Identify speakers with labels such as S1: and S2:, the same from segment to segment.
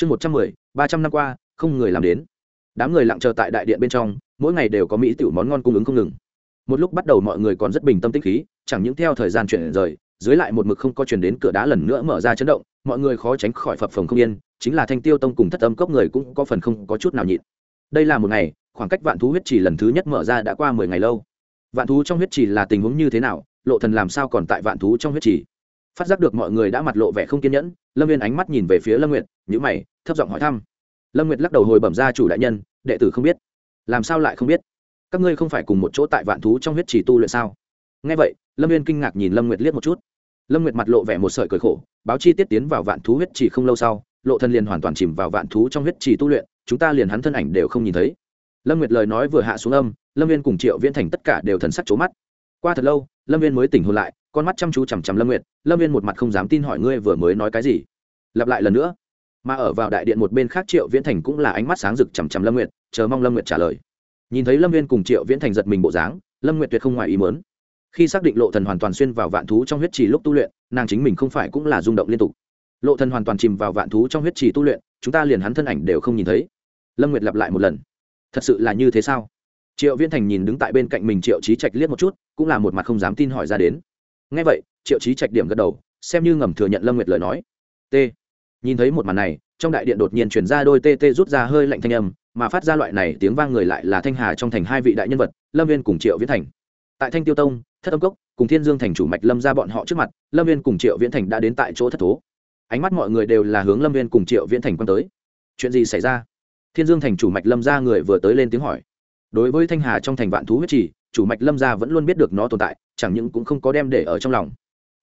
S1: chương một trăm mười, ba trăm năm qua, không người làm đến. Đám người lặng chờ tại đại điện bên trong, mỗi ngày đều có mỹ tiểu món ngon cung ứng không ngừng. Một lúc bắt đầu mọi người còn rất bình tâm tích khí, chẳng những theo thời gian chuyển rời, dưới lại một mực không có chuyển đến cửa đá lần nữa mở ra chấn động, mọi người khó tránh khỏi phập phồng không yên, chính là thanh tiêu tông cùng thất âm cốc người cũng có phần không có chút nào nhịn. Đây là một ngày, khoảng cách vạn thú huyết trì lần thứ nhất mở ra đã qua mười ngày lâu. Vạn thú trong huyết trì là tình huống như thế nào, lộ thần làm sao còn tại vạn thú trong huyết trì? Phát giác được mọi người đã mặt lộ vẻ không kiên nhẫn, lâm viên ánh mắt nhìn về phía lâm nguyệt nhữ mày, thấp giọng hỏi thăm. Lâm nguyệt lắc đầu hồi bẩm ra chủ đại nhân, đệ tử không biết. Làm sao lại không biết? Các ngươi không phải cùng một chỗ tại vạn thú trong huyết trì tu luyện sao? Nghe vậy, lâm viên kinh ngạc nhìn lâm nguyệt liếc một chút. Lâm nguyệt mặt lộ vẻ một sợi cười khổ, báo chi tiết tiến vào vạn thú huyết trì không lâu sau, lộ thân liền hoàn toàn chìm vào vạn thú trong huyết trì tu luyện, chúng ta liền hắn thân ảnh đều không nhìn thấy. Lâm nguyệt lời nói vừa hạ xuống âm, lâm viên cùng triệu viễn thành tất cả đều thần sắc c mắt. Qua thật lâu, lâm viên mới tỉnh hôn lại con mắt chăm chú chằm chằm lâm nguyệt, lâm viên một mặt không dám tin hỏi ngươi vừa mới nói cái gì. Lặp lại lần nữa, mà ở vào đại điện một bên khác triệu viễn thành cũng là ánh mắt sáng rực chằm chằm lâm nguyệt, chờ mong lâm nguyệt trả lời. Nhìn thấy lâm viên cùng triệu viễn thành giật mình bộ dáng, lâm nguyệt tuyệt không ngoài ý mớn khi xác định lộ thần hoàn toàn xuyên vào vạn thú trong huyết trì lúc tu luyện, nàng chính mình không phải cũng là rung động liên tục. Lộ thần hoàn toàn chìm vào vạn thú trong huyết trì tu luyện, chúng ta liền hắn thân ảnh đều không nhìn thấy. Lâm nguyệt lặp lại một lần. Thật sự là như thế sao? Triệu viễn thành nhìn đứng tại bên cạnh mình triệu trí trạch liếc một chút, cũng là một mặt không dám tin hỏi ra đến ngay vậy, triệu chí trạch điểm gật đầu, xem như ngầm thừa nhận lâm nguyệt lời nói. T. Nhìn thấy một màn này, trong đại điện đột nhiên chuyển ra đôi tê tê rút ra hơi lạnh thanh âm, mà phát ra loại này tiếng vang người lại là thanh hà trong thành hai vị đại nhân vật, lâm viên cùng triệu viễn thành. Tại thanh tiêu tông, thất âm cốc cùng thiên dương thành chủ mạch lâm ra bọn họ trước mặt, lâm viên cùng triệu viễn thành đã đến tại chỗ thất thố. Ánh mắt mọi người đều là hướng lâm viên cùng triệu viễn thành quan tới. Chuyện gì xảy ra? Thiên dương thành chủ mạch lâm ra người vừa tới lên tiếng hỏi đối với thanh hà trong thành vạn thú huyết trì, chủ mạch lâm gia vẫn luôn biết được nó tồn tại, chẳng những cũng không có đem để ở trong lòng.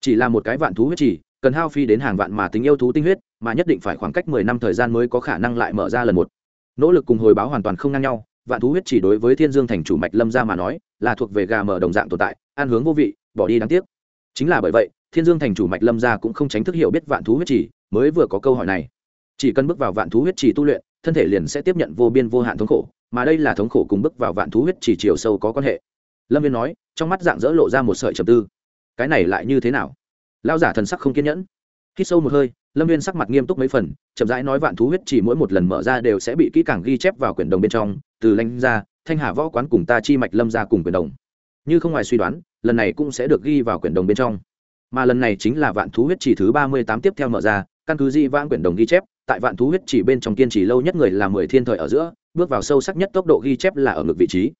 S1: Chỉ là một cái vạn thú huyết trì, cần hao phi đến hàng vạn mà tính yêu thú tinh huyết, mà nhất định phải khoảng cách mười năm thời gian mới có khả năng lại mở ra lần một. Nỗ lực cùng hồi báo hoàn toàn không ngang nhau, vạn thú huyết chỉ đối với thiên dương thành chủ mạch lâm gia mà nói, là thuộc về gà mở đồng dạng tồn tại ăn hướng vô vị, bỏ đi đáng tiếc. Chính là bởi vậy, thiên dương thành chủ mạch lâm gia cũng không tránh thức hiểu biết vạn thú huyết chỉ mới vừa có câu hỏi này. Chỉ cần bước vào vạn thú huyết chỉ tu luyện, thân thể liền sẽ tiếp nhận vô biên vô hạn thống khổ mà đây là thống khổ cùng bước vào vạn thú huyết chỉ chiều sâu có quan hệ. Lâm viên nói, trong mắt dạng dỡ lộ ra một sợi trầm tư. Cái này lại như thế nào? Lao giả thần sắc không kiên nhẫn. Khi sâu một hơi, lâm viên sắc mặt nghiêm túc mấy phần, chậm rãi nói vạn thú huyết chỉ mỗi một lần mở ra đều sẽ bị kỹ càng ghi chép vào quyển đồng bên trong, từ lanh ra thanh hà võ quán cùng ta chi mạch lâm ra cùng quyển đồng. Như không ngoài suy đoán, lần này cũng sẽ được ghi vào quyển đồng bên trong. Mà lần này chính là vạn thú huyết chỉ thứ ba mươi tám tiếp theo mở ra, căn cứ di vãng quyển đồng ghi chép tại vạn thú huyết chỉ bên trong kiên trì lâu nhất người là mười thiên thời ở giữa, bước vào sâu sắc nhất tốc độ ghi chép là ở ngược vị trí.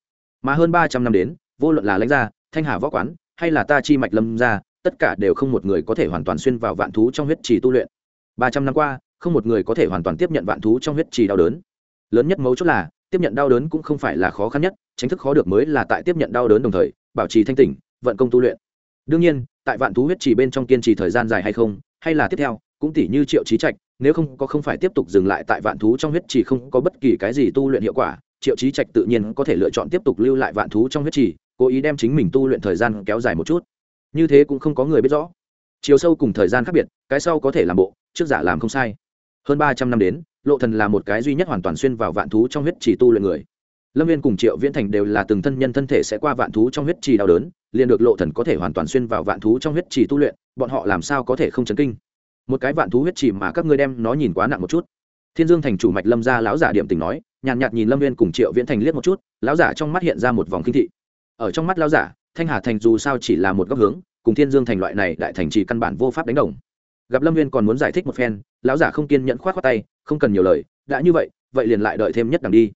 S1: Mà hơn ba trăm năm đến, vô luận là lãnh gia, thanh hà võ quán, hay là ta chi mạch lâm gia, tất cả đều không một người có thể hoàn toàn xuyên vào vạn thú trong huyết trì tu luyện. Ba trăm năm qua, không một người có thể hoàn toàn tiếp nhận vạn thú trong huyết trì đau đớn. Lớn nhất mấu chốt là, tiếp nhận đau đớn cũng không phải là khó khăn nhất, tránh thức khó được mới là tại tiếp nhận đau đớn đồng thời, bảo trì thanh tỉnh, vận công tu luyện. Đương nhiên, tại vạn thú huyết trì bên trong kiên trì thời gian dài hay không, hay là tiếp theo, cũng tỷ như triệu trí trạch nếu không có không phải tiếp tục dừng lại tại vạn thú trong huyết trì không có bất kỳ cái gì tu luyện hiệu quả, triệu trí trạch tự nhiên có thể lựa chọn tiếp tục lưu lại vạn thú trong huyết trì, cố ý đem chính mình tu luyện thời gian kéo dài một chút. Như thế cũng không có người biết rõ. Chiều sâu cùng thời gian khác biệt, cái sau có thể làm bộ, trước giả làm không sai. Hơn ba trăm năm đến, lộ thần là một cái duy nhất hoàn toàn xuyên vào vạn thú trong huyết trì tu luyện người. Lâm viên cùng triệu viễn thành đều là từng thân nhân thân thể sẽ qua vạn thú trong huyết trì đau đớn, liền được lộ thần có thể hoàn toàn xuyên vào vạn thú trong huyết trì tu luyện, bọn họ làm sao có thể không chấn kinh? Một cái vạn thú huyết chìm mà các ngươi đem nó nhìn quá nặng một chút. Thiên dương thành chủ mạch lâm ra lão giả điểm tình nói nhàn nhạt, nhạt nhìn lâm viên cùng triệu viễn thành liếc một chút lão giả trong mắt hiện ra một vòng kinh thị. Ở trong mắt lão giả thanh hà thành dù sao chỉ là một góc hướng cùng thiên dương thành loại này đại thành trì căn bản vô pháp đánh đồng. Gặp lâm viên còn muốn giải thích một phen lão giả không kiên nhẫn khoát khoát tay không cần nhiều lời đã như vậy vậy liền lại đợi thêm nhất đằng đi.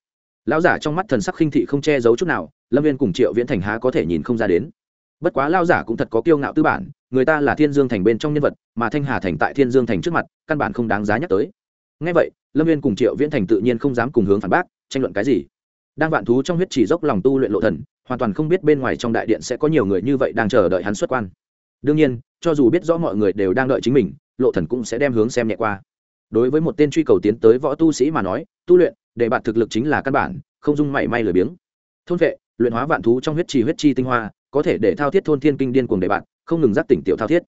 S1: Lão giả trong mắt thần sắc khinh thị không che giấu chút nào lâm viên cùng triệu viễn thành há có thể nhìn không ra đến. Bất quá lão giả cũng thật có kiêu ngạo tư bản người ta là thiên dương thành bên trong nhân vật, mà thanh hà thành tại thiên dương thành trước mặt, căn bản không đáng giá nhắc tới. Ngay vậy, lâm viên cùng triệu viễn thành tự nhiên không dám cùng hướng phản bác, tranh luận cái gì? Đang vạn thú trong huyết chỉ dốc lòng tu luyện lộ thần, hoàn toàn không biết bên ngoài trong đại điện sẽ có nhiều người như vậy đang chờ đợi hắn xuất quan. Đương nhiên, cho dù biết rõ mọi người đều đang đợi chính mình, lộ thần cũng sẽ đem hướng xem nhẹ qua. Đối với một tên truy cầu tiến tới võ tu sĩ mà nói, tu luyện, để bạn thực lực chính là căn bản, không dung mảy may lười biếng. Thôn vệ, luyện hóa vạn thú trong huyết trì huyết chi tinh hoa có thể để thao thiết thôn thiên kinh điên cuồng để bạn không ngừng giác tỉnh tiểu thao thiết.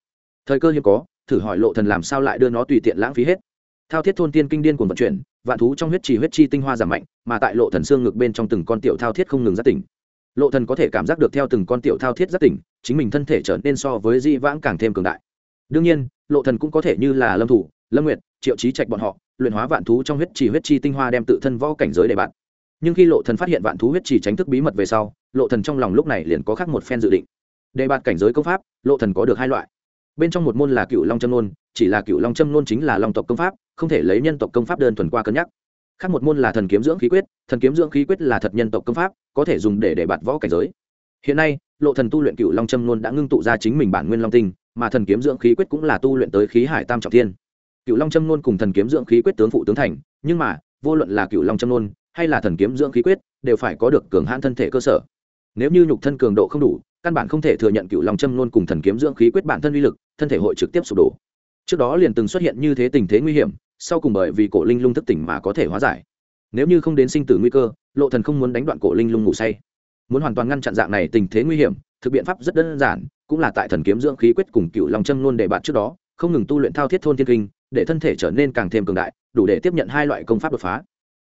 S1: Thời cơ hiếm có, thử hỏi lộ thần làm sao lại đưa nó tùy tiện lãng phí hết. Thao thiết thôn tiên kinh điên cuồng vận chuyển, vạn thú trong huyết trì huyết chi tinh hoa giảm mạnh, mà tại lộ thần xương ngực bên trong từng con tiểu thao thiết không ngừng giác tỉnh. Lộ thần có thể cảm giác được theo từng con tiểu thao thiết giác tỉnh, chính mình thân thể trở nên so với di vãng càng thêm cường đại. Đương nhiên, lộ thần cũng có thể như là lâm thủ, lâm nguyệt, triệu trí trạch bọn họ, luyện hóa vạn thú trong huyết trì huyết chi tinh hoa đem tự thân võ cảnh giới để bạn nhưng khi lộ thần phát hiện vạn thú huyết chỉ tránh thức bí mật về sau, lộ thần trong lòng lúc này liền có khác một phen dự định. Đề bạt cảnh giới công pháp, lộ thần có được hai loại. Bên trong một môn là cựu long châm nôn, chỉ là cựu long châm nôn chính là long tộc công pháp, không thể lấy nhân tộc công pháp đơn thuần qua cân nhắc. Khác một môn là thần kiếm dưỡng khí quyết, thần kiếm dưỡng khí quyết là thật nhân tộc công pháp, có thể dùng để để bạt võ cảnh giới. Hiện nay, lộ thần tu luyện cựu long châm nôn đã ngưng tụ ra chính mình bản nguyên long tinh, mà thần kiếm dưỡng khí quyết cũng là tu luyện tới khí hải tam trọng thiên. Cựu long châm nôn cùng thần kiếm dưỡng khí quyết tướng phụ tướng thành, nhưng mà, vô luận là cựu long châm nôn hay là thần kiếm dưỡng khí quyết, đều phải có được cường hãn thân thể cơ sở. Nếu như nhục thân cường độ không đủ, căn bản không thể thừa nhận cựu long châm nôn cùng thần kiếm dưỡng khí quyết bản thân uy lực, thân thể hội trực tiếp sụp đổ. Trước đó liền từng xuất hiện như thế tình thế nguy hiểm, sau cùng bởi vì cổ linh lung thức tỉnh mà có thể hóa giải. Nếu như không đến sinh tử nguy cơ, lộ thần không muốn đánh đoạn cổ linh lung ngủ say. Muốn hoàn toàn ngăn chặn dạng này tình thế nguy hiểm, thực biện pháp rất đơn giản, cũng là tại thần kiếm dưỡng khí quyết cùng cựu long châm nôn để bạn trước đó, không ngừng tu luyện thao thiết thôn thiên kinh, để thân thể trở nên càng thêm cường đại, đủ để tiếp nhận hai loại công pháp đột phá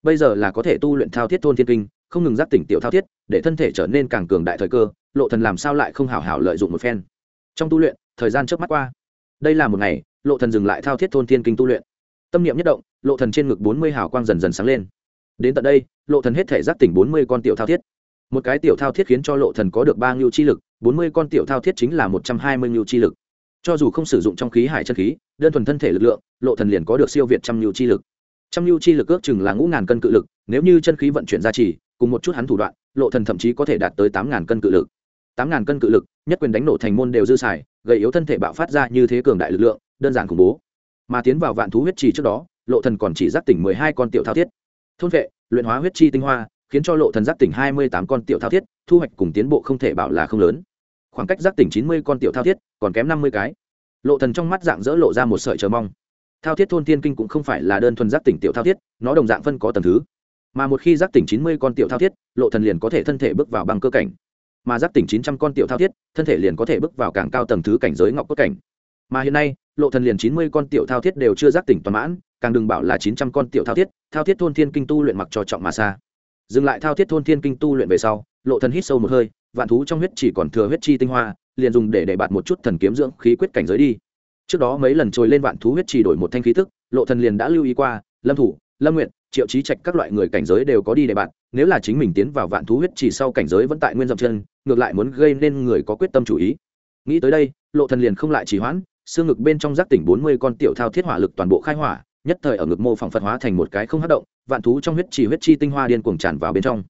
S1: bây giờ là có thể tu luyện thao thiết thôn thiên kinh, không ngừng giác tỉnh tiểu thao thiết, để thân thể trở nên càng cường đại thời cơ, lộ thần làm sao lại không hảo hảo lợi dụng một phen. Trong tu luyện, thời gian trước mắt qua. Đây là một ngày, lộ thần dừng lại thao thiết thôn thiên kinh tu luyện. Tâm niệm nhất động, lộ thần trên ngực bốn mươi hào quang dần dần sáng lên. Đến tận đây, lộ thần hết thể giác tỉnh bốn mươi con tiểu thao thiết. Một cái tiểu thao thiết khiến cho lộ thần có được ba ngưu chi lực, bốn mươi con tiểu thao thiết chính là một trăm hai mươi ngưu chi lực. Cho dù không sử dụng trong khí hải chân khí, đơn thuần thân thể lực lượng, lộ thần liền có được siêu việt trăm ngưu chi lực trăm lưu chi lực ước chừng là ngũ ngàn cân cự lực, nếu như chân khí vận chuyển ra chỉ cùng một chút hắn thủ đoạn, lộ thần thậm chí có thể đạt tới tám ngàn cân cự lực. Tám ngàn cân cự lực, nhất quyền đánh nổ thành môn đều dư xài, gây yếu thân thể bạo phát ra như thế cường đại lực lượng, đơn giản khủng bố. Mà tiến vào vạn thú huyết trì trước đó, lộ thần còn chỉ giác tỉnh mười hai con tiểu thao thiết. Thôn vệ, luyện hóa huyết chi tinh hoa, khiến cho lộ thần giác tỉnh hai mươi tám con tiểu thao thiết, thu hoạch cùng tiến bộ không thể bảo là không lớn. Khoảng cách giác tỉnh chín mươi con tiểu thao thiết, còn kém năm mươi cái. Lộ thần trong mắt dạng dỡ lộ ra một sợi chờ mong thao thiết thôn thiên kinh cũng không phải là đơn thuần giác tỉnh tiểu thao thiết, nó đồng dạng phân có tầng thứ. Mà một khi giác tỉnh chín mươi con tiểu thao thiết, lộ thần liền có thể thân thể bước vào băng cơ cảnh. Mà giác tỉnh chín trăm con tiểu thao thiết, thân thể liền có thể bước vào càng cao tầng thứ cảnh giới ngọc cốt cảnh. Mà hiện nay, lộ thần liền chín mươi con tiểu thao thiết đều chưa giác tỉnh toàn mãn, càng đừng bảo là chín trăm con tiểu thao thiết thao thiết thôn thiên kinh tu luyện mặc cho trọng mà xa. Dừng lại thao thiết thôn thiên kinh tu luyện về sau, lộ thần hít sâu một hơi, vạn thú trong huyết chỉ còn thừa huyết chi tinh hoa, liền dùng để để bạt một chút thần kiếm dưỡng khí quyết cảnh giới đi trước đó mấy lần trồi lên vạn thú huyết trì đổi một thanh khí tức, lộ thần liền đã lưu ý qua, lâm thủ, lâm nguyện triệu trí trạch các loại người cảnh giới đều có đi để bạn, nếu là chính mình tiến vào vạn thú huyết trì sau cảnh giới vẫn tại nguyên dậm chân, ngược lại muốn gây nên người có quyết tâm chủ ý. Nghĩ tới đây, lộ thần liền không lại chỉ hoãn, xương ngực bên trong giác tỉnh bốn mươi con tiểu thao thiết hỏa lực toàn bộ khai hỏa, nhất thời ở ngực mô phỏng phật hóa thành một cái không hấp động, vạn thú trong huyết trì huyết chi tinh hoa điên cuồng tràn vào bên trong.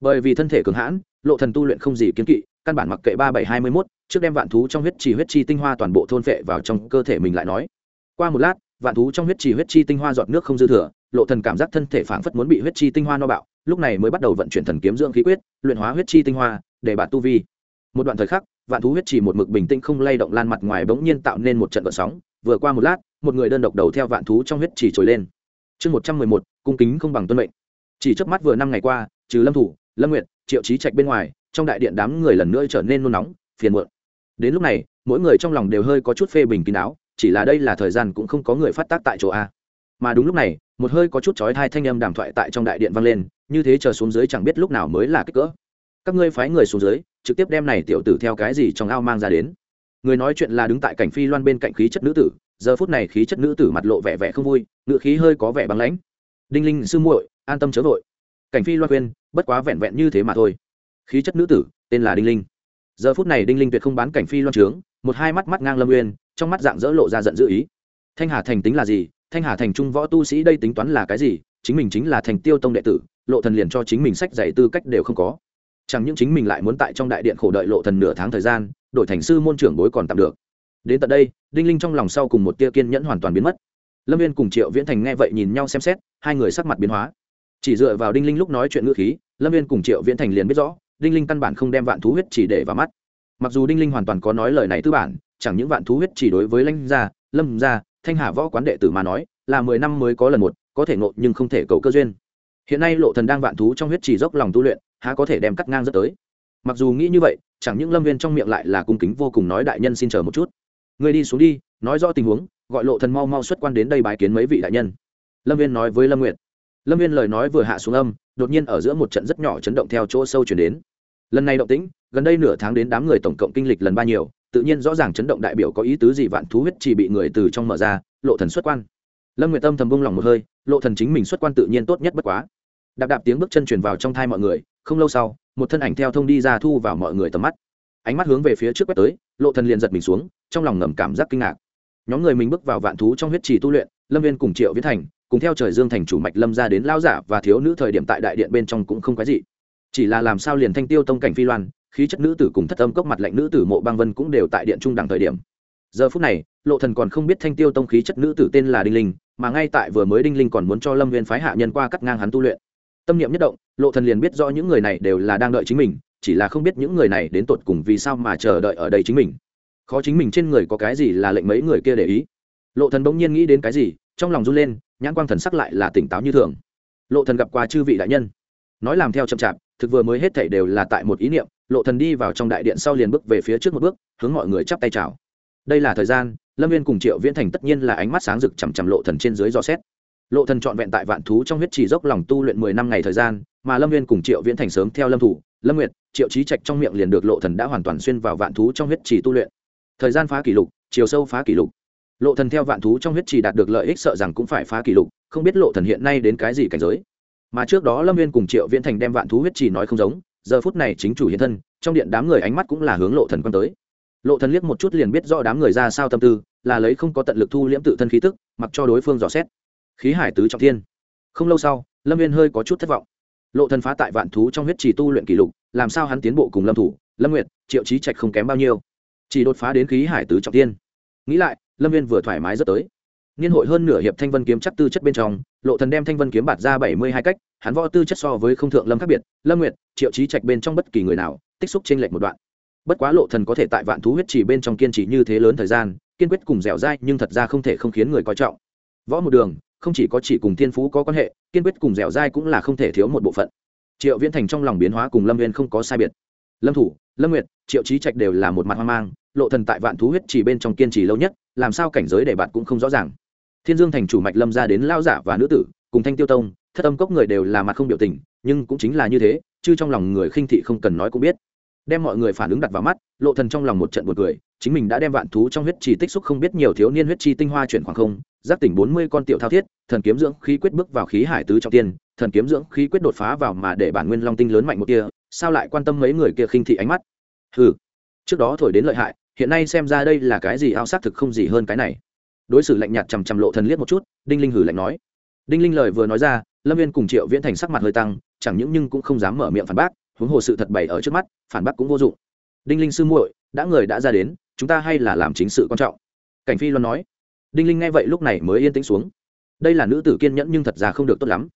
S1: Bởi vì thân thể cường hãn, lộ thần tu luyện không gì kiến kỵ, căn bản mặc kệ ba bảy hai mươi trước đem vạn thú trong huyết trì huyết chi tinh hoa toàn bộ thôn phệ vào trong cơ thể mình lại nói. Qua một lát, vạn thú trong huyết trì huyết chi tinh hoa giọt nước không dư thừa, lộ thần cảm giác thân thể phảng phất muốn bị huyết chi tinh hoa no bạo, lúc này mới bắt đầu vận chuyển thần kiếm dưỡng khí quyết, luyện hóa huyết chi tinh hoa, để bạt tu vi. Một đoạn thời khắc, vạn thú huyết trì một mực bình tĩnh không lay động lan mặt ngoài bỗng nhiên tạo nên một trận gợn sóng, vừa qua một lát, một người đơn độc đầu theo vạn thú trong huyết trì trồi lên. Chương một trăm mười một, cung kính không bằng tuân mệnh. Chỉ trước mắt vừa năm ngày qua, trừ lâm thủ, lâm nguyệt, triệu trí trạch bên ngoài, trong đại điện đám người lần nữa trở nên nôn nóng phiền muộn. Đến lúc này, mỗi người trong lòng đều hơi có chút phê bình kín đáo, chỉ là đây là thời gian cũng không có người phát tác tại chỗ a. Mà đúng lúc này, một hơi có chút chói hai thanh âm đàm thoại tại trong đại điện vang lên, như thế chờ xuống dưới chẳng biết lúc nào mới là kích cỡ. Các ngươi phái người xuống dưới, trực tiếp đem này tiểu tử theo cái gì trong ao mang ra đến. Người nói chuyện là đứng tại cảnh phi loan bên cạnh khí chất nữ tử, giờ phút này khí chất nữ tử mặt lộ vẻ vẻ không vui, ngựa khí hơi có vẻ băng lãnh. Đinh linh sư muội, an tâm chớ vội. Cảnh phi loan quên bất quá vẹn vẹn như thế mà thôi. Khí chất nữ tử, tên là đinh linh giờ phút này đinh linh tuyệt không bán cảnh phi loan trướng, một hai mắt mắt ngang lâm uyên, trong mắt dạng dỡ lộ ra giận dữ ý. Thanh hà thành tính là gì? Thanh hà thành trung võ tu sĩ đây tính toán là cái gì? Chính mình chính là thành tiêu tông đệ tử, lộ thần liền cho chính mình sách dạy tư cách đều không có. Chẳng những chính mình lại muốn tại trong đại điện khổ đợi lộ thần nửa tháng thời gian, đổi thành sư môn trưởng bối còn tạm được. Đến tận đây, đinh linh trong lòng sau cùng một tia kiên nhẫn hoàn toàn biến mất. Lâm viên cùng triệu viễn thành nghe vậy nhìn nhau xem xét, hai người sắc mặt biến hóa. Chỉ dựa vào đinh linh lúc nói chuyện ngữ khí, lâm viên cùng triệu viễn thành liền biết rõ đinh linh căn bản không đem vạn thú huyết chỉ để vào mắt. Mặc dù đinh linh hoàn toàn có nói lời này tư bản, chẳng những vạn thú huyết chỉ đối với lãnh gia, lâm gia, thanh hà võ quán đệ tử mà nói, là mười năm mới có lần một, có thể ngộ nhưng không thể cầu cơ duyên. Hiện nay lộ thần đang vạn thú trong huyết chỉ dốc lòng tu luyện, há có thể đem cắt ngang dứt tới. Mặc dù nghĩ như vậy, chẳng những lâm viên trong miệng lại là cung kính vô cùng nói đại nhân xin chờ một chút. Người đi xuống đi, nói rõ tình huống, gọi lộ thần mau mau xuất quan đến đây bái kiến mấy vị đại nhân. Lâm viên nói với lâm nguyệt lâm viên lời nói vừa hạ xuống âm, đột nhiên ở giữa một trận rất nhỏ chấn động theo chỗ sâu chuyển đến. Lần này động tĩnh, gần đây nửa tháng đến đám người tổng cộng kinh lịch lần ba nhiều, tự nhiên rõ ràng chấn động đại biểu có ý tứ gì vạn thú huyết chỉ bị người từ trong mở ra, lộ thần xuất quan. Lâm nguyệt tâm thầm bông lòng một hơi, lộ thần chính mình xuất quan tự nhiên tốt nhất bất quá. Đạp đạp tiếng bước chân truyền vào trong thai mọi người, không lâu sau, một thân ảnh theo thông đi ra thu vào mọi người tầm mắt. Ánh mắt hướng về phía trước quét tới, lộ thần liền giật mình xuống, trong lòng ngầm cảm giác kinh ngạc. Nhóm người mình bước vào vạn thú trong huyết trì tu luyện, lâm viên cùng triệu viễn thành cùng theo trời dương thành chủ mạch lâm ra đến lao giả và thiếu nữ thời điểm tại đại điện bên trong cũng không quái gì chỉ là làm sao liền thanh tiêu tông cảnh phi loan, khí chất nữ tử cùng thất âm cốc mặt lạnh nữ tử mộ băng vân cũng đều tại điện trung đẳng thời điểm. Giờ phút này, lộ thần còn không biết thanh tiêu tông khí chất nữ tử tên là đinh linh, mà ngay tại vừa mới đinh linh còn muốn cho lâm viên phái hạ nhân qua cắt ngang hắn tu luyện. Tâm niệm nhất động, lộ thần liền biết rõ những người này đều là đang đợi chính mình, chỉ là không biết những người này đến tột cùng vì sao mà chờ đợi ở đây chính mình. Khó chính mình trên người có cái gì là lệnh mấy người kia để ý. Lộ thần bỗng nhiên nghĩ đến cái gì, trong lòng run lên nhãn quang thần sắc lại là tỉnh táo như thường. Lộ thần gặp qua chư vị đại nhân. Nói làm theo chậm chạp, thực vừa mới hết thảy đều là tại một ý niệm, lộ thần đi vào trong đại điện sau liền bước về phía trước một bước, hướng mọi người chắp tay chào. Đây là thời gian, lâm viên cùng triệu viễn thành tất nhiên là ánh mắt sáng rực chằm chằm lộ thần trên dưới do xét. Lộ thần trọn vẹn tại vạn thú trong huyết trì dốc lòng tu luyện mười năm ngày thời gian, mà lâm viên cùng triệu viễn thành sớm theo lâm thủ, lâm nguyệt, triệu trí trạch trong miệng liền được lộ thần đã hoàn toàn xuyên vào vạn thú trong huyết trì tu luyện. Thời gian phá kỷ lục, chiều sâu phá kỷ lục lộ thần theo vạn thú trong huyết trì đạt được lợi ích sợ rằng cũng phải phá kỷ lục, không biết lộ thần hiện nay đến cái gì cảnh giới. Mà trước đó lâm viên cùng triệu viễn thành đem vạn thú huyết trì nói không giống, giờ phút này chính chủ hiện thân, trong điện đám người ánh mắt cũng là hướng lộ thần quan tới. Lộ thần liếc một chút liền biết rõ đám người ra sao tâm tư, là lấy không có tận lực thu liễm tự thân khí tức, mặc cho đối phương dò xét. Khí hải tứ trọng thiên. Không lâu sau, lâm viên hơi có chút thất vọng. Lộ thần phá tại vạn thú trong huyết trì tu luyện kỷ lục, làm sao hắn tiến bộ cùng lâm thủ, lâm nguyệt, triệu trí trạch không kém bao nhiêu. Chỉ đột phá đến khí hải tứ trọng thiên. Nghĩ lại lâm viên vừa thoải mái rất tới. Niên hội hơn nửa hiệp thanh vân kiếm chắc tư chất bên trong, lộ thần đem thanh vân kiếm bạt ra bảy mươi hai cách, hắn võ tư chất so với không thượng lâm khác biệt, lâm nguyệt, triệu trí trạch bên trong bất kỳ người nào, tích xúc trên lệch một đoạn. Bất quá lộ thần có thể tại vạn thú huyết chỉ bên trong kiên trì như thế lớn thời gian, kiên quyết cùng dẻo dai nhưng thật ra không thể không khiến người coi trọng. Võ một đường, không chỉ có chỉ cùng thiên phú có quan hệ, kiên quyết cùng dẻo dai cũng là không thể thiếu một bộ phận. Triệu viễn thành trong lòng biến hóa cùng lâm viên không có sai biệt. Lâm thủ, lâm nguyệt, triệu trí trạch đều là một mặt hoang mang lộ thần tại vạn thú huyết chỉ bên trong kiên trì lâu nhất, làm sao cảnh giới để bạn cũng không rõ ràng. Thiên dương thành chủ mạch lâm ra đến lao giả và nữ tử, cùng thanh tiêu tông, thất âm cốc người đều là mặt không biểu tình, nhưng cũng chính là như thế, chứ trong lòng người khinh thị không cần nói cũng biết. Đem mọi người phản ứng đặt vào mắt, lộ thần trong lòng một trận buồn cười, chính mình đã đem vạn thú trong huyết trì tích xúc không biết nhiều thiếu niên huyết chi tinh hoa chuyển khoảng không giác tỉnh bốn mươi con tiểu thao thiết, thần kiếm dưỡng khí quyết bước vào khí hải tứ trọng tiên, thần kiếm dưỡng khí quyết đột phá vào mà để bản nguyên long tinh lớn mạnh một kia, sao lại quan tâm mấy người kia khinh thị ánh mắt? Hừ, trước đó thổi đến lợi hại hiện nay xem ra đây là cái gì ao xác thực không gì hơn cái này. Đối xử lạnh nhạt chằm chằm lộ thần liếc một chút, đinh linh hử lạnh nói. Đinh linh lời vừa nói ra, lâm viên cùng triệu viễn thành sắc mặt hơi tăng, chẳng những nhưng cũng không dám mở miệng phản bác, huống hồ sự thật bày ở trước mắt, phản bác cũng vô dụng. Đinh linh sư muội, đã người đã ra đến, chúng ta hay là làm chính sự quan trọng. Cảnh phi loan nói. Đinh linh nghe vậy lúc này mới yên tĩnh xuống. Đây là nữ tử kiên nhẫn nhưng thật ra không được tốt lắm.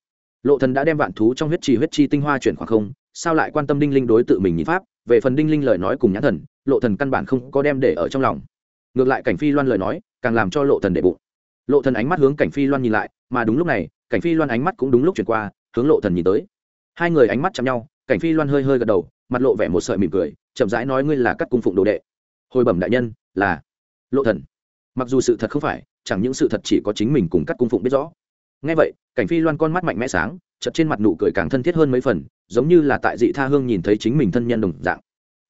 S1: Lộ thần đã đem vạn thú trong huyết trì huyết chi tinh hoa chuyển khoảng không, sao lại quan tâm đinh linh đối tự mình nhìn pháp? Về phần đinh linh lời nói cùng nhãn thần, lộ thần căn bản không có đem để ở trong lòng. Ngược lại cảnh phi loan lời nói, càng làm cho lộ thần để bụng. Lộ thần ánh mắt hướng cảnh phi loan nhìn lại, mà đúng lúc này, cảnh phi loan ánh mắt cũng đúng lúc chuyển qua, hướng lộ thần nhìn tới. Hai người ánh mắt chạm nhau, cảnh phi loan hơi hơi gật đầu, mặt lộ vẻ một sợi mỉm cười, chậm rãi nói ngươi là các cung phụng đồ đệ. Hồi bẩm đại nhân, là. Lộ thần. Mặc dù sự thật không phải, chẳng những sự thật chỉ có chính mình cùng các cung phụng biết rõ. Nghe vậy, cảnh phi loan con mắt mạnh mẽ sáng chợt trên mặt nụ cười càng thân thiết hơn mấy phần, giống như là tại dị tha hương nhìn thấy chính mình thân nhân đồng dạng.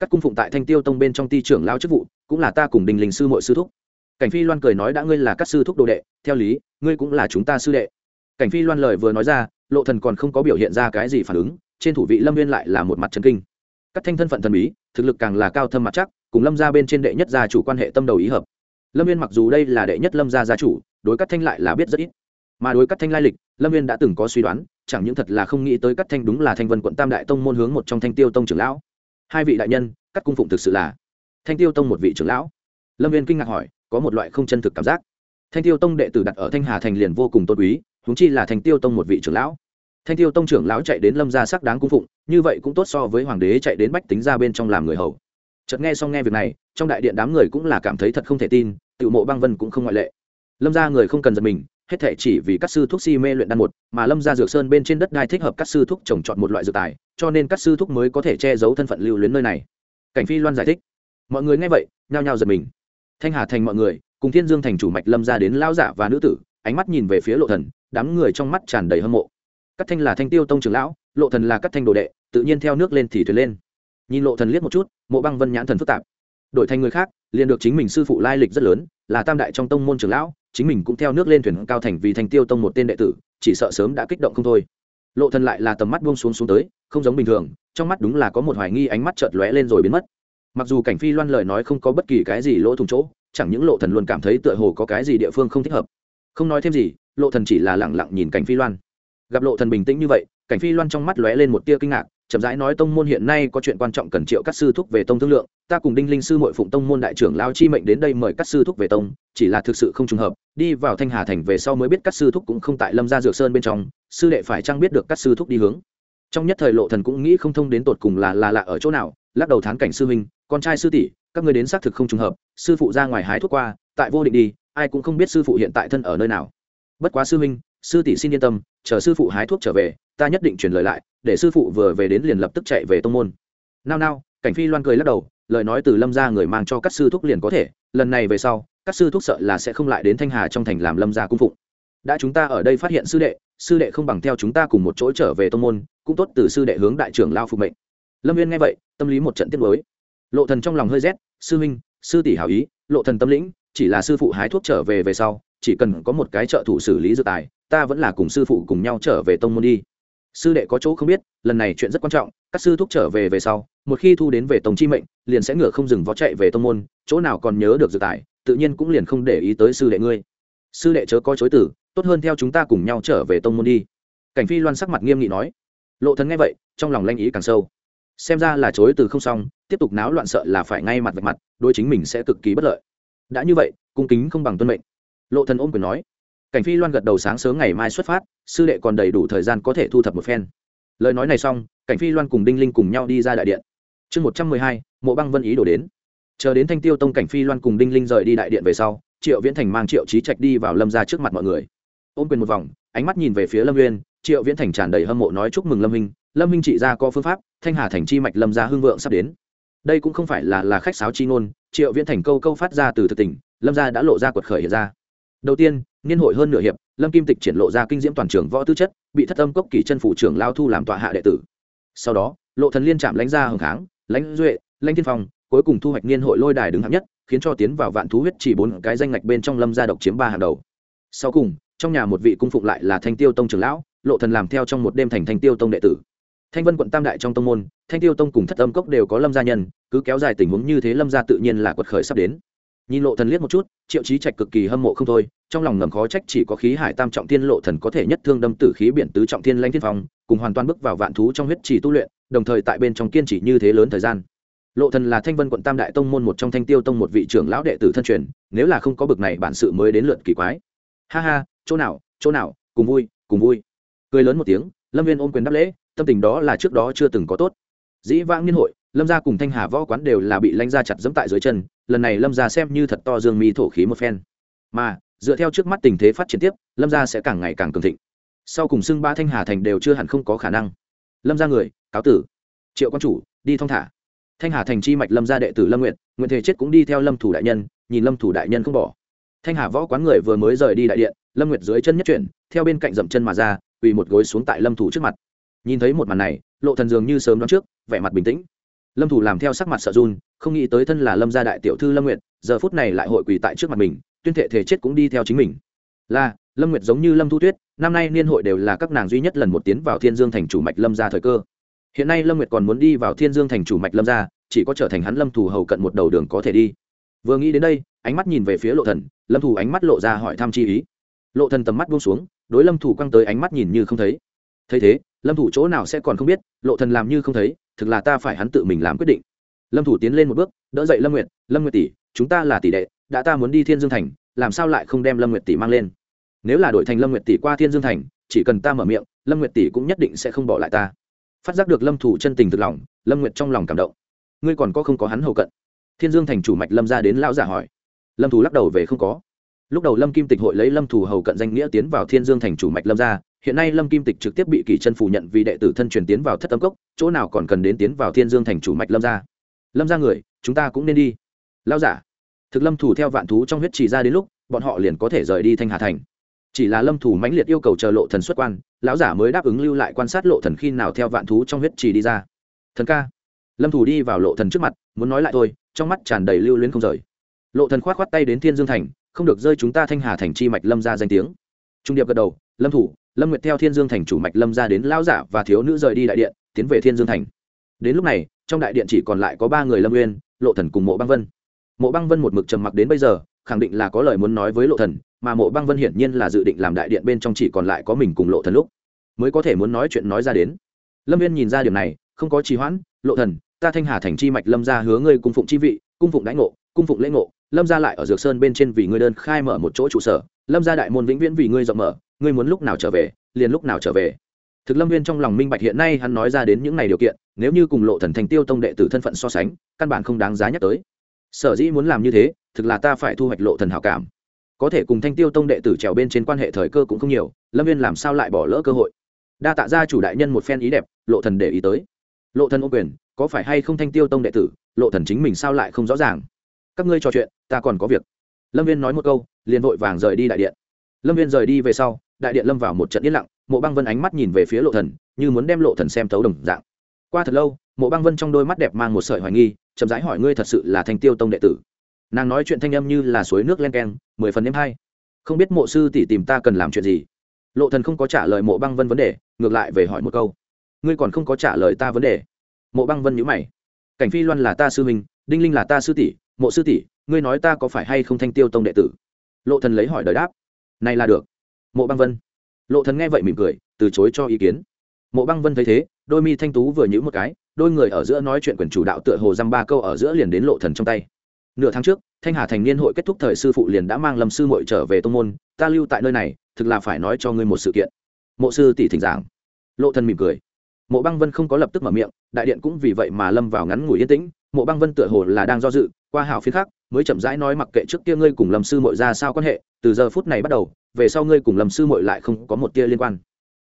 S1: Các cung phụng tại thanh tiêu tông bên trong ti trưởng lao chức vụ, cũng là ta cùng đình linh sư mội sư thúc. Cảnh phi loan cười nói đã ngươi là các sư thúc đồ đệ, theo lý, ngươi cũng là chúng ta sư đệ. Cảnh phi loan lời vừa nói ra, lộ thần còn không có biểu hiện ra cái gì phản ứng, trên thủ vị lâm viên lại là một mặt trấn kinh. Các thanh thân phận thần bí, thực lực càng là cao thâm mặt chắc, cùng lâm gia bên trên đệ nhất gia chủ quan hệ tâm đầu ý hợp. Lâm viên mặc dù đây là đệ nhất lâm gia gia chủ, đối các thanh lại là biết rất ít. Mà đối các thanh lai lịch, lâm viên đã từng có suy đoán chẳng những thật là không nghĩ tới cắt thanh đúng là thanh vân quận tam đại tông môn hướng một trong thanh tiêu tông trưởng lão. Hai vị đại nhân cắt cung phụng thực sự là thanh tiêu tông một vị trưởng lão. Lâm viên kinh ngạc hỏi, có một loại không chân thực cảm giác. Thanh tiêu tông đệ tử đặt ở thanh hà thành liền vô cùng tôn quý húng chi là thanh tiêu tông một vị trưởng lão. Thanh tiêu tông trưởng lão chạy đến lâm gia sắc đáng cung phụng, như vậy cũng tốt so với hoàng đế chạy đến bách tính ra bên trong làm người hầu. Chợt nghe xong nghe việc này, trong đại điện đám người cũng là cảm thấy thật không thể tin, tự mộ băng vân cũng không ngoại lệ. Lâm gia người không cần giật mình hết thể chỉ vì các sư thuốc si mê luyện đan một, mà lâm gia dược sơn bên trên đất đai thích hợp các sư thuốc trồng trọt một loại dược tài, cho nên các sư thuốc mới có thể che giấu thân phận lưu luyến nơi này. Cảnh phi loan giải thích. Mọi người nghe vậy, nhao nhao giật mình. Thanh hà thành mọi người, cùng thiên dương thành chủ mạch lâm ra đến lao giả và nữ tử, ánh mắt nhìn về phía lộ thần, đám người trong mắt tràn đầy hâm mộ. Các thanh là thanh tiêu tông trưởng lão, lộ thần là các thanh đồ đệ, tự nhiên theo nước lên thì thuyền lên. Nhìn lộ thần liếc một chút, mộ băng vân nhãn thần phức tạp. Đổi thành người khác liền được chính mình sư phụ lai lịch rất lớn, là tam đại trong tông môn trường lão, chính mình cũng theo nước lên thuyền cao thành vì thành tiêu tông một tên đệ tử, chỉ sợ sớm đã kích động không thôi. Lộ thần lại là tầm mắt buông xuống xuống tới, không giống bình thường, trong mắt đúng là có một hoài nghi ánh mắt chợt lóe lên rồi biến mất. Mặc dù cảnh phi loan lời nói không có bất kỳ cái gì lỗ thủng chỗ, chẳng những lộ thần luôn cảm thấy tựa hồ có cái gì địa phương không thích hợp. Không nói thêm gì, lộ thần chỉ là lặng lặng nhìn cảnh phi loan. Gặp lộ thần bình tĩnh như vậy, cảnh phi loan trong mắt lóe lên một tia kinh ngạc chậm rãi nói tông môn hiện nay có chuyện quan trọng cần triệu các sư thúc về tông thương lượng, ta cùng đinh linh sư mội phụng tông môn đại trưởng lao chi mệnh đến đây mời các sư thúc về tông, chỉ là thực sự không trùng hợp, đi vào thanh hà thành về sau mới biết các sư thúc cũng không tại lâm gia dược sơn bên trong, sư đệ phải chăng biết được các sư thúc đi hướng. Trong nhất thời lộ thần cũng nghĩ không thông đến tột cùng là là lạ ở chỗ nào, lắc đầu thán cảnh sư huynh, con trai sư tỷ, các người đến xác thực không trùng hợp, sư phụ ra ngoài hái thuốc qua, tại vô định đi, ai cũng không biết sư phụ hiện tại thân ở nơi nào. Bất quá sư huynh, sư tỷ xin yên tâm, chờ sư phụ hái thuốc trở về, ta nhất định truyền lời lại để sư phụ vừa về đến liền lập tức chạy về tông môn. Nao nao, cảnh phi loan cười lắc đầu, lời nói từ lâm ra người mang cho các sư thúc liền có thể, lần này về sau, các sư thúc sợ là sẽ không lại đến thanh hà trong thành làm lâm gia cung phụng. Đã chúng ta ở đây phát hiện sư đệ sư đệ không bằng theo chúng ta cùng một chỗ trở về tông môn, cũng tốt từ sư đệ hướng đại trưởng lao phục mệnh. Lâm viên nghe vậy, tâm lý một trận tiết mới lộ thần trong lòng hơi rét, sư huynh, sư tỷ hảo ý, lộ thần tâm lĩnh, chỉ là sư phụ hái thuốc trở về về sau, chỉ cần có một cái trợ thủ xử lý dự tài, ta vẫn là cùng sư phụ cùng nhau trở về tông môn đi sư đệ có chỗ không biết, lần này chuyện rất quan trọng, các sư thúc trở về về sau, một khi thu đến về tông chi mệnh, liền sẽ ngửa không dừng vó chạy về tông môn, chỗ nào còn nhớ được dự tài, tự nhiên cũng liền không để ý tới sư đệ ngươi. Sư đệ chớ có chối tử tốt hơn theo chúng ta cùng nhau trở về tông môn đi. Cảnh phi loan sắc mặt nghiêm nghị nói. Lộ thần nghe vậy, trong lòng lanh ý càng sâu. Xem ra là chối từ không xong, tiếp tục náo loạn sợ là phải ngay mặt vạch mặt đôi chính mình sẽ cực kỳ bất lợi. Đã như vậy, cung kính không bằng tuân mệnh. Lộ thần ôm quyền nói cảnh phi loan gật đầu sáng sớm ngày mai xuất phát, sư đệ còn đầy đủ thời gian có thể thu thập một phen. Lời nói này xong, cảnh phi loan cùng đinh linh cùng nhau đi ra đại điện. Chương một trăm mười hai, mộ băng vân ý đổ đến. Chờ đến thanh tiêu tông cảnh phi loan cùng đinh linh rời đi đại điện về sau, triệu viễn thành mang triệu trí trạch đi vào lâm ra trước mặt mọi người. Ôm quyền một vòng, ánh mắt nhìn về phía lâm uyên, triệu viễn thành tràn đầy hâm mộ nói chúc mừng lâm minh lâm minh trị ra có phương pháp, thanh hà thành chi mạch lâm ra hưng vượng sắp đến. Đây cũng không phải là là khách sáo chi ngôn, triệu viễn thành câu câu phát ra từ thực tình, lâm gia đã lộ ra quật khởi hiện ra. Đầu tiên niên hội hơn nửa hiệp, lâm kim tịch triển lộ ra kinh diễm toàn trường võ tư chất, bị thất âm cốc kỷ chân phủ trưởng lao thu làm tọa hạ đệ tử. Sau đó, lộ thần liên chạm lãnh gia hồng kháng, lãnh duệ, lãnh thiên phong, cuối cùng thu hoạch niên hội lôi đài đứng hạng nhất, khiến cho tiến vào vạn thú huyết chỉ bốn cái danh ngạch bên trong lâm gia độc chiếm ba hàng đầu. Sau cùng, trong nhà một vị cung phụng lại là thanh tiêu tông trưởng lão, lộ thần làm theo trong một đêm thành thanh tiêu tông đệ tử. Thanh vân quận tam đại trong tông môn, thanh tiêu tông cùng thất âm cốc đều có lâm gia nhân, cứ kéo dài tình huống như thế lâm gia tự nhiên là quật khởi sắp đến. Nhìn lộ thần liếc một chút, triệu trí trạch cực kỳ hâm mộ không thôi trong lòng ngầm khó trách chỉ có khí hải tam trọng thiên lộ thần có thể nhất thương đâm tử khí biển tứ trọng thiên lãnh thiên phong, cùng hoàn toàn bước vào vạn thú trong huyết trì tu luyện, đồng thời tại bên trong kiên trì như thế lớn thời gian. Lộ thần là thanh vân quận tam đại tông môn một trong thanh tiêu tông một vị trưởng lão đệ tử thân truyền, nếu là không có bực này bản sự mới đến lượt kỳ quái. Ha ha, chỗ nào chỗ nào, cùng vui cùng vui. Cười lớn một tiếng, lâm viên ôm quyền đáp lễ, tâm tình đó là trước đó chưa từng có tốt. Dĩ vãng niên hội, lâm gia cùng thanh hà võ quán đều là bị lãnh gia chặt dẫm tại dưới chân, lần này lâm gia xem như thật to dương mi thổ khí một phen. Mà dựa theo trước mắt tình thế phát triển tiếp, lâm gia sẽ càng ngày càng cường thịnh. Sau cùng xưng ba thanh hà thành đều chưa hẳn không có khả năng. Lâm gia người, cáo tử. Triệu quan chủ, đi thong thả. Thanh hà thành chi mạch lâm gia đệ tử lâm nguyện nguyện thể chết cũng đi theo lâm thủ đại nhân, nhìn lâm thủ đại nhân không bỏ. Thanh hà võ quán người vừa mới rời đi đại điện, lâm nguyệt dưới chân nhất chuyển, theo bên cạnh dậm chân mà ra, quỳ một gối xuống tại lâm thủ trước mặt. Nhìn thấy một màn này, lộ thần dường như sớm đoán trước, vẻ mặt bình tĩnh. Lâm thủ làm theo sắc mặt sợ run, không nghĩ tới thân là lâm gia đại tiểu thư lâm nguyệt, giờ phút này lại hội quỳ tại trước mặt mình tuyên thệ thể chết cũng đi theo chính mình. Là, lâm nguyệt giống như lâm thu tuyết, năm nay niên hội đều là các nàng duy nhất lần một tiến vào thiên dương thành chủ mạch lâm gia thời cơ. Hiện nay lâm nguyệt còn muốn đi vào thiên dương thành chủ mạch lâm gia, chỉ có trở thành hắn lâm thủ hầu cận một đầu đường có thể đi. Vừa nghĩ đến đây, ánh mắt nhìn về phía lộ thần, lâm thủ ánh mắt lộ ra hỏi thăm chi ý. Lộ thần tầm mắt buông xuống, đối lâm thủ quăng tới ánh mắt nhìn như không thấy. Thấy thế, lâm thủ chỗ nào sẽ còn không biết, lộ thần làm như không thấy, thực là ta phải hắn tự mình làm quyết định. Lâm thủ tiến lên một bước, đỡ dậy lâm nguyệt lâm nguyệt tỷ, chúng ta là tỷ đệ đã ta muốn đi thiên dương thành, làm sao lại không đem lâm nguyệt tỷ mang lên? Nếu là đổi thành lâm nguyệt tỷ qua thiên dương thành, chỉ cần ta mở miệng, lâm nguyệt tỷ cũng nhất định sẽ không bỏ lại ta. Phát giác được lâm thủ chân tình thực lòng, lâm nguyệt trong lòng cảm động. Ngươi còn có không có hắn hầu cận? Thiên dương thành chủ mạch lâm ra đến lão giả hỏi. Lâm thủ lắc đầu về không có. Lúc đầu lâm kim tịch hội lấy lâm thủ hầu cận danh nghĩa tiến vào thiên dương thành chủ mạch lâm ra hiện nay lâm kim tịch trực tiếp bị kỷ chân phủ nhận vì đệ tử thân truyền tiến vào thất âm cốc, chỗ nào còn cần đến tiến vào thiên dương thành chủ mạch lâm ra lâm ra người, chúng ta cũng nên đi. Lao giả thực lâm thủ theo vạn thú trong huyết trì ra đến lúc, bọn họ liền có thể rời đi thanh hà thành. Chỉ là lâm thủ mãnh liệt yêu cầu chờ lộ thần xuất quan, lão giả mới đáp ứng lưu lại quan sát lộ thần khi nào theo vạn thú trong huyết trì đi ra. Thần ca. Lâm thủ đi vào lộ thần trước mặt, muốn nói lại thôi, trong mắt tràn đầy lưu luyến không rời. Lộ thần khoát khoát tay đến thiên dương thành, không được rơi chúng ta thanh hà thành chi mạch lâm ra danh tiếng. Trung điệp gật đầu, lâm thủ, lâm nguyệt theo thiên dương thành chủ mạch lâm ra đến lão giả và thiếu nữ rời đi đại điện, tiến về thiên dương thành. Đến lúc này, trong đại điện chỉ còn lại có ba người lâm uyên, lộ thần cùng mộ băng vân mộ băng vân một mực trầm mặc đến bây giờ, khẳng định là có lời muốn nói với lộ thần, mà mộ băng vân hiển nhiên là dự định làm đại điện bên trong chỉ còn lại có mình cùng lộ thần lúc mới có thể muốn nói chuyện nói ra đến. Lâm viên nhìn ra điểm này, không có trì hoãn, lộ thần, ta thanh hà thành chi mạch lâm gia hứa ngươi cung phụng chi vị, cung phụng đãi ngộ, cung phụng lễ ngộ, lâm gia lại ở dược sơn bên trên vì ngươi đơn khai mở một chỗ trụ sở, lâm gia đại môn vĩnh viễn vì ngươi rộng mở, ngươi muốn lúc nào trở về, liền lúc nào trở về. Thực lâm viên trong lòng minh bạch hiện nay hắn nói ra đến những này điều kiện, nếu như cùng lộ thần thành tiêu tông đệ tử thân phận so sánh, căn bản không đáng giá nhắc tới sở dĩ muốn làm như thế, thực là ta phải thu hoạch lộ thần hảo cảm. Có thể cùng thanh tiêu tông đệ tử trèo bên trên quan hệ thời cơ cũng không nhiều, lâm viên làm sao lại bỏ lỡ cơ hội? Đa tạ ra chủ đại nhân một phen ý đẹp, lộ thần để ý tới. Lộ thần ô quyền, có phải hay không thanh tiêu tông đệ tử, lộ thần chính mình sao lại không rõ ràng? Các ngươi trò chuyện, ta còn có việc. Lâm viên nói một câu, liền vội vàng rời đi đại điện. Lâm viên rời đi về sau, đại điện lâm vào một trận yên lặng, mộ băng vân ánh mắt nhìn về phía lộ thần, như muốn đem lộ thần xem thấu đồng dạng. Qua thật lâu, mộ băng vân trong đôi mắt đẹp mang một sợi hoài nghi chậm rãi hỏi ngươi thật sự là thanh tiêu tông đệ tử. Nàng nói chuyện thanh âm như là suối nước len keng, mười phần đêm hai không biết mộ sư tỷ tìm ta cần làm chuyện gì. Lộ thần không có trả lời mộ băng vân vấn đề, ngược lại về hỏi một câu. Ngươi còn không có trả lời ta vấn đề. Mộ băng vân nhíu mày. Cảnh phi loan là ta sư huynh, đinh linh là ta sư tỷ, mộ sư tỷ, ngươi nói ta có phải hay không thanh tiêu tông đệ tử? Lộ thần lấy hỏi đời đáp. Này là được. Mộ băng vân. Lộ thần nghe vậy mỉm cười, từ chối cho ý kiến. Mộ băng vân thấy thế đôi mi thanh tú vừa nhíu một cái, đôi người ở giữa nói chuyện quyền chủ đạo tựa hồ dăm ba câu ở giữa liền đến lộ thần trong tay. Nửa tháng trước, thanh hà thành niên hội kết thúc thời sư phụ liền đã mang lâm sư muội trở về tông môn, ta lưu tại nơi này, thực là phải nói cho ngươi một sự kiện. Mộ sư tỷ thỉnh giảng. Lộ thần mỉm cười. Mộ băng vân không có lập tức mở miệng, đại điện cũng vì vậy mà lâm vào ngắn ngủi yên tĩnh, mộ băng vân tựa hồ là đang do dự, qua hảo phiến khác mới chậm rãi nói mặc kệ trước kia ngươi cùng lâm sư muội ra sao quan hệ, từ giờ phút này bắt đầu, về sau ngươi cùng lâm sư muội lại không có một tia liên quan.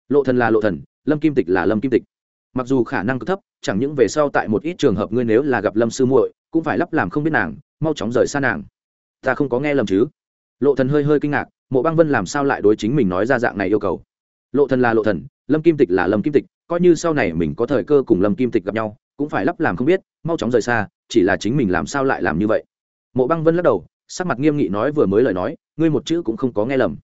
S1: Lộ thần là lộ thần, lâm kim tịch là lâm kim tịch mặc dù khả năng cực thấp, chẳng những về sau tại một ít trường hợp ngươi nếu là gặp lâm sư muội, cũng phải lắp làm không biết nàng, mau chóng rời xa nàng. Ta không có nghe lầm chứ? Lộ thần hơi hơi kinh ngạc, mộ băng vân làm sao lại đối chính mình nói ra dạng này yêu cầu? Lộ thần là lộ thần, lâm kim tịch là lâm kim tịch, coi như sau này mình có thời cơ cùng lâm kim tịch gặp nhau, cũng phải lắp làm không biết, mau chóng rời xa, chỉ là chính mình làm sao lại làm như vậy? Mộ băng vân lắc đầu, sắc mặt nghiêm nghị nói vừa mới lời nói, ngươi một chữ cũng không có nghe lầm.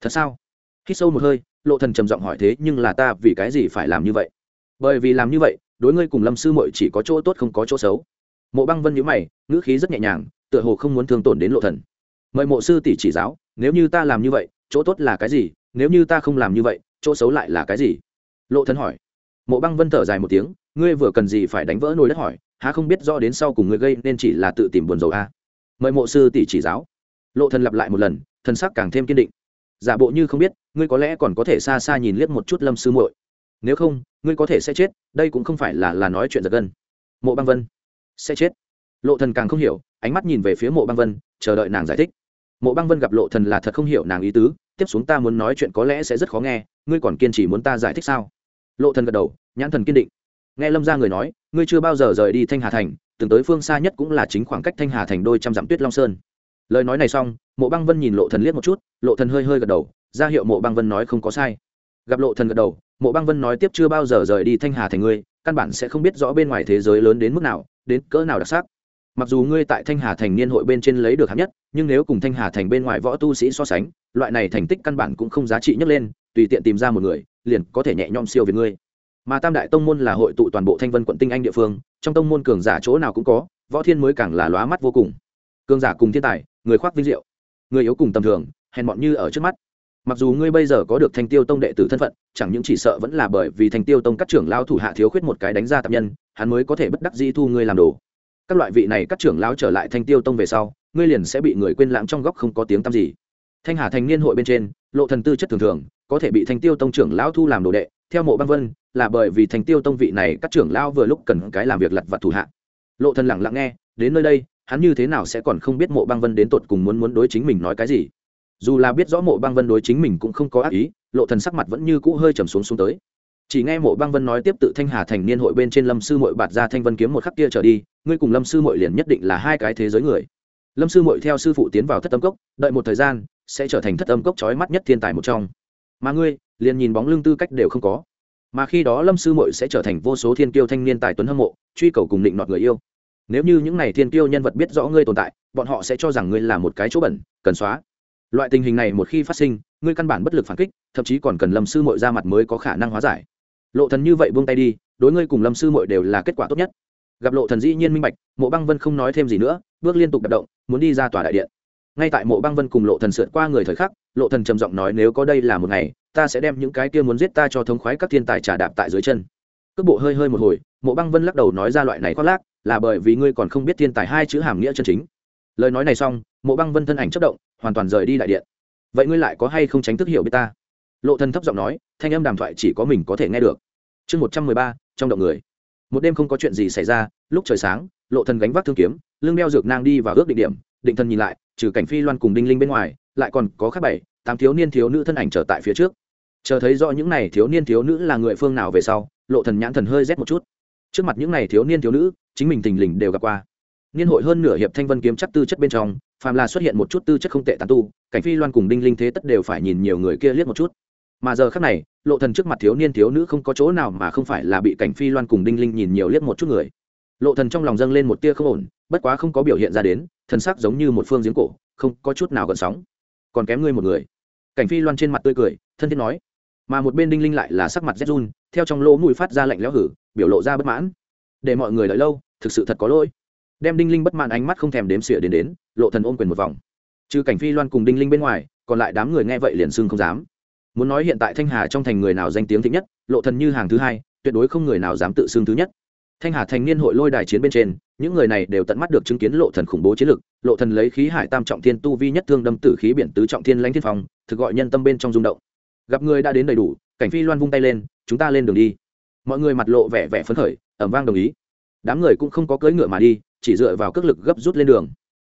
S1: Thật sao? Khi sâu một hơi, lộ thần trầm giọng hỏi thế nhưng là ta vì cái gì phải làm như vậy? Bởi vì làm như vậy, đối ngươi cùng lâm sư muội chỉ có chỗ tốt không có chỗ xấu. Mộ băng vân nhữ mày, ngữ khí rất nhẹ nhàng, tựa hồ không muốn thương tổn đến lộ thần. Mời mộ sư tỷ chỉ giáo, nếu như ta làm như vậy, chỗ tốt là cái gì? Nếu như ta không làm như vậy, chỗ xấu lại là cái gì? Lộ thần hỏi. Mộ băng vân thở dài một tiếng, ngươi vừa cần gì phải đánh vỡ nồi đất hỏi, há không biết rõ đến sau cùng ngươi gây nên chỉ là tự tìm buồn rầu a. À? mời mộ sư tỷ chỉ giáo. Lộ thần lặp lại một lần, thần sắc càng thêm kiên định. Giả bộ như không biết, ngươi có lẽ còn có thể xa xa nhìn liếc một chút lâm sư muội nếu không, ngươi có thể sẽ chết, đây cũng không phải là là nói chuyện giật gân. Mộ băng vân, sẽ chết. Lộ thần càng không hiểu, ánh mắt nhìn về phía mộ băng vân, chờ đợi nàng giải thích. Mộ băng vân gặp lộ thần là thật không hiểu nàng ý tứ, tiếp xuống ta muốn nói chuyện có lẽ sẽ rất khó nghe, ngươi còn kiên trì muốn ta giải thích sao? Lộ thần gật đầu, nhãn thần kiên định. Nghe lâm gia người nói, ngươi chưa bao giờ rời đi thanh hà thành, từng tới phương xa nhất cũng là chính khoảng cách thanh hà thành đôi trăm dặm tuyết long sơn. Lời nói này xong, mộ băng vân nhìn lộ thần liếc một chút, lộ thần hơi hơi gật đầu, ra hiệu mộ băng vân nói không có sai. Gặp lộ thần gật đầu mộ băng vân nói tiếp chưa bao giờ rời đi thanh hà thành ngươi, căn bản sẽ không biết rõ bên ngoài thế giới lớn đến mức nào, đến cỡ nào đặc sắc. Mặc dù ngươi tại thanh hà thành niên hội bên trên lấy được hạng nhất, nhưng nếu cùng thanh hà thành bên ngoài võ tu sĩ so sánh, loại này thành tích căn bản cũng không giá trị nhấc lên, tùy tiện tìm ra một người, liền có thể nhẹ nhõm siêu việt ngươi. Mà tam đại tông môn là hội tụ toàn bộ thanh vân quận tinh anh địa phương, trong tông môn cường giả chỗ nào cũng có, võ thiên mới càng là lóa mắt vô cùng. Cường giả cùng thiên tài, người khoác vinh diệu, người yếu cùng tầm thường, hèn mọn như ở trước mắt mặc dù ngươi bây giờ có được thanh tiêu tông đệ tử thân phận, chẳng những chỉ sợ vẫn là bởi vì thanh tiêu tông các trưởng lao thủ hạ thiếu khuyết một cái đánh ra tạp nhân, hắn mới có thể bất đắc di thu ngươi làm đồ. Các loại vị này các trưởng lao trở lại thanh tiêu tông về sau, ngươi liền sẽ bị người quên lãng trong góc không có tiếng tăm gì. Thanh hà thành niên hội bên trên, lộ thần tư chất thường thường, có thể bị thanh tiêu tông trưởng lão thu làm đồ đệ, theo mộ băng vân, là bởi vì thanh tiêu tông vị này các trưởng lão vừa lúc cần cái làm việc lặt vặt thủ hạ. Lộ thần lặng lặng nghe, đến nơi đây, hắn như thế nào sẽ còn không biết mộ băng vân đến tột cùng muốn muốn đối chính mình nói cái gì? Dù là biết rõ mộ băng vân đối chính mình cũng không có ác ý, lộ thần sắc mặt vẫn như cũ hơi trầm xuống xuống tới. Chỉ nghe mộ băng vân nói tiếp tự thanh hà thành niên hội bên trên lâm sư mội bạt ra thanh vân kiếm một khắc kia trở đi, ngươi cùng lâm sư mội liền nhất định là hai cái thế giới người. Lâm sư mội theo sư phụ tiến vào thất âm cốc, đợi một thời gian, sẽ trở thành thất âm cốc trói mắt nhất thiên tài một trong. Mà ngươi, liền nhìn bóng lưng tư cách đều không có. Mà khi đó lâm sư mội sẽ trở thành vô số thiên kiêu thanh niên tài tuấn hâm mộ, truy cầu cùng định nọt người yêu. Nếu như những này thiên tiêu nhân vật biết rõ ngươi tồn tại, bọn họ sẽ cho rằng ngươi là một cái chỗ bẩn, cần xóa loại tình hình này một khi phát sinh, ngươi căn bản bất lực phản kích, thậm chí còn cần lâm sư mội ra mặt mới có khả năng hóa giải. Lộ thần như vậy buông tay đi, đối ngươi cùng lâm sư mội đều là kết quả tốt nhất. Gặp lộ thần dĩ nhiên minh bạch, mộ băng vân không nói thêm gì nữa, bước liên tục đập động, muốn đi ra tòa đại điện. Ngay tại mộ băng vân cùng lộ thần sượt qua người thời khắc, lộ thần trầm giọng nói nếu có đây là một ngày, ta sẽ đem những cái kia muốn giết ta cho thống khoái các thiên tài trà đạp tại dưới chân. Cước bộ hơi hơi một hồi, mộ băng vân lắc đầu nói ra loại này khoác lác, là bởi vì ngươi còn không biết thiên tài hai chữ hàm nghĩa chân chính. Lời nói này xong, mộ băng vân thân ảnh chất động hoàn toàn rời đi đại điện. Vậy ngươi lại có hay không tránh thức hiểu biết ta? Lộ thần thấp giọng nói, thanh âm đàm thoại chỉ có mình có thể nghe được. Chương một trăm mười ba, trong động người. Một đêm không có chuyện gì xảy ra, lúc trời sáng, lộ thần gánh vác thương kiếm, lưng đeo dược nang đi vào ước định điểm, định thân nhìn lại, trừ cảnh phi loan cùng đinh linh bên ngoài, lại còn có khác bảy, tám thiếu niên thiếu nữ thân ảnh trở tại phía trước. Chờ thấy rõ những này thiếu niên thiếu nữ là người phương nào về sau, lộ thần nhãn thần hơi rét một chút. Trước mặt những này thiếu niên thiếu nữ, chính mình tình lình đều gặp qua. Niên hội hơn nửa hiệp thanh vân kiếm chắc tư chất bên trong phàm là xuất hiện một chút tư chất không tệ tàn tu, cảnh phi loan cùng đinh linh thế tất đều phải nhìn nhiều người kia liếc một chút. Mà giờ khác này, lộ thần trước mặt thiếu niên thiếu nữ không có chỗ nào mà không phải là bị cảnh phi loan cùng đinh linh nhìn nhiều liếc một chút người. Lộ thần trong lòng dâng lên một tia không ổn, bất quá không có biểu hiện ra đến thần sắc giống như một phương giếng cổ, không có chút nào gần sóng. Còn kém ngươi một người. Cảnh phi loan trên mặt tươi cười, thân thiết nói. Mà một bên đinh linh lại là sắc mặt rét run, theo trong lỗ mũi phát ra lạnh lẽo hử, biểu lộ ra bất mãn. Để mọi người đợi lâu, thực sự thật có lỗi. Đem đinh linh bất mãn ánh mắt không thèm đếm xỉa đến đến lộ thần ôm quyền một vòng. Trừ cảnh phi loan cùng đinh linh bên ngoài, còn lại đám người nghe vậy liền xưng không dám. Muốn nói hiện tại thanh hà trong thành người nào danh tiếng thịnh nhất, lộ thần như hàng thứ hai, tuyệt đối không người nào dám tự xưng thứ nhất. Thanh hà thành niên hội lôi đài chiến bên trên, những người này đều tận mắt được chứng kiến lộ thần khủng bố chiến lực, lộ thần lấy khí hải tam trọng thiên tu vi nhất thương đâm tử khí biển tứ trọng thiên lãnh thiên phong, thực gọi nhân tâm bên trong rung động. Gặp người đã đến đầy đủ, cảnh phi loan vung tay lên, chúng ta lên đường đi. Mọi người mặt lộ vẻ vẻ phấn khởi ẩm vang đồng ý. Đám người cũng không có cưỡi ngựa mà đi, chỉ dựa vào cước lực gấp rút lên đường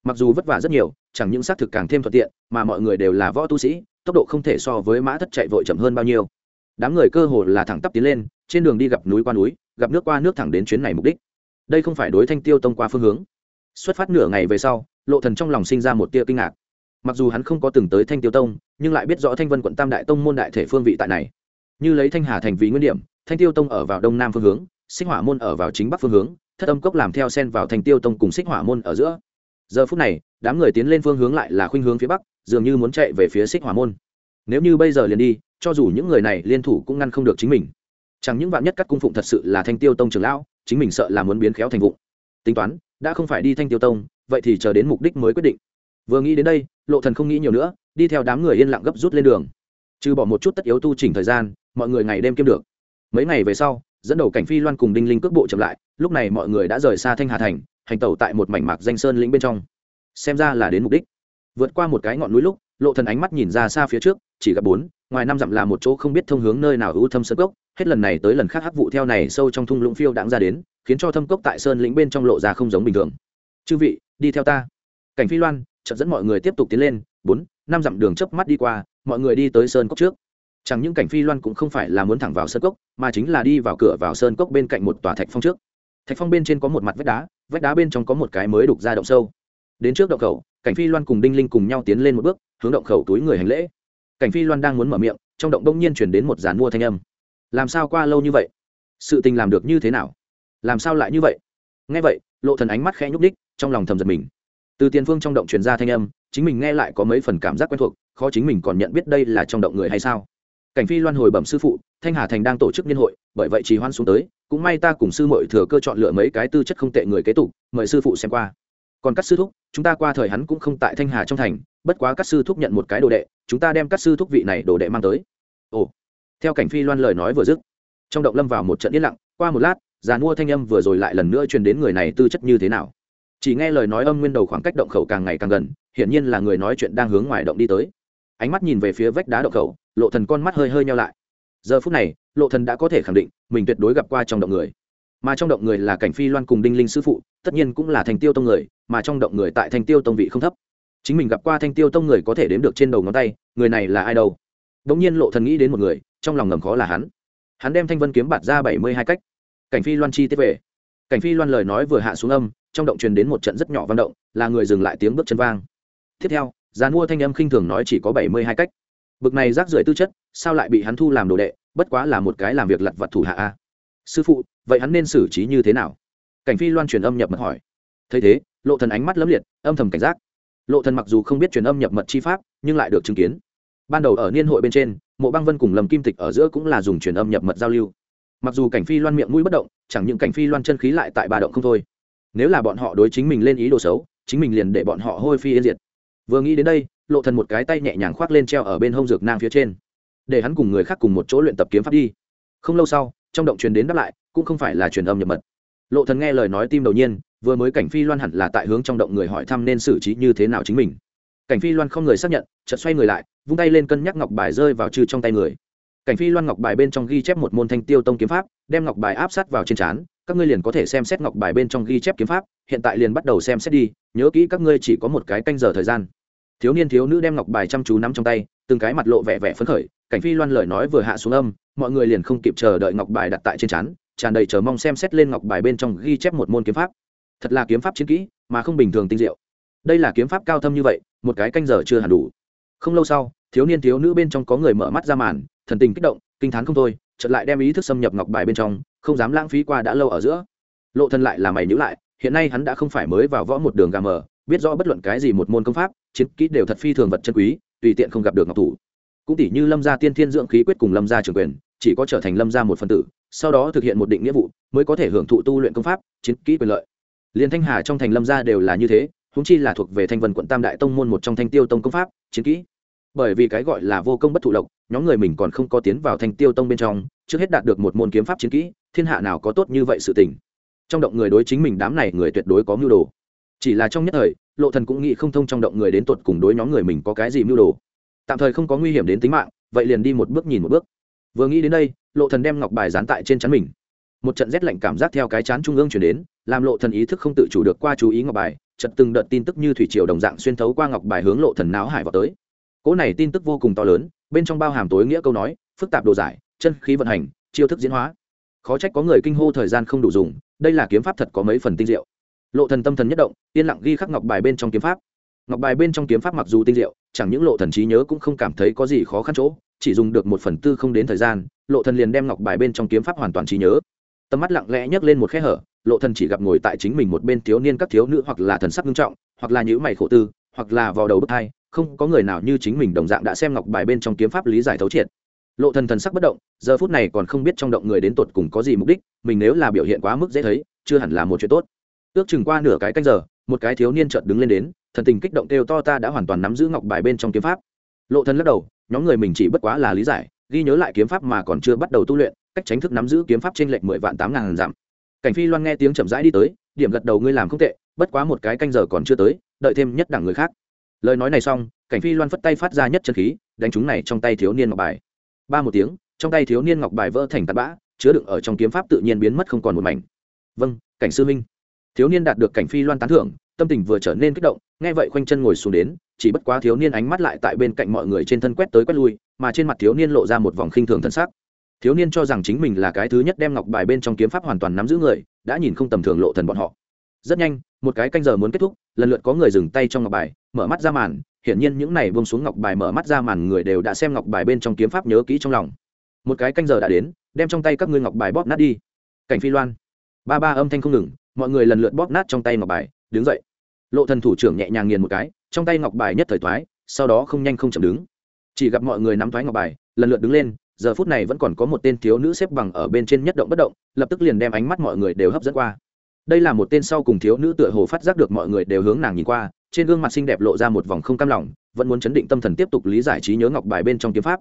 S1: mặc dù vất vả rất nhiều, chẳng những xác thực càng thêm thuận tiện, mà mọi người đều là võ tu sĩ, tốc độ không thể so với mã thất chạy vội chậm hơn bao nhiêu. Đám người cơ hồ là thẳng tắp tiến lên, trên đường đi gặp núi qua núi, gặp nước qua nước thẳng đến chuyến này mục đích. Đây không phải đối thanh tiêu tông qua phương hướng. Xuất phát nửa ngày về sau, lộ thần trong lòng sinh ra một tia kinh ngạc. Mặc dù hắn không có từng tới thanh tiêu tông, nhưng lại biết rõ thanh vân quận tam đại tông môn đại thể phương vị tại này. Như lấy thanh hà thành vị nguyên điểm, thanh tiêu tông ở vào đông nam phương hướng, xích hỏa môn ở vào chính bắc phương hướng, thất âm cốc làm theo sen vào thanh tiêu tông cùng xích hỏa môn ở giữa giờ phút này, đám người tiến lên phương hướng lại là khuynh hướng phía bắc, dường như muốn chạy về phía xích hỏa môn. Nếu như bây giờ liền đi, cho dù những người này liên thủ cũng ngăn không được chính mình. Chẳng những vạn nhất cắt cung phụng thật sự là thanh tiêu tông trưởng lão, chính mình sợ là muốn biến khéo thành vụ tính toán, đã không phải đi thanh tiêu tông, vậy thì chờ đến mục đích mới quyết định. Vừa nghĩ đến đây, lộ thần không nghĩ nhiều nữa, đi theo đám người yên lặng gấp rút lên đường. Trừ bỏ một chút tất yếu tu chỉnh thời gian, mọi người ngày đêm kiếm được. Mấy ngày về sau, dẫn đầu cảnh phi loan cùng đinh linh cước bộ chậm lại, lúc này mọi người đã rời xa thanh hà thành hành tẩu tại một mảnh mạc danh sơn lĩnh bên trong. Xem ra là đến mục đích. Vượt qua một cái ngọn núi lúc, lộ thần ánh mắt nhìn ra xa phía trước, chỉ gặp bốn, ngoài năm dặm là một chỗ không biết thông hướng nơi nào ưu thâm sơn cốc, hết lần này tới lần khác hắc vụ theo này sâu trong thung lũng phiêu đãng ra đến, khiến cho thâm cốc tại sơn lĩnh bên trong lộ ra không giống bình thường. Chư vị, đi theo ta. Cảnh phi loan chợt dẫn mọi người tiếp tục tiến lên, bốn, năm dặm đường chớp mắt đi qua, mọi người đi tới sơn cốc trước. Chẳng những cảnh phi loan cũng không phải là muốn thẳng vào sơn cốc, mà chính là đi vào cửa vào sơn cốc bên cạnh một tòa thạch phong trước. Thạch phong bên trên có một mặt vách đá vách đá bên trong có một cái mới đục ra động sâu. Đến trước động khẩu, cảnh phi loan cùng đinh linh cùng nhau tiến lên một bước, hướng động khẩu túi người hành lễ. Cảnh phi loan đang muốn mở miệng, trong động đông nhiên chuyển đến một dàn mua thanh âm. Làm sao qua lâu như vậy? Sự tình làm được như thế nào? Làm sao lại như vậy? Nghe vậy, lộ thần ánh mắt khẽ nhúc đích trong lòng thầm giật mình. Từ tiền phương trong động truyền ra thanh âm, chính mình nghe lại có mấy phần cảm giác quen thuộc, khó chính mình còn nhận biết đây là trong động người hay sao? Cảnh phi loan hồi bẩm sư phụ, thanh hà thành đang tổ chức niên hội, bởi vậy trì hoan xuống tới cũng may ta cùng sư muội thừa cơ chọn lựa mấy cái tư chất không tệ người kế tục, mời sư phụ xem qua. Còn các sư thúc, chúng ta qua thời hắn cũng không tại thanh hà trong thành, bất quá các sư thúc nhận một cái đồ đệ, chúng ta đem các sư thúc vị này đồ đệ mang tới. Ồ. Theo cảnh phi loan lời nói vừa dứt, trong động lâm vào một trận yên lặng, qua một lát, già mua thanh âm vừa rồi lại lần nữa truyền đến người này tư chất như thế nào. Chỉ nghe lời nói âm nguyên đầu khoảng cách động khẩu càng ngày càng gần, hiển nhiên là người nói chuyện đang hướng ngoài động đi tới. Ánh mắt nhìn về phía vách đá động khẩu, lộ thần con mắt hơi hơi nhau lại. Giờ phút này lộ thần đã có thể khẳng định, mình tuyệt đối gặp qua trong động người. Mà trong động người là cảnh phi loan cùng đinh linh sư phụ, tất nhiên cũng là thành tiêu tông người, mà trong động người tại thành tiêu tông vị không thấp. Chính mình gặp qua thanh tiêu tông người có thể đếm được trên đầu ngón tay, người này là ai đâu? Đống nhiên lộ thần nghĩ đến một người, trong lòng ngầm khó là hắn. Hắn đem thanh vân kiếm bạt ra bảy mươi hai cách. Cảnh phi loan chi tiếp về. Cảnh phi loan lời nói vừa hạ xuống âm, trong động truyền đến một trận rất nhỏ vang động, là người dừng lại tiếng bước chân vang. Tiếp theo, giàn mua thanh âm khinh thường nói chỉ có bảy mươi hai cách. Bực này rác rưởi tư chất, sao lại bị hắn thu làm đồ đệ bất quá là một cái làm việc lặt vặt thủ hạ a. Sư phụ, vậy hắn nên xử trí như thế nào? Cảnh phi loan truyền âm nhập mật hỏi. Thấy thế, lộ thần ánh mắt lấm liệt, âm thầm cảnh giác. Lộ thần mặc dù không biết truyền âm nhập mật chi pháp, nhưng lại được chứng kiến. Ban đầu ở niên hội bên trên, mộ băng vân cùng lâm kim tịch ở giữa cũng là dùng truyền âm nhập mật giao lưu. Mặc dù cảnh phi loan miệng mũi bất động, chẳng những cảnh phi loan chân khí lại tại bà động không thôi. Nếu là bọn họ đối chính mình lên ý đồ xấu, chính mình liền để bọn họ hôi phi yên diệt. Vừa nghĩ đến đây, lộ thần một cái tay nhẹ nhàng khoác lên treo ở bên hông dược nang phía trên để hắn cùng người khác cùng một chỗ luyện tập kiếm pháp đi. Không lâu sau, trong động truyền đến đáp lại, cũng không phải là truyền âm nhập mật. Lộ thần nghe lời nói tim đầu nhiên, vừa mới cảnh phi loan hẳn là tại hướng trong động người hỏi thăm nên xử trí như thế nào chính mình. Cảnh phi loan không người xác nhận, chợt xoay người lại, vung tay lên cân nhắc ngọc bài rơi vào chư trong tay người. Cảnh phi loan ngọc bài bên trong ghi chép một môn thanh tiêu tông kiếm pháp, đem ngọc bài áp sát vào trên trán, các ngươi liền có thể xem xét ngọc bài bên trong ghi chép kiếm pháp, hiện tại liền bắt đầu xem xét đi, nhớ kỹ các ngươi chỉ có một cái canh giờ thời gian. Thiếu niên thiếu nữ đem ngọc bài chăm chú nắm trong tay từng cái mặt lộ vẻ vẻ phấn khởi cảnh phi loan lời nói vừa hạ xuống âm mọi người liền không kịp chờ đợi ngọc bài đặt tại trên chán, tràn đầy chờ mong xem xét lên ngọc bài bên trong ghi chép một môn kiếm pháp. Thật là kiếm pháp chiến kỹ mà không bình thường tinh diệu. Đây là kiếm pháp cao thâm như vậy một cái canh giờ chưa hẳn đủ. Không lâu sau thiếu niên thiếu nữ bên trong có người mở mắt ra màn thần tình kích động kinh t h á n không thôi chợt lại đem ý thức xâm nhập ngọc bài bên trong không dám lãng phí qua đã lâu ở giữa. Lộ thân lại là mày nhữ lại hiện nay hắn đã không phải mới vào võ một đường gà mờ biết rõ bất luận cái gì một môn công pháp chiến kỹ đều thật phi thường vật chân quý tùy tiện không gặp được ngọc thủ. Cũng tỷ như lâm gia tiên thiên dưỡng khí quyết cùng lâm gia trường quyền, chỉ có trở thành lâm gia một phần tử, sau đó thực hiện một định nghĩa vụ, mới có thể hưởng thụ tu luyện công pháp, chiến kỹ quyền lợi. Liền thanh hà trong thành lâm gia đều là như thế húng chi là thuộc về thanh vân quận tam đại tông môn một trong thanh tiêu tông công pháp, chiến kỹ. Bởi vì cái gọi là vô công bất thụ lộc nhóm người mình còn không có tiến vào thanh tiêu tông bên trong, trước hết đạt được một môn kiếm pháp chiến kỹ, thiên hạ nào có tốt như vậy sự tình. Trong động người đối chính mình đám này người tuyệt đối có mưu đồ chỉ là trong nhất thời, lộ thần cũng nghĩ không thông trong động người đến tuột cùng đối nhóm người mình có cái gì mưu đồ. Tạm thời không có nguy hiểm đến tính mạng, vậy liền đi một bước nhìn một bước. Vừa nghĩ đến đây, lộ thần đem ngọc bài dán tại trên chắn mình. Một trận rét lạnh cảm giác theo cái chán trung ương chuyển đến, làm lộ thần ý thức không tự chủ được qua chú ý ngọc bài, chợt từng đợt tin tức như thủy triều đồng dạng xuyên thấu qua ngọc bài hướng lộ thần náo hải vào tới. Cỗ này tin tức vô cùng to lớn, bên trong bao hàm tối nghĩa câu nói, phức tạp đồ giải, chân khí vận hành, chiêu thức diễn hóa. Khó trách có người kinh hô thời gian không đủ dùng, đây là kiếm pháp thật có mấy phần tinh diệu lộ thần tâm thần nhất động yên lặng ghi khắc ngọc bài bên trong kiếm pháp. Ngọc bài bên trong kiếm pháp mặc dù tinh diệu chẳng những lộ thần trí nhớ cũng không cảm thấy có gì khó khăn chỗ chỉ dùng được một phần tư không đến thời gian lộ thần liền đem ngọc bài bên trong kiếm pháp hoàn toàn trí nhớ. Tầm mắt lặng lẽ nhấc lên một khe hở lộ thần chỉ gặp ngồi tại chính mình một bên thiếu niên các thiếu nữ hoặc là thần sắc nghiêm trọng hoặc là nhũ mày khổ tư hoặc là vào đầu bức tai, không có người nào như chính mình đồng dạng đã xem ngọc bài bên trong kiếm pháp lý giải thấu triệt. Lộ thần thần sắc bất động giờ phút này còn không biết trong động người đến tột cùng có gì mục đích mình nếu là biểu hiện quá mức dễ thấy chưa hẳn là một chuyện tốt ước chừng qua nửa cái canh giờ, một cái thiếu niên chợt đứng lên đến, thần tình kích động kêu to ta đã hoàn toàn nắm giữ ngọc bài bên trong kiếm pháp. Lộ thần lắc đầu, nhóm người mình chỉ bất quá là lý giải, ghi nhớ lại kiếm pháp mà còn chưa bắt đầu tu luyện, cách tránh thức nắm giữ kiếm pháp trên lệch mười vạn tám ngàn dặm. Cảnh phi loan nghe tiếng chậm rãi đi tới, điểm gật đầu ngươi làm không tệ, bất quá một cái canh giờ còn chưa tới, đợi thêm nhất đẳng người khác. Lời nói này xong, cảnh phi loan phất tay phát ra nhất chân khí, đánh chúng này trong tay thiếu niên ngọc bài. Ba một tiếng, trong tay thiếu niên ngọc bài vỡ thành tạt bã, chứa đựng ở trong kiếm pháp tự nhiên biến mất không còn một mảnh. Vâng cảnh sư minh thiếu niên đạt được cảnh phi loan tán thưởng, tâm tình vừa trở nên kích động, nghe vậy khoanh chân ngồi xuống đến, chỉ bất quá thiếu niên ánh mắt lại tại bên cạnh mọi người trên thân quét tới quét lui, mà trên mặt thiếu niên lộ ra một vòng khinh thường thân xác thiếu niên cho rằng chính mình là cái thứ nhất đem ngọc bài bên trong kiếm pháp hoàn toàn nắm giữ người, đã nhìn không tầm thường lộ thần bọn họ. Rất nhanh, một cái canh giờ muốn kết thúc, lần lượt có người dừng tay trong ngọc bài, mở mắt ra màn, hiển nhiên những này buông xuống ngọc bài mở mắt ra màn người đều đã xem ngọc bài bên trong kiếm pháp nhớ kỹ trong lòng. Một cái canh giờ đã đến, đem trong tay các ngươi ngọc bài bóp nát đi. Cảnh phi loan. Ba ba âm thanh không ngừng mọi người lần lượt bóp nát trong tay ngọc bài, đứng dậy. Lộ thần thủ trưởng nhẹ nhàng nghiền một cái, trong tay ngọc bài nhất thời thoái, sau đó không nhanh không chậm đứng. Chỉ gặp mọi người nắm thoái ngọc bài, lần lượt đứng lên, giờ phút này vẫn còn có một tên thiếu nữ xếp bằng ở bên trên nhất động bất động, lập tức liền đem ánh mắt mọi người đều hấp dẫn qua. Đây là một tên sau cùng thiếu nữ tựa hồ phát giác được mọi người đều hướng nàng nhìn qua, trên gương mặt xinh đẹp lộ ra một vòng không cam lòng, vẫn muốn chấn định tâm thần tiếp tục lý giải trí nhớ ngọc bài bên trong kiếm pháp.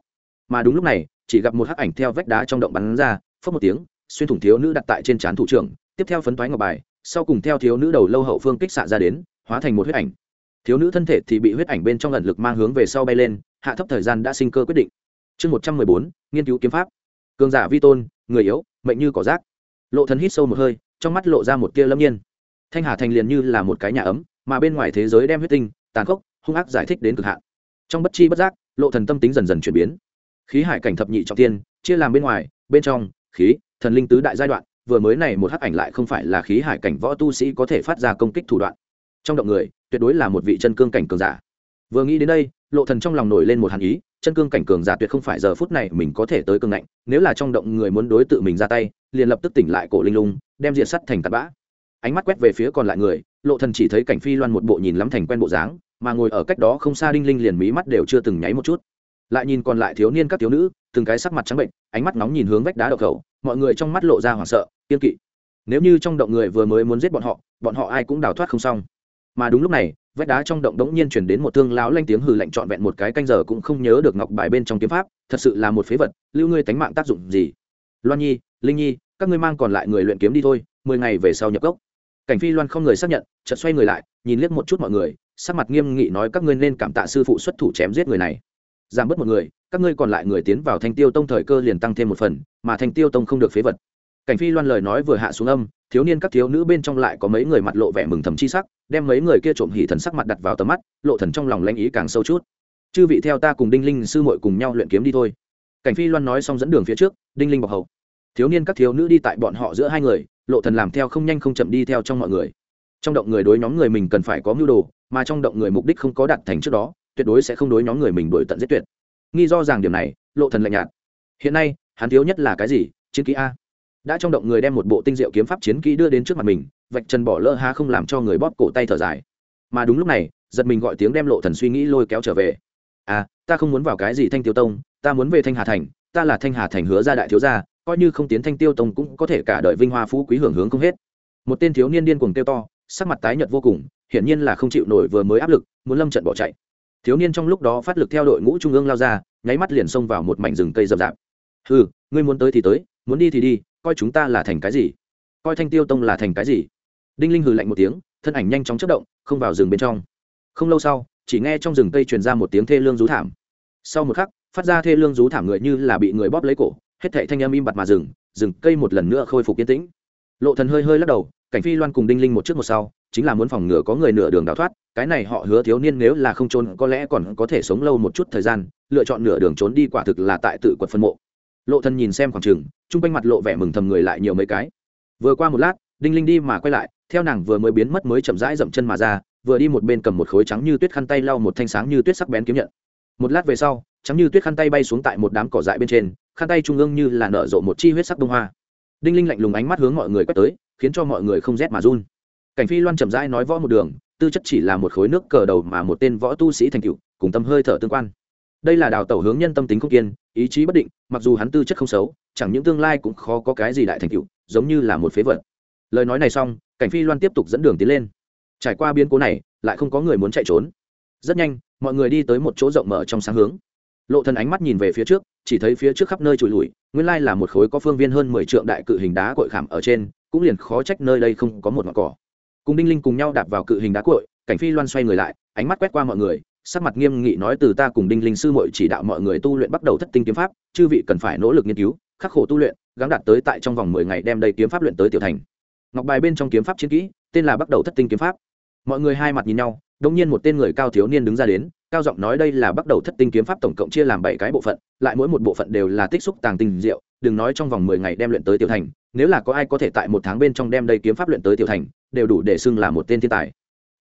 S1: Mà đúng lúc này, chỉ gặp một hắc ảnh theo vách đá trong động bắn ra phất một tiếng, xuyên thủng thiếu nữ đặt tại trên trán thủ trưởng tiếp theo phấn toái ngọc bài, sau cùng theo thiếu nữ đầu lâu hậu phương kích xạ ra đến, hóa thành một huyết ảnh. Thiếu nữ thân thể thì bị huyết ảnh bên trong lần lực mang hướng về sau bay lên, hạ thấp thời gian đã sinh cơ quyết định. Chương một trăm mười bốn, nghiên cứu kiếm pháp. Cường giả vi tôn, người yếu, mệnh như cỏ rác. Lộ thần hít sâu một hơi, trong mắt lộ ra một tia lâm nhiên. Thanh hà thành liền như là một cái nhà ấm, mà bên ngoài thế giới đem huyết tinh, tàn khốc, hung ác giải thích đến cực hạn. Trong bất chi bất giác, lộ thần tâm tính dần dần chuyển biến. Khí hải cảnh thập nhị trọng tiên, chia làm bên ngoài, bên trong, khí, thần linh tứ đại giai đoạn vừa mới này một hắc ảnh lại không phải là khí hải cảnh võ tu sĩ có thể phát ra công kích thủ đoạn. Trong động người, tuyệt đối là một vị chân cương cảnh cường giả. Vừa nghĩ đến đây, lộ thần trong lòng nổi lên một hàn ý, chân cương cảnh cường giả tuyệt không phải giờ phút này mình có thể tới cương ngạnh, nếu là trong động người muốn đối tự mình ra tay, liền lập tức tỉnh lại cổ linh lung, đem diệt sắt thành tạt bã. Ánh mắt quét về phía còn lại người, lộ thần chỉ thấy cảnh phi loan một bộ nhìn lắm thành quen bộ dáng, mà ngồi ở cách đó không xa đinh linh liền mí mắt đều chưa từng nháy một chút. Lại nhìn còn lại thiếu niên các thiếu nữ, từng cái sắc mặt trắng bệnh, ánh mắt nóng nhìn hướng vách đá đậu khẩu mọi người trong mắt lộ ra hoảng sợ, kiên kỵ. Nếu như trong động người vừa mới muốn giết bọn họ bọn họ ai cũng đào thoát không xong. Mà đúng lúc này, vách đá trong động đống nhiên chuyển đến một thương lão lanh tiếng hừ lạnh trọn vẹn một cái canh giờ cũng không nhớ được ngọc bài bên trong kiếm pháp, thật sự là một phế vật, lưu ngươi tánh mạng tác dụng gì? Loan nhi, linh nhi, các ngươi mang còn lại người luyện kiếm đi thôi, mười ngày về sau nhập gốc cảnh phi loan không người xác nhận, chợt xoay người lại, nhìn liếc một chút mọi người, sắc mặt nghiêm nghị nói các ngươi nên cảm tạ sư phụ xuất thủ chém giết người này. Giảm bớt một người các ngươi còn lại người tiến vào thanh tiêu tông thời cơ liền tăng thêm một phần, mà thanh tiêu tông không được phế vật. Cảnh phi loan lời nói vừa hạ xuống âm, thiếu niên các thiếu nữ bên trong lại có mấy người mặt lộ vẻ mừng thầm chi sắc, đem mấy người kia trộm hỉ thần sắc mặt đặt vào tầm mắt, lộ thần trong lòng lãnh ý càng sâu chút. Chư vị theo ta cùng đinh linh sư muội cùng nhau luyện kiếm đi thôi. Cảnh phi loan nói xong dẫn đường phía trước, đinh linh bọc hậu. Thiếu niên các thiếu nữ đi tại bọn họ giữa hai người, lộ thần làm theo không nhanh không chậm đi theo trong mọi người. Trong động người đối nhóm người mình cần phải có mưu đồ, mà trong động người mục đích không có đạt thành trước đó, tuyệt đối sẽ không đối nhóm người mình đuổi tận giết tuyệt nghi do rằng điểm này, lộ thần lạnh nhạt. Hiện nay, hắn thiếu nhất là cái gì? Chiến kỹ a. Đã trong động người đem một bộ tinh diệu kiếm pháp chiến kỹ đưa đến trước mặt mình, vạch trần bỏ lỡ ha không làm cho người bóp cổ tay thở dài. Mà đúng lúc này, giật mình gọi tiếng đem lộ thần suy nghĩ lôi kéo trở về. À ta không muốn vào cái gì thanh tiêu tông, ta muốn về thanh hà thành, ta là thanh hà thành hứa gia đại thiếu gia, coi như không tiến thanh tiêu tông cũng có thể cả đời vinh hoa phú quý hưởng hướng không hết. Một tên thiếu niên điên cuồng tiêu to, sắc mặt tái nhợt vô cùng, hiển nhiên là không chịu nổi vừa mới áp lực, muốn lâm trận bỏ chạy thiếu niên trong lúc đó phát lực theo đội ngũ trung ương lao ra, nháy mắt liền xông vào một mảnh rừng cây rậm rạp. Ừ ngươi muốn tới thì tới, muốn đi thì đi, coi chúng ta là thành cái gì? Coi thanh tiêu tông là thành cái gì? Đinh linh hừ lạnh một tiếng, thân ảnh nhanh chóng chất động, không vào rừng bên trong. Không lâu sau, chỉ nghe trong rừng cây truyền ra một tiếng thê lương rú thảm. Sau một khắc, phát ra thê lương rú thảm người như là bị người bóp lấy cổ, hết thệ thanh âm im bặt mà rừng rừng cây một lần nữa khôi phục yên tĩnh. Lộ thần hơi hơi lắc đầu cảnh phi loan cùng đinh linh một trước một sau, chính là muốn phòng ngừa có người nửa đường đào thoát, cái này họ hứa thiếu niên nếu là không trốn, có lẽ còn có thể sống lâu một chút thời gian, lựa chọn nửa đường trốn đi quả thực là tại tự quật phân mộ. Lộ Thân nhìn xem khoảng trường trung quanh mặt lộ vẻ mừng thầm người lại nhiều mấy cái. Vừa qua một lát, đinh linh đi mà quay lại, theo nàng vừa mới biến mất mới chậm rãi dậm chân mà ra, vừa đi một bên cầm một khối trắng như tuyết khăn tay lau một thanh sáng như tuyết sắc bén kiếm nhận. Một lát về sau, trắng như tuyết khăn tay bay xuống tại một đám cỏ dại bên trên, khăn tay trung ương như là nở rộ một chi huyết sắc đông hoa. Đinh linh lạnh lùng ánh mắt hướng mọi người quét tới khiến cho mọi người không rét mà run. Cảnh phi loan chậm rãi nói võ một đường, tư chất chỉ là một khối nước cờ đầu mà một tên võ tu sĩ thành cựu cùng tâm hơi thở tương quan. Đây là đào tẩu hướng nhân tâm tính không kiên, ý chí bất định, mặc dù hắn tư chất không xấu, chẳng những tương lai cũng khó có cái gì đại thành cựu giống như là một phế vật. Lời nói này xong, cảnh phi loan tiếp tục dẫn đường tiến lên. Trải qua biến cố này, lại không có người muốn chạy trốn. Rất nhanh, mọi người đi tới một chỗ rộng mở trong sáng hướng. Lộ thần ánh mắt nhìn về phía trước, chỉ thấy phía trước khắp nơi trụi lùi, nguyên lai là một khối có phương viên hơn mười trượng đại cự hình đá cội khảm ở trên cũng liền khó trách nơi đây không có một ngọn cỏ. Cùng đinh linh cùng nhau đạp vào cự hình đá cội cảnh phi loan xoay người lại, ánh mắt quét qua mọi người, sắc mặt nghiêm nghị nói từ ta cùng đinh linh sư muội chỉ đạo mọi người tu luyện bắt đầu thất tinh kiếm pháp, chư vị cần phải nỗ lực nghiên cứu, khắc khổ tu luyện, gắng đạt tới tại trong vòng mười ngày đem đầy kiếm pháp luyện tới tiểu thành. Ngọc bài bên trong kiếm pháp chiến kỹ, tên là bắt đầu thất tinh kiếm pháp. Mọi người hai mặt nhìn nhau đông nhiên một tên người cao thiếu niên đứng ra đến cao giọng nói đây là bắt đầu thất tinh kiếm pháp tổng cộng chia làm bảy cái bộ phận, lại mỗi một bộ phận đều là tích xúc tàng tinh diệu, đừng nói trong vòng mười ngày đem luyện tới tiểu thành, nếu là có ai có thể tại một tháng bên trong đem đây kiếm pháp luyện tới tiểu thành, đều đủ để xưng là một tên thiên tài.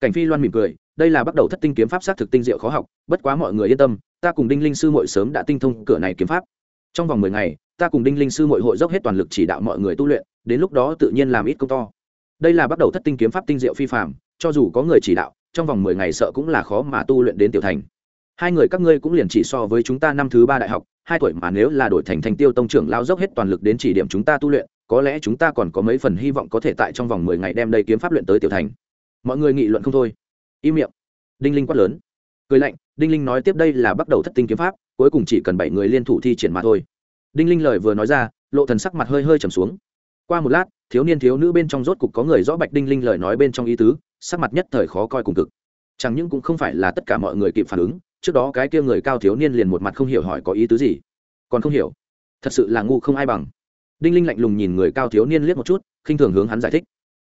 S1: Cảnh phi loan mỉm cười, đây là bắt đầu thất tinh kiếm pháp sát thực tinh diệu khó học, bất quá mọi người yên tâm, ta cùng đinh linh sư muội sớm đã tinh thông cửa này kiếm pháp. Trong vòng mười ngày, ta cùng đinh linh sư muội hội dốc hết toàn lực chỉ đạo mọi người tu luyện, đến lúc đó tự nhiên làm ít công to. Đây là bắt đầu thất tinh kiếm pháp tinh diệu phi phạm cho dù có người chỉ đạo trong vòng mười ngày sợ cũng là khó mà tu luyện đến tiểu thành. Hai người các ngươi cũng liền chỉ so với chúng ta năm thứ ba đại học, hai tuổi mà nếu là đổi thành thành tiêu tông trưởng lao dốc hết toàn lực đến chỉ điểm chúng ta tu luyện, có lẽ chúng ta còn có mấy phần hy vọng có thể tại trong vòng mười ngày đem đây kiếm pháp luyện tới tiểu thành. Mọi người nghị luận không thôi. Im miệng. Đinh linh quát lớn. Cười lạnh, đinh linh nói tiếp đây là bắt đầu thất tinh kiếm pháp, cuối cùng chỉ cần bảy người liên thủ thi triển mà thôi. Đinh linh lời vừa nói ra, lộ thần sắc mặt hơi hơi trầm xuống. Qua một lát, thiếu niên thiếu nữ bên trong rốt cục có người rõ bạch đinh linh lời nói bên trong ý tứ sắc mặt nhất thời khó coi cùng cực. Chẳng những cũng không phải là tất cả mọi người kịp phản ứng, trước đó cái kia người cao thiếu niên liền một mặt không hiểu hỏi có ý tứ gì. Còn không hiểu, thật sự là ngu không ai bằng. Đinh linh lạnh lùng nhìn người cao thiếu niên liếc một chút, khinh thường hướng hắn giải thích.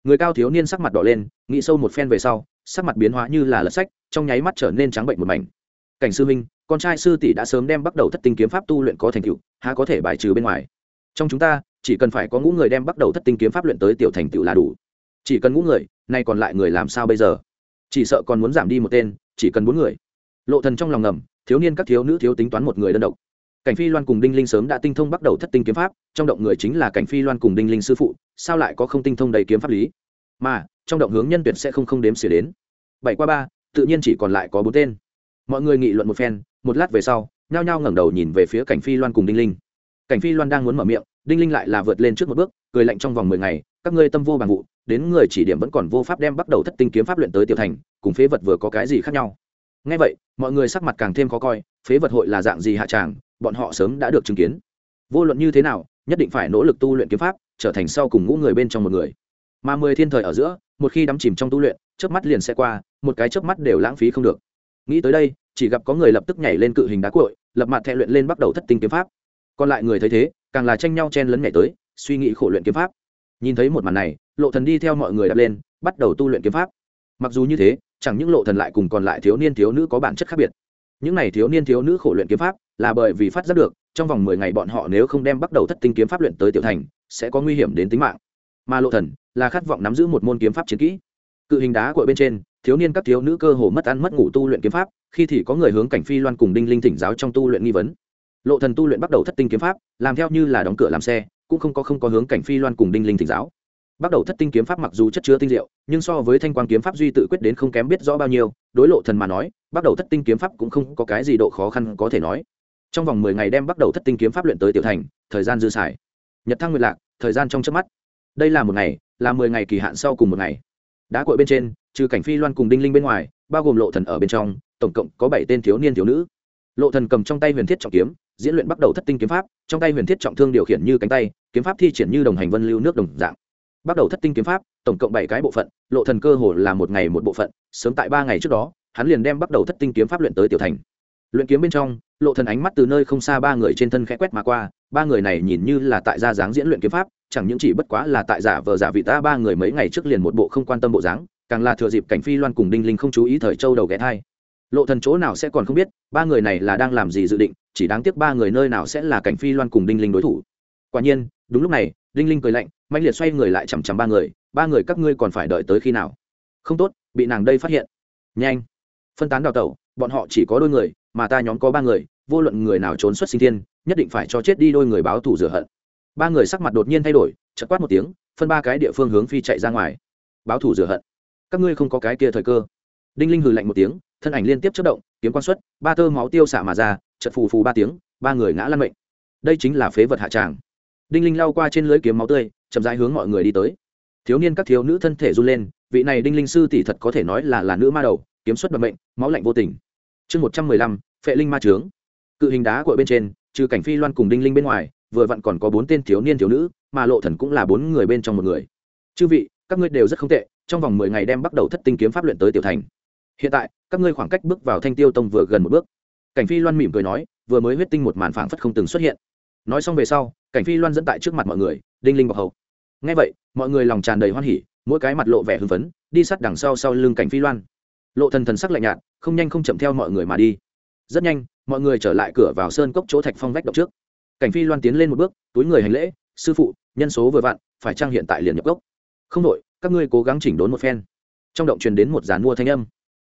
S1: Người cao thiếu niên sắc mặt đỏ lên, nghĩ sâu một phen về sau, sắc mặt biến hóa như là lật sách, trong nháy mắt trở nên trắng bệnh một mảnh. Cảnh sư minh con trai sư tỷ đã sớm đem bắt đầu thất tinh kiếm pháp tu luyện có thành tựu, há có thể bài trừ bên ngoài? Trong chúng ta, chỉ cần phải có ngũ người đem bắt đầu thất tinh kiếm pháp luyện tới tiểu thành tựu là đủ chỉ cần ngũ người, nay còn lại người làm sao bây giờ? Chỉ sợ còn muốn giảm đi một tên, chỉ cần bốn người. Lộ thần trong lòng ngầm, thiếu niên các thiếu nữ thiếu tính toán một người đơn độc. Cảnh phi loan cùng đinh linh sớm đã tinh thông bắt đầu thất tinh kiếm pháp, trong động người chính là cảnh phi loan cùng đinh linh sư phụ, sao lại có không tinh thông đầy kiếm pháp lý? Mà, trong động hướng nhân tuyệt sẽ không không đếm xỉa đến. Bảy qua ba, tự nhiên chỉ còn lại có bốn tên. Mọi người nghị luận một phen, một lát về sau, nhao nhao ngẩng đầu nhìn về phía cảnh phi loan cùng đinh linh. Cảnh phi loan đang muốn mở miệng, đinh linh lại là vượt lên trước một bước, cười lạnh trong vòng mười ngày, các ngươi tâm vô bằng vụ đến người chỉ điểm vẫn còn vô pháp đem bắt đầu thất tinh kiếm pháp luyện tới tiểu thành, cùng phế vật vừa có cái gì khác nhau. Ngay vậy, mọi người sắc mặt càng thêm khó coi, phế vật hội là dạng gì hạ tràng, bọn họ sớm đã được chứng kiến. Vô luận như thế nào, nhất định phải nỗ lực tu luyện kiếm pháp, trở thành sau cùng ngũ người bên trong một người. Mà mười thiên thời ở giữa, một khi đắm chìm trong tu luyện, chớp mắt liền sẽ qua, một cái chớp mắt đều lãng phí không được. Nghĩ tới đây, chỉ gặp có người lập tức nhảy lên cự hình đá cội lập mặt thẹ luyện lên bắt đầu thất tinh kiếm pháp. Còn lại người thấy thế, càng là tranh nhau chen lấn nhảy tới, suy nghĩ khổ luyện kiếm pháp. Nhìn thấy một màn này lộ thần đi theo mọi người đặt lên, bắt đầu tu luyện kiếm pháp. Mặc dù như thế, chẳng những lộ thần lại cùng còn lại thiếu niên thiếu nữ có bản chất khác biệt. Những này thiếu niên thiếu nữ khổ luyện kiếm pháp là bởi vì phát giác được, trong vòng mười ngày bọn họ nếu không đem bắt đầu thất tinh kiếm pháp luyện tới tiểu thành, sẽ có nguy hiểm đến tính mạng. Mà lộ thần là khát vọng nắm giữ một môn kiếm pháp chiến kỹ. Cự hình đá của bên trên, thiếu niên các thiếu nữ cơ hồ mất ăn mất ngủ tu luyện kiếm pháp, khi thì có người hướng cảnh phi loan cùng đinh linh thỉnh giáo trong tu luyện nghi vấn. Lộ thần tu luyện bắt đầu thất tinh kiếm pháp, làm theo như là đóng cửa làm xe, cũng không có không có hướng cảnh phi loan cùng đinh linh thỉnh giáo bắt đầu thất tinh kiếm pháp mặc dù chất chứa tinh diệu, nhưng so với thanh quang kiếm pháp duy tự quyết đến không kém biết rõ bao nhiêu, đối lộ thần mà nói, bắt đầu thất tinh kiếm pháp cũng không có cái gì độ khó khăn có thể nói. Trong vòng mười ngày đem bắt đầu thất tinh kiếm pháp luyện tới tiểu thành, thời gian dư xài. Nhật thăng nguyệt lạc, thời gian trong chớp mắt. Đây là một ngày, là mười ngày kỳ hạn sau cùng một ngày. Đá cội bên trên, trừ cảnh phi loan cùng đinh linh bên ngoài, bao gồm lộ thần ở bên trong, tổng cộng có bảy tên thiếu niên thiếu nữ. Lộ thần cầm trong tay huyền thiết trọng kiếm, diễn luyện bắt đầu thất tinh kiếm pháp, trong tay huyền thiết trọng thương điều khiển như cánh tay, kiếm pháp thi triển như đồng hành vân lưu nước đồng dạng bắt đầu thất tinh kiếm pháp, tổng cộng bảy cái bộ phận, lộ thần cơ hồ là một ngày một bộ phận, sớm tại ba ngày trước đó, hắn liền đem bắt đầu thất tinh kiếm pháp luyện tới tiểu thành. Luyện kiếm bên trong, lộ thần ánh mắt từ nơi không xa ba người trên thân khẽ quét mà qua, ba người này nhìn như là tại gia dáng diễn luyện kiếm pháp, chẳng những chỉ bất quá là tại giả vờ giả vị ta ba người mấy ngày trước liền một bộ không quan tâm bộ dáng, càng là thừa dịp cảnh phi loan cùng đinh linh không chú ý thời châu đầu ghé thai. Lộ thần chỗ nào sẽ còn không biết, ba người này là đang làm gì dự định, chỉ đáng tiếc ba người nơi nào sẽ là cảnh phi loan cùng đinh linh đối thủ. Quả nhiên, đúng lúc này đinh linh cười lạnh mạnh liệt xoay người lại chằm chằm ba người ba người các ngươi còn phải đợi tới khi nào? Không tốt, bị nàng đây phát hiện. Nhanh. Phân tán đào tẩu, bọn họ chỉ có đôi người, mà ta nhóm có ba người, vô luận người nào trốn xuất sinh thiên, nhất định phải cho chết đi đôi người báo thù rửa hận. Ba người sắc mặt đột nhiên thay đổi chật quát một tiếng, phân ba cái địa phương hướng phi chạy ra ngoài. Báo thù rửa hận. Các ngươi không có cái kia thời cơ. Đinh linh hừ lạnh một tiếng, thân ảnh liên tiếp chất động, kiếm quan xuất, ba tơ máu tiêu xả mà ra chật phù phù ba tiếng, ba người ngã lăn mệnh. Đây chính là phế vật hạ tràng đinh linh lao qua trên lưới kiếm máu tươi, chậm rãi hướng mọi người đi tới. Thiếu niên các thiếu nữ thân thể run lên, vị này đinh linh sư tỷ thật có thể nói là là nữ ma đầu, kiếm xuất bẩm mệnh, máu lạnh vô tình. Chương một trăm mười lăm, phệ linh ma trướng. Cự hình đá của bên trên, trừ cảnh phi loan cùng đinh linh bên ngoài, vừa vặn còn có bốn tên thiếu niên thiếu nữ, mà lộ thần cũng là bốn người bên trong một người. Chư vị, các ngươi đều rất không tệ, trong vòng mười ngày đem bắt đầu thất tinh kiếm pháp luyện tới tiểu thành. Hiện tại, các ngươi khoảng cách bước vào thanh tiêu tông vừa gần một bước. Cảnh phi loan mỉm cười nói, vừa mới huyết tinh một màn phảng phất không từng xuất hiện nói xong về sau, cảnh phi loan dẫn tại trước mặt mọi người, đinh linh bọc hậu. Ngay vậy, mọi người lòng tràn đầy hoan hỉ, mỗi cái mặt lộ vẻ hưng phấn, đi sát đằng sau sau lưng cảnh phi loan. Lộ thần thần sắc lạnh nhạt, không nhanh không chậm theo mọi người mà đi. Rất nhanh, mọi người trở lại cửa vào sơn cốc chỗ thạch phong vách động trước. Cảnh phi loan tiến lên một bước, túi người hành lễ, sư phụ, nhân số vừa vặn, phải trang hiện tại liền nhập gốc. Không đội, các ngươi cố gắng chỉnh đốn một phen. Trong động truyền đến một giàn mua thanh âm.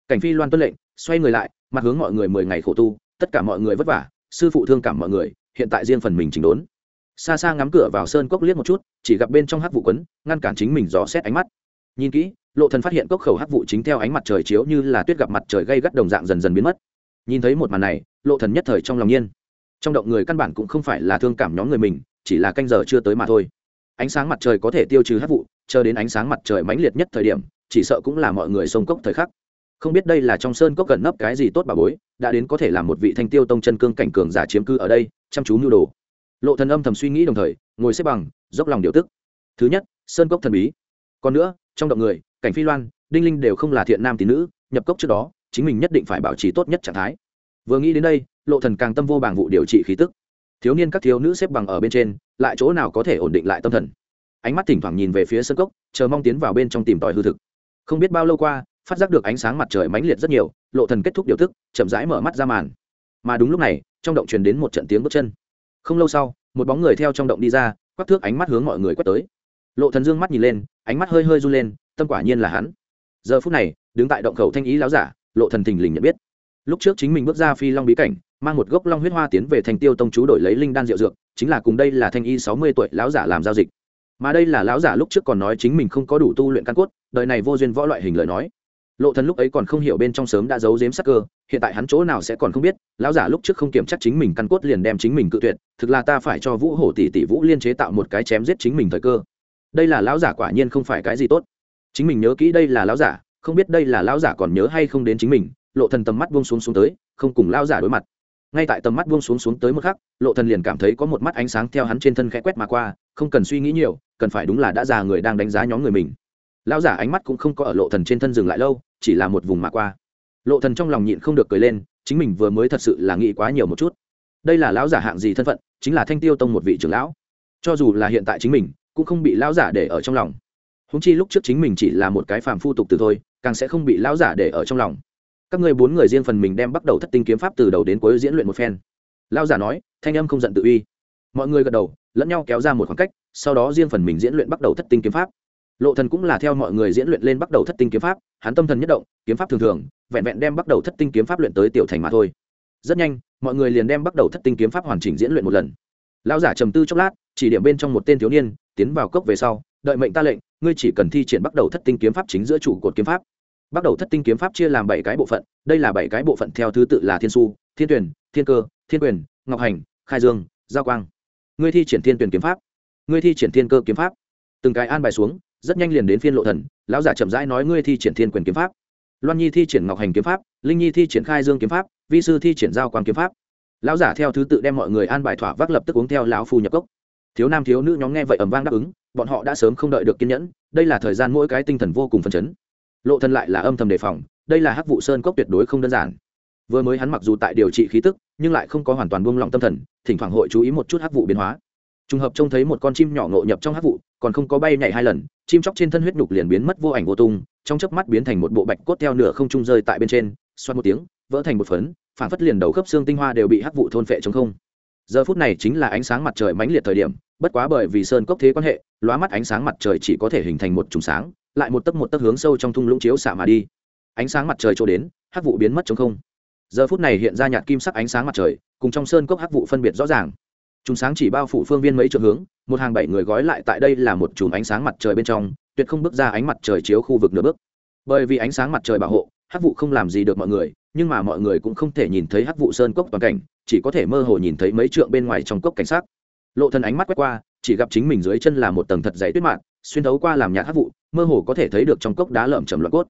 S1: Cảnh phi loan tuân lệnh, xoay người lại, mặt hướng mọi người mười ngày khổ tu, tất cả mọi người vất vả, sư phụ thương cảm mọi người hiện tại riêng phần mình chỉnh đốn. Xa xa ngắm cửa vào sơn cốc liếc một chút, chỉ gặp bên trong hát vụ quấn, ngăn cản chính mình dò xét ánh mắt. Nhìn kỹ, lộ thần phát hiện cốc khẩu hát vụ chính theo ánh mặt trời chiếu như là tuyết gặp mặt trời gây gắt đồng dạng dần dần biến mất. Nhìn thấy một màn này, lộ thần nhất thời trong lòng nhiên. Trong động người căn bản cũng không phải là thương cảm nhóm người mình, chỉ là canh giờ chưa tới mà thôi. Ánh sáng mặt trời có thể tiêu trừ hát vụ, chờ đến ánh sáng mặt trời mãnh liệt nhất thời điểm, chỉ sợ cũng là mọi người sông cốc thời khắc không biết đây là trong sơn cốc gần nấp cái gì tốt bà bối, đã đến có thể làm một vị thanh tiêu tông chân cương cảnh cường giả chiếm cư ở đây, chăm chú nhu đồ. Lộ thần âm thầm suy nghĩ đồng thời, ngồi xếp bằng, dốc lòng điều tức. Thứ nhất, sơn cốc thần bí. Còn nữa, trong động người, cảnh phi loan, đinh linh đều không là thiện nam tín nữ, nhập cốc trước đó, chính mình nhất định phải bảo trì tốt nhất trạng thái. Vừa nghĩ đến đây, lộ thần càng tâm vô bảng vụ điều trị khí tức. Thiếu niên các thiếu nữ xếp bằng ở bên trên, lại chỗ nào có thể ổn định lại tâm thần? Ánh mắt thỉnh thoảng nhìn về phía sân cốc, chờ mong tiến vào bên trong tìm tòi hư thực. Không biết bao lâu qua phát giác được ánh sáng mặt trời mãnh liệt rất nhiều, lộ thần kết thúc điều tức, chậm rãi mở mắt ra màn. Mà đúng lúc này, trong động truyền đến một trận tiếng bước chân. Không lâu sau, một bóng người theo trong động đi ra, quắc thước ánh mắt hướng mọi người quét tới. Lộ thần dương mắt nhìn lên, ánh mắt hơi hơi run lên, tâm quả nhiên là hắn. Giờ phút này, đứng tại động khẩu thanh ý láo giả, lộ thần thình lình nhận biết. Lúc trước chính mình bước ra phi long bí cảnh, mang một gốc long huyết hoa tiến về thành tiêu tông chú đổi lấy linh đan rượu dược, chính là cùng đây là thanh y sáu mươi tuổi lão giả làm giao dịch. Mà đây là lão giả lúc trước còn nói chính mình không có đủ tu luyện căn cốt, đời này vô duyên võ loại hình lời nói lộ thần lúc ấy còn không hiểu bên trong sớm đã giấu giếm sắc cơ, hiện tại hắn chỗ nào sẽ còn không biết, lão giả lúc trước không kiểm chắc chính mình căn cốt liền đem chính mình cự tuyệt, thực là ta phải cho vũ hổ tỷ tỷ vũ liên chế tạo một cái chém giết chính mình thời cơ. Đây là lão giả quả nhiên không phải cái gì tốt. Chính mình nhớ kỹ đây là lão giả, không biết đây là lão giả còn nhớ hay không đến chính mình, lộ thần tầm mắt buông xuống xuống tới, không cùng lão giả đối mặt. Ngay tại tầm mắt buông xuống xuống tới một khắc, lộ thần liền cảm thấy có một mắt ánh sáng theo hắn trên thân khẽ quét mà qua, không cần suy nghĩ nhiều, cần phải đúng là đã già người đang đánh giá nhóm người mình lão giả ánh mắt cũng không có ở lộ thần trên thân dừng lại lâu, chỉ là một vùng mà qua. Lộ thần trong lòng nhịn không được cười lên, chính mình vừa mới thật sự là nghĩ quá nhiều một chút. Đây là lão giả hạng gì thân phận, chính là thanh tiêu tông một vị trưởng lão. Cho dù là hiện tại chính mình, cũng không bị lão giả để ở trong lòng. Húng chi lúc trước chính mình chỉ là một cái phàm phu tục từ thôi, càng sẽ không bị lão giả để ở trong lòng. Các ngươi bốn người riêng phần mình đem bắt đầu thất tinh kiếm pháp từ đầu đến cuối diễn luyện một phen. Lão giả nói, thanh âm không giận tự uy. Mọi người gật đầu, lẫn nhau kéo ra một khoảng cách, sau đó riêng phần mình diễn luyện bắt đầu thất tinh kiếm pháp lộ thần cũng là theo mọi người diễn luyện lên bắt đầu thất tinh kiếm pháp, hắn tâm thần nhất động, kiếm pháp thường thường, vẹn vẹn đem bắt đầu thất tinh kiếm pháp luyện tới tiểu thành mà thôi. Rất nhanh, mọi người liền đem bắt đầu thất tinh kiếm pháp hoàn chỉnh diễn luyện một lần. Lão giả trầm tư chốc lát, chỉ điểm bên trong một tên thiếu niên, tiến vào cốc về sau, đợi mệnh ta lệnh, ngươi chỉ cần thi triển bắt đầu thất tinh kiếm pháp chính giữa chủ cột kiếm pháp. Bắt đầu thất tinh kiếm pháp chia làm bảy cái bộ phận, đây là bảy cái bộ phận theo thứ tự là thiên su, thiên tuyển, thiên cơ, thiên quyền, ngọc hành, khai dương, giao quang. Ngươi thi triển thiên tuyển kiếm pháp. Ngươi thi triển thiên cơ kiếm pháp. Từng cái an bài xuống rất nhanh liền đến phiên lộ thần, lão giả chậm rãi nói ngươi thi triển thiên quyền kiếm pháp. Loan nhi thi triển ngọc hành kiếm pháp, linh nhi thi triển khai dương kiếm pháp, vi sư thi triển giao quang kiếm pháp. Lão giả theo thứ tự đem mọi người an bài thỏa vác lập tức uống theo lão phu nhập cốc. Thiếu nam thiếu nữ nhóm nghe vậy ầm vang đáp ứng, bọn họ đã sớm không đợi được kiên nhẫn, đây là thời gian mỗi cái tinh thần vô cùng phấn chấn. Lộ thần lại là âm thầm đề phòng, đây là hắc vụ sơn cốc tuyệt đối không đơn giản. Vừa mới hắn mặc dù tại điều trị khí tức, nhưng lại không có hoàn toàn buông lỏng tâm thần, thỉnh thoảng hội chú ý một chút hắc vụ biến hóa trùng hợp trông thấy một con chim nhỏ ngộ nhập trong hát vụ, còn không có bay nhảy hai lần, chim chóc trên thân huyết nhục liền biến mất vô ảnh vô tung, trong chớp mắt biến thành một bộ bạch cốt theo nửa không trung rơi tại bên trên, xoát một tiếng, vỡ thành một phấn, phản phất liền đầu khớp xương tinh hoa đều bị hắc vụ thôn phệ chống không. Giờ phút này chính là ánh sáng mặt trời mãnh liệt thời điểm, bất quá bởi vì sơn cốc thế quan hệ, lóa mắt ánh sáng mặt trời chỉ có thể hình thành một trùng sáng, lại một tấc một tấc hướng sâu trong thung lũng chiếu xạ mà đi. Ánh sáng mặt trời trôi đến, hắc vụ biến mất chống không. Giờ phút này hiện ra nhạt kim sắc ánh sáng mặt trời, cùng trong sơn cốc hắc vụ phân biệt rõ ràng chúng sáng chỉ bao phủ phương viên mấy trường hướng, một hàng bảy người gói lại tại đây là một chùm ánh sáng mặt trời bên trong, tuyệt không bước ra ánh mặt trời chiếu khu vực nửa bước. Bởi vì ánh sáng mặt trời bảo hộ, hắc vụ không làm gì được mọi người, nhưng mà mọi người cũng không thể nhìn thấy hắc vụ sơn cốc toàn cảnh, chỉ có thể mơ hồ nhìn thấy mấy trượng bên ngoài trong cốc cảnh sát lộ thân ánh mắt quét qua, chỉ gặp chính mình dưới chân là một tầng thật dày tuyết mạn, xuyên thấu qua làm nhạt hắc vụ mơ hồ có thể thấy được trong cốc đá lởm chầm loạn cốt.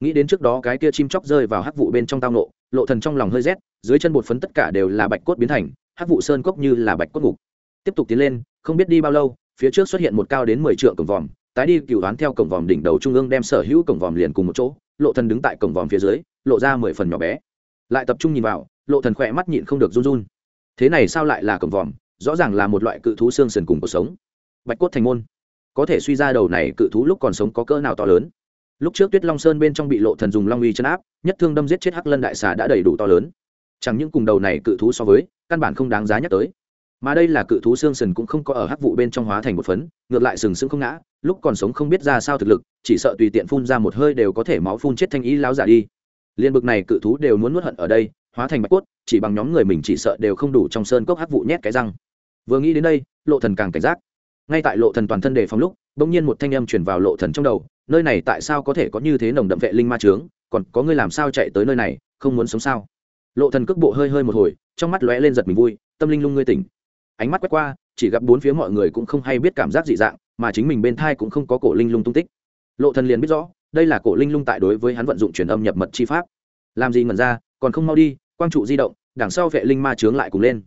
S1: Nghĩ đến trước đó cái kia chim chóc rơi vào hắc vụ bên trong tao nộ, lộ thần trong lòng hơi rét, dưới chân bột phấn tất cả đều là bạch cốt biến thành hắc vụ sơn cốc như là bạch cốt ngục. Tiếp tục tiến lên, không biết đi bao lâu, phía trước xuất hiện một cao đến mười trượng cổng vòm, tái đi cựu đoán theo cổng vòm đỉnh đầu trung ương đem sở hữu cổng vòm liền cùng một chỗ, lộ thần đứng tại cổng vòm phía dưới, lộ ra mười phần nhỏ bé. Lại tập trung nhìn vào, lộ thần khỏe mắt nhịn không được run run. Thế này sao lại là cổng vòm? Rõ ràng là một loại cự thú xương sườn cùng cuộc sống. Bạch cốt thành môn. Có thể suy ra đầu này cự thú lúc còn sống có cỡ nào to lớn. Lúc trước tuyết long sơn bên trong bị lộ thần dùng long uy chấn áp, nhất thương đâm giết chết hắc lân đại xà đã đầy đủ to lớn. Chẳng những cùng đầu này cự thú so với căn bản không đáng giá nhắc tới. Mà đây là cự thú xương sần cũng không có ở hắc vụ bên trong hóa thành một phấn, ngược lại sừng sững không ngã, lúc còn sống không biết ra sao thực lực, chỉ sợ tùy tiện phun ra một hơi đều có thể máu phun chết thanh ý láo giả đi. Liên bực này cự thú đều muốn nuốt hận ở đây, hóa thành bạch cốt, chỉ bằng nhóm người mình chỉ sợ đều không đủ trong sơn cốc hắc vụ nhét cái răng. Vừa nghĩ đến đây, lộ thần càng cảnh giác. Ngay tại lộ thần toàn thân đề phòng lúc, bỗng nhiên một thanh âm truyền vào lộ thần trong đầu, nơi này tại sao có thể có như thế nồng đậm vệ linh ma trướng còn có người làm sao chạy tới nơi này, không muốn sống sao? Lộ thần cước bộ hơi hơi một hồi, trong mắt lóe lên giật mình vui, tâm linh lung, ngươi tỉnh. Ánh mắt quét qua, chỉ gặp bốn phía mọi người cũng không hay biết cảm giác dị dạng, mà chính mình bên thai cũng không có cổ linh lung tung tích. Lộ thần liền biết rõ, đây là cổ linh lung tại đối với hắn vận dụng truyền âm nhập mật chi pháp. Làm gì ngẩn ra, còn không mau đi, quang trụ di động, đằng sau vệ linh ma chướng lại cùng lên.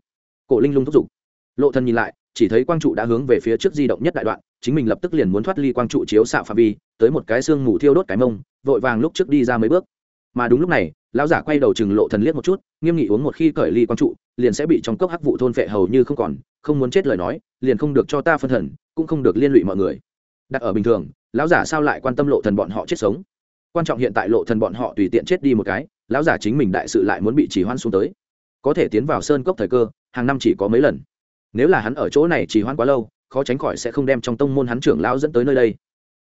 S1: Cổ linh lung thúc giục. Lộ thần nhìn lại, chỉ thấy quang trụ đã hướng về phía trước di động nhất đại đoạn, chính mình lập tức liền muốn thoát ly quang trụ chiếu xạ phạm vi, tới một cái xương mù thiêu đốt cái mông, vội vàng lúc trước đi ra mấy bước mà đúng lúc này, lão giả quay đầu chừng lộ thần liếc một chút, nghiêm nghị uống một khi cởi ly quang trụ, liền sẽ bị trong cốc hắc vụ thôn phệ hầu như không còn, không muốn chết lời nói, liền không được cho ta phân thần, cũng không được liên lụy mọi người. Đặt ở bình thường, lão giả sao lại quan tâm lộ thần bọn họ chết sống? Quan trọng hiện tại lộ thần bọn họ tùy tiện chết đi một cái, lão giả chính mình đại sự lại muốn bị trì hoãn xuống tới. Có thể tiến vào sơn cốc thời cơ, hàng năm chỉ có mấy lần. Nếu là hắn ở chỗ này trì hoãn quá lâu, khó tránh khỏi sẽ không đem trong tông môn hắn trưởng lão dẫn tới nơi đây.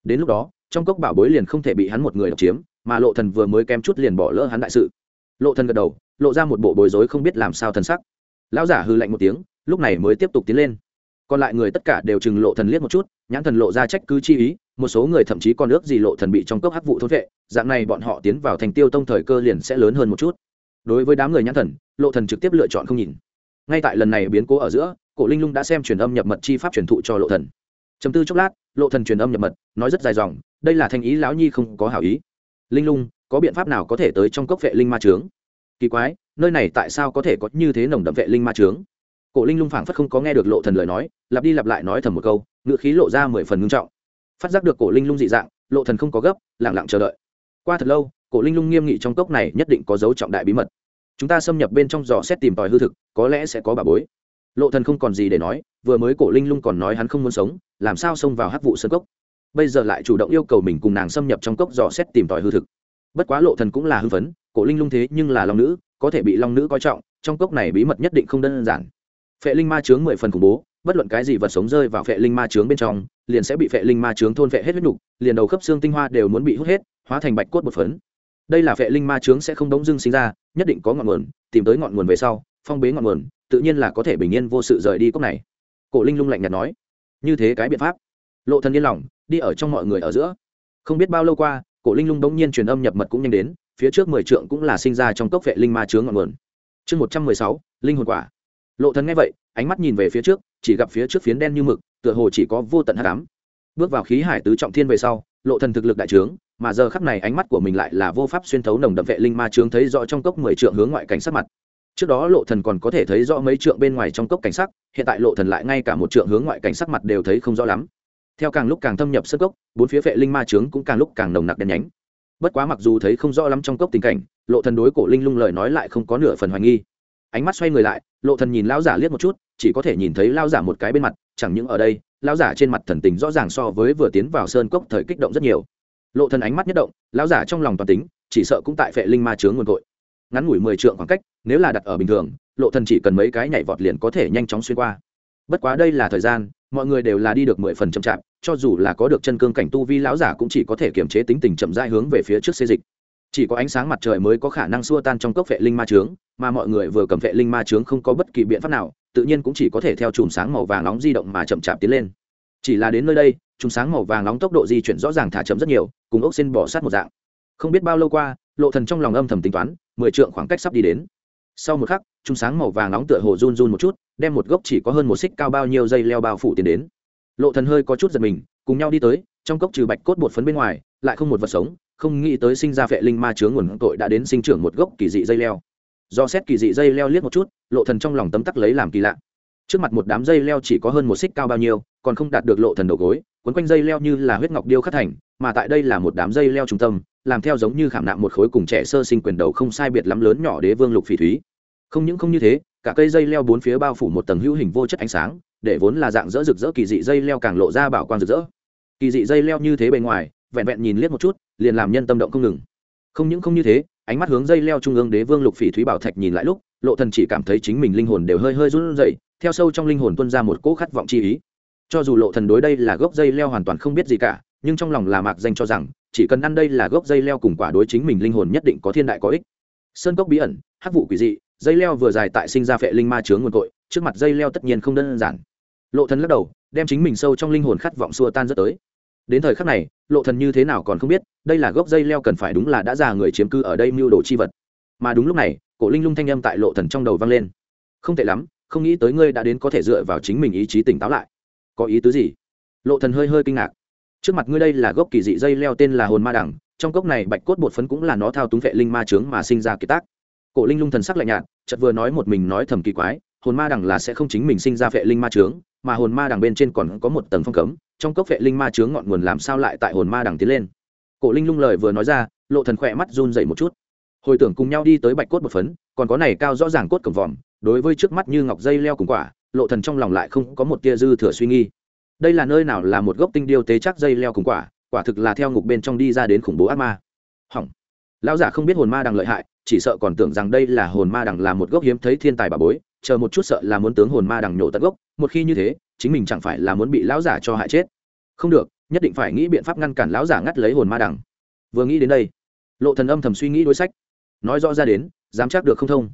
S1: Đến lúc đó, trong cốc bảo bối liền không thể bị hắn một người độc chiếm mà lộ thần vừa mới kém chút liền bỏ lỡ hắn đại sự. Lộ thần gật đầu, lộ ra một bộ bối rối không biết làm sao thần sắc. Lão giả hư lạnh một tiếng, lúc này mới tiếp tục tiến lên. Còn lại người tất cả đều chừng lộ thần liếc một chút, nhãn thần lộ ra trách cứ chi ý, một số người thậm chí còn ước gì lộ thần bị trong cốc hắc vụ thôn vệ, dạng này bọn họ tiến vào thành tiêu tông thời cơ liền sẽ lớn hơn một chút. Đối với đám người nhãn thần, lộ thần trực tiếp lựa chọn không nhìn. Ngay tại lần này biến cố ở giữa, cổ linh lung đã xem truyền âm nhập mật chi pháp truyền thụ cho lộ thần. Chấm tư chốc lát, lộ thần truyền âm nhập mật, nói rất dài dòng, đây là thanh ý lão nhi không có hảo ý linh lung, có biện pháp nào có thể tới trong cốc vệ linh ma trướng? Kỳ quái, nơi này tại sao có thể có như thế nồng đậm vệ linh ma trướng? Cổ linh lung phảng phất không có nghe được lộ thần lời nói, lặp đi lặp lại nói thầm một câu ngựa khí lộ ra mười phần ngưng trọng. Phát giác được cổ linh lung dị dạng, lộ thần không có gấp, lặng lặng chờ đợi. Qua thật lâu, cổ linh lung nghiêm nghị trong cốc này nhất định có dấu trọng đại bí mật. Chúng ta xâm nhập bên trong dò xét tìm tòi hư thực, có lẽ sẽ có bà bối. Lộ thần không còn gì để nói, vừa mới cổ linh lung còn nói hắn không muốn sống, làm sao xông vào hắc vụ sơn cốc? Bây giờ lại chủ động yêu cầu mình cùng nàng xâm nhập trong cốc dò xét tìm tòi hư thực. Bất quá lộ thần cũng là hư vấn cổ linh lung thế nhưng là long nữ, có thể bị long nữ coi trọng, trong cốc này bí mật nhất định không đơn giản. Phệ linh ma chướng mười phần khủng bố, bất luận cái gì vật sống rơi vào phệ linh ma chướng bên trong, liền sẽ bị phệ linh ma chướng thôn phệ hết huyết nhục, liền đầu khớp xương tinh hoa đều muốn bị hút hết, hóa thành bạch cốt một phấn. Đây là phệ linh ma chướng sẽ không đống dưng sinh ra, nhất định có ngọn nguồn, tìm tới ngọn nguồn về sau, phong bế ngọn nguồn, tự nhiên là có thể bình yên vô sự rời đi cốc này. Cổ linh lung lạnh nhạt nói, như thế cái biện pháp. Lộ thần yên lòng đi ở trong mọi người ở giữa. Không biết bao lâu qua, cổ linh lung bỗng nhiên truyền âm nhập mật cũng nhanh đến, phía trước mười trượng cũng là sinh ra trong cốc vệ linh ma chướng ngọn nguồn. Chương một trăm mười sáu, linh hồn quả. Lộ thần nghe vậy, ánh mắt nhìn về phía trước, chỉ gặp phía trước phiến đen như mực, tựa hồ chỉ có vô tận hắc ám. Bước vào khí hải tứ trọng thiên về sau, lộ thần thực lực đại trướng, mà giờ khắc này ánh mắt của mình lại là vô pháp xuyên thấu nồng đậm vệ linh ma chướng thấy rõ trong cốc mười trượng hướng ngoại cảnh sát mặt. Trước đó lộ thần còn có thể thấy rõ mấy trượng bên ngoài trong cốc cảnh sắc, hiện tại lộ thần lại ngay cả một trượng hướng ngoại cảnh sắc mặt đều thấy không rõ lắm theo càng lúc càng thâm nhập sân cốc, bốn phía vệ linh ma trướng cũng càng lúc càng nồng nặc đen nhánh. Bất quá mặc dù thấy không rõ lắm trong cốc tình cảnh, lộ thần đối cổ linh lung lời nói lại không có nửa phần hoài nghi. Ánh mắt xoay người lại, lộ thần nhìn lão giả liếc một chút, chỉ có thể nhìn thấy lão giả một cái bên mặt, chẳng những ở đây, lão giả trên mặt thần tình rõ ràng so với vừa tiến vào sơn cốc thời kích động rất nhiều. Lộ thần ánh mắt nhất động, lão giả trong lòng toàn tính, chỉ sợ cũng tại phệ linh ma chướng nguồn cội. Ngắn ngủi mười trượng khoảng cách, nếu là đặt ở bình thường, lộ thần chỉ cần mấy cái nhảy vọt liền có thể nhanh chóng xuyên qua. Bất quá đây là thời gian mọi người đều là đi được mười phần chậm chạp, cho dù là có được chân cương cảnh tu vi lão giả cũng chỉ có thể kiềm chế tính tình chậm rãi hướng về phía trước xê dịch. Chỉ có ánh sáng mặt trời mới có khả năng xua tan trong cốc vệ linh ma trướng mà mọi người vừa cầm vệ linh ma trướng không có bất kỳ biện pháp nào, tự nhiên cũng chỉ có thể theo chùm sáng màu vàng nóng di động mà chậm chạp tiến lên. Chỉ là đến nơi đây, chùm sáng màu vàng nóng tốc độ di chuyển rõ ràng thả chậm rất nhiều, cùng ốc xin bỏ sát một dạng. Không biết bao lâu qua, lộ thần trong lòng âm thầm tính toán, mười trượng khoảng cách sắp đi đến. Sau một khắc Trung sáng màu vàng nóng tựa hồ run run một chút, đem một gốc chỉ có hơn một xích cao bao nhiêu dây leo bao phủ tiến đến. Lộ thần hơi có chút giật mình, cùng nhau đi tới, trong cốc trừ bạch cốt bột phấn bên ngoài, lại không một vật sống, không nghĩ tới sinh ra phệ linh ma chứa nguồn tội đã đến sinh trưởng một gốc kỳ dị dây leo. Do xét kỳ dị dây leo liếc một chút, lộ thần trong lòng tấm tắc lấy làm kỳ lạ. Trước mặt một đám dây leo chỉ có hơn một xích cao bao nhiêu, còn không đạt được lộ thần đầu gối, quấn quanh dây leo như là huyết ngọc điêu khắc thành, mà tại đây là một đám dây leo trung tâm, làm theo giống như khảm nạm một khối cùng trẻ sơ sinh quyền đầu không sai biệt lắm lớn nhỏ đế vương lục phỉ thúy không những không như thế, cả cây dây leo bốn phía bao phủ một tầng hữu hình vô chất ánh sáng, để vốn là dạng dỡ rực rỡ kỳ dị dây leo càng lộ ra bảo quang rực rỡ. Kỳ dị dây leo như thế bề ngoài, vẹn vẹn nhìn liếc một chút, liền làm nhân tâm động không ngừng. Không những không như thế, ánh mắt hướng dây leo trung ương đế vương lục phỉ thúy bảo thạch nhìn lại lúc, lộ thần chỉ cảm thấy chính mình linh hồn đều hơi hơi run rẩy, theo sâu trong linh hồn tuôn ra một cỗ khát vọng chi ý. Cho dù lộ thần đối đây là gốc dây leo hoàn toàn không biết gì cả, nhưng trong lòng là mạc danh cho rằng, chỉ cần ăn đây là gốc dây leo cùng quả đối chính mình linh hồn nhất định có thiên đại có ích. Sơn cốc bí ẩn, hắc vụ quỷ dị dây leo vừa dài tại sinh ra phệ linh ma chướng nguồn tội trước mặt dây leo tất nhiên không đơn giản. Lộ thần lắc đầu, đem chính mình sâu trong linh hồn khát vọng xua tan rất tới. Đến thời khắc này, lộ thần như thế nào còn không biết, đây là gốc dây leo cần phải đúng là đã già người chiếm cư ở đây mưu đồ chi vật. Mà đúng lúc này, cổ linh lung thanh âm tại lộ thần trong đầu vang lên. Không tệ lắm, không nghĩ tới ngươi đã đến có thể dựa vào chính mình ý chí tỉnh táo lại. Có ý tứ gì? Lộ thần hơi hơi kinh ngạc. Trước mặt ngươi đây là gốc kỳ dị dây leo tên là hồn ma đằng trong gốc này bạch cốt bột phấn cũng là nó thao túng vệ linh ma trướng mà sinh ra kỳ tác cổ linh lung thần sắc lạnh nhạt, chợt vừa nói một mình nói thầm kỳ quái, hồn ma đằng là sẽ không chính mình sinh ra vệ linh ma trướng mà hồn ma đằng bên trên còn có một tầng phong cấm, trong cốc vệ linh ma trướng ngọn nguồn làm sao lại tại hồn ma đằng tiến lên? Cổ linh lung lời vừa nói ra, lộ thần khỏe mắt run dậy một chút. Hồi tưởng cùng nhau đi tới bạch cốt một phấn, còn có này cao rõ ràng cốt cổng vòm, đối với trước mắt như ngọc dây leo cùng quả, lộ thần trong lòng lại không có một tia dư thừa suy nghi đây là nơi nào là một gốc tinh điêu tế chắc dây leo cùng quả quả thực là theo ngục bên trong đi ra đến khủng bố ác ma. Hỏng. Lão giả không biết hồn ma đằng lợi hại chỉ sợ còn tưởng rằng đây là hồn ma đằng là một gốc hiếm thấy thiên tài bà bối, chờ một chút sợ là muốn tướng hồn ma đằng nhổ tận gốc, một khi như thế, chính mình chẳng phải là muốn bị lão giả cho hại chết. Không được, nhất định phải nghĩ biện pháp ngăn cản lão giả ngắt lấy hồn ma đằng. Vừa nghĩ đến đây, lộ thần âm thầm suy nghĩ đối sách. Nói rõ ra đến, dám chắc được không thông.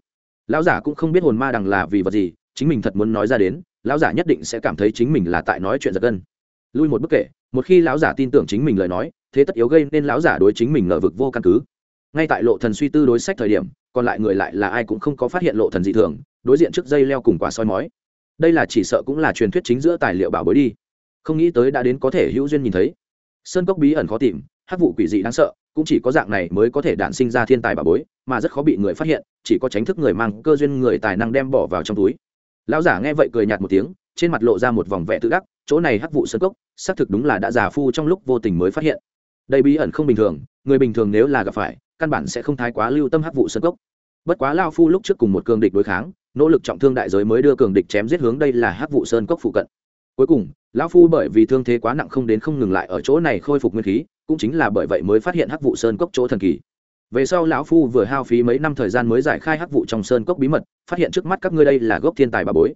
S1: Lão giả cũng không biết hồn ma đằng là vì vật gì, chính mình thật muốn nói ra đến, lão giả nhất định sẽ cảm thấy chính mình là tại nói chuyện giật gân. Lui một bước kể, một khi lão giả tin tưởng chính mình lời nói, thế tất yếu gây nên lão giả đối chính mình ngờ vực vô căn cứ ngay tại lộ thần suy tư đối sách thời điểm, còn lại người lại là ai cũng không có phát hiện lộ thần dị thường, đối diện trước dây leo cùng quả soi mói. Đây là chỉ sợ cũng là truyền thuyết chính giữa tài liệu bảo bối đi. Không nghĩ tới đã đến có thể hữu duyên nhìn thấy. Sơn cốc bí ẩn khó tìm, hắc vụ quỷ dị đáng sợ, cũng chỉ có dạng này mới có thể đản sinh ra thiên tài bảo bối, mà rất khó bị người phát hiện, chỉ có tránh thức người mang cơ duyên người tài năng đem bỏ vào trong túi. Lão giả nghe vậy cười nhạt một tiếng, trên mặt lộ ra một vòng vẻ tự đắc, chỗ này hắc vụ sơn cốc, xác thực đúng là đã già phu trong lúc vô tình mới phát hiện. Đây bí ẩn không bình thường người bình thường nếu là gặp phải, căn bản sẽ không thái quá lưu tâm hắc vụ sơn cốc. Bất quá lao phu lúc trước cùng một cường địch đối kháng, nỗ lực trọng thương đại giới mới đưa cường địch chém giết hướng đây là hắc vụ sơn cốc phụ cận. Cuối cùng lão phu bởi vì thương thế quá nặng không đến không ngừng lại ở chỗ này khôi phục nguyên khí, cũng chính là bởi vậy mới phát hiện hắc vụ sơn cốc chỗ thần kỳ. Về sau lão phu vừa hao phí mấy năm thời gian mới giải khai hắc vụ trong sơn cốc bí mật, phát hiện trước mắt các ngươi đây là gốc thiên tài bà bối.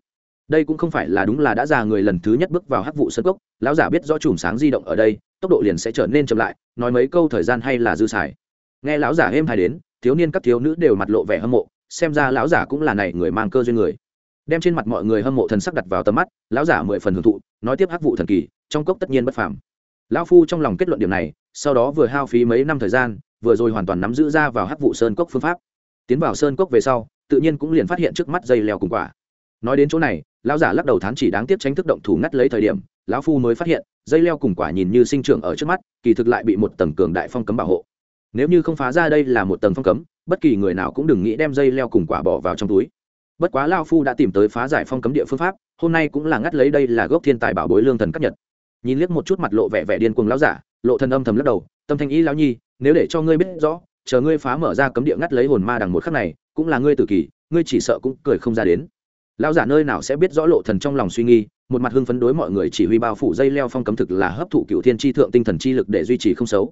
S1: Đây cũng không phải là đúng là đã già người lần thứ nhất bước vào hắc vụ sơn cốc, lão giả biết rõ chùm sáng di động ở đây tốc độ liền sẽ trở nên chậm lại, nói mấy câu thời gian hay là dư xài. Nghe lão giả êm hay đến, thiếu niên các thiếu nữ đều mặt lộ vẻ hâm mộ, xem ra lão giả cũng là này người mang cơ duyên người. Đem trên mặt mọi người hâm mộ thần sắc đặt vào tầm mắt, lão giả mười phần hưởng thụ, nói tiếp hắc vụ thần kỳ, trong cốc tất nhiên bất phàm. Lão phu trong lòng kết luận điểm này, sau đó vừa hao phí mấy năm thời gian, vừa rồi hoàn toàn nắm giữ ra vào hắc vụ sơn cốc phương pháp. Tiến vào sơn cốc về sau, tự nhiên cũng liền phát hiện trước mắt dây leo cùng quả. Nói đến chỗ này, lão giả lắc đầu thán chỉ đáng tiếc tránh thức động thủ ngắt lấy thời điểm, lão phu mới phát hiện dây leo cùng quả nhìn như sinh trưởng ở trước mắt, kỳ thực lại bị một tầng cường đại phong cấm bảo hộ. Nếu như không phá ra đây là một tầng phong cấm, bất kỳ người nào cũng đừng nghĩ đem dây leo cùng quả bỏ vào trong túi. Bất quá lao phu đã tìm tới phá giải phong cấm địa phương pháp, hôm nay cũng là ngắt lấy đây là gốc thiên tài bảo bối lương thần cấp nhật. Nhìn liếc một chút mặt lộ vẻ vẻ điên cuồng lão giả, lộ thần âm thầm lắc đầu, tâm thanh ý lão nhi, nếu để cho ngươi biết rõ, chờ ngươi phá mở ra cấm địa ngắt lấy hồn ma đằng một khắc này, cũng là ngươi tử kỳ, ngươi chỉ sợ cũng cười không ra đến lão giả nơi nào sẽ biết rõ lộ thần trong lòng suy nghi, một mặt hưng phấn đối mọi người chỉ huy bao phủ dây leo phong cấm thực là hấp thụ cựu thiên chi thượng tinh thần chi lực để duy trì không xấu.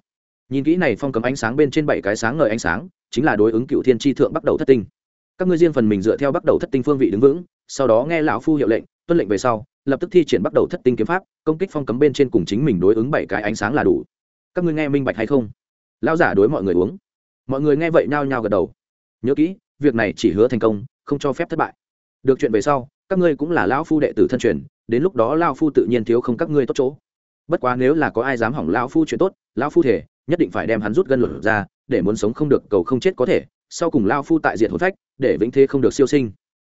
S1: Nhìn kỹ này phong cấm ánh sáng bên trên bảy cái sáng ngời ánh sáng, chính là đối ứng cựu thiên chi thượng bắt đầu thất tinh. Các ngươi riêng phần mình dựa theo bắt đầu thất tinh phương vị đứng vững, sau đó nghe lão phu hiệu lệnh, tuân lệnh về sau, lập tức thi triển bắt đầu thất tinh kiếm pháp, công kích phong cấm bên trên cùng chính mình đối ứng bảy cái ánh sáng là đủ. Các ngươi nghe minh bạch hay không? Lão giả đối mọi người uống. Mọi người nghe vậy nhao nhao gật đầu. Nhớ kỹ, việc này chỉ hứa thành công, không cho phép thất bại được chuyện về sau, các ngươi cũng là lão phu đệ tử thân truyền, đến lúc đó lão phu tự nhiên thiếu không các ngươi tốt chỗ. Bất quá nếu là có ai dám hỏng lão phu chuyện tốt, lão phu thể, nhất định phải đem hắn rút gân luật ra, để muốn sống không được cầu không chết có thể, sau cùng lao phu tại diện hồn phách, để vĩnh thế không được siêu sinh.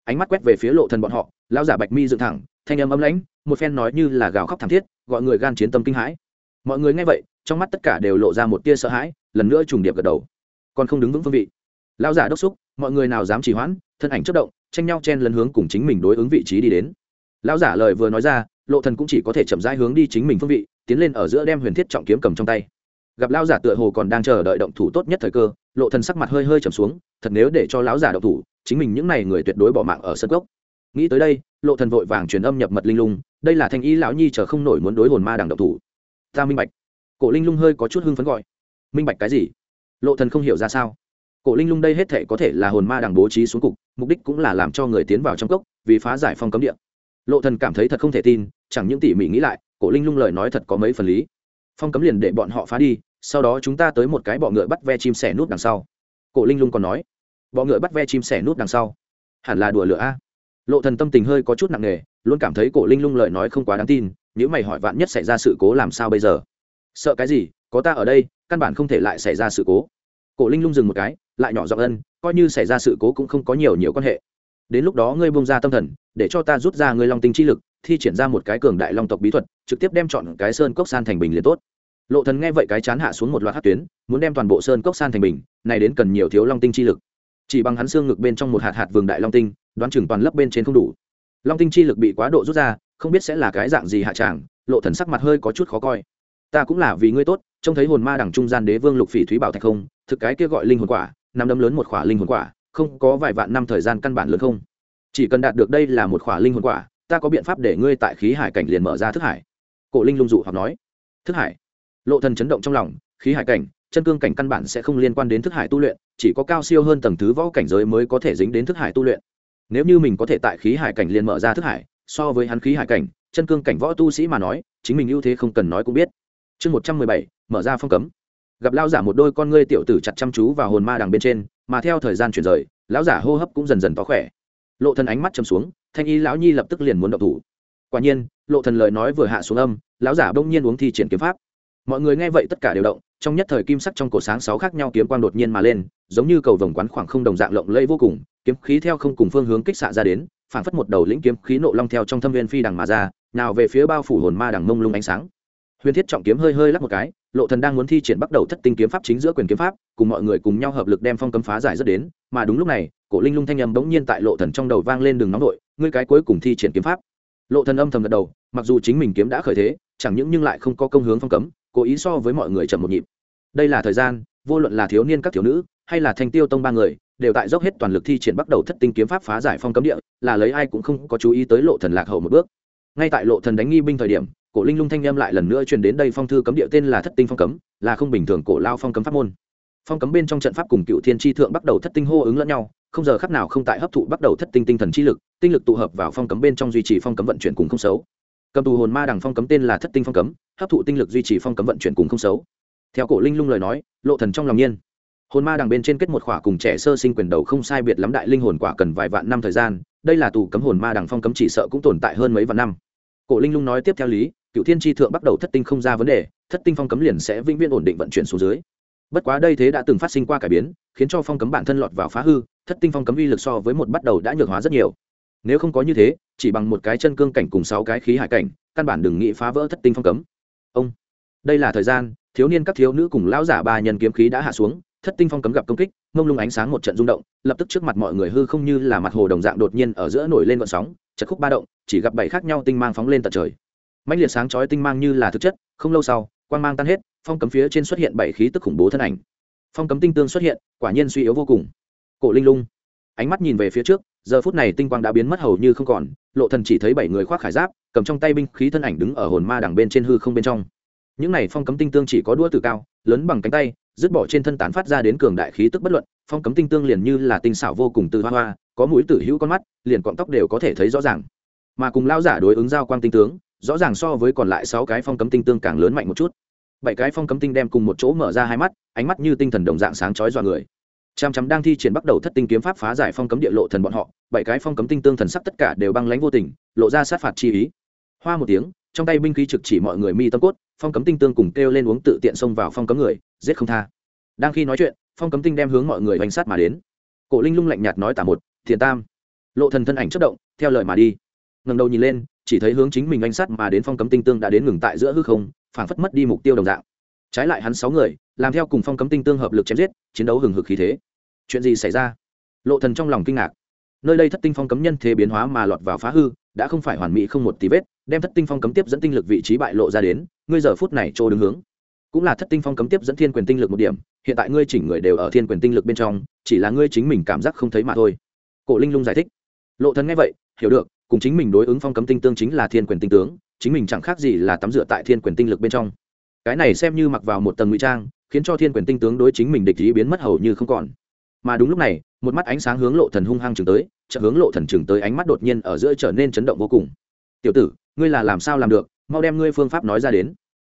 S1: Ánh mắt quét về phía lộ thần bọn họ lao giả bạch mi dựng thẳng, thanh âm ấm lãnh, một phen nói như là gào khóc thảm thiết, gọi người gan chiến tâm kinh hãi. Mọi người nghe vậy, trong mắt tất cả đều lộ ra một tia sợ hãi, lần nữa trùng điệp gật đầu. Còn không đứng vững phương vị. Lao giả đốc xúc, mọi người nào dám trì hoãn, thân ảnh chất động tranh nhau chen lấn hướng cùng chính mình đối ứng vị trí đi đến. Lão giả lời vừa nói ra, lộ thần cũng chỉ có thể chậm rãi hướng đi chính mình phương vị, tiến lên ở giữa đem huyền thiết trọng kiếm cầm trong tay. Gặp lão giả tựa hồ còn đang chờ đợi động thủ tốt nhất thời cơ, lộ thần sắc mặt hơi hơi trầm xuống, thật nếu để cho lão giả động thủ, chính mình những này người tuyệt đối bỏ mạng ở sân gốc. Nghĩ tới đây, lộ thần vội vàng truyền âm nhập mật linh lung, đây là thanh ý lão nhi chờ không nổi muốn đối hồn ma đằng động thủ. Ta minh bạch. Cổ linh lung hơi có chút hưng phấn gọi. Minh bạch cái gì? Lộ thần không hiểu ra sao. Cổ linh lung đây hết thể có thể là hồn ma đằng bố trí xuống cục mục đích cũng là làm cho người tiến vào trong cốc, vì phá giải phong cấm địa. Lộ thần cảm thấy thật không thể tin, chẳng những tỉ mỉ nghĩ lại, cổ linh lung lời nói thật có mấy phần lý. Phong cấm liền để bọn họ phá đi, sau đó chúng ta tới một cái bọ ngựa bắt ve chim sẻ nút đằng sau. Cổ linh lung còn nói, bọ ngựa bắt ve chim sẻ nút đằng sau? Hẳn là đùa lửa a. Lộ thần tâm tình hơi có chút nặng nề, luôn cảm thấy cổ linh lung lời nói không quá đáng tin nếu mày hỏi vạn nhất xảy ra sự cố làm sao bây giờ? Sợ cái gì? Có ta ở đây, căn bản không thể lại xảy ra sự cố cổ linh lung dừng một cái, lại nhỏ giọng ân, coi như xảy ra sự cố cũng không có nhiều nhiều quan hệ. Đến lúc đó ngươi buông ra tâm thần, để cho ta rút ra ngươi long tinh chi lực, thi triển ra một cái cường đại long tộc bí thuật, trực tiếp đem chọn cái sơn cốc san thành bình liền tốt. Lộ thần nghe vậy cái chán hạ xuống một loạt hát tuyến, muốn đem toàn bộ sơn cốc san thành bình, này đến cần nhiều thiếu long tinh chi lực. Chỉ bằng hắn xương ngực bên trong một hạt hạt vườn đại long tinh, đoán chừng toàn lấp bên trên không đủ. Long tinh chi lực bị quá độ rút ra, không biết sẽ là cái dạng gì hạ tràng, lộ thần sắc mặt hơi có chút khó coi. Ta cũng là vì ngươi tốt trông thấy hồn ma đẳng trung gian đế vương lục phỉ thúy bảo thạch không, thực cái kia gọi linh hồn quả năm đấm lớn một khỏa linh hồn quả, không có vài vạn năm thời gian căn bản lớn không. Chỉ cần đạt được đây là một khỏa linh hồn quả, ta có biện pháp để ngươi tại khí hải cảnh liền mở ra thức hải. Cổ linh lung dụ hoặc nói. Thức hải? Lộ thần chấn động trong lòng, khí hải cảnh, chân cương cảnh căn bản sẽ không liên quan đến thức hải tu luyện, chỉ có cao siêu hơn tầng thứ võ cảnh giới mới có thể dính đến thức hải tu luyện. Nếu như mình có thể tại khí hải cảnh liền mở ra thức hải, so với hắn khí hải cảnh, chân cương cảnh võ tu sĩ mà nói, chính mình ưu thế không cần nói cũng biết. Chương một trăm mười bảy mở ra phong cấm. Gặp lão giả một đôi con ngươi tiểu tử chặt chăm chú vào hồn ma đằng bên trên, mà theo thời gian chuyển rời, lão giả hô hấp cũng dần dần to khỏe. Lộ thần ánh mắt chầm xuống, thanh y lão nhi lập tức liền muốn động thủ. Quả nhiên, lộ thần lời nói vừa hạ xuống âm, lão giả bỗng nhiên uống thi triển kiếm pháp. Mọi người nghe vậy tất cả đều động, trong nhất thời kim sắc trong cổ sáng sáu khác nhau kiếm quang đột nhiên mà lên, giống như cầu vồng quán khoảng không đồng dạng lộng lẫy vô cùng, kiếm khí theo không cùng phương hướng kích xạ ra đến, phảng phất một đầu lĩnh kiếm khí nộ long theo trong thâm viên phi đằng mà ra, nào về phía bao phủ hồn ma đằng mông lung ánh sáng huyền thiết trọng kiếm hơi hơi lắc một cái, lộ thần đang muốn thi triển bắt đầu thất tinh kiếm pháp chính giữa quyền kiếm pháp, cùng mọi người cùng nhau hợp lực đem phong cấm phá giải rất đến, mà đúng lúc này, cổ linh lung thanh âm bỗng nhiên tại lộ thần trong đầu vang lên đường nóng nội, ngươi cái cuối cùng thi triển kiếm pháp. Lộ thần âm thầm gật đầu, mặc dù chính mình kiếm đã khởi thế, chẳng những nhưng lại không có công hướng phong cấm, cố ý so với mọi người chậm một nhịp. Đây là thời gian, vô luận là thiếu niên các thiếu nữ, hay là thanh tiêu tông ba người, đều tại dốc hết toàn lực thi triển bắt đầu thất tinh kiếm pháp phá giải phong cấm địa, là lấy ai cũng không có chú ý tới lộ thần lạc hậu một bước. Ngay tại lộ thần đánh nghi binh thời điểm cổ linh lung thanh em lại lần nữa truyền đến đây phong thư cấm địa tên là thất tinh phong cấm, là không bình thường cổ lao phong cấm pháp môn. Phong cấm bên trong trận pháp cùng cựu thiên tri thượng bắt đầu thất tinh hô ứng lẫn nhau, không giờ khắc nào không tại hấp thụ bắt đầu thất tinh tinh thần chi lực, tinh lực tụ hợp vào phong cấm bên trong duy trì phong cấm vận chuyển cùng không xấu. Cầm tù hồn ma đằng phong cấm tên là thất tinh phong cấm, hấp thụ tinh lực duy trì phong cấm vận chuyển cùng không xấu. Theo cổ linh lung lời nói, lộ thần trong lòng nhiên. Hồn ma đằng bên trên kết một khỏa cùng trẻ sơ sinh quyền đầu không sai biệt lắm đại linh hồn quả cần vài vạn năm thời gian, đây là tù cấm hồn ma đằng phong cấm chỉ sợ cũng tồn tại hơn mấy vạn năm. Cổ linh lung nói tiếp theo lý cựu thiên tri thượng bắt đầu thất tinh không ra vấn đề, thất tinh phong cấm liền sẽ vĩnh viễn ổn định vận chuyển xuống dưới. Bất quá đây thế đã từng phát sinh qua cải biến, khiến cho phong cấm bản thân lọt vào phá hư, thất tinh phong cấm uy lực so với một bắt đầu đã nhược hóa rất nhiều. Nếu không có như thế, chỉ bằng một cái chân cương cảnh cùng sáu cái khí hải cảnh, căn bản đừng nghĩ phá vỡ thất tinh phong cấm. Ông, đây là thời gian, thiếu niên các thiếu nữ cùng lão giả ba nhân kiếm khí đã hạ xuống, thất tinh phong cấm gặp công kích, mông lung ánh sáng một trận rung động, lập tức trước mặt mọi người hư không như là mặt hồ đồng dạng đột nhiên ở giữa nổi lên vận sóng, chật khúc ba động, chỉ gặp bảy khác nhau tinh mang phóng lên tận trời mãnh liệt sáng chói tinh mang như là thực chất, không lâu sau, quang mang tan hết, phong cấm phía trên xuất hiện bảy khí tức khủng bố thân ảnh. Phong cấm tinh tương xuất hiện, quả nhiên suy yếu vô cùng. Cổ linh lung. Ánh mắt nhìn về phía trước, giờ phút này tinh quang đã biến mất hầu như không còn, lộ thần chỉ thấy bảy người khoác khải giáp, cầm trong tay binh khí thân ảnh đứng ở hồn ma đằng bên trên hư không bên trong. Những này phong cấm tinh tương chỉ có đua từ cao, lớn bằng cánh tay, dứt bỏ trên thân tán phát ra đến cường đại khí tức bất luận, phong cấm tinh tương liền như là tinh xảo vô cùng từ hoa hoa, có mũi tử hữu con mắt, liền cọng tóc đều có thể thấy rõ ràng. Mà cùng lao giả đối ứng giao quang tinh tướng rõ ràng so với còn lại sáu cái phong cấm tinh tương càng lớn mạnh một chút. Bảy cái phong cấm tinh đem cùng một chỗ mở ra hai mắt, ánh mắt như tinh thần đồng dạng sáng chói dọa người. Chăm chăm đang thi triển bắt đầu thất tinh kiếm pháp phá giải phong cấm địa lộ thần bọn họ, bảy cái phong cấm tinh tương thần sắc tất cả đều băng lãnh vô tình, lộ ra sát phạt chi ý. Hoa một tiếng, trong tay binh khí trực chỉ mọi người mi tâm cốt, phong cấm tinh tương cùng kêu lên uống tự tiện xông vào phong cấm người, giết không tha. Đang khi nói chuyện, phong cấm tinh đem hướng mọi người oanh sát mà đến. Cổ linh lung lạnh nhạt nói tả một, thiền tam. Lộ thần thân ảnh chất động, theo lời mà đi. Ngẩng đầu nhìn lên chỉ thấy hướng chính mình anh sát mà đến phong cấm tinh tương đã đến ngừng tại giữa hư không, phảng phất mất đi mục tiêu đồng dạng. Trái lại hắn sáu người, làm theo cùng phong cấm tinh tương hợp lực chém giết, chiến đấu hừng hực khí thế. Chuyện gì xảy ra? Lộ thần trong lòng kinh ngạc. Nơi đây thất tinh phong cấm nhân thế biến hóa mà lọt vào phá hư, đã không phải hoàn mỹ không một tí vết, đem thất tinh phong cấm tiếp dẫn tinh lực vị trí bại lộ ra đến, ngươi giờ phút này trô đứng hướng. Cũng là thất tinh phong cấm tiếp dẫn thiên quyền tinh lực một điểm, hiện tại ngươi chỉnh người đều ở thiên quyền tinh lực bên trong, chỉ là ngươi chính mình cảm giác không thấy mà thôi. Cổ linh lung giải thích. Lộ thần nghe vậy, hiểu được cùng chính mình đối ứng phong cấm tinh tương chính là thiên quyền tinh tướng, chính mình chẳng khác gì là tắm rửa tại thiên quyền tinh lực bên trong. Cái này xem như mặc vào một tầng ngụy trang, khiến cho thiên quyền tinh tướng đối chính mình địch ý biến mất hầu như không còn. Mà đúng lúc này, một mắt ánh sáng hướng lộ thần hung hăng chừng tới, chợt hướng lộ thần chừng tới ánh mắt đột nhiên ở giữa trở nên chấn động vô cùng. Tiểu tử, ngươi là làm sao làm được? Mau đem ngươi phương pháp nói ra đến.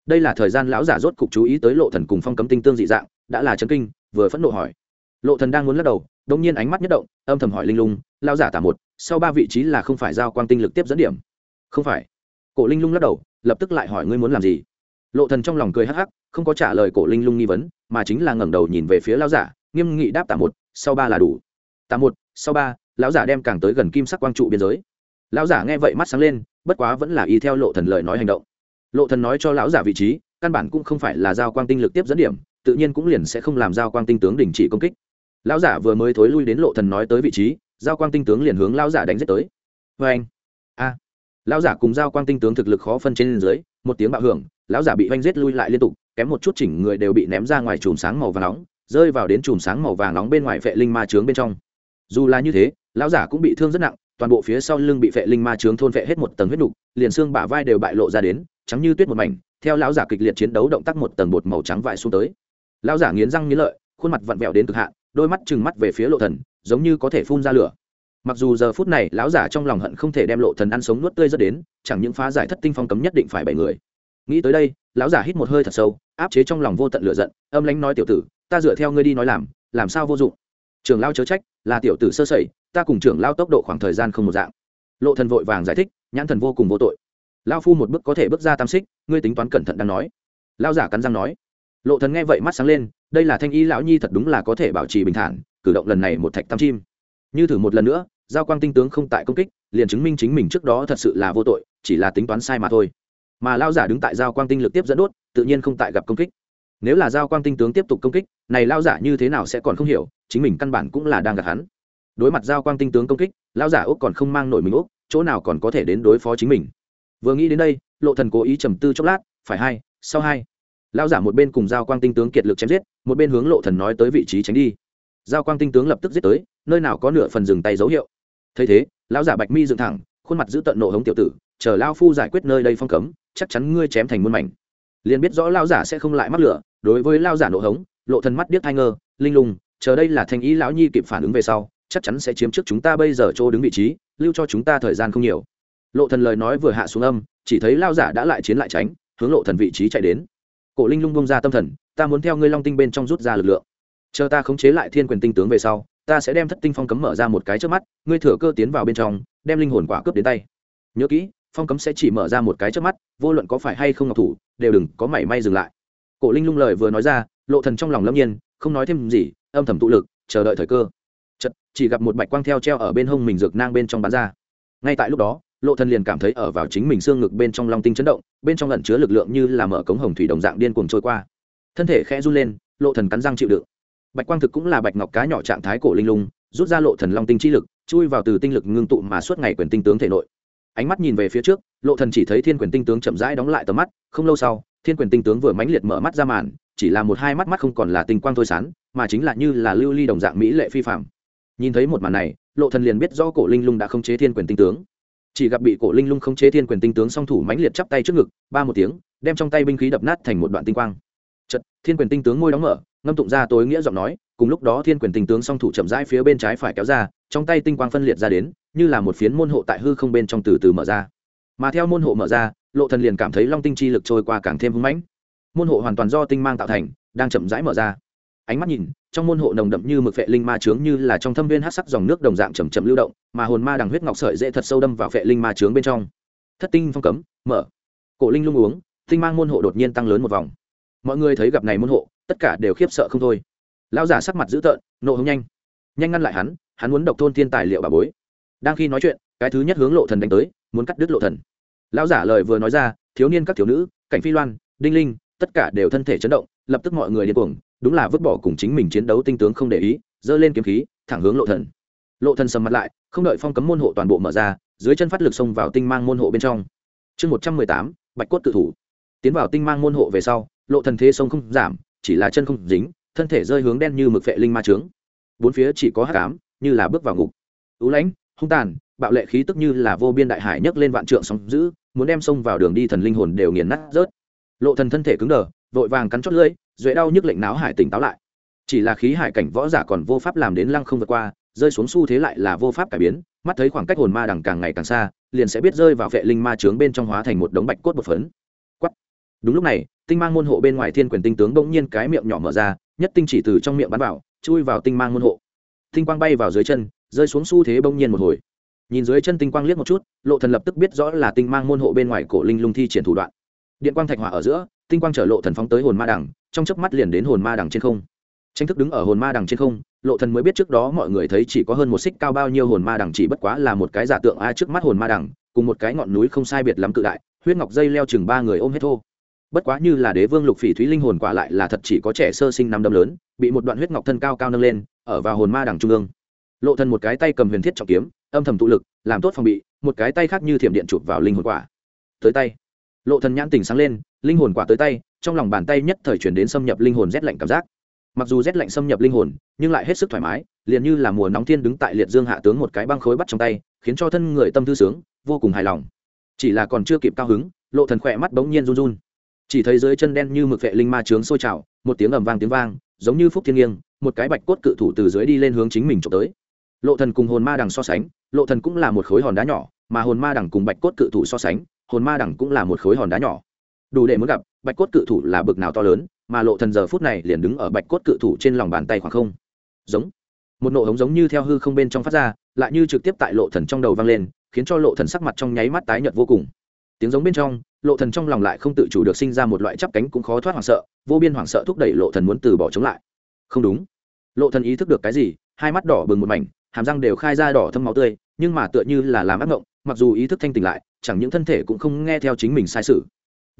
S1: Đây là thời gian lão giả rốt cục chú ý tới lộ thần cùng phong cấm tinh tương dị dạng, đã là chấn kinh, vừa phẫn nộ hỏi. Lộ thần đang muốn lắc đầu, đột nhiên ánh mắt nhất động, âm thầm hỏi linh lung, lão giả tả một sau ba vị trí là không phải giao quang tinh lực tiếp dẫn điểm. Không phải. Cổ linh lung lắc đầu, lập tức lại hỏi ngươi muốn làm gì? Lộ thần trong lòng cười hắc hắc, không có trả lời cổ linh lung nghi vấn, mà chính là ngẩng đầu nhìn về phía lão giả, nghiêm nghị đáp tả một, sau ba là đủ. Tả một, sau ba, lão giả đem càng tới gần kim sắc quang trụ biên giới. Lão giả nghe vậy mắt sáng lên, bất quá vẫn là y theo lộ thần lời nói hành động. Lộ thần nói cho lão giả vị trí, căn bản cũng không phải là giao quang tinh lực tiếp dẫn điểm, tự nhiên cũng liền sẽ không làm giao quang tinh tướng đình chỉ công kích. Lão giả vừa mới thối lui đến lộ thần nói tới vị trí giao quang tinh tướng liền hướng lão giả đánh giết tới. Vê anh, a, lão giả cùng giao quang tinh tướng thực lực khó phân trên dưới, một tiếng bạo hưởng, lão giả bị oanh giết lui lại liên tục, kém một chút chỉnh người đều bị ném ra ngoài chùm sáng màu vàng nóng, rơi vào đến chùm sáng màu vàng nóng bên ngoài vệ linh ma trướng bên trong. Dù là như thế, lão giả cũng bị thương rất nặng, toàn bộ phía sau lưng bị vệ linh ma trướng thôn vệ hết một tầng huyết nục, liền xương bả vai đều bại lộ ra đến, trắng như tuyết một mảnh, theo lão giả kịch liệt chiến đấu động tác một tầng bột màu trắng vải xuống tới. Lão giả nghiến răng nghiến lợi, khuôn mặt vặn vẹo đến cực hạn đôi mắt trừng mắt về phía lộ thần, giống như có thể phun ra lửa. Mặc dù giờ phút này lão giả trong lòng hận không thể đem lộ thần ăn sống nuốt tươi rất đến, chẳng những phá giải thất tinh phong cấm nhất định phải bảy người. Nghĩ tới đây, lão giả hít một hơi thật sâu, áp chế trong lòng vô tận lửa giận, âm lãnh nói tiểu tử, ta dựa theo ngươi đi nói làm làm sao vô dụng? Trưởng lao chớ trách, là tiểu tử sơ sẩy, ta cùng trưởng lao tốc độ khoảng thời gian không một dạng. Lộ thần vội vàng giải thích, nhãn thần vô cùng vô tội. Lao phu một bước có thể bước ra tam xích, ngươi tính toán cẩn thận đang nói. Lao giả cắn răng nói lộ thần nghe vậy mắt sáng lên, đây là thanh y lão nhi thật đúng là có thể bảo trì bình thản, cử động lần này một thạch tam chim. Như thử một lần nữa, giao quang tinh tướng không tại công kích, liền chứng minh chính mình trước đó thật sự là vô tội, chỉ là tính toán sai mà thôi. Mà lao giả đứng tại giao quang tinh lực tiếp dẫn đốt, tự nhiên không tại gặp công kích. Nếu là giao quang tinh tướng tiếp tục công kích, này lao giả như thế nào sẽ còn không hiểu, chính mình căn bản cũng là đang gặp hắn. Đối mặt giao quang tinh tướng công kích lao giả úc còn không mang nổi mình úc chỗ nào còn có thể đến đối phó chính mình. Vừa nghĩ đến đây, lộ thần cố ý trầm tư chốc lát, phải hai, sau hai lao giả một bên cùng giao quang tinh tướng kiệt lực chém giết, một bên hướng lộ thần nói tới vị trí tránh đi. Giao quang tinh tướng lập tức giết tới, nơi nào có nửa phần dừng tay dấu hiệu. Thấy thế, lão giả bạch mi dựng thẳng, khuôn mặt giữ tận nộ hống tiểu tử, chờ lao phu giải quyết nơi đây phong cấm, chắc chắn ngươi chém thành muôn mảnh. Liền biết rõ lao giả sẽ không lại mắc lửa, đối với lao giả nộ hống, lộ thần mắt điếc thai ngơ, linh lùng chờ đây là thanh ý lão nhi kịp phản ứng về sau, chắc chắn sẽ chiếm trước chúng ta bây giờ chỗ đứng vị trí, lưu cho chúng ta thời gian không nhiều. Lộ thần lời nói vừa hạ xuống âm, chỉ thấy lao giả đã lại chiến lại tránh, hướng lộ thần vị trí chạy đến cổ linh lung bông ra tâm thần, ta muốn theo ngươi long tinh bên trong rút ra lực lượng. Chờ ta khống chế lại thiên quyền tinh tướng về sau, ta sẽ đem thất tinh phong cấm mở ra một cái trước mắt, ngươi thừa cơ tiến vào bên trong, đem linh hồn quả cướp đến tay. Nhớ kỹ, phong cấm sẽ chỉ mở ra một cái trước mắt, vô luận có phải hay không ngọc thủ, đều đừng có mảy may dừng lại. Cổ linh lung lời vừa nói ra, lộ thần trong lòng lâm nhiên, không nói thêm gì, âm thầm tụ lực, chờ đợi thời cơ. Chật chỉ gặp một bạch quang theo treo ở bên hông mình dược nang bên trong bán ra. Ngay tại lúc đó lộ thần liền cảm thấy ở vào chính mình xương ngực bên trong long tinh chấn động, bên trong lẩn chứa lực lượng như là mở cống hồng thủy đồng dạng điên cuồng trôi qua. Thân thể khẽ run lên, lộ thần cắn răng chịu đựng. Bạch quang thực cũng là bạch ngọc cá nhỏ trạng thái cổ linh lung, rút ra lộ thần long tinh chi lực, chui vào từ tinh lực ngưng tụ mà suốt ngày quyền tinh tướng thể nội. Ánh mắt nhìn về phía trước, lộ thần chỉ thấy thiên quyền tinh tướng chậm rãi đóng lại tầm mắt, không lâu sau, thiên quyền tinh tướng vừa mãnh liệt mở mắt ra màn, chỉ là một hai mắt mắt không còn là tinh quang thôi sán, mà chính là như là lưu ly đồng dạng mỹ lệ phi phạm nhìn thấy một màn này, lộ thần liền biết rõ cổ linh lung đã không chế thiên quyền tinh tướng chỉ gặp bị cổ linh lung không chế thiên quyền tinh tướng song thủ mãnh liệt chắp tay trước ngực, ba một tiếng, đem trong tay binh khí đập nát thành một đoạn tinh quang. Chật thiên quyền tinh tướng môi đóng mở, ngâm tụng ra tối nghĩa giọng nói, cùng lúc đó thiên quyền tinh tướng song thủ chậm rãi phía bên trái phải kéo ra, trong tay tinh quang phân liệt ra đến, như là một phiến môn hộ tại hư không bên trong từ từ mở ra. Mà theo môn hộ mở ra, lộ thần liền cảm thấy long tinh chi lực trôi qua càng thêm hung mãnh. Môn hộ hoàn toàn do tinh mang tạo thành, đang chậm rãi mở ra. Ánh mắt nhìn trong môn hộ nồng đậm như mực phệ linh ma trướng như là trong thâm viên hát sắc dòng nước đồng dạng chậm chậm lưu động, mà hồn ma đằng huyết ngọc sợi dễ thật sâu đâm vào phệ linh ma trướng bên trong. Thất tinh phong cấm, mở. Cổ linh lung uống, tinh mang môn hộ đột nhiên tăng lớn một vòng. Mọi người thấy gặp này môn hộ, tất cả đều khiếp sợ không thôi. Lão giả sắc mặt dữ tợn, nộ hống nhanh. Nhanh ngăn lại hắn hắn muốn độc thôn thiên tài liệu bà bối. Đang khi nói chuyện, cái thứ nhất hướng lộ thần đánh tới, muốn cắt đứt lộ thần. Lão giả lời vừa nói ra, thiếu niên các thiếu nữ, cảnh phi loan, đinh linh, tất cả đều thân thể chấn động, lập tức mọi người điên cuồng đúng là vứt bỏ cùng chính mình chiến đấu tinh tướng không để ý, giơ lên kiếm khí, thẳng hướng lộ thần. Lộ thần sầm mặt lại, không đợi phong cấm môn hộ toàn bộ mở ra, dưới chân phát lực xông vào tinh mang môn hộ bên trong. Chương một trăm mười tám, bạch cốt tự thủ. Tiến vào tinh mang môn hộ về sau, lộ thần thế sông không giảm, chỉ là chân không dính, thân thể rơi hướng đen như mực phệ linh ma trướng. Bốn phía chỉ có hắc ám, như là bước vào ngục. Ú lãnh, hung tàn, bạo lệ khí tức như là vô biên đại hải nhấc lên vạn trượng sóng dữ, muốn đem sông vào đường đi thần linh hồn đều nghiền nát rớt. Lộ thần thân thể cứng đờ vội vàng cắn chót lưỡi, duệ đau nhức lệnh náo hải tỉnh táo lại. Chỉ là khí hải cảnh võ giả còn vô pháp làm đến lăng không vượt qua, rơi xuống xu thế lại là vô pháp cải biến, mắt thấy khoảng cách hồn ma đằng càng ngày càng xa, liền sẽ biết rơi vào vệ linh ma trướng bên trong hóa thành một đống bạch cốt bột phấn. Quắt đúng lúc này, tinh mang môn hộ bên ngoài thiên quyền tinh tướng bỗng nhiên cái miệng nhỏ mở ra, nhất tinh chỉ từ trong miệng bắn vào, chui vào tinh mang môn hộ. Tinh quang bay vào dưới chân, rơi xuống xu thế bỗng nhiên một hồi. Nhìn dưới chân tinh quang liếc một chút, lộ thần lập tức biết rõ là tinh mang môn hộ bên ngoài cổ linh lung thi triển thủ đoạn. Điện quang thạch hỏa ở giữa tinh quang trở lộ thần phóng tới hồn ma đằng, trong chớp mắt liền đến hồn ma đằng trên không. Tranh thức đứng ở hồn ma đằng trên không, lộ thần mới biết trước đó mọi người thấy chỉ có hơn một xích cao bao nhiêu hồn ma đằng chỉ bất quá là một cái giả tượng a trước mắt hồn ma đằng, cùng một cái ngọn núi không sai biệt lắm cự đại, huyết ngọc dây leo chừng ba người ôm hết thô. Bất quá như là đế vương lục phỉ thúy linh hồn quả lại là thật chỉ có trẻ sơ sinh năm đâm lớn, bị một đoạn huyết ngọc thân cao cao nâng lên, ở vào hồn ma đằng trung ương. Lộ thần một cái tay cầm huyền thiết trọng kiếm, âm thầm tụ lực, làm tốt phòng bị, một cái tay khác như thiểm điện chụp vào linh hồn quả. Tới tay, lộ thần nhãn tỉnh sáng lên linh hồn quả tới tay, trong lòng bàn tay nhất thời chuyển đến xâm nhập linh hồn rét lạnh cảm giác. Mặc dù rét lạnh xâm nhập linh hồn, nhưng lại hết sức thoải mái, liền như là mùa nóng thiên đứng tại liệt dương hạ tướng một cái băng khối bắt trong tay, khiến cho thân người tâm thư sướng, vô cùng hài lòng. Chỉ là còn chưa kịp cao hứng, lộ thần khỏe mắt bỗng nhiên run run. Chỉ thấy dưới chân đen như mực vệ linh ma trướng sôi trào, một tiếng ầm vang tiếng vang, giống như phúc thiên nghiêng, một cái bạch cốt cự thủ từ dưới đi lên hướng chính mình trộm tới. Lộ thần cùng hồn ma đằng so sánh, lộ thần cũng là một khối hòn đá nhỏ, mà hồn ma đằng cùng bạch cốt cự thủ so sánh, hồn ma đằng cũng là một khối hòn đá nhỏ đủ để muốn gặp, bạch cốt cự thủ là bực nào to lớn, mà lộ thần giờ phút này liền đứng ở bạch cốt cự thủ trên lòng bàn tay khoảng không. Giống. Một nộ hống giống như theo hư không bên trong phát ra, lại như trực tiếp tại lộ thần trong đầu vang lên, khiến cho lộ thần sắc mặt trong nháy mắt tái nhợt vô cùng. Tiếng giống bên trong, lộ thần trong lòng lại không tự chủ được sinh ra một loại chắp cánh cũng khó thoát hoảng sợ, vô biên hoảng sợ thúc đẩy lộ thần muốn từ bỏ chống lại. Không đúng. Lộ thần ý thức được cái gì, hai mắt đỏ bừng một mảnh, hàm răng đều khai ra đỏ thâm máu tươi, nhưng mà tựa như là làm ác ngộng, mặc dù ý thức thanh tỉnh lại, chẳng những thân thể cũng không nghe theo chính mình sai sự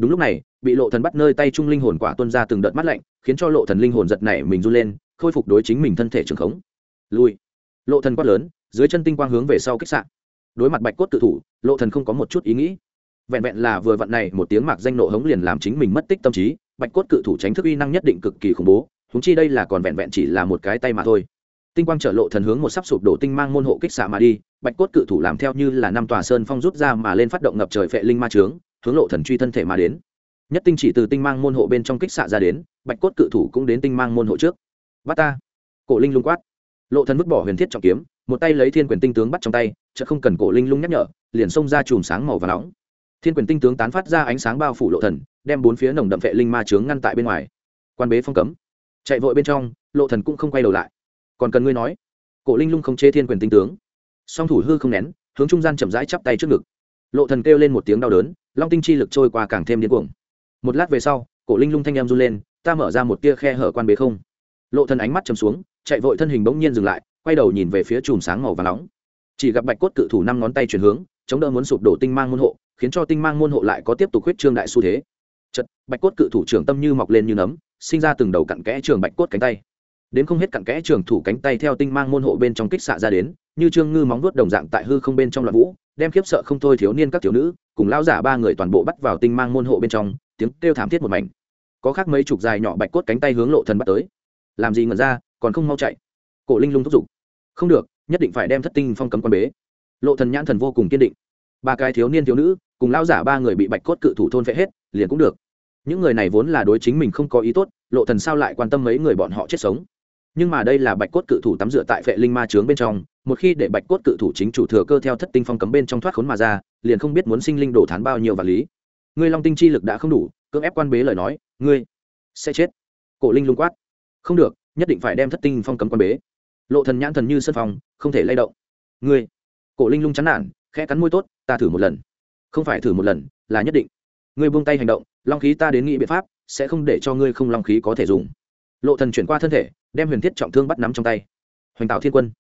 S1: đúng lúc này, bị lộ thần bắt nơi tay trung linh hồn quả tuôn ra từng đợt mắt lạnh, khiến cho lộ thần linh hồn giật nảy mình run lên, khôi phục đối chính mình thân thể trường khống. Lui. Lộ thần quát lớn, dưới chân tinh quang hướng về sau kích sạn đối mặt bạch cốt tự thủ, lộ thần không có một chút ý nghĩ. Vẹn vẹn là vừa vặn này, một tiếng mạc danh nộ hống liền làm chính mình mất tích tâm trí, bạch cốt cự thủ tránh thức uy năng nhất định cực kỳ khủng bố húng chi đây là còn vẹn vẹn chỉ là một cái tay mà thôi. Tinh quang trở lộ thần hướng một sắp sụp đổ tinh mang môn hộ kích xạ mà đi, bạch cốt cự thủ làm theo như là năm tòa sơn phong rút ra mà lên phát động ngập trời phệ linh ma trướng hướng lộ thần truy thân thể mà đến. Nhất tinh chỉ từ tinh mang môn hộ bên trong kích xạ ra đến, bạch cốt cự thủ cũng đến tinh mang môn hộ trước. Bắt ta. Cổ linh lung quát. Lộ thần vứt bỏ huyền thiết trọng kiếm, một tay lấy thiên quyền tinh tướng bắt trong tay chợ không cần cổ linh lung nhắc nhở, liền xông ra chùm sáng màu và nóng. Thiên quyền tinh tướng tán phát ra ánh sáng bao phủ lộ thần, đem bốn phía nồng đậm vệ linh ma chướng ngăn tại bên ngoài. Quan bế phong cấm. Chạy vội bên trong, lộ thần cũng không quay đầu lại. Còn cần ngươi nói. Cổ linh lung không chế thiên quyền tinh tướng. Song thủ hư không nén, hướng trung gian chậm rãi chắp tay trước ngực. Lộ thần kêu lên một tiếng đau đớn long tinh chi lực trôi qua càng thêm điên cuồng. Một lát về sau, cổ linh lung thanh em run lên, ta mở ra một tia khe hở quan bế không. Lộ thần ánh mắt chầm xuống, chạy vội thân hình bỗng nhiên dừng lại, quay đầu nhìn về phía chùm sáng màu và nóng. Chỉ gặp bạch cốt cự thủ năm ngón tay chuyển hướng, chống đỡ muốn sụp đổ tinh mang môn hộ, khiến cho tinh mang môn hộ lại có tiếp tục huyết trương đại xu thế. Chật bạch cốt cự thủ trưởng tâm như mọc lên như nấm, sinh ra từng đầu cặn kẽ trường bạch cốt cánh tay. Đến không hết cặn kẽ trường thủ cánh tay theo tinh mang môn hộ bên trong kích xạ ra đến, như trương ngư móng vuốt đồng dạng tại hư không bên trong loạn vũ đem khiếp sợ không thôi thiếu niên các thiếu nữ, cùng lao giả ba người toàn bộ bắt vào tinh mang môn hộ bên trong, tiếng kêu thảm thiết một mảnh. Có khác mấy chục dài nhỏ bạch cốt cánh tay hướng lộ thần bắt tới. Làm gì ngẩn ra, còn không mau chạy. Cổ linh lung thúc giục. Không được, nhất định phải đem thất tinh phong cấm quan bế. Lộ thần nhãn thần vô cùng kiên định. Ba cái thiếu niên thiếu nữ, cùng lao giả ba người bị bạch cốt cự thủ thôn phệ hết, liền cũng được. Những người này vốn là đối chính mình không có ý tốt, lộ thần sao lại quan tâm mấy người bọn họ chết sống? Nhưng mà đây là bạch cốt cự thủ tắm rửa tại vệ linh ma trướng bên trong, một khi để bạch cốt cự thủ chính chủ thừa cơ theo thất tinh phong cấm bên trong thoát khốn mà ra, liền không biết muốn sinh linh đổ thán bao nhiêu và lý. Ngươi long tinh chi lực đã không đủ, cưỡng ép quan bế lời nói, ngươi sẽ chết. Cổ linh lung quát. Không được, nhất định phải đem thất tinh phong cấm quan bế. Lộ thần nhãn thần như sân phòng, không thể lay động. Ngươi. Cổ linh lung chán nản, khẽ cắn môi tốt, ta thử một lần. Không phải thử một lần, là nhất định. Ngươi buông tay hành động, long khí ta đến nghĩ biện pháp, sẽ không để cho ngươi không long khí có thể dùng. Lộ thần chuyển qua thân thể đem huyền thiết trọng thương bắt nắm trong tay. Hoành tạo thiên quân.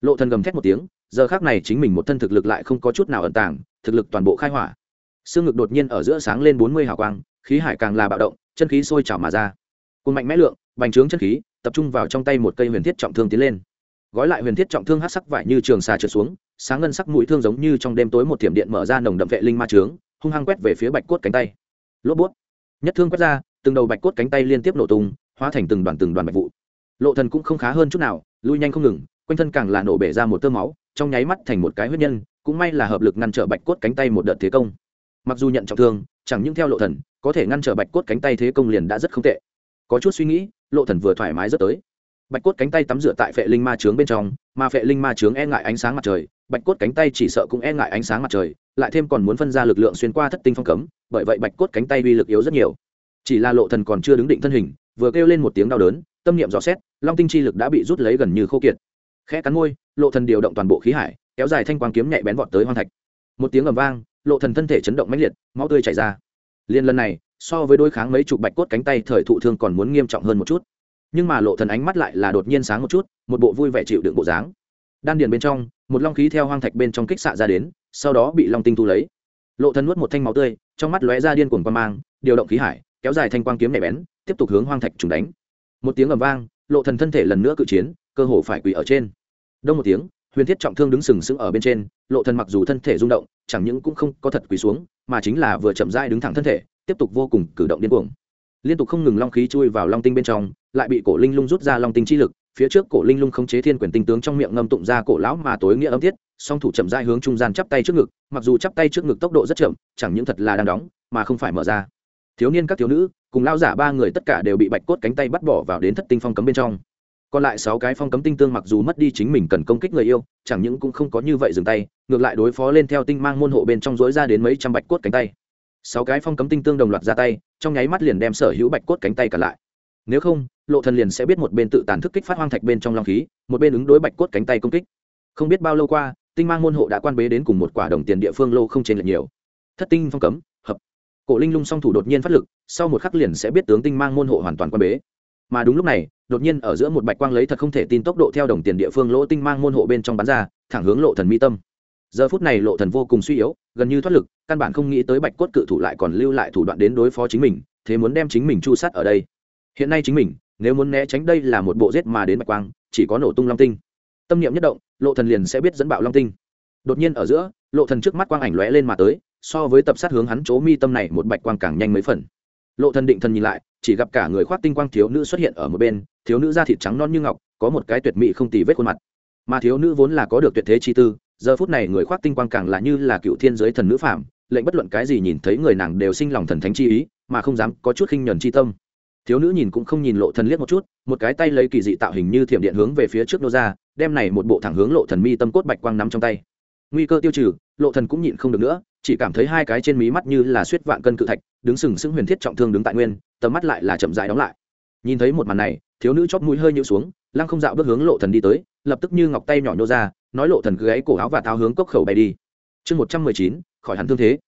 S1: Lộ thần gầm thét một tiếng, giờ khắc này chính mình một thân thực lực lại không có chút nào ẩn tàng, thực lực toàn bộ khai hỏa. Xương ngực đột nhiên ở giữa sáng lên bốn mươi hào quang, khí hải càng là bạo động, chân khí sôi trào mà ra. Cùng mạnh mẽ lượng, bành trướng chân khí, tập trung vào trong tay một cây huyền thiết trọng thương tiến lên. Gói lại huyền thiết trọng thương hắc sắc vải như trường xà trượt xuống, sáng ngân sắc mũi thương giống như trong đêm tối một thiểm điện mở ra nồng đậm vệ linh ma trướng, hung hăng quét về phía bạch cốt cánh tay. Lốp bút. Nhất thương quét ra, từng đầu bạch cốt cánh tay liên tiếp nổ tung, hóa thành từng đoàn từng đoàn bạch vụ lộ thần cũng không khá hơn chút nào, lui nhanh không ngừng, quanh thân càng là nổ bể ra một tơ máu, trong nháy mắt thành một cái huyết nhân, cũng may là hợp lực ngăn trở bạch cốt cánh tay một đợt thế công. Mặc dù nhận trọng thương, chẳng những theo lộ thần, có thể ngăn trở bạch cốt cánh tay thế công liền đã rất không tệ. Có chút suy nghĩ, lộ thần vừa thoải mái rất tới. Bạch cốt cánh tay tắm rửa tại phệ linh ma trướng bên trong, mà phệ linh ma trướng e ngại ánh sáng mặt trời, bạch cốt cánh tay chỉ sợ cũng e ngại ánh sáng mặt trời, lại thêm còn muốn phân ra lực lượng xuyên qua thất tinh phong cấm, bởi vậy bạch cốt cánh tay uy lực yếu rất nhiều. Chỉ là lộ thần còn chưa đứng định thân hình, vừa kêu lên một tiếng đau đớn tâm niệm rõ xét, long tinh chi lực đã bị rút lấy gần như khô kiệt. Khẽ cắn môi, lộ thần điều động toàn bộ khí hải, kéo dài thanh quang kiếm nhạy bén vọt tới hoang thạch. Một tiếng ầm vang, lộ thần thân thể chấn động mãnh liệt, máu tươi chảy ra. Liên lần này, so với đối kháng mấy chục bạch cốt cánh tay thời thụ thương còn muốn nghiêm trọng hơn một chút. Nhưng mà lộ thần ánh mắt lại là đột nhiên sáng một chút, một bộ vui vẻ chịu đựng bộ dáng. Đan điền bên trong, một long khí theo hoang thạch bên trong kích xạ ra đến, sau đó bị long tinh thu lấy. Lộ thần nuốt một thanh máu tươi, trong mắt lóe ra điên cuồng quan mang, điều động khí hải, kéo dài thanh quang kiếm nhạy bén, tiếp tục hướng hoang thạch trùng đánh một tiếng ầm vang, lộ thần thân thể lần nữa cự chiến, cơ hồ phải quỳ ở trên. Đông một tiếng, huyền thiết trọng thương đứng sừng sững ở bên trên, lộ thần mặc dù thân thể rung động, chẳng những cũng không có thật quỳ xuống, mà chính là vừa chậm rãi đứng thẳng thân thể, tiếp tục vô cùng cử động điên cuồng. Liên tục không ngừng long khí chui vào long tinh bên trong, lại bị cổ linh lung rút ra long tinh chi lực, phía trước cổ linh lung khống chế thiên quyền tinh tướng trong miệng ngâm tụng ra cổ lão mà tối nghĩa âm tiết, song thủ chậm rãi hướng trung gian chắp tay trước ngực, mặc dù chắp tay trước ngực tốc độ rất chậm, chẳng những thật là đang đóng, mà không phải mở ra thiếu niên các thiếu nữ, cùng lao giả ba người tất cả đều bị bạch cốt cánh tay bắt bỏ vào đến thất tinh phong cấm bên trong. Còn lại sáu cái phong cấm tinh tương mặc dù mất đi chính mình cần công kích người yêu, chẳng những cũng không có như vậy dừng tay, ngược lại đối phó lên theo tinh mang môn hộ bên trong dối ra đến mấy trăm bạch cốt cánh tay. Sáu cái phong cấm tinh tương đồng loạt ra tay, trong nháy mắt liền đem sở hữu bạch cốt cánh tay cả lại. Nếu không, lộ thần liền sẽ biết một bên tự tàn thức kích phát hoang thạch bên trong long khí, một bên ứng đối bạch cốt cánh tay công kích. Không biết bao lâu qua, tinh mang môn hộ đã quan bế đến cùng một quả đồng tiền địa phương lô không trên lệch nhiều. Thất tinh phong cấm cổ linh lung song thủ đột nhiên phát lực, sau một khắc liền sẽ biết tướng tinh mang môn hộ hoàn toàn quan bế. Mà đúng lúc này, đột nhiên ở giữa một bạch quang lấy thật không thể tin tốc độ theo đồng tiền địa phương lỗ tinh mang môn hộ bên trong bắn ra, thẳng hướng lộ thần mi tâm. Giờ phút này lộ thần vô cùng suy yếu, gần như thoát lực, căn bản không nghĩ tới bạch cốt cự thủ lại còn lưu lại thủ đoạn đến đối phó chính mình, thế muốn đem chính mình chu sát ở đây. Hiện nay chính mình, nếu muốn né tránh đây là một bộ giết mà đến bạch quang, chỉ có nổ tung long tinh. Tâm niệm nhất động, lộ thần liền sẽ biết dẫn bạo long tinh. Đột nhiên ở giữa, lộ thần trước mắt quang ảnh lóe lên mà tới so với tập sát hướng hắn chỗ mi tâm này một bạch quang càng nhanh mấy phần. Lộ thần định thần nhìn lại, chỉ gặp cả người khoác tinh quang thiếu nữ xuất hiện ở một bên, thiếu nữ da thịt trắng non như ngọc, có một cái tuyệt mỹ không tì vết khuôn mặt. Mà thiếu nữ vốn là có được tuyệt thế chi tư, giờ phút này người khoác tinh quang càng là như là cựu thiên giới thần nữ phạm lệnh bất luận cái gì nhìn thấy người nàng đều sinh lòng thần thánh chi ý, mà không dám có chút khinh nhẫn chi tâm. Thiếu nữ nhìn cũng không nhìn lộ thần liếc một chút, một cái tay lấy kỳ dị tạo hình như thiểm điện hướng về phía trước nô ra, đem này một bộ thẳng hướng lộ thần mi tâm cốt bạch quang nắm trong tay. Nguy cơ tiêu trừ, lộ thần cũng nhịn không được nữa chỉ cảm thấy hai cái trên mí mắt như là suýt vạn cân cự thạch, đứng sừng sững huyền thiết trọng thương đứng tại nguyên, tầm mắt lại là chậm rãi đóng lại. Nhìn thấy một màn này, thiếu nữ chóp mũi hơi nhũ xuống, lăng không dạo bước hướng lộ thần đi tới, lập tức như ngọc tay nhỏ nhô ra, nói lộ thần cứ gáy cổ áo và tháo hướng cốc khẩu bay đi. Chương một trăm mười chín, khỏi hẳn thương thế.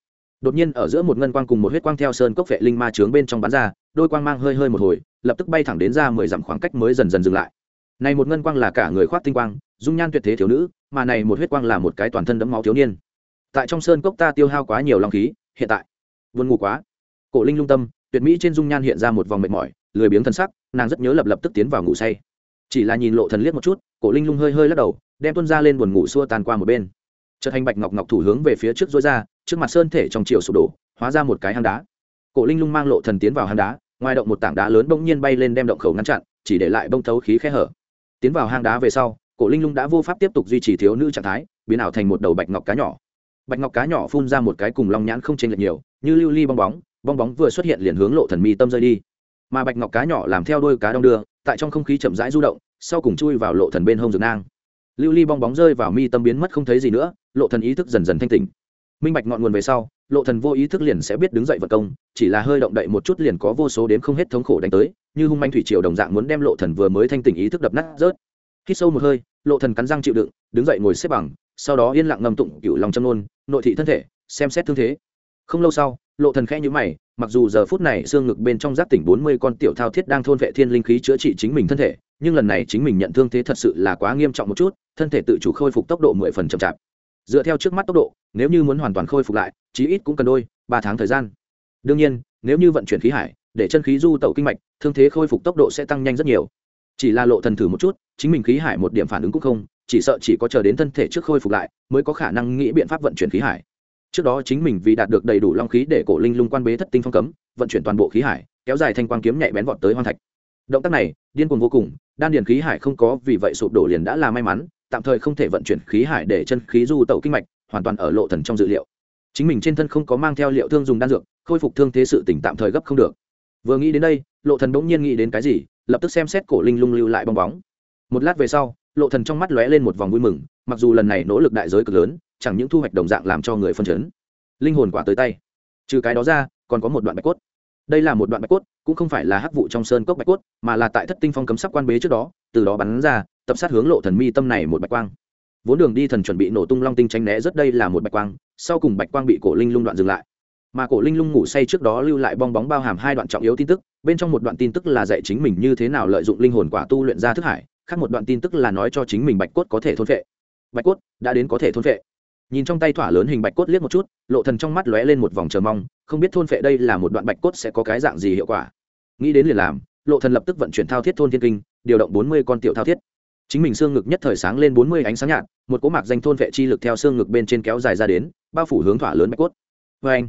S1: Đột nhiên ở giữa một ngân quang cùng một huyết quang theo sơn cốc vệ linh ma trướng bên trong bắn ra, đôi quang mang hơi hơi một hồi, lập tức bay thẳng đến ra mười dặm khoảng cách mới dần dần dừng lại. Này một ngân quang là cả người khoác tinh quang, dung nhan tuyệt thế thiếu nữ, mà này một huyết quang là một cái toàn thân đẫm máu thiếu niên tại trong sơn cốc ta tiêu hao quá nhiều long khí, hiện tại vươn ngủ quá. Cổ linh lung tâm, tuyệt mỹ trên dung nhan hiện ra một vòng mệt mỏi, lười biếng thân sắc, nàng rất nhớ lập lập tức tiến vào ngủ say. Chỉ là nhìn lộ thần liếc một chút, cổ linh lung hơi hơi lắc đầu, đem tuân ra lên buồn ngủ xua tan qua một bên. Chợt thành bạch ngọc ngọc thủ hướng về phía trước dối ra, trước mặt sơn thể trong chiều sụp đổ, hóa ra một cái hang đá. Cổ linh lung mang lộ thần tiến vào hang đá, ngoài động một tảng đá lớn bỗng nhiên bay lên đem động khẩu ngăn chặn, chỉ để lại bông thấu khí khe hở. Tiến vào hang đá về sau, cổ linh lung đã vô pháp tiếp tục duy trì thiếu nữ trạng thái, biến ảo thành một đầu bạch ngọc cá nhỏ bạch ngọc cá nhỏ phun ra một cái cùng long nhãn không chênh lệch nhiều, như lưu ly bong bóng bong bóng vừa xuất hiện liền hướng lộ thần mi tâm rơi đi. Mà bạch ngọc cá nhỏ làm theo đôi cá đong đưa, tại trong không khí chậm rãi du động, sau cùng chui vào lộ thần bên hông dược nang. Lưu ly bong bóng rơi vào mi tâm biến mất không thấy gì nữa, lộ thần ý thức dần dần thanh tỉnh. Minh bạch ngọn nguồn về sau, lộ thần vô ý thức liền sẽ biết đứng dậy vật công, chỉ là hơi động đậy một chút liền có vô số đến không hết thống khổ đánh tới, như hung manh thủy triều đồng dạng muốn đem lộ thần vừa mới thanh tỉnh ý thức đập nát rớt. Hít sâu một hơi, lộ thần cắn răng chịu đựng, đứng dậy ngồi xếp bằng sau đó yên lặng ngâm tụng cựu lòng châm nôn, nội thị thân thể, xem xét thương thế. Không lâu sau, lộ thần khẽ nhíu mày, mặc dù giờ phút này xương ngực bên trong giáp tỉnh bốn mươi con tiểu thao thiết đang thôn vệ thiên linh khí chữa trị chính mình thân thể, nhưng lần này chính mình nhận thương thế thật sự là quá nghiêm trọng một chút, thân thể tự chủ khôi phục tốc độ mười phần chậm chạp. Dựa theo trước mắt tốc độ, nếu như muốn hoàn toàn khôi phục lại, chí ít cũng cần đôi, ba tháng thời gian. Đương nhiên, nếu như vận chuyển khí hải, để chân khí du tẩu kinh mạch, thương thế khôi phục tốc độ sẽ tăng nhanh rất nhiều. Chỉ là lộ thần thử một chút, chính mình khí hải một điểm phản ứng cũng không chỉ sợ chỉ có chờ đến thân thể trước khôi phục lại mới có khả năng nghĩ biện pháp vận chuyển khí hải. Trước đó chính mình vì đạt được đầy đủ long khí để cổ linh lung quan bế thất tinh phong cấm, vận chuyển toàn bộ khí hải, kéo dài thanh quang kiếm nhạy bén vọt tới hoang thạch. Động tác này, điên cuồng vô cùng, đan điền khí hải không có, vì vậy sụp đổ liền đã là may mắn, tạm thời không thể vận chuyển khí hải để chân khí du tẩu kinh mạch, hoàn toàn ở lộ thần trong dự liệu. Chính mình trên thân không có mang theo liệu thương dùng đan dược, khôi phục thương thế sự tỉnh tạm thời gấp không được. Vừa nghĩ đến đây, lộ thần bỗng nhiên nghĩ đến cái gì, lập tức xem xét cổ linh lung lưu lại bong bóng. Một lát về sau lộ thần trong mắt lóe lên một vòng vui mừng, mặc dù lần này nỗ lực đại giới cực lớn, chẳng những thu hoạch đồng dạng làm cho người phân chấn. Linh hồn quả tới tay. Trừ cái đó ra, còn có một đoạn bạch cốt. Đây là một đoạn bạch cốt, cũng không phải là hắc vụ trong sơn cốc bạch cốt, mà là tại thất tinh phong cấm sắc quan bế trước đó, từ đó bắn ra, tập sát hướng lộ thần mi tâm này một bạch quang. Vốn đường đi thần chuẩn bị nổ tung long tinh tránh né rất đây là một bạch quang, sau cùng bạch quang bị cổ linh lung đoạn dừng lại. Mà cổ linh lung ngủ say trước đó lưu lại bong bóng bao hàm hai đoạn trọng yếu tin tức, bên trong một đoạn tin tức là dạy chính mình như thế nào lợi dụng linh hồn quả tu luyện ra thức hải khác một đoạn tin tức là nói cho chính mình bạch cốt có thể thôn vệ bạch cốt, đã đến có thể thôn vệ nhìn trong tay thỏa lớn hình bạch cốt liếc một chút, lộ thần trong mắt lóe lên một vòng chờ mong, không biết thôn vệ đây là một đoạn bạch cốt sẽ có cái dạng gì hiệu quả. Nghĩ đến liền làm, lộ thần lập tức vận chuyển thao thiết thôn thiên kinh, điều động bốn mươi con tiểu thao thiết. Chính mình xương ngực nhất thời sáng lên bốn mươi ánh sáng nhạt, một cỗ mạc danh thôn vệ chi lực theo xương ngực bên trên kéo dài ra đến, bao phủ hướng thỏa lớn bạch cốt. Với anh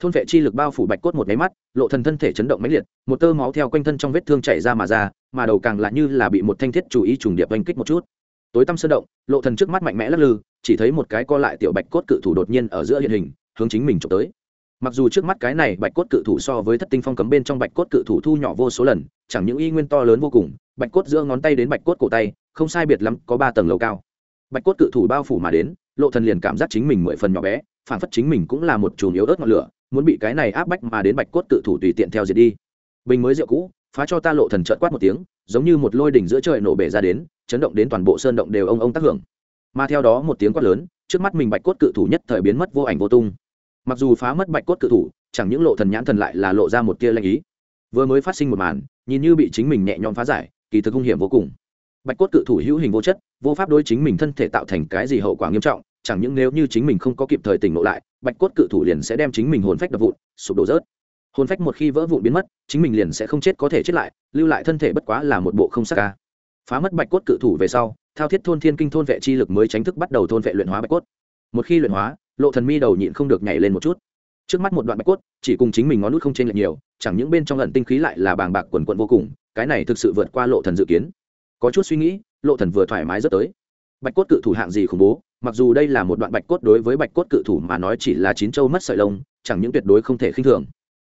S1: thôn vệ chi lực bao phủ bạch cốt một máy mắt, lộ thần thân thể chấn động mãnh liệt, một tơ máu theo quanh thân trong vết thương chảy ra mà ra, mà đầu càng lại như là bị một thanh thiết chủ ý trùng điệp oanh kích một chút. Tối tăm sơn động, lộ thần trước mắt mạnh mẽ lắc lư, chỉ thấy một cái co lại tiểu bạch cốt cự thủ đột nhiên ở giữa hiện hình, hướng chính mình trộm tới. Mặc dù trước mắt cái này bạch cốt cự thủ so với thất tinh phong cấm bên trong bạch cốt cự thủ thu nhỏ vô số lần, chẳng những y nguyên to lớn vô cùng, bạch cốt giữa ngón tay đến bạch cốt cổ tay, không sai biệt lắm có ba tầng lầu cao. Bạch cốt cự thủ bao phủ mà đến, lộ thần liền cảm giác chính mình mười phần nhỏ bé phản phất chính mình cũng là một chùm yếu ớt ngọn lửa muốn bị cái này áp bách mà đến bạch cốt tự thủ tùy tiện theo diệt đi. Bình mới rượu cũ, phá cho ta lộ thần trợn quát một tiếng, giống như một lôi đỉnh giữa trời nổ bể ra đến, chấn động đến toàn bộ sơn động đều ông ông tác hưởng. Mà theo đó một tiếng quát lớn, trước mắt mình bạch cốt cự thủ nhất thời biến mất vô ảnh vô tung. Mặc dù phá mất bạch cốt cự thủ, chẳng những lộ thần nhãn thần lại là lộ ra một tia lanh ý. Vừa mới phát sinh một màn, nhìn như bị chính mình nhẹ nhõm phá giải, kỳ thực hung hiểm vô cùng. Bạch cốt cự thủ hữu hình vô chất, vô pháp đối chính mình thân thể tạo thành cái gì hậu quả nghiêm trọng, chẳng những nếu như chính mình không có kịp thời tỉnh ngộ lại bạch cốt cự thủ liền sẽ đem chính mình hồn phách đập vụn, sụp đổ rớt. Hồn phách một khi vỡ vụn biến mất, chính mình liền sẽ không chết, có thể chết lại, lưu lại thân thể bất quá là một bộ không sắc ca. Phá mất bạch cốt cự thủ về sau, thao thiết thôn thiên kinh thôn vệ chi lực mới tránh thức bắt đầu thôn vệ luyện hóa bạch cốt. Một khi luyện hóa, lộ thần mi đầu nhịn không được nhảy lên một chút. Trước mắt một đoạn bạch cốt, chỉ cùng chính mình ngón nút không trên lệch nhiều, chẳng những bên trong lần tinh khí lại là bàng bạc quần quận vô cùng, cái này thực sự vượt qua lộ thần dự kiến. Có chút suy nghĩ, lộ thần vừa thoải mái rất tới. Bạch cốt cự thủ hạng gì khủng bố? Mặc dù đây là một đoạn bạch cốt đối với bạch cốt cự thủ mà nói chỉ là chín châu mất sợi lông, chẳng những tuyệt đối không thể khinh thường.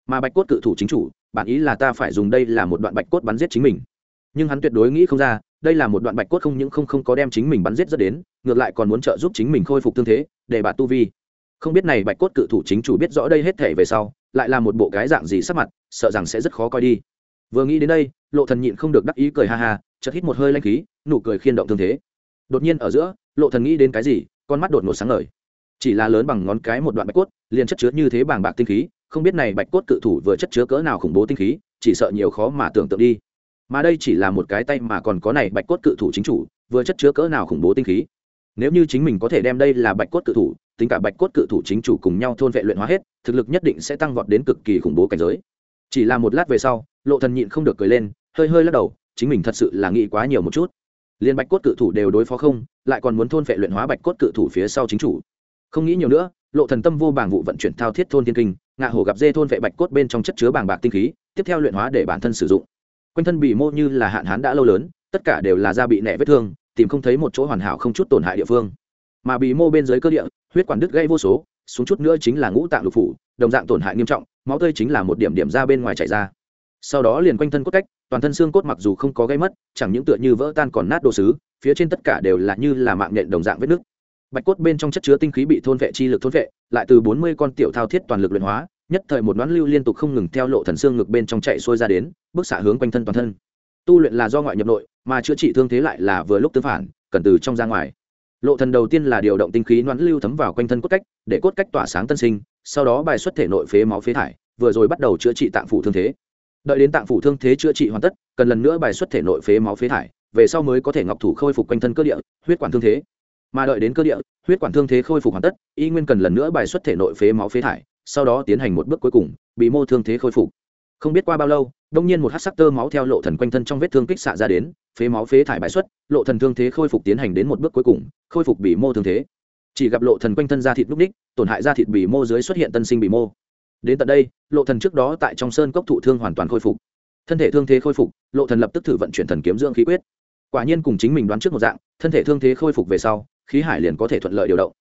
S1: Mà bạch cốt cự thủ chính chủ, bản ý là ta phải dùng đây là một đoạn bạch cốt bắn giết chính mình. Nhưng hắn tuyệt đối nghĩ không ra, đây là một đoạn bạch cốt không những không không có đem chính mình bắn giết rất đến, ngược lại còn muốn trợ giúp chính mình khôi phục tương thế, để bà tu vi. Không biết này bạch cốt cự thủ chính chủ biết rõ đây hết thể về sau, lại là một bộ cái dạng gì sắc mặt, sợ rằng sẽ rất khó coi đi. Vừa nghĩ đến đây, lộ thần nhịn không được đắc ý cười ha ha, chợt hít một hơi lanh khí, nụ cười khiên động tương thế. Đột nhiên ở giữa lộ thần nghĩ đến cái gì, con mắt đột ngột sáng ngời. Chỉ là lớn bằng ngón cái một đoạn bạch cốt, liền chất chứa như thế bàng bạc tinh khí, không biết này bạch cốt cự thủ vừa chất chứa cỡ nào khủng bố tinh khí, chỉ sợ nhiều khó mà tưởng tượng đi. Mà đây chỉ là một cái tay mà còn có này bạch cốt cự thủ chính chủ, vừa chất chứa cỡ nào khủng bố tinh khí. Nếu như chính mình có thể đem đây là bạch cốt cự thủ, tính cả bạch cốt cự thủ chính chủ cùng nhau thôn vệ luyện hóa hết, thực lực nhất định sẽ tăng vọt đến cực kỳ khủng bố cảnh giới. Chỉ là một lát về sau, lộ thần nhịn không được cười lên, hơi hơi lắc đầu, chính mình thật sự là nghĩ quá nhiều một chút. Liên bạch cốt cự thủ đều đối phó không lại còn muốn thôn vệ luyện hóa bạch cốt cự thủ phía sau chính chủ. Không nghĩ nhiều nữa, lộ thần tâm vô bảng vụ vận chuyển thao thiết thôn thiên kinh, ngạ hổ gặp dê thôn vệ bạch cốt bên trong chất chứa bảng bạc tinh khí, tiếp theo luyện hóa để bản thân sử dụng. Quanh thân bị mô như là hạn hán đã lâu lớn, tất cả đều là da bị nẻ vết thương, tìm không thấy một chỗ hoàn hảo không chút tổn hại địa phương. Mà bị mô bên dưới cơ địa, huyết quản đứt gây vô số, xuống chút nữa chính là ngũ tạng lục phủ, đồng dạng tổn hại nghiêm trọng, máu tươi chính là một điểm điểm ra bên ngoài chảy ra. Sau đó liền quanh thân cốt cách, toàn thân xương cốt mặc dù không có gây mất, chẳng những tựa như vỡ tan còn nát đồ sứ phía trên tất cả đều là như là mạng nhện đồng dạng vết nước bạch cốt bên trong chất chứa tinh khí bị thôn vệ chi lực thôn vệ, lại từ bốn mươi con tiểu thao thiết toàn lực luyện hóa, nhất thời một đoán lưu liên tục không ngừng theo lộ thần xương ngực bên trong chạy xuôi ra đến, bước xạ hướng quanh thân toàn thân. Tu luyện là do ngoại nhập nội, mà chữa trị thương thế lại là vừa lúc tương phản, cần từ trong ra ngoài. Lộ thần đầu tiên là điều động tinh khí đoán lưu thấm vào quanh thân cốt cách, để cốt cách tỏa sáng tân sinh, sau đó bài xuất thể nội phế máu phế thải, vừa rồi bắt đầu chữa trị tạng phủ thương thế. Đợi đến tạng phủ thương thế chữa trị hoàn tất, cần lần nữa bài xuất thể nội phế máu phế thải về sau mới có thể ngọc thủ khôi phục quanh thân cơ địa, huyết quản thương thế. Mà đợi đến cơ địa, huyết quản thương thế khôi phục hoàn tất, y nguyên cần lần nữa bài xuất thể nội phế máu phế thải, sau đó tiến hành một bước cuối cùng, bị mô thương thế khôi phục. Không biết qua bao lâu, đông nhiên một hát sắc tơ máu theo lộ thần quanh thân trong vết thương kích xạ ra đến, phế máu phế thải bài xuất, lộ thần thương thế khôi phục tiến hành đến một bước cuối cùng, khôi phục bị mô thương thế. Chỉ gặp lộ thần quanh thân da thịt lúc ních, tổn hại da thịt bị mô dưới xuất hiện tân sinh bị mô. Đến tận đây, lộ thần trước đó tại trong sơn cốc thụ thương hoàn toàn khôi phục. Thân thể thương thế khôi phục, lộ thần lập tức thử vận chuyển thần kiếm dưỡng khí quyết quả nhiên cùng chính mình đoán trước một dạng, thân thể thương thế khôi phục về sau, khí hải liền có thể thuận lợi điều động.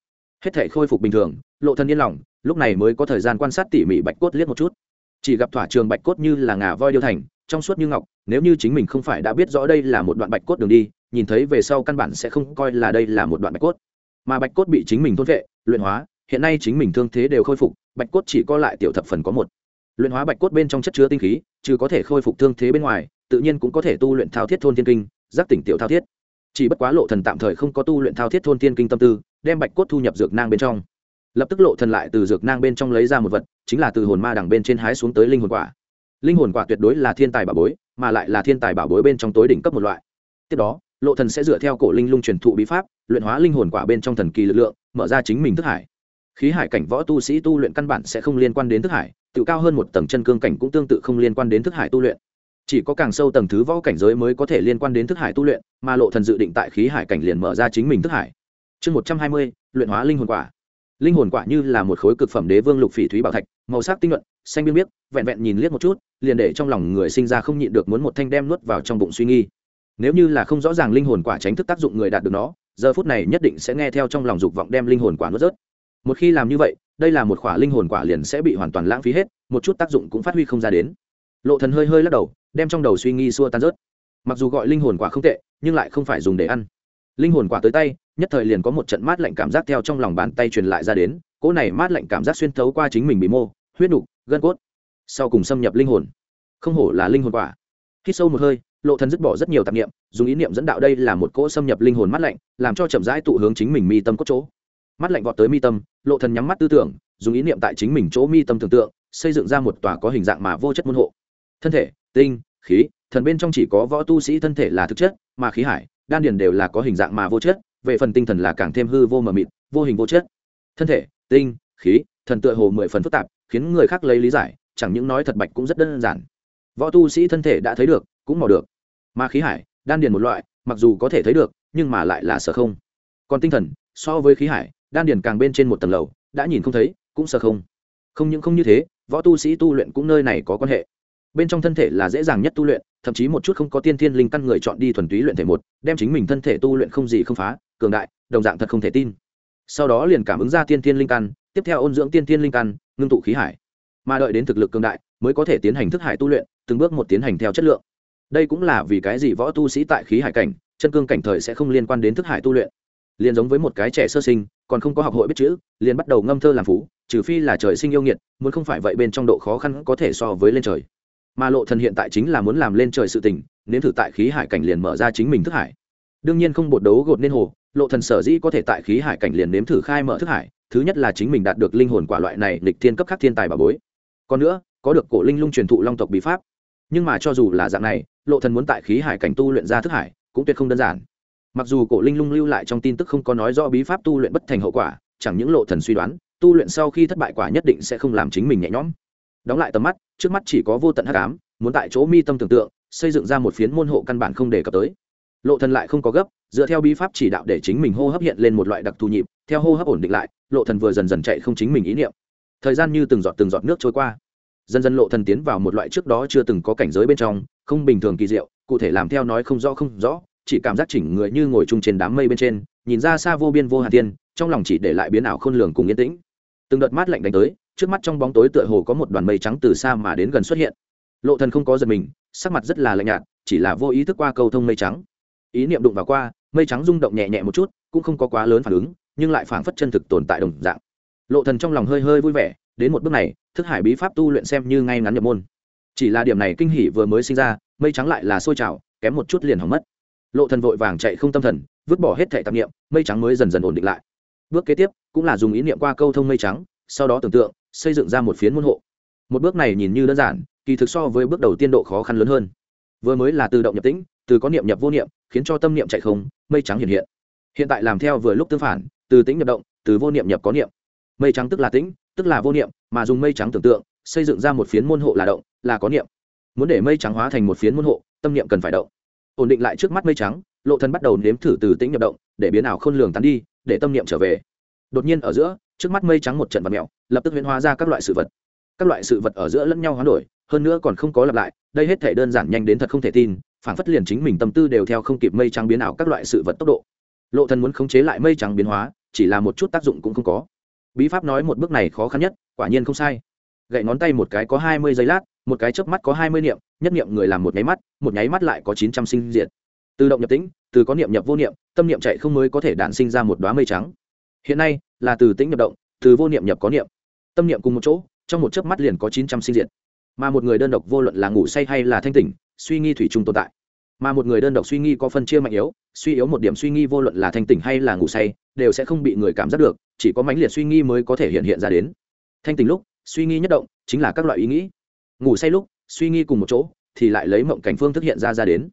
S1: Hết thể khôi phục bình thường, lộ thân yên lòng, lúc này mới có thời gian quan sát tỉ mỉ bạch cốt liếc một chút. Chỉ gặp thỏa trường bạch cốt như là ngà voi điêu thành, trong suốt như ngọc, nếu như chính mình không phải đã biết rõ đây là một đoạn bạch cốt đường đi, nhìn thấy về sau căn bản sẽ không coi là đây là một đoạn bạch cốt. Mà bạch cốt bị chính mình thôn vệ, luyện hóa, hiện nay chính mình thương thế đều khôi phục, bạch cốt chỉ co lại tiểu thập phần có một. Luyện hóa bạch cốt bên trong chất chứa tinh khí chứ có thể khôi phục thương thế bên ngoài, tự nhiên cũng có thể tu luyện thao thiết thôn thiên kinh giác tỉnh tiểu thao thiết. Chỉ bất quá lộ thần tạm thời không có tu luyện thao thiết thôn thiên kinh tâm tư, đem bạch cốt thu nhập dược nang bên trong. Lập tức lộ thần lại từ dược nang bên trong lấy ra một vật, chính là từ hồn ma đằng bên trên hái xuống tới linh hồn quả. Linh hồn quả tuyệt đối là thiên tài bảo bối, mà lại là thiên tài bảo bối bên trong tối đỉnh cấp một loại. Tiếp đó, lộ thần sẽ dựa theo cổ linh lung truyền thụ bí pháp, luyện hóa linh hồn quả bên trong thần kỳ lực lượng, mở ra chính mình thức hải. Khí hải cảnh võ tu sĩ tu luyện căn bản sẽ không liên quan đến thức hải, tự cao hơn một tầng chân cương cảnh cũng tương tự không liên quan đến thức hải tu luyện chỉ có càng sâu tầng thứ võ cảnh giới mới có thể liên quan đến thức hải tu luyện, mà lộ thần dự định tại khí hải cảnh liền mở ra chính mình thức hải. Chương một trăm hai mươi, luyện hóa linh hồn quả. Linh hồn quả như là một khối cực phẩm đế vương lục phỉ thúy bảo thạch, màu sắc tinh luận xanh biên biết vẹn vẹn nhìn liếc một chút, liền để trong lòng người sinh ra không nhịn được muốn một thanh đem nuốt vào trong bụng suy nghi nếu như là không rõ ràng linh hồn quả tránh thức tác dụng người đạt được nó, giờ phút này nhất định sẽ nghe theo trong lòng dục vọng đem linh hồn quả nuốt rớt. Một khi làm như vậy, đây là một khỏa linh hồn quả liền sẽ bị hoàn toàn lãng phí hết, một chút tác dụng cũng phát huy không ra đến lộ thần hơi hơi lắc đầu, đem trong đầu suy nghĩ xua tan rớt. Mặc dù gọi linh hồn quả không tệ, nhưng lại không phải dùng để ăn. Linh hồn quả tới tay, nhất thời liền có một trận mát lạnh cảm giác theo trong lòng bàn tay truyền lại ra đến, cỗ này mát lạnh cảm giác xuyên thấu qua chính mình bị mô, huyết nục, gân cốt. Sau cùng xâm nhập linh hồn. Không hổ là linh hồn quả. Khi sâu một hơi, lộ thần dứt bỏ rất nhiều tạp niệm, dùng ý niệm dẫn đạo đây là một cỗ xâm nhập linh hồn mát lạnh, làm cho chậm rãi tụ hướng chính mình mi tâm cốt chỗ. Mắt lạnh vọt tới mi tâm, lộ thần nhắm mắt tư tưởng, dùng ý niệm tại chính mình chỗ mi tâm tưởng tượng, xây dựng ra một tòa có hình dạng mà vô chất môn hộ thân thể, tinh, khí, thần bên trong chỉ có võ tu sĩ thân thể là thực chất, mà khí hải, đan điền đều là có hình dạng mà vô chất, về phần tinh thần là càng thêm hư vô mờ mịt, vô hình vô chất. Thân thể, tinh, khí, thần tựa hồ mười phần phức tạp, khiến người khác lấy lý giải, chẳng những nói thật bạch cũng rất đơn giản. Võ tu sĩ thân thể đã thấy được, cũng mò được. Mà khí hải, đan điền một loại, mặc dù có thể thấy được, nhưng mà lại là sở không. Còn tinh thần, so với khí hải, đan điền càng bên trên một tầng lầu, đã nhìn không thấy, cũng sở không. Không những không như thế, võ tu sĩ tu luyện cũng nơi này có quan hệ bên trong thân thể là dễ dàng nhất tu luyện, thậm chí một chút không có tiên thiên linh căn người chọn đi thuần túy luyện thể một, đem chính mình thân thể tu luyện không gì không phá, cường đại, đồng dạng thật không thể tin. Sau đó liền cảm ứng ra tiên thiên linh căn, tiếp theo ôn dưỡng tiên thiên linh căn, ngưng tụ khí hải. Mà đợi đến thực lực cường đại, mới có thể tiến hành thức hải tu luyện, từng bước một tiến hành theo chất lượng. Đây cũng là vì cái gì võ tu sĩ tại khí hải cảnh, chân cương cảnh thời sẽ không liên quan đến thức hải tu luyện. Liền giống với một cái trẻ sơ sinh, còn không có học hội biết chữ, liền bắt đầu ngâm thơ làm phú, trừ phi là trời sinh yêu nghiệt, muốn không phải vậy bên trong độ khó khăn có thể so với lên trời mà lộ thần hiện tại chính là muốn làm lên trời sự tình nên thử tại khí hải cảnh liền mở ra chính mình thức hải. Đương nhiên không bột đấu gột nên hồ, lộ thần sở dĩ có thể tại khí hải cảnh liền nếm thử khai mở thức hải, thứ nhất là chính mình đạt được linh hồn quả loại này lịch thiên cấp khắc thiên tài bà bối. Còn nữa, có được cổ linh lung truyền thụ long tộc bí pháp. Nhưng mà cho dù là dạng này, lộ thần muốn tại khí hải cảnh tu luyện ra thức hải, cũng tuyệt không đơn giản. Mặc dù cổ linh lung lưu lại trong tin tức không có nói rõ bí pháp tu luyện bất thành hậu quả, chẳng những lộ thần suy đoán, tu luyện sau khi thất bại quả nhất định sẽ không làm chính mình nhẹ nhõm đóng lại tầm mắt, trước mắt chỉ có vô tận hắc ám, muốn tại chỗ mi tâm tưởng tượng, xây dựng ra một phiến môn hộ căn bản không để cập tới. Lộ thần lại không có gấp, dựa theo bí pháp chỉ đạo để chính mình hô hấp hiện lên một loại đặc thù nhịp, theo hô hấp ổn định lại, lộ thần vừa dần dần chạy không chính mình ý niệm. Thời gian như từng giọt từng giọt nước trôi qua. Dần dần lộ thần tiến vào một loại trước đó chưa từng có cảnh giới bên trong, không bình thường kỳ diệu, cụ thể làm theo nói không rõ không rõ, chỉ cảm giác chỉnh người như ngồi chung trên đám mây bên trên, nhìn ra xa vô biên vô hạn tiên trong lòng chỉ để lại biến ảo khôn lường cùng yên tĩnh. Từng đợt mát lạnh đánh tới trước mắt trong bóng tối tựa hồ có một đoàn mây trắng từ xa mà đến gần xuất hiện. Lộ thần không có giật mình, sắc mặt rất là lạnh nhạt, chỉ là vô ý thức qua câu thông mây trắng. Ý niệm đụng vào qua, mây trắng rung động nhẹ nhẹ một chút, cũng không có quá lớn phản ứng, nhưng lại phảng phất chân thực tồn tại đồng dạng. Lộ thần trong lòng hơi hơi vui vẻ, đến một bước này, thức hải bí pháp tu luyện xem như ngay ngắn nhập môn. Chỉ là điểm này kinh hỉ vừa mới sinh ra, mây trắng lại là sôi trào, kém một chút liền hỏng mất. Lộ thần vội vàng chạy không tâm thần, vứt bỏ hết thể tạp niệm, mây trắng mới dần dần ổn định lại. Bước kế tiếp, cũng là dùng ý niệm qua câu thông mây trắng, sau đó tưởng tượng xây dựng ra một phiến môn hộ. Một bước này nhìn như đơn giản, kỳ thực so với bước đầu tiên độ khó khăn lớn hơn. Vừa mới là tự động nhập tĩnh, từ có niệm nhập vô niệm, khiến cho tâm niệm chạy không, mây trắng hiện hiện. Hiện tại làm theo vừa lúc tương phản, từ tĩnh nhập động, từ vô niệm nhập có niệm. Mây trắng tức là tĩnh, tức là vô niệm, mà dùng mây trắng tưởng tượng, xây dựng ra một phiến môn hộ là động, là có niệm. Muốn để mây trắng hóa thành một phiến môn hộ, tâm niệm cần phải động. Ổn định lại trước mắt mây trắng, lộ thân bắt đầu nếm thử từ tĩnh nhập động, để biến ảo khôn lường tán đi, để tâm niệm trở về. Đột nhiên ở giữa trước mắt mây trắng một trận vật mèo lập tức huyễn hóa ra các loại sự vật. Các loại sự vật ở giữa lẫn nhau hoán đổi, hơn nữa còn không có lặp lại, đây hết thể đơn giản nhanh đến thật không thể tin phản phất liền chính mình tâm tư đều theo không kịp mây trắng biến ảo các loại sự vật tốc độ. Lộ thần muốn khống chế lại mây trắng biến hóa, chỉ là một chút tác dụng cũng không có. Bí pháp nói một bước này khó khăn nhất, quả nhiên không sai. Gậy ngón tay một cái có hai mươi giây lát, một cái chớp mắt có hai mươi niệm, nhất niệm người làm một nháy mắt, một nháy mắt lại có chín trăm sinh diệt. Tự động nhập tĩnh, từ có niệm nhập vô niệm, tâm niệm chạy không mới có thể đản sinh ra một đóa mây trắng hiện nay, là từ tĩnh nhập động, từ vô niệm nhập có niệm. Tâm niệm cùng một chỗ, trong một chớp mắt liền có chín trăm sinh diệt. Mà một người đơn độc vô luận là ngủ say hay là thanh tỉnh, suy nghi thủy chung tồn tại. Mà một người đơn độc suy nghi có phân chia mạnh yếu, suy yếu một điểm suy nghi vô luận là thanh tỉnh hay là ngủ say, đều sẽ không bị người cảm giác được, chỉ có mãnh liệt suy nghi mới có thể hiện hiện ra đến. Thanh tỉnh lúc, suy nghi nhất động, chính là các loại ý nghĩ. Ngủ say lúc, suy nghi cùng một chỗ, thì lại lấy mộng cảnh phương thức hiện ra ra đến.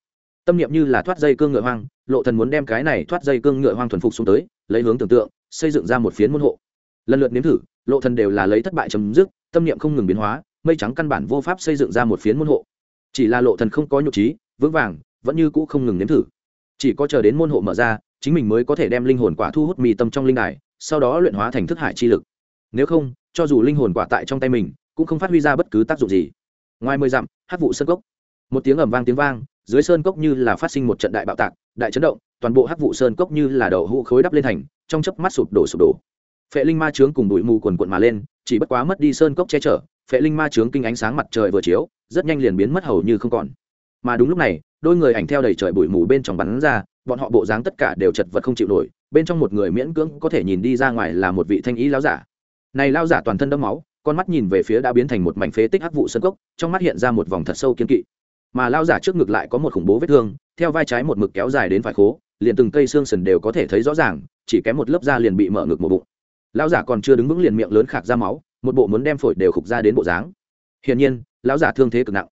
S1: Tâm niệm như là thoát dây cương ngựa hoang, lộ thần muốn đem cái này thoát dây cương ngựa hoang thuần phục xuống tới, lấy hướng tưởng tượng xây dựng ra một phiến môn hộ. Lần lượt nếm thử, lộ thần đều là lấy thất bại chấm dứt, tâm niệm không ngừng biến hóa, mây trắng căn bản vô pháp xây dựng ra một phiến môn hộ. Chỉ là lộ thần không có nhục trí, vững vàng, vẫn như cũ không ngừng nếm thử. Chỉ có chờ đến môn hộ mở ra, chính mình mới có thể đem linh hồn quả thu hút mì tâm trong linh đài, sau đó luyện hóa thành thức hải chi lực. Nếu không, cho dù linh hồn quả tại trong tay mình, cũng không phát huy ra bất cứ tác dụng gì. Ngoài mười dặm hát vụ sơn cốc. Một tiếng ầm vang tiếng vang, dưới sơn cốc như là phát sinh một trận đại bạo tạc, đại chấn động, toàn bộ hát vụ sơn cốc như là đậu hũ khối đắp lên thành trong chớp mắt sụp đổ sụp đổ. Phệ linh ma trướng cùng bụi mù quần quận mà lên, chỉ bất quá mất đi sơn cốc che chở, phệ linh ma trướng kinh ánh sáng mặt trời vừa chiếu, rất nhanh liền biến mất hầu như không còn. Mà đúng lúc này, đôi người ảnh theo đầy trời bụi mù bên trong bắn ra, bọn họ bộ dáng tất cả đều chật vật không chịu nổi, bên trong một người miễn cưỡng có thể nhìn đi ra ngoài là một vị thanh ý lão giả. Này lão giả toàn thân đẫm máu, con mắt nhìn về phía đã biến thành một mảnh phế tích hắc vụ sơn cốc, trong mắt hiện ra một vòng thật sâu kiên kỵ mà lao giả trước ngực lại có một khủng bố vết thương, theo vai trái một mực kéo dài đến phải khố, liền từng cây xương sần đều có thể thấy rõ ràng, chỉ kém một lớp da liền bị mở ngực một bụng. Lão giả còn chưa đứng vững liền miệng lớn khạc ra máu, một bộ muốn đem phổi đều khục ra đến bộ dáng. Hiển nhiên, lão giả thương thế cực nặng,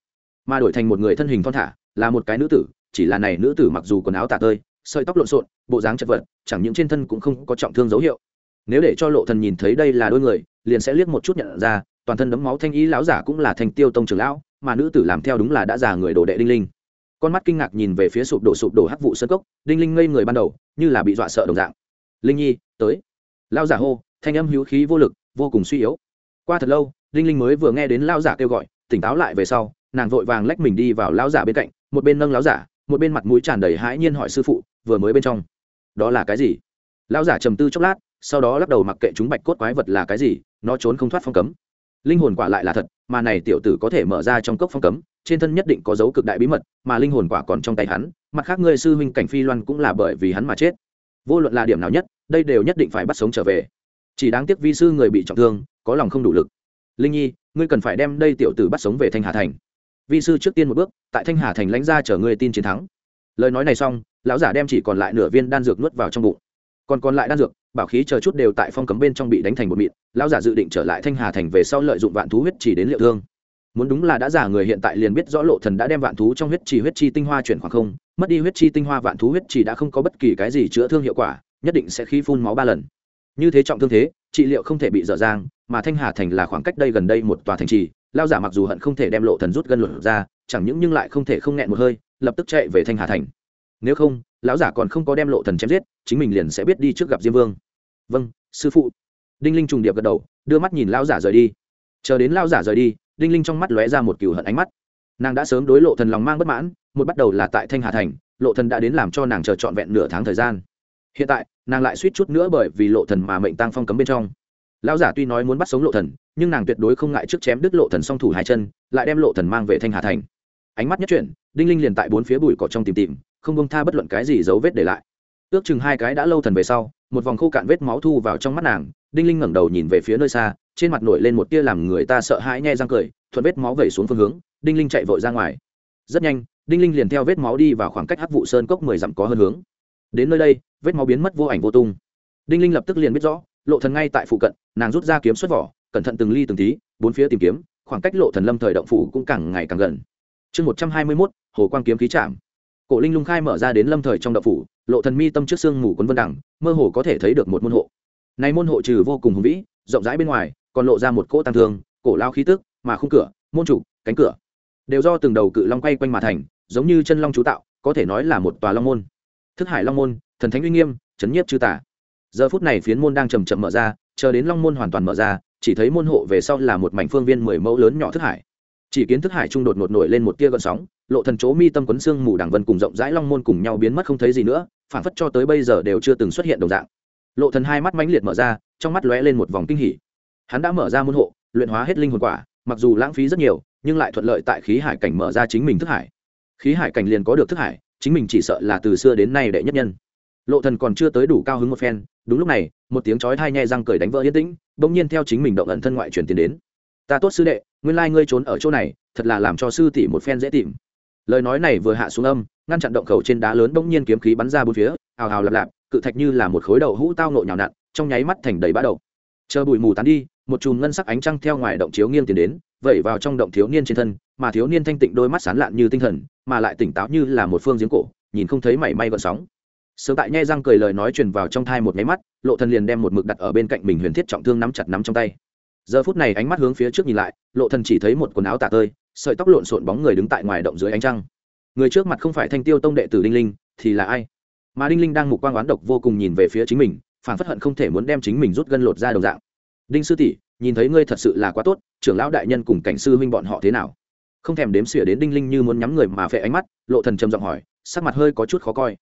S1: mà đổi thành một người thân hình thon thả, là một cái nữ tử, chỉ là này nữ tử mặc dù quần áo tả tơi, sợi tóc lộn xộn, bộ dáng chật vật, chẳng những trên thân cũng không có trọng thương dấu hiệu. Nếu để cho lộ thần nhìn thấy đây là đôi người, liền sẽ liếc một chút nhận ra, toàn thân đấm máu thanh ý lão giả cũng là thành tiêu tông trưởng lão mà nữ tử làm theo đúng là đã già người đồ đệ đinh linh. Con mắt kinh ngạc nhìn về phía sụp đổ sụp đổ hắc vụ sân cốc, đinh linh ngây người ban đầu, như là bị dọa sợ đồng dạng. Linh nhi, tới. Lao giả hô, thanh âm hữu khí vô lực, vô cùng suy yếu. Qua thật lâu, đinh linh mới vừa nghe đến lao giả kêu gọi, tỉnh táo lại về sau, nàng vội vàng lách mình đi vào lao giả bên cạnh, một bên nâng lao giả, một bên mặt mũi tràn đầy hãi nhiên hỏi sư phụ, vừa mới bên trong, đó là cái gì? Lao giả trầm tư chốc lát, sau đó lắc đầu mặc kệ chúng bạch cốt quái vật là cái gì, nó trốn không thoát phong cấm. Linh hồn quả lại là thật mà này tiểu tử có thể mở ra trong cốc phong cấm, trên thân nhất định có dấu cực đại bí mật, mà linh hồn quả còn trong tay hắn, mặt khác ngươi sư huynh cảnh phi loan cũng là bởi vì hắn mà chết. Vô luận là điểm nào nhất, đây đều nhất định phải bắt sống trở về. Chỉ đáng tiếc vi sư người bị trọng thương, có lòng không đủ lực. Linh nhi, ngươi cần phải đem đây tiểu tử bắt sống về thanh hà thành. Vi sư trước tiên một bước, tại thanh hà thành lãnh ra chở ngươi tin chiến thắng. Lời nói này xong, lão giả đem chỉ còn lại nửa viên đan dược nuốt vào trong bụng. Còn còn lại đan dược bảo khí chờ chút đều tại phong cấm bên trong bị đánh thành một mịn, lão giả dự định trở lại thanh hà thành về sau lợi dụng vạn thú huyết chỉ đến liệu thương. Muốn đúng là đã giả người hiện tại liền biết rõ lộ thần đã đem vạn thú trong huyết trì huyết chi tinh hoa chuyển khoảng không, mất đi huyết chi tinh hoa vạn thú huyết trì đã không có bất kỳ cái gì chữa thương hiệu quả, nhất định sẽ khí phun máu ba lần. Như thế trọng thương thế, trị liệu không thể bị dở dang, mà thanh hà thành là khoảng cách đây gần đây một tòa thành trì lao giả mặc dù hận không thể đem lộ thần rút gân luận ra, chẳng những nhưng lại không thể không nghẹn một hơi, lập tức chạy về thanh hà thành. Nếu không lão giả còn không có đem lộ thần chém giết, chính mình liền sẽ biết đi trước gặp diêm vương. Vâng sư phụ. Đinh linh trùng điệp gật đầu, đưa mắt nhìn lão giả rời đi. Chờ đến lão giả rời đi, đinh linh trong mắt lóe ra một cừu hận ánh mắt. Nàng đã sớm đối lộ thần lòng mang bất mãn, một bắt đầu là tại thanh hà thành, lộ thần đã đến làm cho nàng chờ trọn vẹn nửa tháng thời gian. Hiện tại, nàng lại suýt chút nữa bởi vì lộ thần mà mệnh tăng phong cấm bên trong. Lão giả tuy nói muốn bắt sống lộ thần, nhưng nàng tuyệt đối không ngại trước chém đứt lộ thần song thủ hai chân, lại đem lộ thần mang về thanh hà thành. Ánh mắt nhất chuyển, đinh linh liền tại bốn phía bụi cỏ trong tìm tìm không bông tha bất luận cái gì dấu vết để lại. Ước chừng hai cái đã lâu thần về sau một vòng khô cạn vết máu thu vào trong mắt nàng đinh linh ngẩng đầu nhìn về phía nơi xa trên mặt nổi lên một tia làm người ta sợ hãi nghe răng cười thuận vết máu vẩy xuống phương hướng đinh linh chạy vội ra ngoài. Rất nhanh đinh linh liền theo vết máu đi vào khoảng cách hắc vụ sơn cốc mười dặm có hơn hướng. Đến nơi đây vết máu biến mất vô ảnh vô tung. Đinh linh lập tức liền biết rõ lộ thần ngay tại phụ cận nàng rút ra kiếm xuất vỏ cẩn thận từng ly từng tí bốn phía tìm kiếm khoảng cách lộ thần lâm thời động phủ cũng càng ngày càng gần. Chương một trăm hai mươi 121, hồ quang kiếm khí chạm cổ linh lung khai mở ra đến lâm thời trong đậu phủ, lộ thần mi tâm trước xương mù quấn vân đẳng mơ hồ có thể thấy được một môn hộ. Này môn hộ trừ vô cùng hùng vĩ, rộng rãi bên ngoài, còn lộ ra một cỗ tăng thương, cổ lao khí tức, mà khung cửa, môn chủ, cánh cửa, đều do từng đầu cự long quay quanh mà thành, giống như chân long chú tạo, có thể nói là một tòa long môn. Thức hải long môn, thần thánh uy nghiêm, chấn nhiếp chư tả giờ phút này phiến môn đang chầm chậm mở ra, chờ đến long môn hoàn toàn mở ra, chỉ thấy môn hộ về sau là một mảnh phương viên mười mẫu lớn nhỏ thức hải chỉ kiến thức hải trung đột ngột nổi lên một tia gợn sóng, lộ thần chỗ mi tâm quấn xương mù đằng vân cùng rộng rãi long môn cùng nhau biến mất không thấy gì nữa phản phất cho tới bây giờ đều chưa từng xuất hiện đồng dạng. Lộ thần hai mắt mãnh liệt mở ra, trong mắt lóe lên một vòng kinh hỉ. Hắn đã mở ra môn hộ, luyện hóa hết linh hồn quả, mặc dù lãng phí rất nhiều, nhưng lại thuận lợi tại khí hải cảnh mở ra chính mình thức hải. Khí hải cảnh liền có được thức hải, chính mình chỉ sợ là từ xưa đến nay đệ nhất nhân. Lộ thần còn chưa tới đủ cao hứng một phen, đúng lúc này, một tiếng chói tai nhẹ răng cười đánh vỡ yên tĩnh, bỗng nhiên theo chính mình động ẩn thân ngoại truyền tiền đến ta tốt sư đệ, nguyên lai ngươi trốn ở chỗ này, thật là làm cho sư tỷ một phen dễ tìm. Lời nói này vừa hạ xuống âm, ngăn chặn động khẩu trên đá lớn bỗng nhiên kiếm khí bắn ra bốn phía hào hào lạp lạp cự thạch như là một khối đậu hũ tao nộ nhào nặn, trong nháy mắt thành đầy bã đầu chờ bụi mù tán đi, một chùm ngân sắc ánh trăng theo ngoài động chiếu nghiêng tiến đến, vẩy vào trong động thiếu niên trên thân, mà thiếu niên thanh tịnh đôi mắt sán lạn như tinh thần, mà lại tỉnh táo như là một phương giếng cổ, nhìn không thấy mảy may gợn sóng. Sớm tại nhai răng cười lời nói truyền vào trong thai một máy mắt, lộ thần liền đem một mực đặt ở bên cạnh mình huyền thiết trọng thương nắm chặt nắm trong tay giờ phút này ánh mắt hướng phía trước nhìn lại, lộ thần chỉ thấy một quần áo tả tơi, sợi tóc lộn xộn bóng người đứng tại ngoài động dưới ánh trăng. Người trước mặt không phải thanh tiêu tông đệ tử đinh linh, thì là ai? Mà đinh linh đang mục quang oán độc vô cùng nhìn về phía chính mình, phản phất hận không thể muốn đem chính mình rút gân lột ra đồng dạng. Đinh sư tỷ, nhìn thấy ngươi thật sự là quá tốt, trưởng lão đại nhân cùng cảnh sư huynh bọn họ thế nào? Không thèm đếm xỉa đến đinh linh như muốn nhắm người mà phệ ánh mắt, lộ thần trầm giọng hỏi, sắc mặt hơi có chút khó coi.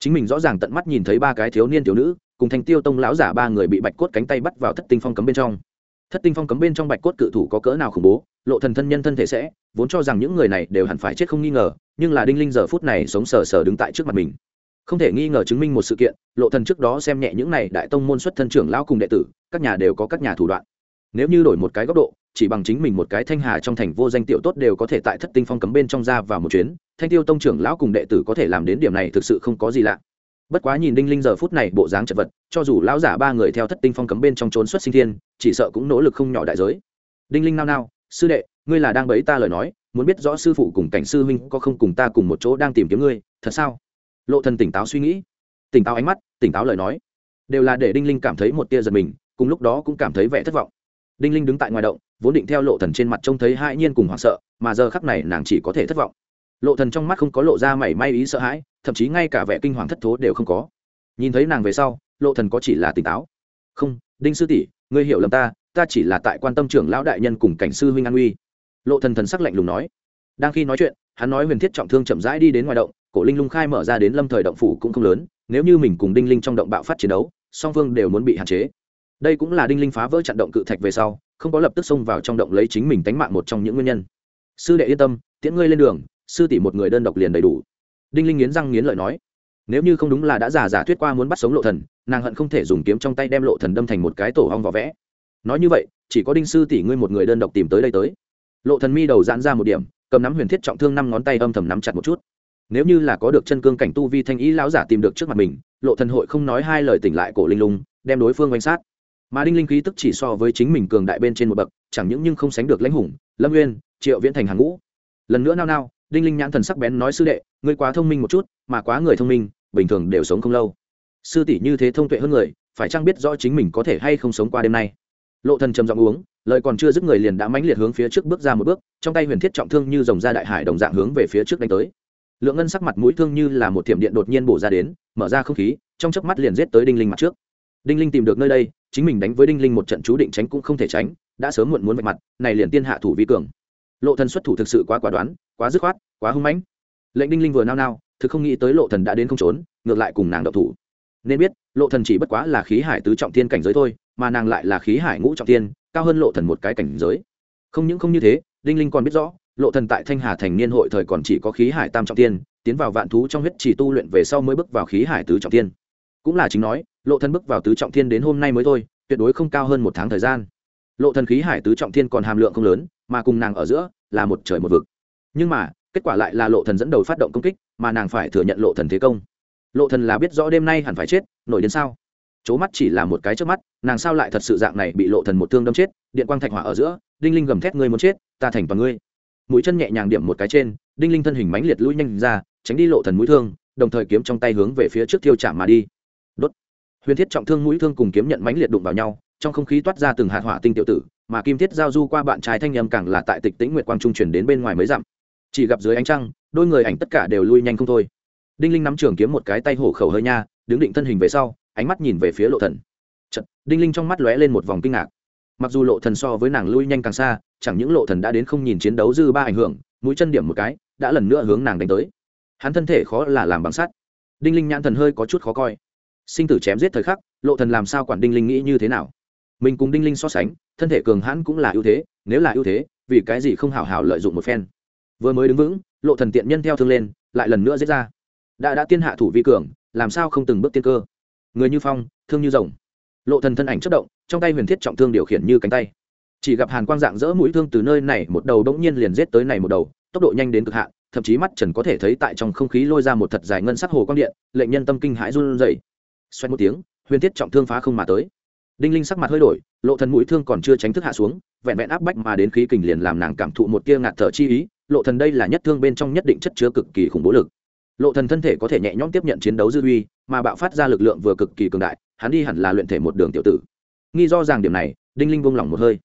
S1: Chính mình rõ ràng tận mắt nhìn thấy ba cái thiếu niên thiếu nữ, cùng thanh tiêu tông lão giả ba người bị bạch cốt cánh tay bắt vào thất tinh phong cấm bên trong thất tinh phong cấm bên trong bạch cốt cự thủ có cỡ nào khủng bố, lộ thần thân nhân thân thể sẽ, vốn cho rằng những người này đều hẳn phải chết không nghi ngờ, nhưng là đinh linh giờ phút này sống sờ sờ đứng tại trước mặt mình. Không thể nghi ngờ chứng minh một sự kiện, lộ thần trước đó xem nhẹ những này đại tông môn xuất thân trưởng lão cùng đệ tử, các nhà đều có các nhà thủ đoạn. Nếu như đổi một cái góc độ, chỉ bằng chính mình một cái thanh hà trong thành vô danh tiểu tốt đều có thể tại thất tinh phong cấm bên trong ra vào một chuyến, thanh tiêu tông trưởng lão cùng đệ tử có thể làm đến điểm này thực sự không có gì lạ bất quá nhìn đinh linh giờ phút này bộ dáng chật vật, cho dù lão giả ba người theo thất tinh phong cấm bên trong trốn xuất sinh thiên, chỉ sợ cũng nỗ lực không nhỏ đại giới. Đinh linh nao nao, sư đệ, ngươi là đang bấy ta lời nói, muốn biết rõ sư phụ cùng cảnh sư huynh có không cùng ta cùng một chỗ đang tìm kiếm ngươi, thật sao? Lộ thần tỉnh táo suy nghĩ. Tỉnh táo ánh mắt, tỉnh táo lời nói. Đều là để đinh linh cảm thấy một tia giật mình, cùng lúc đó cũng cảm thấy vẻ thất vọng. Đinh linh đứng tại ngoài động, vốn định theo lộ thần trên mặt trông thấy hai nhiên cùng hoảng sợ, mà giờ khắc này nàng chỉ có thể thất vọng. Lộ thần trong mắt không có lộ ra mảy may ý sợ hãi thậm chí ngay cả vẻ kinh hoàng thất thố đều không có. Nhìn thấy nàng về sau, lộ thần có chỉ là tỉnh táo. Không, đinh sư tỷ, ngươi hiểu lầm ta ta chỉ là tại quan tâm trưởng lão đại nhân cùng cảnh sư huynh an uy. Lộ thần thần sắc lạnh lùng nói. Đang khi nói chuyện, hắn nói huyền thiết trọng thương chậm rãi đi đến ngoài động, cổ linh lung khai mở ra đến lâm thời động phủ cũng không lớn, nếu như mình cùng đinh linh trong động bạo phát chiến đấu, song phương đều muốn bị hạn chế. Đây cũng là đinh linh phá vỡ trận động cự thạch về sau, không có lập tức xông vào trong động lấy chính mình tánh mạng một trong những nguyên nhân. Sư đệ yên tâm, tiễn ngươi lên đường, sư tỷ một người đơn độc liền đầy đủ đinh linh nghiến răng nghiến lợi nói, nếu như không đúng là đã giả giả thuyết qua muốn bắt sống lộ thần, nàng hận không thể dùng kiếm trong tay đem lộ thần đâm thành một cái tổ hong vỏ vẽ. Nói như vậy, chỉ có đinh sư tỷ ngươi một người đơn độc tìm tới đây tới. Lộ thần mi đầu giãn ra một điểm, cầm nắm huyền thiết trọng thương năm ngón tay âm thầm nắm chặt một chút. Nếu như là có được chân cương cảnh tu vi thanh ý lão giả tìm được trước mặt mình, lộ thần hội không nói hai lời tỉnh lại cổ linh lung, đem đối phương quanh sát. Mà đinh linh khí tức chỉ so với chính mình cường đại bên trên một bậc, chẳng những nhưng không sánh được lãnh hùng, lâm nguyên triệu viễn thành hàng ngũ. Lần nữa nao nao đinh linh nhãn thần sắc bén nói, sư đệ, ngươi quá thông minh một chút, mà quá người thông minh, bình thường đều sống không lâu. Sư tỷ như thế thông tuệ hơn người, phải chăng biết rõ chính mình có thể hay không sống qua đêm nay? Lộ thần trầm giọng uống, lời còn chưa dứt người liền đã mãnh liệt hướng phía trước bước ra một bước, trong tay huyền thiết trọng thương như dòng ra đại hải đồng dạng hướng về phía trước đánh tới. Lượng ngân sắc mặt mũi thương như là một thiểm điện đột nhiên bổ ra đến, mở ra không khí, trong chớp mắt liền giết tới đinh linh mặt trước. Đinh linh tìm được nơi đây, chính mình đánh với đinh linh một trận chú định tránh cũng không thể tránh, đã sớm muộn muốn vạch mặt, này liền tiên hạ thủ vi cường lộ thần xuất thủ thực sự quá quả đoán, quá dứt khoát, quá hung mãnh. Lệnh đinh linh vừa nao nao, thực không nghĩ tới lộ thần đã đến không trốn, ngược lại cùng nàng đậu thủ. Nên biết, lộ thần chỉ bất quá là khí hải tứ trọng thiên cảnh giới thôi, mà nàng lại là khí hải ngũ trọng thiên, cao hơn lộ thần một cái cảnh giới. Không những không như thế, đinh linh còn biết rõ, lộ thần tại thanh hà thành niên hội thời còn chỉ có khí hải tam trọng thiên, tiến vào vạn thú trong huyết chỉ tu luyện về sau mới bước vào khí hải tứ trọng thiên. Cũng là chính nói, lộ thần bước vào tứ trọng thiên đến hôm nay mới thôi, tuyệt đối không cao hơn một tháng thời gian lộ thần khí hải tứ trọng thiên còn hàm lượng không lớn, mà cùng nàng ở giữa là một trời một vực. Nhưng mà, kết quả lại là lộ thần dẫn đầu phát động công kích, mà nàng phải thừa nhận lộ thần thế công. Lộ thần là biết rõ đêm nay hẳn phải chết, nổi đến sao? Chố mắt chỉ là một cái trước mắt, nàng sao lại thật sự dạng này bị lộ thần một thương đâm chết, điện quang thạch hỏa ở giữa, đinh linh gầm thét ngươi muốn chết, ta thành toàn ngươi. Mũi chân nhẹ nhàng điểm một cái trên, đinh linh thân hình mãnh liệt lũi nhanh ra, tránh đi lộ thần mũi thương, đồng thời kiếm trong tay hướng về phía trước tiêu chạm mà đi. Đốt. Huyền thiết trọng thương mũi thương cùng kiếm nhận mãnh liệt đụng vào nhau trong không khí toát ra từng hạt hỏa tinh tiểu tử mà kim thiết giao du qua bạn trai thanh nhầm càng là tại tịch tĩnh nguyệt quang trung truyền đến bên ngoài mới dặm. Chỉ gặp dưới ánh trăng đôi người ảnh tất cả đều lui nhanh không thôi. Đinh linh nắm trường kiếm một cái tay hổ khẩu hơi nha đứng định thân hình về sau ánh mắt nhìn về phía lộ thần. Chật, đinh linh trong mắt lóe lên một vòng kinh ngạc. Mặc dù lộ thần so với nàng lui nhanh càng xa chẳng những lộ thần đã đến không nhìn chiến đấu dư ba ảnh hưởng mũi chân điểm một cái đã lần nữa hướng nàng đánh tới. Hắn thân thể khó là làm bằng sắt. Đinh linh nhãn thần hơi có chút khó coi. Sinh tử chém giết thời khắc lộ thần làm sao quản đinh linh nghĩ như thế nào? Mình cùng đinh linh so sánh, thân thể cường hãn cũng là ưu thế, nếu là ưu thế, vì cái gì không hảo hảo lợi dụng một phen. Vừa mới đứng vững, lộ thần tiện nhân theo thương lên, lại lần nữa giết ra. Đã đã tiên hạ thủ vi cường, làm sao không từng bước tiên cơ? Người như phong, thương như rồng. Lộ thần thân ảnh chất động, trong tay huyền thiết trọng thương điều khiển như cánh tay. Chỉ gặp hàn quang dạng dỡ mũi thương từ nơi này một đầu đống nhiên liền giết tới này một đầu, tốc độ nhanh đến cực hạn, thậm chí mắt trần có thể thấy tại trong không khí lôi ra một thật dài ngân sắc hồ quang điện, lệnh nhân tâm kinh hãi run rẩy. Xoay một tiếng, huyền thiết trọng thương phá không mà tới đinh linh sắc mặt hơi đổi, lộ thần mũi thương còn chưa tránh thức hạ xuống, vẹn vẹn áp bách mà đến khí kình liền làm nàng cảm thụ một tia ngạt thở chi ý, lộ thần đây là nhất thương bên trong nhất định chất chứa cực kỳ khủng bố lực. Lộ thần thân thể có thể nhẹ nhõm tiếp nhận chiến đấu dư uy, mà bạo phát ra lực lượng vừa cực kỳ cường đại, hắn đi hẳn là luyện thể một đường tiểu tử. Nghi do rằng điểm này, đinh linh buông lỏng một hơi.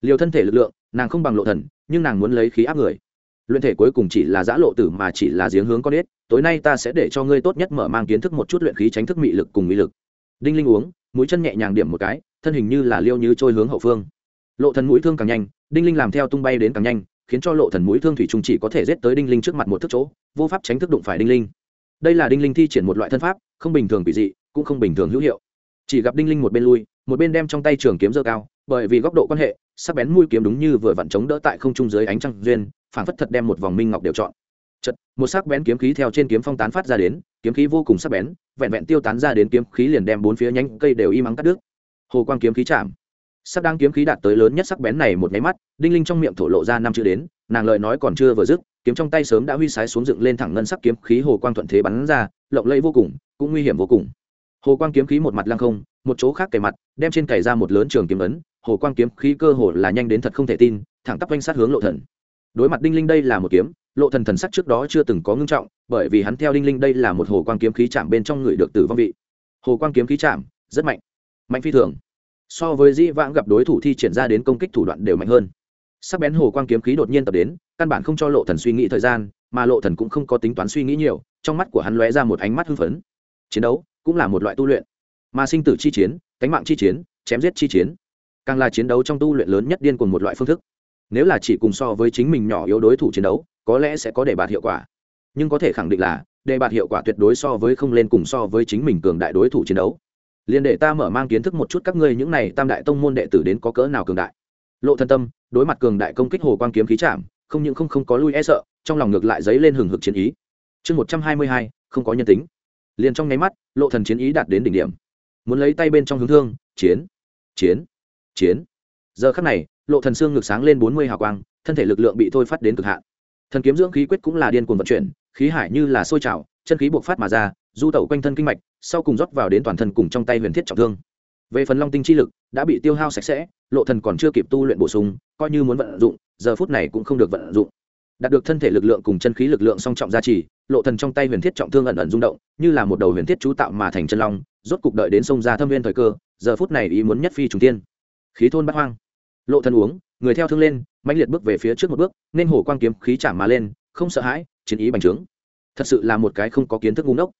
S1: Liều thân thể lực lượng, nàng không bằng lộ thần, nhưng nàng muốn lấy khí áp người. Luyện thể cuối cùng chỉ là giã lộ tử mà chỉ là giếng hướng con ếch, tối nay ta sẽ để cho ngươi tốt nhất mở mang kiến thức một chút luyện khí tránh thức mị lực cùng mỹ lực. Đinh linh uống mũi chân nhẹ nhàng điểm một cái, thân hình như là liêu như trôi hướng hậu phương. Lộ thần mũi thương càng nhanh, đinh linh làm theo tung bay đến càng nhanh, khiến cho lộ thần mũi thương thủy trùng chỉ có thể giết tới đinh linh trước mặt một thước chỗ, vô pháp tránh thức đụng phải đinh linh. Đây là đinh linh thi triển một loại thân pháp, không bình thường bị dị, cũng không bình thường hữu hiệu. Chỉ gặp đinh linh một bên lui, một bên đem trong tay trường kiếm dơ cao, bởi vì góc độ quan hệ, sắc bén mũi kiếm đúng như vừa vặn chống đỡ tại không trung dưới ánh trăng duyên, phảng phất thật đem một vòng minh ngọc đều chọn. Chật một sắc bén kiếm khí theo trên kiếm phong tán phát ra đến, kiếm khí vô cùng sắc bén vẹn vẹn tiêu tán ra đến kiếm khí liền đem bốn phía nhánh cây đều im ắng cắt đứt. Hồ quang kiếm khí chạm. Sắc đang kiếm khí đạt tới lớn nhất sắc bén này một nháy mắt, đinh linh trong miệng thổ lộ ra năm chữ đến, nàng lời nói còn chưa vừa dứt, kiếm trong tay sớm đã huy sái xuống dựng lên thẳng ngân sắc kiếm khí hồ quang thuận thế bắn ra, lộng lẫy vô cùng, cũng nguy hiểm vô cùng. Hồ quang kiếm khí một mặt lăng không, một chỗ khác kề mặt, đem trên cày ra một lớn trường kiếm ấn, hồ quang kiếm khí cơ hồ là nhanh đến thật không thể tin, thẳng tắp quanh sát hướng lộ thần. Đối mặt đinh linh đây là một kiếm lộ thần thần sắc trước đó chưa từng có ngưng trọng, bởi vì hắn theo đinh linh đây là một hồ quang kiếm khí chạm bên trong người được tử vong vị. Hồ quang kiếm khí chạm, rất mạnh. Mạnh phi thường. So với di vãng gặp đối thủ thi triển ra đến công kích thủ đoạn đều mạnh hơn. Sắc bén hồ quang kiếm khí đột nhiên tập đến, căn bản không cho lộ thần suy nghĩ thời gian, mà lộ thần cũng không có tính toán suy nghĩ nhiều, trong mắt của hắn lóe ra một ánh mắt hưng phấn. Chiến đấu cũng là một loại tu luyện. Mà sinh tử chi chiến, cánh mạng chi chiến, chém giết chi chiến. Càng là chiến đấu trong tu luyện lớn nhất điên cùng một loại phương thức. Nếu là chỉ cùng so với chính mình nhỏ yếu đối thủ chiến đấu có lẽ sẽ có đề bạt hiệu quả. Nhưng có thể khẳng định là, đề bạt hiệu quả tuyệt đối so với không lên cùng so với chính mình cường đại đối thủ chiến đấu. Liền để ta mở mang kiến thức một chút các ngươi những này tam đại tông môn đệ tử đến có cỡ nào cường đại. Lộ thân tâm, đối mặt cường đại công kích hồ quang kiếm khí chạm, không những không không có lui e sợ, trong lòng ngược lại dấy lên hừng hực chiến ý. Chương một trăm hai mươi hai, không có nhân tính. Liền trong nháy mắt, lộ thần chiến ý đạt đến đỉnh điểm. Muốn lấy tay bên trong hướng thương, chiến chiến chiến. Giờ khắc này, lộ thần xương ngực sáng lên bốn mươi hào quang, thân thể lực lượng bị thôi phát đến cực hạn thần kiếm dưỡng khí quyết cũng là điên cuồng vận chuyển, khí hải như là sôi trào, chân khí buộc phát mà ra, du tẩu quanh thân kinh mạch, sau cùng rót vào đến toàn thân cùng trong tay huyền thiết trọng thương. Về phần long tinh chi lực, đã bị tiêu hao sạch sẽ, lộ thần còn chưa kịp tu luyện bổ sung, coi như muốn vận dụng, giờ phút này cũng không được vận dụng. Đạt được thân thể lực lượng cùng chân khí lực lượng song trọng gia trì, lộ thần trong tay huyền thiết trọng thương ẩn ẩn rung động, như là một đầu huyền thiết chú tạo mà thành chân long, rốt cục đợi đến sông ra thâm viên thời cơ, giờ phút này ý muốn nhất phi trùng tiên khí thôn bát hoang lộ thần uống, người theo thương lên, mãnh liệt bước về phía trước một bước, nên hổ quang kiếm khí chạm mà lên, không sợ hãi, chiến ý bành trướng. Thật sự là một cái không có kiến thức ngu ngốc.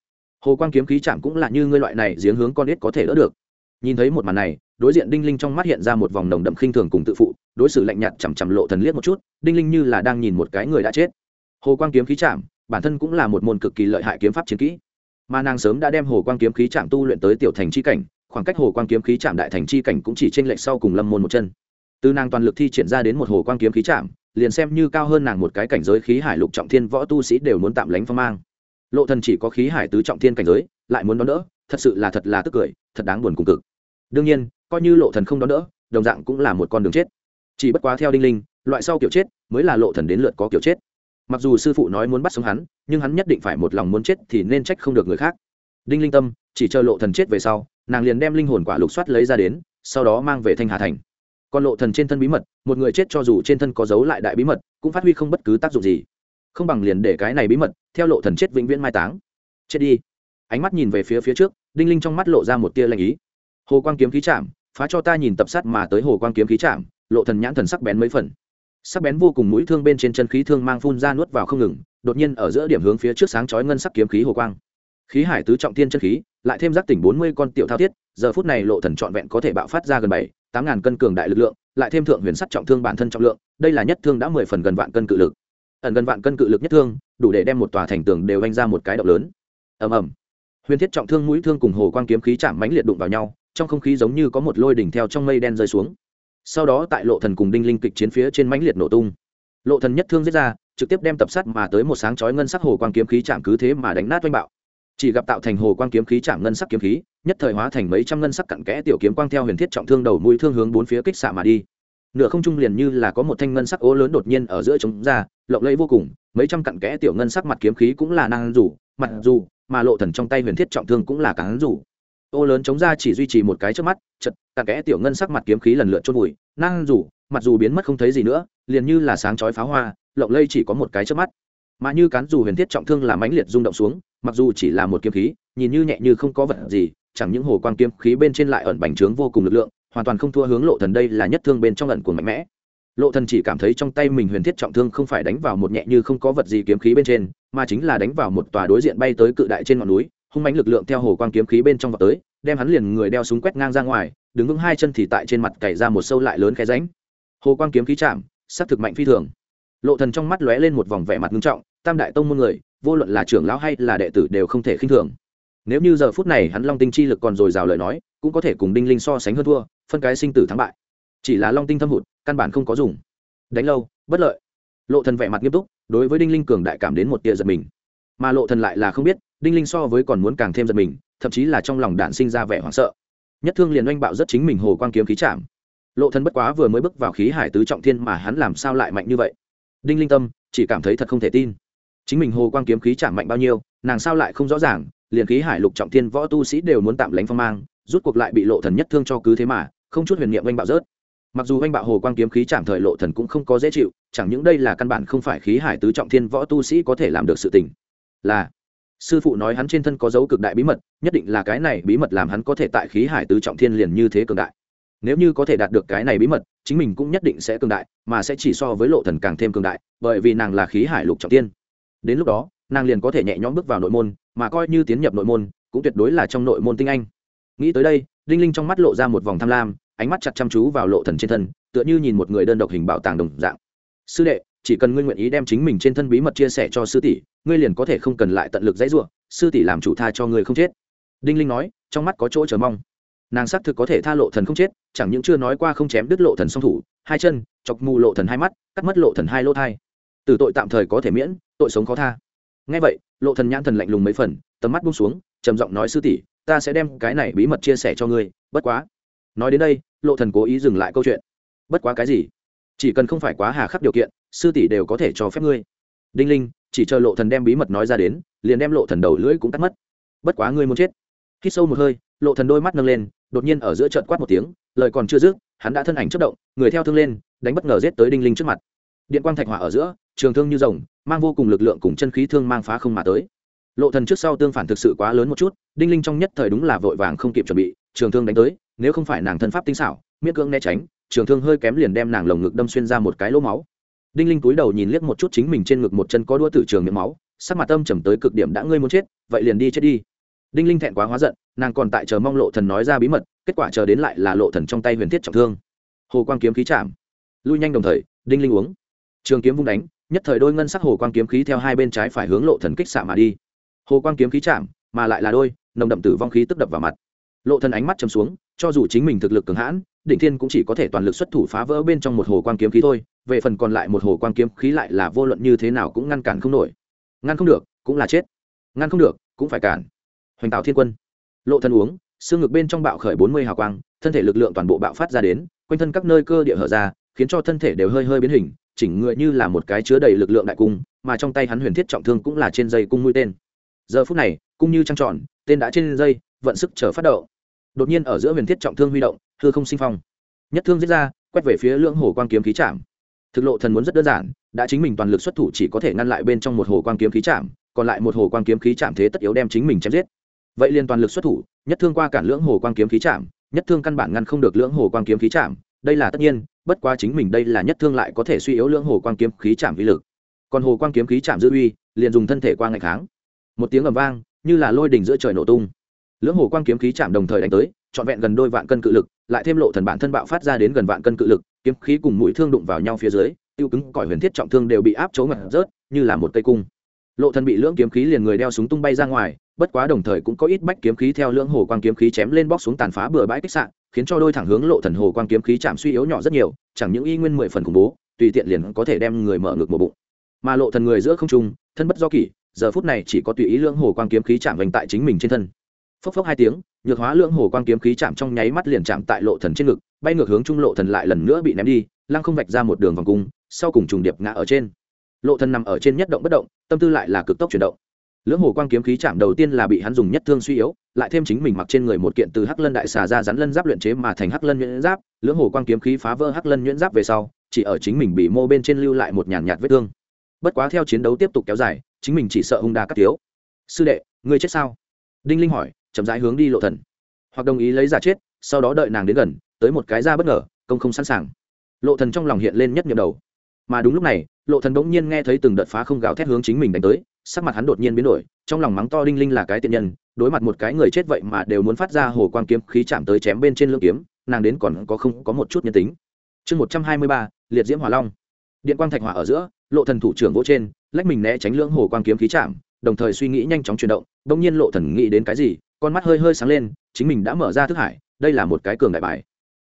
S1: Hồ quang kiếm khí chạm cũng là như ngươi loại này giếng hướng con ít có thể đỡ được. Nhìn thấy một màn này, đối diện đinh linh trong mắt hiện ra một vòng nồng đậm khinh thường cùng tự phụ, đối xử lạnh nhạt chằm chằm lộ thần liếc một chút, đinh linh như là đang nhìn một cái người đã chết. Hồ quang kiếm khí chạm, bản thân cũng là một môn cực kỳ lợi hại kiếm pháp chiến kỹ. Mà nàng sớm đã đem hồ quang kiếm khí chạm tu luyện tới tiểu thành chi cảnh, khoảng cách hồ quang kiếm khí chạm đại thành chi cảnh cũng chỉ trên lệch sau cùng lâm môn một chân từ nàng toàn lực thi triển ra đến một hồ quang kiếm khí chạm, liền xem như cao hơn nàng một cái cảnh giới khí hải lục trọng thiên võ tu sĩ đều muốn tạm lánh phong mang. Lộ thần chỉ có khí hải tứ trọng thiên cảnh giới, lại muốn đón đỡ, thật sự là thật là tức cười, thật đáng buồn cùng cực. Đương nhiên, coi như lộ thần không đón đỡ, đồng dạng cũng là một con đường chết. Chỉ bất quá theo đinh linh, loại sau kiểu chết mới là lộ thần đến lượt có kiểu chết. Mặc dù sư phụ nói muốn bắt sống hắn, nhưng hắn nhất định phải một lòng muốn chết thì nên trách không được người khác. Đinh linh tâm, chỉ chờ lộ thần chết về sau, nàng liền đem linh hồn quả lục soát lấy ra đến, sau đó mang về thanh hà thành còn lộ thần trên thân bí mật, một người chết cho dù trên thân có dấu lại đại bí mật, cũng phát huy không bất cứ tác dụng gì. Không bằng liền để cái này bí mật, theo lộ thần chết vĩnh viễn mai táng. Chết đi. Ánh mắt nhìn về phía phía trước, đinh linh trong mắt lộ ra một tia lanh ý. Hồ quang kiếm khí chạm, phá cho ta nhìn tập sát mà tới hồ quang kiếm khí chạm, lộ thần nhãn thần sắc bén mấy phần. Sắc bén vô cùng mũi thương bên trên chân khí thương mang phun ra nuốt vào không ngừng, đột nhiên ở giữa điểm hướng phía trước sáng chói ngân sắc kiếm khí hồ quang. Khí hải tứ trọng thiên chân khí, lại thêm giác tỉnh bốn mươi con tiểu thao thiết, giờ phút này lộ thần trọn vẹn có thể bạo phát ra gần bảy tám ngàn cân cường đại lực lượng, lại thêm thượng huyền sắt trọng thương bản thân trọng lượng, đây là nhất thương đã mười phần gần vạn cân cự lực. Ẩn gần vạn cân cự lực nhất thương, đủ để đem một tòa thành tường đều đánh ra một cái động lớn. Ầm ầm. Huyền thiết trọng thương mũi thương cùng hồ quang kiếm khí chạm mãnh liệt đụng vào nhau, trong không khí giống như có một lôi đỉnh theo trong mây đen rơi xuống. Sau đó tại lộ thần cùng đinh linh kịch chiến phía trên mãnh liệt nổ tung. Lộ thần nhất thương giết ra, trực tiếp đem tập sắt mà tới một sáng chói ngân sắc hồ quang kiếm khí chạm cứ thế mà đánh nát oanh bạo chỉ gặp tạo thành hồ quang kiếm khí chạm ngân sắc kiếm khí, nhất thời hóa thành mấy trăm ngân sắc cặn kẽ tiểu kiếm quang theo huyền thiết trọng thương đầu mũi thương hướng bốn phía kích xạ mà đi. Nửa không trung liền như là có một thanh ngân sắc ố lớn đột nhiên ở giữa chúng ra, lộng lẫy vô cùng, mấy trăm cặn kẽ tiểu ngân sắc mặt kiếm khí cũng là năng rủ mặt dù, mà lộ thần trong tay huyền thiết trọng thương cũng là cán rủ ô lớn chống ra chỉ duy trì một cái trước mắt, chật, cặn kẽ tiểu ngân sắc mặt kiếm khí lần lượt chôn vùi năng rủ mặt dù biến mất không thấy gì nữa, liền như là sáng chói pháo hoa, lộng lây chỉ có một cái trước mắt. Mà như cán dù huyền thiết trọng thương là mãnh liệt rung động xuống mặc dù chỉ là một kiếm khí, nhìn như nhẹ như không có vật gì, chẳng những hồ quang kiếm khí bên trên lại ẩn bành trướng vô cùng lực lượng, hoàn toàn không thua hướng lộ thần đây là nhất thương bên trong ẩn của mạnh mẽ. Lộ thần chỉ cảm thấy trong tay mình huyền thiết trọng thương không phải đánh vào một nhẹ như không có vật gì kiếm khí bên trên, mà chính là đánh vào một tòa đối diện bay tới cự đại trên ngọn núi, hung mãnh lực lượng theo hồ quang kiếm khí bên trong vào tới, đem hắn liền người đeo súng quét ngang ra ngoài, đứng vững hai chân thì tại trên mặt cày ra một sâu lại lớn khe ránh hồ quang kiếm khí chạm, sát thực mạnh phi thường. Lộ thần trong mắt lóe lên một vòng vẻ mặt nghiêm trọng, tam đại tông môn người vô luận là trưởng lão hay là đệ tử đều không thể khinh thường. Nếu như giờ phút này hắn long tinh chi lực còn dồi dào lời nói, cũng có thể cùng đinh linh so sánh hơn thua, phân cái sinh tử thắng bại. Chỉ là long tinh thâm hụt, căn bản không có dùng. Đánh lâu, bất lợi. Lộ thần vẻ mặt nghiêm túc, đối với đinh linh cường đại cảm đến một tia giật mình. Mà lộ thần lại là không biết, đinh linh so với còn muốn càng thêm giật mình, thậm chí là trong lòng đạn sinh ra vẻ hoảng sợ. Nhất thương liền oanh bạo rất chính mình hồ quang kiếm khí chạm. Lộ thần bất quá vừa mới bước vào khí hải tứ trọng thiên mà hắn làm sao lại mạnh như vậy? Đinh linh tâm, chỉ cảm thấy thật không thể tin chính mình hồ quang kiếm khí chạm mạnh bao nhiêu, nàng sao lại không rõ ràng, liền khí hải lục trọng thiên võ tu sĩ đều muốn tạm lánh phong mang, rút cuộc lại bị lộ thần nhất thương cho cứ thế mà, không chút huyền niệm oanh bạo rớt. Mặc dù oanh bạo hồ quang kiếm khí chạm thời lộ thần cũng không có dễ chịu, chẳng những đây là căn bản không phải khí hải tứ trọng thiên võ tu sĩ có thể làm được sự tình. Là, sư phụ nói hắn trên thân có dấu cực đại bí mật, nhất định là cái này bí mật làm hắn có thể tại khí hải tứ trọng thiên liền như thế cường đại. Nếu như có thể đạt được cái này bí mật, chính mình cũng nhất định sẽ cường đại, mà sẽ chỉ so với lộ thần càng thêm cường đại, bởi vì nàng là khí hải lục trọng thiên đến lúc đó, nàng liền có thể nhẹ nhõm bước vào nội môn, mà coi như tiến nhập nội môn, cũng tuyệt đối là trong nội môn tinh anh. Nghĩ tới đây, đinh linh trong mắt lộ ra một vòng tham lam, ánh mắt chặt chăm chú vào lộ thần trên thân, tựa như nhìn một người đơn độc hình bảo tàng đồng dạng. Sư đệ, chỉ cần ngươi nguyện ý đem chính mình trên thân bí mật chia sẻ cho sư tỷ, ngươi liền có thể không cần lại tận lực dãy rủa, sư tỷ làm chủ tha cho ngươi không chết. Đinh linh nói, trong mắt có chỗ chờ mong. Nàng xác thực có thể tha lộ thần không chết, chẳng những chưa nói qua không chém đứt lộ thần song thủ, hai chân, chọc mù lộ thần hai mắt, cắt mất lộ thần hai lỗ thai từ tội tạm thời có thể miễn, tội sống khó tha. Ngay vậy, lộ thần nhãn thần lạnh lùng mấy phần, tầm mắt buông xuống, trầm giọng nói, sư tỷ, ta sẽ đem cái này bí mật chia sẻ cho ngươi, bất quá. Nói đến đây, lộ thần cố ý dừng lại câu chuyện. Bất quá cái gì? Chỉ cần không phải quá hà khắc điều kiện, sư tỷ đều có thể cho phép ngươi. Đinh linh, chỉ chờ lộ thần đem bí mật nói ra đến, liền đem lộ thần đầu lưỡi cũng cắt mất. Bất quá ngươi muốn chết. Khi sâu một hơi, lộ thần đôi mắt nâng lên, đột nhiên ở giữa trận quát một tiếng, lời còn chưa dứt, hắn đã thân ảnh chất động, người theo thương lên, đánh bất ngờ giết tới đinh linh trước mặt điện quang thạch hỏa ở giữa, trường thương như rồng, mang vô cùng lực lượng cùng chân khí thương mang phá không mà tới. Lộ thần trước sau tương phản thực sự quá lớn một chút, đinh linh trong nhất thời đúng là vội vàng không kịp chuẩn bị, trường thương đánh tới, nếu không phải nàng thân pháp tinh xảo, miễn cưỡng né tránh, trường thương hơi kém liền đem nàng lồng ngực đâm xuyên ra một cái lỗ máu. Đinh linh cúi đầu nhìn liếc một chút chính mình trên ngực một chân có đua tử trường miệng máu, sắc mặt âm trầm tới cực điểm đã ngươi muốn chết, vậy liền đi chết đi. Đinh linh thẹn quá hóa giận, nàng còn tại chờ mong lộ thần nói ra bí mật, kết quả chờ đến lại là lộ thần trong tay huyền thiết trọng thương. Hồ quang kiếm khí chạm. Lui nhanh đồng thời, đinh linh uống trường kiếm vung đánh, nhất thời đôi ngân sắc hồ quang kiếm khí theo hai bên trái phải hướng lộ thần kích xạ mà đi. Hồ quang kiếm khí chạm, mà lại là đôi, nồng đậm tử vong khí tức đập vào mặt. Lộ thần ánh mắt chầm xuống, cho dù chính mình thực lực cường hãn, Đỉnh thiên cũng chỉ có thể toàn lực xuất thủ phá vỡ bên trong một hồ quang kiếm khí thôi, về phần còn lại một hồ quang kiếm khí lại là vô luận như thế nào cũng ngăn cản không nổi. Ngăn không được, cũng là chết. Ngăn không được, cũng phải cản. Hoành tạo thiên quân. Lộ Thần uống, xương ngực bên trong bạo khởi bốn mươi hào quang, thân thể lực lượng toàn bộ bạo phát ra đến, quanh thân các nơi cơ địa hở ra, khiến cho thân thể đều hơi hơi biến hình chỉnh người như là một cái chứa đầy lực lượng đại cung, mà trong tay hắn huyền thiết trọng thương cũng là trên dây cung mũi tên. Giờ phút này, cung như trăng tròn, tên đã trên dây, vận sức chờ phát động. Đột nhiên ở giữa huyền thiết trọng thương huy động, hư không sinh phong. Nhất thương giết ra, quét về phía lưỡng hồ quang kiếm khí chạm thực lộ thần muốn rất đơn giản, đã chính mình toàn lực xuất thủ chỉ có thể ngăn lại bên trong một hồ quang kiếm khí chạm còn lại một hồ quang kiếm khí chạm thế tất yếu đem chính mình chém giết. Vậy liên toàn lực xuất thủ, nhất thương qua cản lưỡng hồ quang kiếm khí chạm nhất thương căn bản ngăn không được lưỡng hồ quang kiếm khí chạm đây là tất nhiên, bất quá chính mình đây là nhất thương lại có thể suy yếu lưỡng hồ quang kiếm khí chạm vi lực. Còn hồ quang kiếm khí chạm dư uy, liền dùng thân thể qua ngày kháng một tiếng ầm vang, như là lôi đỉnh giữa trời nổ tung. Lưỡng hồ quang kiếm khí chạm đồng thời đánh tới, trọn vẹn gần đôi vạn cân cự lực, lại thêm lộ thần bản thân bạo phát ra đến gần vạn cân cự lực, kiếm khí cùng mũi thương đụng vào nhau phía dưới, tiêu cứng cỏi huyền thiết trọng thương đều bị áp chấu ngặt rớt, như là một cây cung lộ thần bị lưỡng kiếm khí liền người đeo súng tung bay ra ngoài, bất quá đồng thời cũng có ít bách kiếm khí theo lưỡng hồ quang kiếm khí chém lên bóc xuống tàn phá bừa bãi kích sạn khiến cho đôi thẳng hướng lộ thần hồ quang kiếm khí chạm suy yếu nhỏ rất nhiều, chẳng những y nguyên mười phần khủng bố, tùy tiện liền có thể đem người mở ngực một bụng. Mà lộ thần người giữa không trung, thân bất do kỷ, giờ phút này chỉ có tùy ý lưỡng hồ quang kiếm khí chạm vành tại chính mình trên thân. Phốc phốc hai tiếng, nhược hóa lưỡng hồ quang kiếm khí chạm trong nháy mắt liền chạm tại lộ thần trên ngực, bay ngược hướng trung lộ thần lại lần nữa bị ném đi, lăng không vạch ra một đường vòng cung, sau cùng trùng điệp ngã ở trên lộ thần nằm ở trên nhất động bất động, tâm tư lại là cực tốc chuyển động. Lưỡng hồ quang kiếm khí chạm đầu tiên là bị hắn dùng nhất thương suy yếu, lại thêm chính mình mặc trên người một kiện từ hắc lân đại xà ra rắn lân giáp luyện chế mà thành hắc lân nhuyễn giáp, lưỡng hồ quang kiếm khí phá vỡ hắc lân nhuyễn giáp về sau, chỉ ở chính mình bị mô bên trên lưu lại một nhàn nhạt vết thương. Bất quá theo chiến đấu tiếp tục kéo dài, chính mình chỉ sợ hung đa cắt tiếu sư đệ, ngươi chết sao? Đinh linh hỏi, chậm rãi hướng đi lộ thần. Hoặc đồng ý lấy giả chết, sau đó đợi nàng đến gần, tới một cái ra bất ngờ, công không sẵn sàng. Lộ thần trong lòng hiện lên nhất nhiệm đầu. Mà đúng lúc này lộ thần đống nhiên nghe thấy từng đợt phá không gào thét hướng chính mình đánh tới, sắc mặt hắn đột nhiên biến đổi, trong lòng mắng to đinh linh là cái tiện nhân, đối mặt một cái người chết vậy mà đều muốn phát ra hồ quang kiếm khí chạm tới chém bên trên lưỡng kiếm, nàng đến còn có không có một chút nhân tính. Chương một trăm hai mươi ba, liệt diễm hỏa long. Điện quang thạch hỏa ở giữa, lộ thần thủ trưởng vỗ trên, lách mình né tránh lưỡng hồ quang kiếm khí chạm, đồng thời suy nghĩ nhanh chóng chuyển động, bỗng nhiên lộ thần nghĩ đến cái gì, con mắt hơi hơi sáng lên, chính mình đã mở ra thức hải, đây là một cái cường đại bài.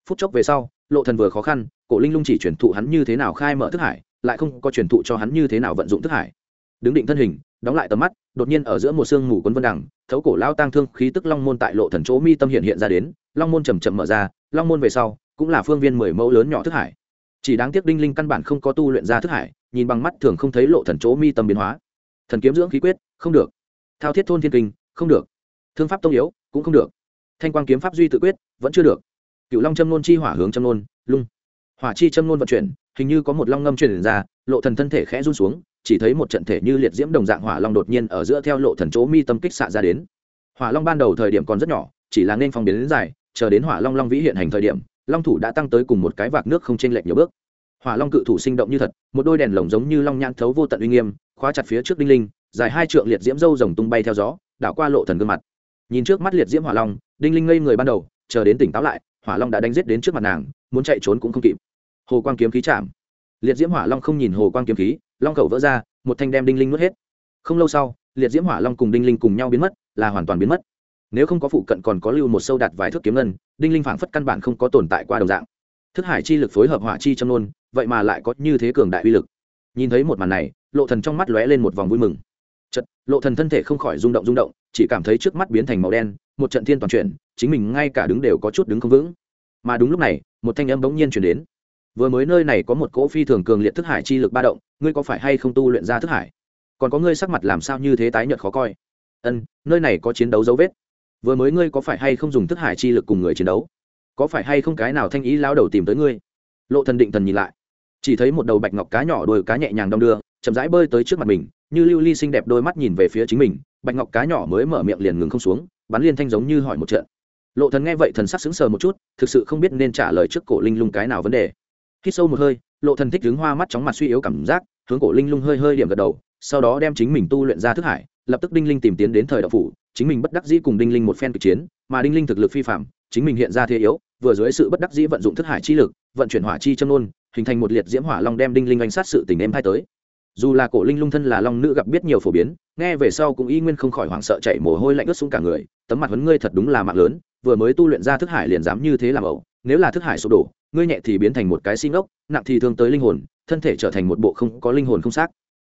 S1: Phút chốc về sau, lộ thần vừa khó khăn, cổ linh lung chỉ chuyển thụ hắn như thế nào khai mở thức hải lại không có truyền thụ cho hắn như thế nào vận dụng thức hải. Đứng định thân hình, đóng lại tầm mắt, đột nhiên ở giữa một sương mù cuốn vân đẳng thấu cổ lao tang thương khí tức long môn tại lộ thần chỗ mi tâm hiện hiện ra đến, long môn chầm chậm mở ra, long môn về sau, cũng là phương viên mười mẫu lớn nhỏ thức hải. Chỉ đáng tiếc đinh linh căn bản không có tu luyện ra thức hải, nhìn bằng mắt thường không thấy lộ thần chỗ mi tâm biến hóa. Thần kiếm dưỡng khí quyết, không được. Thao thiết thôn thiên kinh, không được. Thương pháp tông yếu, cũng không được. Thanh quang kiếm pháp duy tự quyết, vẫn chưa được. Cựu long châm nôn chi hỏa hướng châm nôn, lung. Hỏa chi châm nôn vận chuyển hình như có một long ngâm truyền ra, lộ thần thân thể khẽ run xuống, chỉ thấy một trận thể như liệt diễm đồng dạng hỏa long đột nhiên ở giữa theo lộ thần chỗ mi tâm kích xạ ra đến. Hỏa long ban đầu thời điểm còn rất nhỏ, chỉ là nên phong biến đến dài, chờ đến hỏa long long vĩ hiện hành thời điểm, long thủ đã tăng tới cùng một cái vạc nước không chênh lệch nhiều bước. Hỏa long cự thủ sinh động như thật, một đôi đèn lồng giống như long nhãn thấu vô tận uy nghiêm, khóa chặt phía trước đinh linh, dài hai trượng liệt diễm dâu rồng tung bay theo gió, đảo qua lộ thần gương mặt. Nhìn trước mắt liệt diễm hỏa long, đinh linh ngây người ban đầu, chờ đến tỉnh táo lại, hỏa long đã đánh giết đến trước mặt nàng, muốn chạy trốn cũng không kịp hồ quang kiếm khí chạm. Liệt diễm hỏa long không nhìn hồ quang kiếm khí, long khẩu vỡ ra, một thanh đem đinh linh nuốt hết. Không lâu sau, liệt diễm hỏa long cùng đinh linh cùng nhau biến mất, là hoàn toàn biến mất. Nếu không có phụ cận còn có lưu một sâu đạt vài thước kiếm ngân, đinh linh phảng phất căn bản không có tồn tại qua đồng dạng. Thức hải chi lực phối hợp hỏa chi châm nôn, vậy mà lại có như thế cường đại uy lực. Nhìn thấy một màn này, lộ thần trong mắt lóe lên một vòng vui mừng. Chật lộ thần thân thể không khỏi rung động rung động, chỉ cảm thấy trước mắt biến thành màu đen, một trận thiên toàn chuyển, chính mình ngay cả đứng đều có chút đứng không vững. Mà đúng lúc này, một thanh âm bỗng nhiên chuyển đến vừa mới nơi này có một cỗ phi thường cường liệt thức hải chi lực ba động, ngươi có phải hay không tu luyện ra thức hải? Còn có ngươi sắc mặt làm sao như thế tái nhợt khó coi? Ân, nơi này có chiến đấu dấu vết. Vừa mới ngươi có phải hay không dùng thức hải chi lực cùng người chiến đấu? Có phải hay không cái nào thanh ý lao đầu tìm tới ngươi? Lộ thần định thần nhìn lại. Chỉ thấy một đầu bạch ngọc cá nhỏ đôi cá nhẹ nhàng đong đưa, chậm rãi bơi tới trước mặt mình, như lưu ly xinh đẹp đôi mắt nhìn về phía chính mình, bạch ngọc cá nhỏ mới mở miệng liền ngừng không xuống, bắn liên thanh giống như hỏi một trận. Lộ thần nghe vậy thần sắc sững sờ một chút, thực sự không biết nên trả lời trước cổ linh lung cái nào vấn đề khi sâu một hơi, lộ thần thích đứng hoa mắt chóng mặt suy yếu cảm giác, hướng cổ linh lung hơi hơi điểm gật đầu, sau đó đem chính mình tu luyện ra thức hải, lập tức đinh linh tìm tiến đến thời đạo phủ, chính mình bất đắc dĩ cùng đinh linh một phen cực chiến, mà đinh linh thực lực phi phạm chính mình hiện ra thế yếu, vừa dưới sự bất đắc dĩ vận dụng thức hải chi lực, vận chuyển hỏa chi châm nôn hình thành một liệt diễm hỏa long đem đinh linh anh sát sự tình em thay tới. Dù là cổ linh lung thân là long nữ gặp biết nhiều phổ biến, nghe về sau cũng y nguyên không khỏi hoảng sợ chạy mồ hôi lạnh ướt xuống cả người, tấm mặt huấn ngươi thật đúng là mạng lớn, vừa mới tu luyện ra thức hải liền dám như thế làm ẩu, nếu là thức hải sụp đổ ngươi nhẹ thì biến thành một cái xin ốc, nặng thì thương tới linh hồn, thân thể trở thành một bộ không có linh hồn không xác.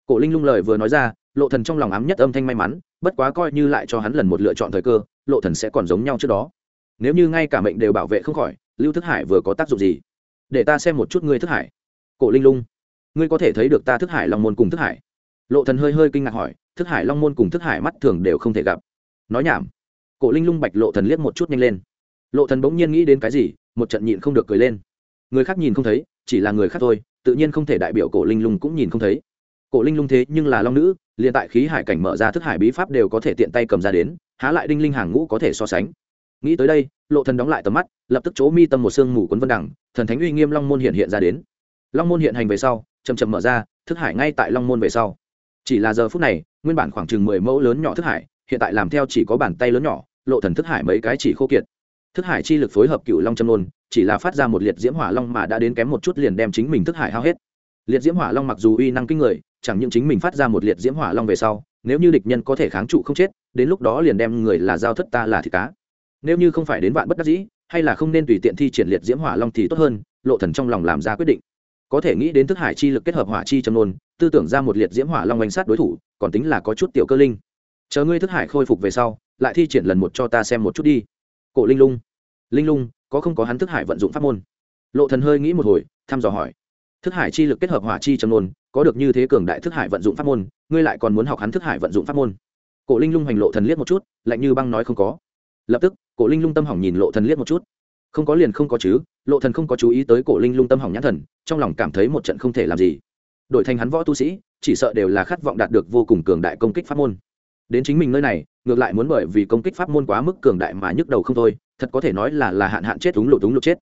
S1: Cổ linh lung lời vừa nói ra, lộ thần trong lòng ám nhất âm thanh may mắn, bất quá coi như lại cho hắn lần một lựa chọn thời cơ, lộ thần sẽ còn giống nhau trước đó. Nếu như ngay cả mệnh đều bảo vệ không khỏi, lưu thức hải vừa có tác dụng gì? Để ta xem một chút ngươi thức hải. Cổ linh lung, ngươi có thể thấy được ta thức hải long môn cùng thức hải. Lộ thần hơi hơi kinh ngạc hỏi, thức hải long môn cùng thức hải mắt thường đều không thể gặp. Nói nhảm. Cổ linh lung bạch lộ thần liếc một chút nhanh lên. Lộ thần bỗng nhiên nghĩ đến cái gì một trận nhịn không được cười lên. Người khác nhìn không thấy, chỉ là người khác thôi, tự nhiên không thể đại biểu cổ linh lung cũng nhìn không thấy. Cổ linh lung thế nhưng là long nữ, liền tại khí hải cảnh mở ra thức hải bí pháp đều có thể tiện tay cầm ra đến, há lại đinh linh hàng ngũ có thể so sánh. Nghĩ tới đây, lộ thần đóng lại tầm mắt, lập tức chỗ mi tâm một xương mù quấn vân đẳng thần thánh uy nghiêm long môn hiện hiện ra đến. Long môn hiện hành về sau chầm chậm mở ra, thức hải ngay tại long môn về sau. Chỉ là giờ phút này, nguyên bản khoảng chừng mười mẫu lớn nhỏ thức hải, hiện tại làm theo chỉ có bàn tay lớn nhỏ, lộ thần thức hải mấy cái chỉ khô kiệt thức hải chi lực phối hợp cựu long châm nôn, chỉ là phát ra một liệt diễm hỏa long mà đã đến kém một chút liền đem chính mình thức hải hao hết. Liệt diễm hỏa long mặc dù uy năng kinh người, chẳng những chính mình phát ra một liệt diễm hỏa long về sau, nếu như địch nhân có thể kháng trụ không chết, đến lúc đó liền đem người là giao thất ta là thịt cá. Nếu như không phải đến vạn bất đắc dĩ, hay là không nên tùy tiện thi triển liệt diễm hỏa long thì tốt hơn, lộ thần trong lòng làm ra quyết định. Có thể nghĩ đến thức hải chi lực kết hợp hỏa chi châm nôn, tư tưởng ra một liệt diễm hỏa long bánh sát đối thủ, còn tính là có chút tiểu cơ linh. Chờ ngươi thức hải khôi phục về sau, lại thi triển lần một cho ta xem một chút đi. Cổ linh lung linh lung, có không có hắn thức hải vận dụng pháp môn? Lộ thần hơi nghĩ một hồi, thăm dò hỏi. Thức hải chi lực kết hợp hỏa chi trầm nôn, có được như thế cường đại thức hải vận dụng pháp môn, ngươi lại còn muốn học hắn thức hải vận dụng pháp môn? Cổ linh lung hành lộ thần liếc một chút, lạnh như băng nói không có. Lập tức, cổ linh lung tâm hỏng nhìn lộ thần liếc một chút. Không có liền không có chứ, lộ thần không có chú ý tới cổ linh lung tâm hỏng nhãn thần, trong lòng cảm thấy một trận không thể làm gì. Đổi thành hắn võ tu sĩ, chỉ sợ đều là khát vọng đạt được vô cùng cường đại công kích pháp môn. Đến chính mình nơi này, ngược lại muốn bởi vì công kích pháp môn quá mức cường đại mà nhức đầu không thôi thật có thể nói là là hạn hạn chết đúng lụt đúng lụt chết.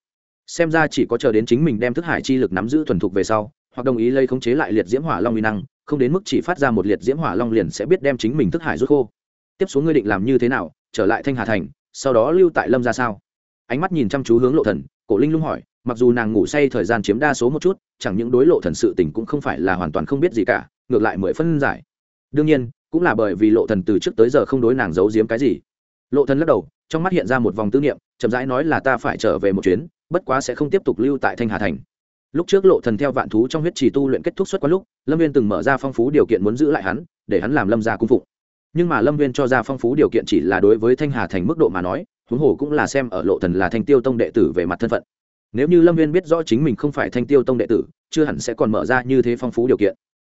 S1: Xem ra chỉ có chờ đến chính mình đem thức hải chi lực nắm giữ thuần thục về sau, hoặc đồng ý lây khống chế lại liệt diễm hỏa long uy năng, không đến mức chỉ phát ra một liệt diễm hỏa long liền sẽ biết đem chính mình thức hải rút khô. Tiếp xuống ngươi định làm như thế nào? Trở lại thanh hà thành, sau đó lưu tại lâm ra sao? Ánh mắt nhìn chăm chú hướng lộ thần, cổ linh lung hỏi, mặc dù nàng ngủ say thời gian chiếm đa số một chút, chẳng những đối lộ thần sự tình cũng không phải là hoàn toàn không biết gì cả, ngược lại mười phân giải. Đương nhiên, cũng là bởi vì lộ thần từ trước tới giờ không đối nàng giấu giếm cái gì. Lộ thần lắc đầu trong mắt hiện ra một vòng tư niệm, chậm rãi nói là ta phải trở về một chuyến, bất quá sẽ không tiếp tục lưu tại thanh hà thành. Lúc trước lộ thần theo vạn thú trong huyết trì tu luyện kết thúc suốt quá lúc, lâm viên từng mở ra phong phú điều kiện muốn giữ lại hắn, để hắn làm lâm gia cung phụng. Nhưng mà lâm viên cho ra phong phú điều kiện chỉ là đối với thanh hà thành mức độ mà nói, huống hồ cũng là xem ở lộ thần là thanh tiêu tông đệ tử về mặt thân phận. Nếu như lâm viên biết rõ chính mình không phải thanh tiêu tông đệ tử, chưa hẳn sẽ còn mở ra như thế phong phú điều kiện.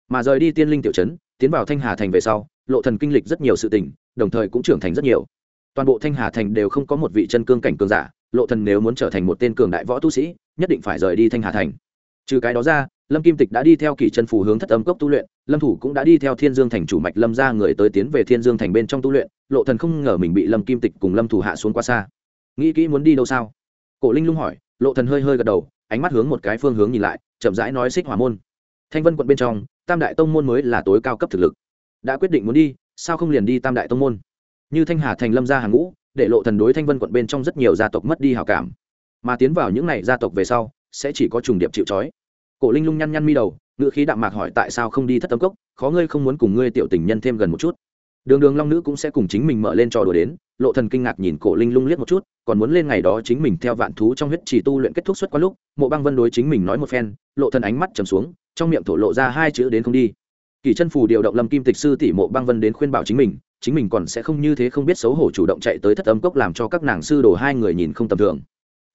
S1: Mà rời đi tiên linh tiểu trấn, tiến vào thanh hà thành về sau, lộ thần kinh lịch rất nhiều sự tình, đồng thời cũng trưởng thành rất nhiều toàn bộ thanh hà thành đều không có một vị chân cương cảnh cường giả, lộ thần nếu muốn trở thành một tên cường đại võ tu sĩ, nhất định phải rời đi thanh hà thành. Trừ cái đó ra, lâm kim tịch đã đi theo kỷ chân phù hướng thất âm cốc tu luyện, lâm thủ cũng đã đi theo thiên dương thành chủ mạch lâm ra người tới tiến về thiên dương thành bên trong tu luyện, lộ thần không ngờ mình bị lâm kim tịch cùng lâm thủ hạ xuống quá xa. Nghĩ kỹ muốn đi đâu sao? Cổ linh lung hỏi, lộ thần hơi hơi gật đầu, ánh mắt hướng một cái phương hướng nhìn lại, chậm rãi nói xích hỏa môn. Thanh vân quận bên trong, tam đại tông môn mới là tối cao cấp thực lực. Đã quyết định muốn đi, sao không liền đi tam đại tông môn? Như thanh hà thành lâm gia hàng ngũ, để lộ thần đối thanh vân quận bên trong rất nhiều gia tộc mất đi hào cảm. Mà tiến vào những này gia tộc về sau, sẽ chỉ có trùng điệp chịu trói. Cổ linh lung nhăn nhăn mi đầu, ngữ khí đạm mạc hỏi tại sao không đi thất tâm cốc, khó ngươi không muốn cùng ngươi tiểu tình nhân thêm gần một chút. Đường đường long nữ cũng sẽ cùng chính mình mở lên trò đùa đến, lộ thần kinh ngạc nhìn cổ linh lung liếc một chút, còn muốn lên ngày đó chính mình theo vạn thú trong huyết chỉ tu luyện kết thúc suốt qua lúc, mộ băng vân đối chính mình nói một phen, lộ thần ánh mắt trầm xuống, trong miệng thổ lộ ra hai chữ đến không đi. Kỳ chân phù điều động lâm kim tịch sư tỷ mộ băng vân đến khuyên bảo chính mình chính mình còn sẽ không như thế không biết xấu hổ chủ động chạy tới thất âm cốc làm cho các nàng sư đồ hai người nhìn không tầm thường.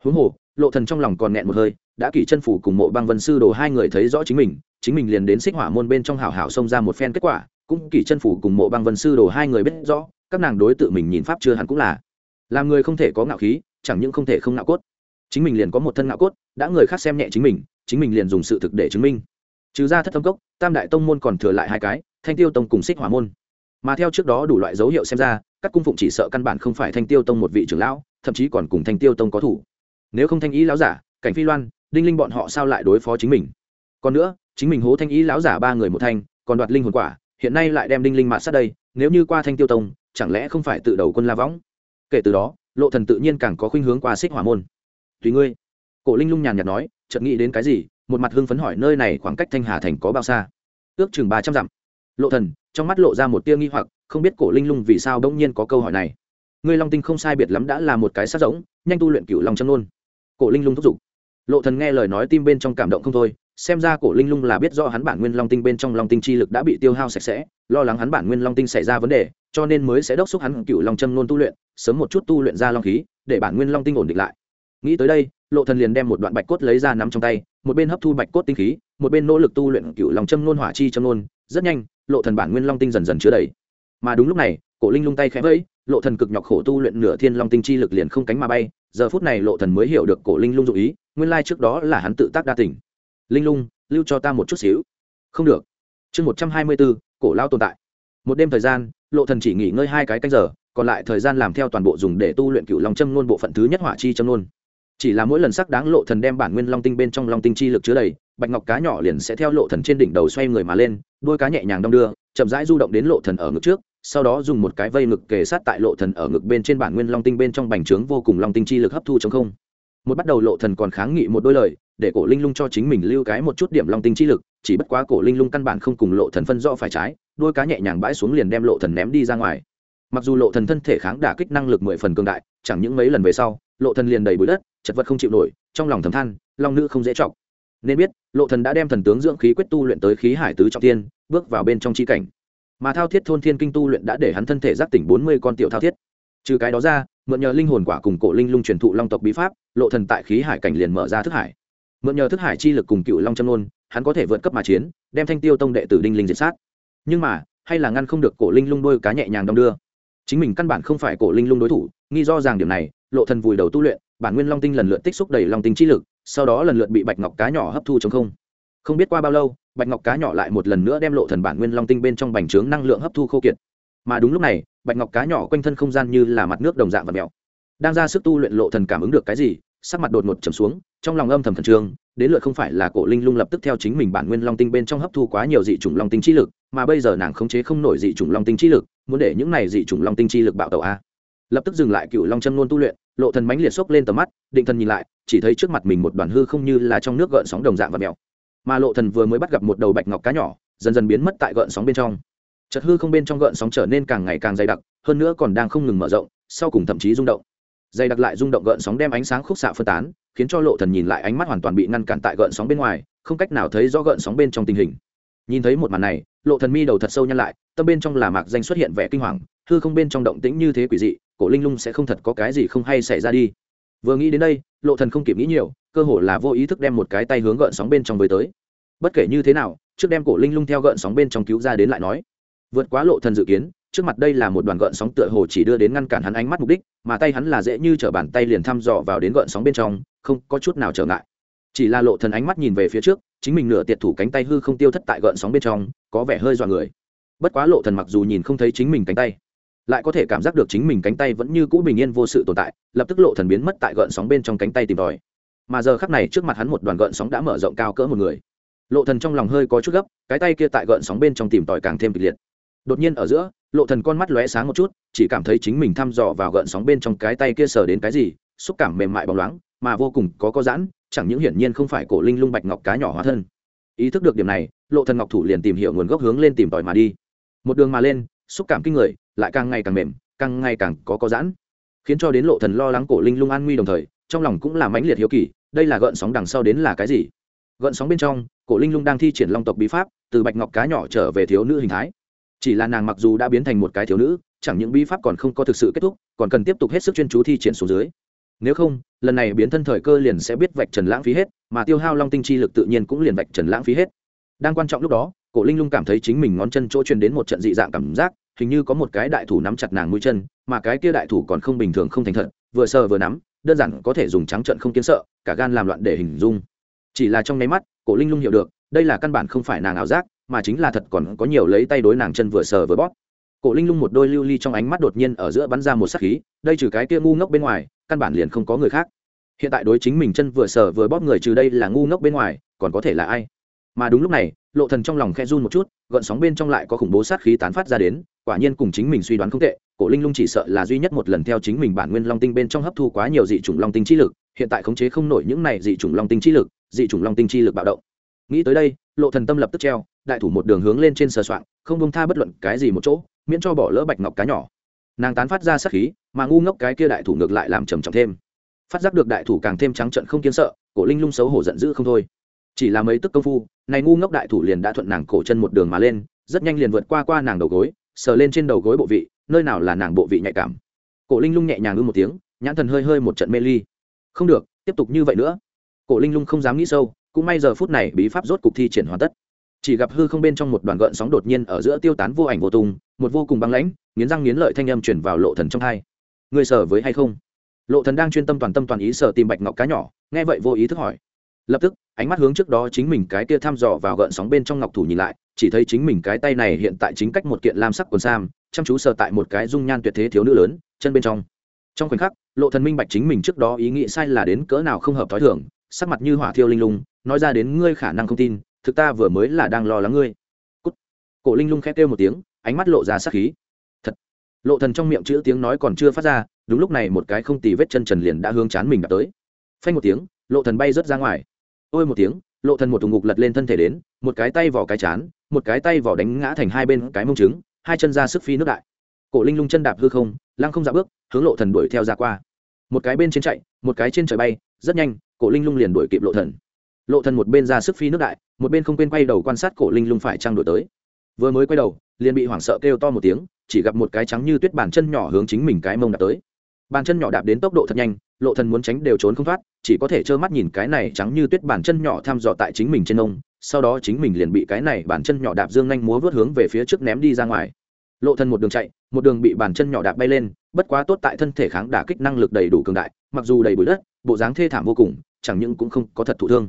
S1: Huống hồ, lộ thần trong lòng còn nghẹn một hơi, đã kỷ chân phủ cùng mộ băng vân sư đồ hai người thấy rõ chính mình chính mình liền đến xích hỏa môn bên trong hảo hảo xông ra một phen kết quả, cũng kỷ chân phủ cùng mộ băng vân sư đồ hai người biết rõ, các nàng đối tự mình nhìn pháp chưa hẳn cũng là. Làm người không thể có ngạo khí, chẳng những không thể không ngạo cốt. Chính mình liền có một thân ngạo cốt, đã người khác xem nhẹ chính mình chính mình liền dùng sự thực để chứng minh. Trừ ra thất âm cốc, tam đại tông môn còn thừa lại hai cái, thanh tiêu tông cùng xích hỏa môn mà theo trước đó đủ loại dấu hiệu xem ra, các cung phụng chỉ sợ căn bản không phải thanh tiêu tông một vị trưởng lão, thậm chí còn cùng thanh tiêu tông có thủ. Nếu không thanh ý lão giả, cảnh phi loan, đinh linh bọn họ sao lại đối phó chính mình? Còn nữa, chính mình hố thanh ý lão giả ba người một thanh còn đoạt linh hồn quả, hiện nay lại đem đinh linh mạ sát đây, nếu như qua thanh tiêu tông, chẳng lẽ không phải tự đầu quân la võng? Kể từ đó, lộ thần tự nhiên càng có khuynh hướng qua xích hỏa môn. Tùy ngươi. Cổ linh lung nhàn nhạt nói, chợt nghĩ đến cái gì, một mặt hưng phấn hỏi nơi này khoảng cách thanh hà thành có bao xa? Ước chừng ba trăm dặm. Lộ thần trong mắt lộ ra một tia nghi hoặc, không biết cổ linh lung vì sao đông nhiên có câu hỏi này. Ngươi long tinh không sai biệt lắm đã là một cái sát giống nhanh tu luyện cửu long châm nôn. Cổ linh lung thúc giục. Lộ thần nghe lời nói tim bên trong cảm động không thôi, xem ra cổ linh lung là biết do hắn bản nguyên long tinh bên trong long tinh chi lực đã bị tiêu hao sạch sẽ, lo lắng hắn bản nguyên long tinh xảy ra vấn đề, cho nên mới sẽ đốc xúc hắn cựu long châm nôn tu luyện, sớm một chút tu luyện ra long khí, để bản nguyên long tinh ổn định lại. Nghĩ tới đây, lộ thần liền đem một đoạn bạch cốt lấy ra nắm trong tay, một bên hấp thu bạch cốt tinh khí, một bên nỗ lực tu luyện cựu long châm nôn hỏa chi châm nôn rất nhanh, lộ thần bản nguyên long tinh dần dần chứa đầy. Mà đúng lúc này, cổ linh lung tay khẽ vẫy, lộ thần cực nhọc khổ tu luyện nửa thiên long tinh chi lực liền không cánh mà bay. Giờ phút này lộ thần mới hiểu được cổ linh lung dụng ý, nguyên lai trước đó là hắn tự tác đa tình. Linh lung, lưu cho ta một chút xíu. Không được. Chương một trăm hai mươi bốn, cổ lao tồn tại. Một đêm thời gian, lộ thần chỉ nghỉ ngơi hai cái canh giờ, còn lại thời gian làm theo toàn bộ dùng để tu luyện cựu long châm nôn bộ phận thứ nhất hỏa chi châm nôn chỉ là mỗi lần sắc đáng lộ thần đem bản nguyên long tinh bên trong long tinh chi lực chứa đầy, bạch ngọc cá nhỏ liền sẽ theo lộ thần trên đỉnh đầu xoay người mà lên đuôi cá nhẹ nhàng đong đưa, chậm rãi du động đến lộ thần ở ngực trước, sau đó dùng một cái vây ngực kề sát tại lộ thần ở ngực bên trên bản nguyên long tinh bên trong bành trướng vô cùng long tinh chi lực hấp thu trong không. Một bắt đầu lộ thần còn kháng nghị một đôi lời, để cổ linh lung cho chính mình lưu cái một chút điểm long tinh chi lực, chỉ bất quá cổ linh lung căn bản không cùng lộ thần phân rõ phải trái, đôi cá nhẹ nhàng bãi xuống liền đem lộ thần ném đi ra ngoài. Mặc dù lộ thần thân thể kháng đả kích năng lực mười phần cường đại, chẳng những mấy lần về sau, lộ thần liền đầy bụi đất chật vật không chịu nổi, trong lòng thầm than, long nữ không dễ trọng nên biết, lộ thần đã đem thần tướng dưỡng khí quyết tu luyện tới khí hải tứ trọng tiên bước vào bên trong chi cảnh. Mà thao thiết thôn thiên kinh tu luyện đã để hắn thân thể giác tỉnh bốn mươi con tiểu thao thiết. Trừ cái đó ra, mượn nhờ linh hồn quả cùng cổ linh lung truyền thụ long tộc bí pháp, lộ thần tại khí hải cảnh liền mở ra thức hải. Mượn nhờ thức hải chi lực cùng cựu long châm nôn hắn có thể vượt cấp mà chiến, đem thanh tiêu tông đệ tử đinh linh diệt sát. Nhưng mà, hay là ngăn không được cổ linh lung đôi cá nhẹ nhàng đong đưa. Chính mình căn bản không phải cổ linh lung đối thủ, nghi do rằng điểm này, lộ thần vùi đầu tu luyện bản nguyên long tinh lần lượt tích xúc đầy long tinh chi lực, sau đó lần lượt bị bạch ngọc cá nhỏ hấp thu chống không. Không biết qua bao lâu, bạch ngọc cá nhỏ lại một lần nữa đem lộ thần bản nguyên long tinh bên trong bành trướng năng lượng hấp thu khô kiệt. Mà đúng lúc này, bạch ngọc cá nhỏ quanh thân không gian như là mặt nước đồng dạng và mèo. Đang ra sức tu luyện lộ thần cảm ứng được cái gì, sắc mặt đột ngột trầm xuống, trong lòng âm thầm thần trương, đến lượt không phải là cổ linh lung lập tức theo chính mình bản nguyên long tinh bên trong hấp thu quá nhiều dị chủng long tinh chi lực, mà bây giờ nàng khống chế không nổi dị chủng long tinh chi lực, muốn để những này dị chủng long tinh chi lực bạo tẩu a. Lập tức dừng lại cựu long chân luôn tu luyện lộ thần mãnh liệt sốc lên tầm mắt, định thần nhìn lại, chỉ thấy trước mặt mình một đoàn hư không như là trong nước gợn sóng đồng dạng và mèo. Mà lộ thần vừa mới bắt gặp một đầu bạch ngọc cá nhỏ, dần dần biến mất tại gợn sóng bên trong. Chật hư không bên trong gợn sóng trở nên càng ngày càng dày đặc, hơn nữa còn đang không ngừng mở rộng, sau cùng thậm chí rung động. Dày đặc lại rung động gợn sóng đem ánh sáng khúc xạ phân tán, khiến cho lộ thần nhìn lại ánh mắt hoàn toàn bị ngăn cản tại gợn sóng bên ngoài, không cách nào thấy rõ gợn sóng bên trong tình hình. Nhìn thấy một màn này, lộ thần mi đầu thật sâu nhăn lại, tâm bên trong là mạc danh xuất hiện vẻ kinh hoàng, hư không bên trong động tĩnh như thế quỷ dị cổ linh lung sẽ không thật có cái gì không hay xảy ra đi. Vừa nghĩ đến đây, lộ thần không kịp nghĩ nhiều, cơ hồ là vô ý thức đem một cái tay hướng gợn sóng bên trong với tới. Bất kể như thế nào, trước đem cổ linh lung theo gợn sóng bên trong cứu ra đến lại nói, vượt quá lộ thần dự kiến, trước mặt đây là một đoàn gợn sóng tựa hồ chỉ đưa đến ngăn cản hắn ánh mắt mục đích, mà tay hắn là dễ như trở bàn tay liền thăm dò vào đến gợn sóng bên trong, không có chút nào trở ngại. Chỉ là lộ thần ánh mắt nhìn về phía trước, chính mình nửa tiệt thủ cánh tay hư không tiêu thất tại gợn sóng bên trong, có vẻ hơi dọa người. Bất quá lộ thần mặc dù nhìn không thấy chính mình cánh tay lại có thể cảm giác được chính mình cánh tay vẫn như cũ bình yên vô sự tồn tại, lập tức lộ thần biến mất tại gợn sóng bên trong cánh tay tìm tòi. Mà giờ khắc này trước mặt hắn một đoàn gợn sóng đã mở rộng cao cỡ một người. Lộ thần trong lòng hơi có chút gấp, cái tay kia tại gợn sóng bên trong tìm tòi càng thêm kịch liệt. Đột nhiên ở giữa, lộ thần con mắt lóe sáng một chút, chỉ cảm thấy chính mình thăm dò vào gợn sóng bên trong cái tay kia sờ đến cái gì, xúc cảm mềm mại bóng loáng, mà vô cùng có có giãn, chẳng những hiển nhiên không phải cổ linh lung bạch ngọc cá nhỏ hóa thân. Ý thức được điểm này, lộ thần ngọc thủ liền tìm hiểu nguồn gốc hướng lên tìm tòi mà đi. Một đường mà lên, xúc cảm kinh người lại càng ngày càng mềm, càng ngày càng có có giãn, khiến cho đến lộ thần lo lắng cổ linh lung an nguy đồng thời, trong lòng cũng là mãnh liệt hiếu kỳ, đây là gợn sóng đằng sau đến là cái gì? Gợn sóng bên trong, cổ linh lung đang thi triển long tộc bí pháp, từ bạch ngọc cá nhỏ trở về thiếu nữ hình thái. Chỉ là nàng mặc dù đã biến thành một cái thiếu nữ, chẳng những bí pháp còn không có thực sự kết thúc, còn cần tiếp tục hết sức chuyên chú thi triển xuống dưới. Nếu không, lần này biến thân thời cơ liền sẽ biết vạch trần lãng phí hết, mà tiêu hao long tinh chi lực tự nhiên cũng liền vạch trần lãng phí hết. Đang quan trọng lúc đó, cổ linh lung cảm thấy chính mình ngón chân chỗ truyền đến một trận dị dạng cảm giác hình như có một cái đại thủ nắm chặt nàng mũi chân, mà cái kia đại thủ còn không bình thường không thành thật, vừa sờ vừa nắm, đơn giản có thể dùng trắng trận không kiến sợ, cả gan làm loạn để hình dung. Chỉ là trong nháy mắt, cổ linh lung hiểu được, đây là căn bản không phải nàng ảo giác, mà chính là thật còn có nhiều lấy tay đối nàng chân vừa sờ vừa bóp. Cổ linh lung một đôi lưu ly trong ánh mắt đột nhiên ở giữa bắn ra một sắc khí, đây trừ cái kia ngu ngốc bên ngoài, căn bản liền không có người khác. Hiện tại đối chính mình chân vừa sờ vừa bóp người trừ đây là ngu ngốc bên ngoài, còn có thể là ai? Mà đúng lúc này lộ thần trong lòng khe run một chút, gợn sóng bên trong lại có khủng bố sát khí tán phát ra đến, quả nhiên cùng chính mình suy đoán không tệ, cổ linh lung chỉ sợ là duy nhất một lần theo chính mình bản nguyên long tinh bên trong hấp thu quá nhiều dị chủng long tinh chi lực, hiện tại khống chế không nổi những này dị chủng long tinh chi lực, dị chủng long tinh chi lực bạo động. Nghĩ tới đây, lộ thần tâm lập tức treo, đại thủ một đường hướng lên trên sờ soạng, không bông tha bất luận cái gì một chỗ, miễn cho bỏ lỡ bạch ngọc cá nhỏ. Nàng tán phát ra sát khí, mà ngu ngốc cái kia đại thủ ngược lại làm trầm trọng thêm. Phát giác được đại thủ càng thêm trắng trợn không kiến sợ, cổ linh lung xấu hổ giận dữ không thôi chỉ là mấy tức công phu, này ngu ngốc đại thủ liền đã thuận nàng cổ chân một đường mà lên, rất nhanh liền vượt qua qua nàng đầu gối, sờ lên trên đầu gối bộ vị, nơi nào là nàng bộ vị nhạy cảm. Cổ linh lung nhẹ nhàng ư một tiếng, nhãn thần hơi hơi một trận mê ly. Không được, tiếp tục như vậy nữa. Cổ linh lung không dám nghĩ sâu, cũng may giờ phút này bí pháp rốt cục thi triển hoàn tất. Chỉ gặp hư không bên trong một đoàn gợn sóng đột nhiên ở giữa tiêu tán vô ảnh vô tung, một vô cùng băng lãnh, nghiến răng nghiến lợi thanh âm chuyển vào lộ thần trong hai. Người sở với hay không? Lộ thần đang chuyên tâm toàn tâm toàn ý sở tìm bạch ngọc cá nhỏ, nghe vậy vô ý thức hỏi lập tức, ánh mắt hướng trước đó chính mình cái kia thăm dò vào gợn sóng bên trong ngọc thủ nhìn lại, chỉ thấy chính mình cái tay này hiện tại chính cách một kiện lam sắc quần sam, chăm chú sờ tại một cái dung nhan tuyệt thế thiếu nữ lớn, chân bên trong. Trong khoảnh khắc, lộ thần minh bạch chính mình trước đó ý nghĩ sai là đến cỡ nào không hợp thói thường, sắc mặt như hỏa thiêu linh lung, nói ra đến ngươi khả năng không tin, thực ta vừa mới là đang lo lắng ngươi. Cút. cổ linh lung khẽ kêu một tiếng, ánh mắt lộ ra sắc khí. Thật. Lộ thần trong miệng chữ tiếng nói còn chưa phát ra, đúng lúc này một cái không tì vết chân trần liền đã hướng chán mình đạp tới. Phanh một tiếng, lộ thần bay rớt ra ngoài ôi một tiếng, lộ thần một thùng ngục lật lên thân thể đến, một cái tay vỏ cái chán, một cái tay vỏ đánh ngã thành hai bên cái mông trứng, hai chân ra sức phi nước đại. Cổ linh lung chân đạp hư không, lăng không dạ bước, hướng lộ thần đuổi theo ra qua. Một cái bên trên chạy, một cái trên trời bay, rất nhanh, cổ linh lung liền đuổi kịp lộ thần. Lộ thần một bên ra sức phi nước đại, một bên không quên quay đầu quan sát cổ linh lung phải trang đuổi tới. Vừa mới quay đầu, liền bị hoảng sợ kêu to một tiếng, chỉ gặp một cái trắng như tuyết bàn chân nhỏ hướng chính mình cái mông đạp tới. Bàn chân nhỏ đạp đến tốc độ thật nhanh lộ thần muốn tránh đều trốn không thoát, chỉ có thể trơ mắt nhìn cái này trắng như tuyết bàn chân nhỏ tham dò tại chính mình trên ông, sau đó chính mình liền bị cái này bàn chân nhỏ đạp dương nhanh múa vớt hướng về phía trước ném đi ra ngoài. Lộ thần một đường chạy, một đường bị bàn chân nhỏ đạp bay lên, bất quá tốt tại thân thể kháng đả kích năng lực đầy đủ cường đại, mặc dù đầy bụi đất, bộ dáng thê thảm vô cùng, chẳng những cũng không có thật thụ thương.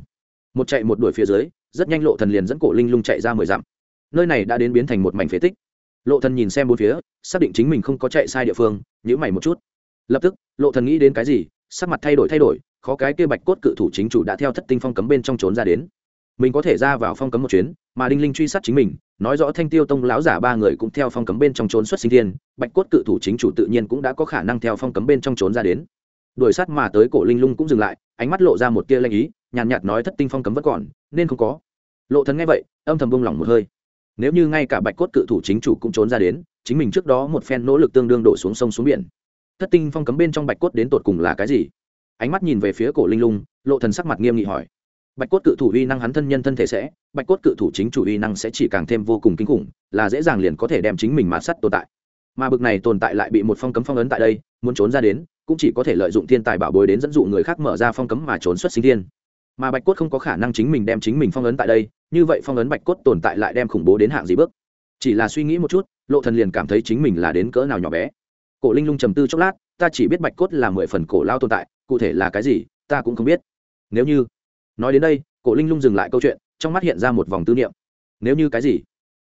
S1: Một chạy một đuổi phía dưới, rất nhanh lộ thần liền dẫn cổ linh lung chạy ra mười dặm. Nơi này đã đến biến thành một mảnh phế tích. Lộ thần nhìn xem bốn phía, xác định chính mình không có chạy sai địa phương, nhíu mày một chút. Lập tức, lộ thần nghĩ đến cái gì sắc mặt thay đổi thay đổi khó cái kia bạch cốt cự thủ chính chủ đã theo thất tinh phong cấm bên trong trốn ra đến. Mình có thể ra vào phong cấm một chuyến mà đinh linh truy sát chính mình nói rõ thanh tiêu tông lão giả ba người cũng theo phong cấm bên trong trốn xuất sinh thiên bạch cốt cự thủ chính chủ tự nhiên cũng đã có khả năng theo phong cấm bên trong trốn ra đến. Đuổi sát mà tới cổ linh lung cũng dừng lại ánh mắt lộ ra một tia lanh ý nhàn nhạt, nhạt nói thất tinh phong cấm vẫn còn nên không có. Lộ thần nghe vậy âm thầm buông lỏng một hơi. Nếu như ngay cả bạch cốt cự thủ chính chủ cũng trốn ra đến chính mình trước đó một phen nỗ lực tương đương đổ xuống sông xuống biển thất tinh phong cấm bên trong bạch cốt đến tột cùng là cái gì? Ánh mắt nhìn về phía cổ linh lung, lộ thần sắc mặt nghiêm nghị hỏi. Bạch cốt cự thủ uy năng hắn thân nhân thân thể sẽ, bạch cốt cự thủ chính chủ uy năng sẽ chỉ càng thêm vô cùng kinh khủng, là dễ dàng liền có thể đem chính mình mà sắt tồn tại. Mà bực này tồn tại lại bị một phong cấm phong ấn tại đây, muốn trốn ra đến, cũng chỉ có thể lợi dụng thiên tài bảo bối đến dẫn dụ người khác mở ra phong cấm mà trốn xuất sinh thiên. Mà bạch cốt không có khả năng chính mình đem chính mình phong ấn tại đây, như vậy phong ấn bạch cốt tồn tại lại đem khủng bố đến hạng gì bước. Chỉ là suy nghĩ một chút, lộ thần liền cảm thấy chính mình là đến cỡ nào nhỏ bé cổ linh lung trầm tư chốc lát, ta chỉ biết bạch cốt là mười phần cổ lao tồn tại, cụ thể là cái gì, ta cũng không biết. Nếu như, nói đến đây, cổ linh lung dừng lại câu chuyện, trong mắt hiện ra một vòng tư niệm. Nếu như cái gì?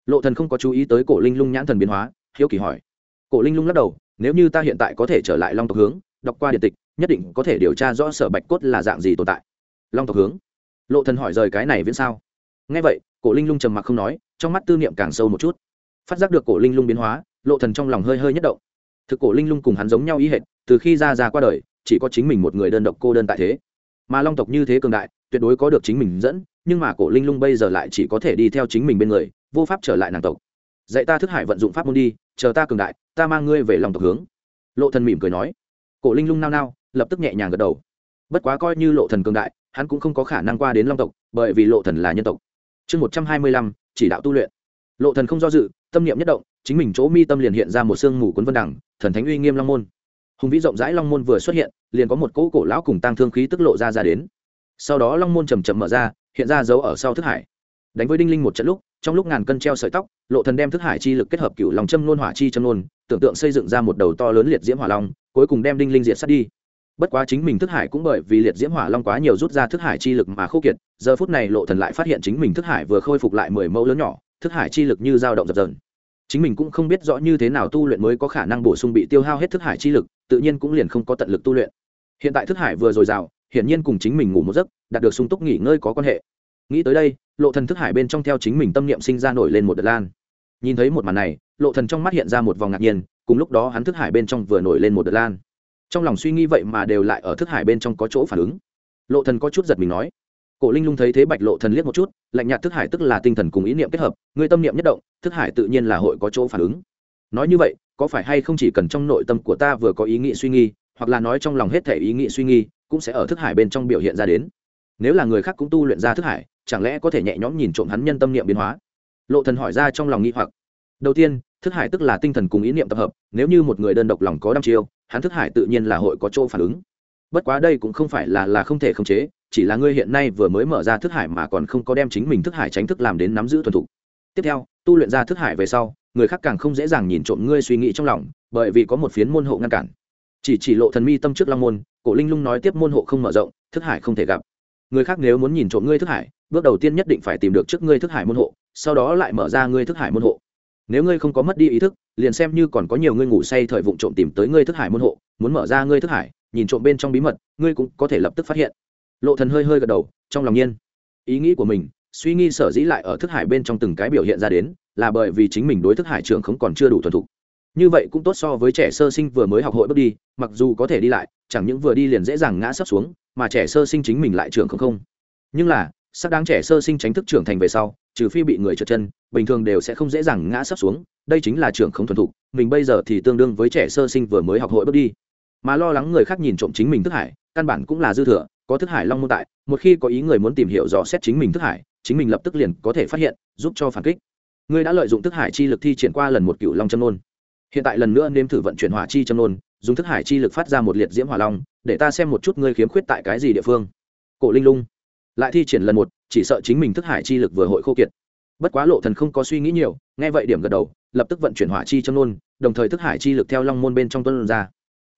S1: Lộ thần không có chú ý tới cổ linh lung nhãn thần biến hóa, hiếu kỳ hỏi. Cổ linh lung lắc đầu, nếu như ta hiện tại có thể trở lại long tộc hướng, đọc qua điện tịch, nhất định có thể điều tra rõ sở bạch cốt là dạng gì tồn tại. Long tộc hướng? Lộ thần hỏi rời cái này viễn sao? Nghe vậy, cổ linh lung trầm mặc không nói, trong mắt tư niệm càng sâu một chút. Phát giác được cổ linh lung biến hóa, lộ thần trong lòng hơi hơi nhất động thực cổ linh lung cùng hắn giống nhau ý hệt, từ khi ra ra qua đời, chỉ có chính mình một người đơn độc cô đơn tại thế. Mà long tộc như thế cường đại, tuyệt đối có được chính mình dẫn, nhưng mà cổ linh lung bây giờ lại chỉ có thể đi theo chính mình bên người, vô pháp trở lại nàng tộc. Dạy ta thức hải vận dụng pháp môn đi, chờ ta cường đại, ta mang ngươi về lòng tộc hướng. Lộ thần mỉm cười nói. Cổ linh lung nao nao, lập tức nhẹ nhàng gật đầu. Bất quá coi như lộ thần cường đại, hắn cũng không có khả năng qua đến long tộc, bởi vì lộ thần là nhân tộc. Chương một trăm hai mươi lăm, chỉ đạo tu luyện. Lộ thần không do dự, tâm niệm nhất động chính mình chỗ mi tâm liền hiện ra một sương mù cuốn vân đẳng thần thánh uy nghiêm long môn. Hùng vĩ rộng rãi long môn vừa xuất hiện, liền có một cỗ cổ lão cùng tăng thương khí tức lộ ra ra đến. Sau đó long môn chầm chậm mở ra, hiện ra dấu ở sau thức hải. Đánh với đinh linh một trận lúc, trong lúc ngàn cân treo sợi tóc, lộ thần đem thức hải chi lực kết hợp cựu lòng châm nôn hỏa chi châm nôn, tưởng tượng xây dựng ra một đầu to lớn liệt diễm hỏa long, cuối cùng đem đinh linh diệt sát đi. Bất quá chính mình thức hải cũng bởi vì liệt diễm hỏa long quá nhiều rút ra thức hải chi lực mà khô kiệt, giờ phút này lộ thần lại phát hiện chính mình thức hải vừa khôi phục lại mười mẫu lớn nhỏ, thức hải chi lực như dao động dập dần chính mình cũng không biết rõ như thế nào tu luyện mới có khả năng bổ sung bị tiêu hao hết thức hải chi lực, tự nhiên cũng liền không có tận lực tu luyện. Hiện tại thức hải vừa dồi dào hiển nhiên cùng chính mình ngủ một giấc, đạt được sung túc nghỉ ngơi có quan hệ. Nghĩ tới đây, lộ thần thức hải bên trong theo chính mình tâm niệm sinh ra nổi lên một đợt lan. Nhìn thấy một màn này, lộ thần trong mắt hiện ra một vòng ngạc nhiên, cùng lúc đó hắn thức hải bên trong vừa nổi lên một đợt lan. Trong lòng suy nghĩ vậy mà đều lại ở thức hải bên trong có chỗ phản ứng. Lộ thần có chút giật mình nói cổ linh lung thấy thế bạch lộ thần liếc một chút, lạnh nhạt thức hải tức là tinh thần cùng ý niệm kết hợp, người tâm niệm nhất động, thức hải tự nhiên là hội có chỗ phản ứng. Nói như vậy, có phải hay không chỉ cần trong nội tâm của ta vừa có ý nghĩ suy nghi, hoặc là nói trong lòng hết thể ý nghĩ suy nghi, cũng sẽ ở thức hải bên trong biểu hiện ra đến? Nếu là người khác cũng tu luyện ra thức hải, chẳng lẽ có thể nhẹ nhõm nhìn trộm hắn nhân tâm niệm biến hóa? Lộ thần hỏi ra trong lòng nghi hoặc. Đầu tiên, thức hải tức là tinh thần cùng ý niệm tập hợp, nếu như một người đơn độc lòng có đăm chiêu, hắn thức hải tự nhiên là hội có chỗ phản ứng. Bất quá đây cũng không phải là là không thể khống chế chỉ là ngươi hiện nay vừa mới mở ra thức hải mà còn không có đem chính mình thức hải tránh thức làm đến nắm giữ thuần thục. Tiếp theo, tu luyện ra thức hải về sau, người khác càng không dễ dàng nhìn trộm ngươi suy nghĩ trong lòng, bởi vì có một phiến môn hộ ngăn cản. Chỉ chỉ lộ thần mi tâm trước long môn, cổ linh lung nói tiếp môn hộ không mở rộng, thức hải không thể gặp. Người khác nếu muốn nhìn trộm ngươi thức hải, bước đầu tiên nhất định phải tìm được trước ngươi thức hải môn hộ, sau đó lại mở ra ngươi thức hải môn hộ. Nếu ngươi không có mất đi ý thức, liền xem như còn có nhiều ngươi ngủ say thời vụ trộm tìm tới ngươi thức hải môn hộ, muốn mở ra ngươi thức hải, nhìn trộm bên trong bí mật, ngươi cũng có thể lập tức phát hiện lộ thần hơi hơi gật đầu, trong lòng nhiên. Ý nghĩ của mình, suy nghĩ sở dĩ lại ở thức hải bên trong từng cái biểu hiện ra đến, là bởi vì chính mình đối thức hải trưởng không còn chưa đủ thuần thục. Như vậy cũng tốt so với trẻ sơ sinh vừa mới học hội bước đi, mặc dù có thể đi lại, chẳng những vừa đi liền dễ dàng ngã sấp xuống, mà trẻ sơ sinh chính mình lại trưởng không không. Nhưng là sắp đáng trẻ sơ sinh tránh thức trưởng thành về sau, trừ phi bị người trượt chân, bình thường đều sẽ không dễ dàng ngã sấp xuống, đây chính là trưởng không thuần thục, mình bây giờ thì tương đương với trẻ sơ sinh vừa mới học hội bước đi. Mà lo lắng người khác nhìn trộm chính mình thức hải, căn bản cũng là dư thừa có thức hải long môn tại, một khi có ý người muốn tìm hiểu rõ xét chính mình thức hải, chính mình lập tức liền có thể phát hiện, giúp cho phản kích. Ngươi đã lợi dụng thức hải chi lực thi triển qua lần một cựu long châm nôn. Hiện tại lần nữa nếm thử vận chuyển hỏa chi châm nôn, dùng thức hải chi lực phát ra một liệt diễm hỏa long, để ta xem một chút ngươi khiếm khuyết tại cái gì địa phương. Cổ linh lung lại thi triển lần một, chỉ sợ chính mình thức hải chi lực vừa hội khô kiệt. Bất quá lộ thần không có suy nghĩ nhiều, nghe vậy điểm gật đầu, lập tức vận chuyển hỏa chi châm nôn, đồng thời thức hải chi lực theo long môn bên trong tuân ra.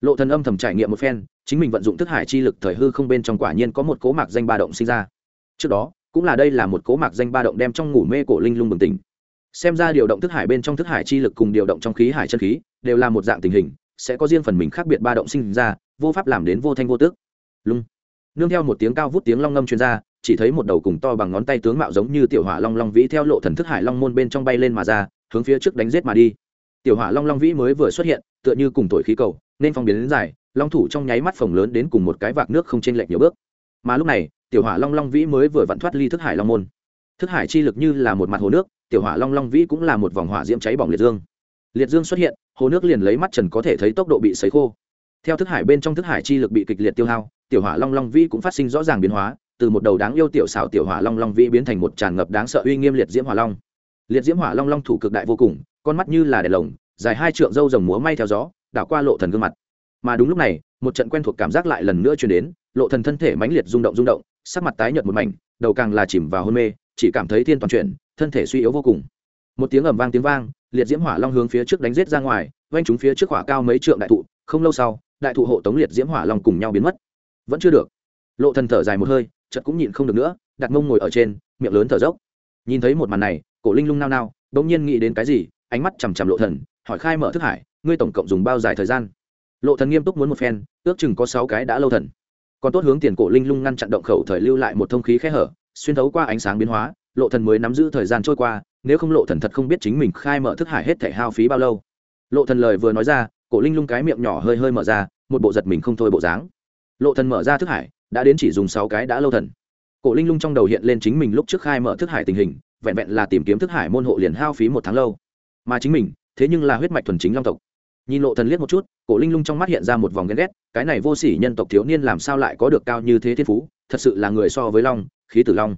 S1: Lộ thần âm thầm trải nghiệm một phen chính mình vận dụng thức hải chi lực thời hư không bên trong quả nhiên có một cố mạc danh ba động sinh ra. Trước đó, cũng là đây là một cố mạc danh ba động đem trong ngủ mê cổ linh lung bừng tỉnh. Xem ra điều động thức hải bên trong thức hải chi lực cùng điều động trong khí hải chân khí đều là một dạng tình hình, sẽ có riêng phần mình khác biệt ba động sinh ra, vô pháp làm đến vô thanh vô tước. Lung. Nương theo một tiếng cao vút tiếng long ngâm truyền ra, chỉ thấy một đầu cùng to bằng ngón tay tướng mạo giống như tiểu hỏa long long vĩ theo lộ thần thức hải long môn bên trong bay lên mà ra, hướng phía trước đánh giết mà đi tiểu hỏa long long vĩ mới vừa xuất hiện, tựa như cùng tuổi khí cầu, nên phong biến đến dài, long thủ trong nháy mắt phồng lớn đến cùng một cái vạc nước không chênh lệch nhiều bước. Mà lúc này, tiểu hỏa long long vĩ mới vừa vặn thoát ly thức hải long môn. Thức hải chi lực như là một mặt hồ nước, tiểu hỏa long long vĩ cũng là một vòng hỏa diễm cháy bỏng liệt dương. Liệt dương xuất hiện, hồ nước liền lấy mắt trần có thể thấy tốc độ bị sấy khô. Theo thức hải bên trong thức hải chi lực bị kịch liệt tiêu hao, tiểu hỏa long long vĩ cũng phát sinh rõ ràng biến hóa, từ một đầu đáng yêu tiểu xảo tiểu hỏa long long vĩ biến thành một tràn ngập đáng sợ uy nghiêm liệt diễm hỏa long. Liệt diễm hỏa long long thủ cực đại vô cùng con mắt như là đèn lồng, dài hai trượng râu rồng múa may theo gió, đảo qua lộ thần gương mặt. Mà đúng lúc này, một trận quen thuộc cảm giác lại lần nữa truyền đến, lộ thần thân thể mãnh liệt rung động rung động, sắc mặt tái nhợt một mảnh, đầu càng là chìm vào hôn mê, chỉ cảm thấy thiên toàn chuyển, thân thể suy yếu vô cùng. Một tiếng ầm vang tiếng vang, liệt diễm hỏa long hướng phía trước đánh giết ra ngoài vanh chúng phía trước hỏa cao mấy trượng đại thụ, không lâu sau, đại thụ hộ tống liệt diễm hỏa long cùng nhau biến mất. Vẫn chưa được. Lộ thần thở dài một hơi, chợt cũng nhịn không được nữa, đặt mông ngồi ở trên, miệng lớn thở dốc. Nhìn thấy một màn này, cổ linh lung nao nao đột nhiên nghĩ đến cái gì ánh mắt chằm chằm lộ thần, hỏi khai mở thức hải, ngươi tổng cộng dùng bao dài thời gian? Lộ thần nghiêm túc muốn một phen, ước chừng có sáu cái đã lâu thần. Còn tốt hướng tiền cổ linh lung ngăn chặn động khẩu thời lưu lại một thông khí khe hở, xuyên thấu qua ánh sáng biến hóa, lộ thần mới nắm giữ thời gian trôi qua, nếu không lộ thần thật không biết chính mình khai mở thức hải hết thể hao phí bao lâu. Lộ thần lời vừa nói ra, cổ linh lung cái miệng nhỏ hơi hơi mở ra, một bộ giật mình không thôi bộ dáng. Lộ thần mở ra thức hải, đã đến chỉ dùng sáu cái đã lâu thần. Cổ linh lung trong đầu hiện lên chính mình lúc trước khai mở thức hải tình hình, vẹn vẹn là tìm kiếm thức hải môn hộ liền hao phí một tháng lâu mà chính mình, thế nhưng là huyết mạch thuần chính long tộc. Nhìn lộ thần liếc một chút, cổ linh lung trong mắt hiện ra một vòng ghen ghét, cái này vô sỉ nhân tộc thiếu niên làm sao lại có được cao như thế thiên phú, thật sự là người so với long, khí tử long.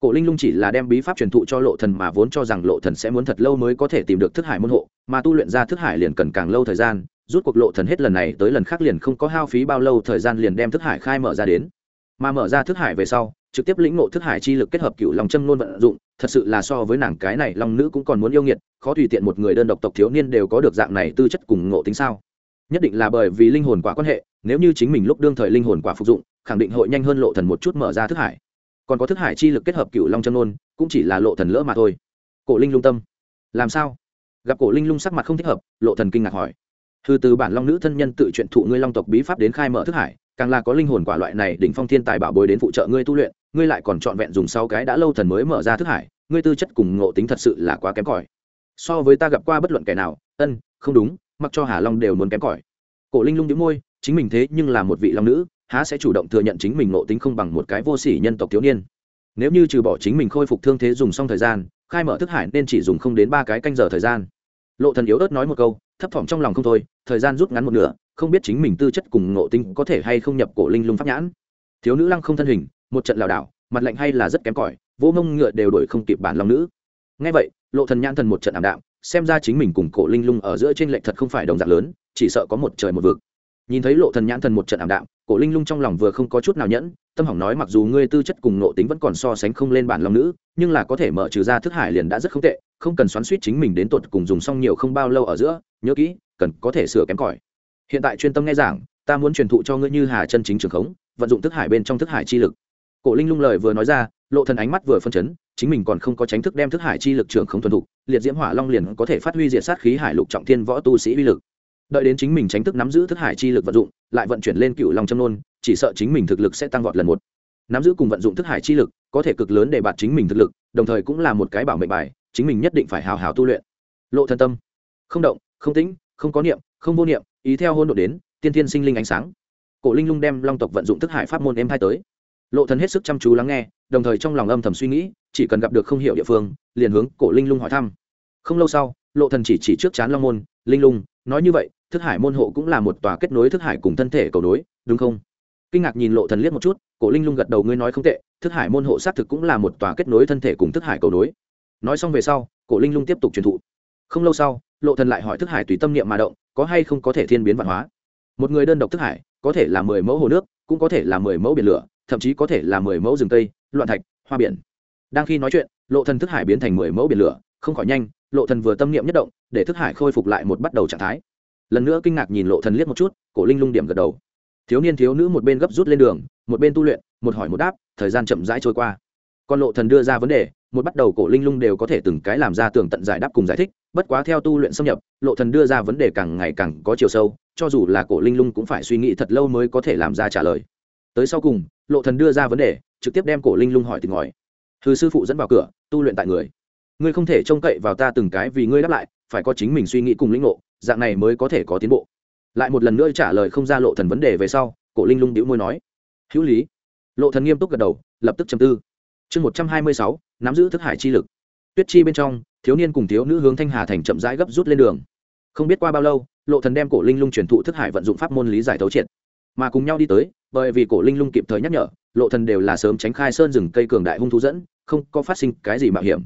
S1: Cổ linh lung chỉ là đem bí pháp truyền thụ cho lộ thần mà vốn cho rằng lộ thần sẽ muốn thật lâu mới có thể tìm được thức hải môn hộ, mà tu luyện ra thức hải liền cần càng lâu thời gian, rút cuộc lộ thần hết lần này tới lần khác liền không có hao phí bao lâu thời gian liền đem thức hải khai mở ra đến. Mà mở ra thức hải về sau trực tiếp lĩnh ngộ thức hải chi lực kết hợp cựu lòng châm nôn vận dụng, thật sự là so với nàng cái này long nữ cũng còn muốn yêu nghiệt, khó tùy tiện một người đơn độc tộc thiếu niên đều có được dạng này tư chất cùng ngộ tính sao? Nhất định là bởi vì linh hồn quả quan hệ, nếu như chính mình lúc đương thời linh hồn quả phục dụng, khẳng định hội nhanh hơn lộ thần một chút mở ra thức hải. Còn có thức hải chi lực kết hợp cựu long châm nôn cũng chỉ là lộ thần lỡ mà thôi. Cổ linh lung tâm. Làm sao? Gặp cổ linh lung sắc mặt không thích hợp, lộ thần kinh ngạc hỏi. Hư từ bản long nữ thân nhân tự chuyện thụ ngươi long tộc bí pháp đến khai mở thức hải, càng là có linh hồn quả loại này đỉnh phong thiên tài bảo bối đến phụ trợ ngươi tu luyện ngươi lại còn trọn vẹn dùng sau cái đã lâu thần mới mở ra thức hải, ngươi tư chất cùng ngộ tính thật sự là quá kém cỏi. So với ta gặp qua bất luận kẻ nào, ân, không đúng, mặc cho hà long đều muốn kém cỏi. Cổ linh lung đĩu môi, chính mình thế nhưng là một vị long nữ, há sẽ chủ động thừa nhận chính mình ngộ tính không bằng một cái vô sỉ nhân tộc thiếu niên. Nếu như trừ bỏ chính mình khôi phục thương thế dùng xong thời gian, khai mở thức hải nên chỉ dùng không đến ba cái canh giờ thời gian. Lộ thần yếu ớt nói một câu, thấp thỏm trong lòng không thôi, thời gian rút ngắn một nửa, không biết chính mình tư chất cùng ngộ tính có thể hay không nhập cổ linh lung pháp nhãn. Thiếu nữ lăng không thân hình một trận lảo đảo, mặt lạnh hay là rất kém cỏi vô mông ngựa đều đổi không kịp bản long nữ. Ngay vậy, lộ thần nhãn thần một trận ảm đạm, xem ra chính mình cùng cổ linh lung ở giữa trên lệch thật không phải đồng dạng lớn, chỉ sợ có một trời một vực. Nhìn thấy lộ thần nhãn thần một trận ảm đạm, cổ linh lung trong lòng vừa không có chút nào nhẫn, tâm hỏng nói mặc dù ngươi tư chất cùng nộ tính vẫn còn so sánh không lên bản long nữ, nhưng là có thể mở trừ ra thức hải liền đã rất không tệ, không cần xoắn suýt chính mình đến tột cùng dùng xong nhiều không bao lâu ở giữa, nhớ kỹ, cần có thể sửa kém cỏi. Hiện tại chuyên tâm nghe giảng, ta muốn truyền thụ cho ngươi như hà chân chính trường khống, vận dụng thức hải bên trong thức hải chi lực cổ linh lung lời vừa nói ra, lộ thần ánh mắt vừa phân chấn, chính mình còn không có tránh thức đem thức hải chi lực trưởng không thuần thục, liệt diễm hỏa long liền có thể phát huy diệt sát khí hải lục trọng thiên võ tu sĩ uy lực. Đợi đến chính mình tránh thức nắm giữ thức hải chi lực vận dụng, lại vận chuyển lên cựu long châm nôn, chỉ sợ chính mình thực lực sẽ tăng vọt lần một. Nắm giữ cùng vận dụng thức hải chi lực, có thể cực lớn để bạt chính mình thực lực, đồng thời cũng là một cái bảo mệnh bài, chính mình nhất định phải hào hào tu luyện. Lộ thân tâm. Không động, không tĩnh, không có niệm, không vô niệm, ý theo hôn độ đến, tiên thiên sinh linh ánh sáng. Cổ linh lung đem long tộc vận dụng thức hải pháp môn em hai tới lộ thần hết sức chăm chú lắng nghe, đồng thời trong lòng âm thầm suy nghĩ, chỉ cần gặp được không hiểu địa phương, liền hướng cổ linh lung hỏi thăm. Không lâu sau, lộ thần chỉ chỉ trước chán long môn, linh lung, nói như vậy, thức hải môn hộ cũng là một tòa kết nối thức hải cùng thân thể cầu nối, đúng không? Kinh ngạc nhìn lộ thần liếc một chút, cổ linh lung gật đầu, ngươi nói không tệ, thức hải môn hộ xác thực cũng là một tòa kết nối thân thể cùng thức hải cầu nối. Nói xong về sau, cổ linh lung tiếp tục truyền thụ. Không lâu sau, lộ thần lại hỏi thức hải tùy tâm niệm mà động, có hay không có thể thiên biến văn hóa? Một người đơn độc thức hải, có thể là mười mẫu hồ nước cũng có thể là mười mẫu biển lửa, thậm chí có thể là mười mẫu rừng tây loạn thạch, hoa biển. Đang khi nói chuyện, lộ thần thức hải biến thành mười mẫu biển lửa, không khỏi nhanh, lộ thần vừa tâm niệm nhất động, để thức hải khôi phục lại một bắt đầu trạng thái. Lần nữa kinh ngạc nhìn lộ thần liếc một chút, cổ linh lung điểm gật đầu. Thiếu niên thiếu nữ một bên gấp rút lên đường, một bên tu luyện, một hỏi một đáp, thời gian chậm rãi trôi qua. Còn lộ thần đưa ra vấn đề, một bắt đầu cổ linh lung đều có thể từng cái làm ra tường tận giải đáp cùng giải thích, bất quá theo tu luyện xâm nhập, lộ thần đưa ra vấn đề càng ngày càng có chiều sâu cho dù là cổ linh lung cũng phải suy nghĩ thật lâu mới có thể làm ra trả lời. Tới sau cùng, lộ thần đưa ra vấn đề, trực tiếp đem cổ linh lung hỏi từng ngòi thư sư phụ dẫn vào cửa, tu luyện tại người. Ngươi không thể trông cậy vào ta từng cái vì ngươi đáp lại, phải có chính mình suy nghĩ cùng lĩnh ngộ, dạng này mới có thể có tiến bộ. Lại một lần nữa trả lời không ra lộ thần vấn đề về sau, cổ linh lung đĩu môi nói, hữu lý. Lộ thần nghiêm túc gật đầu, lập tức trầm tư. Chương một trăm hai mươi sáu, nắm giữ thức hải chi lực. Tuyết chi bên trong, thiếu niên cùng thiếu nữ hướng thanh hà thành chậm rãi gấp rút lên đường. Không biết qua bao lâu lộ thần đem cổ linh lung truyền thụ thức hải vận dụng pháp môn lý giải thấu triệt. Mà cùng nhau đi tới, bởi vì cổ linh lung kịp thời nhắc nhở, lộ thần đều là sớm tránh khai sơn rừng cây cường đại hung thú dẫn, không có phát sinh cái gì mạo hiểm.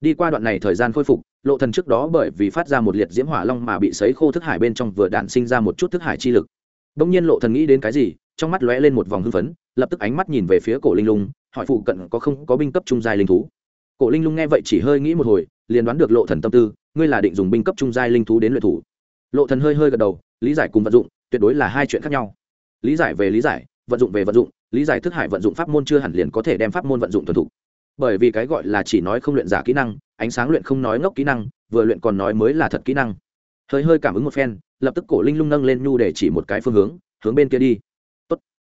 S1: Đi qua đoạn này thời gian khôi phục, lộ thần trước đó bởi vì phát ra một liệt diễm hỏa long mà bị sấy khô thức hải bên trong vừa đạn sinh ra một chút thức hải chi lực. Đông nhiên lộ thần nghĩ đến cái gì, trong mắt lóe lên một vòng hưng phấn, lập tức ánh mắt nhìn về phía cổ linh lung, hỏi phụ cận có không có binh cấp trung giai linh thú. Cổ linh lung nghe vậy chỉ hơi nghĩ một hồi, liền đoán được lộ thần tâm tư, ngươi là định dùng binh cấp trung giai linh thú đến luyện thủ lộ thần hơi hơi gật đầu, lý giải cùng vận dụng, tuyệt đối là hai chuyện khác nhau. Lý giải về lý giải, vận dụng về vận dụng, lý giải thức hải vận dụng pháp môn chưa hẳn liền có thể đem pháp môn vận dụng thuần thục. Bởi vì cái gọi là chỉ nói không luyện giả kỹ năng, ánh sáng luyện không nói ngốc kỹ năng, vừa luyện còn nói mới là thật kỹ năng. Hơi hơi cảm ứng một phen, lập tức cổ linh lung nâng lên nhu để chỉ một cái phương hướng hướng bên kia đi. Tốt.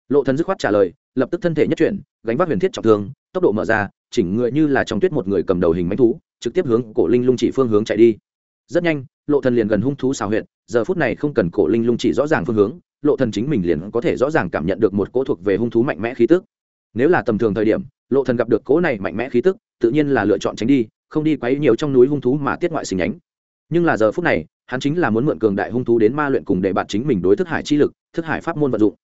S1: lộ thần dứt khoát trả lời, lập tức thân thể nhất chuyển, gánh vác huyền thiết trọng thương, tốc độ mở ra, chỉnh người như là trong tuyết một người cầm đầu hình mánh thú, trực tiếp hướng cổ linh lung chỉ phương hướng chạy đi. Rất nhanh lộ thần liền gần hung thú xào huyệt, giờ phút này không cần cổ linh lung chỉ rõ ràng phương hướng, lộ thần chính mình liền có thể rõ ràng cảm nhận được một cỗ thuộc về hung thú mạnh mẽ khí tức. Nếu là tầm thường thời điểm, lộ thần gặp được cỗ này mạnh mẽ khí tức, tự nhiên là lựa chọn tránh đi, không đi quấy nhiều trong núi hung thú mà tiết ngoại sinh nhánh nhưng là giờ phút này, hắn chính là muốn mượn cường đại hung thú đến ma luyện cùng để bạn chính mình đối thức hải chi lực, thức hải pháp môn vận dụng.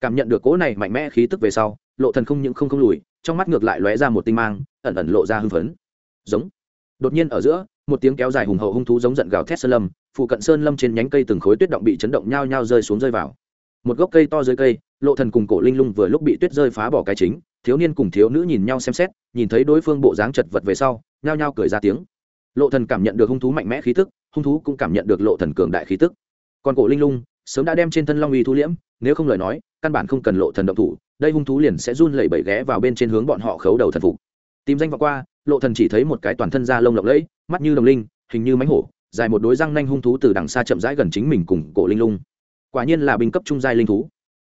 S1: Cảm nhận được cỗ này mạnh mẽ khí tức về sau, lộ thần không những không không lùi, trong mắt ngược lại lóe ra một tinh mang, ẩn ẩn lộ ra hưng phấn. Giống. Đột nhiên ở giữa một tiếng kéo dài hùng hậu hung thú giống giận gào thét sơn lâm, phụ cận sơn lâm trên nhánh cây từng khối tuyết động bị chấn động nhao nhao rơi xuống rơi vào. Một gốc cây to dưới cây, lộ thần cùng cổ linh lung vừa lúc bị tuyết rơi phá bỏ cái chính, thiếu niên cùng thiếu nữ nhìn nhau xem xét, nhìn thấy đối phương bộ dáng chật vật về sau, nhao nhao cười ra tiếng. Lộ thần cảm nhận được hung thú mạnh mẽ khí tức, hung thú cũng cảm nhận được lộ thần cường đại khí tức. Còn cổ linh lung, sớm đã đem trên thân long uy thu liễm, nếu không lời nói, căn bản không cần lộ thần động thủ, đây hung thú liền sẽ run lẩy bẩy ghé vào bên trên hướng bọn họ khấu đầu thần phục. Tìm danh vào qua lộ thần chỉ thấy một cái toàn thân da lông lộng lẫy, mắt như đồng linh, hình như mánh hổ, dài một đối răng nanh hung thú từ đằng xa chậm rãi gần chính mình cùng cổ linh lung. Quả nhiên là binh cấp trung giai linh thú.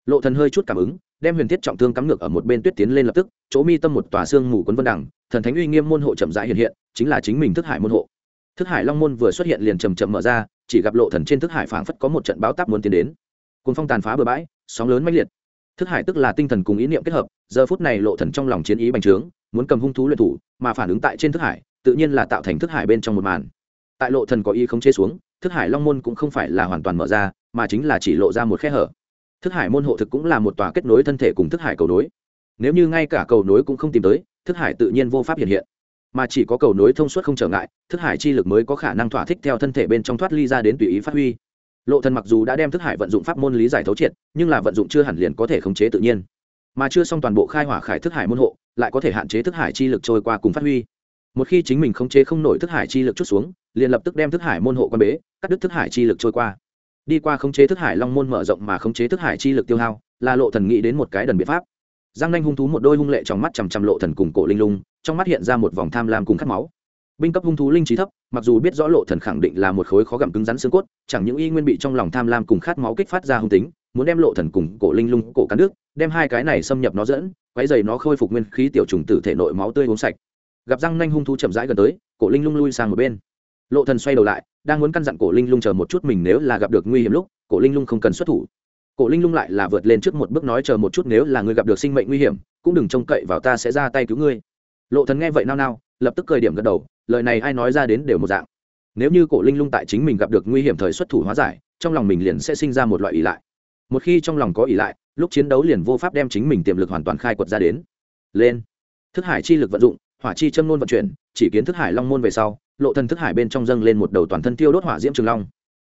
S1: Lộ thần hơi chút cảm ứng, đem huyền thiết trọng thương cắm ngược ở một bên tuyết tiến lên lập tức, chỗ mi tâm một tòa xương mù quấn vân đẳng thần thánh uy nghiêm môn hộ chậm rãi hiện hiện, chính là chính mình thức hải môn hộ. Thức hải long môn vừa xuất hiện liền chầm chậm mở ra, chỉ gặp lộ thần trên thức hải phảng phất có một trận báo táp muốn tiến đến. Cuồng phong tàn phá bờ bãi, sóng lớn mãnh liệt. Thức hải tức là tinh thần cùng ý niệm kết hợp, giờ phút này lộ thần trong lòng chiến ý bành trướng muốn cầm hung thú luyện thủ, mà phản ứng tại trên thức hải, tự nhiên là tạo thành thức hải bên trong một màn. Tại lộ thần có ý không chế xuống, thức hải long môn cũng không phải là hoàn toàn mở ra, mà chính là chỉ lộ ra một khe hở. Thức hải môn hộ thực cũng là một tòa kết nối thân thể cùng thức hải cầu nối. Nếu như ngay cả cầu nối cũng không tìm tới, thức hải tự nhiên vô pháp hiện hiện. Mà chỉ có cầu nối thông suốt không trở ngại, thức hải chi lực mới có khả năng thỏa thích theo thân thể bên trong thoát ly ra đến tùy ý phát huy. Lộ thần mặc dù đã đem thức hải vận dụng pháp môn lý giải thấu triệt, nhưng là vận dụng chưa hẳn liền có thể khống chế tự nhiên. Mà chưa xong toàn bộ khai hỏa khải thức hải môn hộ lại có thể hạn chế thức hải chi lực trôi qua cùng phát huy. Một khi chính mình khống chế không nổi thức hải chi lực chút xuống, liền lập tức đem thức hải môn hộ quan bế, cắt đứt thức hải chi lực trôi qua. Đi qua khống chế thức hải long môn mở rộng mà khống chế thức hải chi lực tiêu hao, là lộ thần nghĩ đến một cái đần biện pháp. Giang nanh hung thú một đôi hung lệ trong mắt chằm chằm lộ thần cùng cổ linh lung, trong mắt hiện ra một vòng tham lam cùng khát máu. Binh cấp hung thú linh trí thấp, mặc dù biết rõ lộ thần khẳng định là một khối khó gặm cứng rắn xương cốt, chẳng những y nguyên bị trong lòng tham lam cùng khát máu kích phát ra hung tính muốn đem lộ thần cùng cổ linh lung cổ cắn nước, đem hai cái này xâm nhập nó dẫn, quấy dày nó khôi phục nguyên khí tiểu trùng tử thể nội máu tươi uống sạch. Gặp răng nanh hung thú chậm rãi gần tới, cổ linh lung lui sang một bên. Lộ thần xoay đầu lại, đang muốn căn dặn cổ linh lung chờ một chút mình nếu là gặp được nguy hiểm lúc, cổ linh lung không cần xuất thủ. Cổ linh lung lại là vượt lên trước một bước nói chờ một chút nếu là người gặp được sinh mệnh nguy hiểm, cũng đừng trông cậy vào ta sẽ ra tay cứu ngươi. Lộ thần nghe vậy nao nao, lập tức cười điểm gật đầu, lời này ai nói ra đến đều một dạng. Nếu như cổ linh lung tại chính mình gặp được nguy hiểm thời xuất thủ hóa giải, trong lòng mình liền sẽ sinh ra một loại ý lại một khi trong lòng có ỷ lại, lúc chiến đấu liền vô pháp đem chính mình tiềm lực hoàn toàn khai quật ra đến. Lên. Thức hải chi lực vận dụng, hỏa chi châm nôn vận chuyển, chỉ kiến thức hải long môn về sau, lộ thần thức hải bên trong dâng lên một đầu toàn thân tiêu đốt hỏa diễm trường long.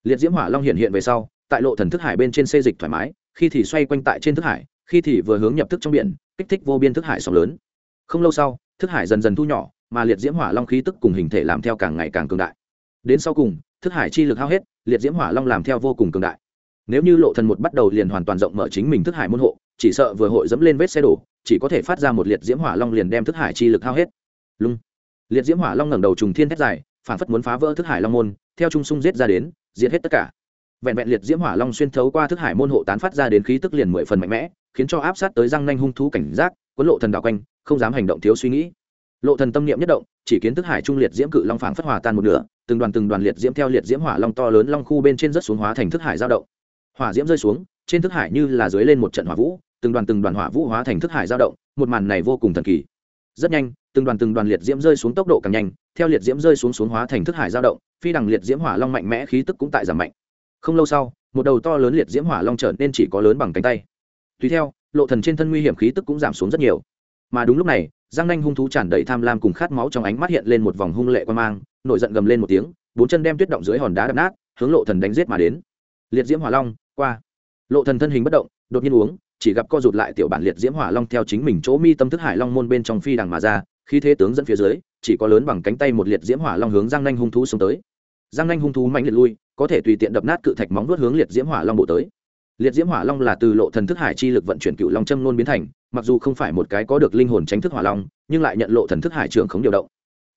S1: Liệt diễm hỏa long hiện hiện về sau, tại lộ thần thức hải bên trên xê dịch thoải mái, khi thì xoay quanh tại trên thức hải, khi thì vừa hướng nhập thức trong biển, kích thích vô biên thức hải sóng lớn. Không lâu sau, thức hải dần dần thu nhỏ, mà liệt diễm hỏa long khí tức cùng hình thể làm theo càng ngày càng cường đại. Đến sau cùng, thức hải chi lực hao hết, liệt diễm hỏa long làm theo vô cùng cường đại nếu như lộ thần một bắt đầu liền hoàn toàn rộng mở chính mình thức hải môn hộ, chỉ sợ vừa hội dẫm lên vết xe đổ, chỉ có thể phát ra một liệt diễm hỏa long liền đem thức hải chi lực hao hết. Lung. Liệt diễm hỏa long ngẩng đầu trùng thiên thét dài, phản phất muốn phá vỡ thức hải long môn, theo trung sung giết ra đến, diệt hết tất cả. Vẹn vẹn liệt diễm hỏa long xuyên thấu qua thức hải môn hộ tán phát ra đến khí tức liền mười phần mạnh mẽ, khiến cho áp sát tới răng nanh hung thú cảnh giác quấn lộ thần đảo quanh, không dám hành động thiếu suy nghĩ. Lộ thần tâm niệm nhất động, chỉ kiến thức hải trung liệt diễm cự long phảng phất hòa tan một nửa, từng đoàn từng đoàn liệt diễm theo liệt diễm hỏa long to lớn long khu bên trên rất xuống hóa thành thức hải dao động hỏa diễm rơi xuống, trên thức hải như là dưới lên một trận hỏa vũ, từng đoàn từng đoàn hỏa vũ hóa thành thức hải dao động, một màn này vô cùng thần kỳ. Rất nhanh, từng đoàn từng đoàn liệt diễm rơi xuống tốc độ càng nhanh, theo liệt diễm rơi xuống xuống hóa thành thức hải dao động, phi đằng liệt diễm hỏa long mạnh mẽ khí tức cũng tại giảm mạnh. Không lâu sau, một đầu to lớn liệt diễm hỏa long trở nên chỉ có lớn bằng cánh tay. Tùy theo, lộ thần trên thân nguy hiểm khí tức cũng giảm xuống rất nhiều. Mà đúng lúc này, giang nanh hung thú tràn đầy tham lam cùng khát máu trong ánh mắt hiện lên một vòng hung lệ quan mang, nổi giận gầm lên một tiếng, bốn chân đem tuyết động dưới hòn đá đập nát, hướng lộ thần đánh giết mà đến. Liệt diễm hỏa long qua. Lộ thần thân hình bất động, đột nhiên uống, chỉ gặp co rụt lại tiểu bản liệt diễm hỏa long theo chính mình chỗ mi tâm thức hải long môn bên trong phi đằng mà ra khi thế tướng dẫn phía dưới, chỉ có lớn bằng cánh tay một liệt diễm hỏa long hướng giang nhanh hung thú xông tới. Giang nhanh hung thú mạnh liệt lui, có thể tùy tiện đập nát cự thạch móng vuốt hướng liệt diễm hỏa long bộ tới. Liệt diễm hỏa long là từ lộ thần thức hải chi lực vận chuyển cựu long châm nôn biến thành, mặc dù không phải một cái có được linh hồn tránh thức hỏa long, nhưng lại nhận lộ thần thức hải trưởng khống điều động.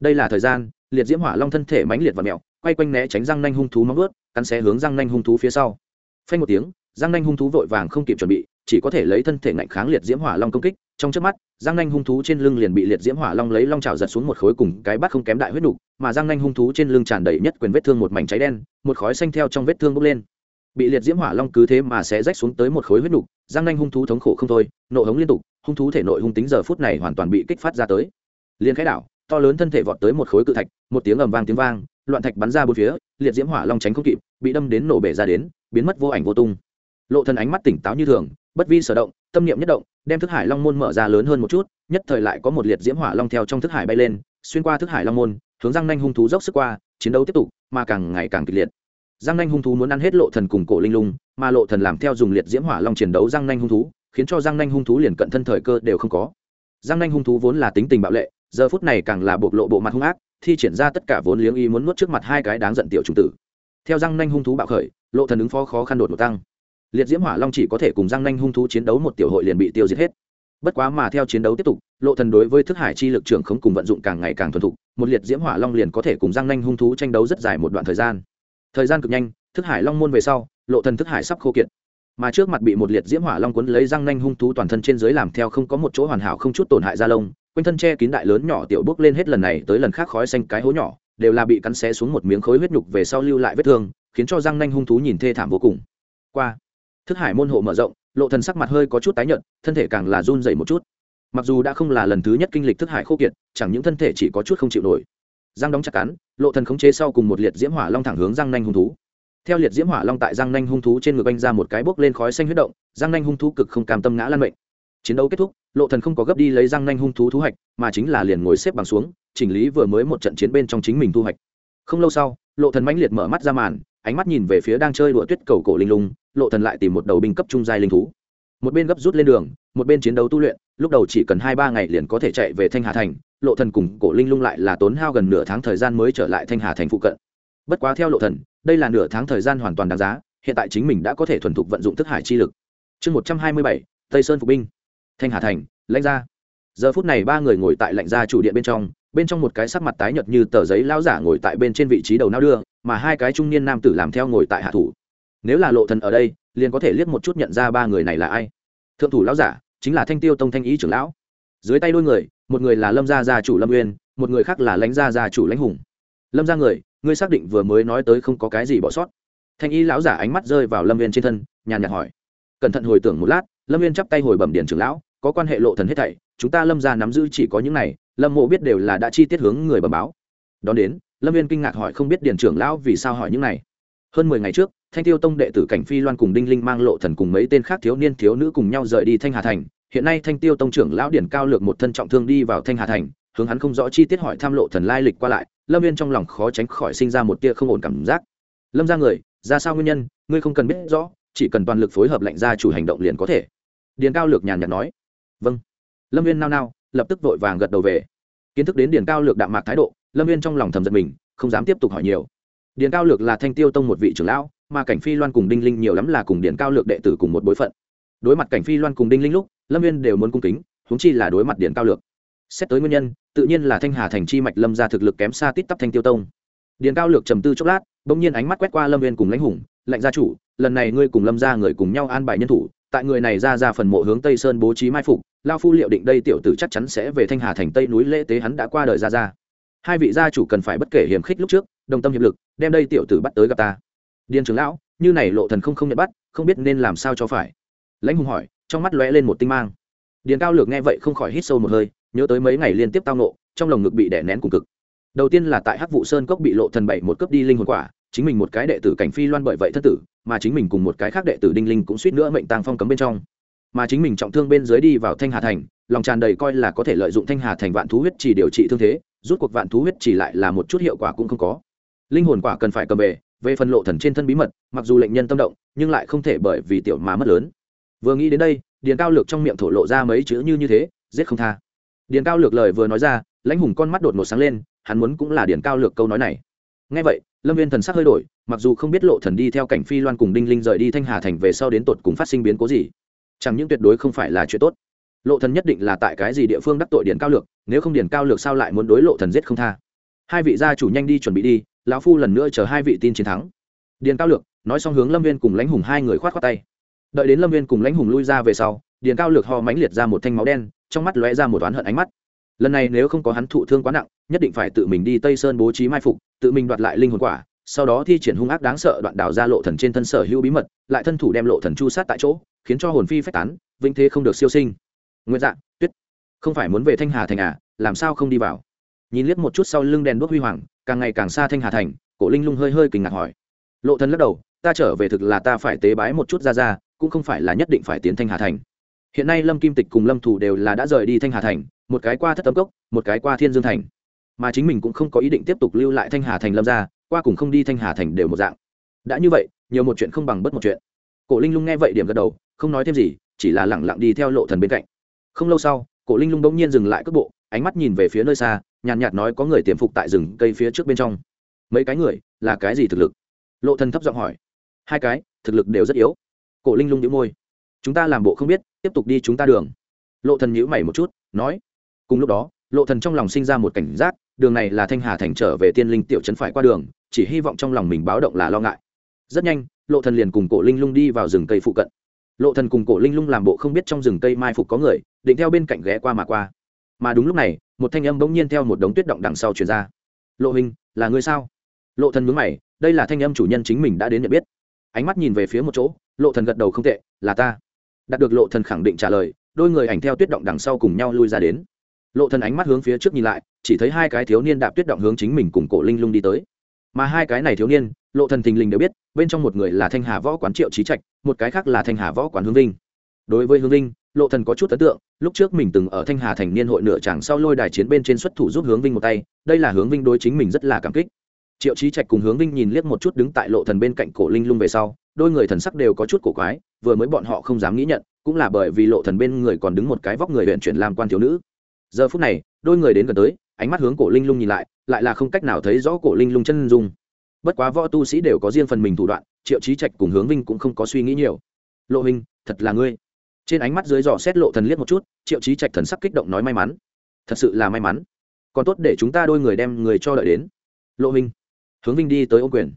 S1: Đây là thời gian, liệt diễm hỏa long thân thể mãnh liệt và mèo quay quanh né tránh răng nanh hung thú móng vuốt, cắn xé hướng răng nanh hung thú phía sau phanh một tiếng, Giang nanh hung thú vội vàng không kịp chuẩn bị, chỉ có thể lấy thân thể ngạnh kháng liệt diễm hỏa long công kích. Trong trước mắt, Giang nanh hung thú trên lưng liền bị liệt diễm hỏa long lấy long trào giật xuống một khối cùng cái bắt không kém đại huyết nục, mà Giang nanh hung thú trên lưng tràn đầy nhất quyền vết thương một mảnh cháy đen, một khói xanh theo trong vết thương bốc lên. Bị liệt diễm hỏa long cứ thế mà sẽ rách xuống tới một khối huyết nục, Giang nanh hung thú thống khổ không thôi, nộ hống liên tục, hung thú thể nội hung tính giờ phút này hoàn toàn bị kích phát ra tới. Liên khái đảo, to lớn thân thể vọt tới một khối cự thạch, một tiếng ầm vang tiếng vang, loạn thạch bắn ra bốn phía, liệt diễm hỏa long tránh không kịp, bị đâm đến nổ bể ra đến biến mất vô ảnh vô tung. Lộ thần ánh mắt tỉnh táo như thường, bất vi sở động, tâm niệm nhất động, đem thức hải long môn mở ra lớn hơn một chút, nhất thời lại có một liệt diễm hỏa long theo trong thức hải bay lên, xuyên qua thức hải long môn, hướng răng nanh hung thú dốc sức qua, chiến đấu tiếp tục, mà càng ngày càng kịch liệt. Răng nanh hung thú muốn ăn hết lộ thần cùng cổ linh lung, mà lộ thần làm theo dùng liệt diễm hỏa long chiến đấu răng nanh hung thú, khiến cho răng nanh hung thú liền cận thân thời cơ đều không có. Răng nanh hung thú vốn là tính tình bạo lệ, giờ phút này càng là bộc lộ bộ mặt hung ác, thi triển ra tất cả vốn liếng y muốn nuốt trước mặt hai cái đáng giận tiểu trùng tử theo răng nanh hung thú bạo khởi, lộ thần ứng phó khó khăn đột một tăng. Liệt diễm hỏa long chỉ có thể cùng răng nanh hung thú chiến đấu một tiểu hội liền bị tiêu diệt hết. Bất quá mà theo chiến đấu tiếp tục, lộ thần đối với thức hải chi lực trưởng không cùng vận dụng càng ngày càng thuần thục, một liệt diễm hỏa long liền có thể cùng răng nanh hung thú tranh đấu rất dài một đoạn thời gian. Thời gian cực nhanh, thức hải long môn về sau, lộ thần thức hải sắp khô kiệt. Mà trước mặt bị một liệt diễm hỏa long cuốn lấy răng nanh hung thú toàn thân trên dưới làm theo không có một chỗ hoàn hảo không chút tổn hại da lông, quanh thân che kín đại lớn nhỏ tiểu bước lên hết lần này tới lần khác khói xanh cái hố nhỏ đều là bị cắn xé xuống một miếng khối huyết nhục về sau lưu lại vết thương, khiến cho răng nanh hung thú nhìn thê thảm vô cùng. Qua, thức hải môn hộ mở rộng, lộ thần sắc mặt hơi có chút tái nhợt, thân thể càng là run rẩy một chút. Mặc dù đã không là lần thứ nhất kinh lịch thức hải khô kiệt, chẳng những thân thể chỉ có chút không chịu nổi. Răng đóng chặt cắn, lộ thần khống chế sau cùng một liệt diễm hỏa long thẳng hướng răng nanh hung thú. Theo liệt diễm hỏa long tại răng nanh hung thú trên ngực anh ra một cái bốc lên khói xanh huyết động răng nanh hung thú cực không cam tâm ngã lan mệnh. Chiến đấu kết thúc, lộ thần không có gấp đi lấy răng nanh hung thú thú hạch, mà chính là liền ngồi xếp bằng xuống chỉnh lý vừa mới một trận chiến bên trong chính mình thu hoạch. Không lâu sau, lộ thần mãnh liệt mở mắt ra màn, ánh mắt nhìn về phía đang chơi đùa tuyết cầu cổ linh lung, lộ thần lại tìm một đầu binh cấp trung giai linh thú. Một bên gấp rút lên đường, một bên chiến đấu tu luyện, lúc đầu chỉ cần hai ba ngày liền có thể chạy về thanh hà thành, lộ thần cùng cổ linh lung lại là tốn hao gần nửa tháng thời gian mới trở lại thanh hà thành phụ cận. Bất quá theo lộ thần, đây là nửa tháng thời gian hoàn toàn đáng giá, hiện tại chính mình đã có thể thuần thục vận dụng thức hải chi lực. Chương một trăm hai mươi bảy, tây sơn phục binh. Thanh hà thành, lãnh gia. Giờ phút này ba người ngồi tại lãnh gia chủ điện bên trong bên trong một cái sắc mặt tái nhợt như tờ giấy lão giả ngồi tại bên trên vị trí đầu não đưa, mà hai cái trung niên nam tử làm theo ngồi tại hạ thủ. Nếu là lộ thần ở đây, liền có thể liếc một chút nhận ra ba người này là ai. Thượng thủ lão giả chính là thanh tiêu tông thanh ý trưởng lão. Dưới tay đôi người, một người là lâm gia gia chủ lâm uyên, một người khác là lãnh gia gia chủ lãnh hùng. Lâm gia người, ngươi xác định vừa mới nói tới không có cái gì bỏ sót. Thanh y lão giả ánh mắt rơi vào lâm viên trên thân, nhàn nhạt hỏi. Cẩn thận hồi tưởng một lát, lâm viên chắp tay hồi bẩm Điền trưởng lão, có quan hệ lộ thần hết thảy, chúng ta lâm gia nắm giữ chỉ có những này lâm mộ biết đều là đã chi tiết hướng người bẩm báo. Đón đến, lâm viên kinh ngạc hỏi không biết Điền trưởng lão vì sao hỏi những này. Hơn mười ngày trước, thanh tiêu tông đệ tử cảnh phi loan cùng đinh linh mang lộ thần cùng mấy tên khác thiếu niên thiếu nữ cùng nhau rời đi thanh hà thành. Hiện nay thanh tiêu tông trưởng lão điển cao lược một thân trọng thương đi vào thanh hà thành, hướng hắn không rõ chi tiết hỏi tham lộ thần lai lịch qua lại. Lâm viên trong lòng khó tránh khỏi sinh ra một tia không ổn cảm giác. Lâm ra người, ra sao nguyên nhân? Ngươi không cần biết rõ, chỉ cần toàn lực phối hợp lệnh ra chủ hành động liền có thể. Điền cao lược nhàn nhạt nói. Vâng. Lâm viên nao nao lập tức vội vàng gật đầu về. Kiến thức đến điền cao lược đạm mạc thái độ, lâm viên trong lòng thầm giật mình, không dám tiếp tục hỏi nhiều. Điền cao lược là thanh tiêu tông một vị trưởng lão, mà cảnh phi loan cùng đinh linh nhiều lắm là cùng điền cao lược đệ tử cùng một bối phận. Đối mặt cảnh phi loan cùng đinh linh lúc, lâm viên đều muốn cung kính húng chi là đối mặt điền cao lược. Xét tới nguyên nhân, tự nhiên là thanh hà thành chi mạch lâm ra thực lực kém xa tít tắp thanh tiêu tông. Điền cao lược trầm tư chốc lát, bỗng nhiên ánh mắt quét qua lâm viên cùng lãnh hùng lệnh gia chủ, lần này ngươi cùng lâm ra người cùng nhau an bài nhân thủ, tại người này ra ra phần mộ hướng tây sơn bố trí mai phục lao phu liệu định đây tiểu tử chắc chắn sẽ về thanh hà thành tây núi lễ tế hắn đã qua đời ra ra. Hai vị gia chủ cần phải bất kể hiểm khích lúc trước, đồng tâm hiệp lực, đem đây tiểu tử bắt tới gặp ta. Điền trưởng lão, như này lộ thần không không nhận bắt, không biết nên làm sao cho phải. Lãnh hùng hỏi, trong mắt lóe lên một tinh mang. Điền cao lược nghe vậy không khỏi hít sâu một hơi, nhớ tới mấy ngày liên tiếp tao nộ trong lồng ngực bị đè nén cùng cực. Đầu tiên là tại hắc vụ sơn cốc bị lộ thần bảy một cướp đi linh hồn quả, chính mình một cái đệ tử cảnh phi loan bởi vậy thất tử, mà chính mình cùng một cái khác đệ tử đinh linh cũng suýt nữa mệnh tang phong cấm bên trong mà chính mình trọng thương bên dưới đi vào thanh hà thành, lòng tràn đầy coi là có thể lợi dụng thanh hà thành vạn thú huyết chỉ điều trị thương thế, rút cuộc vạn thú huyết chỉ lại là một chút hiệu quả cũng không có. Linh hồn quả cần phải cầm về về phần lộ thần trên thân bí mật, mặc dù lệnh nhân tâm động, nhưng lại không thể bởi vì tiểu mà mất lớn. Vừa nghĩ đến đây, điền cao lược trong miệng thổ lộ ra mấy chữ như như thế, giết không tha. Điền cao lược lời vừa nói ra, lãnh hùng con mắt đột ngột sáng lên, hắn muốn cũng là điền cao lược câu nói này. Nghe vậy, lâm viên thần sắc hơi đổi, mặc dù không biết lộ thần đi theo cảnh phi loan cùng đinh linh rời đi thanh hà thành về sau đến tột cùng phát sinh biến cố gì chẳng những tuyệt đối không phải là chuyện tốt. Lộ thần nhất định là tại cái gì địa phương đắc tội điển cao lược, nếu không điển cao lược sao lại muốn đối lộ thần giết không tha? Hai vị gia chủ nhanh đi chuẩn bị đi, lão phu lần nữa chờ hai vị tin chiến thắng. Điền cao lược, nói xong hướng lâm viên cùng lãnh hùng hai người khoát khoát tay. Đợi đến lâm viên cùng lãnh hùng lui ra về sau, điền cao lược ho mánh liệt ra một thanh máu đen, trong mắt lóe ra một oán hận ánh mắt. Lần này nếu không có hắn thụ thương quá nặng, nhất định phải tự mình đi tây sơn bố trí mai phục, tự mình đoạt lại linh hồn quả, sau đó thi triển hung ác đáng sợ đoạn đảo ra lộ thần trên thân sở hữu bí mật, lại thân thủ đem lộ thần chu sát tại chỗ khiến cho hồn phi phách tán, vĩnh thế không được siêu sinh. Nguyên dạ tuyết, không phải muốn về thanh hà thành à làm sao không đi vào? Nhìn liếc một chút sau lưng đèn đuốc huy hoàng, càng ngày càng xa thanh hà thành, cổ linh lung hơi hơi kinh ngạc hỏi. Lộ thần lắc đầu, ta trở về thực là ta phải tế bái một chút ra ra, cũng không phải là nhất định phải tiến thanh hà thành. Hiện nay lâm kim tịch cùng lâm thủ đều là đã rời đi thanh hà thành, một cái qua thất tấm cốc, một cái qua thiên dương thành. Mà chính mình cũng không có ý định tiếp tục lưu lại thanh hà thành lâm ra, qua cùng không đi thanh hà thành đều một dạng. Đã như vậy, nhiều một chuyện không bằng bất một chuyện. Cổ linh lung nghe vậy điểm gật đầu không nói thêm gì, chỉ là lẳng lặng đi theo lộ thần bên cạnh. Không lâu sau, cổ linh lung bỗng nhiên dừng lại cước bộ, ánh mắt nhìn về phía nơi xa, nhàn nhạt nói có người tiềm phục tại rừng cây phía trước bên trong. Mấy cái người, là cái gì thực lực? Lộ thần thấp giọng hỏi. Hai cái, thực lực đều rất yếu. Cổ linh lung nhíu môi. Chúng ta làm bộ không biết, tiếp tục đi chúng ta đường. Lộ thần nhíu mày một chút, nói. Cùng lúc đó, lộ thần trong lòng sinh ra một cảnh giác, đường này là thanh hà thành trở về tiên linh tiểu trấn phải qua đường, chỉ hy vọng trong lòng mình báo động là lo ngại. Rất nhanh, lộ thần liền cùng cổ linh lung đi vào rừng cây phụ cận lộ thần cùng cổ linh lung làm bộ không biết trong rừng cây mai phục có người, định theo bên cạnh ghé qua mà qua. Mà đúng lúc này, một thanh âm bỗng nhiên theo một đống tuyết động đằng sau truyền ra. Lộ hình là người sao? Lộ thần nhướng mày, đây là thanh âm chủ nhân chính mình đã đến nhận biết. Ánh mắt nhìn về phía một chỗ, lộ thần gật đầu không tệ, là ta. Đạt được lộ thần khẳng định trả lời, đôi người ảnh theo tuyết động đằng sau cùng nhau lui ra đến. Lộ thần ánh mắt hướng phía trước nhìn lại, chỉ thấy hai cái thiếu niên đạp tuyết động hướng chính mình cùng cổ linh lung đi tới. Mà hai cái này thiếu niên lộ thần thình lình đều biết, bên trong một người là thanh hà võ quán triệu trí trạch, một cái khác là thanh hà võ quán hướng vinh. Đối với hướng vinh, lộ thần có chút ấn tượng, lúc trước mình từng ở thanh hà thành niên hội nửa chẳng sau lôi đài chiến bên trên xuất thủ giúp hướng vinh một tay, đây là hướng vinh đối chính mình rất là cảm kích. Triệu trí trạch cùng hướng vinh nhìn liếc một chút đứng tại lộ thần bên cạnh cổ linh lung về sau, đôi người thần sắc đều có chút cổ quái, vừa mới bọn họ không dám nghĩ nhận, cũng là bởi vì lộ thần bên người còn đứng một cái vóc người huyện chuyển làm quan thiếu nữ. Giờ phút này, đôi người đến gần tới, ánh mắt hướng cổ linh lung nhìn lại lại là không cách nào thấy rõ cổ linh lung chân dung bất quá võ tu sĩ đều có riêng phần mình thủ đoạn, triệu trí trạch cùng hướng vinh cũng không có suy nghĩ nhiều. Lộ hình thật là ngươi. Trên ánh mắt dưới giò xét lộ thần liếc một chút, triệu trí trạch thần sắc kích động nói may mắn. Thật sự là may mắn. Còn tốt để chúng ta đôi người đem người cho đợi đến. Lộ hình hướng vinh đi tới ôm quyền.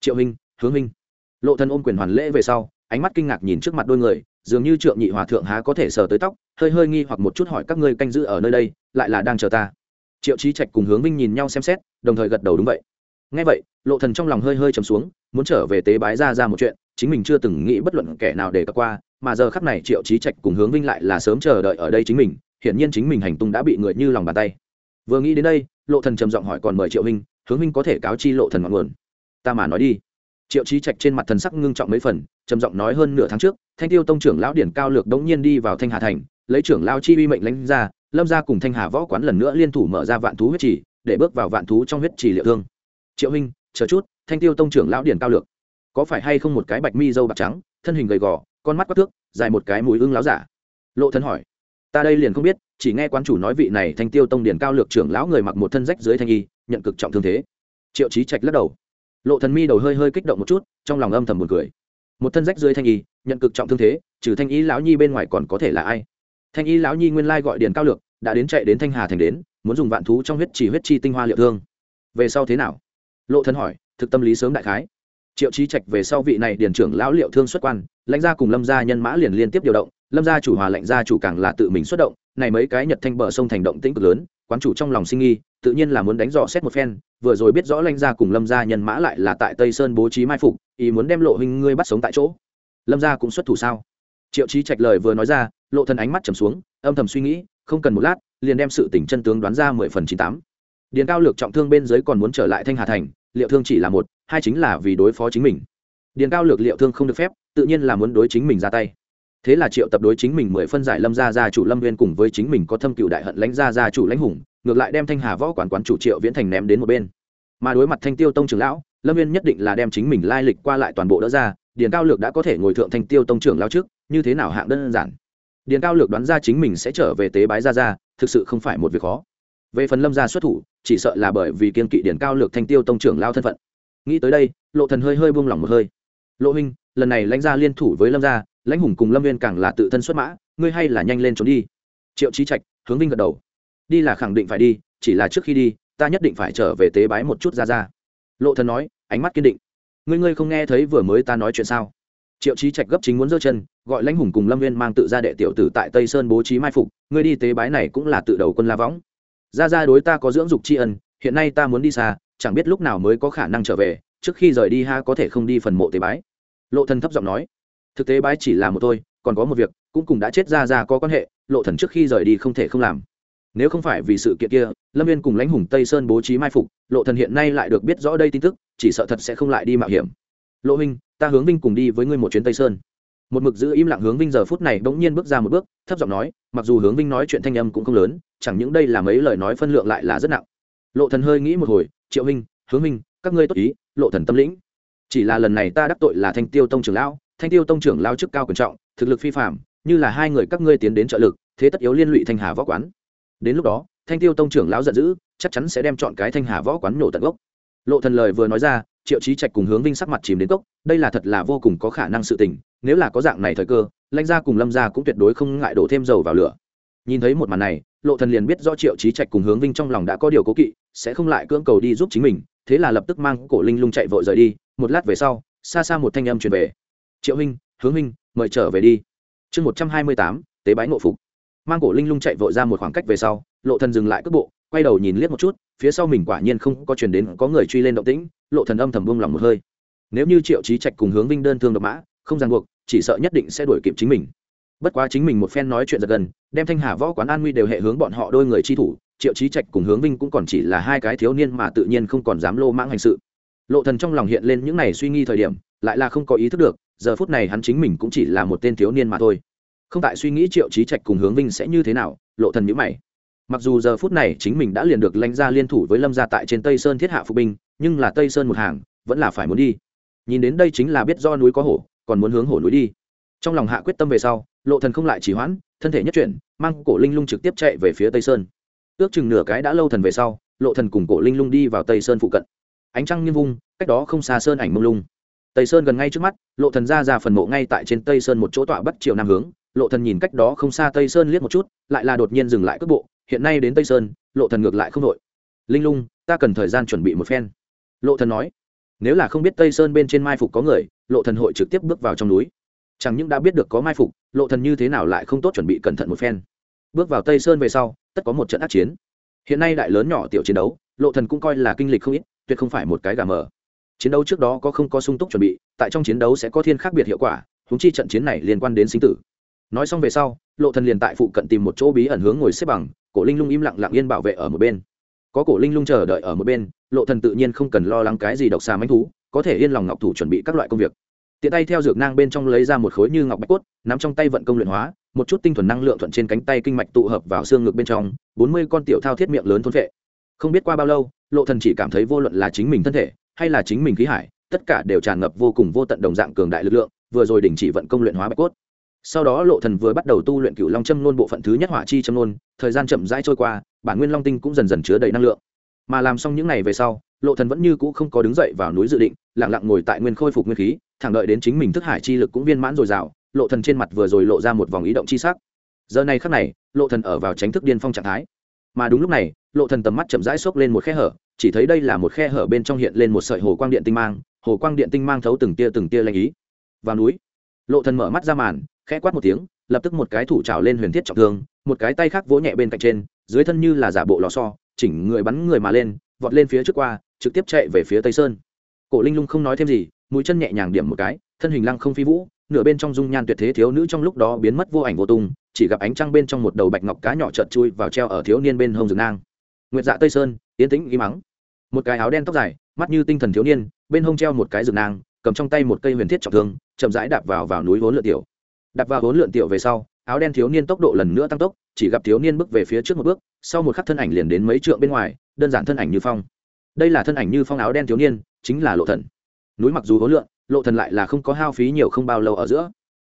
S1: Triệu hình hướng vinh. Lộ thần ôm quyền hoàn lễ về sau, ánh mắt kinh ngạc nhìn trước mặt đôi người, dường như trượng nhị hòa thượng há có thể sờ tới tóc, hơi hơi nghi hoặc một chút hỏi các ngươi canh giữ ở nơi đây, lại là đang chờ ta. Triệu trí trạch cùng hướng vinh nhìn nhau xem xét, đồng thời gật đầu đúng vậy ngay vậy, lộ thần trong lòng hơi hơi trầm xuống, muốn trở về tế bái ra ra một chuyện, chính mình chưa từng nghĩ bất luận kẻ nào để cập qua, mà giờ khắc này triệu trí trạch cùng hướng vinh lại là sớm chờ đợi ở đây chính mình, hiển nhiên chính mình hành tung đã bị người như lòng bàn tay. Vừa nghĩ đến đây, lộ thần trầm giọng hỏi còn mời triệu huynh, hướng huynh có thể cáo chi lộ thần ngọn nguồn? Ta mà nói đi. Triệu trí trạch trên mặt thần sắc ngưng trọng mấy phần, trầm giọng nói hơn nửa tháng trước, thanh tiêu tông trưởng lão điển cao lược đống nhiên đi vào thanh hà thành, lấy trưởng lao chi uy mệnh lãnh ra, lâm ra cùng thanh hà võ quán lần nữa liên thủ mở ra vạn thú huyết trì, để bước vào vạn thú trong huyết trì liệu thương triệu huynh, chờ chút, thanh tiêu tông trưởng lão điển cao lược. Có phải hay không một cái bạch mi dâu bạc trắng, thân hình gầy gò, con mắt quắc thước, dài một cái mùi ưng láo giả? Lộ thân hỏi. Ta đây liền không biết, chỉ nghe quán chủ nói vị này thanh tiêu tông điển cao lược trưởng lão người mặc một thân rách dưới thanh y, nhận cực trọng thương thế. Triệu trí trạch lắc đầu. Lộ thần mi đầu hơi hơi kích động một chút, trong lòng âm thầm buồn cười. Một thân rách dưới thanh y, nhận cực trọng thương thế, trừ thanh y lão nhi bên ngoài còn có thể là ai? Thanh y lão nhi nguyên lai gọi điền cao lược, đã đến chạy đến thanh hà thành đến, muốn dùng vạn thú trong huyết chỉ huyết chi tinh hoa liệu thương. Về sau thế nào? Lộ thân hỏi, thực tâm lý sớm đại khái. Triệu trí trạch về sau vị này điền trưởng lão liệu thương xuất quan, lãnh gia cùng lâm gia nhân mã liền liên tiếp điều động, lâm gia chủ hòa lãnh gia chủ càng là tự mình xuất động, này mấy cái nhật thanh bờ sông thành động tĩnh cực lớn, quán chủ trong lòng sinh nghi, tự nhiên là muốn đánh dò xét một phen, vừa rồi biết rõ lãnh gia cùng lâm gia nhân mã lại là tại tây sơn bố trí mai phục, ý muốn đem lộ hình ngươi bắt sống tại chỗ. Lâm gia cũng xuất thủ sao? Triệu trí trạch lời vừa nói ra, lộ thân ánh mắt trầm xuống, âm thầm suy nghĩ, không cần một lát, liền đem sự tỉnh chân tướng đoán ra mười phần chín tám điền cao lược trọng thương bên dưới còn muốn trở lại thanh hà thành liệu thương chỉ là một hai chính là vì đối phó chính mình. Điền cao lược liệu thương không được phép tự nhiên là muốn đối chính mình ra tay. Thế là triệu tập đối chính mình mười phân giải lâm gia gia chủ lâm viên cùng với chính mình có thâm cựu đại hận lãnh gia gia chủ lãnh hùng ngược lại đem thanh hà võ quản quán chủ triệu viễn thành ném đến một bên. Mà đối mặt thanh tiêu tông trưởng lão lâm viên nhất định là đem chính mình lai lịch qua lại toàn bộ đỡ ra điền cao lược đã có thể ngồi thượng thanh tiêu tông trưởng lao trước như thế nào hạng đơn giản. Điền cao lược đoán ra chính mình sẽ trở về tế bái Gia Gia, thực sự không phải một việc khó. Về phần lâm gia xuất thủ chỉ sợ là bởi vì kiên kỵ điển cao lược thanh tiêu tông trưởng lao thân phận. Nghĩ tới đây, lộ thần hơi hơi buông lỏng một hơi. Lộ huynh, lần này lãnh gia liên thủ với lâm gia, lãnh hùng cùng lâm viên càng là tự thân xuất mã, ngươi hay là nhanh lên trốn đi. Triệu trí trạch hướng vinh gật đầu. Đi là khẳng định phải đi, chỉ là trước khi đi, ta nhất định phải trở về tế bái một chút ra ra lộ thần nói, ánh mắt kiên định. Ngươi ngươi không nghe thấy vừa mới ta nói chuyện sao? Triệu trí trạch gấp chính muốn giơ chân, gọi lãnh hùng cùng lâm viên mang tự ra đệ tiểu tử tại tây sơn bố trí mai phục, ngươi đi tế bái này cũng là tự đầu quân la võng ra ra đối ta có dưỡng dục tri ân, hiện nay ta muốn đi xa, chẳng biết lúc nào mới có khả năng trở về, trước khi rời đi ha có thể không đi phần mộ tế bái. Lộ thần thấp giọng nói. Thực tế bái chỉ là một thôi, còn có một việc, cũng cùng đã chết ra ra có quan hệ, lộ thần trước khi rời đi không thể không làm. Nếu không phải vì sự kiện kia, lâm viên cùng lãnh hùng tây sơn bố trí mai phục, lộ thần hiện nay lại được biết rõ đây tin tức, chỉ sợ thật sẽ không lại đi mạo hiểm. Lộ huynh, ta hướng vinh cùng đi với ngươi một chuyến tây sơn một mực giữ im lặng hướng vinh giờ phút này bỗng nhiên bước ra một bước, thấp giọng nói, mặc dù hướng vinh nói chuyện thanh âm cũng không lớn, chẳng những đây là mấy lời nói phân lượng lại là rất nặng. Lộ thần hơi nghĩ một hồi, triệu huynh, hướng Minh các ngươi tốt ý, lộ thần tâm lĩnh. Chỉ là lần này ta đắc tội là thanh tiêu tông trưởng lão, thanh tiêu tông trưởng lao chức cao quyền trọng, thực lực phi phạm như là hai người các ngươi tiến đến trợ lực, thế tất yếu liên lụy thanh hà võ quán. Đến lúc đó, thanh tiêu tông trưởng lão giận dữ, chắc chắn sẽ đem chọn cái thanh hà võ quán nổ tận gốc. Lộ thần lời vừa nói ra, triệu trí trạch cùng hướng vinh sắc mặt chìm đến cốc, đây là thật là vô cùng có khả năng sự tình nếu là có dạng này thời cơ, lãnh gia cùng lâm gia cũng tuyệt đối không ngại đổ thêm dầu vào lửa. Nhìn thấy một màn này, lộ thần liền biết rõ triệu trí trạch cùng hướng vinh trong lòng đã có điều cố kỵ, sẽ không lại cưỡng cầu đi giúp chính mình, thế là lập tức mang cổ linh lung chạy vội rời đi, một lát về sau, xa xa một thanh âm truyền về. Triệu huynh, hướng huynh, mời trở về đi. Chương một trăm hai mươi tám, tế bái ngộ phục. Mang cổ linh lung chạy vội ra một khoảng cách về sau, lộ thần dừng lại cước bộ, quay đầu nhìn liếc một chút, phía sau mình quả nhiên không có truyền đến có người truy lên động tĩnh, lộ thần âm thầm buông lòng một hơi. Nếu như triệu trí trạch cùng hướng vinh đơn thương độc mã, không ràng buộc chỉ sợ nhất định sẽ đuổi kịp chính mình. Bất quá chính mình một phen nói chuyện giật gần đem thanh hà võ quán an nguy đều hệ hướng bọn họ đôi người chi thủ, triệu trí trạch cùng hướng vinh cũng còn chỉ là hai cái thiếu niên mà tự nhiên không còn dám lô mãng hành sự. Lộ thần trong lòng hiện lên những này suy nghi thời điểm, lại là không có ý thức được, giờ phút này hắn chính mình cũng chỉ là một tên thiếu niên mà thôi. Không tại suy nghĩ triệu trí trạch cùng hướng vinh sẽ như thế nào, lộ thần nhíu mày. Mặc dù giờ phút này chính mình đã liền được lãnh ra liên thủ với lâm gia tại trên tây sơn thiết hạ phục binh, nhưng là tây sơn một hàng, vẫn là phải muốn đi. Nhìn đến đây chính là biết do núi có hổ còn muốn hướng hổ núi đi. Trong lòng hạ quyết tâm về sau, lộ thần không lại chỉ hoãn, thân thể nhất chuyển, mang cổ linh lung trực tiếp chạy về phía tây sơn. Ước chừng nửa cái đã lâu thần về sau, lộ thần cùng cổ linh lung đi vào tây sơn phụ cận. Ánh trăng nghiêng vung, cách đó không xa sơn ảnh mông lung. Tây sơn gần ngay trước mắt, lộ thần ra ra phần mộ ngay tại trên tây sơn một chỗ tọa bắc chiều nam hướng. Lộ thần nhìn cách đó không xa tây sơn liếc một chút, lại là đột nhiên dừng lại cước bộ. Hiện nay đến tây sơn, lộ thần ngược lại không đội. Linh lung, ta cần thời gian chuẩn bị một phen. Lộ thần nói nếu là không biết tây sơn bên trên mai phục có người, lộ thần hội trực tiếp bước vào trong núi. Chẳng những đã biết được có mai phục, lộ thần như thế nào lại không tốt chuẩn bị cẩn thận một phen. Bước vào tây sơn về sau, tất có một trận ác chiến. Hiện nay đại lớn nhỏ tiểu chiến đấu, lộ thần cũng coi là kinh lịch không ít, tuyệt không phải một cái gà mờ. Chiến đấu trước đó có không có sung túc chuẩn bị, tại trong chiến đấu sẽ có thiên khác biệt hiệu quả húng chi trận chiến này liên quan đến sinh tử. Nói xong về sau, lộ thần liền tại phụ cận tìm một chỗ bí ẩn hướng ngồi xếp bằng, cổ linh lung im lặng lặng yên bảo vệ ở một bên có cổ linh lung chờ đợi ở một bên, lộ thần tự nhiên không cần lo lắng cái gì độc xà manh thú, có thể yên lòng ngọc thủ chuẩn bị các loại công việc. Tiện tay theo dược nang bên trong lấy ra một khối như ngọc bạch cốt, nắm trong tay vận công luyện hóa, một chút tinh thuần năng lượng thuận trên cánh tay kinh mạch tụ hợp vào xương ngực bên trong, bốn mươi con tiểu thao thiết miệng lớn thôn vệ không biết qua bao lâu, lộ thần chỉ cảm thấy vô luận là chính mình thân thể, hay là chính mình khí hải, tất cả đều tràn ngập vô cùng vô tận đồng dạng cường đại lực lượng, vừa rồi đình chỉ vận công luyện hóa bạch cốt sau đó lộ thần vừa bắt đầu tu luyện cửu long châm nôn bộ phận thứ nhất hỏa chi châm nôn, thời gian chậm rãi trôi qua, bản nguyên long tinh cũng dần dần chứa đầy năng lượng. Mà làm xong những này về sau, lộ thần vẫn như cũ không có đứng dậy vào núi dự định, lặng lặng ngồi tại nguyên khôi phục nguyên khí, thẳng đợi đến chính mình thức hải chi lực cũng viên mãn rồi rào, lộ thần trên mặt vừa rồi lộ ra một vòng ý động chi sắc. Giờ này khắc này, lộ thần ở vào tránh thức điên phong trạng thái. Mà đúng lúc này, lộ thần tầm mắt chậm rãi xốc lên một khe hở, chỉ thấy đây là một khe hở bên trong hiện lên một sợi hồ quang điện tinh mang, hồ quang điện tinh mang thấu từng tia từng tia lanh ý. Vào núi, lộ thần mở mắt ra màn khẽ quát một tiếng, lập tức một cái thủ trào lên huyền thiết trọng thương, một cái tay khác vỗ nhẹ bên cạnh trên, dưới thân như là giả bộ lò xo, chỉnh người bắn người mà lên, vọt lên phía trước qua, trực tiếp chạy về phía tây sơn. Cổ linh lung không nói thêm gì, mũi chân nhẹ nhàng điểm một cái, thân hình lăng không phi vũ, nửa bên trong dung nhan tuyệt thế thiếu nữ trong lúc đó biến mất vô ảnh vô tung, chỉ gặp ánh trăng bên trong một đầu bạch ngọc cá nhỏ trợt chui vào treo ở thiếu niên bên hông rừng nang. Nguyệt dạ tây sơn yến tĩnh im mắng một cái áo đen tóc dài, mắt như tinh thần thiếu niên, bên hông treo một cái rừng nang, cầm trong tay một cây huyền thiết trọng thương, chậm rãi đạp vào vào núi vốn lượn tiểu đặt vào vốn lượn tiểu về sau, áo đen thiếu niên tốc độ lần nữa tăng tốc, chỉ gặp thiếu niên bước về phía trước một bước, sau một khắc thân ảnh liền đến mấy trượng bên ngoài, đơn giản thân ảnh như phong. Đây là thân ảnh như phong áo đen thiếu niên, chính là lộ thần. Núi mặc dù vốn lượn lộ thần lại là không có hao phí nhiều không bao lâu ở giữa.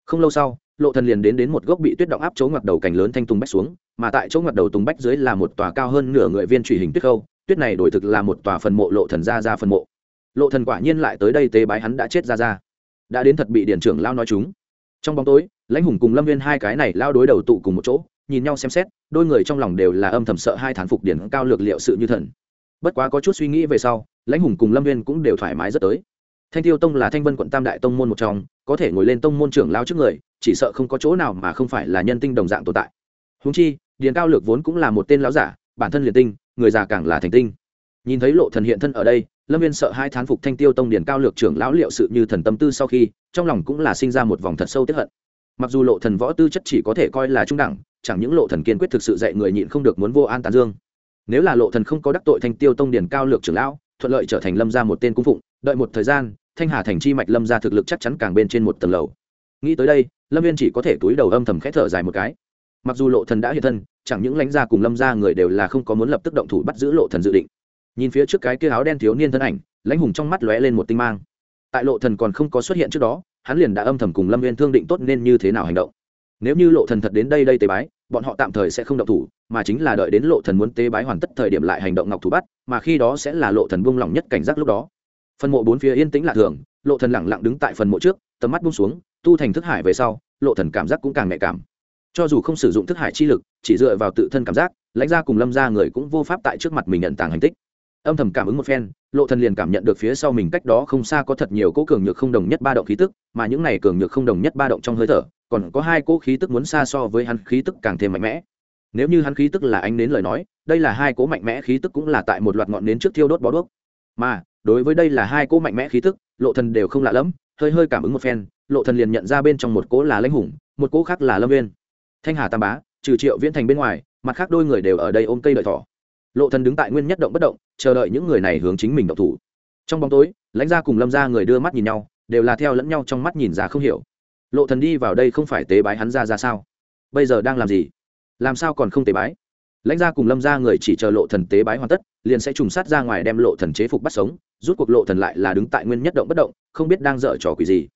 S1: Không lâu sau, lộ thần liền đến đến một gốc bị tuyết động áp chỗ ngoặt đầu cành lớn thanh tùng bách xuống, mà tại chỗ ngoặt đầu tùng bách dưới là một tòa cao hơn nửa người viên truy hình tuyết khâu, tuyết này đổi thực là một tòa phần mộ lộ thần ra ra phần mộ. Lộ thần quả nhiên lại tới đây tế bái hắn đã chết ra ra. Đã đến thật bị điển trưởng lao nói chúng trong bóng tối, lãnh hùng cùng lâm viên hai cái này lao đối đầu tụ cùng một chỗ, nhìn nhau xem xét, đôi người trong lòng đều là âm thầm sợ hai thán phục điển cao lược liệu sự như thần. Bất quá có chút suy nghĩ về sau, lãnh hùng cùng lâm viên cũng đều thoải mái rất tới. Thanh tiêu tông là thanh vân quận tam đại tông môn một trong, có thể ngồi lên tông môn trưởng lao trước người, chỉ sợ không có chỗ nào mà không phải là nhân tinh đồng dạng tồn tại. Húng chi điền cao lược vốn cũng là một tên lão giả, bản thân liền tinh, người già càng là thành tinh. Nhìn thấy lộ thần hiện thân ở đây lâm viên sợ hai thán phục thanh tiêu tông điền cao lược trưởng lão liệu sự như thần tâm tư sau khi, trong lòng cũng là sinh ra một vòng thật sâu tiếp hận. Mặc dù lộ thần võ tư chất chỉ có thể coi là trung đẳng, chẳng những lộ thần kiên quyết thực sự dạy người nhịn không được muốn vô an tán dương. Nếu là lộ thần không có đắc tội thanh tiêu tông điền cao lược trưởng lão, thuận lợi trở thành lâm gia một tên cung phụng, đợi một thời gian, thanh hà thành chi mạch lâm gia thực lực chắc chắn càng bên trên một tầng lầu. Nghĩ tới đây, lâm viên chỉ có thể túi đầu âm thầm khẽ thở dài một cái. Mặc dù lộ thần đã hiện thân, chẳng những lãnh gia cùng lâm gia người đều là không có muốn lập tức động thủ bắt giữ lộ thần dự định nhìn phía trước cái kia áo đen thiếu niên thân ảnh, lãnh hùng trong mắt lóe lên một tinh mang. Tại lộ thần còn không có xuất hiện trước đó, hắn liền đã âm thầm cùng lâm viên thương định tốt nên như thế nào hành động. Nếu như lộ thần thật đến đây đây tế bái, bọn họ tạm thời sẽ không động thủ, mà chính là đợi đến lộ thần muốn tế bái hoàn tất thời điểm lại hành động ngọc thủ bắt, mà khi đó sẽ là lộ thần buông lỏng nhất cảnh giác lúc đó. Phần mộ bốn phía yên tĩnh lạ thường, lộ thần lặng lặng đứng tại phần mộ trước, tầm mắt buông xuống, tu thành thức hải về sau, lộ thần cảm giác cũng càng nhạy cảm. Cho dù không sử dụng thức hải chi lực, chỉ dựa vào tự thân cảm giác, lãnh gia cùng lâm gia người cũng vô pháp tại trước mặt mình nhận tàng hành tích âm thầm cảm ứng một phen, lộ thần liền cảm nhận được phía sau mình cách đó không xa có thật nhiều cỗ cường nhược không đồng nhất ba động khí tức, mà những này cường nhược không đồng nhất ba động trong hơi thở, còn có hai cỗ khí tức muốn xa so với hắn khí tức càng thêm mạnh mẽ. Nếu như hắn khí tức là ánh nến lời nói, đây là hai cỗ mạnh mẽ khí tức cũng là tại một loạt ngọn nến trước thiêu đốt bó đuốc. Mà, đối với đây là hai cỗ mạnh mẽ khí tức, lộ thần đều không lạ lẫm, hơi hơi cảm ứng một phen, lộ thần liền nhận ra bên trong một cỗ là lãnh hùng, một cỗ khác là lâm viên thanh hà tam bá, trừ triệu viễn thành bên ngoài, mặt khác đôi người đều ở đây ôm cây đợi thỏ lộ thần đứng tại nguyên nhất động bất động, chờ đợi những người này hướng chính mình động thủ. Trong bóng tối, lãnh gia cùng lâm gia người đưa mắt nhìn nhau, đều là theo lẫn nhau trong mắt nhìn ra không hiểu. Lộ thần đi vào đây không phải tế bái hắn ra ra sao? Bây giờ đang làm gì? Làm sao còn không tế bái? Lãnh gia cùng lâm gia người chỉ chờ lộ thần tế bái hoàn tất, liền sẽ trùng sát ra ngoài đem lộ thần chế phục bắt sống, rút cuộc lộ thần lại là đứng tại nguyên nhất động bất động, không biết đang dở trò quỷ gì.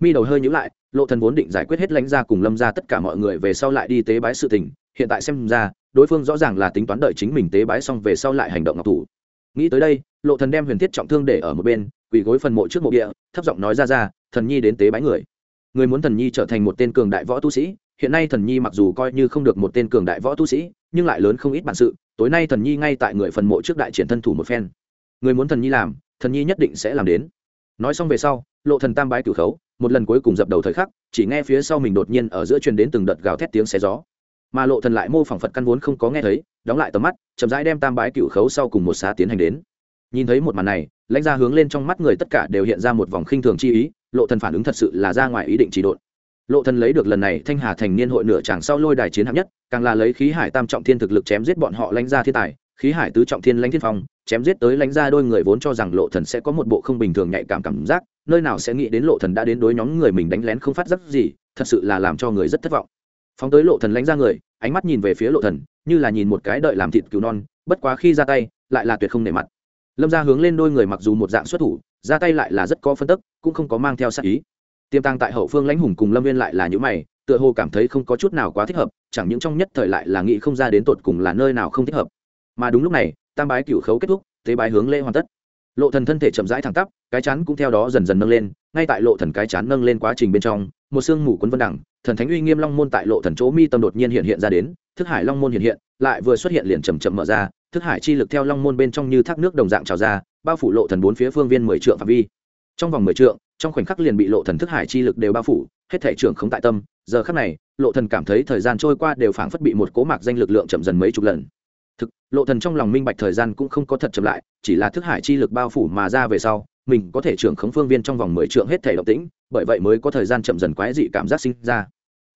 S1: Mi đầu hơi nhíu lại, lộ thần vốn định giải quyết hết lãnh gia cùng lâm gia tất cả mọi người về sau lại đi tế bái sự tình, hiện tại xem ra đối phương rõ ràng là tính toán đợi chính mình tế bái xong về sau lại hành động ngọc thủ. Nghĩ tới đây, lộ thần đem huyền thiết trọng thương để ở một bên, quỳ gối phần mộ trước mộ địa, thấp giọng nói ra ra, thần nhi đến tế bái người. Người muốn thần nhi trở thành một tên cường đại võ tu sĩ, hiện nay thần nhi mặc dù coi như không được một tên cường đại võ tu sĩ, nhưng lại lớn không ít bản sự, tối nay thần nhi ngay tại người phần mộ trước đại triển thân thủ một phen. Người muốn thần nhi làm, thần nhi nhất định sẽ làm đến. Nói xong về sau, lộ thần tam bái cửu khấu, một lần cuối cùng dập đầu thời khắc, chỉ nghe phía sau mình đột nhiên ở giữa truyền đến từng đợt gào thét tiếng xé gió mà lộ thần lại mô phỏng phật căn vốn không có nghe thấy, đóng lại tầm mắt, chậm rãi đem tam bái cửu khấu sau cùng một xá tiến hành đến. Nhìn thấy một màn này, lãnh ra hướng lên trong mắt người tất cả đều hiện ra một vòng khinh thường chi ý, lộ thần phản ứng thật sự là ra ngoài ý định chỉ độn. Lộ thần lấy được lần này thanh hà thành niên hội nửa chàng sau lôi đài chiến hạng nhất, càng là lấy khí hải tam trọng thiên thực lực chém giết bọn họ lãnh ra thiên tài, khí hải tứ trọng thiên lãnh thiên phong, chém giết tới lãnh ra đôi người vốn cho rằng lộ thần sẽ có một bộ không bình thường nhạy cảm cảm giác, nơi nào sẽ nghĩ đến lộ thần đã đến đối nhóm người mình đánh lén không phát giác gì, thật sự là làm cho người rất thất vọng phóng tới lộ thần lánh ra người, ánh mắt nhìn về phía lộ thần, như là nhìn một cái đợi làm thịt cứu non, bất quá khi ra tay, lại là tuyệt không nể mặt. Lâm ra hướng lên đôi người mặc dù một dạng xuất thủ, ra tay lại là rất có phân tức, cũng không có mang theo sát ý. Tiêm tăng tại hậu phương lãnh hùng cùng lâm viên lại là những mày, tựa hồ cảm thấy không có chút nào quá thích hợp, chẳng những trong nhất thời lại là nghĩ không ra đến tột cùng là nơi nào không thích hợp. Mà đúng lúc này, tam bái cửu khấu kết thúc, tế bái hướng lễ hoàn tất lộ thần thân thể chậm rãi thẳng tắp, cái chắn cũng theo đó dần dần nâng lên, ngay tại lộ thần cái chắn nâng lên quá trình bên trong, một xương mù quấn vân đẳng, thần thánh uy nghiêm long môn tại lộ thần chỗ mi tâm đột nhiên hiện hiện ra đến, thức hải long môn hiện hiện, lại vừa xuất hiện liền chậm chậm mở ra, thức hải chi lực theo long môn bên trong như thác nước đồng dạng trào ra, bao phủ lộ thần bốn phía phương viên mười trượng phạm vi. Trong vòng mười trượng, trong khoảnh khắc liền bị lộ thần thức hải chi lực đều bao phủ, hết thể trưởng không tại tâm. Giờ khắc này, lộ thần cảm thấy thời gian trôi qua đều phảng phất bị một cố mạc danh lực lượng chậm dần mấy chục lần lộ thần trong lòng minh bạch thời gian cũng không có thật chậm lại, chỉ là thức hải chi lực bao phủ mà ra về sau, mình có thể trưởng khống phương viên trong vòng mười trượng hết thể động tĩnh, bởi vậy mới có thời gian chậm dần quái dị cảm giác sinh ra.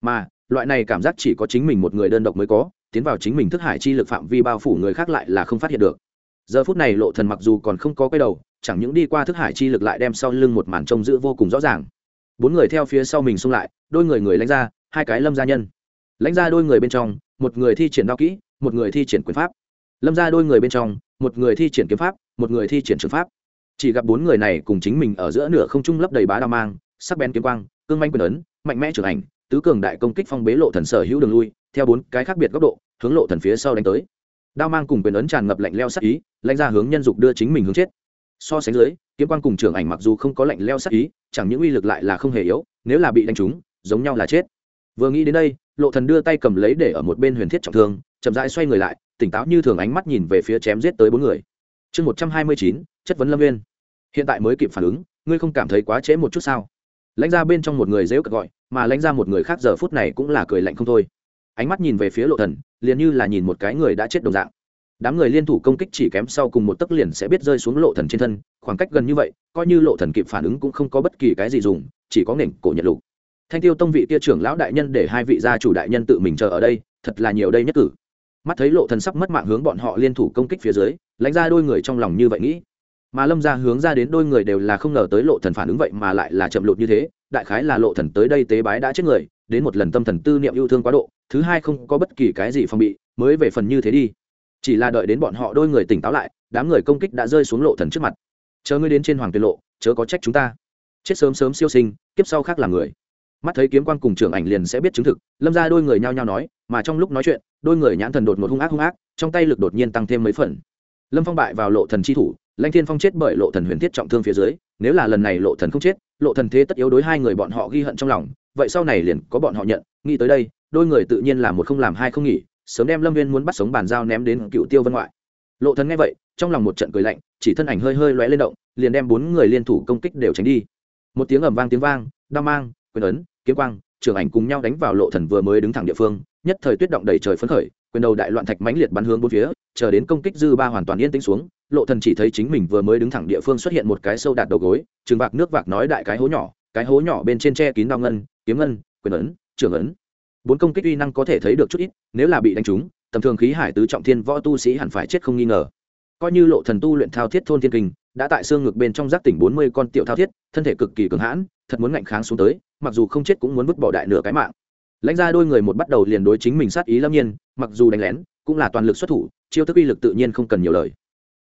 S1: Mà, loại này cảm giác chỉ có chính mình một người đơn độc mới có, tiến vào chính mình thức hải chi lực phạm vi bao phủ người khác lại là không phát hiện được. Giờ phút này lộ thần mặc dù còn không có quay đầu, chẳng những đi qua thức hải chi lực lại đem sau lưng một màn trông giữ vô cùng rõ ràng. Bốn người theo phía sau mình xung lại, đôi người người lãnh ra, hai cái lâm gia nhân. Lãnh ra đôi người bên trong, một người thi triển đao kỹ, một người thi triển quyền pháp lâm ra đôi người bên trong, một người thi triển kiếm pháp, một người thi triển trường pháp. Chỉ gặp bốn người này cùng chính mình ở giữa nửa không trung lấp đầy bá đao mang, sắc bén kiếm quang, cương manh quyền ấn, mạnh mẽ trưởng ảnh tứ cường đại công kích phong bế lộ thần sở hữu đường lui, theo bốn cái khác biệt góc độ, hướng lộ thần phía sau đánh tới. Đao mang cùng quyền ấn tràn ngập lạnh leo sắc ý, lãnh ra hướng nhân dục đưa chính mình hướng chết. So sánh dưới, kiếm quang cùng trưởng ảnh mặc dù không có lạnh leo sắc ý, chẳng những uy lực lại là không hề yếu, nếu là bị đánh trúng, giống nhau là chết. Vừa nghĩ đến đây, lộ thần đưa tay cầm lấy để ở một bên huyền thiết trọng thương, chậm rãi xoay người lại tỉnh táo như thường ánh mắt nhìn về phía chém giết tới bốn người. Chương một trăm hai mươi chín, chất vấn lâm viên hiện tại mới kịp phản ứng, ngươi không cảm thấy quá trễ một chút sao? Lãnh ra bên trong một người dễu cật gọi, mà lãnh ra một người khác giờ phút này cũng là cười lạnh không thôi. Ánh mắt nhìn về phía lộ thần, liền như là nhìn một cái người đã chết đồng dạng. Đám người liên thủ công kích chỉ kém sau cùng một tấc liền sẽ biết rơi xuống lộ thần trên thân, khoảng cách gần như vậy, coi như lộ thần kịp phản ứng cũng không có bất kỳ cái gì dùng, chỉ có nghển cổ nhận lục. Thanh tiêu tông vị tia trưởng lão đại nhân để hai vị gia chủ đại nhân tự mình chờ ở đây, thật là nhiều đây nhất cử mắt thấy lộ thần sắp mất mạng hướng bọn họ liên thủ công kích phía dưới, lãnh ra đôi người trong lòng như vậy nghĩ. Mà lâm ra hướng ra đến đôi người đều là không ngờ tới lộ thần phản ứng vậy mà lại là chậm lụt như thế, đại khái là lộ thần tới đây tế bái đã chết người, đến một lần tâm thần tư niệm yêu thương quá độ, thứ hai không có bất kỳ cái gì phòng bị, mới về phần như thế đi. Chỉ là đợi đến bọn họ đôi người tỉnh táo lại, đám người công kích đã rơi xuống lộ thần trước mặt. Chờ ngươi đến trên hoàng tuyệt lộ, chớ có trách chúng ta. Chết sớm sớm siêu sinh, kiếp sau khác là người mắt thấy kiếm quan cùng trưởng ảnh liền sẽ biết chứng thực, lâm ra đôi người nhao nhao nói, mà trong lúc nói chuyện, đôi người nhãn thần đột một hung ác hung ác, trong tay lực đột nhiên tăng thêm mấy phần. Lâm phong bại vào lộ thần chi thủ, lãnh thiên phong chết bởi lộ thần huyền thiết trọng thương phía dưới, nếu là lần này lộ thần không chết, lộ thần thế tất yếu đối hai người bọn họ ghi hận trong lòng, vậy sau này liền có bọn họ nhận, nghĩ tới đây, đôi người tự nhiên là một không làm hai không nghỉ, sớm đem lâm viên muốn bắt sống bàn giao ném đến cựu tiêu vân ngoại. Lộ thần nghe vậy, trong lòng một trận cười lạnh, chỉ thân ảnh hơi hơi lóe lên động, liền đem bốn người liên thủ công kích đều tránh đi. Một tiếng ầm vang tiếng vang, đao mang quyền ấn, kiếm quang trưởng ảnh cùng nhau đánh vào lộ thần vừa mới đứng thẳng địa phương, nhất thời tuyết động đầy trời phấn khởi, quyền đầu đại loạn thạch mãnh liệt bắn hướng bốn phía, chờ đến công kích dư ba hoàn toàn yên tĩnh xuống, lộ thần chỉ thấy chính mình vừa mới đứng thẳng địa phương xuất hiện một cái sâu đạt đầu gối, trường bạc nước vạc nói đại cái hố nhỏ, cái hố nhỏ bên trên che kín đao ngân, kiếm ngân, quyền ấn trưởng ấn. Bốn công kích uy năng có thể thấy được chút ít, nếu là bị đánh trúng, tầm thường khí hải tứ trọng thiên võ tu sĩ hẳn phải chết không nghi ngờ. Coi như lộ thần tu luyện thao thiết thôn thiên kinh đã tại xương ngực bên trong giác tỉnh bốn mươi con tiểu thao thiết, thân thể cực kỳ cường hãn, thật muốn ngạnh kháng xuống tới, mặc dù không chết cũng muốn vứt bỏ đại nửa cái mạng. Lãnh ra đôi người một bắt đầu liền đối chính mình sát ý lâm nhiên, mặc dù đánh lén, cũng là toàn lực xuất thủ, chiêu thức uy lực tự nhiên không cần nhiều lời.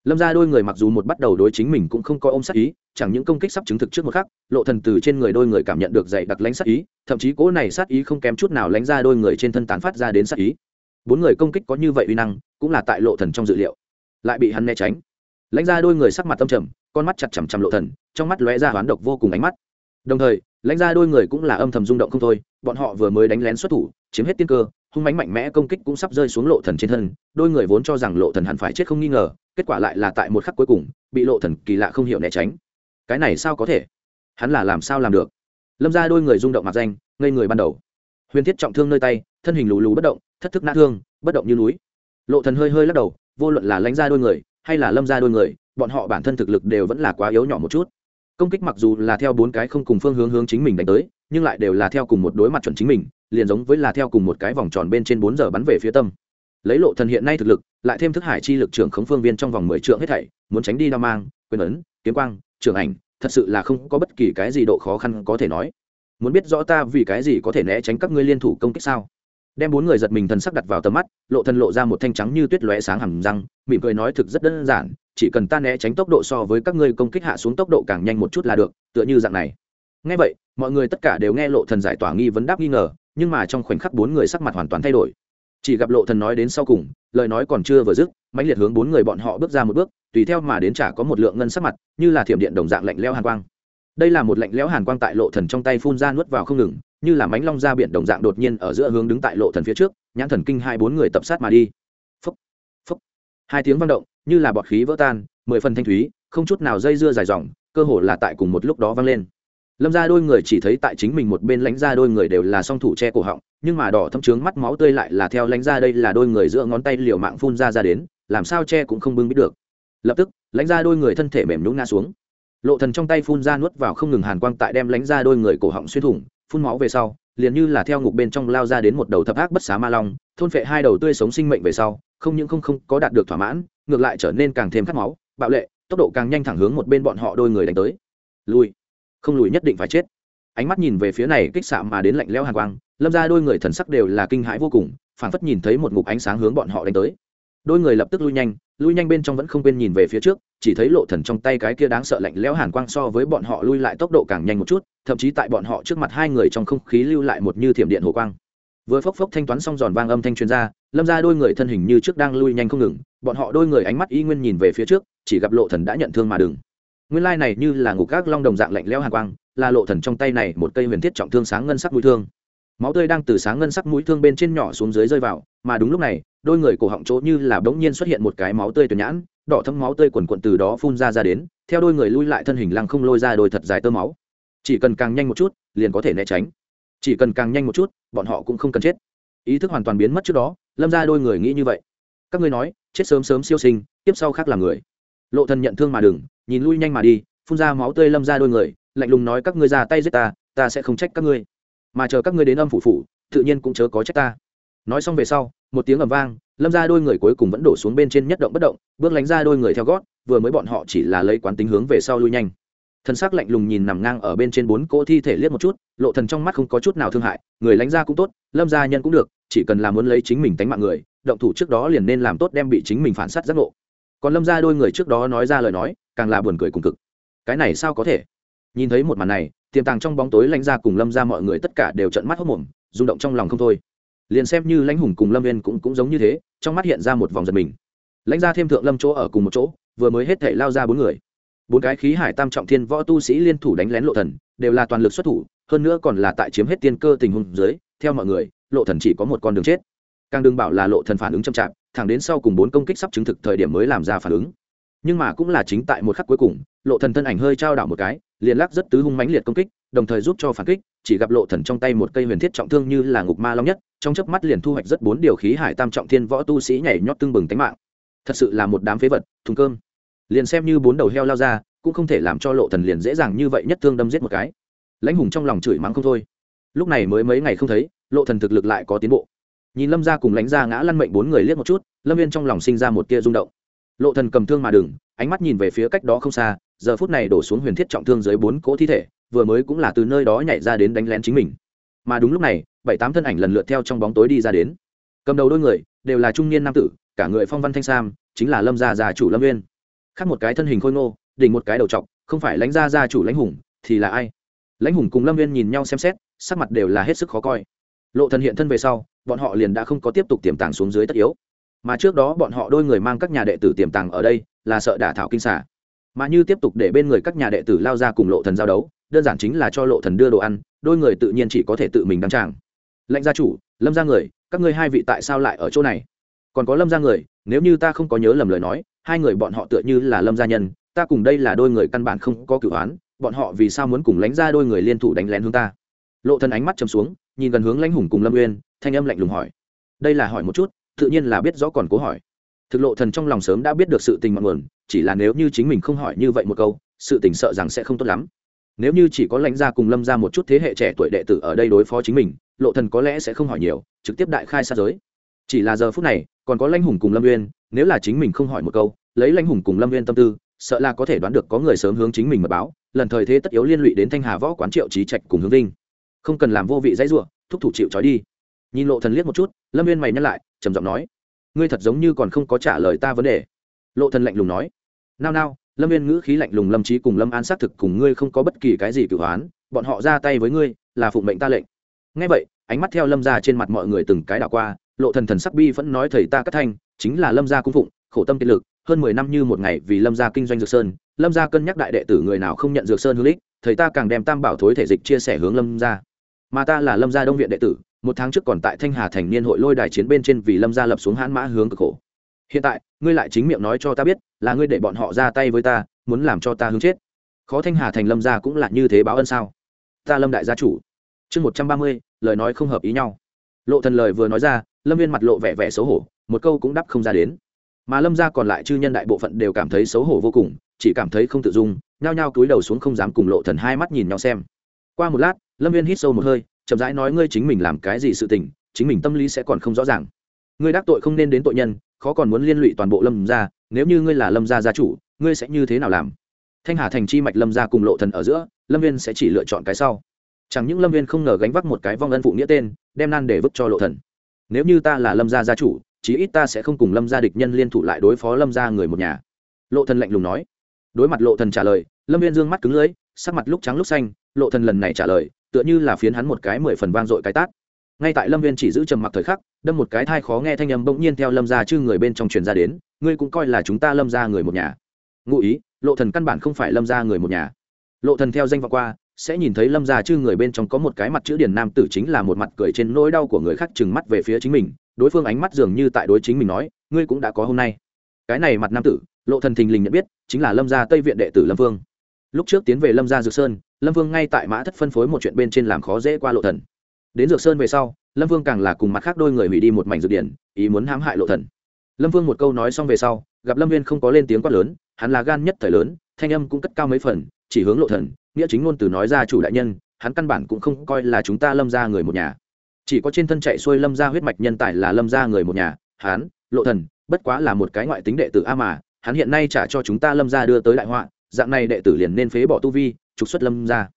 S1: Lâm ra đôi người mặc dù một bắt đầu đối chính mình cũng không có ôm sát ý, chẳng những công kích sắp chứng thực trước một khắc, lộ thần từ trên người đôi người cảm nhận được dày đặc lãnh sát ý, thậm chí cỗ này sát ý không kém chút nào lãnh ra đôi người trên thân tán phát ra đến sát ý. Bốn người công kích có như vậy uy năng, cũng là tại lộ thần trong dự liệu. Lại bị hắn né tránh lãnh ra đôi người sắc mặt tâm trầm, con mắt chặt chằm chằm lộ thần, trong mắt lóe ra hoán độc vô cùng ánh mắt. Đồng thời, lãnh ra đôi người cũng là âm thầm rung động không thôi, bọn họ vừa mới đánh lén xuất thủ, chiếm hết tiên cơ, hung mãnh mạnh mẽ công kích cũng sắp rơi xuống lộ thần trên thân, đôi người vốn cho rằng lộ thần hẳn phải chết không nghi ngờ, kết quả lại là tại một khắc cuối cùng, bị lộ thần kỳ lạ không hiểu né tránh. Cái này sao có thể? Hắn là làm sao làm được? Lâm ra đôi người rung động mặt danh, ngây người ban đầu. Huyền thiết trọng thương nơi tay, thân hình lù lù bất động, thất thức nát thương, bất động như núi. Lộ thần hơi hơi lắc đầu, vô luận là lãnh ra đôi người hay là lâm ra đôi người, bọn họ bản thân thực lực đều vẫn là quá yếu nhỏ một chút. Công kích mặc dù là theo bốn cái không cùng phương hướng hướng chính mình đánh tới, nhưng lại đều là theo cùng một đối mặt chuẩn chính mình, liền giống với là theo cùng một cái vòng tròn bên trên bốn giờ bắn về phía tâm. Lấy lộ thần hiện nay thực lực, lại thêm thức hải chi lực trưởng khống phương viên trong vòng mười trượng hết thảy, muốn tránh đi đao mang, quyền ấn, kiếm quang trường ảnh, thật sự là không có bất kỳ cái gì độ khó khăn có thể nói. Muốn biết rõ ta vì cái gì có thể né tránh các ngươi liên thủ công kích sao? Đem bốn người giật mình thần sắc đặt vào tầm mắt, lộ thần lộ ra một thanh trắng như tuyết lóe sáng hẳn răng, mỉm cười nói thực rất đơn giản, chỉ cần ta né tránh tốc độ so với các ngươi công kích hạ xuống tốc độ càng nhanh một chút là được, tựa như dạng này. Nghe vậy, mọi người tất cả đều nghe lộ thần giải tỏa nghi vấn đáp nghi ngờ, nhưng mà trong khoảnh khắc bốn người sắc mặt hoàn toàn thay đổi. Chỉ gặp lộ thần nói đến sau cùng, lời nói còn chưa vừa dứt, mãnh liệt hướng bốn người bọn họ bước ra một bước, tùy theo mà đến trả có một lượng ngân sắc mặt, như là thiểm điện đồng dạng lạnh lẽo hàn quang. Đây là một lạnh lẽo hàn quang tại lộ thần trong tay phun ra nuốt vào không ngừng như là mánh long ra biển đồng dạng đột nhiên ở giữa hướng đứng tại lộ thần phía trước, nhãn thần kinh hai bốn người tập sát mà đi. Phúc phúc hai tiếng vang động, như là bọt khí vỡ tan, mười phần thanh thúy, không chút nào dây dưa dài dòng, cơ hồ là tại cùng một lúc đó vang lên. Lâm ra đôi người chỉ thấy tại chính mình một bên lánh ra đôi người đều là song thủ che cổ họng, nhưng mà đỏ thâm trướng mắt máu tươi lại là theo lánh ra đây là đôi người giữa ngón tay liều mạng phun ra ra đến, làm sao che cũng không bưng biết được. Lập tức lánh ra đôi người thân thể mềm nhũng ngã xuống. Lộ thần trong tay phun ra nuốt vào không ngừng hàn quang tại đem lánh ra đôi người cổ họng xuyên thủng phun máu về sau, liền như là theo ngục bên trong lao ra đến một đầu thập ác bất xá ma long, thôn phệ hai đầu tươi sống sinh mệnh về sau, không những không không có đạt được thỏa mãn, ngược lại trở nên càng thêm khát máu, bạo lệ, tốc độ càng nhanh thẳng hướng một bên bọn họ đôi người đánh tới. Lùi. Không lùi nhất định phải chết. Ánh mắt nhìn về phía này kích xạ mà đến lạnh lẽo hàn quang, lâm ra đôi người thần sắc đều là kinh hãi vô cùng, phảng phất nhìn thấy một ngục ánh sáng hướng bọn họ đánh tới. Đôi người lập tức lui nhanh lui nhanh bên trong vẫn không quên nhìn về phía trước, chỉ thấy lộ thần trong tay cái kia đáng sợ lạnh lẽo hàn quang so với bọn họ lui lại tốc độ càng nhanh một chút, thậm chí tại bọn họ trước mặt hai người trong không khí lưu lại một như thiểm điện hồ quang. Vừa phốc phốc thanh toán xong giòn vang âm thanh truyền ra, lâm ra đôi người thân hình như trước đang lui nhanh không ngừng, bọn họ đôi người ánh mắt y nguyên nhìn về phía trước, chỉ gặp lộ thần đã nhận thương mà đừng. Nguyên lai này như là ngục các long đồng dạng lạnh lẽo hàn quang, là lộ thần trong tay này một cây huyền thiết trọng thương sáng ngân sắc mũi thương. Máu tươi đang từ sáng ngân sắc mũi thương bên trên nhỏ xuống dưới rơi vào, mà đúng lúc này đôi người cổ họng chỗ như là bỗng nhiên xuất hiện một cái máu tươi tuyệt nhãn, đỏ thấm máu tươi quần quận từ đó phun ra ra đến, theo đôi người lui lại thân hình lăng không lôi ra đôi thật dài tơ máu. Chỉ cần càng nhanh một chút, liền có thể né tránh. Chỉ cần càng nhanh một chút, bọn họ cũng không cần chết. Ý thức hoàn toàn biến mất trước đó, lâm ra đôi người nghĩ như vậy. Các ngươi nói, chết sớm sớm siêu sinh tiếp sau khác là người. Lộ thần nhận thương mà đừng, nhìn lui nhanh mà đi, phun ra máu tươi lâm ra đôi người, lạnh lùng nói các ngươi ra tay giết ta ta sẽ không trách các ngươi. Mà chờ các ngươi đến âm phủ phủ, tự nhiên cũng chớ có trách ta. Nói xong về sau một tiếng ầm vang, lâm ra đôi người cuối cùng vẫn đổ xuống bên trên nhất động bất động, bước lánh ra đôi người theo gót, vừa mới bọn họ chỉ là lấy quán tính hướng về sau lui nhanh. Thân xác lạnh lùng nhìn nằm ngang ở bên trên bốn cỗ thi thể liếc một chút, lộ thần trong mắt không có chút nào thương hại, người lánh ra cũng tốt, lâm gia nhân cũng được, chỉ cần là muốn lấy chính mình tánh mạng người, động thủ trước đó liền nên làm tốt đem bị chính mình phản sát giác ngộ. Còn lâm gia đôi người trước đó nói ra lời nói, càng là buồn cười cùng cực. Cái này sao có thể? Nhìn thấy một màn này, tiềm tàng trong bóng tối lãnh ra cùng lâm ra mọi người tất cả đều trận mắt hốc mồm, rung động trong lòng không thôi liền xem như lãnh hùng cùng lâm viên cũng cũng giống như thế, trong mắt hiện ra một vòng giật mình. Lãnh ra thêm thượng lâm chỗ ở cùng một chỗ, vừa mới hết thể lao ra bốn người. Bốn cái khí hải tam trọng thiên võ tu sĩ liên thủ đánh lén lộ thần, đều là toàn lực xuất thủ, hơn nữa còn là tại chiếm hết tiên cơ tình huống dưới, theo mọi người, lộ thần chỉ có một con đường chết. Càng đừng bảo là lộ thần phản ứng chậm chạp, thẳng đến sau cùng bốn công kích sắp chứng thực thời điểm mới làm ra phản ứng. Nhưng mà cũng là chính tại một khắc cuối cùng, lộ thần thân ảnh hơi trao đảo một cái, liền lắc rất tứ hung mãnh liệt công kích đồng thời giúp cho phản kích, chỉ gặp lộ thần trong tay một cây huyền thiết trọng thương như là ngục ma long nhất, trong chớp mắt liền thu hoạch rất bốn điều khí hải tam trọng thiên võ tu sĩ nhảy nhót tương bừng tánh mạng. Thật sự là một đám phế vật, thùng cơm. Liền xem như bốn đầu heo lao ra, cũng không thể làm cho lộ thần liền dễ dàng như vậy nhất thương đâm giết một cái. Lãnh hùng trong lòng chửi mắng không thôi. Lúc này mới mấy ngày không thấy, lộ thần thực lực lại có tiến bộ. Nhìn lâm gia cùng lãnh gia ngã lăn mệnh bốn người liếc một chút, lâm viên trong lòng sinh ra một tia rung động. Lộ thần cầm thương mà đừng, ánh mắt nhìn về phía cách đó không xa, giờ phút này đổ xuống huyền thiết trọng thương dưới bốn cỗ thi thể vừa mới cũng là từ nơi đó nhảy ra đến đánh lén chính mình. Mà đúng lúc này, bảy tám thân ảnh lần lượt theo trong bóng tối đi ra đến. Cầm đầu đôi người, đều là trung niên nam tử, cả người phong văn thanh sam, chính là lâm gia gia chủ lâm viên khác một cái thân hình khôi ngô, đỉnh một cái đầu trọc, không phải lãnh gia gia chủ lãnh hùng, thì là ai? Lãnh hùng cùng lâm viên nhìn nhau xem xét, sắc mặt đều là hết sức khó coi. Lộ thần hiện thân về sau, bọn họ liền đã không có tiếp tục tiềm tàng xuống dưới tất yếu. Mà trước đó bọn họ đôi người mang các nhà đệ tử tiềm tàng ở đây, là sợ đả thảo kinh xả. Mà như tiếp tục để bên người các nhà đệ tử lao ra cùng lộ thần giao đấu đơn giản chính là cho lộ thần đưa đồ ăn, đôi người tự nhiên chỉ có thể tự mình đăng tràng. Lệnh gia chủ, lâm gia người, các ngươi hai vị tại sao lại ở chỗ này? Còn có lâm gia người, nếu như ta không có nhớ lầm lời nói, hai người bọn họ tựa như là lâm gia nhân, ta cùng đây là đôi người căn bản không có cửu án bọn họ vì sao muốn cùng lánh ra đôi người liên thủ đánh lén hướng ta? Lộ thần ánh mắt chầm xuống, nhìn gần hướng lãnh hùng cùng lâm uyên, thanh âm lạnh lùng hỏi. Đây là hỏi một chút, tự nhiên là biết rõ còn cố hỏi. Thực lộ thần trong lòng sớm đã biết được sự tình mọi nguồn, chỉ là nếu như chính mình không hỏi như vậy một câu, sự tình sợ rằng sẽ không tốt lắm nếu như chỉ có lãnh gia cùng lâm ra một chút thế hệ trẻ tuổi đệ tử ở đây đối phó chính mình, lộ thần có lẽ sẽ không hỏi nhiều, trực tiếp đại khai sát giới. Chỉ là giờ phút này, còn có lãnh hùng cùng lâm uyên, nếu là chính mình không hỏi một câu, lấy lãnh hùng cùng lâm uyên tâm tư, sợ là có thể đoán được có người sớm hướng chính mình mật báo, lần thời thế tất yếu liên lụy đến thanh hà võ quán triệu trí trạch cùng hướng vinh. Không cần làm vô vị dãy rủa, thúc thủ chịu trói đi. Nhìn lộ thần liếc một chút, lâm uyên mày nhăn lại, trầm giọng nói, ngươi thật giống như còn không có trả lời ta vấn đề. Lộ thần lạnh lùng nói, nao nao lâm viên ngữ khí lạnh lùng, lâm trí cùng lâm an xác thực cùng ngươi không có bất kỳ cái gì cửu hoán, bọn họ ra tay với ngươi là phụng mệnh ta lệnh. Ngay vậy, ánh mắt theo lâm ra trên mặt mọi người từng cái đảo qua, lộ thần thần sắc bi vẫn nói thầy ta cắt thanh, chính là lâm gia cung phụng, khổ tâm kiệt lực, hơn mười năm như một ngày vì lâm gia kinh doanh dược sơn, lâm gia cân nhắc đại đệ tử người nào không nhận dược sơn hữu ích, thầy ta càng đem tam bảo thối thể dịch chia sẻ hướng lâm gia. Mà ta là lâm gia đông viện đệ tử, một tháng trước còn tại thanh hà thành niên hội lôi đài chiến bên trên vì lâm gia lập xuống hãn mã hướng cực khổ. Hiện tại, ngươi lại chính miệng nói cho ta biết là ngươi để bọn họ ra tay với ta, muốn làm cho ta hướng chết. Khó thanh hà thành lâm gia cũng là như thế báo ân sao? Ta lâm đại gia chủ. Chương một trăm ba mươi, lời nói không hợp ý nhau. Lộ thần lời vừa nói ra, lâm viên mặt lộ vẻ vẻ xấu hổ, một câu cũng đáp không ra đến. Mà lâm gia còn lại chư nhân đại bộ phận đều cảm thấy xấu hổ vô cùng, chỉ cảm thấy không tự dung, nhao nhao cúi đầu xuống không dám cùng lộ thần hai mắt nhìn nhau xem. Qua một lát, lâm viên hít sâu một hơi, chậm rãi nói, ngươi chính mình làm cái gì sự tình, chính mình tâm lý sẽ còn không rõ ràng ngươi đắc tội không nên đến tội nhân, khó còn muốn liên lụy toàn bộ lâm gia, nếu như ngươi là lâm gia gia chủ, ngươi sẽ như thế nào làm? Thanh hà thành chi mạch lâm gia cùng lộ thần ở giữa, lâm viên sẽ chỉ lựa chọn cái sau. Chẳng những lâm viên không ngờ gánh vác một cái vong ân phụ nghĩa tên, đem nan để vứt cho lộ thần. Nếu như ta là lâm gia gia chủ, chí ít ta sẽ không cùng lâm gia địch nhân liên thủ lại đối phó lâm gia người một nhà. Lộ thần lạnh lùng nói. Đối mặt lộ thần trả lời, lâm viên dương mắt cứng lưỡi, sắc mặt lúc trắng lúc xanh, lộ thần lần này trả lời, tựa như là phiến hắn một cái mười phần vang dội cái tát ngay tại lâm viên chỉ giữ trầm mặc thời khắc, đâm một cái thai khó nghe thanh âm bỗng nhiên theo lâm gia chư người bên trong truyền ra đến, ngươi cũng coi là chúng ta lâm gia người một nhà. Ngụ ý, lộ thần căn bản không phải lâm gia người một nhà. Lộ thần theo danh vọng qua, sẽ nhìn thấy lâm gia chư người bên trong có một cái mặt chữ điển nam tử chính là một mặt cười trên nỗi đau của người khác chừng mắt về phía chính mình, đối phương ánh mắt dường như tại đối chính mình nói, ngươi cũng đã có hôm nay. Cái này mặt nam tử, lộ thần thình lình nhận biết, chính là lâm gia tây viện đệ tử lâm vương. Lúc trước tiến về lâm gia dược sơn, lâm vương ngay tại mã thất phân phối một chuyện bên trên làm khó dễ qua lộ thần đến dược sơn về sau, lâm vương càng là cùng mặt khác đôi người hủy đi một mảnh dược điển, ý muốn hãm hại lộ thần. Lâm vương một câu nói xong về sau, gặp lâm viên không có lên tiếng quát lớn, hắn là gan nhất thời lớn, thanh âm cũng cất cao mấy phần, chỉ hướng lộ thần, nghĩa chính ngôn từ nói ra chủ đại nhân, hắn căn bản cũng không coi là chúng ta lâm ra người một nhà. Chỉ có trên thân chạy xuôi lâm ra huyết mạch nhân tài là lâm ra người một nhà, hắn, lộ thần, bất quá là một cái ngoại tính đệ tử a mà, hắn hiện nay trả cho chúng ta lâm ra đưa tới đại họa, dạng này đệ tử liền nên phế bỏ tu vi, trục xuất lâm ra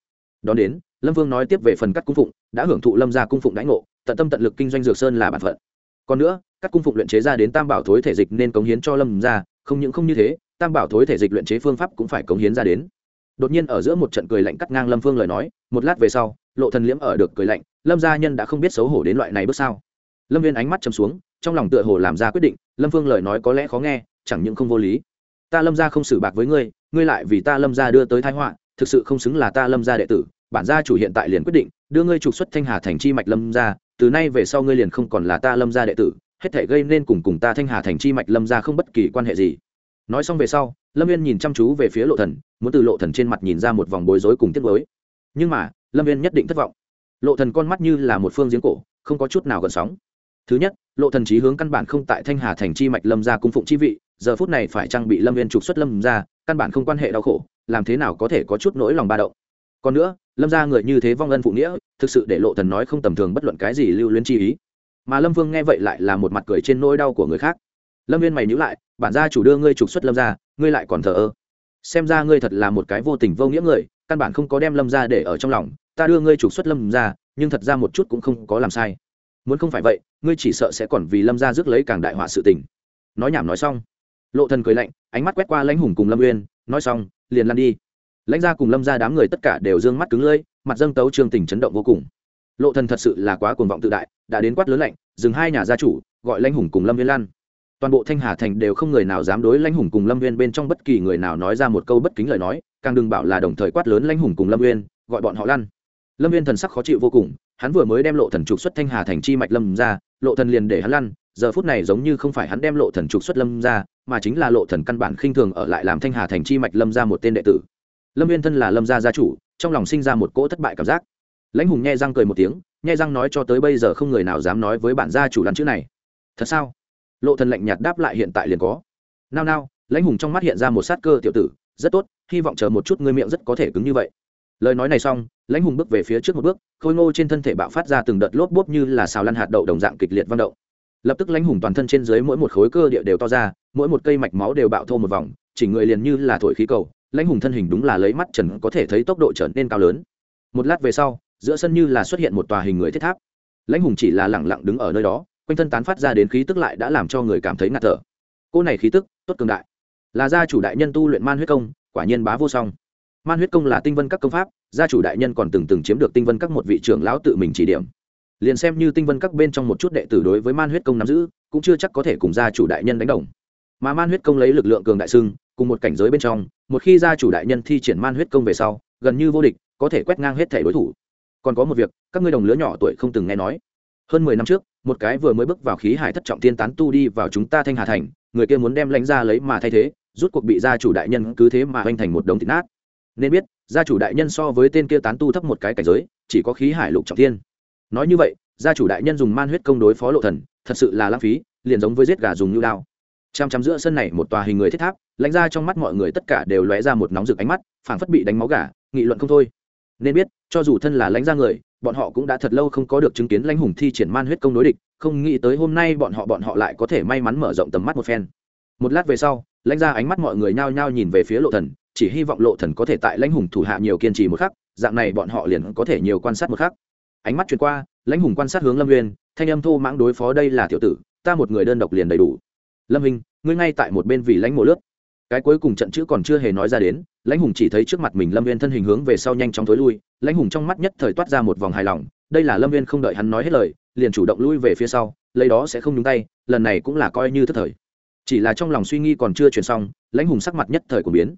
S1: đón đến, lâm vương nói tiếp về phần cắt cung phụng, đã hưởng thụ lâm ra cung phụng đãi ngộ, tận tâm tận lực kinh doanh dược sơn là bản phận. Còn nữa các cung phụng luyện chế ra đến tam bảo thối thể dịch nên cống hiến cho lâm ra không những không như thế, tam bảo thối thể dịch luyện chế phương pháp cũng phải cống hiến ra đến. Đột nhiên ở giữa một trận cười lạnh cắt ngang lâm phương lời nói, một lát về sau, lộ thần liễm ở được cười lạnh, lâm gia nhân đã không biết xấu hổ đến loại này bước sao. Lâm viên ánh mắt chầm xuống, trong lòng tựa hồ làm ra quyết định, lâm phương lời nói có lẽ khó nghe, chẳng những không vô lý. Ta lâm gia không xử bạc với ngươi ngươi lại vì ta lâm gia đưa tới thái họa thực sự không xứng là ta lâm gia đệ tử, bản gia chủ hiện tại liền quyết định, đưa ngươi trục xuất thanh hà thành chi mạch lâm gia, từ nay về sau ngươi liền không còn là ta lâm gia đệ tử, hết thể gây nên cùng cùng ta thanh hà thành chi mạch lâm gia không bất kỳ quan hệ gì. Nói xong về sau, lâm viên nhìn chăm chú về phía lộ thần, muốn từ lộ thần trên mặt nhìn ra một vòng bối rối cùng tiếc nuối. Nhưng mà, lâm viên nhất định thất vọng. Lộ thần con mắt như là một phương giếng cổ, không có chút nào gần sóng. Thứ nhất, lộ thần chí hướng căn bản không tại thanh hà thành chi mạch lâm gia cung phụng chi vị, giờ phút này phải trang bị lâm viên trục xuất lâm gia, căn bản không quan hệ đau khổ làm thế nào có thể có chút nỗi lòng ba động? Còn nữa, lâm gia người như thế vong ân phụ nghĩa, thực sự để lộ thần nói không tầm thường bất luận cái gì lưu luyến chi ý. Mà lâm vương nghe vậy lại là một mặt cười trên nỗi đau của người khác. Lâm viên mày nhữ lại, bản gia chủ đưa ngươi trục xuất lâm gia, ngươi lại còn thờ ơ. Xem ra ngươi thật là một cái vô tình vô nghĩa người, căn bản không có đem lâm gia để ở trong lòng. Ta đưa ngươi trục xuất lâm gia, nhưng thật ra một chút cũng không có làm sai. Muốn không phải vậy, ngươi chỉ sợ sẽ còn vì lâm gia rước lấy càng đại họa sự tình. Nói nhảm nói xong, lộ thần cười lạnh, ánh mắt quét qua lãnh hùng cùng lâm uyên, nói xong liền lăn đi. Lãnh gia cùng lâm gia đám người tất cả đều dương mắt cứng lưỡi, mặt dâng tấu trương tình chấn động vô cùng. Lộ thần thật sự là quá cuồng vọng tự đại, đã đến quát lớn lạnh, dừng hai nhà gia chủ, gọi lãnh hùng cùng lâm viên lan toàn bộ thanh hà thành đều không người nào dám đối lãnh hùng cùng lâm viên bên trong bất kỳ người nào nói ra một câu bất kính lời nói, càng đừng bảo là đồng thời quát lớn lãnh hùng cùng lâm viên, gọi bọn họ lăn. Lâm viên thần sắc khó chịu vô cùng, hắn vừa mới đem lộ thần trục xuất thanh hà thành chi mạch lâm ra lộ thần liền để hắn lăn giờ phút này giống như không phải hắn đem lộ thần trục xuất lâm ra, mà chính là lộ thần căn bản khinh thường ở lại làm thanh hà thành chi mạch lâm ra một tên đệ tử. Lâm viên thân là lâm gia gia chủ, trong lòng sinh ra một cỗ thất bại cảm giác. Lãnh hùng nghe răng cười một tiếng nghe răng nói cho tới bây giờ không người nào dám nói với bản gia chủ lắn chữ này. Thật sao? Lộ thần lạnh nhạt đáp lại hiện tại liền có. Nao nao, lãnh hùng trong mắt hiện ra một sát cơ tiểu tử, rất tốt, hy vọng chờ một chút ngươi miệng rất có thể cứng như vậy. Lời nói này xong, lãnh hùng bước về phía trước một bước, khôi ngô trên thân thể bạo phát ra từng đợt lốp bốp như là xào lăn hạt đậu đồng dạng kịch liệt vang động lập tức lãnh hùng toàn thân trên dưới mỗi một khối cơ địa đều to ra, mỗi một cây mạch máu đều bạo thô một vòng, chỉ người liền như là thổi khí cầu lãnh hùng thân hình đúng là lấy mắt trần có thể thấy tốc độ trở nên cao lớn. Một lát về sau, giữa sân như là xuất hiện một tòa hình người thiết tháp. Lãnh hùng chỉ là lẳng lặng đứng ở nơi đó, quanh thân tán phát ra đến khí tức lại đã làm cho người cảm thấy ngạt thở. Cô này khí tức, tốt cường đại. Là gia chủ đại nhân tu luyện man huyết công, quả nhiên bá vô song. Man huyết công là tinh vân các công pháp, gia chủ đại nhân còn từng từng chiếm được tinh vân các một vị trưởng lão tự mình chỉ điểm liền xem như tinh vân các bên trong một chút đệ tử đối với man huyết công nắm giữ, cũng chưa chắc có thể cùng gia chủ đại nhân đánh đồng. Mà man huyết công lấy lực lượng cường đại sưng cùng một cảnh giới bên trong, một khi gia chủ đại nhân thi triển man huyết công về sau, gần như vô địch, có thể quét ngang hết thể đối thủ. Còn có một việc, các ngươi đồng lứa nhỏ tuổi không từng nghe nói. Hơn mười năm trước, một cái vừa mới bước vào khí hải thất trọng tiên tán tu đi vào chúng ta thanh hà thành, người kia muốn đem lãnh ra lấy mà thay thế, rút cuộc bị gia chủ đại nhân cứ thế mà hoành thành một đống thịt nát. Nên biết, gia chủ đại nhân so với tên kia tán tu thấp một cái cảnh giới, chỉ có khí hải lục trọng tiên nói như vậy, gia chủ đại nhân dùng man huyết công đối phó lộ thần, thật sự là lãng phí, liền giống với giết gà dùng như đao. Chăm chăm giữa sân này một tòa hình người thiết tháp lãnh ra trong mắt mọi người tất cả đều lóe ra một nóng rực ánh mắt, phảng phất bị đánh máu gà, nghị luận không thôi. Nên biết, cho dù thân là lãnh ra người, bọn họ cũng đã thật lâu không có được chứng kiến lãnh hùng thi triển man huyết công đối địch, không nghĩ tới hôm nay bọn họ bọn họ lại có thể may mắn mở rộng tầm mắt một phen. Một lát về sau lãnh ra ánh mắt mọi người nhao nhao nhìn về phía lộ thần, chỉ hy vọng lộ thần có thể tại lãnh hùng thủ hạ nhiều kiên trì một khắc, dạng này bọn họ liền có thể nhiều quan sát một khắc ánh mắt truyền qua, lãnh hùng quan sát hướng lâm nguyên thanh âm thô mãng đối phó đây là tiểu tử, ta một người đơn độc liền đầy đủ. Lâm hình, ngươi ngay tại một bên vì lãnh mộ lướt. Cái cuối cùng trận chữ còn chưa hề nói ra đến, lãnh hùng chỉ thấy trước mặt mình lâm viên thân hình hướng về sau nhanh chóng thối lui, lãnh hùng trong mắt nhất thời toát ra một vòng hài lòng, đây là lâm viên không đợi hắn nói hết lời, liền chủ động lui về phía sau, lấy đó sẽ không nhúng tay, lần này cũng là coi như thất thời. Chỉ là trong lòng suy nghĩ còn chưa chuyển xong, lãnh hùng sắc mặt nhất thời của biến.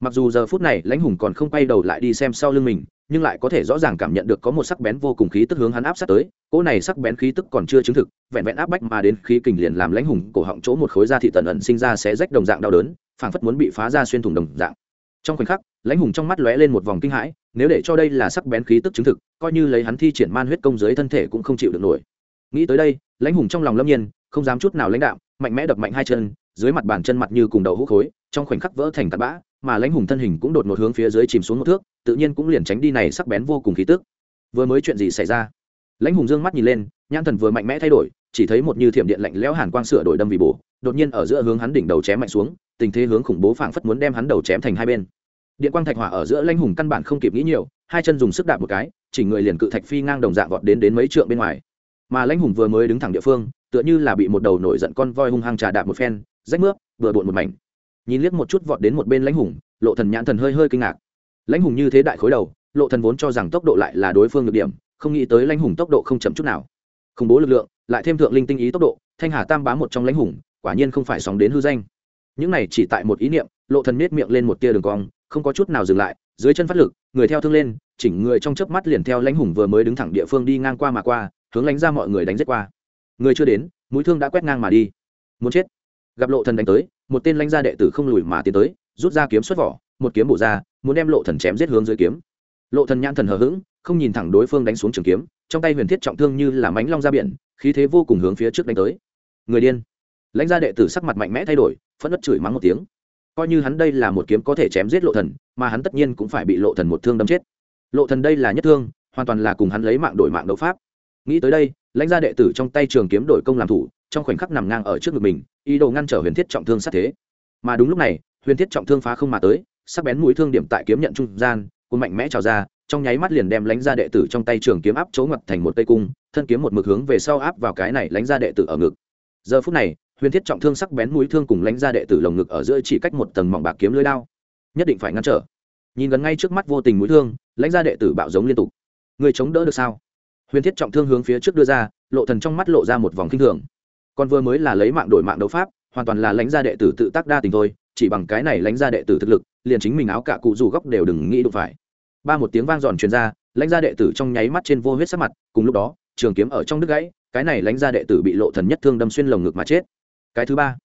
S1: Mặc dù giờ phút này lãnh hùng còn không quay đầu lại đi xem sau lưng mình nhưng lại có thể rõ ràng cảm nhận được có một sắc bén vô cùng khí tức hướng hắn áp sát tới, cỗ này sắc bén khí tức còn chưa chứng thực, vẹn vẹn áp bách mà đến khí kình liền làm lãnh hùng cổ họng chỗ một khối da thị tần ẩn sinh ra sẽ rách đồng dạng đau đớn, phảng phất muốn bị phá ra xuyên thủng đồng dạng. Trong khoảnh khắc, lãnh hùng trong mắt lóe lên một vòng kinh hãi, nếu để cho đây là sắc bén khí tức chứng thực, coi như lấy hắn thi triển man huyết công giới thân thể cũng không chịu được nổi. Nghĩ tới đây, lãnh hùng trong lòng lâm nhiên, không dám chút nào lãnh đạo mạnh mẽ đập mạnh hai chân, dưới mặt bàn chân mặt như cùng đầu hũ khối, trong khoảnh khắc vỡ thành tạt bã mà lãnh hùng thân hình cũng đột ngột hướng phía dưới chìm xuống một thước, tự nhiên cũng liền tránh đi này sắc bén vô cùng khí tức. Vừa mới chuyện gì xảy ra? Lãnh hùng dương mắt nhìn lên, nhãn thần vừa mạnh mẽ thay đổi, chỉ thấy một như thiểm điện lạnh lẽo hàn quang sửa đổi đâm vì bổ, đột nhiên ở giữa hướng hắn đỉnh đầu chém mạnh xuống, tình thế hướng khủng bố phảng phất muốn đem hắn đầu chém thành hai bên. Điện quang thạch hỏa ở giữa lãnh hùng căn bản không kịp nghĩ nhiều, hai chân dùng sức đạp một cái, chỉ người liền cự thạch phi ngang đồng dạng vọt đến đến mấy trượng bên ngoài. Mà lãnh hùng vừa mới đứng thẳng địa phương, tựa như là bị một đầu nổi giận con voi hung hăng trà đạp một phen, rách mướp, vừa bộn một mảnh nhìn liếc một chút vọt đến một bên lãnh hùng, lộ thần nhãn thần hơi hơi kinh ngạc. Lãnh hùng như thế đại khối đầu, lộ thần vốn cho rằng tốc độ lại là đối phương được điểm, không nghĩ tới lãnh hùng tốc độ không chậm chút nào. Khủng bố lực lượng, lại thêm thượng linh tinh ý tốc độ, thanh hà tam bá một trong lãnh hùng, quả nhiên không phải sóng đến hư danh. Những này chỉ tại một ý niệm, lộ thần nết miệng lên một tia đường cong, không có chút nào dừng lại, dưới chân phát lực, người theo thương lên, chỉnh người trong chớp mắt liền theo lãnh hùng vừa mới đứng thẳng địa phương đi ngang qua mà qua, hướng lánh ra mọi người đánh giết qua. Người chưa đến, mũi thương đã quét ngang mà đi. Muốn chết. Gặp lộ thần đánh tới một tên lãnh gia đệ tử không lùi mà tiến tới, rút ra kiếm xuất vỏ, một kiếm bổ ra, muốn đem lộ thần chém giết hướng dưới kiếm. Lộ thần nhãn thần hờ hững, không nhìn thẳng đối phương đánh xuống trường kiếm, trong tay huyền thiết trọng thương như là mánh long ra biển, khí thế vô cùng hướng phía trước đánh tới. Người điên. Lãnh gia đệ tử sắc mặt mạnh mẽ thay đổi, phẫn nộ chửi mắng một tiếng. Coi như hắn đây là một kiếm có thể chém giết lộ thần, mà hắn tất nhiên cũng phải bị lộ thần một thương đâm chết. Lộ thần đây là nhất thương, hoàn toàn là cùng hắn lấy mạng đổi mạng đấu pháp. Nghĩ tới đây, lãnh gia đệ tử trong tay trường kiếm đổi công làm thủ trong khoảnh khắc nằm ngang ở trước ngực mình, ý đồ ngăn trở huyền thiết trọng thương sát thế. Mà đúng lúc này, huyền thiết trọng thương phá không mà tới, sắc bén mũi thương điểm tại kiếm nhận trung gian cùng mạnh mẽ trào ra, trong nháy mắt liền đem lánh gia đệ tử trong tay trường kiếm áp chấu ngặt thành một cây cung, thân kiếm một mực hướng về sau áp vào cái này lánh gia đệ tử ở ngực. Giờ phút này, huyền thiết trọng thương sắc bén mũi thương cùng lánh gia đệ tử lồng ngực ở giữa chỉ cách một tầng mỏng bạc kiếm lưới đao. Nhất định phải ngăn trở. Nhìn gần ngay trước mắt vô tình mũi thương, lãnh gia đệ tử bạo giống liên tục. Người chống đỡ được sao? Huyền thiết trọng thương hướng phía trước đưa ra, lộ thần trong mắt lộ ra một vòng kinh thường còn vừa mới là lấy mạng đổi mạng đấu pháp hoàn toàn là lãnh gia đệ tử tự tác đa tình thôi chỉ bằng cái này lãnh gia đệ tử thực lực liền chính mình áo cả cụ dù góc đều đừng nghĩ đụng phải. Ba một tiếng vang giòn truyền ra lãnh gia đệ tử trong nháy mắt trên vô huyết sắc mặt cùng lúc đó trường kiếm ở trong đứt gãy cái này lãnh gia đệ tử bị lộ thần nhất thương đâm xuyên lồng ngực mà chết. Cái thứ ba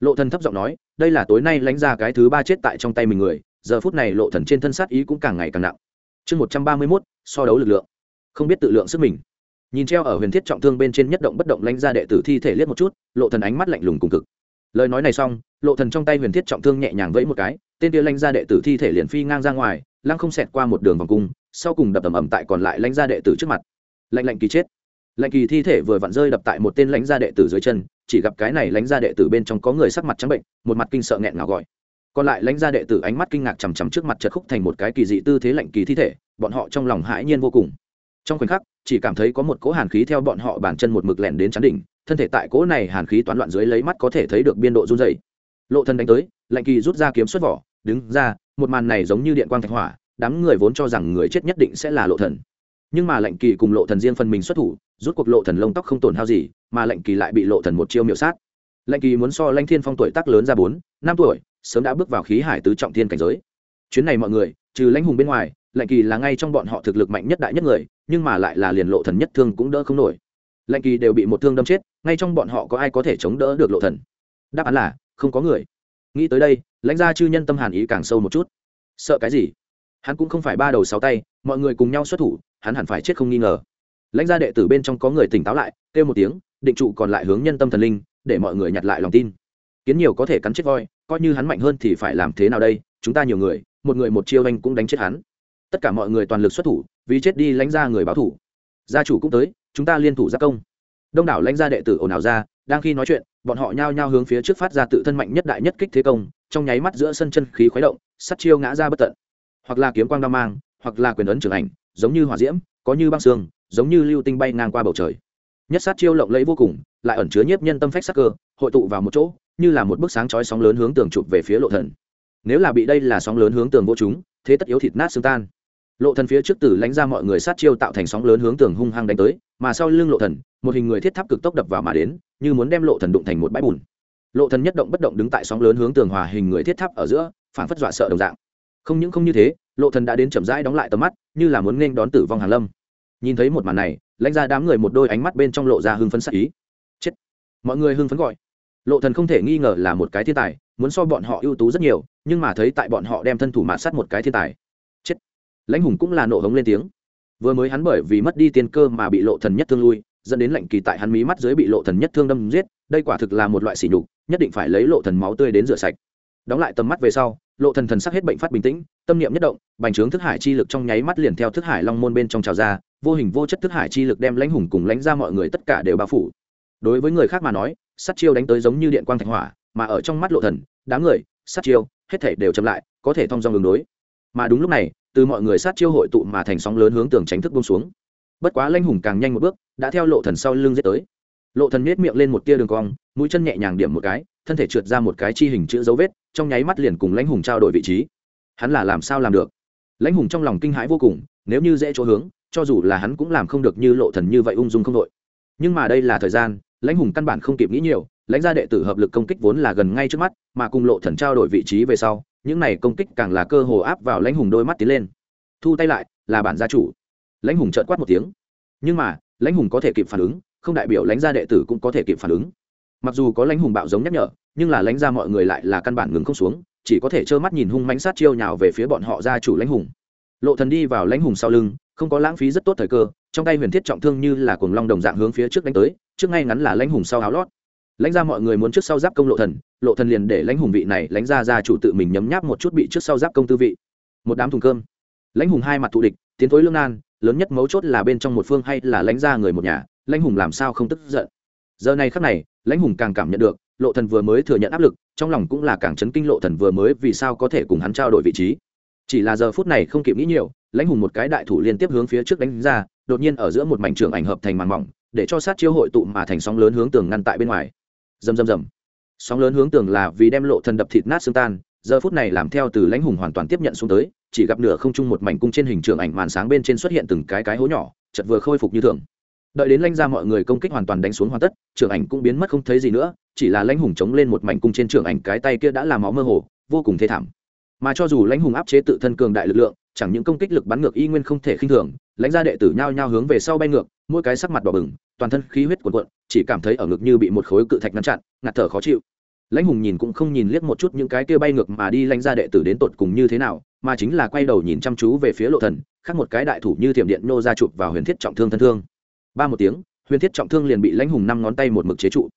S1: lộ thần thấp giọng nói đây là tối nay lãnh gia cái thứ ba chết tại trong tay mình người giờ phút này lộ thần trên thân sát ý cũng càng ngày càng nặng. Chương một trăm ba mươi 131, so đấu lực lượng. Không biết tự lượng sức mình nhìn treo ở huyền thiết trọng thương bên trên nhất động bất động lãnh ra đệ tử thi thể liếc một chút, lộ thần ánh mắt lạnh lùng cùng cực. Lời nói này xong, lộ thần trong tay huyền thiết trọng thương nhẹ nhàng vẫy một cái, tên kia lãnh ra đệ tử thi thể liền phi ngang ra ngoài, lăng không xẹt qua một đường vòng cung, sau cùng đập ầm ầm tại còn lại lãnh ra đệ tử trước mặt. Lạnh lạnh kỳ chết. Lạnh kỳ thi thể vừa vặn rơi đập tại một tên lãnh gia đệ tử dưới chân, chỉ gặp cái này lãnh gia đệ tử bên trong có người sắc mặt trắng bệnh, một mặt kinh sợ nghẹn ngào gọi. Còn lại lãnh gia đệ tử ánh mắt kinh ngạc chằm chằm trước mặt chật khúc thành một cái kỳ dị tư thế lạnh kỳ thi thể, bọn họ trong lòng hãi nhiên vô cùng trong khoảnh khắc, chỉ cảm thấy có một cỗ hàn khí theo bọn họ bàn chân một mực lẻn đến chắn đỉnh, thân thể tại cỗ này hàn khí toán loạn dưới lấy mắt có thể thấy được biên độ run dày lộ thân đánh tới, lạnh kỳ rút ra kiếm xuất vỏ, đứng ra, một màn này giống như điện quang thạch hỏa, đám người vốn cho rằng người chết nhất định sẽ là lộ thần. Nhưng mà lệnh kỳ cùng lộ thần riêng phần mình xuất thủ, rút cuộc lộ thần lông tóc không tổn hao gì, mà lệnh kỳ lại bị lộ thần một chiêu miểu sát. Lệnh kỳ muốn so lãnh thiên phong tuổi tác lớn ra bốn, năm tuổi, sớm đã bước vào khí hải tứ trọng thiên cảnh giới. Chuyến này mọi người, trừ lãnh hùng bên ngoài lệnh kỳ là ngay trong bọn họ thực lực mạnh nhất đại nhất người nhưng mà lại là liền lộ thần nhất thương cũng đỡ không nổi. Lệnh kỳ đều bị một thương đâm chết, ngay trong bọn họ có ai có thể chống đỡ được lộ thần? Đáp án là, không có người. Nghĩ tới đây, lãnh gia chư nhân tâm hàn ý càng sâu một chút. Sợ cái gì? Hắn cũng không phải ba đầu sáu tay, mọi người cùng nhau xuất thủ, hắn hẳn phải chết không nghi ngờ. Lãnh gia đệ tử bên trong có người tỉnh táo lại, kêu một tiếng, định trụ còn lại hướng nhân tâm thần linh, để mọi người nhặt lại lòng tin. Kiến nhiều có thể cắn chết voi, coi như hắn mạnh hơn thì phải làm thế nào đây? Chúng ta nhiều người, một người một chiêu anh cũng đánh chết hắn. Tất cả mọi người toàn lực xuất thủ vì chết đi lãnh ra người báo thủ. Gia chủ cũng tới, chúng ta liên thủ giác công. Đông đảo lãnh gia đệ tử ồn ào ra, đang khi nói chuyện, bọn họ nhao nhao hướng phía trước phát ra tự thân mạnh nhất đại nhất kích thế công, trong nháy mắt giữa sân chân khí khuấy động sắt chiêu ngã ra bất tận. Hoặc là kiếm quang đao mang, hoặc là quyền ấn trưởng ảnh, giống như hỏa diễm, có như băng xương, giống như lưu tinh bay ngang qua bầu trời. Nhất sát chiêu lộng lẫy vô cùng, lại ẩn chứa nhiếp nhân tâm phách sắc cơ, hội tụ vào một chỗ, như là một bức sáng chói sóng lớn hướng tường chụp về phía lộ thần. Nếu là bị đây là sóng lớn hướng tường vô chúng, thế tất yếu thịt nát xương tan lộ thần phía trước tử lánh ra mọi người sát chiêu tạo thành sóng lớn hướng tường hung hăng đánh tới, mà sau lưng lộ thần, một hình người thiết tháp cực tốc đập vào mà đến, như muốn đem lộ thần đụng thành một bãi bùn. Lộ thần nhất động bất động đứng tại sóng lớn hướng tường hòa hình người thiết tháp ở giữa phản phất dọa sợ đồng dạng. Không những không như thế, lộ thần đã đến chậm rãi đóng lại tầm mắt, như là muốn nên đón tử vong hàn lâm. Nhìn thấy một màn này, lãnh ra đám người một đôi ánh mắt bên trong lộ ra hưng phấn sắc ý. Chết. Mọi người hưng phấn gọi. Lộ thần không thể nghi ngờ là một cái thiên tài, muốn so bọn họ ưu tú rất nhiều, nhưng mà thấy tại bọn họ đem thân thủ mạt sát một cái thiên tài lãnh hùng cũng là nộ hống lên tiếng. Vừa mới hắn bởi vì mất đi tiên cơ mà bị lộ thần nhất thương lui, dẫn đến lệnh kỳ tại hắn mí mắt dưới bị lộ thần nhất thương đâm giết, đây quả thực là một loại sỉ nhục, nhất định phải lấy lộ thần máu tươi đến rửa sạch. Đóng lại tầm mắt về sau, lộ thần thần sắc hết bệnh phát bình tĩnh, tâm niệm nhất động, bành trướng thức hải chi lực trong nháy mắt liền theo thức hải long môn bên trong trào ra, vô hình vô chất thức hải chi lực đem lãnh hùng cùng lãnh ra mọi người tất cả đều bao phủ. Đối với người khác mà nói, sát chiêu đánh tới giống như điện quang thạch hỏa, mà ở trong mắt lộ thần, đám người, sát chiêu, hết thể đều chậm lại, có thể thông dong đường đối. Mà đúng lúc này từ mọi người sát chiêu hội tụ mà thành sóng lớn hướng tường tránh thức buông xuống. Bất quá lãnh hùng càng nhanh một bước, đã theo lộ thần sau lưng giết tới. Lộ thần nết miệng lên một tia đường cong, mũi chân nhẹ nhàng điểm một cái, thân thể trượt ra một cái chi hình chữ dấu vết, trong nháy mắt liền cùng lãnh hùng trao đổi vị trí. Hắn là làm sao làm được? Lãnh hùng trong lòng kinh hãi vô cùng, nếu như dễ chỗ hướng, cho dù là hắn cũng làm không được như lộ thần như vậy ung dung không đội. Nhưng mà đây là thời gian lãnh hùng căn bản không kịp nghĩ nhiều, lãnh gia đệ tử hợp lực công kích vốn là gần ngay trước mắt, mà cùng lộ thần trao đổi vị trí về sau những này công kích càng là cơ hồ áp vào lãnh hùng đôi mắt tiến lên. Thu tay lại, là bản gia chủ. Lãnh hùng trợn quát một tiếng. Nhưng mà, lãnh hùng có thể kịp phản ứng, không đại biểu lãnh gia đệ tử cũng có thể kịp phản ứng. Mặc dù có lãnh hùng bạo giống nhắc nhở, nhưng là lãnh gia mọi người lại là căn bản ngừng không xuống, chỉ có thể trơ mắt nhìn hung mãnh sát chiêu nhào về phía bọn họ gia chủ lãnh hùng. Lộ thần đi vào lãnh hùng sau lưng, không có lãng phí rất tốt thời cơ, trong tay huyền thiết trọng thương như là cuồng long đồng dạng hướng phía trước đánh tới, trước ngay ngắn là lãnh hùng sau áo lót lãnh ra mọi người muốn trước sau giáp công lộ thần lộ thần liền để lãnh hùng vị này lãnh ra ra chủ tự mình nhấm nháp một chút bị trước sau giáp công tư vị. Một đám thùng cơm. Lãnh hùng hai mặt thù địch, tiến thối lương nan, lớn nhất mấu chốt là bên trong một phương hay là lãnh ra người một nhà, lãnh hùng làm sao không tức giận. Giờ này khắc này, lãnh hùng càng cảm nhận được, lộ thần vừa mới thừa nhận áp lực, trong lòng cũng là càng chấn kinh lộ thần vừa mới vì sao có thể cùng hắn trao đổi vị trí. Chỉ là giờ phút này không kịp nghĩ nhiều, lãnh hùng một cái đại thủ liên tiếp hướng phía trước đánh ra, đột nhiên ở giữa một mảnh trường ảnh hợp thành màn mỏng, để cho sát chiêu hội tụ mà thành sóng lớn hướng tường ngăn tại bên ngoài rầm rầm rầm. Sóng lớn hướng tường là vì đem lộ thần đập thịt nát xương tan, giờ phút này làm theo từ lãnh hùng hoàn toàn tiếp nhận xuống tới, chỉ gặp nửa không trung một mảnh cung trên hình trường ảnh màn sáng bên trên xuất hiện từng cái cái hố nhỏ, chợt vừa khôi phục như thường. Đợi đến lãnh ra mọi người công kích hoàn toàn đánh xuống hoàn tất, trường ảnh cũng biến mất không thấy gì nữa, chỉ là lãnh hùng chống lên một mảnh cung trên trường ảnh cái tay kia đã làm máu mơ hồ, vô cùng thê thảm. Mà cho dù lãnh hùng áp chế tự thân cường đại lực lượng, chẳng những công kích lực bắn ngược y nguyên không thể khinh thường lãnh gia đệ tử nhao nhao hướng về sau bay ngược, mỗi cái sắc mặt đỏ bừng, toàn thân khí huyết cuồn cuộn, chỉ cảm thấy ở ngực như bị một khối cự thạch ngăn chặn, ngạt thở khó chịu. Lãnh hùng nhìn cũng không nhìn liếc một chút những cái kia bay ngược mà đi lãnh gia đệ tử đến tột cùng như thế nào, mà chính là quay đầu nhìn chăm chú về phía lộ thần, khác một cái đại thủ như thiểm điện nô ra chụp vào huyền thiết trọng thương thân thương. Ba một tiếng, huyền thiết trọng thương liền bị lãnh hùng năm ngón tay một mực chế trụ.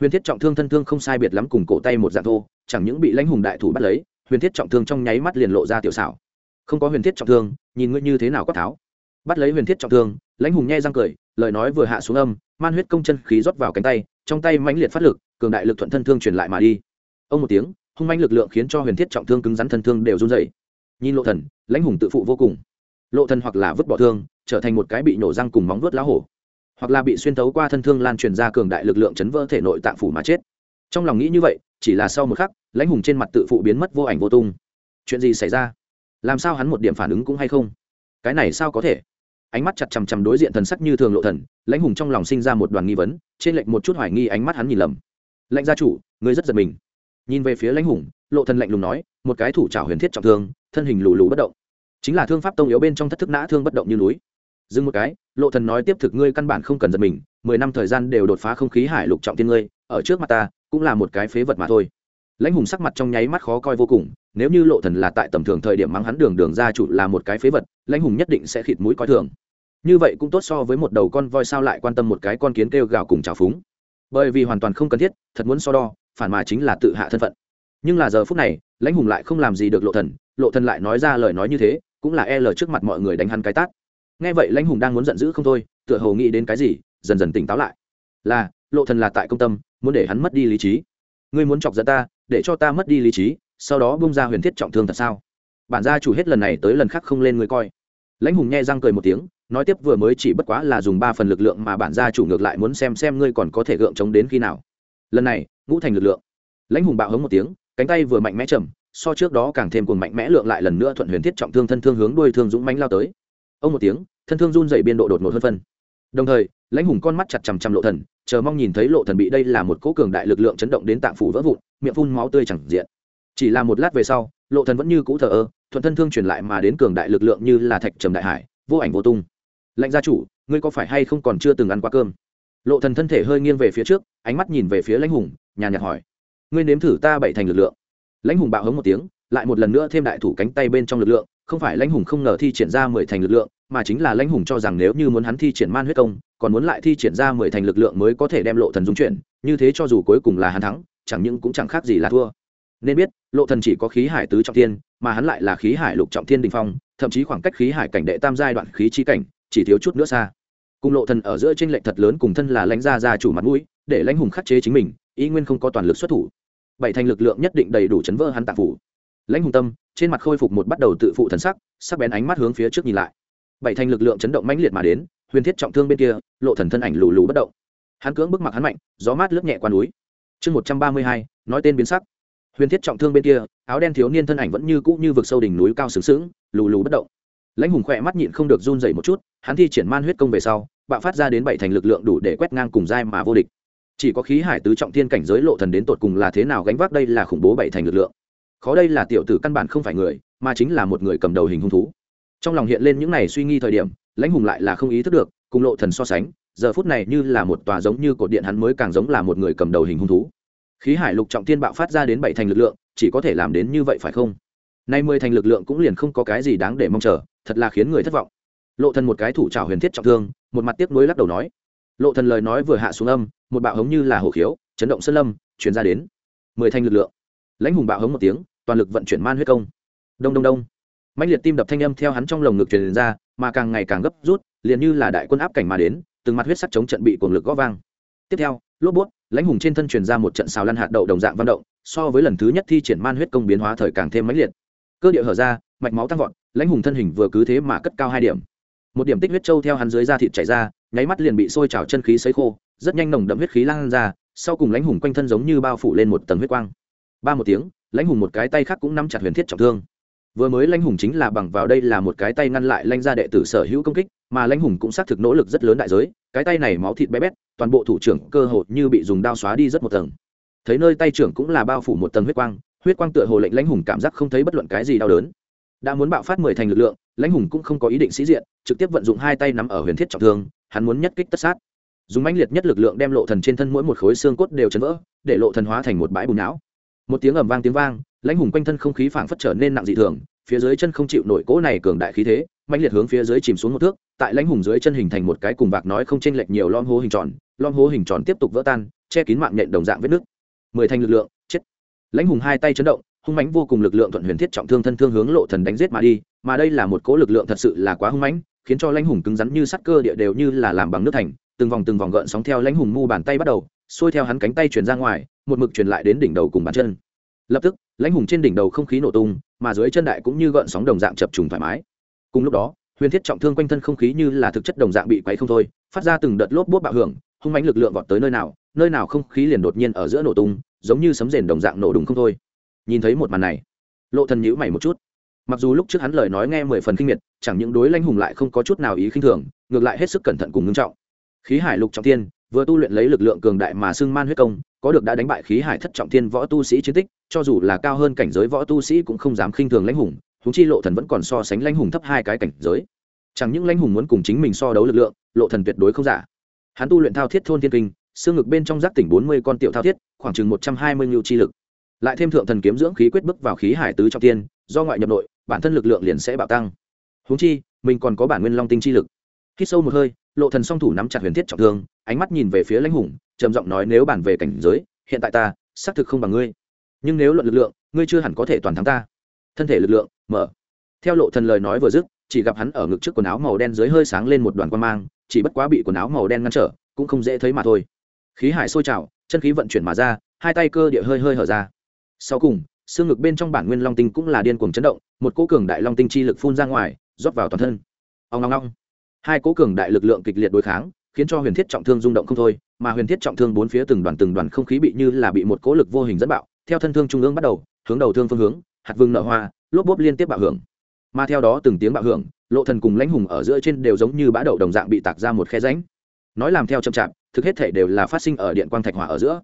S1: Huyền thiết trọng thương thân thương không sai biệt lắm cùng cổ tay một dạng thô, chẳng những bị lãnh hùng đại thủ bắt lấy, huyền thiết trọng thương trong nháy mắt liền lộ ra tiểu xảo. Không có huyền thiết trọng thương, nhìn ngươi như thế nào quát tháo bắt lấy huyền thiết trọng thương, lãnh hùng nghe răng cười, lời nói vừa hạ xuống âm, man huyết công chân khí rót vào cánh tay, trong tay mãnh liệt phát lực, cường đại lực thuận thân thương truyền lại mà đi. Ông một tiếng, hung manh lực lượng khiến cho huyền thiết trọng thương cứng rắn thân thương đều run dày nhìn lộ thần, lãnh hùng tự phụ vô cùng. Lộ thần hoặc là vứt bỏ thương, trở thành một cái bị nổ răng cùng móng vuốt lá hổ. Hoặc là bị xuyên thấu qua thân thương lan truyền ra cường đại lực lượng chấn vỡ thể nội tạng phủ mà chết. Trong lòng nghĩ như vậy, chỉ là sau một khắc, lãnh hùng trên mặt tự phụ biến mất vô ảnh vô tung. Chuyện gì xảy ra? Làm sao hắn một điểm phản ứng cũng hay không? Cái này sao có thể? Ánh mắt chặt chằm chằm đối diện thần sắc như thường lộ thần, lãnh hùng trong lòng sinh ra một đoàn nghi vấn, trên lệnh một chút hoài nghi ánh mắt hắn nhìn lầm. Lãnh gia chủ, ngươi rất giật mình. Nhìn về phía lãnh hùng, lộ thần lạnh lùng nói, một cái thủ trảo huyền thiết trọng thương, thân hình lù lù bất động. Chính là thương pháp tông yếu bên trong thất thức nã thương bất động như núi. Dừng một cái, lộ thần nói tiếp thực ngươi căn bản không cần giật mình, mười năm thời gian đều đột phá không khí hải lục trọng tiên ngươi, ở trước mặt ta, cũng là một cái phế vật mà thôi lãnh hùng sắc mặt trong nháy mắt khó coi vô cùng, nếu như lộ thần là tại tầm thường thời điểm mắng hắn đường đường ra chủ là một cái phế vật, lãnh hùng nhất định sẽ khịt mũi coi thường. Như vậy cũng tốt so với một đầu con voi sao lại quan tâm một cái con kiến kêu gào cùng trào phúng. Bởi vì hoàn toàn không cần thiết, thật muốn so đo, phản mà chính là tự hạ thân phận. Nhưng là giờ phút này, lãnh hùng lại không làm gì được lộ thần lộ thần lại nói ra lời nói như thế, cũng là e lờ trước mặt mọi người đánh hắn cái tát. Nghe vậy lãnh hùng đang muốn giận dữ không thôi, tựa hồ nghĩ đến cái gì, dần dần tỉnh táo lại. Là, lộ thần là tại công tâm, muốn để hắn mất đi lý trí. Ngươi muốn chọc giận ta để cho ta mất đi lý trí, sau đó bung ra huyền thiết trọng thương thật sao? Bản gia chủ hết lần này tới lần khác không lên người coi. Lãnh hùng nghe răng cười một tiếng, nói tiếp vừa mới chỉ bất quá là dùng ba phần lực lượng mà bản gia chủ ngược lại muốn xem xem ngươi còn có thể gượng chống đến khi nào. Lần này, ngũ thành lực lượng. Lãnh hùng bạo hống một tiếng, cánh tay vừa mạnh mẽ chầm so trước đó càng thêm cuồng mạnh mẽ lượng lại lần nữa thuận huyền thiết trọng thương thân thương hướng đuôi thương dũng mánh lao tới. Ông một tiếng, thân thương run dậy biên độ đột ngột hơn phân. Đồng thời, lãnh hùng con mắt chặt chằm chằm lộ thần chờ mong nhìn thấy lộ thần bị đây là một cỗ cường đại lực lượng chấn động đến tạng phủ vỡ vụn, miệng phun máu tươi chẳng diện. Chỉ là một lát về sau, lộ thần vẫn như cũ thờ ơ, thuận thân thương truyền lại mà đến cường đại lực lượng như là thạch trầm đại hải, vô ảnh vô tung. Lệnh gia chủ, ngươi có phải hay không còn chưa từng ăn qua cơm? Lộ thần thân thể hơi nghiêng về phía trước, ánh mắt nhìn về phía lãnh hùng, nhàn nhạt hỏi. Ngươi nếm thử ta bảy thành lực lượng. Lãnh hùng bạo hống một tiếng, lại một lần nữa thêm đại thủ cánh tay bên trong lực lượng, không phải lãnh hùng không ngờ thi triển ra mười thành lực lượng, mà chính là lãnh hùng cho rằng nếu như muốn hắn thi triển man huyết công còn muốn lại thi triển ra mười thành lực lượng mới có thể đem lộ thần dung chuyển, như thế cho dù cuối cùng là hắn thắng, chẳng những cũng chẳng khác gì là thua. Nên biết, lộ thần chỉ có khí hải tứ trọng thiên, mà hắn lại là khí hải lục trọng thiên đình phong, thậm chí khoảng cách khí hải cảnh đệ tam giai đoạn khí chi cảnh, chỉ thiếu chút nữa xa. Cùng lộ thần ở giữa trên lệnh thật lớn cùng thân là lãnh gia gia chủ mặt mũi, để lãnh hùng khắc chế chính mình ý nguyên không có toàn lực xuất thủ. Bảy thành lực lượng nhất định đầy đủ chấn vỡ hắn tạng phủ. Lãnh hùng tâm, trên mặt khôi phục một bắt đầu tự phụ thần sắc sắc bén ánh mắt hướng phía trước nhìn lại. Bảy thành lực lượng chấn động mãnh liệt mà đến huyền thiết trọng thương bên kia, lộ thần thân ảnh lù lù bất động. Hắn cưỡng bức mặc hắn mạnh, gió mát lướt nhẹ qua núi. Chương một trăm ba mươi hai, nói tên biến sắc. Huyền thiết trọng thương bên kia, áo đen thiếu niên thân ảnh vẫn như cũ như vực sâu đỉnh núi cao sướng sướng lù lù bất động. Lãnh hùng khỏe mắt nhịn không được run dậy một chút, hắn thi triển man huyết công về sau, bạo phát ra đến bảy thành lực lượng đủ để quét ngang cùng giai mà vô địch. Chỉ có khí hải tứ trọng thiên cảnh giới lộ thần đến tột cùng là thế nào gánh vác đây là khủng bố bảy thành lực lượng. Khó đây là tiểu tử căn bản không phải người, mà chính là một người cầm đầu hình hung thú. Trong lòng hiện lên những này suy nghi thời điểm lãnh hùng lại là không ý thức được, cùng lộ thần so sánh, giờ phút này như là một tòa giống như cột điện hắn mới càng giống là một người cầm đầu hình hung thú. Khí hải lục trọng thiên bạo phát ra đến bảy thành lực lượng, chỉ có thể làm đến như vậy phải không? Nay mười thành lực lượng cũng liền không có cái gì đáng để mong chờ, thật là khiến người thất vọng. Lộ thần một cái thủ trào huyền thiết trọng thương, một mặt tiếc nuối lắc đầu nói. Lộ thần lời nói vừa hạ xuống âm, một bạo hống như là hổ khiếu, chấn động sơn lâm, truyền ra đến. Mười thành lực lượng. Lãnh hùng bạo hống một tiếng, toàn lực vận chuyển man huyết công. Đông đông đông. Mãnh liệt tim đập thanh âm theo hắn trong lồng ngực truyền ra mà càng ngày càng gấp rút, liền như là đại quân áp cảnh mà đến, từng mặt huyết sắc chống trận bị cuồng lực gõ vang. Tiếp theo, lốp bút, lãnh hùng trên thân truyền ra một trận xào lăn hạt đậu đồng dạng văn động, so với lần thứ nhất thi triển man huyết công biến hóa thời càng thêm mãnh liệt. Cơ địa hở ra, mạch máu tăng vọt, lãnh hùng thân hình vừa cứ thế mà cất cao hai điểm. Một điểm tích huyết trâu theo hắn dưới da thịt chảy ra, nháy mắt liền bị sôi trào chân khí sấy khô, rất nhanh nồng đậm huyết khí lan ra, sau cùng lãnh hùng quanh thân giống như bao phủ lên một tầng huyết quang. Ba một tiếng, lãnh hùng một cái tay khác cũng nắm chặt huyền thiết trọng thương vừa mới lãnh hùng chính là bằng vào đây là một cái tay ngăn lại lãnh gia đệ tử sở hữu công kích, mà lãnh hùng cũng xác thực nỗ lực rất lớn đại giới, cái tay này máu thịt bé bét, toàn bộ thủ trưởng cơ hồ như bị dùng đao xóa đi rất một tầng. Thấy nơi tay trưởng cũng là bao phủ một tầng huyết quang huyết quang tựa hồ lệnh lãnh hùng cảm giác không thấy bất luận cái gì đau đớn. Đã muốn bạo phát mười thành lực lượng, lãnh hùng cũng không có ý định sĩ diện, trực tiếp vận dụng hai tay nắm ở huyền thiết trọng thương, hắn muốn nhất kích tất sát. Dùng mãnh liệt nhất lực lượng đem lộ thần trên thân mỗi một khối xương cốt đều chấn vỡ, để lộ thần hóa thành một bãi bùn não. Một tiếng ầm vang tiếng vang lãnh hùng quanh thân không khí phảng phất trở nên nặng dị thường, phía dưới chân không chịu nổi cỗ này cường đại khí thế, mãnh liệt hướng phía dưới chìm xuống một thước, tại lãnh hùng dưới chân hình thành một cái cùng vạc nói không chênh lệch nhiều lon hố hình tròn lon hố hình tròn tiếp tục vỡ tan, che kín mạng nhện đồng dạng vết nước mười thành lực lượng, chết. Lãnh hùng hai tay chấn động, hung mãnh vô cùng lực lượng thuận huyền thiết trọng thương thân thương hướng lộ thần đánh giết mà đi, mà đây là một cỗ lực lượng thật sự là quá hung mãnh, khiến cho lãnh hùng cứng rắn như sắt cơ địa đều như là làm bằng nước thành, từng vòng từng vòng gợn sóng theo lãnh hùng mu bàn tay bắt đầu, xuôi theo hắn cánh tay truyền ra ngoài, một mực truyền lại đến đỉnh đầu cùng bàn chân. Lập tức lãnh hùng trên đỉnh đầu không khí nổ tung, mà dưới chân đại cũng như gợn sóng đồng dạng chập trùng thoải mái. Cùng lúc đó, huyền thiết trọng thương quanh thân không khí như là thực chất đồng dạng bị quấy không thôi, phát ra từng đợt lốp bốt bạo hưởng, hung mãnh lực lượng vọt tới nơi nào nơi nào không khí liền đột nhiên ở giữa nổ tung, giống như sấm rền đồng dạng nổ đúng không thôi. Nhìn thấy một màn này, lộ thần nhíu mày một chút. Mặc dù lúc trước hắn lời nói nghe mười phần kinh miệt, chẳng những đối lãnh hùng lại không có chút nào ý khinh thường, ngược lại hết sức cẩn thận cùng ngưng trọng. Khí hải lục trọng thiên, vừa tu luyện lấy lực lượng cường đại mà xưng man huyết công có được đã đánh bại khí hải thất trọng thiên võ tu sĩ chiến tích, cho dù là cao hơn cảnh giới võ tu sĩ cũng không dám khinh thường lãnh hùng húng chi lộ thần vẫn còn so sánh lãnh hùng thấp hai cái cảnh giới. Chẳng những lãnh hùng muốn cùng chính mình so đấu lực lượng, lộ thần tuyệt đối không giả. Hắn tu luyện thao thiết thôn thiên kinh, xương ngực bên trong giác tỉnh bốn mươi con tiểu thao thiết, khoảng chừng một trăm hai mươi nhu chi lực. Lại thêm thượng thần kiếm dưỡng khí quyết bước vào khí hải tứ trọng tiên do ngoại nhập nội, bản thân lực lượng liền sẽ bạo tăng. Húng chi, mình còn có bản nguyên long tinh chi lực. Khi sâu một hơi, lộ thần song thủ nắm chặt huyền thiết trọng thương, ánh mắt nhìn về phía lãnh hùng trầm giọng nói nếu bản về cảnh giới, hiện tại ta, xác thực không bằng ngươi. Nhưng nếu luận lực lượng, ngươi chưa hẳn có thể toàn thắng ta. Thân thể lực lượng, mở. Theo lộ thần lời nói vừa dứt, chỉ gặp hắn ở ngực trước quần áo màu đen dưới hơi sáng lên một đoàn quan mang, chỉ bất quá bị quần áo màu đen ngăn trở, cũng không dễ thấy mà thôi. Khí hải sôi trào, chân khí vận chuyển mà ra, hai tay cơ địa hơi hơi hở ra. Sau cùng, xương ngực bên trong bản nguyên long tinh cũng là điên cuồng chấn động, một cỗ cường đại long tinh chi lực phun ra ngoài, rót vào toàn thân. Ông long long hai cỗ cường đại lực lượng kịch liệt đối kháng, khiến cho huyền thiết trọng thương rung động không thôi mà huyền thiết trọng thương bốn phía từng đoàn từng đoàn không khí bị như là bị một cố lực vô hình dẫn bạo, theo thân thương trung ương bắt đầu, hướng đầu thương phương hướng, hạt vương nở hoa, lốp bốp liên tiếp bạo hưởng. Mà theo đó từng tiếng bạo hưởng, lộ thần cùng lãnh hùng ở giữa trên đều giống như bã đậu đồng dạng bị tạc ra một khe rãnh. Nói làm theo chậm chạp, thực hết thể đều là phát sinh ở điện quang thạch hỏa ở giữa.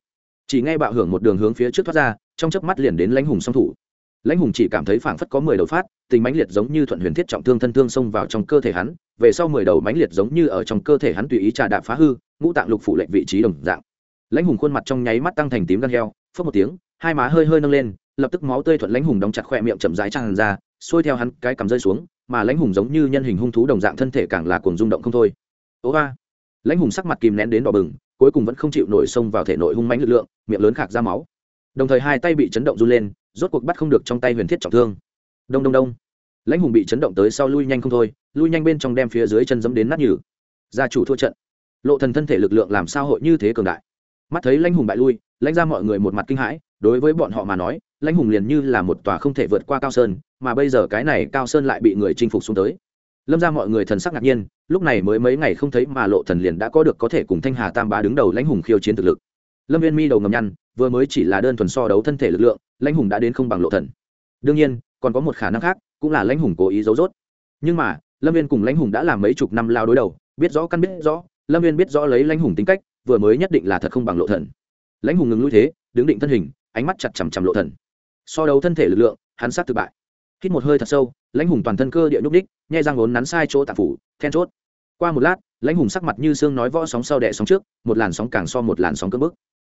S1: Chỉ nghe bạo hưởng một đường hướng phía trước thoát ra, trong chớp mắt liền đến lãnh hùng song thủ lãnh hùng chỉ cảm thấy phảng phất có mười đầu phát, tình mãnh liệt giống như thuận huyền thiết trọng thương thân thương xông vào trong cơ thể hắn, về sau mười đầu mãnh liệt giống như ở trong cơ thể hắn tùy ý trà đạp phá hư, ngũ tạng lục phủ lệnh vị trí đồng dạng. Lãnh hùng khuôn mặt trong nháy mắt tăng thành tím gan heo phớt một tiếng, hai má hơi hơi nâng lên, lập tức máu tươi thuận lãnh hùng đóng chặt khoe miệng chậm rãi tràn ra, xuôi theo hắn cái cầm rơi xuống, mà lãnh hùng giống như nhân hình hung thú đồng dạng thân thể càng là cuồng rung động không thôi. Ố ba! Lãnh hùng sắc mặt kìm nén đến đỏ bừng, cuối cùng vẫn không chịu nổi xông vào thể nội hung mãnh lực lượng, miệng lớn khạc ra máu. Đồng thời hai tay bị chấn động run lên rốt cuộc bắt không được trong tay huyền thiết trọng thương. Đông đông đông. Lãnh hùng bị chấn động tới sau lui nhanh không thôi, lui nhanh bên trong đem phía dưới chân dẫm đến nát nhừ. Gia chủ thua trận. Lộ thần thân thể lực lượng làm sao hội như thế cường đại? Mắt thấy lãnh hùng bại lui, lãnh ra mọi người một mặt kinh hãi, đối với bọn họ mà nói, lãnh hùng liền như là một tòa không thể vượt qua cao sơn, mà bây giờ cái này cao sơn lại bị người chinh phục xuống tới. Lâm ra mọi người thần sắc ngạc nhiên, lúc này mới mấy ngày không thấy mà lộ thần liền đã có được có thể cùng thanh hà tam bá đứng đầu lãnh hùng khiêu chiến thực lực. Lâm viên mi đầu ngầm nhăn, vừa mới chỉ là đơn thuần so đấu thân thể lực lượng lãnh hùng đã đến không bằng lộ thần. Đương nhiên, còn có một khả năng khác, cũng là lãnh hùng cố ý giấu rốt. Nhưng mà, lâm viên cùng lãnh hùng đã làm mấy chục năm lao đối đầu, biết rõ căn biết rõ, lâm viên biết rõ lấy lãnh hùng tính cách, vừa mới nhất định là thật không bằng lộ thần. Lãnh hùng ngừng lui thế, đứng định thân hình, ánh mắt chặt chằm chằm lộ thần. So đấu thân thể lực lượng, hắn sát tự bại. Hít một hơi thật sâu, lãnh hùng toàn thân cơ địa nhúc đích nhai răng ốn nắn sai chỗ tạp phủ, then chốt. Qua một lát, lãnh hùng sắc mặt như xương nói võ sóng sau đẻ sóng trước, một làn sóng càng so một làn sóng cơn bức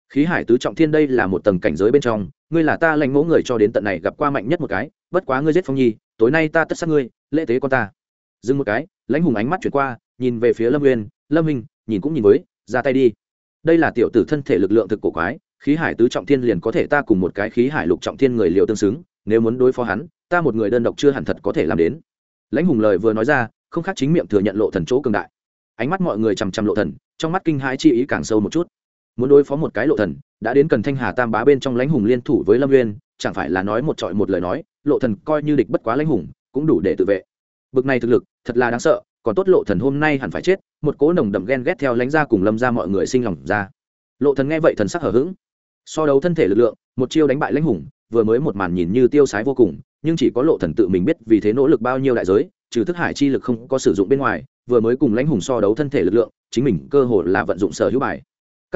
S1: khí hải tứ trọng thiên đây là một tầng cảnh giới bên trong, ngươi là ta lãnh mẫu người cho đến tận này gặp qua mạnh nhất một cái, bất quá ngươi giết phong nhi, tối nay ta tất sát ngươi, lễ tế con ta. Dừng một cái, lãnh hùng ánh mắt chuyển qua, nhìn về phía lâm nguyên lâm hình nhìn cũng nhìn với, ra tay đi. Đây là tiểu tử thân thể lực lượng thực cổ quái, khí hải tứ trọng thiên liền có thể ta cùng một cái khí hải lục trọng thiên người liệu tương xứng, nếu muốn đối phó hắn, ta một người đơn độc chưa hẳn thật có thể làm đến. Lãnh hùng lời vừa nói ra, không khác chính miệng thừa nhận lộ thần chỗ cường đại. Ánh mắt mọi người chằm chằm lộ thần, trong mắt kinh hãi chi ý càng sâu một chút muốn đối phó một cái lộ thần, đã đến cần thanh hà tam bá bên trong lãnh hùng liên thủ với lâm nguyên chẳng phải là nói một trọi một lời nói, lộ thần coi như địch bất quá lãnh hùng, cũng đủ để tự vệ. Bực này thực lực, thật là đáng sợ, còn tốt lộ thần hôm nay hẳn phải chết, một cố nồng đậm ghen ghét theo lãnh gia cùng lâm gia mọi người sinh lòng ra. Lộ thần nghe vậy thần sắc hở hững. So đấu thân thể lực lượng, một chiêu đánh bại lãnh hùng, vừa mới một màn nhìn như tiêu sái vô cùng, nhưng chỉ có lộ thần tự mình biết vì thế nỗ lực bao nhiêu đại giới, trừ thức hải chi lực không có sử dụng bên ngoài, vừa mới cùng lãnh hùng so đấu thân thể lực lượng, chính mình cơ hồ là vận dụng sở hữu bài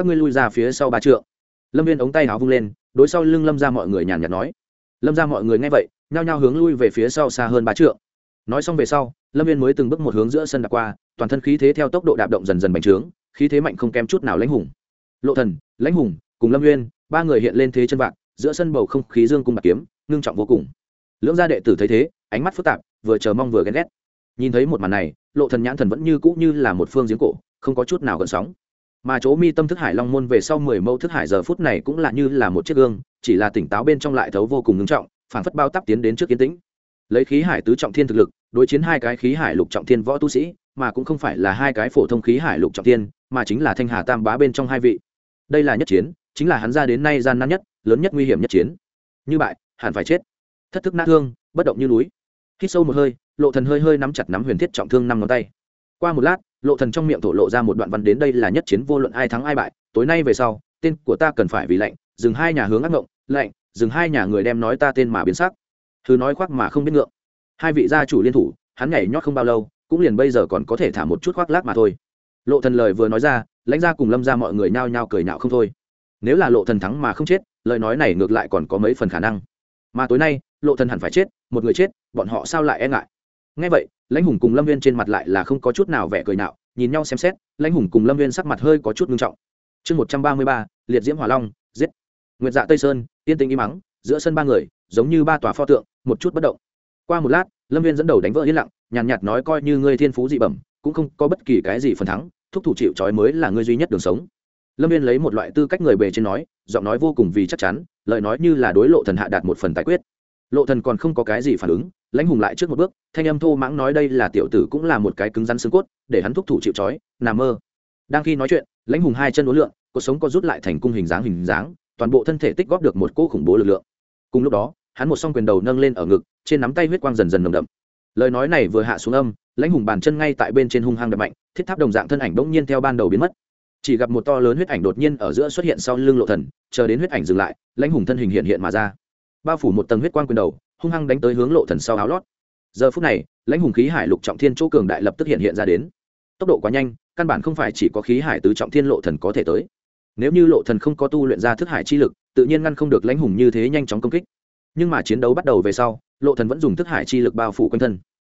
S1: các ngươi lui ra phía sau ba trượng. Lâm viên ống tay áo vung lên, đối sau lưng lâm ra mọi người nhàn nhạt nói. Lâm ra mọi người nghe vậy, nhao nhao hướng lui về phía sau xa hơn ba trượng. Nói xong về sau, lâm viên mới từng bước một hướng giữa sân đạp qua, toàn thân khí thế theo tốc độ đạp động dần dần bành trướng, khí thế mạnh không kém chút nào lãnh hùng. Lộ thần, lãnh hùng, cùng lâm viên, ba người hiện lên thế chân vạc, giữa sân bầu không khí dương cung bạc kiếm, ngưng trọng vô cùng. Lưỡng gia đệ tử thấy thế, ánh mắt phức tạp, vừa chờ mong vừa ghen ghét. Nhìn thấy một màn này, lộ thần nhãn thần vẫn như cũ như là một phương giếng cổ, không có chút nào gợn sóng mà chỗ mi tâm thức hải long môn về sau mười mẫu thức hải giờ phút này cũng là như là một chiếc gương, chỉ là tỉnh táo bên trong lại thấu vô cùng ngưng trọng, phản phất bao tắp tiến đến trước kiến tĩnh. Lấy khí hải tứ trọng thiên thực lực, đối chiến hai cái khí hải lục trọng thiên võ tu sĩ, mà cũng không phải là hai cái phổ thông khí hải lục trọng thiên, mà chính là thanh hà tam bá bên trong hai vị. Đây là nhất chiến, chính là hắn ra đến nay gian nan nhất, lớn nhất nguy hiểm nhất chiến. Như bại, hẳn phải chết. Thất thức nát thương, bất động như núi. Hít sâu một hơi, lộ thần hơi hơi nắm chặt nắm huyền thiết trọng thương năm ngón tay. Qua một lát lộ thần trong miệng thổ lộ ra một đoạn văn đến đây là nhất chiến vô luận ai thắng ai bại, tối nay về sau, tên của ta cần phải vì lệnh dừng hai nhà hướng ác ngộng lệnh dừng hai nhà người đem nói ta tên mà biến sắc. Thứ nói khoác mà không biết ngượng. Hai vị gia chủ liên thủ, hắn nhảy nhót không bao lâu, cũng liền bây giờ còn có thể thả một chút khoác lác mà thôi. Lộ thần lời vừa nói ra, lãnh gia cùng lâm gia mọi người nhao nhao cười nhạo không thôi. Nếu là lộ thần thắng mà không chết, lời nói này ngược lại còn có mấy phần khả năng. Mà tối nay, lộ thần hẳn phải chết, một người chết, bọn họ sao lại e ngại? Nghe vậy lãnh hùng cùng lâm viên trên mặt lại là không có chút nào vẻ cười nạo, nhìn nhau xem xét, lãnh hùng cùng lâm viên sắc mặt hơi có chút ngưng trọng. Chương một trăm ba mươi ba, liệt diễm hỏa long, giết. Nguyệt dạ tây sơn, tiên tinh im mắng giữa sân ba người, giống như ba tòa pho tượng, một chút bất động. Qua một lát, lâm viên dẫn đầu đánh vỡ yên lặng, nhàn nhạt nói coi như ngươi thiên phú dị bẩm, cũng không có bất kỳ cái gì phần thắng, thúc thủ chịu trói mới là ngươi duy nhất đường sống. Lâm viên lấy một loại tư cách người bề trên nói, giọng nói vô cùng vì chắc chắn, lời nói như là đối lộ thần hạ đạt một phần tài quyết lộ thần còn không có cái gì phản ứng, lãnh hùng lại trước một bước, thanh âm thô mãng nói đây là tiểu tử cũng là một cái cứng rắn xương cốt, để hắn thúc thủ chịu trói, nằm mơ. Đang khi nói chuyện, lãnh hùng hai chân uốn lượn, cuộc sống có rút lại thành cung hình dáng hình dáng, toàn bộ thân thể tích góp được một cỗ khủng bố lực lượng. Cùng lúc đó, hắn một song quyền đầu nâng lên ở ngực, trên nắm tay huyết quang dần dần nồng đậm. Lời nói này vừa hạ xuống âm, lãnh hùng bàn chân ngay tại bên trên hung hăng đập mạnh, thiết tháp đồng dạng thân ảnh bỗng nhiên theo ban đầu biến mất. Chỉ gặp một to lớn huyết ảnh đột nhiên ở giữa xuất hiện sau lưng lộ thần, chờ đến huyết ảnh dừng lại, lãnh hùng thân hình hiện hiện mà ra bao phủ một tầng huyết quang quyền đầu, hung hăng đánh tới hướng lộ thần sau áo lót. Giờ phút này, lãnh hùng khí hải lục trọng thiên chỗ cường đại lập tức hiện hiện ra đến. Tốc độ quá nhanh, căn bản không phải chỉ có khí hải tứ trọng thiên lộ thần có thể tới. Nếu như lộ thần không có tu luyện ra thức hải chi lực, tự nhiên ngăn không được lãnh hùng như thế nhanh chóng công kích. Nhưng mà chiến đấu bắt đầu về sau, lộ thần vẫn dùng thức hải chi lực bao phủ quanh thân.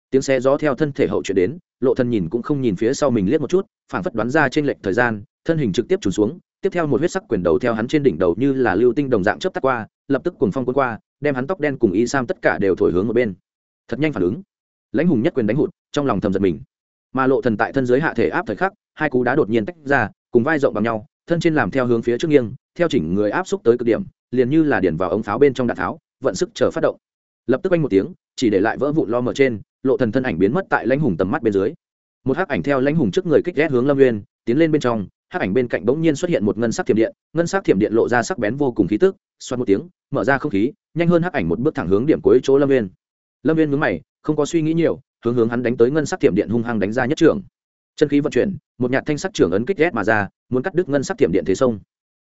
S1: Tiếng xe gió theo thân thể hậu chuyển đến, lộ thần nhìn cũng không nhìn phía sau mình liếc một chút, phảng phất đoán ra trên lệch thời gian, thân hình trực tiếp trùn xuống, tiếp theo một huyết sắc quyền đầu theo hắn trên đỉnh đầu như là lưu tinh đồng dạng chớp tắt qua lập tức cuồng phong cuốn qua, đem hắn tóc đen cùng y sam tất cả đều thổi hướng một bên. Thật nhanh phản ứng. Lãnh hùng nhất quyền đánh hụt, trong lòng thầm giật mình. Mà lộ thần tại thân dưới hạ thể áp thời khắc, hai cú đá đột nhiên tách ra, cùng vai rộng bằng nhau, thân trên làm theo hướng phía trước nghiêng, theo chỉnh người áp xúc tới cực điểm, liền như là điển vào ống pháo bên trong đạn tháo, vận sức chờ phát động. Lập tức quanh một tiếng, chỉ để lại vỡ vụn lo mở trên, lộ thần thân ảnh biến mất tại lãnh hùng tầm mắt bên dưới. Một hắc ảnh theo lãnh hùng trước người kích ghét hướng lâm nguyên tiến lên bên trong hắc ảnh bên cạnh bỗng nhiên xuất hiện một ngân sắc thiểm điện, ngân sắc thiểm điện lộ ra sắc bén vô cùng khí tức xoát một tiếng, mở ra không khí, nhanh hơn hắc ảnh một bước thẳng hướng điểm cuối chỗ lâm viên. lâm viên mướn mày, không có suy nghĩ nhiều, hướng hướng hắn đánh tới ngân sắc thiểm điện hung hăng đánh ra nhất trường. Chân khí vận chuyển, một nhạt thanh sắc trưởng ấn kích ghét mà ra, muốn cắt đứt ngân sắc thiểm điện thế sông.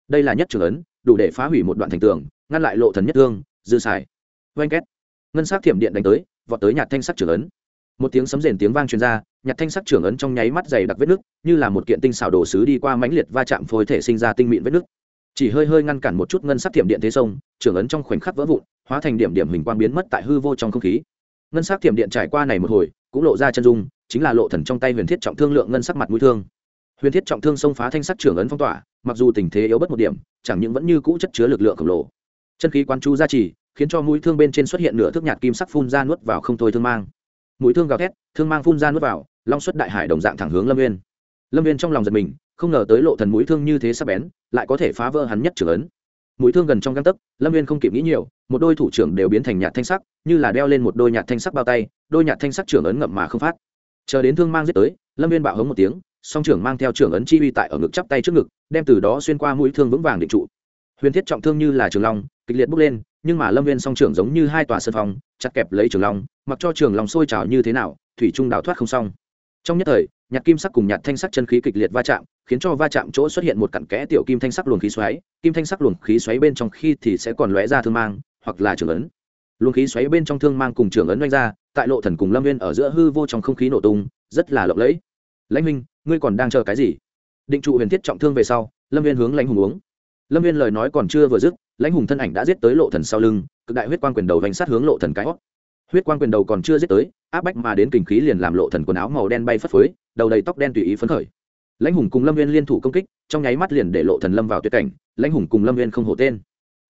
S1: Đây là nhất trường ấn, đủ để phá hủy một đoạn thành tường, ngăn lại lộ thần nhất thương, dư xài. Oanh két. Ngân sắc thiểm điện đánh tới, vọt tới nhạt thanh sắc trưởng ấn. Một tiếng sấm rền tiếng vang truyền ra nhặt thanh sắc trưởng ấn trong nháy mắt dày đặc vết nước, như là một kiện tinh xảo đồ sứ đi qua mãnh liệt va chạm phôi thể sinh ra tinh mịn vết nước. Chỉ hơi hơi ngăn cản một chút ngân sắc thiểm điện thế sông, trưởng ấn trong khoảnh khắc vỡ vụn, hóa thành điểm điểm hình quang biến mất tại hư vô trong không khí. Ngân sắc thiểm điện trải qua này một hồi, cũng lộ ra chân dung, chính là lộ thần trong tay huyền thiết trọng thương lượng ngân sắc mặt mũi thương. Huyền thiết trọng thương xông phá thanh sắc trưởng ấn phong tỏa, mặc dù tình thế yếu bất một điểm, chẳng những vẫn như cũ chất chứa lực lượng khổng lồ. Chân khí quan chú gia trì, khiến cho mũi thương bên trên xuất hiện nửa thước nhạt kim sắc phun ra nuốt vào không thôi thương mang. Mũi thương gào thét, thương mang phun ra nuốt vào long xuất đại hải đồng dạng thẳng hướng lâm viên lâm viên trong lòng giật mình, không ngờ tới lộ thần mũi thương như thế sắc bén, lại có thể phá vỡ hắn nhất trưởng ấn. Mũi thương gần trong găng tấc, lâm viên không kịp nghĩ nhiều, một đôi thủ trưởng đều biến thành nhạt thanh sắc, như là đeo lên một đôi nhạt thanh sắc bao tay, đôi nhạt thanh sắc trưởng ấn ngậm mà không phát. Chờ đến thương mang giết tới, lâm viên bạo hống một tiếng, song trưởng mang theo trưởng ấn chi uy tại ở ngực chắp tay trước ngực, đem từ đó xuyên qua mũi thương vững vàng định trụ. Huyền thiết trọng thương như là trường long, kịch liệt bốc lên, nhưng mà lâm viên song trưởng giống như hai tòa sân phòng chặt kẹp lấy trường long, mặc cho trường long sôi trào như thế nào, thủy trung đào thoát không xong trong nhất thời nhạt kim sắc cùng nhạt thanh sắc chân khí kịch liệt va chạm, khiến cho va chạm chỗ xuất hiện một cặn kẽ tiểu kim thanh sắc luồng khí xoáy. Kim thanh sắc luồng khí xoáy bên trong khi thì sẽ còn lóe ra thương mang, hoặc là trường ấn. Luồng khí xoáy bên trong thương mang cùng trường ấn đánh ra, tại lộ thần cùng lâm viên ở giữa hư vô trong không khí nổ tung, rất là lộng lẫy. Lãnh minh ngươi còn đang chờ cái gì? Định trụ huyền thiết trọng thương về sau, lâm viên hướng lãnh hùng uống. Lâm viên lời nói còn chưa vừa dứt, lãnh hùng thân ảnh đã giết tới lộ thần sau lưng, cực đại huyết quang quyền đầu vành sát hướng lộ thần cái hót huyết quang quyền đầu còn chưa giết tới, áp bách mà đến kình khí liền làm lộ thần quần áo màu đen bay phất phới, đầu đầy tóc đen tùy ý phấn khởi. Lãnh hùng cùng lâm viên liên thủ công kích, trong nháy mắt liền để lộ thần lâm vào tuyệt cảnh, lãnh hùng cùng lâm viên không hổ tên.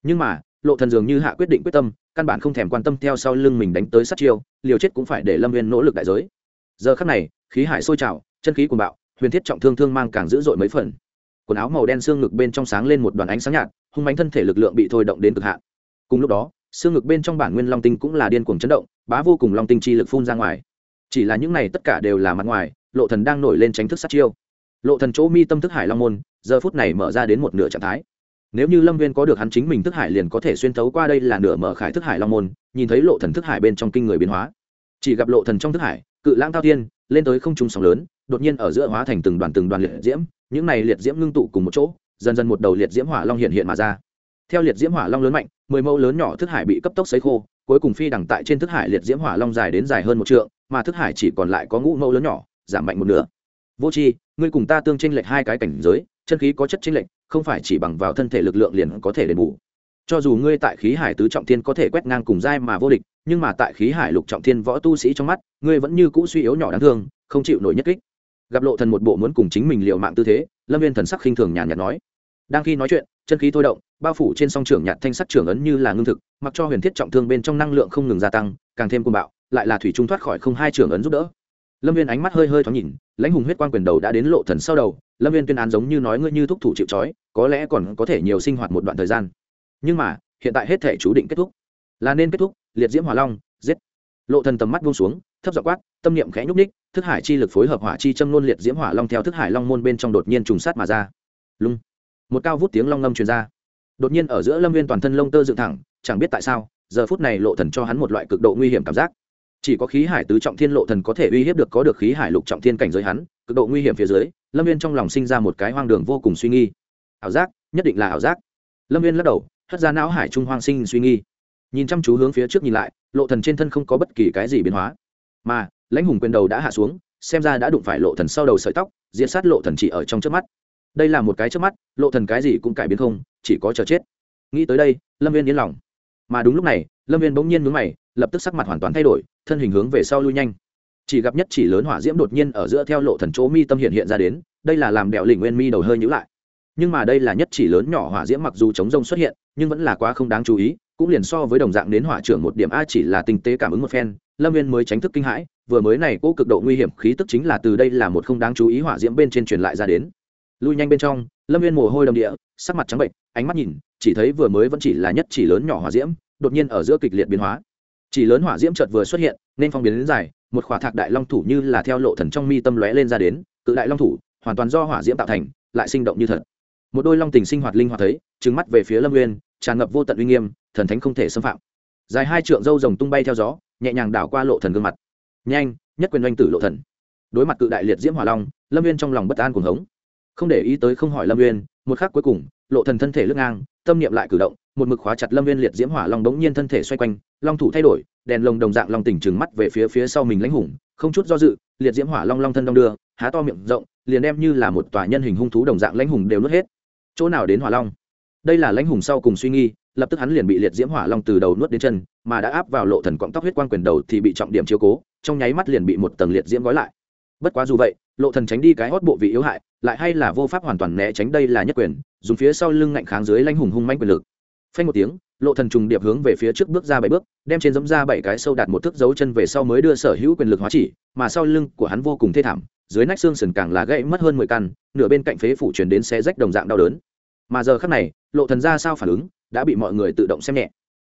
S1: Nhưng mà, lộ thần dường như hạ quyết định quyết tâm, căn bản không thèm quan tâm theo sau lưng mình đánh tới sát chiêu, liều chết cũng phải để lâm viên nỗ lực đại giới. Giờ khắc này, khí hải sôi trào, chân khí cuồng bạo, huyền thiết trọng thương thương mang càng dữ dội mấy phần. Quần áo màu đen xương ngực bên trong sáng lên một đoàn ánh sáng nhạt, hung bánh thân thể lực lượng bị thôi động đến cực hạn. Cùng lúc đó xương ngực bên trong bản nguyên long tinh cũng là điên cuồng chấn động, bá vô cùng long tinh chi lực phun ra ngoài. Chỉ là những này tất cả đều là mặt ngoài, lộ thần đang nổi lên tránh thức sát chiêu. Lộ thần chỗ mi tâm thức hải long môn, giờ phút này mở ra đến một nửa trạng thái. Nếu như lâm viên có được hắn chính mình thức hải liền có thể xuyên thấu qua đây là nửa mở khải thức hải long môn, nhìn thấy lộ thần thức hải bên trong kinh người biến hóa. Chỉ gặp lộ thần trong thức hải, cự lãng thao thiên, lên tới không trung sóng lớn, đột nhiên ở giữa hóa thành từng đoàn từng đoàn liệt diễm, những này liệt diễm ngưng tụ cùng một chỗ, dần dần một đầu liệt diễm hỏa long hiện hiện mà ra theo liệt diễm hỏa long lớn mạnh, mười mẫu lớn nhỏ thức hải bị cấp tốc sấy khô, cuối cùng phi đằng tại trên thức hải liệt diễm hỏa long dài đến dài hơn một trượng, mà thức hải chỉ còn lại có ngũ mẫu lớn nhỏ, giảm mạnh một nửa. Vô tri ngươi cùng ta tương tranh lệch hai cái cảnh giới, chân khí có chất tranh lệch, không phải chỉ bằng vào thân thể lực lượng liền có thể đền bù. Cho dù ngươi tại khí hải tứ trọng thiên có thể quét ngang cùng giai mà vô địch, nhưng mà tại khí hải lục trọng thiên võ tu sĩ trong mắt, ngươi vẫn như cũ suy yếu nhỏ đáng thương, không chịu nổi nhất kích. Gặp lộ thần một bộ muốn cùng chính mình liều mạng tư thế, lâm viên thần sắc khinh thường nhàn nhạt nói đang khi nói chuyện, chân khí thôi động, bao phủ trên song trưởng nhạt thanh sắc trưởng ấn như là ngưng thực, mặc cho huyền thiết trọng thương bên trong năng lượng không ngừng gia tăng, càng thêm côn bạo, lại là thủy trung thoát khỏi không hai trưởng ấn giúp đỡ. Lâm viên ánh mắt hơi hơi thoáng nhìn, lãnh hùng huyết quang quyền đầu đã đến lộ thần sau đầu, lâm viên tuyên án giống như nói ngươi như thúc thủ chịu trói, có lẽ còn có thể nhiều sinh hoạt một đoạn thời gian. Nhưng mà, hiện tại hết thể chú định kết thúc. Là nên kết thúc, liệt diễm hỏa long, giết. Lộ thần tầm mắt buông xuống, thấp giọng quát, tâm niệm khẽ nhúc ních thức hải chi lực phối hợp hỏa chi châm nôn liệt diễm hỏa long theo thức hải long môn bên trong đột nhiên trùng sát mà ra. Lung một cao vút tiếng long ngâm truyền ra. Đột nhiên ở giữa lâm viên toàn thân lông tơ dựng thẳng, chẳng biết tại sao, giờ phút này lộ thần cho hắn một loại cực độ nguy hiểm cảm giác. Chỉ có khí hải tứ trọng thiên lộ thần có thể uy hiếp được có được khí hải lục trọng thiên cảnh giới hắn, cực độ nguy hiểm phía dưới, lâm viên trong lòng sinh ra một cái hoang đường vô cùng suy nghi. Ảo giác, nhất định là ảo giác. Lâm viên lắc đầu, hất ra não hải trung hoang sinh suy nghi. Nhìn chăm chú hướng phía trước nhìn lại, lộ thần trên thân không có bất kỳ cái gì biến hóa. Mà, lãnh hùng quyền đầu đã hạ xuống, xem ra đã đụng phải lộ thần sau đầu sợi tóc, diệt sát lộ thần chỉ ở trong trước mắt đây là một cái trước mắt, lộ thần cái gì cũng cải biến không, chỉ có chờ chết. Nghĩ tới đây, lâm viên yên lòng. Mà đúng lúc này, lâm viên bỗng nhiên mướn mày, lập tức sắc mặt hoàn toàn thay đổi, thân hình hướng về sau lui nhanh. Chỉ gặp nhất chỉ lớn hỏa diễm đột nhiên ở giữa theo lộ thần chỗ mi tâm hiện hiện ra đến, đây là làm đèo lỉnh nguyên mi đầu hơi nhữ lại. Nhưng mà đây là nhất chỉ lớn nhỏ hỏa diễm mặc dù chống rông xuất hiện, nhưng vẫn là quá không đáng chú ý, cũng liền so với đồng dạng đến hỏa trưởng một điểm a chỉ là tinh tế cảm ứng một phen, lâm viên mới tránh thức kinh hãi, vừa mới này cố cực độ nguy hiểm khí tức chính là từ đây là một không đáng chú ý hỏa diễm bên trên truyền lại ra đến lui nhanh bên trong, lâm viên mồ hôi đầm địa, sắc mặt trắng bệnh ánh mắt nhìn, chỉ thấy vừa mới vẫn chỉ là nhất chỉ lớn nhỏ hỏa diễm, đột nhiên ở giữa kịch liệt biến hóa. Chỉ lớn hỏa diễm chợt vừa xuất hiện, nên phong biến đến dài, một khỏa thạc đại long thủ như là theo lộ thần trong mi tâm lóe lên ra đến, cự đại long thủ, hoàn toàn do hỏa diễm tạo thành, lại sinh động như thật. Một đôi long tình sinh hoạt linh hoạt thấy, trừng mắt về phía lâm nguyên tràn ngập vô tận uy nghiêm, thần thánh không thể xâm phạm. Dài hai trượng râu rồng tung bay theo gió, nhẹ nhàng đảo qua lộ thần gương mặt. Nhanh, nhất quyền oanh tử lộ thần. Đối mặt cự đại liệt diễm hỏa long, lâm nguyên trong lòng bất an cuồng hống không để ý tới không hỏi lâm uyên, một khắc cuối cùng, lộ thần thân thể lướt ngang, tâm niệm lại cử động, một mực khóa chặt lâm viên liệt diễm hỏa long đống nhiên thân thể xoay quanh, long thủ thay đổi, đèn lồng đồng dạng long tỉnh trừng mắt về phía phía sau mình lãnh hùng, không chút do dự, liệt diễm hỏa long long thân đong đưa, há to miệng rộng, liền đem như là một tòa nhân hình hung thú đồng dạng lãnh hùng đều nuốt hết. Chỗ nào đến hỏa long? Đây là lãnh hùng sau cùng suy nghi lập tức hắn liền bị liệt diễm hỏa long từ đầu nuốt đến chân, mà đã áp vào lộ thần quặng tóc huyết quan quyền đầu thì bị trọng điểm chiếu cố, trong nháy mắt liền bị một tầng liệt diễm gói lại. Bất quá dù vậy, lộ thần tránh đi cái hót bộ vị yếu hại lại hay là vô pháp hoàn toàn né tránh đây là nhất quyền, dùng phía sau lưng ngạnh kháng dưới lanh hùng hung manh quyền lực. Phanh một tiếng, lộ thần trùng điệp hướng về phía trước bước ra bảy bước, đem trên dẫm ra bảy cái sâu đạt một thước dấu chân về sau mới đưa sở hữu quyền lực hóa chỉ, mà sau lưng của hắn vô cùng thê thảm, dưới nách xương sườn càng là gãy mất hơn mười căn, nửa bên cạnh phế phủ truyền đến xe rách đồng dạng đau đớn. Mà giờ khắc này, lộ thần ra sao phản ứng, đã bị mọi người tự động xem nhẹ.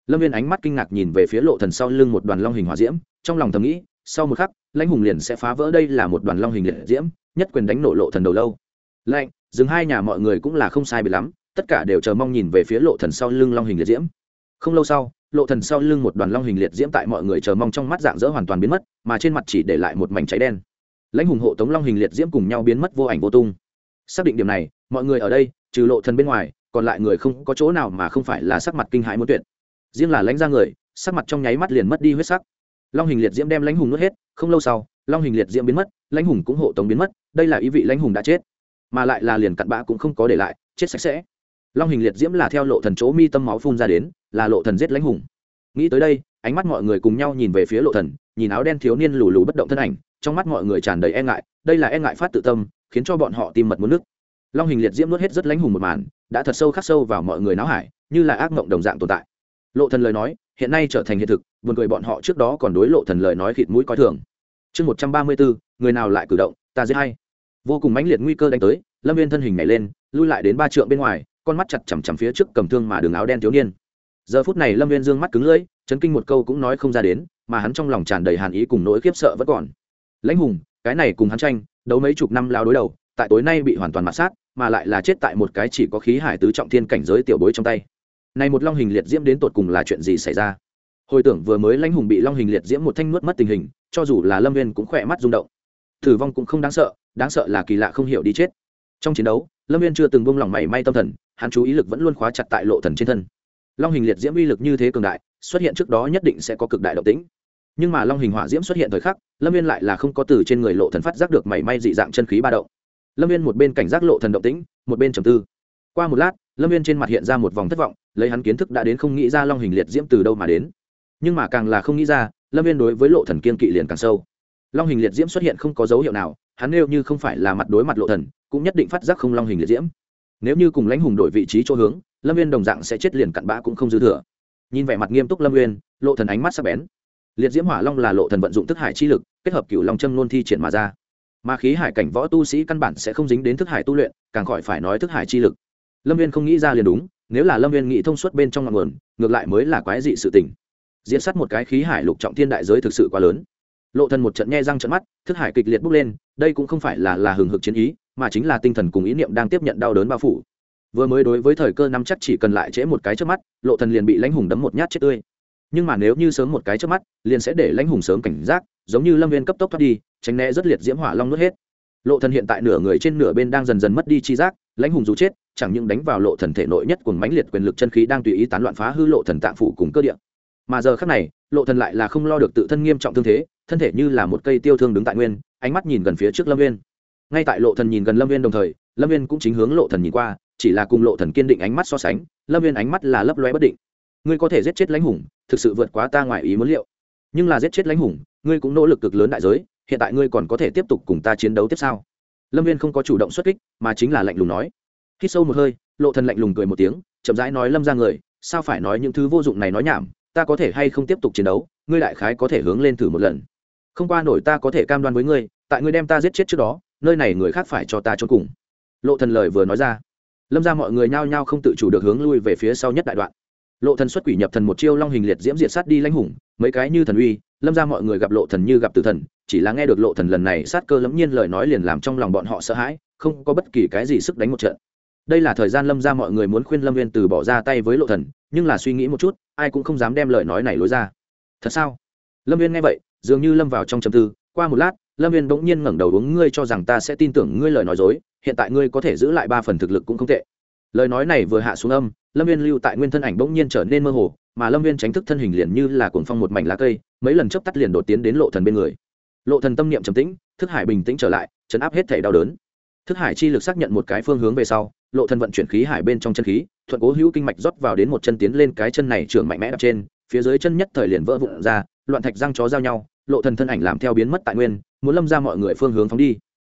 S1: Lâm viên ánh mắt kinh ngạc nhìn về phía lộ thần sau lưng một đoàn long hình hỏa diễm, trong lòng thầm nghĩ, sau một khắc lãnh hùng liền sẽ phá vỡ đây là một đoàn long hình liệt diễm, nhất quyền đánh nổ lộ thần đầu lâu. Lạnh dừng hai nhà mọi người cũng là không sai bị lắm, tất cả đều chờ mong nhìn về phía lộ thần sau lưng long hình liệt diễm. Không lâu sau, lộ thần sau lưng một đoàn long hình liệt diễm tại mọi người chờ mong trong mắt dạng dỡ hoàn toàn biến mất, mà trên mặt chỉ để lại một mảnh cháy đen. Lãnh hùng hộ tống long hình liệt diễm cùng nhau biến mất vô ảnh vô tung. Xác định điểm này, mọi người ở đây, trừ lộ thần bên ngoài, còn lại người không có chỗ nào mà không phải là sắc mặt kinh hãi muốn tuyệt. Riêng là lãnh ra người, sắc mặt trong nháy mắt liền mất đi huyết sắc long hình liệt diễm đem lãnh hùng nuốt hết, không lâu sau, long hình liệt diễm biến mất, lãnh hùng cũng hộ tống biến mất, đây là ý vị lãnh hùng đã chết. Mà lại là liền cặn bã cũng không có để lại, chết sạch sẽ. Long hình liệt diễm là theo lộ thần chỗ mi tâm máu phun ra đến, là lộ thần giết lãnh hùng. Nghĩ tới đây, ánh mắt mọi người cùng nhau nhìn về phía lộ thần, nhìn áo đen thiếu niên lù lù bất động thân ảnh, trong mắt mọi người tràn đầy e ngại, đây là e ngại phát tự tâm, khiến cho bọn họ tim mật muốn nước long hình liệt diễm nuốt hết rất lãnh hùng một màn, đã thật sâu khắc sâu vào mọi người náo hải, như là ác mộng đồng dạng tồn tại. Lộ thần lời nói hiện nay trở thành hiện thực, buồn cười bọn họ trước đó còn đối lộ thần lời nói khịt mũi coi thường. Chương một trăm ba mươi bốn, người nào lại cử động, ta giết hay. Vô cùng mãnh liệt nguy cơ đánh tới, lâm viên thân hình nhảy lên, lui lại đến ba trượng bên ngoài, con mắt chặt chằm chằm phía trước cầm thương mà đường áo đen thiếu niên. Giờ phút này lâm viên dương mắt cứng lưỡi, chấn kinh một câu cũng nói không ra đến, mà hắn trong lòng tràn đầy hàn ý cùng nỗi khiếp sợ vẫn còn. Lãnh hùng, cái này cùng hắn tranh, đấu mấy chục năm lao đối đầu, tại tối nay bị hoàn toàn mạt sát, mà lại là chết tại một cái chỉ có khí hải tứ trọng thiên cảnh giới tiểu bối trong tay này một long hình liệt diễm đến tột cùng là chuyện gì xảy ra? Hồi tưởng vừa mới lãnh hùng bị long hình liệt diễm một thanh nuốt mất tình hình, cho dù là lâm viên cũng khỏe mắt rung động. Tử vong cũng không đáng sợ đáng sợ là kỳ lạ không hiểu đi chết. Trong chiến đấu, lâm viên chưa từng buông lỏng mảy may tâm thần, hắn chú ý lực vẫn luôn khóa chặt tại lộ thần trên thân. Long hình liệt diễm uy lực như thế cường đại, xuất hiện trước đó nhất định sẽ có cực đại động tĩnh. Nhưng mà long hình hỏa diễm xuất hiện thời khắc, lâm viên lại là không có từ trên người lộ thần phát giác được mảy may dị dạng chân khí ba động. Lâm viên một bên cảnh giác lộ thần động tĩnh, một bên trầm tư. Qua một lát, lâm viên trên mặt hiện ra một vòng thất vọng lấy hắn kiến thức đã đến không nghĩ ra long hình liệt diễm từ đâu mà đến. Nhưng mà càng là không nghĩ ra, lâm viên đối với lộ thần kiên kỵ liền càng sâu. Long hình liệt diễm xuất hiện không có dấu hiệu nào, hắn nêu như không phải là mặt đối mặt lộ thần, cũng nhất định phát giác không long hình liệt diễm. Nếu như cùng lãnh hùng đổi vị trí chỗ hướng, lâm viên đồng dạng sẽ chết liền cặn bã cũng không dư thừa. Nhìn vẻ mặt nghiêm túc lâm viên, lộ thần ánh mắt sắc bén. Liệt diễm hỏa long là lộ thần vận dụng thức hải chi lực, kết hợp cửu long châm nôn thi triển mà ra. Mà khí hải cảnh võ tu sĩ căn bản sẽ không dính đến thức hải tu luyện, càng khỏi phải nói thức hải chi lực. Lâm viên không nghĩ ra liền đúng nếu là lâm viên nghĩ thông suốt bên trong ngọn nguồn, ngược lại mới là quái dị sự tình. Diễn sát một cái khí hải lục trọng thiên đại giới thực sự quá lớn. Lộ thần một trận nhe răng trận mắt, thức hải kịch liệt bốc lên, đây cũng không phải là là hừng hực chiến ý, mà chính là tinh thần cùng ý niệm đang tiếp nhận đau đớn bao phủ. Vừa mới đối với thời cơ năm chắc chỉ cần lại trễ một cái trước mắt, lộ thần liền bị lãnh hùng đấm một nhát chết tươi. Nhưng mà nếu như sớm một cái trước mắt, liền sẽ để lãnh hùng sớm cảnh giác, giống như lâm viên cấp tốc thoát đi, tránh né rất liệt diễm hỏa long nuốt hết. Lộ thần hiện tại nửa người trên nửa bên đang dần dần mất đi chi giác, lãnh hùng dù chết chẳng những đánh vào lộ thần thể nội nhất cùng mãnh liệt quyền lực chân khí đang tùy ý tán loạn phá hư lộ thần tạng phủ cùng cơ địa. Mà giờ khắc này, lộ thần lại là không lo được tự thân nghiêm trọng thương thế, thân thể như là một cây tiêu thương đứng tại nguyên, ánh mắt nhìn gần phía trước lâm viên ngay tại lộ thần nhìn gần lâm viên đồng thời, lâm viên cũng chính hướng lộ thần nhìn qua, chỉ là cùng lộ thần kiên định ánh mắt so sánh, lâm viên ánh mắt là lấp lóe bất định. Ngươi có thể giết chết lãnh hùng, thực sự vượt quá ta ngoài ý muốn liệu. Nhưng là giết chết lãnh hùng, ngươi cũng nỗ lực cực lớn đại giới, hiện tại ngươi còn có thể tiếp tục cùng ta chiến đấu tiếp sao? lâm viên không có chủ động xuất kích, mà chính là lạnh lùng nói khi sâu một hơi, lộ thần lạnh lùng cười một tiếng, chậm rãi nói lâm ra người, sao phải nói những thứ vô dụng này nói nhảm, ta có thể hay không tiếp tục chiến đấu, ngươi đại khái có thể hướng lên thử một lần. Không qua nổi ta có thể cam đoan với ngươi, tại ngươi đem ta giết chết trước đó, nơi này người khác phải cho ta trốn cùng. Lộ thần lời vừa nói ra. Lâm ra mọi người nhao nhao không tự chủ được hướng lui về phía sau nhất đại đoạn. Lộ thần xuất quỷ nhập thần một chiêu long hình liệt diễm diệt sát đi lãnh hùng, mấy cái như thần uy, lâm ra mọi người gặp lộ thần như gặp tử thần, chỉ là nghe được lộ thần lần này sát cơ lẫm nhiên lời nói liền làm trong lòng bọn họ sợ hãi, không có bất kỳ cái gì sức đánh một trận đây là thời gian lâm ra mọi người muốn khuyên lâm viên từ bỏ ra tay với lộ thần, nhưng là suy nghĩ một chút, ai cũng không dám đem lời nói này lối ra. Thật sao? Lâm viên nghe vậy, dường như lâm vào trong trầm tư. Qua một lát, lâm viên bỗng nhiên ngẩng đầu uống, ngươi cho rằng ta sẽ tin tưởng ngươi lời nói dối, hiện tại ngươi có thể giữ lại ba phần thực lực cũng không tệ. Lời nói này vừa hạ xuống âm, lâm viên lưu tại nguyên thân ảnh bỗng nhiên trở nên mơ hồ, mà lâm viên tránh thức thân hình liền như là cuồng phong một mảnh lá cây, mấy lần chớp tắt liền đột tiến đến lộ thần bên người. Lộ thần tâm niệm trầm tĩnh, thức hải bình tĩnh trở lại, chấn áp hết thể đau đớn. Thức hải chi lực xác nhận một cái phương hướng về sau lộ thần vận chuyển khí hải bên trong chân khí, thuận cố hữu kinh mạch rót vào đến một chân tiến lên cái chân này trưởng mạnh mẽ đập trên, phía dưới chân nhất thời liền vỡ vụn ra, loạn thạch răng chó giao nhau, lộ thần thân ảnh làm theo biến mất tại nguyên, muốn lâm ra mọi người phương hướng phóng đi.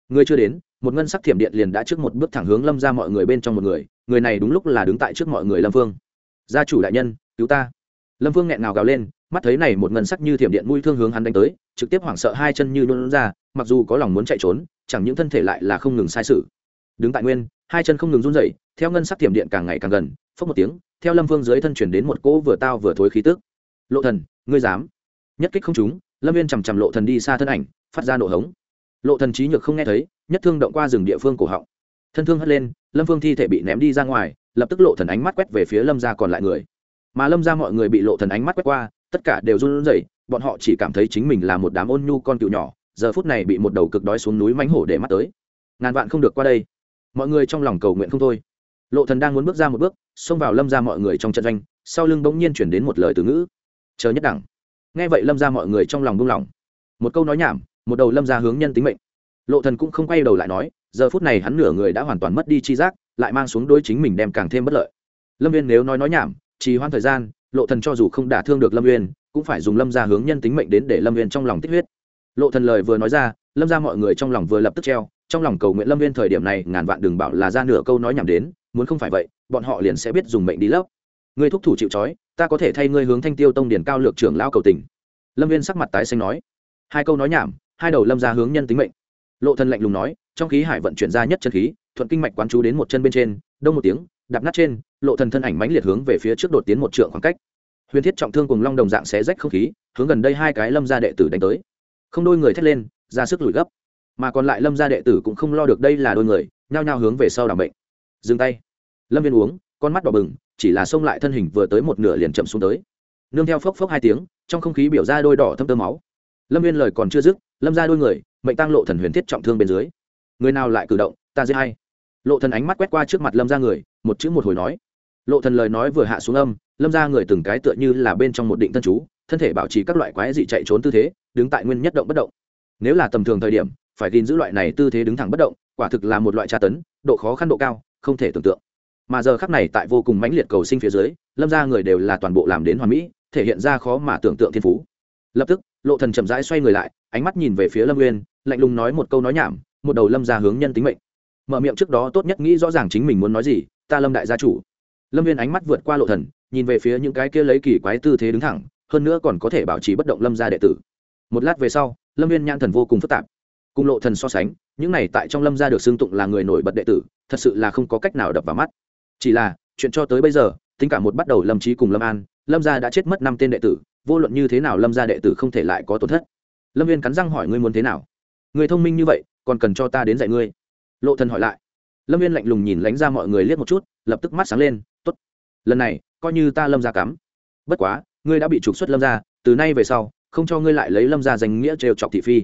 S1: Người chưa đến, một ngân sắc thiểm điện liền đã trước một bước thẳng hướng lâm ra mọi người bên trong một người người này đúng lúc là đứng tại trước mọi người lâm vương. gia chủ đại nhân, cứu ta. Lâm vương nghẹn ngào gào lên, mắt thấy này một ngân sắc như thiểm điện mũi thương hướng hắn đánh tới, trực tiếp hoảng sợ hai chân như luôn ra, mặc dù có lòng muốn chạy trốn, chẳng những thân thể lại là không ngừng sai sự đứng tại nguyên, hai chân không ngừng run rẩy, theo ngân sắc thiểm điện càng ngày càng gần, phốc một tiếng, theo lâm vương dưới thân chuyển đến một cỗ vừa tao vừa thối khí tức. Lộ thần, ngươi dám? Nhất kích không trúng, lâm viên chằm chằm lộ thần đi xa thân ảnh, phát ra nổ hống. Lộ thần trí nhược không nghe thấy, nhất thương động qua rừng địa phương cổ họng. Thân thương hất lên, lâm vương thi thể bị ném đi ra ngoài, lập tức lộ thần ánh mắt quét về phía lâm gia còn lại người. Mà lâm gia mọi người bị lộ thần ánh mắt quét qua, tất cả đều run rẩy, bọn họ chỉ cảm thấy chính mình là một đám ôn nhu con cựu nhỏ, giờ phút này bị một đầu cực đói xuống núi mánh hổ để mắt tới. Ngàn vạn không được qua đây mọi người trong lòng cầu nguyện không thôi. Lộ thần đang muốn bước ra một bước, xông vào lâm gia mọi người trong trận doanh, sau lưng bỗng nhiên chuyển đến một lời từ ngữ. Chờ nhất đẳng. Nghe vậy lâm gia mọi người trong lòng buông lỏng. Một câu nói nhảm, một đầu lâm gia hướng nhân tính mệnh. Lộ thần cũng không quay đầu lại nói, giờ phút này hắn nửa người đã hoàn toàn mất đi chi giác, lại mang xuống đối chính mình đem càng thêm bất lợi. Lâm viên nếu nói nói nhảm, trì hoãn thời gian, lộ thần cho dù không đả thương được lâm viên cũng phải dùng lâm gia hướng nhân tính mệnh đến để lâm viên trong lòng tích huyết. Lộ thần lời vừa nói ra, lâm gia mọi người trong lòng vừa lập tức treo trong lòng cầu nguyện lâm viên thời điểm này, ngàn vạn đừng bảo là ra nửa câu nói nhảm đến, muốn không phải vậy, bọn họ liền sẽ biết dùng mệnh đi lấp. Ngươi thúc thủ chịu trói, ta có thể thay ngươi hướng thanh tiêu tông điển cao lược trưởng lao cầu tình. Lâm viên sắc mặt tái xanh nói. Hai câu nói nhảm, hai đầu lâm ra hướng nhân tính mệnh. Lộ thân lạnh lùng nói, trong khí hải vận chuyển ra nhất chân khí, thuận kinh mạch quán chú đến một chân bên trên, đông một tiếng, đạp nát trên, lộ thần thân ảnh mãnh liệt hướng về phía trước đột tiến một trượng khoảng cách. Huyền thiết trọng thương cùng long đồng dạng xé rách không khí, hướng gần đây hai cái lâm gia đệ tử đánh tới. Không đôi người thét lên, ra sức lùi gấp mà còn lại lâm gia đệ tử cũng không lo được đây là đôi người, nhao nhao hướng về sau đảm bệnh dừng tay. Lâm viên uống, con mắt đỏ bừng, chỉ là xông lại thân hình vừa tới một nửa liền chậm xuống tới. Nương theo phốc phốc hai tiếng, trong không khí biểu ra đôi đỏ thâm tơ máu. Lâm viên lời còn chưa dứt, lâm ra đôi người, mệnh tăng lộ thần huyền thiết trọng thương bên dưới. Người nào lại cử động, ta dễ hay lộ thần ánh mắt quét qua trước mặt lâm ra người, một chữ một hồi nói. Lộ thần lời nói vừa hạ xuống âm, lâm ra người từng cái tựa như là bên trong một định thân chú, thân thể bảo trì các loại quái dị chạy trốn tư thế, đứng tại nguyên nhất động bất động. Nếu là tầm thường thời điểm phải gìn giữ loại này tư thế đứng thẳng bất động, quả thực là một loại tra tấn, độ khó khăn độ cao, không thể tưởng tượng. Mà giờ khắc này tại vô cùng mãnh liệt cầu sinh phía dưới, lâm ra người đều là toàn bộ làm đến hoàn mỹ, thể hiện ra khó mà tưởng tượng thiên phú. Lập tức, lộ thần chậm rãi xoay người lại, ánh mắt nhìn về phía lâm nguyên lạnh lùng nói một câu nói nhảm, một đầu lâm ra hướng nhân tính mệnh. Mở miệng trước đó tốt nhất nghĩ rõ ràng chính mình muốn nói gì, ta lâm đại gia chủ. Lâm viên ánh mắt vượt qua lộ thần, nhìn về phía những cái kia lấy kỳ quái tư thế đứng thẳng, hơn nữa còn có thể bảo trì bất động lâm gia đệ tử. Một lát về sau, lâm viên nhãn thần vô cùng phức tạp cùng lộ thần so sánh, những này tại trong lâm gia được xưng tụng là người nổi bật đệ tử, thật sự là không có cách nào đập vào mắt. Chỉ là, chuyện cho tới bây giờ, tính cả một bắt đầu lâm trí cùng lâm an, lâm gia đã chết mất năm tên đệ tử, vô luận như thế nào lâm gia đệ tử không thể lại có tổn thất. Lâm viên cắn răng hỏi ngươi muốn thế nào? Người thông minh như vậy, còn cần cho ta đến dạy ngươi? Lộ thần hỏi lại. Lâm viên lạnh lùng nhìn lánh ra mọi người liếc một chút, lập tức mắt sáng lên, tốt, lần này, coi như ta lâm gia cắm. Bất quá, ngươi đã bị trục xuất lâm gia, từ nay về sau, không cho ngươi lại lấy lâm gia danh nghĩa trêu chọc thị phi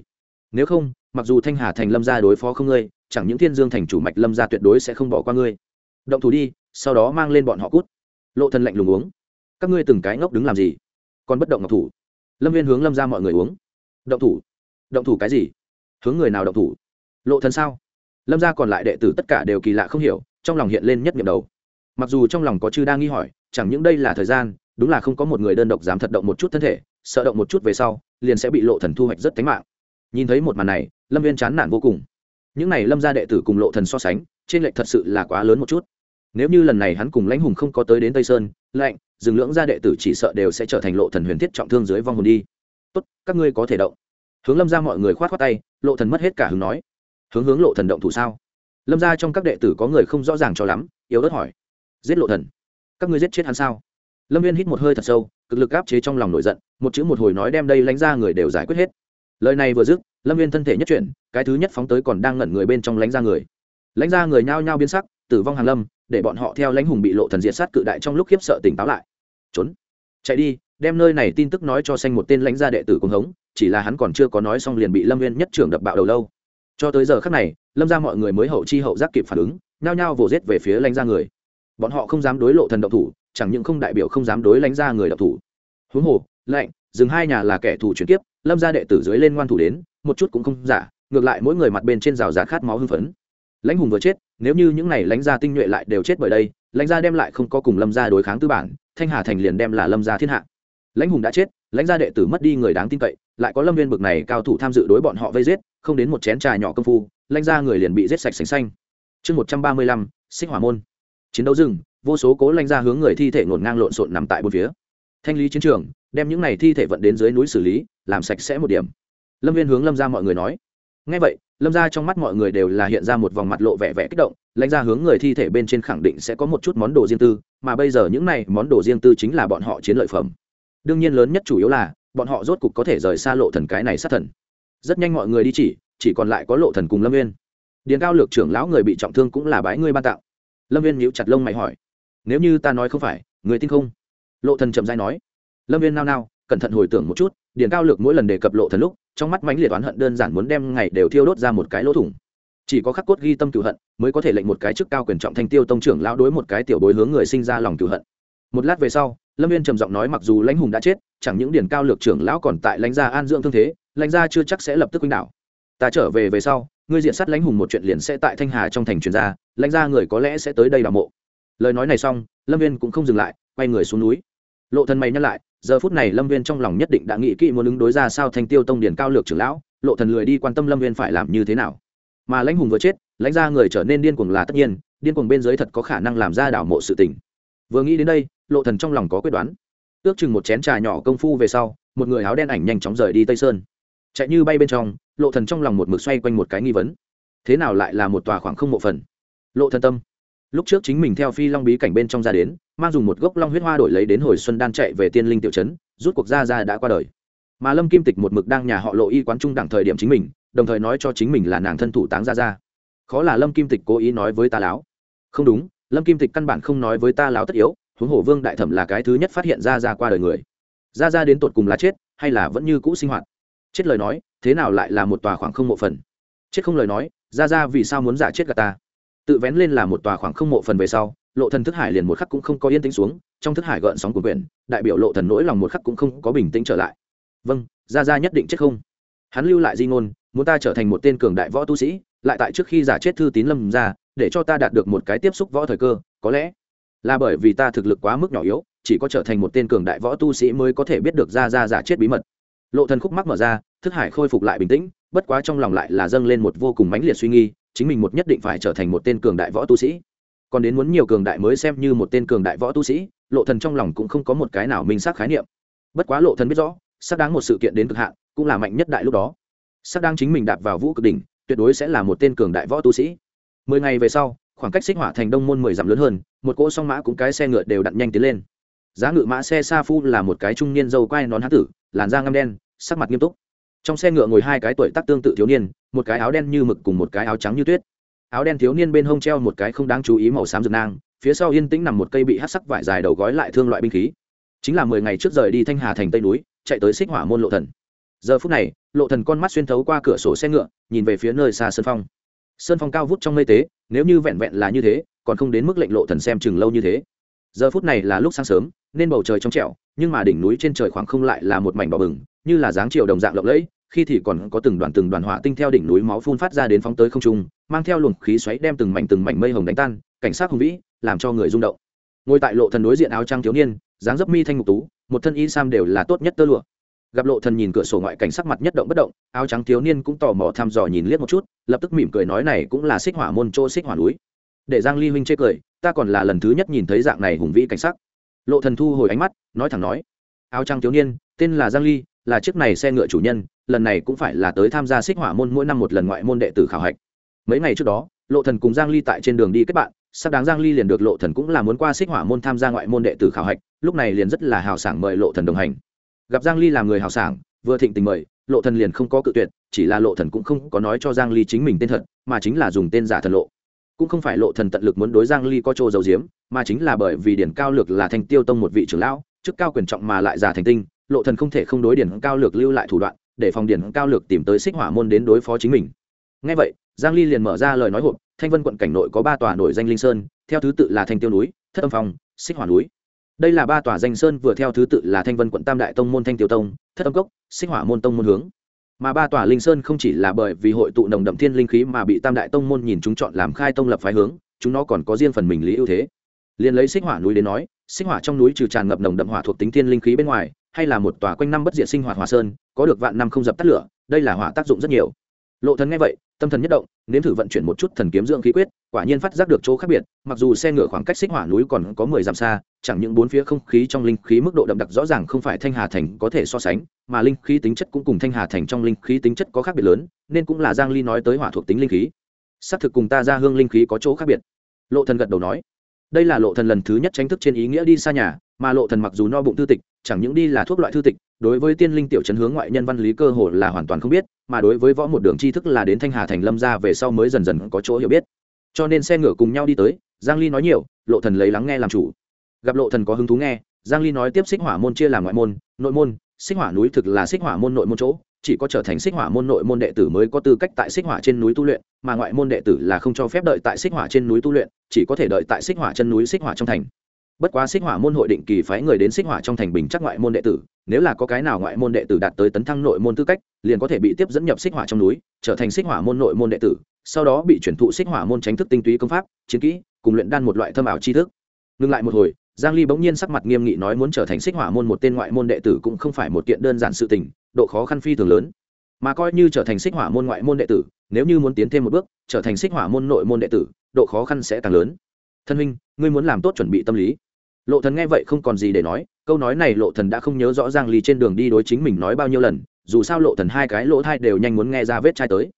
S1: nếu không, mặc dù thanh hà thành lâm gia đối phó không ngươi, chẳng những thiên dương thành chủ mạch lâm gia tuyệt đối sẽ không bỏ qua ngươi. Động thủ đi, sau đó mang lên bọn họ cút. Lộ thần lạnh lùng uống. Các ngươi từng cái ngốc đứng làm gì? Còn bất động ngọc thủ. Lâm viên hướng lâm ra mọi người uống. Động thủ. Động thủ cái gì? Hướng người nào động thủ? Lộ thần sao? Lâm ra còn lại đệ tử tất cả đều kỳ lạ không hiểu, trong lòng hiện lên nhất niệm đầu. Mặc dù trong lòng có chư đang nghi hỏi, chẳng những đây là thời gian, đúng là không có một người đơn độc dám thật động một chút thân thể, sợ động một chút về sau, liền sẽ bị lộ thần thu hoạch rất thánh mạng nhìn thấy một màn này, lâm viên chán nản vô cùng. Những này lâm gia đệ tử cùng lộ thần so sánh, trên lệch thật sự là quá lớn một chút. Nếu như lần này hắn cùng lãnh hùng không có tới đến tây sơn, lạnh dừng lưỡng gia đệ tử chỉ sợ đều sẽ trở thành lộ thần huyền thiết trọng thương dưới vong hồn đi. Tốt, các ngươi có thể động. Hướng lâm ra mọi người khoát khoát tay, lộ thần mất hết cả hứng nói. Hướng hướng lộ thần động thủ sao? Lâm ra trong các đệ tử có người không rõ ràng cho lắm, yếu ớt hỏi. Giết lộ thần? Các ngươi giết chết hắn sao? Lâm viên hít một hơi thật sâu, cực lực áp chế trong lòng nổi giận, một chữ một hồi nói đem đây lánh ra người đều giải quyết hết lời này vừa dứt, lâm viên thân thể nhất chuyển, cái thứ nhất phóng tới còn đang ngẩn người bên trong lánh ra người. Lãnh ra người nhao nhao biến sắc, tử vong hàn lâm, để bọn họ theo lãnh hùng bị lộ thần diệt sát cự đại trong lúc khiếp sợ tỉnh táo lại. Trốn. Chạy đi, đem nơi này tin tức nói cho xanh một tên lãnh gia đệ tử cùng hống, chỉ là hắn còn chưa có nói xong liền bị lâm viên nhất trưởng đập bạo đầu lâu. Cho tới giờ khắc này, lâm ra mọi người mới hậu chi hậu giác kịp phản ứng, nhao nhao vồ rết về phía lãnh gia người. Bọn họ không dám đối lộ thần động thủ, chẳng những không đại biểu không dám đối lãnh gia người động thủ. Huống hồ, lạnh dừng hai nhà là kẻ thù chuyển kiếp lâm gia đệ tử dưới lên ngoan thủ đến, một chút cũng không giả, ngược lại mỗi người mặt bên trên rào rạt khát máu hưng phấn. Lãnh hùng vừa chết, nếu như những này lãnh gia tinh nhuệ lại đều chết bởi đây, lãnh gia đem lại không có cùng lâm gia đối kháng tư bản, thanh hà thành liền đem là lâm gia thiên hạ. Lãnh hùng đã chết, lãnh gia đệ tử mất đi người đáng tin cậy, lại có lâm viên bực này cao thủ tham dự đối bọn họ vây giết, không đến một chén trà nhỏ công phu, lãnh gia người liền bị giết sạch sành xanh. Chương một trăm ba mươi lăm, xích hỏa môn. Chiến đấu rừng vô số cố lãnh gia hướng người thi thể ngổn ngang lộn xộn nằm tại bốn phía thanh lý chiến trường, đem những này thi thể vận đến dưới núi xử lý, làm sạch sẽ một điểm. Lâm viên hướng lâm ra mọi người nói. Ngay vậy, lâm ra trong mắt mọi người đều là hiện ra một vòng mặt lộ vẻ vẻ kích động, lãnh ra hướng người thi thể bên trên khẳng định sẽ có một chút món đồ riêng tư, mà bây giờ những này món đồ riêng tư chính là bọn họ chiến lợi phẩm. Đương nhiên lớn nhất chủ yếu là, bọn họ rốt cục có thể rời xa lộ thần cái này sát thần. Rất nhanh mọi người đi chỉ chỉ còn lại có lộ thần cùng lâm viên. Điền cao lược trưởng lão người bị trọng thương cũng là bái ngươi ban tạo. Lâm viên nhíu chặt lông mày hỏi. Nếu như ta nói không phải, người tin không? Lộ thần chậm dai nói, lâm viên nao nao, cẩn thận hồi tưởng một chút điền cao lược mỗi lần đề cập lộ thần lúc, trong mắt mãnh liệt oán hận đơn giản muốn đem ngày đều thiêu đốt ra một cái lỗ thủng. Chỉ có khắc cốt ghi tâm cửu hận, mới có thể lệnh một cái chức cao quyền trọng thanh tiêu tông trưởng lão đối một cái tiểu bối hướng người sinh ra lòng cửu hận. Một lát về sau, lâm viên trầm giọng nói, mặc dù lãnh hùng đã chết, chẳng những Điền cao lược trưởng lão còn tại lãnh gia an dưỡng thương thế, lãnh gia chưa chắc sẽ lập tức quýnh đảo ta trở về về sau, ngươi diện sát lãnh hùng một chuyện liền sẽ tại thanh hà trong thành truyền gia lãnh gia người có lẽ sẽ tới đây đào mộ. Lời nói này xong, lâm viên cũng không dừng lại, quay người xuống núi lộ thần mày nhắc lại, giờ phút này lâm viên trong lòng nhất định đã nghĩ kỹ muốn ứng đối ra sao thanh tiêu tông điển cao lược trưởng lão, lộ thần lười đi quan tâm lâm viên phải làm như thế nào. Mà lãnh hùng vừa chết, lãnh gia người trở nên điên cuồng là tất nhiên, điên cuồng bên dưới thật có khả năng làm ra đảo mộ sự tình. Vừa nghĩ đến đây, lộ thần trong lòng có quyết đoán. Ước chừng một chén trà nhỏ công phu về sau, một người áo đen ảnh nhanh chóng rời đi tây sơn. Chạy như bay bên trong, lộ thần trong lòng một mực xoay quanh một cái nghi vấn. Thế nào lại là một tòa khoảng không mộ phần? Lộ thần tâm. Lúc trước chính mình theo phi long bí cảnh bên trong ra đến mang dùng một gốc long huyết hoa đổi lấy đến hồi xuân đan chạy về tiên linh tiểu trấn, rút cuộc ra ra đã qua đời. Mà lâm kim tịch một mực đang nhà họ lộ y quán trung đẳng thời điểm chính mình, đồng thời nói cho chính mình là nàng thân thủ táng ra ra. Khó là lâm kim tịch cố ý nói với ta láo. Không đúng, lâm kim tịch căn bản không nói với ta láo tất yếu, huống hồ vương đại thẩm là cái thứ nhất phát hiện ra ra qua đời người. Ra ra đến tột cùng là chết, hay là vẫn như cũ sinh hoạt? Chết lời nói, thế nào lại là một tòa khoảng không mộ phần? Chết không lời nói, ra ra vì sao muốn giả chết gà ta? Tự vén lên là một tòa khoảng không mộ phần về sau lộ thần thức hải liền một khắc cũng không có yên tĩnh xuống, trong thức hải gợn sóng của quyển đại biểu lộ thần nỗi lòng một khắc cũng không có bình tĩnh trở lại. Vâng Gia Gia nhất định chết không? Hắn lưu lại di ngôn, muốn ta trở thành một tên cường đại võ tu sĩ, lại tại trước khi giả chết thư tín lâm ra, để cho ta đạt được một cái tiếp xúc võ thời cơ, có lẽ là bởi vì ta thực lực quá mức nhỏ yếu, chỉ có trở thành một tên cường đại võ tu sĩ mới có thể biết được ra ra giả chết bí mật. Lộ thần khúc mắc mở ra, thức hải khôi phục lại bình tĩnh, bất quá trong lòng lại là dâng lên một vô cùng mãnh liệt suy nghi chính mình một nhất định phải trở thành một tên cường đại võ tu sĩ còn đến muốn nhiều cường đại mới xem như một tên cường đại võ tu sĩ, lộ thần trong lòng cũng không có một cái nào minh xác khái niệm. Bất quá lộ thần biết rõ, xác đáng một sự kiện đến cực hạn, cũng là mạnh nhất đại lúc đó. Xác đáng chính mình đạp vào vũ cực đỉnh, tuyệt đối sẽ là một tên cường đại võ tu sĩ. Mười ngày về sau, khoảng cách xích hỏa thành đông môn mười dặm lớn hơn, một cỗ song mã cũng cái xe ngựa đều đặn nhanh tiến lên. Giá ngựa mã xe sa phu là một cái trung niên dâu quai nón hán tử, làn da ngăm đen, sắc mặt nghiêm túc. Trong xe ngựa ngồi hai cái tuổi tác tương tự thiếu niên, một cái áo đen như mực cùng một cái áo trắng như tuyết áo đen thiếu niên bên hông treo một cái không đáng chú ý màu xám rực nang, phía sau yên tĩnh nằm một cây bị hát sắc vải dài đầu gói lại thương loại binh khí. Chính là mười ngày trước rời đi thanh hà thành tây núi, chạy tới xích hỏa môn lộ thần. Giờ phút này, lộ thần con mắt xuyên thấu qua cửa sổ xe ngựa, nhìn về phía nơi xa sơn phong. Sơn phong cao vút trong mây tế, nếu như vẹn vẹn là như thế, còn không đến mức lệnh lộ thần xem chừng lâu như thế. Giờ phút này là lúc sáng sớm, nên bầu trời trong trẻo, nhưng mà đỉnh núi trên trời khoảng không lại là một mảnh đỏ bừng, như là dáng chiều đồng dạng lộng lẫy khi thì còn có từng đoàn từng đoàn hỏa tinh theo đỉnh núi máu phun phát ra đến phóng tới không trung, mang theo luồng khí xoáy đem từng mảnh từng mảnh mây hồng đánh tan, cảnh sát hùng vĩ, làm cho người rung động. Ngồi tại lộ thần đối diện áo trang thiếu niên, dáng dấp mi thanh ngục tú, một thân y sam đều là tốt nhất tơ lụa. Gặp lộ thần nhìn cửa sổ ngoại cảnh sắc mặt nhất động bất động, áo trắng thiếu niên cũng tò mò thăm dò nhìn liếc một chút, lập tức mỉm cười nói này cũng là xích hỏa môn chỗ xích hỏa núi. Để giang ly huynh chê cười, ta còn là lần thứ nhất nhìn thấy dạng này hùng vĩ cảnh sắc. Lộ thần thu hồi ánh mắt, nói thẳng nói, áo trắng thiếu niên, tên là giang ly, là chiếc này xe ngựa chủ nhân lần này cũng phải là tới tham gia xích hỏa môn mỗi năm một lần ngoại môn đệ tử khảo hạch. Mấy ngày trước đó, lộ thần cùng giang ly tại trên đường đi kết bạn, sắp đáng giang ly liền được lộ thần cũng là muốn qua xích hỏa môn tham gia ngoại môn đệ tử khảo hạch, lúc này liền rất là hào sảng mời lộ thần đồng hành. Gặp giang ly làm người hào sảng, vừa thịnh tình mời, lộ thần liền không có cự tuyệt, chỉ là lộ thần cũng không có nói cho giang ly chính mình tên thật, mà chính là dùng tên giả thần lộ. Cũng không phải lộ thần tận lực muốn đối giang ly có trô dầu diếm mà chính là bởi vì điển cao lược là thanh tiêu tông một vị trưởng lão, chức cao quyền trọng mà lại giả thành tinh, lộ thần không thể không đối điển cao lược lưu lại thủ đoạn để phòng điển cao lược tìm tới xích hỏa môn đến đối phó chính mình. Ngay vậy, giang ly liền mở ra lời nói hộp, thanh vân quận cảnh nội có ba tòa nổi danh linh sơn, theo thứ tự là thanh tiêu núi, thất âm phong, xích hỏa núi. Đây là ba tòa danh sơn vừa theo thứ tự là thanh vân quận tam đại tông môn thanh tiêu tông, thất âm cốc, xích hỏa môn tông môn hướng. Mà ba tòa linh sơn không chỉ là bởi vì hội tụ nồng đậm thiên linh khí mà bị tam đại tông môn nhìn chúng chọn làm khai tông lập phái hướng, chúng nó còn có riêng phần mình lý ưu thế. Liền lấy xích hỏa núi đến nói, xích hỏa trong núi trừ tràn ngập nồng đậm hỏa thuộc tính thiên linh khí bên ngoài hay là một tòa quanh năm bất diệt sinh hoạt hỏa sơn, có được vạn năm không dập tắt lửa, đây là hỏa tác dụng rất nhiều. Lộ thần nghe vậy, tâm thần nhất động, nếm thử vận chuyển một chút thần kiếm dưỡng khí quyết, quả nhiên phát giác được chỗ khác biệt, mặc dù xe ngựa khoảng cách xích hỏa núi còn có mười dặm xa, chẳng những bốn phía không khí trong linh khí mức độ đậm đặc rõ ràng không phải thanh hà thành có thể so sánh, mà linh khí tính chất cũng cùng thanh hà thành trong linh khí tính chất có khác biệt lớn, nên cũng là giang ly nói tới hỏa thuộc tính linh khí. Xác thực cùng ta ra hương linh khí có chỗ khác biệt. Lộ thần gật đầu nói, đây là lộ thần lần thứ nhất tranh thức trên ý nghĩa đi xa nhà, mà lộ thần mặc dù no bụng tư tịch chẳng những đi là thuốc loại thư tịch, đối với tiên linh tiểu chấn hướng ngoại nhân văn lý cơ hồ là hoàn toàn không biết, mà đối với võ một đường tri thức là đến thanh hà thành lâm ra về sau mới dần dần có chỗ hiểu biết. Cho nên xe ngựa cùng nhau đi tới, giang ly nói nhiều, lộ thần lấy lắng nghe làm chủ. Gặp lộ thần có hứng thú nghe, giang ly nói tiếp xích hỏa môn chia làm ngoại môn, nội môn. Xích hỏa núi thực là xích hỏa môn nội môn chỗ, chỉ có trở thành xích hỏa môn nội môn đệ tử mới có tư cách tại xích hỏa trên núi tu luyện, mà ngoại môn đệ tử là không cho phép đợi tại xích hỏa trên núi tu luyện, chỉ có thể đợi tại xích hỏa chân núi xích hỏa trong thành bất quá xích hỏa môn hội định kỳ phái người đến xích hỏa trong thành bình chắc ngoại môn đệ tử, nếu là có cái nào ngoại môn đệ tử đạt tới tấn thăng nội môn tư cách, liền có thể bị tiếp dẫn nhập xích hỏa trong núi, trở thành xích hỏa môn nội môn đệ tử, sau đó bị chuyển thụ xích hỏa môn tránh thức tinh túy công pháp, chiến kỹ, cùng luyện đan một loại thâm ảo tri thức. Ngừng lại một hồi, giang ly bỗng nhiên sắc mặt nghiêm nghị nói muốn trở thành xích hỏa môn một tên ngoại môn đệ tử cũng không phải một kiện đơn giản sự tình, độ khó khăn phi thường lớn. Mà coi như trở thành xích hỏa môn ngoại môn đệ tử, nếu như muốn tiến thêm một bước, trở thành xích hỏa môn nội môn đệ tử, độ khó khăn sẽ càng lớn. Thân huynh, ngươi muốn làm tốt chuẩn bị tâm lý lộ thần nghe vậy không còn gì để nói, câu nói này lộ thần đã không nhớ rõ giang lì trên đường đi đối chính mình nói bao nhiêu lần, dù sao lộ thần hai cái lỗ thai đều nhanh muốn nghe ra vết chai tới.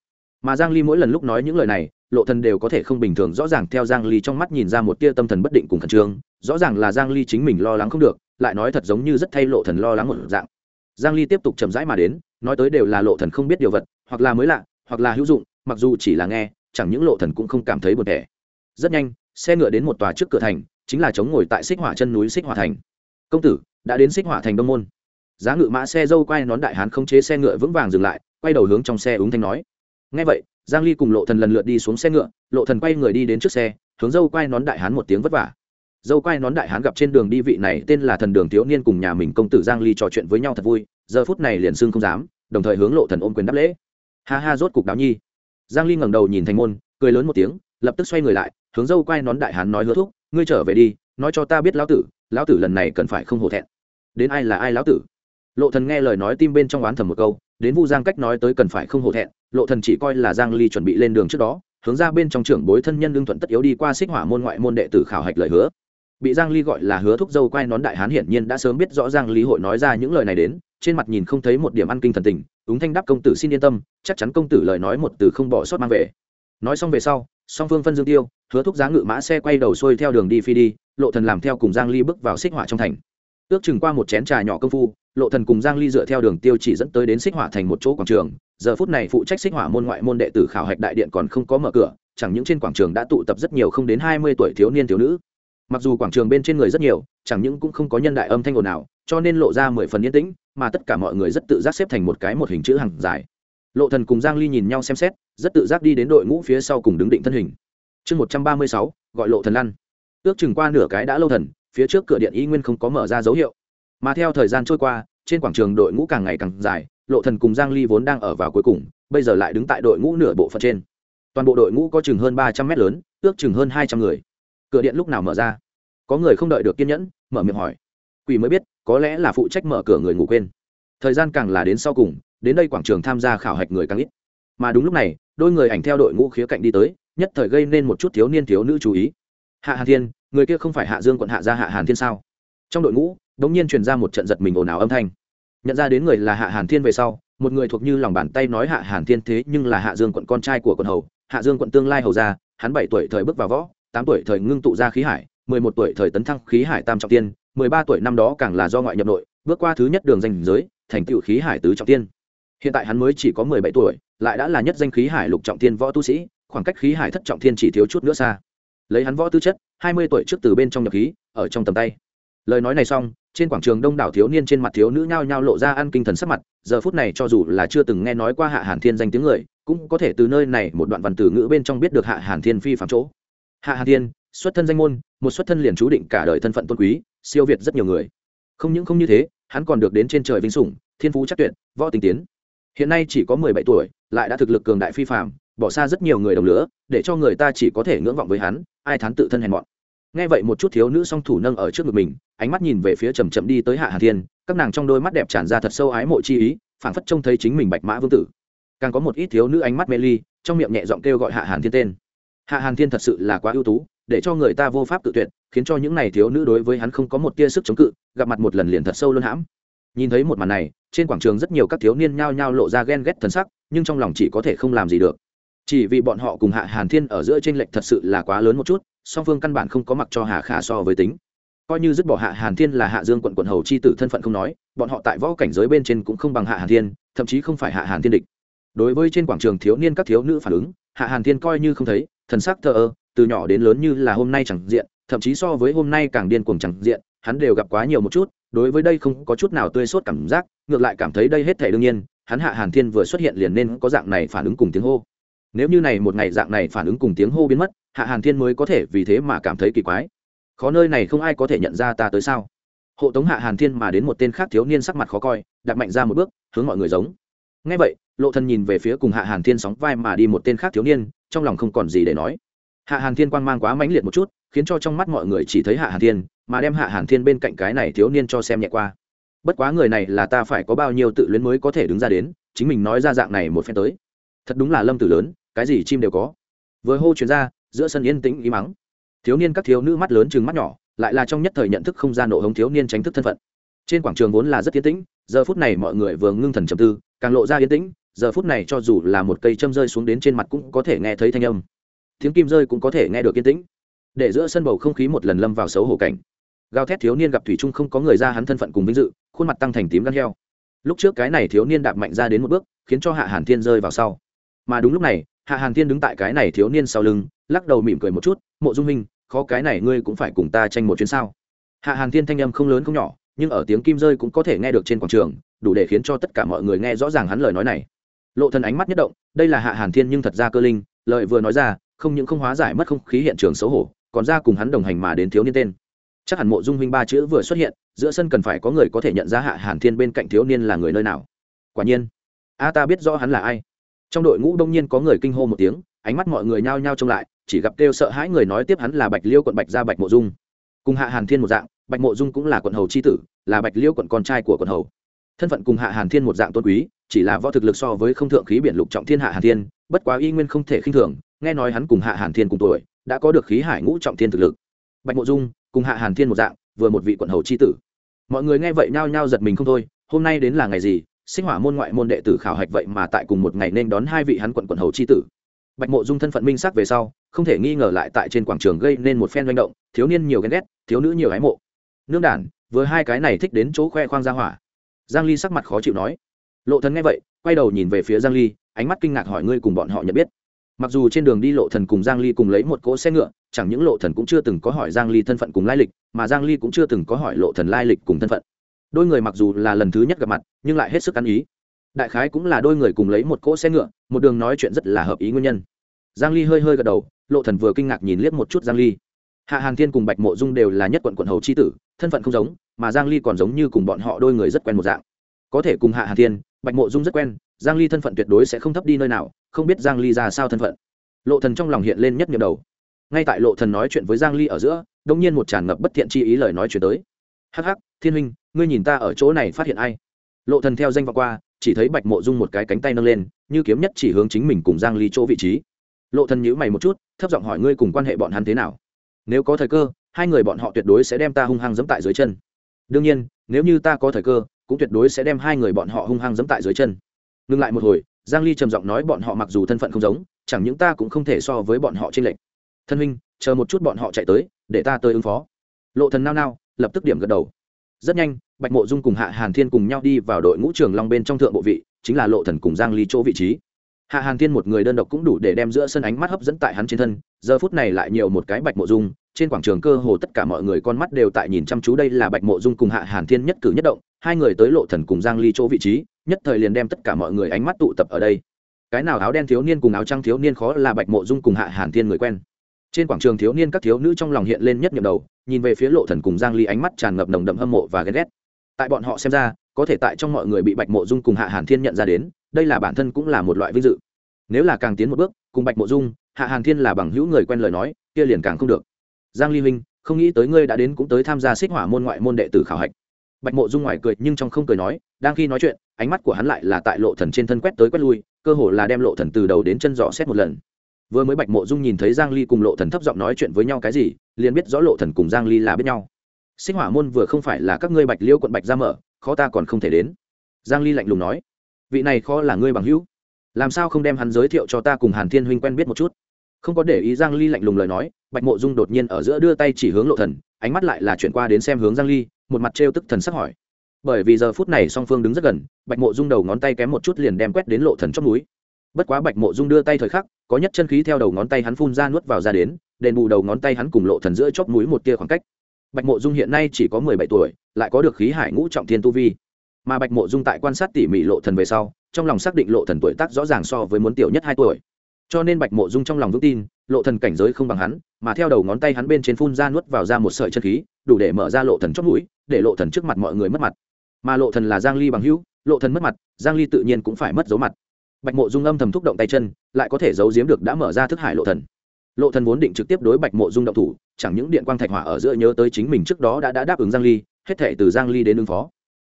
S1: Mà giang ly mỗi lần lúc nói những lời này, lộ thần đều có thể không bình thường rõ ràng theo giang ly trong mắt nhìn ra một tia tâm thần bất định cùng khẩn trương, rõ ràng là giang ly chính mình lo lắng không được, lại nói thật giống như rất thay lộ thần lo lắng một dạng. Giang ly tiếp tục chậm rãi mà đến, nói tới đều là lộ thần không biết điều vật, hoặc là mới lạ, hoặc là hữu dụng, mặc dù chỉ là nghe, chẳng những lộ thần cũng không cảm thấy buồn tẻ rất nhanh, xe ngựa đến một tòa trước cửa thành chính là chống ngồi tại xích hỏa chân núi xích hỏa thành. Công tử, đã đến xích hỏa thành đông môn. Giá ngự mã xe dâu quay nón đại hán không chế xe ngựa vững vàng dừng lại, quay đầu hướng trong xe ứng thanh nói. Ngay vậy, giang ly cùng lộ thần lần lượt đi xuống xe ngựa, lộ thần quay người đi đến trước xe, hướng dâu quay nón đại hán một tiếng vất vả. Dâu quay nón đại hán gặp trên đường đi vị này tên là thần đường thiếu niên cùng nhà mình công tử giang ly trò chuyện với nhau thật vui, giờ phút này liền xương không dám, đồng thời hướng lộ thần ôm quyền đáp lễ. Ha ha, rốt cục đáo nhi. Giang ly ngẩng đầu nhìn thành môn, cười lớn một tiếng, lập tức xoay người lại hướng dâu quay nón đại hán nói hứa thúc, ngươi trở về đi, nói cho ta biết lão tử lão tử lần này cần phải không hổ thẹn. Đến ai là ai lão tử? Lộ thần nghe lời nói tim bên trong oán thầm một câu, đến vu giang cách nói tới cần phải không hổ thẹn, lộ thần chỉ coi là giang ly chuẩn bị lên đường trước đó, hướng ra bên trong trưởng bối thân nhân lương thuận tất yếu đi qua xích hỏa môn ngoại môn đệ tử khảo hạch lời hứa. Bị giang ly gọi là hứa thúc dâu quay nón đại hán hiển nhiên đã sớm biết rõ giang ly hội nói ra những lời này đến, trên mặt nhìn không thấy một điểm ăn kinh thần tình, ứng thanh đáp công tử xin yên tâm, chắc chắn công tử lời nói một từ không bỏ sót mang về. Nói xong về sau song phương phân dương tiêu, hứa thúc giá ngự mã xe quay đầu xuôi theo đường đi phi đi, lộ thần làm theo cùng giang ly bước vào xích hỏa trong thành. Ước chừng qua một chén trà nhỏ công phu, lộ thần cùng giang ly dựa theo đường tiêu chỉ dẫn tới đến xích hỏa thành một chỗ quảng trường. Giờ phút này phụ trách xích hỏa môn ngoại môn đệ tử khảo hạch đại điện còn không có mở cửa, chẳng những trên quảng trường đã tụ tập rất nhiều không đến 20 tuổi thiếu niên thiếu nữ. Mặc dù quảng trường bên trên người rất nhiều, chẳng những cũng không có nhân đại âm thanh ồn nào cho nên lộ ra mười phần yên tĩnh, mà tất cả mọi người rất tự giác xếp thành một cái một hình chữ hàng dài. Lộ thần cùng giang ly nhìn nhau xem xét rất tự giác đi đến đội ngũ phía sau cùng đứng định thân hình. Chương một trăm ba mươi sáu, gọi lộ thần lăn. Ước chừng qua nửa cái đã lâu thần, phía trước cửa điện y nguyên không có mở ra dấu hiệu. Mà theo thời gian trôi qua, trên quảng trường đội ngũ càng ngày càng dài, lộ thần cùng giang ly vốn đang ở vào cuối cùng, bây giờ lại đứng tại đội ngũ nửa bộ phận trên. Toàn bộ đội ngũ có chừng hơn ba trăm mét lớn, ước chừng hơn hai trăm người. Cửa điện lúc nào mở ra? Có người không đợi được kiên nhẫn, mở miệng hỏi. Quỷ mới biết, có lẽ là phụ trách mở cửa người ngủ quên. Thời gian càng là đến sau cùng, đến đây quảng trường tham gia khảo hạch người càng ít mà đúng lúc này, đôi người ảnh theo đội ngũ khía cạnh đi tới, nhất thời gây nên một chút thiếu niên thiếu nữ chú ý. Hạ hàn thiên, người kia không phải hạ dương quận hạ gia hạ hàn thiên sao? Trong đội ngũ đ ỗ n g nhiên truyền ra một trận giật mình ồn ào âm thanh. Nhận ra đến người là hạ hàn thiên về sau, một người thuộc như lòng bàn tay nói hạ hàn thiên thế nhưng là hạ dương quận con trai của quận hầu, hạ dương quận tương lai hầu gia, hắn bảy tuổi thời bước vào võ, tám tuổi thời ngưng tụ ra khí hải, mười một tuổi thời tấn thăng khí hải tam trọng tiên, mười ba tuổi năm đó càng là do ngoại nhập nội, bước qua thứ nhất đường danh giới, thành tựu khí hải tứ trọng tiên. Hiện tại hắn mới chỉ có mười bảy tuổi lại đã là nhất danh khí hải lục trọng thiên võ tu sĩ, khoảng cách khí hải thất trọng thiên chỉ thiếu chút nữa xa. Lấy hắn võ tư chất, hai mươi tuổi trước từ bên trong nhập khí, ở trong tầm tay. Lời nói này xong, trên quảng trường đông đảo thiếu niên trên mặt thiếu nữ nhao nhao lộ ra ăn kinh thần sắc mặt, giờ phút này cho dù là chưa từng nghe nói qua hạ hàn thiên danh tiếng người, cũng có thể từ nơi này một đoạn văn từ ngữ bên trong biết được hạ hàn thiên phi phạm chỗ. Hạ hàn thiên, xuất thân danh môn, một xuất thân liền chú định cả đời thân phận tôn quý, siêu việt rất nhiều người. Không những không như thế, hắn còn được đến trên trời vinh sủng, thiên phú chắc tuyệt, võ tinh tiến. Hiện nay chỉ có mười bảy tuổi lại đã thực lực cường đại phi phạm bỏ xa rất nhiều người đồng lửa, để cho người ta chỉ có thể ngưỡng vọng với hắn, ai thán tự thân hèn mọn. Nghe vậy một chút thiếu nữ song thủ nâng ở trước ngực mình, ánh mắt nhìn về phía chầm chậm đi tới hạ hà thiên, các nàng trong đôi mắt đẹp tràn ra thật sâu ái mộ chi ý, phảng phất trông thấy chính mình bạch mã vương tử. Càng có một ít thiếu nữ ánh mắt mê ly, trong miệng nhẹ giọng kêu gọi hạ hàn thiên tên. Hạ hàn thiên thật sự là quá ưu tú, để cho người ta vô pháp tự tuyệt, khiến cho những này thiếu nữ đối với hắn không có một tia sức chống cự, gặp mặt một lần liền thật sâu luôn hãm. Nhìn thấy một màn này, trên quảng trường rất nhiều các thiếu niên nhao nhao lộ ra ghen ghét thần sắc nhưng trong lòng chỉ có thể không làm gì được. Chỉ vì bọn họ cùng hạ hàn thiên ở giữa tranh lệch thật sự là quá lớn một chút, song phương căn bản không có mặc cho hà khả so với tính. Coi như dứt bỏ hạ hàn thiên là hạ dương quận quận hầu c h i tử thân phận không nói, bọn họ tại võ cảnh giới bên trên cũng không bằng hạ hàn thiên, thậm chí không phải hạ hàn thiên địch. Đối với trên quảng trường thiếu niên các thiếu nữ phản ứng, hạ hàn thiên coi như không thấy, thần sắc thờ ơ, từ nhỏ đến lớn như là hôm nay chẳng diện, thậm chí so với hôm nay càng điên cuồng chẳng diện, hắn đều gặp quá nhiều một chút, đối với đây không có chút nào tươi sốt cảm giác, ngược lại cảm thấy đây hết thể đương nhiên hắn hạ hàn thiên vừa xuất hiện liền nên có dạng này phản ứng cùng tiếng hô. Nếu như này một ngày dạng này phản ứng cùng tiếng hô biến mất, hạ hàn thiên mới có thể vì thế mà cảm thấy kỳ quái. Khó nơi này không ai có thể nhận ra ta tới sao? Hộ tống hạ hàn thiên mà đến một tên khác thiếu niên sắc mặt khó coi đặt mạnh ra một bước, hướng mọi người giống. Ngay vậy, lộ thần nhìn về phía cùng hạ hàn thiên sóng vai mà đi một tên khác thiếu niên, trong lòng không còn gì để nói. Hạ hàn thiên quang mang quá mãnh liệt một chút, khiến cho trong mắt mọi người chỉ thấy hạ hàn thiên, mà đem hạ hàn thiên bên cạnh cái này thiếu niên cho xem nhẹ qua bất quá người này là ta phải có bao nhiêu tự luyến mới có thể đứng ra đến, chính mình nói ra dạng này một phen tới. Thật đúng là lâm tử lớn, cái gì chim đều có. Vừa hô chuyển ra, giữa sân yên tĩnh ý mắng. Thiếu niên các thiếu nữ mắt lớn chừng mắt nhỏ, lại là trong nhất thời nhận thức không gian nổ hống thiếu niên tránh thức thân phận. Trên quảng trường vốn là rất yên tĩnh, giờ phút này mọi người vừa ngưng thần trầm tư, càng lộ ra yên tĩnh, giờ phút này cho dù là một cây châm rơi xuống đến trên mặt cũng có thể nghe thấy thanh âm. Tiếng kim rơi cũng có thể nghe được yên tĩnh. Để giữa sân bầu không khí một lần lâm vào xấu hổ cảnh gào thét thiếu niên gặp thủy trung không có người ra hắn thân phận cùng vinh dự, khuôn mặt tăng thành tím gan heo. Lúc trước cái này thiếu niên đạp mạnh ra đến một bước, khiến cho hạ hàn thiên rơi vào sau. Mà đúng lúc này, hạ hàn thiên đứng tại cái này thiếu niên sau lưng, lắc đầu mỉm cười một chút, mộ dung minh, khó cái này ngươi cũng phải cùng ta tranh một chuyến sao? Hạ hàn thiên thanh âm không lớn không nhỏ, nhưng ở tiếng kim rơi cũng có thể nghe được trên quảng trường, đủ để khiến cho tất cả mọi người nghe rõ ràng hắn lời nói này. Lộ thần ánh mắt nhất động, đây là hạ hàn thiên nhưng thật ra cơ linh, lời vừa nói ra, không những không hóa giải mất không khí hiện trường xấu hổ, còn ra cùng hắn đồng hành mà đến thiếu niên tên chắc hẳn mộ dung huynh ba chữ vừa xuất hiện, giữa sân cần phải có người có thể nhận ra hạ hàn thiên bên cạnh thiếu niên là người nơi nào. Quả nhiên, a ta biết rõ hắn là ai. Trong đội ngũ đông nhiên có người kinh hô một tiếng, ánh mắt mọi người nhao nhao trông lại, chỉ gặp kêu sợ hãi người nói tiếp hắn là bạch liêu quận bạch gia bạch mộ dung. Cùng hạ hàn thiên một dạng, bạch mộ dung cũng là quận hầu c h i tử, là bạch liêu quận con trai của quận hầu. Thân phận cùng hạ hàn thiên một dạng tôn quý, chỉ là võ thực lực so với không thượng khí biển lục trọng thiên hạ hàn thiên, bất quá y nguyên không thể khinh thường, nghe nói hắn cùng hạ hàn thiên cùng tuổi, đã có được khí hải ngũ trọng thiên thực lực. Bạch mộ dung cùng hạ hàn thiên một dạng, vừa một vị quận hầu c h i tử. Mọi người nghe vậy nhao nhao giật mình không thôi, hôm nay đến là ngày gì, sinh hỏa môn ngoại môn đệ tử khảo hạch vậy mà tại cùng một ngày nên đón hai vị hắn quận quận hầu c h i tử. Bạch mộ dung thân phận minh sắc về sau, không thể nghi ngờ lại tại trên quảng trường gây nên một phen manh động, thiếu niên nhiều ghen ghét, thiếu nữ nhiều ái mộ. Nương đản, vừa hai cái này thích đến chỗ khoe khoang ra hỏa. Giang ly sắc mặt khó chịu nói. Lộ thần nghe vậy, quay đầu nhìn về phía giang ly, ánh mắt kinh ngạc hỏi ngươi cùng bọn họ nhận biết mặc dù trên đường đi lộ thần cùng giang ly cùng lấy một cỗ xe ngựa, chẳng những lộ thần cũng chưa từng có hỏi giang ly thân phận cùng lai lịch, mà giang ly cũng chưa từng có hỏi lộ thần lai lịch cùng thân phận. Đôi người mặc dù là lần thứ nhất gặp mặt, nhưng lại hết sức ăn ý. Đại khái cũng là đôi người cùng lấy một cỗ xe ngựa, một đường nói chuyện rất là hợp ý nguyên nhân. Giang ly hơi hơi gật đầu, lộ thần vừa kinh ngạc nhìn liếc một chút giang ly. Hạ hàng thiên cùng bạch mộ dung đều là nhất quận quận hầu chi tử, thân phận không giống, mà giang ly còn giống như cùng bọn họ đôi người rất quen một dạng. Có thể cùng hạ hàng thiên, bạch mộ dung rất quen giang ly thân phận tuyệt đối sẽ không thấp đi nơi nào, không biết giang ly ra sao thân phận. Lộ thần trong lòng hiện lên nhất nhiệm đầu. Ngay tại lộ thần nói chuyện với giang ly ở giữa đông nhiên một tràn ngập bất thiện chi ý lời nói chuyển tới. Hắc hắc, thiên huynh, ngươi nhìn ta ở chỗ này phát hiện ai? Lộ thần theo danh vọng qua, chỉ thấy bạch mộ dung một cái cánh tay nâng lên, như kiếm nhất chỉ hướng chính mình cùng giang ly chỗ vị trí. Lộ thần nhíu mày một chút, thấp giọng hỏi ngươi cùng quan hệ bọn hắn thế nào? Nếu có thời cơ, hai người bọn họ tuyệt đối sẽ đem ta hung hăng giẫm tại dưới chân. Đương nhiên, nếu như ta có thời cơ, cũng tuyệt đối sẽ đem hai người bọn họ hung hăng giẫm tại dưới chân ngừng lại một hồi, giang ly trầm giọng nói bọn họ mặc dù thân phận không giống, chẳng những ta cũng không thể so với bọn họ trên lệnh thân huynh, chờ một chút bọn họ chạy tới, để ta tới ứng phó. Lộ thần nao nao, lập tức điểm gật đầu. Rất nhanh, bạch mộ dung cùng hạ hàn thiên cùng nhau đi vào đội ngũ trường long bên trong thượng bộ vị, chính là lộ thần cùng giang ly chỗ vị trí. Hạ hàn thiên một người đơn độc cũng đủ để đem giữa sân ánh mắt hấp dẫn tại hắn trên thân, giờ phút này lại nhiều một cái bạch mộ dung trên quảng trường cơ hồ tất cả mọi người con mắt đều tại nhìn chăm chú đây là bạch mộ dung cùng hạ hàn thiên nhất cử nhất động, hai người tới lộ thần cùng giang ly chỗ vị trí, nhất thời liền đem tất cả mọi người ánh mắt tụ tập ở đây. Cái nào áo đen thiếu niên cùng áo trắng thiếu niên khó là bạch mộ dung cùng hạ hàn thiên người quen. Trên quảng trường thiếu niên các thiếu nữ trong lòng hiện lên nhất nhậm đầu, nhìn về phía lộ thần cùng giang ly ánh mắt tràn ngập nồng đậm hâm mộ và ghen ghét. Tại bọn họ xem ra, có thể tại trong mọi người bị bạch mộ dung cùng hạ hàn thiên nhận ra đến, đây là bản thân cũng là một loại vinh dự. Nếu là càng tiến một bước, cùng bạch mộ dung, hạ hàn thiên là bằng hữu người quen lời nói, kia liền càng không được giang ly huynh, không nghĩ tới ngươi đã đến cũng tới tham gia xích hỏa môn ngoại môn đệ tử khảo hạch. Bạch mộ dung ngoài cười nhưng trong không cười nói, đang khi nói chuyện, ánh mắt của hắn lại là tại lộ thần trên thân quét tới quét lui, cơ hồ là đem lộ thần từ đầu đến chân dò xét một lần. Vừa mới bạch mộ dung nhìn thấy giang ly cùng lộ thần thấp giọng nói chuyện với nhau cái gì, liền biết rõ lộ thần cùng giang ly là biết nhau. Xích hỏa môn vừa không phải là các ngươi bạch liêu quận bạch ra mở, khó ta còn không thể đến. Giang ly lạnh lùng nói, vị này khó là ngươi bằng hữu. Làm sao không đem hắn giới thiệu cho ta cùng hàn thiên huynh quen biết một chút? Không có để ý giang ly lạnh lùng lời nói, bạch mộ dung đột nhiên ở giữa đưa tay chỉ hướng lộ thần, ánh mắt lại là chuyển qua đến xem hướng giang ly, một mặt trêu tức thần sắc hỏi. Bởi vì giờ phút này song phương đứng rất gần, bạch mộ dung đầu ngón tay kém một chút liền đem quét đến lộ thần trong núi. Bất quá bạch mộ dung đưa tay thời khắc, có nhất chân khí theo đầu ngón tay hắn phun ra nuốt vào ra đến, đền bù đầu ngón tay hắn cùng lộ thần giữa chóp núi một tia khoảng cách. Bạch mộ dung hiện nay chỉ có mười bảy tuổi, lại có được khí hải ngũ trọng thiên tu vi. Mà bạch mộ dung tại quan sát tỉ mỉ lộ thần về sau, trong lòng xác định lộ thần tuổi tác rõ ràng so với muốn tiểu nhất hai tuổi cho nên bạch mộ dung trong lòng vững tin lộ thần cảnh giới không bằng hắn mà theo đầu ngón tay hắn bên trên phun ra nuốt vào ra một sợi chân khí đủ để mở ra lộ thần chót mũi để lộ thần trước mặt mọi người mất mặt. Mà lộ thần là giang ly bằng hữu lộ thần mất mặt giang ly tự nhiên cũng phải mất dấu mặt. Bạch mộ dung âm thầm thúc động tay chân lại có thể giấu giếm được đã mở ra thức hải lộ thần. Lộ thần vốn định trực tiếp đối bạch mộ dung động thủ chẳng những điện quang thạch hỏa ở giữa nhớ tới chính mình trước đó đã, đã đáp ứng giang ly hết thể từ giang ly đến ứng phó.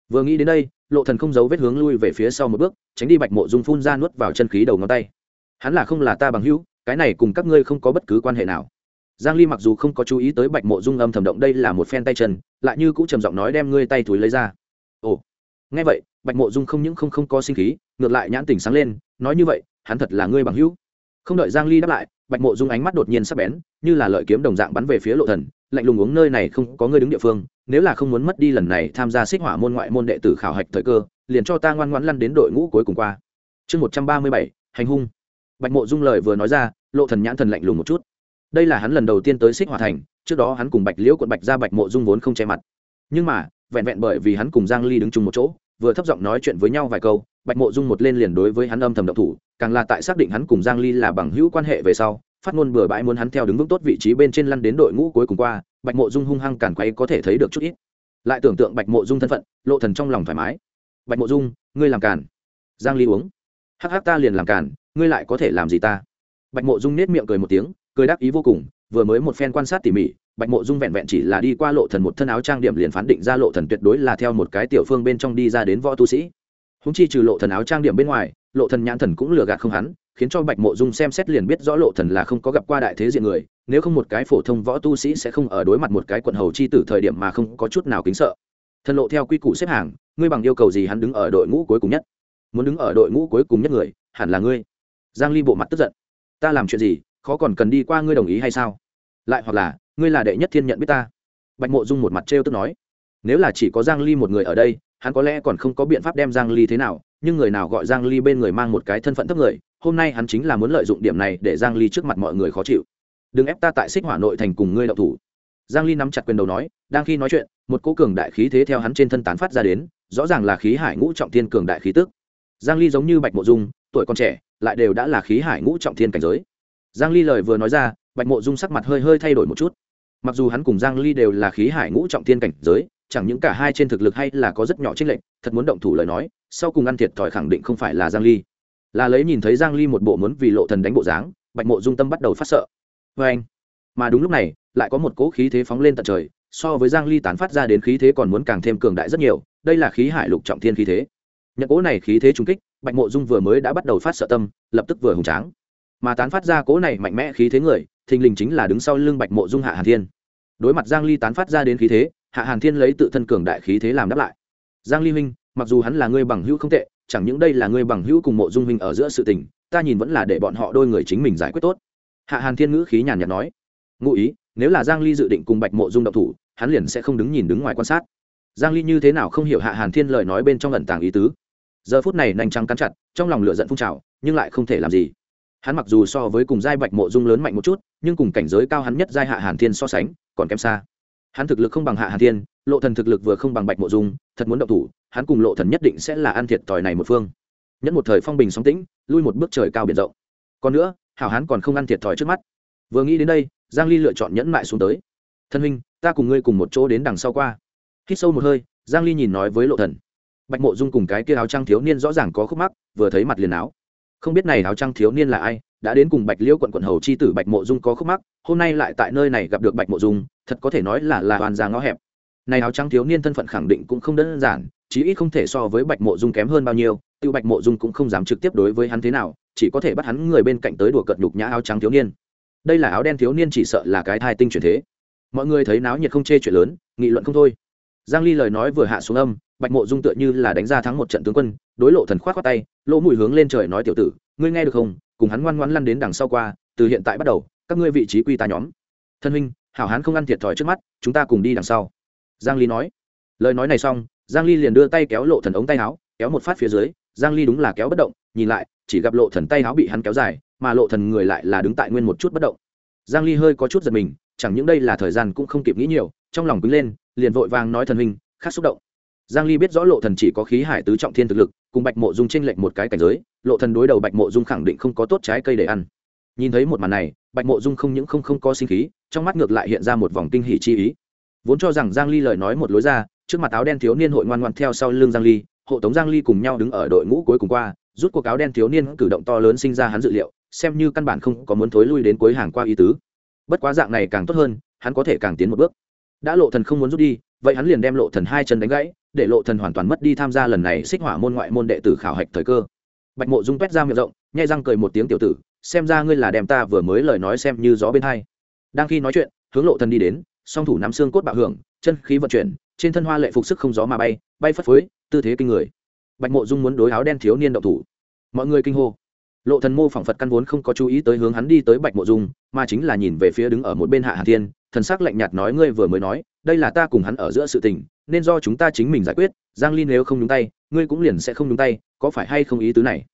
S1: Vừa nghĩ đến đây lộ thần không giấu vết hướng lui về phía sau một bước tránh đi bạch mộ dung phun ra nuốt vào chân khí đầu ngón tay hắn là không là ta bằng hữu cái này cùng các ngươi không có bất cứ quan hệ nào. Giang ly mặc dù không có chú ý tới bạch mộ dung âm thầm động đây là một phen tay chân lại như cũng trầm giọng nói đem ngươi tay túi lấy ra. Ồ. Nghe vậy bạch mộ dung không những không không có sinh khí ngược lại nhãn tỉnh sáng lên nói như vậy hắn thật là ngươi bằng hữu. Không đợi giang ly đáp lại bạch mộ dung ánh mắt đột nhiên sắc bén như là lợi kiếm đồng dạng bắn về phía lộ thần lạnh lùng uống nơi này không có ngươi đứng địa phương nếu là không muốn mất đi lần này tham gia xích hỏa môn ngoại môn đệ tử khảo hạch thời cơ liền cho ta ngoan ngoãn lăn đến đội ngũ cuối cùng qua. Chương 137, hành hung bạch mộ dung lời vừa nói ra, lộ thần nhãn thần lạnh lùng một chút. Đây là hắn lần đầu tiên tới xích hỏa thành, trước đó hắn cùng bạch liễu quận bạch ra bạch mộ dung vốn không che mặt. Nhưng mà, vẹn vẹn bởi vì hắn cùng giang ly đứng chung một chỗ, vừa thấp giọng nói chuyện với nhau vài câu, bạch mộ dung một lên liền đối với hắn âm thầm độc thủ, càng là tại xác định hắn cùng giang ly là bằng hữu quan hệ về sau, phát ngôn bừa bãi muốn hắn theo đứng vững tốt vị trí bên trên lăn đến đội ngũ cuối cùng qua, bạch mộ dung hung hăng càn quay có thể thấy được chút ít. Lại tưởng tượng bạch mộ dung thân phận, lộ thần trong lòng thoải mái. Bạch mộ dung, ngươi làm càn. Giang ly uống. Hắc hắc, ta liền làm càn ngươi lại có thể làm gì ta? Bạch mộ dung nết miệng cười một tiếng, cười đáp ý vô cùng, vừa mới một phen quan sát tỉ mỉ, bạch mộ dung vẹn vẹn chỉ là đi qua lộ thần một thân áo trang điểm liền phán định ra lộ thần tuyệt đối là theo một cái tiểu phương bên trong đi ra đến võ tu sĩ. Húng chi trừ lộ thần áo trang điểm bên ngoài, lộ thần nhãn thần cũng lừa gạt không hắn, khiến cho bạch mộ dung xem xét liền biết rõ lộ thần là không có gặp qua đại thế diện người, nếu không một cái phổ thông võ tu sĩ sẽ không ở đối mặt một cái quận hầu chi tử thời điểm mà không có chút nào kính sợ. Thần lộ theo quy củ xếp hàng, ngươi bằng yêu cầu gì hắn đứng ở đội ngũ cuối cùng nhất? Muốn đứng ở đội ngũ cuối cùng nhất người, hẳn là ngươi giang ly bộ mặt tức giận. Ta làm chuyện gì, khó còn cần đi qua ngươi đồng ý hay sao? Lại hoặc là, ngươi là đệ nhất thiên nhận biết ta? Bạch mộ dung một mặt trêu tức nói. Nếu là chỉ có giang ly một người ở đây, hắn có lẽ còn không có biện pháp đem giang ly thế nào, nhưng người nào gọi giang ly bên người mang một cái thân phận thấp người, hôm nay hắn chính là muốn lợi dụng điểm này để giang ly trước mặt mọi người khó chịu. Đừng ép ta tại xích hỏa nội thành cùng ngươi đậu thủ. Giang ly nắm chặt quyền đầu nói, đang khi nói chuyện, một cỗ cường đại khí thế theo hắn trên thân tán phát ra đến, rõ ràng là khí hải ngũ trọng thiên cường đại khí tức. Giang ly giống như bạch mộ dung, tuổi còn trẻ lại đều đã là khí hải ngũ trọng thiên cảnh giới. Giang ly lời vừa nói ra, bạch mộ dung sắc mặt hơi hơi thay đổi một chút. Mặc dù hắn cùng giang ly đều là khí hải ngũ trọng thiên cảnh giới, chẳng những cả hai trên thực lực hay là có rất nhỏ chênh lệch, thật muốn động thủ lời nói, sau cùng ăn thiệt thòi khẳng định không phải là giang ly. Là lấy nhìn thấy giang ly một bộ muốn vì lộ thần đánh bộ dáng, bạch mộ dung tâm bắt đầu phát sợ. Với anh, mà đúng lúc này, lại có một cỗ khí thế phóng lên tận trời, so với giang ly tán phát ra đến khí thế còn muốn càng thêm cường đại rất nhiều, đây là khí hải lục trọng thiên khí thế nhận cỗ này khí thế trung kích, bạch mộ dung vừa mới đã bắt đầu phát sợ tâm, lập tức vừa hùng tráng. Mà tán phát ra cỗ này mạnh mẽ khí thế người, thình lình chính là đứng sau lưng bạch mộ dung hạ hàn thiên. Đối mặt giang ly tán phát ra đến khí thế, hạ hàn thiên lấy tự thân cường đại khí thế làm đáp lại. Giang ly huynh, mặc dù hắn là người bằng hữu không tệ, chẳng những đây là người bằng hữu cùng mộ dung huynh ở giữa sự tình, ta nhìn vẫn là để bọn họ đôi người chính mình giải quyết tốt. Hạ hàn thiên ngữ khí nhàn nhạt nói. Ngụ ý, nếu là giang ly dự định cùng bạch mộ dung động thủ, hắn liền sẽ không đứng nhìn đứng ngoài quan sát. Giang ly như thế nào không hiểu hạ hàn thiên lời nói bên trong ẩn tàng ý tứ giờ phút này nành trắng cắn chặt, trong lòng lửa giận phun trào, nhưng lại không thể làm gì. Hắn mặc dù so với cùng giai bạch mộ dung lớn mạnh một chút, nhưng cùng cảnh giới cao hắn nhất giai hạ hàn thiên so sánh, còn kém xa. Hắn thực lực không bằng hạ hàn thiên, lộ thần thực lực vừa không bằng bạch mộ dung, thật muốn động thủ, hắn cùng lộ thần nhất định sẽ là ăn thiệt tỏi này một phương. Nhẫn một thời phong bình sóng tĩnh, lui một bước trời cao biển rộng. Còn nữa, hảo hán còn không ăn thiệt thòi trước mắt. Vừa nghĩ đến đây, giang ly lựa chọn nhẫn lại xuống tới. Thân huynh, ta cùng ngươi cùng một chỗ đến đằng sau qua. Hít sâu một hơi, giang ly nhìn nói với lộ thần bạch mộ dung cùng cái kia áo trăng thiếu niên rõ ràng có khúc mắc, vừa thấy mặt liền áo. Không biết này áo trăng thiếu niên là ai, đã đến cùng bạch liễu quận quận hầu chi tử bạch mộ dung có khúc mắc, hôm nay lại tại nơi này gặp được bạch mộ dung, thật có thể nói là là hoàn giang ngõ hẹp. Này áo trăng thiếu niên thân phận khẳng định cũng không đơn giản, chí ít không thể so với bạch mộ dung kém hơn bao nhiêu, tiêu bạch mộ dung cũng không dám trực tiếp đối với hắn thế nào, chỉ có thể bắt hắn người bên cạnh tới đùa cợt nhục nhã áo trắng thiếu niên. Đây là áo đen thiếu niên chỉ sợ là cái thai tinh chuyển thế. Mọi người thấy náo nhiệt không chê chuyện lớn, nghị luận không thôi. Giang ly lời nói vừa hạ xuống âm bạch mộ dung tựa như là đánh ra thắng một trận tướng quân, đối lộ thần khoát khoát tay, lỗ mũi hướng lên trời nói, tiểu tử, ngươi nghe được không? Cùng hắn ngoan ngoãn lăn đến đằng sau qua, từ hiện tại bắt đầu, các ngươi vị trí quy ta nhóm. Thân huynh, hảo hán không ăn thiệt thòi trước mắt, chúng ta cùng đi đằng sau. Giang ly nói. Lời nói này xong, giang ly liền đưa tay kéo lộ thần ống tay áo, kéo một phát phía dưới, giang ly đúng là kéo bất động, nhìn lại, chỉ gặp lộ thần tay áo bị hắn kéo dài, mà lộ thần người lại là đứng tại nguyên một chút bất động. Giang ly hơi có chút giật mình, chẳng những đây là thời gian cũng không kịp nghĩ nhiều, trong lòng quýnh lên, liền vội vàng nói, thần huynh, khát xúc động giang ly biết rõ lộ thần chỉ có khí hải tứ trọng thiên thực lực, cùng bạch mộ dung trên lệnh một cái cảnh giới, lộ thần đối đầu bạch mộ dung khẳng định không có tốt trái cây để ăn. Nhìn thấy một màn này, bạch mộ dung không những không không có sinh khí, trong mắt ngược lại hiện ra một vòng kinh hỉ chi ý. Vốn cho rằng giang ly lời nói một lối ra, trước mặt áo đen thiếu niên hội ngoan ngoan theo sau lưng giang ly, hộ tống giang ly cùng nhau đứng ở đội ngũ cuối cùng qua, rút cuộc áo đen thiếu niên cử động to lớn sinh ra hắn dự liệu, xem như căn bản không có muốn thối lui đến cuối hàng qua ý tứ. Bất quá dạng này càng tốt hơn, hắn có thể càng tiến một bước. Đã lộ thần không muốn rút đi, vậy hắn liền đem lộ thần hai chân đánh gãy để lộ thần hoàn toàn mất đi tham gia lần này xích hỏa môn ngoại môn đệ tử khảo hạch thời cơ. Bạch mộ dung quét ra miệng rộng nhai răng cười một tiếng tiểu tử, xem ra ngươi là đem ta vừa mới lời nói xem như gió bên hai. Đang khi nói chuyện, hướng lộ thần đi đến, song thủ nắm xương cốt bạo hưởng, chân khí vận chuyển, trên thân hoa lệ phục sức không gió mà bay bay phất phới, tư thế kinh người. Bạch mộ dung muốn đối áo đen thiếu niên động thủ. Mọi người kinh hô. Lộ thần mô phỏng phật căn vốn không có chú ý tới hướng hắn đi tới bạch mộ dung, mà chính là nhìn về phía đứng ở một bên hạ hà thiên, thần sắc lạnh nhạt nói ngươi vừa mới nói, đây là ta cùng hắn ở giữa sự tình nên do chúng ta chính mình giải quyết, giang ly nếu không nhúng tay, ngươi cũng liền sẽ không nhúng tay, có phải hay không ý tứ này?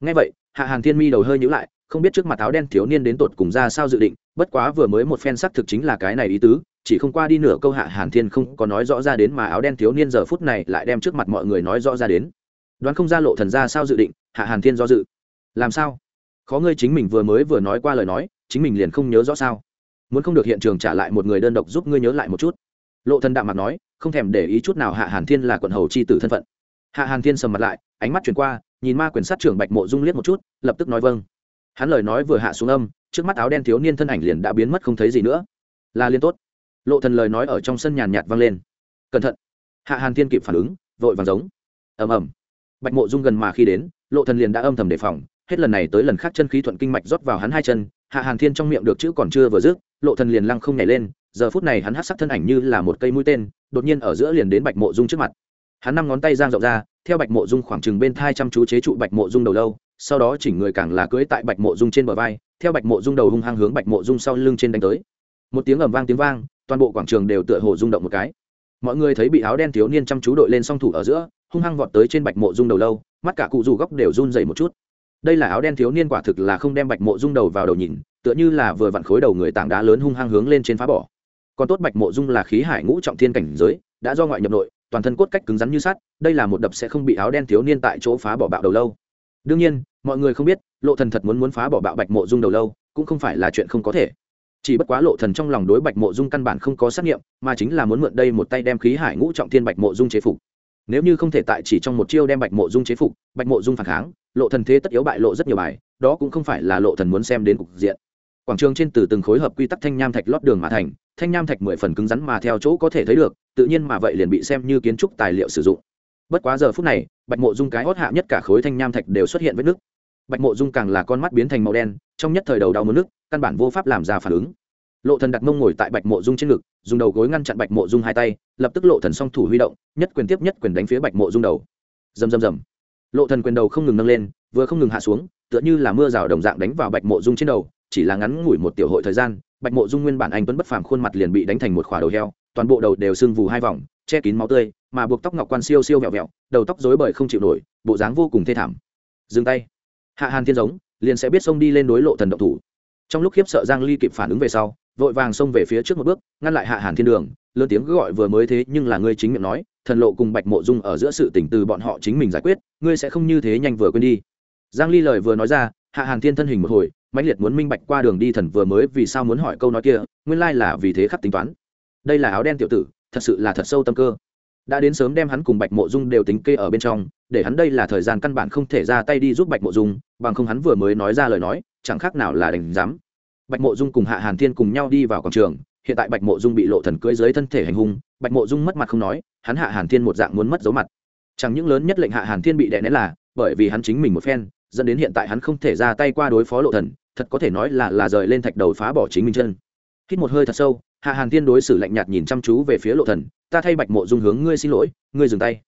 S1: Nghe vậy, hạ hàn thiên mi đầu hơi nhíu lại, không biết trước mặt áo đen thiếu niên đến tột cùng ra sao dự định, bất quá vừa mới một phen sắc thực chính là cái này ý tứ, chỉ không qua đi nửa câu hạ hàn thiên không có nói rõ ra đến mà áo đen thiếu niên giờ phút này lại đem trước mặt mọi người nói rõ ra đến. Đoán không ra lộ thần ra sao dự định, hạ hàn thiên do dự. Làm sao? Khó ngươi chính mình vừa mới vừa nói qua lời nói, chính mình liền không nhớ rõ sao? Muốn không được hiện trường trả lại một người đơn độc giúp ngươi nhớ lại một chút lộ thần đạm mặt nói, không thèm để ý chút nào hạ hàn thiên là quận hầu chi tử thân phận. Hạ hàn thiên sầm mặt lại, ánh mắt chuyển qua, nhìn ma quyền sát trưởng bạch mộ dung liếc một chút, lập tức nói vâng. Hắn lời nói vừa hạ xuống âm, trước mắt áo đen thiếu niên thân ảnh liền đã biến mất không thấy gì nữa. Là liên tốt. Lộ thần lời nói ở trong sân nhàn nhạt vang lên. Cẩn thận. Hạ hàn thiên kịp phản ứng, vội vàng giống. Ầm ầm. Bạch mộ dung gần mà khi đến, lộ thần liền đã âm thầm đề phòng, hết lần này tới lần khác chân khí thuận kinh mạch rót vào hắn hai chân, hạ hàn thiên trong miệng được chữ còn chưa vừa dứt, lộ thần liền lăng không nhảy lên giờ phút này hắn hắc sắc thân ảnh như là một cây mũi tên, đột nhiên ở giữa liền đến bạch mộ dung trước mặt. Hắn năm ngón tay giang rộng ra, theo bạch mộ dung khoảng chừng bên thai chăm chú chế trụ bạch mộ dung đầu lâu, sau đó chỉnh người càng là cưỡi tại bạch mộ dung trên bờ vai, theo bạch mộ dung đầu hung hăng hướng bạch mộ dung sau lưng trên đánh tới. Một tiếng ầm vang tiếng vang, toàn bộ quảng trường đều tựa hồ rung động một cái. Mọi người thấy bị áo đen thiếu niên chăm chú đội lên song thủ ở giữa, hung hăng vọt tới trên bạch mộ dung đầu lâu, mắt cả cụ dù góc đều run dày một chút. Đây là áo đen thiếu niên quả thực là không đem bạch mộ dung đầu vào đầu nhìn, tựa như là vừa vặn khối đầu người tảng đá lớn hung hăng hướng lên trên phá bỏ còn tốt bạch mộ dung là khí hải ngũ trọng thiên cảnh giới, đã do ngoại nhập nội, toàn thân cốt cách cứng rắn như sắt, đây là một đập sẽ không bị áo đen thiếu niên tại chỗ phá bỏ bạo đầu lâu. Đương nhiên, mọi người không biết, lộ thần thật muốn muốn phá bỏ bạo bạch mộ dung đầu lâu, cũng không phải là chuyện không có thể. Chỉ bất quá lộ thần trong lòng đối bạch mộ dung căn bản không có xác nghiệm, mà chính là muốn mượn đây một tay đem khí hải ngũ trọng thiên bạch mộ dung chế phục. Nếu như không thể tại chỉ trong một chiêu đem bạch mộ dung chế phục, bạch mộ dung phản kháng, lộ thần thế tất yếu bại lộ rất nhiều bài, đó cũng không phải là lộ thần muốn xem đến cục diện. Quảng trường trên từ từng khối hợp quy tắc thanh nham thạch lót đường mà thành thanh nham thạch mười phần cứng rắn mà theo chỗ có thể thấy được, tự nhiên mà vậy liền bị xem như kiến trúc tài liệu sử dụng. Bất quá giờ phút này, bạch mộ dung cái hót hạ nhất cả khối thanh nham thạch đều xuất hiện vết nước bạch mộ dung càng là con mắt biến thành màu đen, trong nhất thời đầu đau mất nước căn bản vô pháp làm ra phản ứng. Lộ thần đặt mông ngồi tại bạch mộ dung trên ngực, dùng đầu gối ngăn chặn bạch mộ dung hai tay, lập tức lộ thần song thủ huy động, nhất quyền tiếp nhất quyền đánh phía bạch mộ dung đầu. Rầm rầm rầm. Lộ thần quyền đầu không ngừng nâng lên, vừa không ngừng hạ xuống, tựa như là mưa rào đồng dạng đánh vào bạch mộ dung trên đầu, chỉ là ngắn ngủi một tiểu hội thời gian bạch mộ dung nguyên bản anh tuấn bất phàm khuôn mặt liền bị đánh thành một khỏa đầu heo, toàn bộ đầu đều sưng vù hai vòng, che kín máu tươi, mà buộc tóc ngọc quan siêu siêu vẹo vẹo, đầu tóc rối bời không chịu nổi, bộ dáng vô cùng thê thảm. Dừng tay. Hạ hàn thiên giống, liền sẽ biết xông đi lên đối lộ thần động thủ. Trong lúc khiếp sợ giang ly kịp phản ứng về sau, vội vàng xông về phía trước một bước, ngăn lại hạ hàn thiên đường, lớn tiếng gọi vừa mới thế nhưng là ngươi chính miệng nói, thần lộ cùng bạch mộ dung ở giữa sự tình từ bọn họ chính mình giải quyết, ngươi sẽ không như thế nhanh vừa quên đi. Giang ly lời vừa nói ra, hạ hàn thiên thân hình một hồi mãnh liệt muốn minh bạch qua đường đi thần vừa mới vì sao muốn hỏi câu nói kia, nguyên lai là vì thế khắc tính toán. Đây là áo đen tiểu tử, thật sự là thật sâu tâm cơ. Đã đến sớm đem hắn cùng bạch mộ dung đều tính kê ở bên trong, để hắn đây là thời gian căn bản không thể ra tay đi giúp bạch mộ dung, bằng không hắn vừa mới nói ra lời nói, chẳng khác nào là đành dám. Bạch mộ dung cùng hạ hàn thiên cùng nhau đi vào quảng trường, hiện tại bạch mộ dung bị lộ thần cưỡi dưới thân thể hành hung, bạch mộ dung mất mặt không nói, hắn hạ hàn thiên một dạng muốn mất dấu mặt. Chẳng những lớn nhất lệnh hạ hàn thiên bị đè nén là, bởi vì hắn chính mình một phen, dẫn đến hiện tại hắn không thể ra tay qua đối phó lộ thần thật có thể nói là là rời lên thạch đầu phá bỏ chính mình chân. Hít một hơi thật sâu, hạ hàn tiên đối xử lạnh nhạt nhìn chăm chú về phía lộ thần, ta thay bạch mộ dung hướng ngươi xin lỗi, ngươi dừng tay.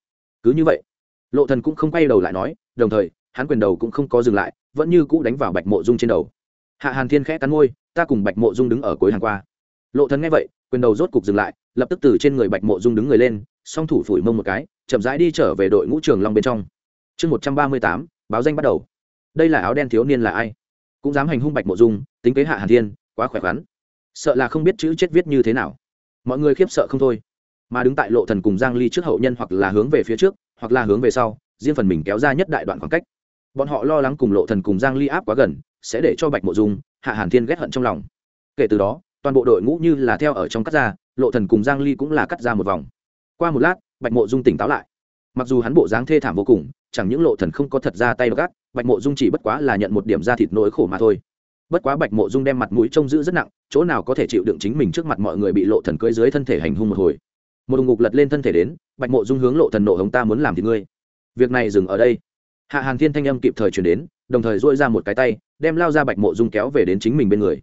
S1: Cứ như vậy, lộ thần cũng không quay đầu lại nói, đồng thời, hắn quyền đầu cũng không có dừng lại, vẫn như cũ đánh vào bạch mộ dung trên đầu. Hạ hàn thiên khẽ cắn môi, ta cùng bạch mộ dung đứng ở cuối hàng qua. Lộ thần nghe vậy, quyền đầu rốt cục dừng lại, lập tức từ trên người bạch mộ dung đứng người lên, song thủ phủi mông một cái, chậm rãi đi trở về đội ngũ trường long bên trong. Chương một trăm ba mươi tám, báo danh bắt đầu. Đây là áo đen thiếu niên là ai? Cũng dám hành hung bạch mộ dung, tính kế hạ hàn thiên, quá khỏe khoắn. Sợ là không biết chữ chết viết như thế nào. Mọi người khiếp sợ không thôi. Mà đứng tại lộ thần cùng giang ly trước hậu nhân hoặc là hướng về phía trước, hoặc là hướng về sau, riêng phần mình kéo ra nhất đại đoạn khoảng cách. Bọn họ lo lắng cùng lộ thần cùng giang ly áp quá gần, sẽ để cho bạch mộ dung, hạ hàn thiên ghét hận trong lòng. Kể từ đó, toàn bộ đội ngũ như là theo ở trong cắt ra, lộ thần cùng giang ly cũng là cắt ra một vòng. Qua một lát, bạch mộ dung tỉnh táo lại. Mặc dù hắn bộ dáng thê thảm vô cùng chẳng những lộ thần không có thật ra tay gắt bạch mộ dung chỉ bất quá là nhận một điểm ra thịt nỗi khổ mà thôi. Bất quá bạch mộ dung đem mặt mũi trông giữ rất nặng, chỗ nào có thể chịu đựng chính mình trước mặt mọi người bị lộ thần cưỡi dưới thân thể hành hung một hồi. Một đồng ngục lật lên thân thể đến, bạch mộ dung hướng lộ thần nộ hống, ta muốn làm thì ngươi. Việc này dừng ở đây. Hạ hàng thiên thanh âm kịp thời chuyển đến, đồng thời dỗi ra một cái tay, đem lao ra bạch mộ dung kéo về đến chính mình bên người.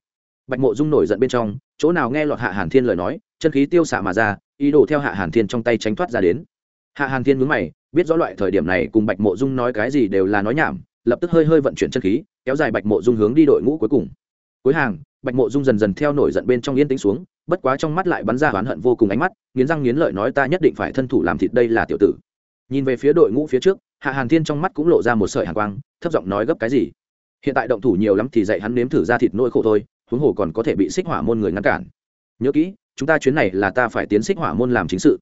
S1: Bạch mộ dung nổi giận bên trong, chỗ nào nghe lọt hạ hàn thiên lời nói, chân khí tiêu xạ mà ra, ý đồ theo hạ hàn thiên trong tay tránh thoát ra đến. Hạ hàn thiên mướn mày biết rõ loại thời điểm này cùng bạch mộ dung nói cái gì đều là nói nhảm, lập tức hơi hơi vận chuyển chân khí, kéo dài bạch mộ dung hướng đi đội ngũ cuối cùng. Cuối hàng, bạch mộ dung dần dần theo nổi giận bên trong yên tĩnh xuống, bất quá trong mắt lại bắn ra oán hận vô cùng ánh mắt, nghiến răng nghiến lợi nói ta nhất định phải thân thủ làm thịt đây là tiểu tử. Nhìn về phía đội ngũ phía trước, hạ hàn thiên trong mắt cũng lộ ra một sợi hàn quang, thấp giọng nói gấp cái gì? Hiện tại động thủ nhiều lắm thì dạy hắn nếm thử ra thịt nỗi khổ thôi, huống hồ còn có thể bị xích hỏa môn người ngăn cản. Nhớ kỹ, chúng ta chuyến này là ta phải tiến xích hỏa môn làm chính sự.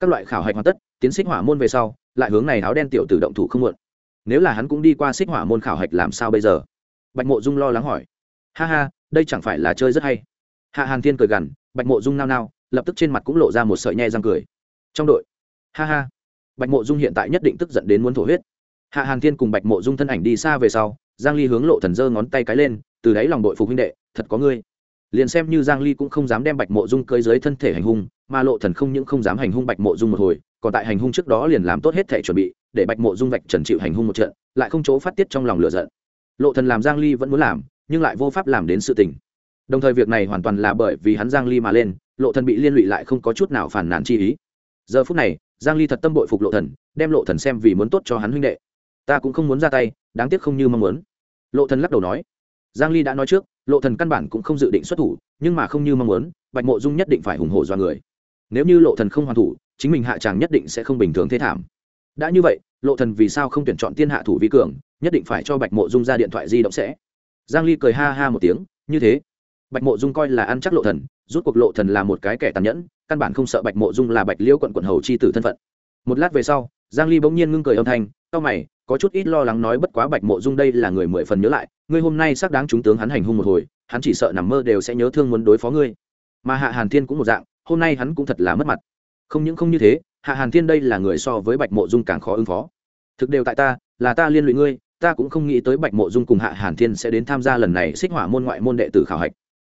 S1: Các loại khảo hạch hoàn tất tiến xích hỏa môn về sau, lại hướng này áo đen tiểu tử động thủ không muộn. Nếu là hắn cũng đi qua xích hỏa môn khảo hạch làm sao bây giờ? Bạch mộ dung lo lắng hỏi. Ha ha, đây chẳng phải là chơi rất hay. Hạ hàn thiên cười gằn, bạch mộ dung nao nao, lập tức trên mặt cũng lộ ra một sợi nhe răng cười. Trong đội. Ha ha. Bạch mộ dung hiện tại nhất định tức giận đến muốn thổ huyết. Hạ hàn thiên cùng bạch mộ dung thân ảnh đi xa về sau, giang ly hướng lộ thần giơ ngón tay cái lên, từ đấy lòng đội phục huynh đệ, thật có ngươi. Liền xem như giang ly cũng không dám đem bạch mộ dung cưới dưới thân thể hành hung, mà lộ thần không những không dám hành hung bạch mộ dung một hồi còn tại hành hung trước đó liền làm tốt hết thể chuẩn bị, để bạch mộ dung vạch trần chịu hành hung một trận, lại không chỗ phát tiết trong lòng lửa giận. Lộ thần làm giang ly vẫn muốn làm, nhưng lại vô pháp làm đến sự tình. Đồng thời việc này hoàn toàn là bởi vì hắn giang ly mà lên, lộ thần bị liên lụy lại không có chút nào phản nàn chi ý. Giờ phút này, giang ly thật tâm bội phục lộ thần, đem lộ thần xem vì muốn tốt cho hắn huynh đệ. Ta cũng không muốn ra tay, đáng tiếc không như mong muốn. Lộ thần lắc đầu nói. Giang ly đã nói trước, lộ thần căn bản cũng không dự định xuất thủ, nhưng mà không như mong muốn, bạch mộ dung nhất định phải hùng hổ do người nếu như lộ thần không hoàn thủ, chính mình hạ tràng nhất định sẽ không bình thường thế thảm. Đã như vậy, lộ thần vì sao không tuyển chọn tiên hạ thủ vi cường, nhất định phải cho bạch mộ dung ra điện thoại di động sẽ. Giang ly cười ha ha một tiếng, như thế. Bạch mộ dung coi là ăn chắc lộ thần, rút cuộc lộ thần là một cái kẻ tàn nhẫn, căn bản không sợ bạch mộ dung là bạch liễu quận quận hầu chi tử thân phận. Một lát về sau, giang ly bỗng nhiên ngưng cười âm thanh, cao mày, có chút ít lo lắng nói bất quá bạch mộ dung đây là người mười phần nhớ lại, ngươi hôm nay xác đáng chúng tướng hắn hành hung một hồi, hắn chỉ sợ nằm mơ đều sẽ nhớ thương muốn đối phó ngươi. Mà hạ hàn thiên cũng một dạng hôm nay hắn cũng thật là mất mặt. Không những không như thế, hạ hàn thiên đây là người so với bạch mộ dung càng khó ứng phó. Thực đều tại ta, là ta liên lụy ngươi, ta cũng không nghĩ tới bạch mộ dung cùng hạ hàn thiên sẽ đến tham gia lần này xích hỏa môn ngoại môn đệ tử khảo hạch.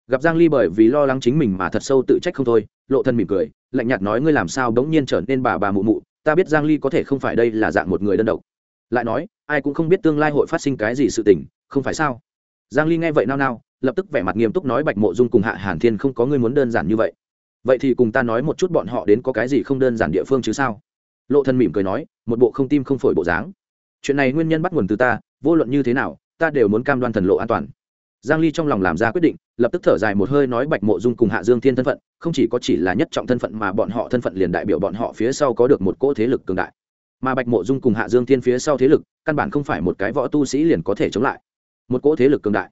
S1: Gặp giang ly bởi vì lo lắng chính mình mà thật sâu tự trách không thôi, lộ thân mỉm cười, lạnh nhạt nói ngươi làm sao đống nhiên trở nên bà bà mụ mụ, ta biết giang ly có thể không phải đây là dạng một người đơn độc. Lại nói, ai cũng không biết tương lai hội phát sinh cái gì sự tình, không phải sao? Giang ly nghe vậy nao nao, lập tức vẻ mặt nghiêm túc nói bạch mộ dung cùng hạ hàn thiên không có ngươi muốn đơn giản như vậy vậy thì cùng ta nói một chút bọn họ đến có cái gì không đơn giản địa phương chứ sao? Lộ thân mỉm cười nói, một bộ không tim không phổi bộ dáng. Chuyện này nguyên nhân bắt nguồn từ ta, vô luận như thế nào, ta đều muốn cam đoan thần lộ an toàn. Giang ly trong lòng làm ra quyết định, lập tức thở dài một hơi nói bạch mộ dung cùng hạ dương thiên thân phận, không chỉ có chỉ là nhất trọng thân phận mà bọn họ thân phận liền đại biểu bọn họ phía sau có được một cỗ thế lực cường đại. Mà bạch mộ dung cùng hạ dương thiên phía sau thế lực, căn bản không phải một cái võ tu sĩ liền có thể chống lại. Một cỗ thế lực cường đại.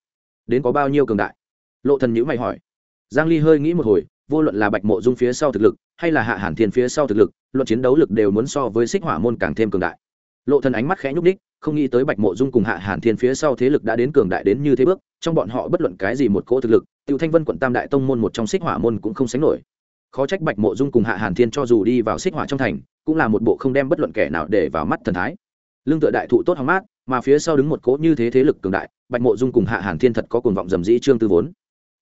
S1: Đến có bao nhiêu cường đại? Lộ thần nhữ mày hỏi. Giang ly hơi nghĩ một hồi vô luận là bạch mộ dung phía sau thực lực, hay là hạ hàn thiên phía sau thực lực, luận chiến đấu lực đều muốn so với xích hỏa môn càng thêm cường đại. Lộ thần ánh mắt khẽ nhúc đích không nghĩ tới bạch mộ dung cùng hạ hàn thiên phía sau thế lực đã đến cường đại đến như thế bước, trong bọn họ bất luận cái gì một cỗ thực lực tiêu thanh vân quận tam đại tông môn một trong xích hỏa môn cũng không sánh nổi. Khó trách bạch mộ dung cùng hạ hàn thiên cho dù đi vào xích hỏa trong thành, cũng là một bộ không đem bất luận kẻ nào để vào mắt thần thái. Lương tựa đại thụ tốt hóng mát, mà phía sau đứng một cỗ như thế thế lực cường đại, bạch mộ dung cùng hạ hàn thiên thật có cuồng vọng dầm dĩ trương tư vốn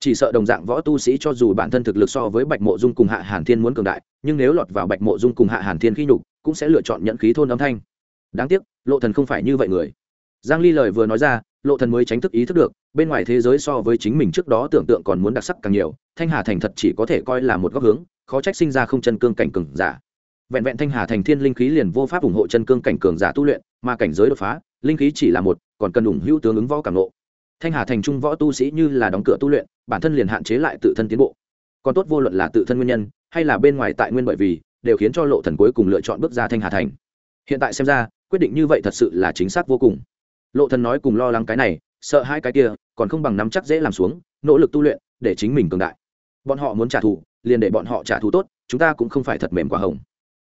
S1: chỉ sợ đồng dạng võ tu sĩ cho dù bản thân thực lực so với bạch mộ dung cùng hạ hàn thiên muốn cường đại, nhưng nếu lọt vào bạch mộ dung cùng hạ hàn thiên khi nhục, cũng sẽ lựa chọn nhận khí thôn âm thanh. Đáng tiếc, lộ thần không phải như vậy người. Giang ly lời vừa nói ra, lộ thần mới tránh thức ý thức được, bên ngoài thế giới so với chính mình trước đó tưởng tượng còn muốn đặc sắc càng nhiều, thanh hà thành thật chỉ có thể coi là một góc hướng, khó trách sinh ra không chân cương cảnh cường giả. Vẹn vẹn thanh hà thành thiên linh khí liền vô pháp ủng hộ chân cương cảnh cường giả tu luyện, mà cảnh giới đột phá, linh khí chỉ là một, còn cần ủng hữu tướng ứng võ cảm nộ thanh hà thành trung võ tu sĩ như là đóng cửa tu luyện, bản thân liền hạn chế lại tự thân tiến bộ. Còn tốt vô luận là tự thân nguyên nhân, hay là bên ngoài tại nguyên bởi vì, đều khiến cho lộ thần cuối cùng lựa chọn bước ra thanh hà thành. Hiện tại xem ra, quyết định như vậy thật sự là chính xác vô cùng. Lộ thần nói cùng lo lắng cái này, sợ hai cái kia, còn không bằng nắm chắc dễ làm xuống, nỗ lực tu luyện, để chính mình cường đại. Bọn họ muốn trả thù, liền để bọn họ trả thù tốt, chúng ta cũng không phải thật mềm quả hồng.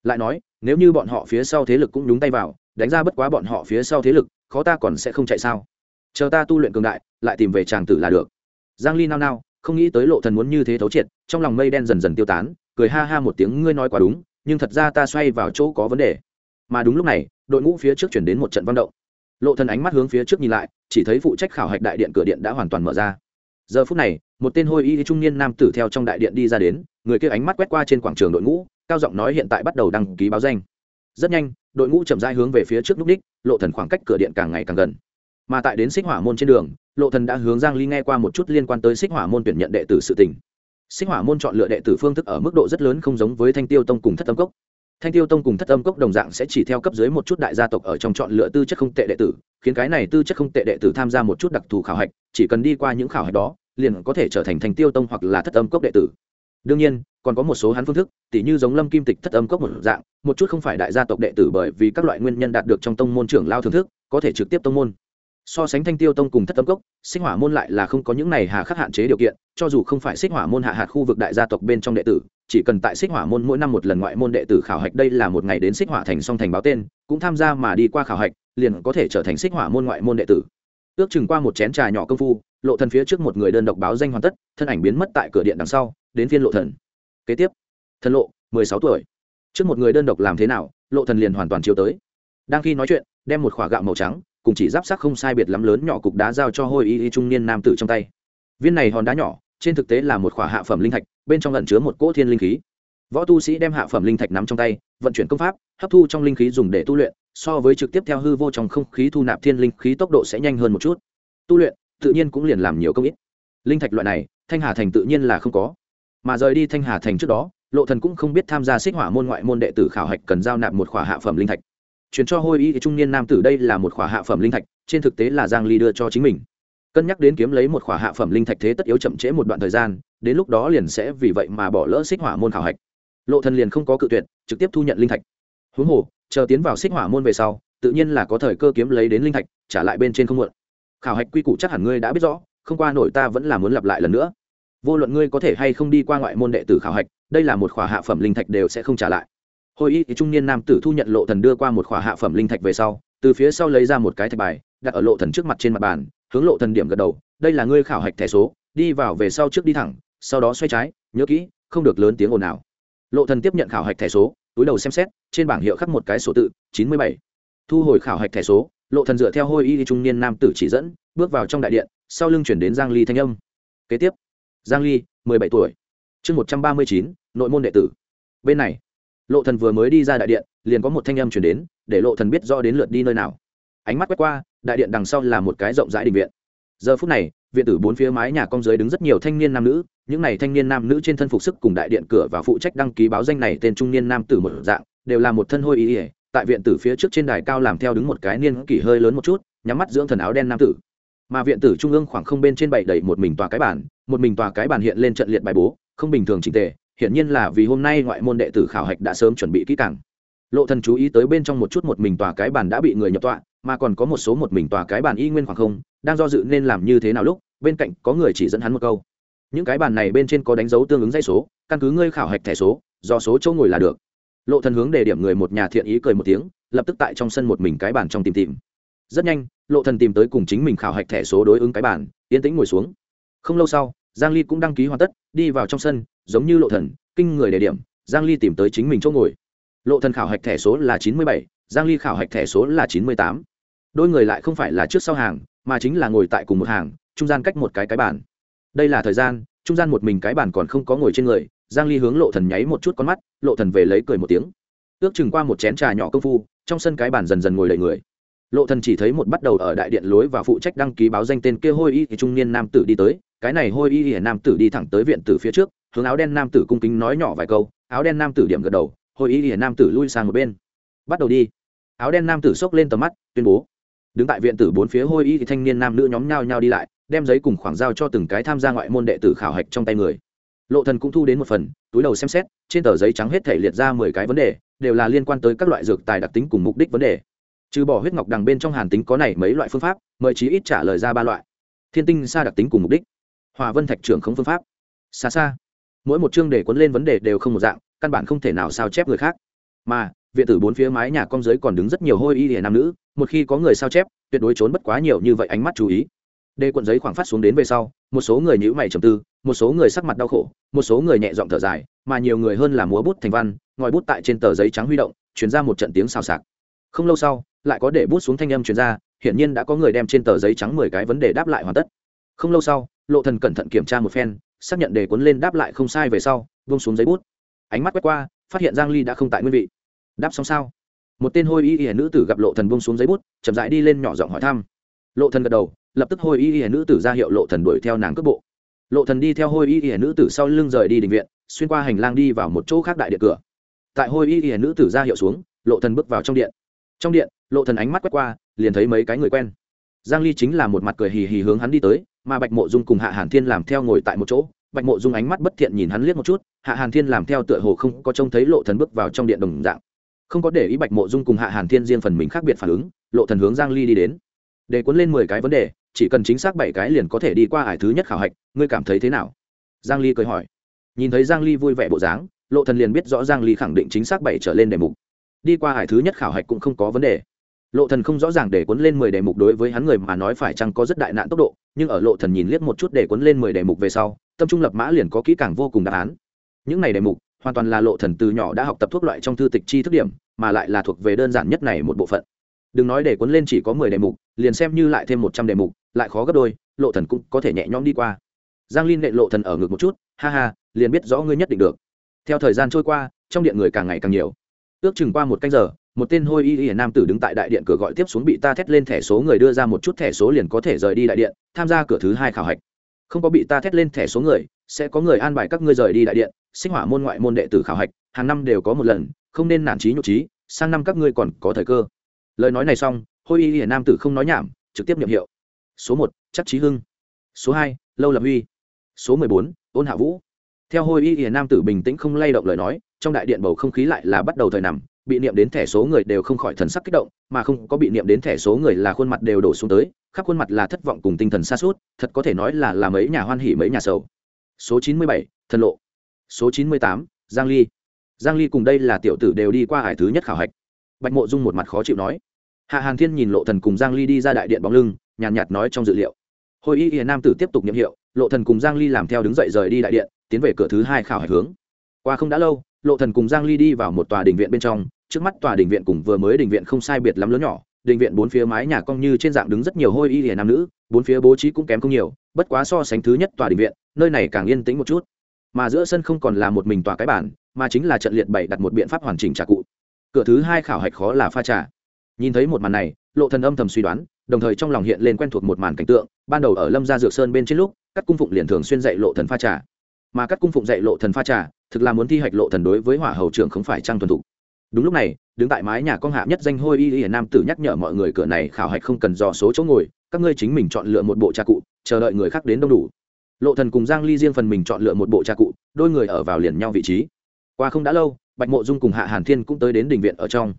S1: Lại nói, nếu như bọn họ phía sau thế lực cũng đúng tay vào, đánh ra bất quá bọn họ phía sau thế lực, khó ta còn sẽ không chạy sao? Chờ ta tu luyện cường đại, lại tìm về tràng tử là được. Giang ly nao nao, không nghĩ tới lộ thần muốn như thế thấu triệt, trong lòng mây đen dần dần tiêu tán, cười ha ha một tiếng, ngươi nói quá đúng, nhưng thật ra ta xoay vào chỗ có vấn đề. Mà đúng lúc này, đội ngũ phía trước chuyển đến một trận văn động. Lộ thần ánh mắt hướng phía trước nhìn lại, chỉ thấy phụ trách khảo hạch đại điện cửa điện đã hoàn toàn mở ra. Giờ phút này, một tên hôi y trung niên nam tử theo trong đại điện đi ra đến, người kia ánh mắt quét qua trên quảng trường đội ngũ, cao giọng nói hiện tại bắt đầu đăng ký báo danh. Rất nhanh, đội ngũ chậm rãi hướng về phía trước lúc đích lộ thần khoảng cách cửa điện càng ngày càng gần mà tại đến xích hỏa môn trên đường, lộ thần đã hướng giang ly nghe qua một chút liên quan tới xích hỏa môn tuyển nhận đệ tử sự tình. Xích hỏa môn chọn lựa đệ tử phương thức ở mức độ rất lớn không giống với thanh tiêu tông cùng thất âm cốc. Thanh tiêu tông cùng thất âm cốc đồng dạng sẽ chỉ theo cấp dưới một chút đại gia tộc ở trong chọn lựa tư chất không tệ đệ tử, khiến cái này tư chất không tệ đệ tử tham gia một chút đặc thù khảo hạch, chỉ cần đi qua những khảo hạch đó, liền có thể trở thành thanh tiêu tông hoặc là thất âm cốc đệ tử. Đương nhiên, còn có một số hắn phương thức, tỉ như giống lâm kim tịch thất âm cốc một dạng, một chút không phải đại gia tộc đệ tử bởi vì các loại nguyên nhân đạt được trong tông môn trưởng lao thưởng thức, có thể trực tiếp tông môn so sánh thanh tiêu tông cùng thất tâm cốc, xích hỏa môn lại là không có những này hà khắc hạn chế điều kiện, cho dù không phải xích hỏa môn hạ hạt khu vực đại gia tộc bên trong đệ tử, chỉ cần tại xích hỏa môn mỗi năm một lần ngoại môn đệ tử khảo hạch đây là một ngày đến xích hỏa thành song thành báo tên, cũng tham gia mà đi qua khảo hạch, liền có thể trở thành xích hỏa môn ngoại môn đệ tử. Ước chừng qua một chén trà nhỏ công phu, lộ thần phía trước một người đơn độc báo danh hoàn tất, thân ảnh biến mất tại cửa điện đằng sau, đến phiên lộ thần. Kế tiếp, thần lộ, mười sáu tuổi. Trước một người đơn độc làm thế nào, lộ thần liền hoàn toàn chiếu tới. Đang khi nói chuyện, đem một khỏa gạo màu trắng cùng chỉ giáp sắc không sai biệt lắm lớn nhỏ cục đá giao cho hôi y y trung niên nam tử trong tay. Viên này hòn đá nhỏ, trên thực tế là một khỏa hạ phẩm linh thạch, bên trong lẩn chứa một cỗ thiên linh khí. Võ tu sĩ đem hạ phẩm linh thạch nắm trong tay, vận chuyển công pháp, hấp thu trong linh khí dùng để tu luyện, so với trực tiếp theo hư vô trong không khí thu nạp thiên linh khí tốc độ sẽ nhanh hơn một chút. Tu luyện, tự nhiên cũng liền làm nhiều công ít. Linh thạch loại này, thanh hà thành tự nhiên là không có. Mà rời đi thanh hà thành trước đó, lộ thần cũng không biết tham gia xích hỏa môn ngoại môn đệ tử khảo hạch cần giao nạp một khỏa hạ phẩm linh thạch chuyển cho hôi y trung niên nam tử đây là một khỏa hạ phẩm linh thạch, trên thực tế là giang ly đưa cho chính mình. Cân nhắc đến kiếm lấy một khỏa hạ phẩm linh thạch thế tất yếu chậm trễ một đoạn thời gian, đến lúc đó liền sẽ vì vậy mà bỏ lỡ xích hỏa môn khảo hạch. Lộ thần liền không có cự tuyệt, trực tiếp thu nhận linh thạch. Huống hồ, chờ tiến vào xích hỏa môn về sau, tự nhiên là có thời cơ kiếm lấy đến linh thạch, trả lại bên trên không muộn. Khảo hạch quy củ chắc hẳn ngươi đã biết rõ, không qua nổi ta vẫn là muốn lặp lại lần nữa. Vô luận ngươi có thể hay không đi qua ngoại môn đệ tử khảo hạch, đây là một khỏa hạ phẩm linh thạch đều sẽ không trả lại hồi y thì trung niên nam tử thu nhận lộ thần đưa qua một khỏa hạ phẩm linh thạch về sau, từ phía sau lấy ra một cái thạch bài, đặt ở lộ thần trước mặt trên mặt bàn, hướng lộ thần điểm gật đầu, đây là ngươi khảo hạch thẻ số, đi vào về sau trước đi thẳng, sau đó xoay trái, nhớ kỹ, không được lớn tiếng ồn nào lộ thần tiếp nhận khảo hạch thẻ số, túi đầu xem xét, trên bảng hiệu khắc một cái số tự, chín mươi bảy. Thu hồi khảo hạch thẻ số, lộ thần dựa theo hôi y trung niên nam tử chỉ dẫn, bước vào trong đại điện, sau lưng chuyển đến giang ly thanh âm. Kế tiếp. Giang ly, mười bảy tuổi. Chương một trăm ba mươi chín, nội môn đệ tử. Bên này lộ thần vừa mới đi ra đại điện, liền có một thanh âm chuyển đến, để lộ thần biết rõ đến lượt đi nơi nào. Ánh mắt quét qua, đại điện đằng sau là một cái rộng rãi đình viện. Giờ phút này, viện tử bốn phía mái nhà cong dưới đứng rất nhiều thanh niên nam nữ, những này thanh niên nam nữ trên thân phục sức cùng đại điện cửa và phụ trách đăng ký báo danh này tên trung niên nam tử một dạng, đều là một thân hôi ý ỉa tại viện tử phía trước trên đài cao làm theo đứng một cái niên kỷ hơi lớn một chút, nhắm mắt dưỡng thần áo đen nam tử. Mà viện tử trung ương khoảng không bên trên bảy đẩy một mình tòa cái bản một mình tòa cái bản hiện lên trận liệt bài bố, không bình thường trình tề hiển nhiên là vì hôm nay ngoại môn đệ tử khảo hạch đã sớm chuẩn bị kỹ càng. Lộ thần chú ý tới bên trong một chút một mình tòa cái bàn đã bị người nhập tọa, mà còn có một số một mình tòa cái bàn y nguyên khoảng không, đang do dự nên làm như thế nào lúc, bên cạnh có người chỉ dẫn hắn một câu. Những cái bàn này bên trên có đánh dấu tương ứng dây số, căn cứ ngươi khảo hạch thẻ số, do số chỗ ngồi là được. Lộ thần hướng đề điểm người một nhà thiện ý cười một tiếng, lập tức tại trong sân một mình cái bàn trong tìm tìm. Rất nhanh, lộ thần tìm tới cùng chính mình khảo hạch thẻ số đối ứng cái bàn, yên tĩnh ngồi xuống. Không lâu sau, giang ly cũng đăng ký hoàn tất, đi vào trong sân giống như lộ thần kinh người đề điểm giang ly tìm tới chính mình chỗ ngồi. Lộ thần khảo hạch thẻ số là 97, giang ly khảo hạch thẻ số là 98. đôi người lại không phải là trước sau hàng mà chính là ngồi tại cùng một hàng trung gian cách một cái cái bàn. Đây là thời gian trung gian một mình cái bàn còn không có ngồi trên người giang ly hướng lộ thần nháy một chút con mắt lộ thần về lấy cười một tiếng. Ước chừng qua một chén trà nhỏ công phu trong sân cái bàn dần dần ngồi đầy người lộ thần chỉ thấy một bắt đầu ở đại điện lối và phụ trách đăng ký báo danh tên kia hôi y thì trung niên nam tử đi tới. Cái này hôi y thì nam tử đi thẳng tới viện tử phía trước, hướng áo đen nam tử cung kính nói nhỏ vài câu. Áo đen nam tử điểm gật đầu, hôi y thì nam tử lui sang một bên. Bắt đầu đi. Áo đen nam tử xốc lên tầm mắt, tuyên bố. Đứng tại viện tử bốn phía, hôi y thì thanh niên nam nữ nhóm nhau nhau đi lại, đem giấy cùng khoảng giao cho từng cái tham gia ngoại môn đệ tử khảo hạch trong tay người. Lộ thần cũng thu đến một phần, túi đầu xem xét, trên tờ giấy trắng hết thể liệt ra mười cái vấn đề, đều là liên quan tới các loại dược tài đặc tính cùng mục đích vấn đề trừ bỏ huyết ngọc đằng bên trong hàn tính có này mấy loại phương pháp, mời chí ít trả lời ra ba loại. Thiên tinh xa đặc tính cùng mục đích. Hòa vân thạch trưởng không phương pháp. Xa xa, mỗi một chương để cuốn lên vấn đề đều không một dạng, căn bản không thể nào sao chép người khác. Mà, viện tử bốn phía mái nhà con giới còn đứng rất nhiều hôi y hiền nam nữ, một khi có người sao chép, tuyệt đối trốn bất quá nhiều như vậy ánh mắt chú ý. Đề cuộn giấy khoảng phát xuống đến về sau, một số người nhữ mày trầm tư, một số người sắc mặt đau khổ, một số người nhẹ giọng thở dài, mà nhiều người hơn là múa bút thành văn, ngòi bút tại trên tờ giấy trắng huy động chuyển ra một trận tiếng xào xạc. Không lâu sau lại có để bút xuống thanh âm truyền ra, hiển nhiên đã có người đem trên tờ giấy trắng mười cái vấn đề đáp lại hoàn tất. Không lâu sau, lộ thần cẩn thận kiểm tra một phen, xác nhận đề cuốn lên đáp lại không sai về sau vung xuống giấy bút. Ánh mắt quét qua, phát hiện giang ly đã không tại nguyên vị. Đáp xong sao? Một tên hôi y y nữ tử gặp lộ thần vung xuống giấy bút, chậm rãi đi lên nhỏ giọng hỏi thăm. Lộ thần gật đầu, lập tức hôi y y nữ tử ra hiệu lộ thần đuổi theo nàng cước bộ. Lộ thần đi theo hôi y y nữ tử sau lưng rời đi đình viện, xuyên qua hành lang đi vào một chỗ khác đại điện cửa. Tại hôi y y nữ tử ra hiệu xuống, lộ thần bước vào trong điện. Trong điện lộ thần ánh mắt quét qua, liền thấy mấy cái người quen. Giang ly chính là một mặt cười hì hì hướng hắn đi tới, mà bạch mộ dung cùng hạ hàn thiên làm theo ngồi tại một chỗ. Bạch mộ dung ánh mắt bất thiện nhìn hắn liếc một chút, hạ hàn thiên làm theo tựa hồ không có trông thấy lộ thần bước vào trong điện đồng dạng. Không có để ý bạch mộ dung cùng hạ hàn thiên riêng phần mình khác biệt phản ứng, lộ thần hướng giang ly đi đến. Để cuốn lên mười cái vấn đề, chỉ cần chính xác bảy cái liền có thể đi qua ải thứ nhất khảo hạch, ngươi cảm thấy thế nào? Giang ly cười hỏi. Nhìn thấy giang ly vui vẻ bộ dáng, lộ thần liền biết rõ giang ly khẳng định chính xác bảy trở lên đề mục. Đi qua ải thứ nhất khảo hạch cũng không có vấn đề lộ thần không rõ ràng để cuốn lên 10 đề mục đối với hắn người mà nói phải chăng có rất đại nạn tốc độ, nhưng ở lộ thần nhìn liếc một chút để cuốn lên 10 đề mục về sau, tâm trung lập mã liền có kỹ càng vô cùng đáp án. Những này đề mục, hoàn toàn là lộ thần từ nhỏ đã học tập thuốc loại trong thư tịch chi thức điểm, mà lại là thuộc về đơn giản nhất này một bộ phận. Đừng nói để cuốn lên chỉ có 10 đề mục, liền xem như lại thêm 100 đề mục, lại khó gấp đôi, lộ thần cũng có thể nhẹ nhõm đi qua. Giang linh nệ lộ thần ở ngực một chút, ha ha, liền biết rõ ngươi nhất định được. Theo thời gian trôi qua, trong điện người càng ngày càng nhiều. Ước chừng qua một canh giờ một tên hôi y y nam tử đứng tại đại điện cửa gọi tiếp xuống bị ta thét lên thẻ số người đưa ra một chút thẻ số liền có thể rời đi đại điện, tham gia cửa thứ hai khảo hạch. Không có bị ta thét lên thẻ số người, sẽ có người an bài các ngươi rời đi đại điện, sinh hỏa môn ngoại môn đệ tử khảo hạch, hàng năm đều có một lần, không nên nản trí nhục trí, sang năm các ngươi còn có thời cơ. Lời nói này xong, hôi y y nam tử không nói nhảm, trực tiếp nhậm hiệu. Số một, chắc trí hưng. Số hai, lâu lập huy. Số mười bốn, ôn hạ vũ. Theo hôi y y nam tử bình tĩnh không lay động lời nói, trong đại điện bầu không khí lại là bắt đầu thời nằm bị niệm đến thẻ số người đều không khỏi thần sắc kích động mà không có bị niệm đến thẻ số người là khuôn mặt đều đổ xuống tới khắp khuôn mặt là thất vọng cùng tinh thần xa suốt thật có thể nói là làm ấy nhà hoan hỉ mấy nhà sầu. Số chín mươi bảy thần lộ. Số chín mươi tám giang ly. Giang ly cùng đây là tiểu tử đều đi qua hải thứ nhất khảo hạch. Bạch mộ dung một mặt khó chịu nói. Hạ hàn thiên nhìn lộ thần cùng giang ly đi ra đại điện bóng lưng nhàn nhạt, nhạt nói trong dự liệu. Hồi y hiền nam tử tiếp tục nhiệm hiệu lộ thần cùng giang ly làm theo đứng dậy rời đi đại điện tiến về cửa thứ hai khảo hạch hướng. Qua không đã lâu lộ thần cùng giang ly đi vào một tòa đình viện bên trong, trước mắt tòa đình viện cùng vừa mới đình viện không sai biệt lắm lớn nhỏ đình viện bốn phía mái nhà cong như trên dạng đứng rất nhiều hôi y lìa nam nữ, bốn phía bố trí cũng kém không nhiều, bất quá so sánh thứ nhất tòa đình viện, nơi này càng yên tĩnh một chút. Mà giữa sân không còn là một mình tòa cái bản mà chính là trận liệt bảy đặt một biện pháp hoàn chỉnh trà cụ. Cửa thứ hai khảo hạch khó là pha trà. Nhìn thấy một màn này, lộ thần âm thầm suy đoán, đồng thời trong lòng hiện lên quen thuộc một màn cảnh tượng, ban đầu ở lâm gia dược sơn bên trên lúc các cung phụng liền thường xuyên dạy lộ thần pha trà. Mà các cung phụng dạy lộ thần pha trà thực là muốn thi hạch lộ thần đối với hỏa hầu trưởng không phải trang thuần thủ đúng lúc này, đứng tại mái nhà con hạ nhất danh hôi y y nam tử nhắc nhở mọi người cửa này khảo hạch không cần dò số chỗ ngồi, các ngươi chính mình chọn lựa một bộ trà cụ, chờ đợi người khác đến đông đủ. Lộ thần cùng giang ly riêng phần mình chọn lựa một bộ trà cụ, đôi người ở vào liền nhau vị trí. Qua không đã lâu, bạch mộ dung cùng hạ hàn thiên cũng tới đến đình viện ở trong.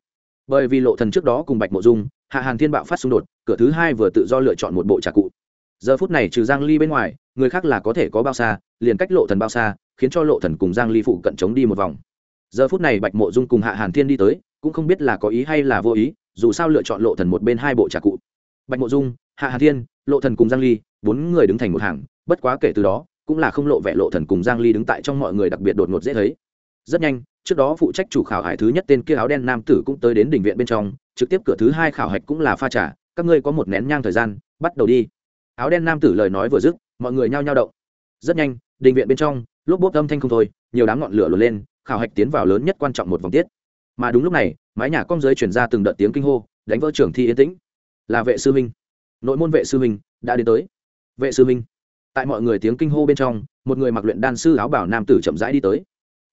S1: Bởi vì lộ thần trước đó cùng bạch mộ dung, hạ hàn thiên bạo phát xung đột, cửa thứ hai vừa tự do lựa chọn một bộ trà cụ. Giờ phút này trừ giang ly bên ngoài, người khác là có thể có bao xa liền cách lộ thần bao xa, khiến cho lộ thần cùng giang ly phụ cận chống đi một vòng. Giờ phút này bạch mộ dung cùng hạ hàn thiên đi tới, cũng không biết là có ý hay là vô ý, dù sao lựa chọn lộ thần một bên hai bộ trà cụ. Bạch mộ dung, hạ hàn thiên, lộ thần cùng giang ly, bốn người đứng thành một hàng, bất quá kể từ đó, cũng là không lộ vẻ lộ thần cùng giang ly đứng tại trong mọi người đặc biệt đột ngột dễ thấy. Rất nhanh, trước đó phụ trách chủ khảo hải thứ nhất tên kia áo đen nam tử cũng tới đến đỉnh viện bên trong, trực tiếp cửa thứ hai khảo hạch cũng là pha trà, các ngươi có một nén nhang thời gian, bắt đầu đi. Áo đen nam tử lời nói vừa dứt, mọi người nhao nhao động. Rất nhanh đình viện bên trong lốp bốp âm thanh không thôi, nhiều đám ngọn lửa lửa lên, khảo hạch tiến vào lớn nhất quan trọng một vòng tiết. Mà đúng lúc này, mái nhà cong dưới chuyển ra từng đợt tiếng kinh hô, đánh vỡ trường thi yên tĩnh. Là vệ sư minh nội môn vệ sư minh đã đến tới. Vệ sư minh tại mọi người tiếng kinh hô bên trong, một người mặc luyện đan sư áo bảo nam tử chậm rãi đi tới.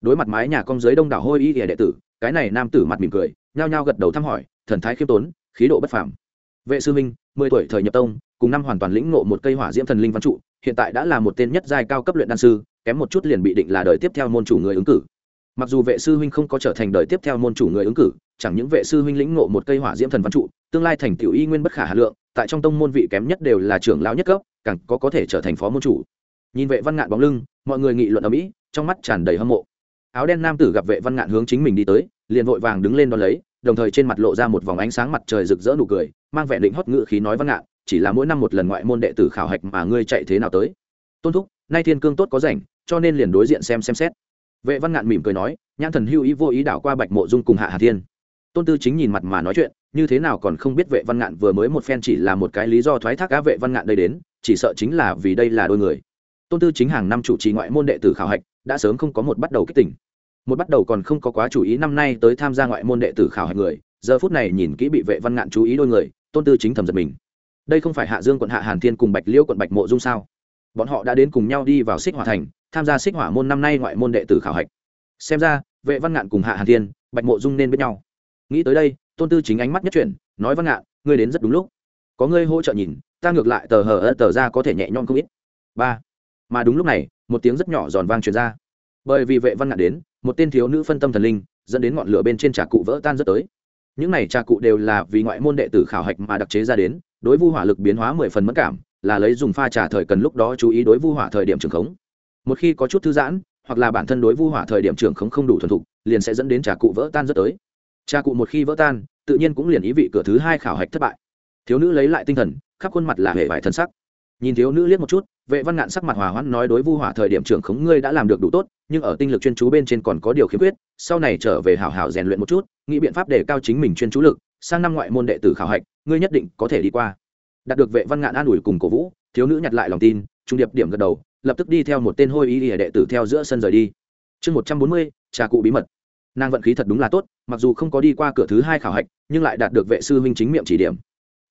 S1: Đối mặt mái nhà cong dưới đông đảo hôi y ỉa đệ tử, cái này nam tử mặt mỉm cười, nhao nhao gật đầu thăm hỏi, thần thái khiêm tốn, khí độ bất phàm. Vệ sư minh mười tuổi thời nhập tông, cùng năm hoàn toàn lĩnh ngộ một cây hỏa diễm thần linh văn trụ hiện tại đã là một tên nhất giai cao cấp luyện đan sư, kém một chút liền bị định là đời tiếp theo môn chủ người ứng cử. Mặc dù vệ sư huynh không có trở thành đời tiếp theo môn chủ người ứng cử, chẳng những vệ sư huynh lĩnh ngộ một cây hỏa diễm thần văn trụ, tương lai thành tiểu y nguyên bất khả hà lượng, tại trong tông môn vị kém nhất đều là trưởng lão nhất cấp, càng có có thể trở thành phó môn chủ. Nhìn vệ văn ngạn bóng lưng, mọi người nghị luận ở mỹ, trong mắt tràn đầy hâm mộ. Áo đen nam tử gặp vệ văn ngạn hướng chính mình đi tới, liền vội vàng đứng lên đón lấy, đồng thời trên mặt lộ ra một vòng ánh sáng mặt trời rực rỡ nụ cười, mang vẻ định hót ngự khí nói văn ngạn chỉ là mỗi năm một lần ngoại môn đệ tử khảo hạch mà ngươi chạy thế nào tới. Tôn thúc, nay thiên cương tốt có rảnh, cho nên liền đối diện xem xem xét. Vệ văn ngạn mỉm cười nói, nhãn thần hưu ý vô ý đảo qua bạch mộ dung cùng hạ hà thiên. Tôn tư chính nhìn mặt mà nói chuyện, như thế nào còn không biết vệ văn ngạn vừa mới một phen chỉ là một cái lý do thoái thác á vệ văn ngạn đây đến, chỉ sợ chính là vì đây là đôi người. Tôn tư chính hàng năm chủ trì ngoại môn đệ tử khảo hạch, đã sớm không có một bắt đầu kích tỉnh một bắt đầu còn không có quá chủ ý năm nay tới tham gia ngoại môn đệ tử khảo hạch người, giờ phút này nhìn kỹ bị vệ văn ngạn chú ý đôi người, tôn tư chính thầm giật mình đây không phải hạ dương quận hạ hàn thiên cùng bạch liễu quận bạch mộ dung sao? Bọn họ đã đến cùng nhau đi vào xích hỏa thành, tham gia xích hỏa môn năm nay ngoại môn đệ tử khảo hạch. Xem ra, vệ văn ngạn cùng hạ hàn thiên, bạch mộ dung nên biết nhau. Nghĩ tới đây, tôn tư chính ánh mắt nhất chuyển, nói văn ngạn, ngươi đến rất đúng lúc. Có ngươi hỗ trợ nhìn, ta ngược lại tờ hờ ơ tờ ra có thể nhẹ nhõm không ít. Ba. Mà đúng lúc này, một tiếng rất nhỏ giòn vang truyền ra. Bởi vì vệ văn ngạn đến, một tên thiếu nữ phân tâm thần linh, dẫn đến ngọn lửa bên trên trà cụ vỡ tan rất tới. Những này trà cụ đều là vì ngoại môn đệ tử khảo hạch mà đặc chế ra đến đối vu hỏa lực biến hóa mười phần mất cảm, là lấy dùng pha trà thời cần lúc đó chú ý đối vu hỏa thời điểm trường khống. Một khi có chút thư giãn, hoặc là bản thân đối vu hỏa thời điểm trường khống không đủ thuần thục, liền sẽ dẫn đến trà cụ vỡ tan rất tới. Trà cụ một khi vỡ tan, tự nhiên cũng liền ý vị cửa thứ hai khảo hạch thất bại. Thiếu nữ lấy lại tinh thần, khắp khuôn mặt là hệ vải thân sắc. Nhìn thiếu nữ liếc một chút, vệ văn ngạn sắc mặt hòa hoãn nói đối vu hỏa thời điểm trưởng khống ngươi đã làm được đủ tốt, nhưng ở tinh lực chuyên chú bên trên còn có điều khiếm khuyết, sau này trở về hảo hảo rèn luyện một chút, nghĩ biện pháp để cao chính mình chuyên chú lực, sang năm ngoại môn đệ tử khảo hạch ngươi nhất định có thể đi qua. Đạt được vệ văn ngạn an ủi cùng cổ vũ, thiếu nữ nhặt lại lòng tin, trung điệp điểm gật đầu, lập tức đi theo một tên hôi y hệ đệ tử theo giữa sân rời đi. Chương một trăm bốn mươi, trà cụ bí mật. Nàng vận khí thật đúng là tốt, mặc dù không có đi qua cửa thứ hai khảo hạch, nhưng lại đạt được vệ sư huynh chính miệng chỉ điểm.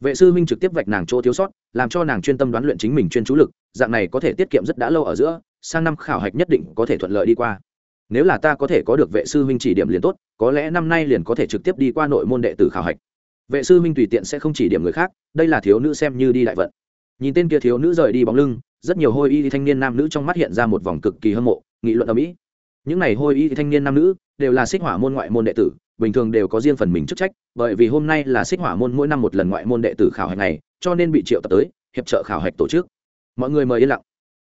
S1: Vệ sư huynh trực tiếp vạch nàng chỗ thiếu sót, làm cho nàng chuyên tâm đoán luyện chính mình chuyên chú lực, dạng này có thể tiết kiệm rất đã lâu ở giữa, sang năm khảo hạch nhất định có thể thuận lợi đi qua. Nếu là ta có thể có được vệ sư huynh chỉ điểm liền tốt, có lẽ năm nay liền có thể trực tiếp đi qua nội môn đệ tử khảo hạch vệ sư Minh tùy tiện sẽ không chỉ điểm người khác, đây là thiếu nữ xem như đi đại vận. Nhìn tên kia thiếu nữ rời đi bóng lưng, rất nhiều hôi y thanh niên nam nữ trong mắt hiện ra một vòng cực kỳ hâm mộ, nghị luận ở mỹ những n à y hôi y thanh niên nam nữ đều là xích hỏa môn ngoại môn đệ tử, bình thường đều có riêng phần mình chức trách, bởi vì hôm nay là xích hỏa môn mỗi năm một lần ngoại môn đệ tử khảo hạch này cho nên bị triệu tập tới, hiệp trợ khảo hạch tổ chức. Mọi người mời yên lặng.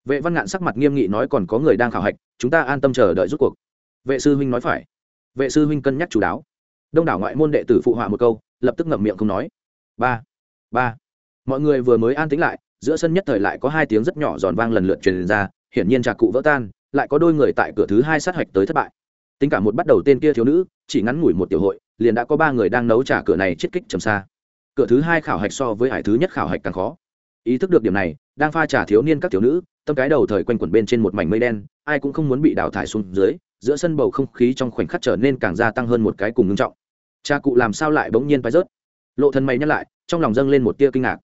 S1: Vệ văn ngạn sắc mặt nghiêm nghị nói còn có người đang khảo hạch, chúng ta an tâm chờ đợi rút cuộc. Vệ sư huynh nói phải. Vệ sư huynh cân nhắc chú đáo. Đông đảo ngoại môn đệ tử phụ họa một câu lập tức ngậm miệng không nói. Ba ba. Mọi người vừa mới an tĩnh lại, giữa sân nhất thời lại có hai tiếng rất nhỏ giòn vang lần lượt truyền ra, hiển nhiên trà cụ vỡ tan, lại có đôi người tại cửa thứ hai sát hạch tới thất bại. Tính cả một bắt đầu tên kia thiếu nữ, chỉ ngắn ngủi một tiểu hội, liền đã có ba người đang nấu trà cửa này chiết kích trầm xa. Cửa thứ hai khảo hạch so với hải thứ nhất khảo hạch càng khó. Ý thức được điểm này, đang pha trà thiếu niên các thiếu nữ, tâm cái đầu thời quanh quẩn bên trên một mảnh mây đen, ai cũng không muốn bị đào thải xuống dưới, giữa sân bầu không khí trong khoảnh khắc trở nên càng gia tăng hơn một cái cùng ngưng trọng cha cụ làm sao lại bỗng nhiên phải rớt? Lộ thần mày nhắc lại, trong lòng dâng lên một tia kinh ngạc.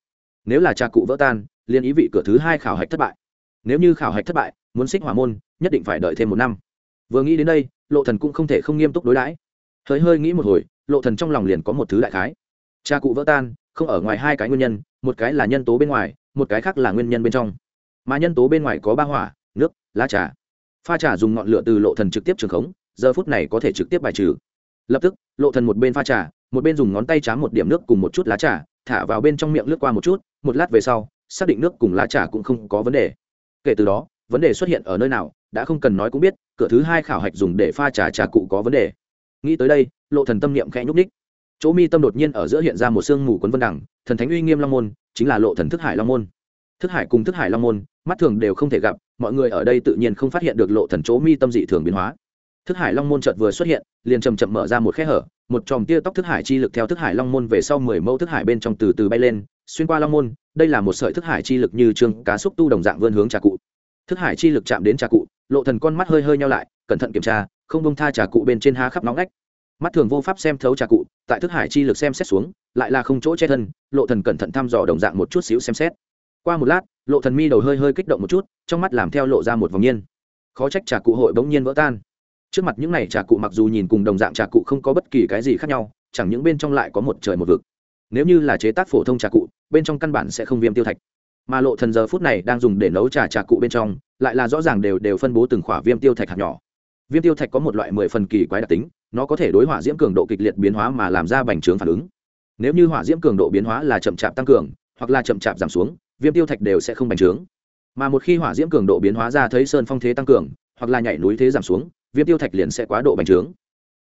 S1: Nếu là cha cụ vỡ tan, liền ý vị cửa thứ hai khảo hạch thất bại. Nếu như khảo hạch thất bại, muốn xích hỏa môn, nhất định phải đợi thêm một năm. Vừa nghĩ đến đây, lộ thần cũng không thể không nghiêm túc đối đãi. Hơi hơi nghĩ một hồi, lộ thần trong lòng liền có một thứ đại khái. Cha cụ vỡ tan, không ở ngoài hai cái nguyên nhân, một cái là nhân tố bên ngoài, một cái khác là nguyên nhân bên trong. Mà nhân tố bên ngoài có ba hỏa, nước, lá trà. Pha trà dùng ngọn lửa từ lộ thần trực tiếp trường khống, giờ phút này có thể trực tiếp bài trừ lập tức, lộ thần một bên pha trà, một bên dùng ngón tay chám một điểm nước cùng một chút lá trà, thả vào bên trong miệng lướt qua một chút, một lát về sau, xác định nước cùng lá trà cũng không có vấn đề. Kể từ đó, vấn đề xuất hiện ở nơi nào, đã không cần nói cũng biết, cửa thứ hai khảo hạch dùng để pha trà trà cụ có vấn đề. Nghĩ tới đây, lộ thần tâm niệm khẽ nhúc ních chỗ mi tâm đột nhiên ở giữa hiện ra một sương mù quấn vân đẳng thần thánh uy nghiêm long môn, chính là lộ thần thức hải long môn. Thức hải cùng thức hải long môn, mắt thường đều không thể gặp, mọi người ở đây tự nhiên không phát hiện được lộ thần chỗ mi tâm dị thường biến hóa thức hải long môn chợt vừa xuất hiện, liền chầm chậm mở ra một khe hở, một chòm tia tóc thức hải chi lực theo thức hải long môn về sau mười mẫu thức hải bên trong từ từ bay lên, xuyên qua long môn, đây là một sợi thức hải chi lực như trường cá xúc tu đồng dạng vươn hướng trà cụ. Thức hải chi lực chạm đến trà cụ, lộ thần con mắt hơi hơi nhau lại, cẩn thận kiểm tra, không bông tha trà cụ bên trên há khắp nóng ngách. Mắt thường vô pháp xem thấu trà cụ, tại thức hải chi lực xem xét xuống, lại là không chỗ che thân, lộ thần cẩn thận thăm dò đồng dạng một chút xíu xem xét. Qua một lát, lộ thần mi đầu hơi hơi kích động một chút, trong mắt làm theo lộ ra một vòng nhiên. Khó trách trà cụ hội bỗng nhiên vỡ tan trước mặt những này trà cụ mặc dù nhìn cùng đồng dạng trà cụ không có bất kỳ cái gì khác nhau, chẳng những bên trong lại có một trời một vực. Nếu như là chế tác phổ thông trà cụ, bên trong căn bản sẽ không viêm tiêu thạch. Mà lộ thần giờ phút này đang dùng để nấu trà trà cụ bên trong, lại là rõ ràng đều đều phân bố từng khỏa viêm tiêu thạch hạt nhỏ. Viêm tiêu thạch có một loại mười phần kỳ quái đặc tính, nó có thể đối hỏa diễm cường độ kịch liệt biến hóa mà làm ra bành trướng phản ứng. Nếu như hỏa diễm cường độ biến hóa là chậm chạp tăng cường, hoặc là chậm chạp giảm xuống, viêm tiêu thạch đều sẽ không bành trướng. Mà một khi hỏa diễm cường độ biến hóa ra thấy sơn phong thế tăng cường, hoặc là nhảy núi thế giảm xuống viêm tiêu thạch liền sẽ quá độ bành trướng.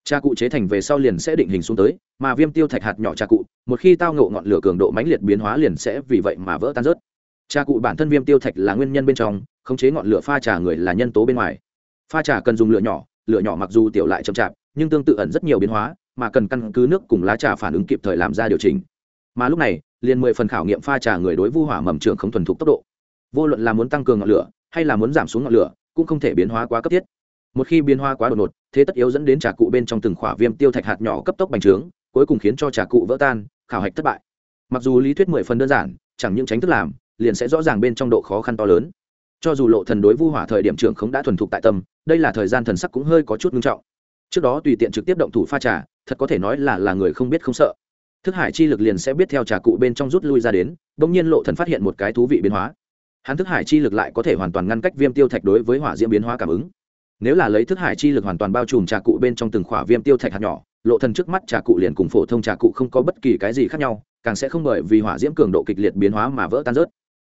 S1: Cha cụ chế thành về sau liền sẽ định hình xuống tới, mà viêm tiêu thạch hạt nhỏ cha cụ, một khi tao ngộ ngọn lửa cường độ mãnh liệt biến hóa liền sẽ vì vậy mà vỡ tan rớt. Cha cụ bản thân viêm tiêu thạch là nguyên nhân bên trong, khống chế ngọn lửa pha trà người là nhân tố bên ngoài. Pha trà cần dùng lửa nhỏ lửa nhỏ mặc dù tiểu lại chậm chạp, nhưng tương tự ẩn rất nhiều biến hóa, mà cần căn cứ nước cùng lá trà phản ứng kịp thời làm ra điều chỉnh. Mà lúc này, liền mười phần khảo nghiệm pha trà người đối vu hỏa mầm trường không thuần thục tốc độ. Vô luận là muốn tăng cường ngọn lửa, hay là muốn giảm xuống ngọn lửa, cũng không thể biến hóa quá cấp thiết một khi biến hóa quá đột ngột, thế tất yếu dẫn đến trà cụ bên trong từng khỏa viêm tiêu thạch hạt nhỏ cấp tốc bành trướng, cuối cùng khiến cho trà cụ vỡ tan, khảo hạch thất bại. Mặc dù lý thuyết mười phần đơn giản, chẳng những tránh thức làm, liền sẽ rõ ràng bên trong độ khó khăn to lớn. Cho dù lộ thần đối vu hỏa thời điểm trưởng không đã thuần thục tại tâm, đây là thời gian thần sắc cũng hơi có chút nghiêm trọng. Trước đó tùy tiện trực tiếp động thủ pha trà, thật có thể nói là là người không biết không sợ. Thức hải chi lực liền sẽ biết theo trà cụ bên trong rút lui ra đến, bỗng nhiên lộ thần phát hiện một cái thú vị biến hóa. Hắn thức hải chi lực lại có thể hoàn toàn ngăn cách viêm tiêu thạch đối với hỏa diễm biến hóa cảm ứng nếu là lấy thức hải chi lực hoàn toàn bao trùm trà cụ bên trong từng khỏa viêm tiêu thạch hạt nhỏ, lộ thần trước mắt trà cụ liền cùng phổ thông trà cụ không có bất kỳ cái gì khác nhau, càng sẽ không bởi vì hỏa diễm cường độ kịch liệt biến hóa mà vỡ tan rớt.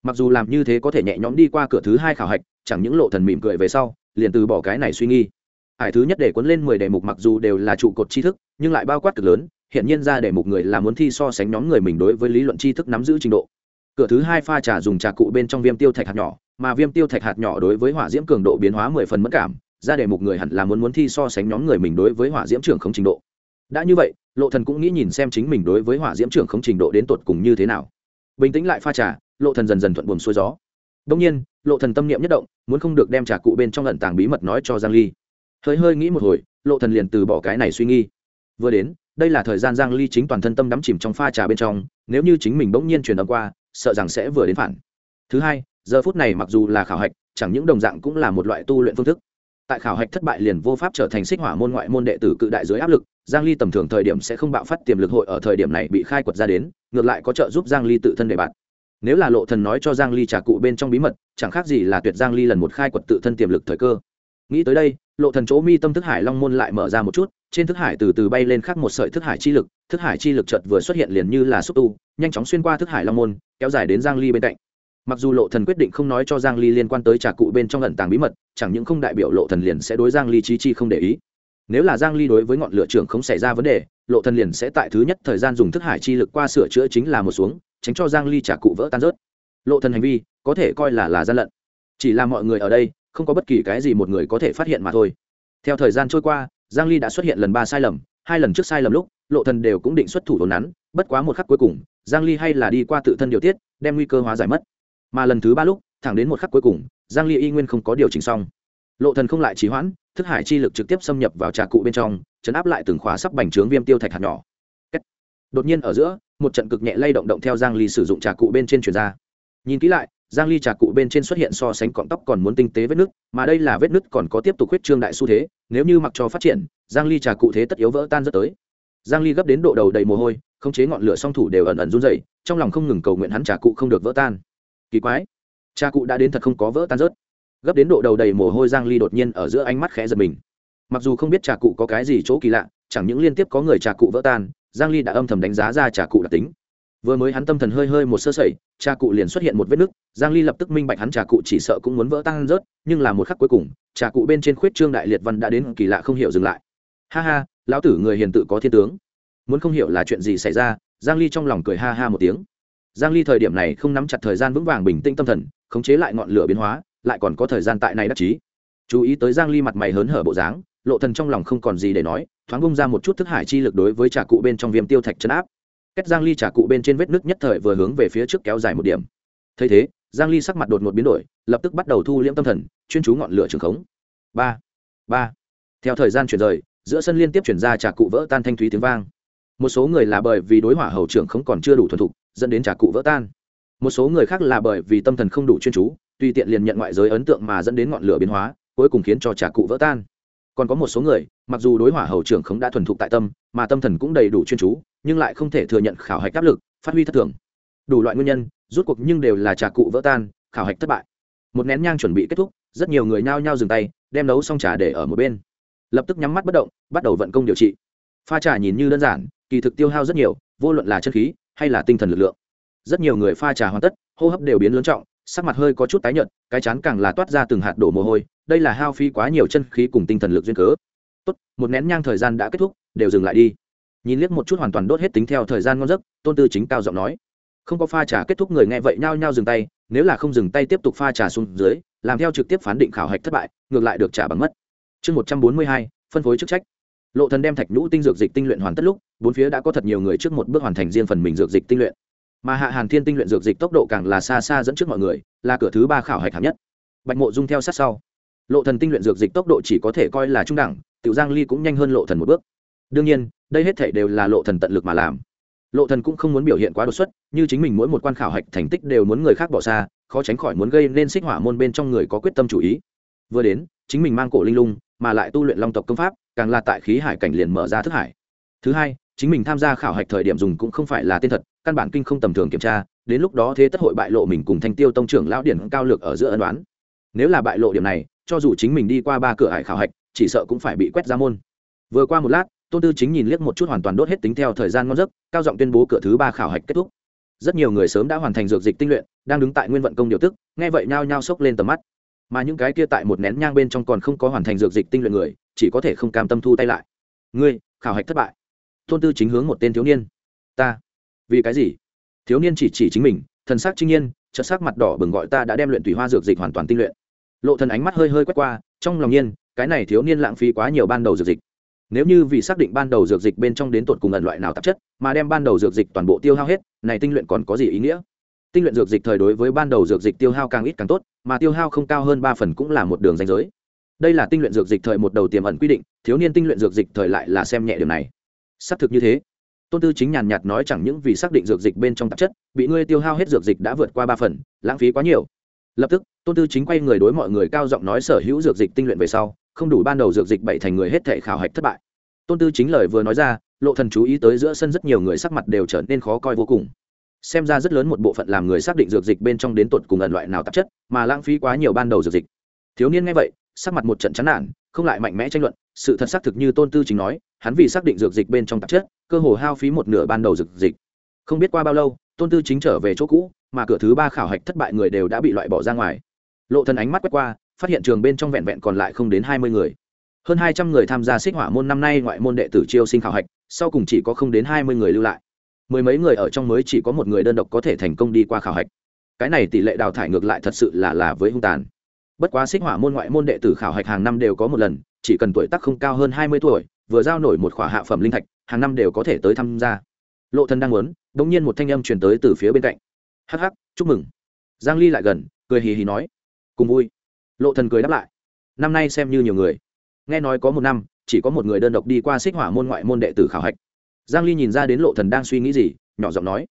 S1: Mặc dù làm như thế có thể nhẹ nhõm đi qua cửa thứ hai khảo hạch, chẳng những lộ thần mỉm cười về sau, liền từ bỏ cái này suy nghi hải thứ nhất để cuốn lên mười đề mục mặc dù đều là trụ cột tri thức, nhưng lại bao quát cực lớn, hiện nhiên ra để mục người là muốn thi so sánh nhóm người mình đối với lý luận tri thức nắm giữ trình độ. Cửa thứ hai pha trà dùng trà cụ bên trong viêm tiêu thạch hạt nhỏ, mà viêm tiêu thạch hạt nhỏ đối với hỏa diễm cường độ biến hóa mười phần mất cảm ra đề mục người hẳn là muốn muốn thi so sánh nhóm người mình đối với hỏa diễm trưởng không trình độ. Đã như vậy, lộ thần cũng nghĩ nhìn xem chính mình đối với hỏa diễm trưởng không trình độ đến tột cùng như thế nào. Bình tĩnh lại pha trà, lộ thần dần dần thuận buồm xuôi gió. Đông nhiên, lộ thần tâm niệm nhất động, muốn không được đem trà cụ bên trong lận tàng bí mật nói cho giang ly. Hơi hơi nghĩ một hồi, lộ thần liền từ bỏ cái này suy nghĩ. vừa đến, đây là thời gian giang ly chính toàn thân tâm đắm chìm trong pha trà bên trong, nếu như chính mình bỗng nhiên truyền âm qua, sợ rằng sẽ vừa đến phản. Thứ hai, giờ phút này mặc dù là khảo hạch, chẳng những đồng dạng cũng là một loại tu luyện phương thức tại khảo hạch thất bại liền vô pháp trở thành xích hỏa môn ngoại môn đệ tử cự đại dưới áp lực, giang ly tầm thường thời điểm sẽ không bạo phát tiềm lực hội ở thời điểm này bị khai quật ra đến, ngược lại có trợ giúp giang ly tự thân đề bạn. Nếu là lộ thần nói cho giang ly trả cụ bên trong bí mật, chẳng khác gì là tuyệt giang ly lần một khai quật tự thân tiềm lực thời cơ. Nghĩ tới đây, lộ thần chỗ mi tâm thức hải long môn lại mở ra một chút, trên thức hải từ từ bay lên khắc một sợi thức hải chi lực, thức hải chi lực chợt vừa xuất hiện liền như là xúc tu, nhanh chóng xuyên qua thức hải long môn, kéo dài đến giang ly bên cạnh mặc dù lộ thần quyết định không nói cho giang ly liên quan tới trà cụ bên trong ẩn tàng bí mật, chẳng những không đại biểu lộ thần liền sẽ đối giang ly chi chi không để ý. Nếu là giang ly đối với ngọn lửa trưởng không xảy ra vấn đề, lộ thần liền sẽ tại thứ nhất thời gian dùng thức hải chi lực qua sửa chữa chính là một xuống, tránh cho giang ly trà cụ vỡ tan rớt. Lộ thần hành vi, có thể coi là là gian lận. Chỉ là mọi người ở đây, không có bất kỳ cái gì một người có thể phát hiện mà thôi. Theo thời gian trôi qua, giang ly đã xuất hiện lần ba sai lầm, hai lần trước sai lầm lúc, lộ thần đều cũng định xuất thủ đồn nắn, bất quá một khắc cuối cùng, giang ly hay là đi qua tự thân điều tiết, đem nguy cơ hóa giải mất mà lần thứ ba lúc, thẳng đến một khắc cuối cùng, giang ly y nguyên không có điều chỉnh xong. Lộ thần không lại trì hoãn, thức hải chi lực trực tiếp xâm nhập vào trà cụ bên trong, chấn áp lại từng khóa sắp bành trướng viêm tiêu thạch hạt nhỏ. Đột nhiên ở giữa, một trận cực nhẹ lay động động theo giang ly sử dụng trà cụ bên trên truyền ra. Nhìn kỹ lại, giang ly trà cụ bên trên xuất hiện so sánh cọng tóc còn muốn tinh tế vết nứt, mà đây là vết nứt còn có tiếp tục huyết trương đại xu thế, nếu như mặc cho phát triển, giang ly trà cụ thế tất yếu vỡ tan rất tới. Giang ly gấp đến độ đầu đầy mồ hôi không chế ngọn lửa song thủ đều ẩn ẩn run rẩy, trong lòng không ngừng cầu nguyện hắn trà cụ không được vỡ tan kỳ quái. Cha cụ đã đến thật không có vỡ tan rớt. Gấp đến độ đầu đầy mồ hôi giang ly đột nhiên ở giữa ánh mắt khẽ giật mình. Mặc dù không biết trà cụ có cái gì chỗ kỳ lạ, chẳng những liên tiếp có người trà cụ vỡ tan, giang ly đã âm thầm đánh giá ra trà cụ đặc tính. Vừa mới hắn tâm thần hơi hơi một sơ sẩy trà cụ liền xuất hiện một vết nứt, giang ly lập tức minh bạch hắn trà cụ chỉ sợ cũng muốn vỡ tan rớt, nhưng là một khắc cuối cùng trà cụ bên trên khuyết trương đại liệt văn đã đến kỳ lạ không hiểu dừng lại. Ha ha, lão tử người hiền tự có thiên tướng. Muốn không hiểu là chuyện gì xảy ra, giang ly trong lòng cười ha ha một tiếng giang ly thời điểm này không nắm chặt thời gian vững vàng bình tĩnh tâm thần, khống chế lại ngọn lửa biến hóa, lại còn có thời gian tại này đắc chí. Chú ý tới giang ly mặt mày hớn hở bộ dáng, lộ thần trong lòng không còn gì để nói, thoáng bung ra một chút thức hải chi lực đối với trà cụ bên trong viêm tiêu thạch chấn áp. Kết giang ly trà cụ bên trên vết nước nhất thời vừa hướng về phía trước kéo dài một điểm. Thấy thế, giang ly sắc mặt đột ngột biến đổi, lập tức bắt đầu thu liễm tâm thần, chuyên chú ngọn lửa trường khống. Ba ba. Theo thời gian chuyển rời, giữa sân liên tiếp chuyển ra trà cụ vỡ tan thanh thúy tiếng vang một số người là bởi vì đối hỏa hầu trưởng không còn chưa đủ thuần thục, dẫn đến trà cụ vỡ tan. Một số người khác là bởi vì tâm thần không đủ chuyên chú, tùy tiện liền nhận ngoại giới ấn tượng mà dẫn đến ngọn lửa biến hóa, cuối cùng khiến cho trà cụ vỡ tan. Còn có một số người, mặc dù đối hỏa hầu trưởng không đã thuần thục tại tâm, mà tâm thần cũng đầy đủ chuyên chú, nhưng lại không thể thừa nhận khảo hạch áp lực, phát huy thất thường. Đủ loại nguyên nhân rút cuộc nhưng đều là trà cụ vỡ tan, khảo hạch thất bại. Một nén nhang chuẩn bị kết thúc, rất nhiều người nhao nhao dừng tay, đem nấu xong trà để ở một bên. Lập tức nhắm mắt bất động, bắt đầu vận công điều trị. Pha trà nhìn như đơn giản kỳ thực tiêu hao rất nhiều, vô luận là chân khí hay là tinh thần lực lượng. Rất nhiều người pha trà hoàn tất, hô hấp đều biến lớn trọng, sắc mặt hơi có chút tái nhợt, cái chán càng là toát ra từng hạt đổ mồ hôi, đây là hao phí quá nhiều chân khí cùng tinh thần lực duyên cớ. Tốt, một nén nhang thời gian đã kết thúc, đều dừng lại đi. Nhìn liếc một chút hoàn toàn đốt hết tính theo thời gian ngon giấc, tôn tư chính cao giọng nói. Không có pha trà kết thúc người nghe vậy nhao nhao dừng tay, nếu là không dừng tay tiếp tục pha trà xuống dưới, làm theo trực tiếp phán định khảo hạch thất bại, ngược lại được trả bằng mất. Chương một trăm bốn mươi hai, phân phối chức trách. Lộ thần đem thạch nhũ tinh dược dịch tinh luyện hoàn tất lúc bốn phía đã có thật nhiều người trước một bước hoàn thành riêng phần mình dược dịch tinh luyện. Mà hạ hàn thiên tinh luyện dược dịch tốc độ càng là xa xa dẫn trước mọi người, là cửa thứ ba khảo hạch hạng nhất. Bạch mộ dung theo sát sau. Lộ thần tinh luyện dược dịch tốc độ chỉ có thể coi là trung đẳng, tiểu giang ly cũng nhanh hơn lộ thần một bước. Đương nhiên, đây hết thảy đều là lộ thần tận lực mà làm. Lộ thần cũng không muốn biểu hiện quá đột xuất, như chính mình mỗi một quan khảo hạch thành tích đều muốn người khác bỏ xa, khó tránh khỏi muốn gây nên xích hỏa môn bên trong người có quyết tâm chủ ý. Vừa đến, chính mình mang cổ linh lung, mà lại tu luyện long tộc công pháp, càng là tại khí hải cảnh liền mở ra thức hải. Thứ hai chính mình tham gia khảo hạch thời điểm dùng cũng không phải là tên thật, căn bản kinh không tầm thường kiểm tra, đến lúc đó thế tất hội bại lộ mình cùng thanh tiêu tông trưởng lão điển cao lược ở giữa ân đoán nếu là bại lộ điểm này, cho dù chính mình đi qua ba cửa hải khảo hạch, chỉ sợ cũng phải bị quét ra môn. Vừa qua một lát, tôn tư chính nhìn liếc một chút hoàn toàn đốt hết tính theo thời gian ngon giấc, cao giọng tuyên bố cửa thứ ba khảo hạch kết thúc. Rất nhiều người sớm đã hoàn thành dược dịch tinh luyện, đang đứng tại nguyên vận công điều tức, nghe vậy nhao nhao sốc lên tầm mắt. Mà những cái kia tại một nén nhang bên trong còn không có hoàn thành dược dịch tinh luyện người, chỉ có thể không cam tâm thu tay lại. Ngươi, khảo hạch thất bại tôn tư chính hướng một tên thiếu niên. Ta. Vì cái gì? Thiếu niên chỉ chỉ chính mình, thần sắc trinh nhiên chất sắc mặt đỏ bừng gọi ta đã đem luyện tùy hoa dược dịch hoàn toàn tinh luyện. Lộ thần ánh mắt hơi hơi quét qua, trong lòng nhiên, cái này thiếu niên lãng phí quá nhiều ban đầu dược dịch. Nếu như vì xác định ban đầu dược dịch bên trong đến tột cùng ẩn loại nào tạp chất, mà đem ban đầu dược dịch toàn bộ tiêu hao hết, này tinh luyện còn có gì ý nghĩa? Tinh luyện dược dịch thời đối với ban đầu dược dịch tiêu hao càng ít càng tốt, mà tiêu hao không cao hơn ba phần cũng là một đường danh giới. Đây là tinh luyện dược dịch thời một đầu tiềm ẩn quy định, thiếu niên tinh luyện dược dịch thời lại là xem nhẹ điều này xác thực như thế. Tôn tư chính nhàn nhạt nói chẳng những vì xác định dược dịch bên trong tạp chất, bị ngươi tiêu hao hết dược dịch đã vượt qua ba phần, lãng phí quá nhiều. Lập tức, tôn tư chính quay người đối mọi người cao giọng nói sở hữu dược dịch tinh luyện về sau, không đủ ban đầu dược dịch bảy thành người hết thể khảo hạch thất bại. Tôn tư chính lời vừa nói ra, lộ thần chú ý tới giữa sân rất nhiều người sắc mặt đều trở nên khó coi vô cùng. Xem ra rất lớn một bộ phận làm người xác định dược dịch bên trong đến tột cùng ẩn loại nào tạp chất, mà lãng phí quá nhiều ban đầu dược dịch. Thiếu niên nghe vậy, sắc mặt một trận chán nản không lại mạnh mẽ tranh luận, sự thật xác thực như tôn tư chính nói, hắn vì xác định dược dịch bên trong tạp chất, cơ hồ hao phí một nửa ban đầu dược dịch. Không biết qua bao lâu, tôn tư chính trở về chỗ cũ, mà cửa thứ ba khảo hạch thất bại người đều đã bị loại bỏ ra ngoài. Lộ thần ánh mắt quét qua, phát hiện trường bên trong vẹn vẹn còn lại không đến hai mươi người. Hơn hai trăm người tham gia xích hỏa môn năm nay ngoại môn đệ tử chiêu sinh khảo hạch, sau cùng chỉ có không đến hai mươi người lưu lại. Mười mấy người ở trong mới chỉ có một người đơn độc có thể thành công đi qua khảo hạch. Cái này tỷ lệ đào thải ngược lại thật sự là là với hung tàn bất quá xích hỏa môn ngoại môn đệ tử khảo hạch hàng năm đều có một lần, chỉ cần tuổi tác không cao hơn hai mươi tuổi, vừa giao nổi một khỏa hạ phẩm linh thạch, hàng năm đều có thể tới tham gia. Lộ thần đang muốn đống nhiên một thanh âm truyền tới từ phía bên cạnh. Hắc hắc, chúc mừng. Giang ly lại gần, cười hì hì nói. Cùng vui. Lộ thần cười đáp lại. Năm nay xem như nhiều người. Nghe nói có một năm, chỉ có một người đơn độc đi qua xích hỏa môn ngoại môn đệ tử khảo hạch. Giang ly nhìn ra đến lộ thần đang suy nghĩ gì, nhỏ giọng nói.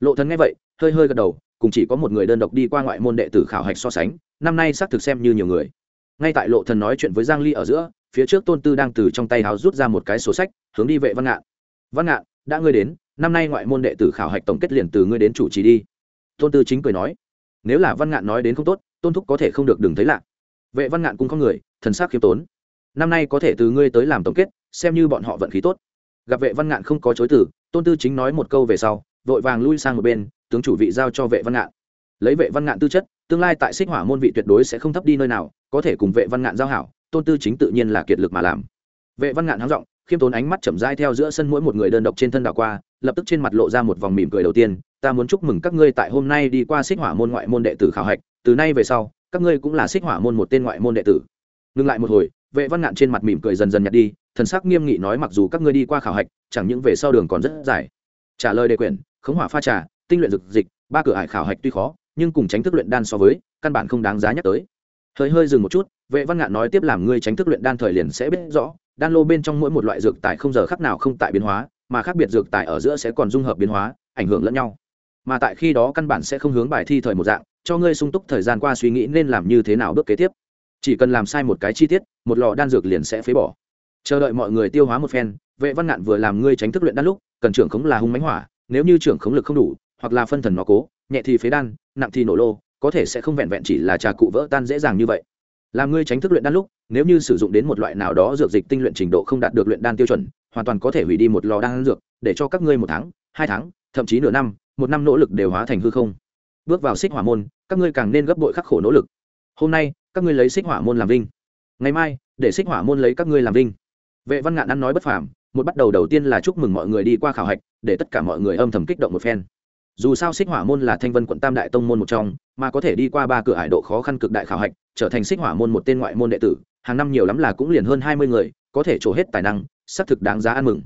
S1: Lộ thần nghe vậy, hơi hơi gật đầu, cùng chỉ có một người đơn độc đi qua ngoại môn đệ tử khảo hạch so sánh năm nay xác thực xem như nhiều người. Ngay tại lộ thần nói chuyện với giang ly ở giữa, phía trước tôn tư đang từ trong tay háo rút ra một cái sổ sách, hướng đi vệ văn ngạn. Văn ngạn, đã ngươi đến, năm nay ngoại môn đệ tử khảo hạch tổng kết liền từ ngươi đến chủ trì đi. Tôn tư chính cười nói. Nếu là văn ngạn nói đến không tốt, tôn thúc có thể không được đừng thấy lạ. Vệ văn ngạn cũng có người, thần sắc khiêm tốn. Năm nay có thể từ ngươi tới làm tổng kết, xem như bọn họ vận khí tốt. Gặp vệ văn ngạn không có chối từ, tôn tư chính nói một câu về sau, vội vàng lui sang một bên, tướng chủ vị giao cho vệ văn ngạn. Lấy vệ văn ngạn tư chất tương lai tại xích hỏa môn vị tuyệt đối sẽ không thấp đi nơi nào, có thể cùng vệ văn ngạn giao hảo, tôn tư chính tự nhiên là kiệt lực mà làm. Vệ văn ngạn háng giọng, khiêm tốn ánh mắt chậm dai theo giữa sân mỗi một người đơn độc trên thân đảo qua, lập tức trên mặt lộ ra một vòng mỉm cười đầu tiên, ta muốn chúc mừng các ngươi tại hôm nay đi qua xích hỏa môn ngoại môn đệ tử khảo hạch, từ nay về sau, các ngươi cũng là xích hỏa môn một tên ngoại môn đệ tử. Ngừng lại một hồi, vệ văn ngạn trên mặt mỉm cười dần dần nhạt đi, thần sắc nghiêm nghị nói mặc dù các ngươi đi qua khảo hạch, chẳng những về sau đường còn rất dài. Trả lời đề quyển, khống hỏa pha trà, tinh luyện dực dịch, ba cửa hải khảo hạch tuy khó nhưng cùng tránh thức luyện đan so với, căn bản không đáng giá nhắc tới. Hơi hơi dừng một chút, vệ văn ngạn nói tiếp làm ngươi tránh thức luyện đan thời liền sẽ biết rõ, đan lô bên trong mỗi một loại dược tài không giờ khắc nào không tại biến hóa, mà khác biệt dược tài ở giữa sẽ còn dung hợp biến hóa, ảnh hưởng lẫn nhau. Mà tại khi đó căn bản sẽ không hướng bài thi thời một dạng, cho ngươi sung túc thời gian qua suy nghĩ nên làm như thế nào bước kế tiếp. Chỉ cần làm sai một cái chi tiết, một lò đan dược liền sẽ phế bỏ. Chờ đợi mọi người tiêu hóa một phen, vệ văn ngạn vừa làm ngươi tránh thức luyện đan lúc, cần trưởng khống là hung mánh hỏa, nếu như trưởng khống lực không đủ, hoặc là phân thần nó cố, nhẹ thì phế đan nặng thì nổ lô, có thể sẽ không vẹn vẹn chỉ là trà cụ vỡ tan dễ dàng như vậy. Làm ngươi tránh thức luyện đan lúc, nếu như sử dụng đến một loại nào đó dược dịch tinh luyện trình độ không đạt được luyện đan tiêu chuẩn, hoàn toàn có thể hủy đi một lò đan dược, để cho các ngươi một tháng, hai tháng, thậm chí nửa năm, một năm nỗ lực đều hóa thành hư không. Bước vào xích hỏa môn, các ngươi càng nên gấp bội khắc khổ nỗ lực. Hôm nay, các ngươi lấy xích hỏa môn làm vinh. Ngày mai, để xích hỏa môn lấy các ngươi làm vinh. Vệ văn ngạn ăn nói bất phàm, một bắt đầu đầu tiên là chúc mừng mọi người đi qua khảo hạch, để tất cả mọi người âm thầm kích động một phen dù sao xích hỏa môn là thanh vân quận tam đại tông môn một trong, mà có thể đi qua ba cửa hải độ khó khăn cực đại khảo hạch, trở thành xích hỏa môn một tên ngoại môn đệ tử, hàng năm nhiều lắm là cũng liền hơn hai mươi người, có thể trổ hết tài năng, xác thực đáng giá ăn mừng.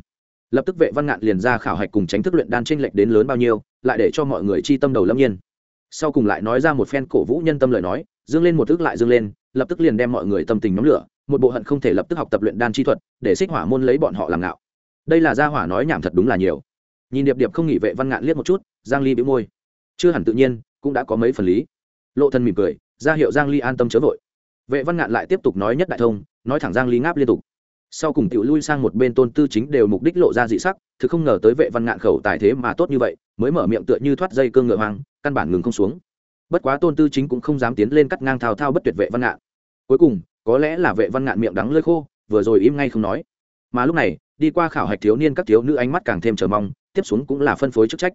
S1: Lập tức vệ văn ngạn liền ra khảo hạch cùng tránh thức luyện đan tranh lệch đến lớn bao nhiêu, lại để cho mọi người chi tâm đầu lâm nhiên. Sau cùng lại nói ra một phen cổ vũ nhân tâm lời nói, dương lên một thức lại dương lên, lập tức liền đem mọi người tâm tình nhóm lửa, một bộ hận không thể lập tức học tập luyện đan chi thuật, để xích hỏa môn lấy bọn họ làm ngạo. Đây là gia hỏa nói nhảm thật đúng là nhiều nhìn điệp điệp không nghỉ vệ văn ngạn liếc một chút, giang ly bĩu môi. Chưa hẳn tự nhiên, cũng đã có mấy phần lý. Lộ thân mỉm cười, ra hiệu giang ly an tâm chớ vội. Vệ văn ngạn lại tiếp tục nói nhất đại thông, nói thẳng giang ly ngáp liên tục. Sau cùng tiểu lui sang một bên tôn tư chính đều mục đích lộ ra dị sắc, thực không ngờ tới vệ văn ngạn khẩu tài thế mà tốt như vậy, mới mở miệng tựa như thoát dây cương ngựa hoang, căn bản ngừng không xuống. Bất quá tôn tư chính cũng không dám tiến lên cắt ngang thao thao bất tuyệt vệ văn ngạn. Cuối cùng, có lẽ là vệ văn ngạn miệng đắng lơi khô, vừa rồi im ngay không nói. Mà lúc này đi qua khảo hạch thiếu niên các thiếu nữ ánh mắt càng thêm chờ mong, tiếp xuống cũng là phân phối chức trách.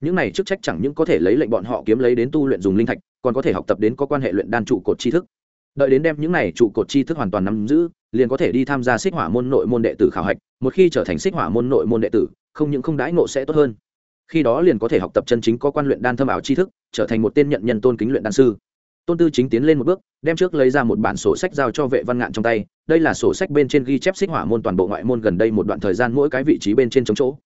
S1: Những này chức trách chẳng những có thể lấy lệnh bọn họ kiếm lấy đến tu luyện dùng linh thạch, còn có thể học tập đến có quan hệ luyện đan trụ cột tri thức. Đợi đến đem những này trụ cột tri thức hoàn toàn nắm giữ, liền có thể đi tham gia xích hỏa môn nội môn đệ tử khảo hạch, một khi trở thành xích hỏa môn nội môn đệ tử, không những không đãi ngộ sẽ tốt hơn. Khi đó liền có thể học tập chân chính có quan luyện đan thâm ảo tri thức, trở thành một tên nhận nhân tôn kính luyện đan sư tôn tư chính tiến lên một bước, đem trước lấy ra một bản sổ sách giao cho vệ văn ngạn trong tay. Đây là sổ sách bên trên ghi chép xích hỏa môn toàn bộ ngoại môn gần đây một đoạn thời gian mỗi cái vị trí bên trên chống chỗ.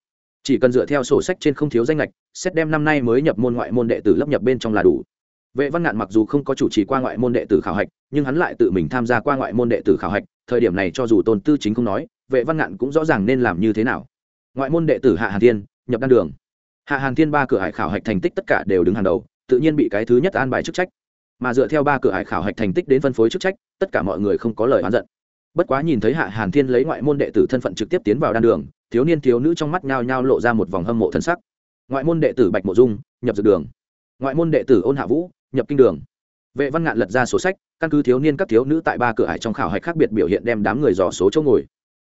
S1: Chỉ cần dựa theo sổ sách trên không thiếu danh lệch xét đem năm nay mới nhập môn ngoại môn đệ tử lấp nhập bên trong là đủ. Vệ văn ngạn mặc dù không có chủ trì qua ngoại môn đệ tử khảo hạch, nhưng hắn lại tự mình tham gia qua ngoại môn đệ tử khảo hạch. Thời điểm này cho dù tôn tư chính không nói, vệ văn ngạn cũng rõ ràng nên làm như thế nào. Ngoại môn đệ tử hạ hàn thiên, nhập đan đường. Hạ hàn thiên ba cửa hải khảo hạch thành tích tất cả đều đứng hàng đầu, tự nhiên bị cái thứ nhất an bài chức trách mà dựa theo ba cửa hải khảo hạch thành tích đến phân phối chức trách, tất cả mọi người không có lời oán giận. Bất quá nhìn thấy hạ hàn thiên lấy ngoại môn đệ tử thân phận trực tiếp tiến vào đan đường, thiếu niên thiếu nữ trong mắt nhao nhao lộ ra một vòng hâm mộ thân sắc. Ngoại môn đệ tử bạch mộ dung, nhập dược đường. Ngoại môn đệ tử ôn hạ vũ, nhập kinh đường. Vệ văn ngạn lật ra sổ sách, căn cứ thiếu niên các thiếu nữ tại ba cửa hải trong khảo hạch khác biệt biểu hiện đem đám người dò số chỗ ngồi.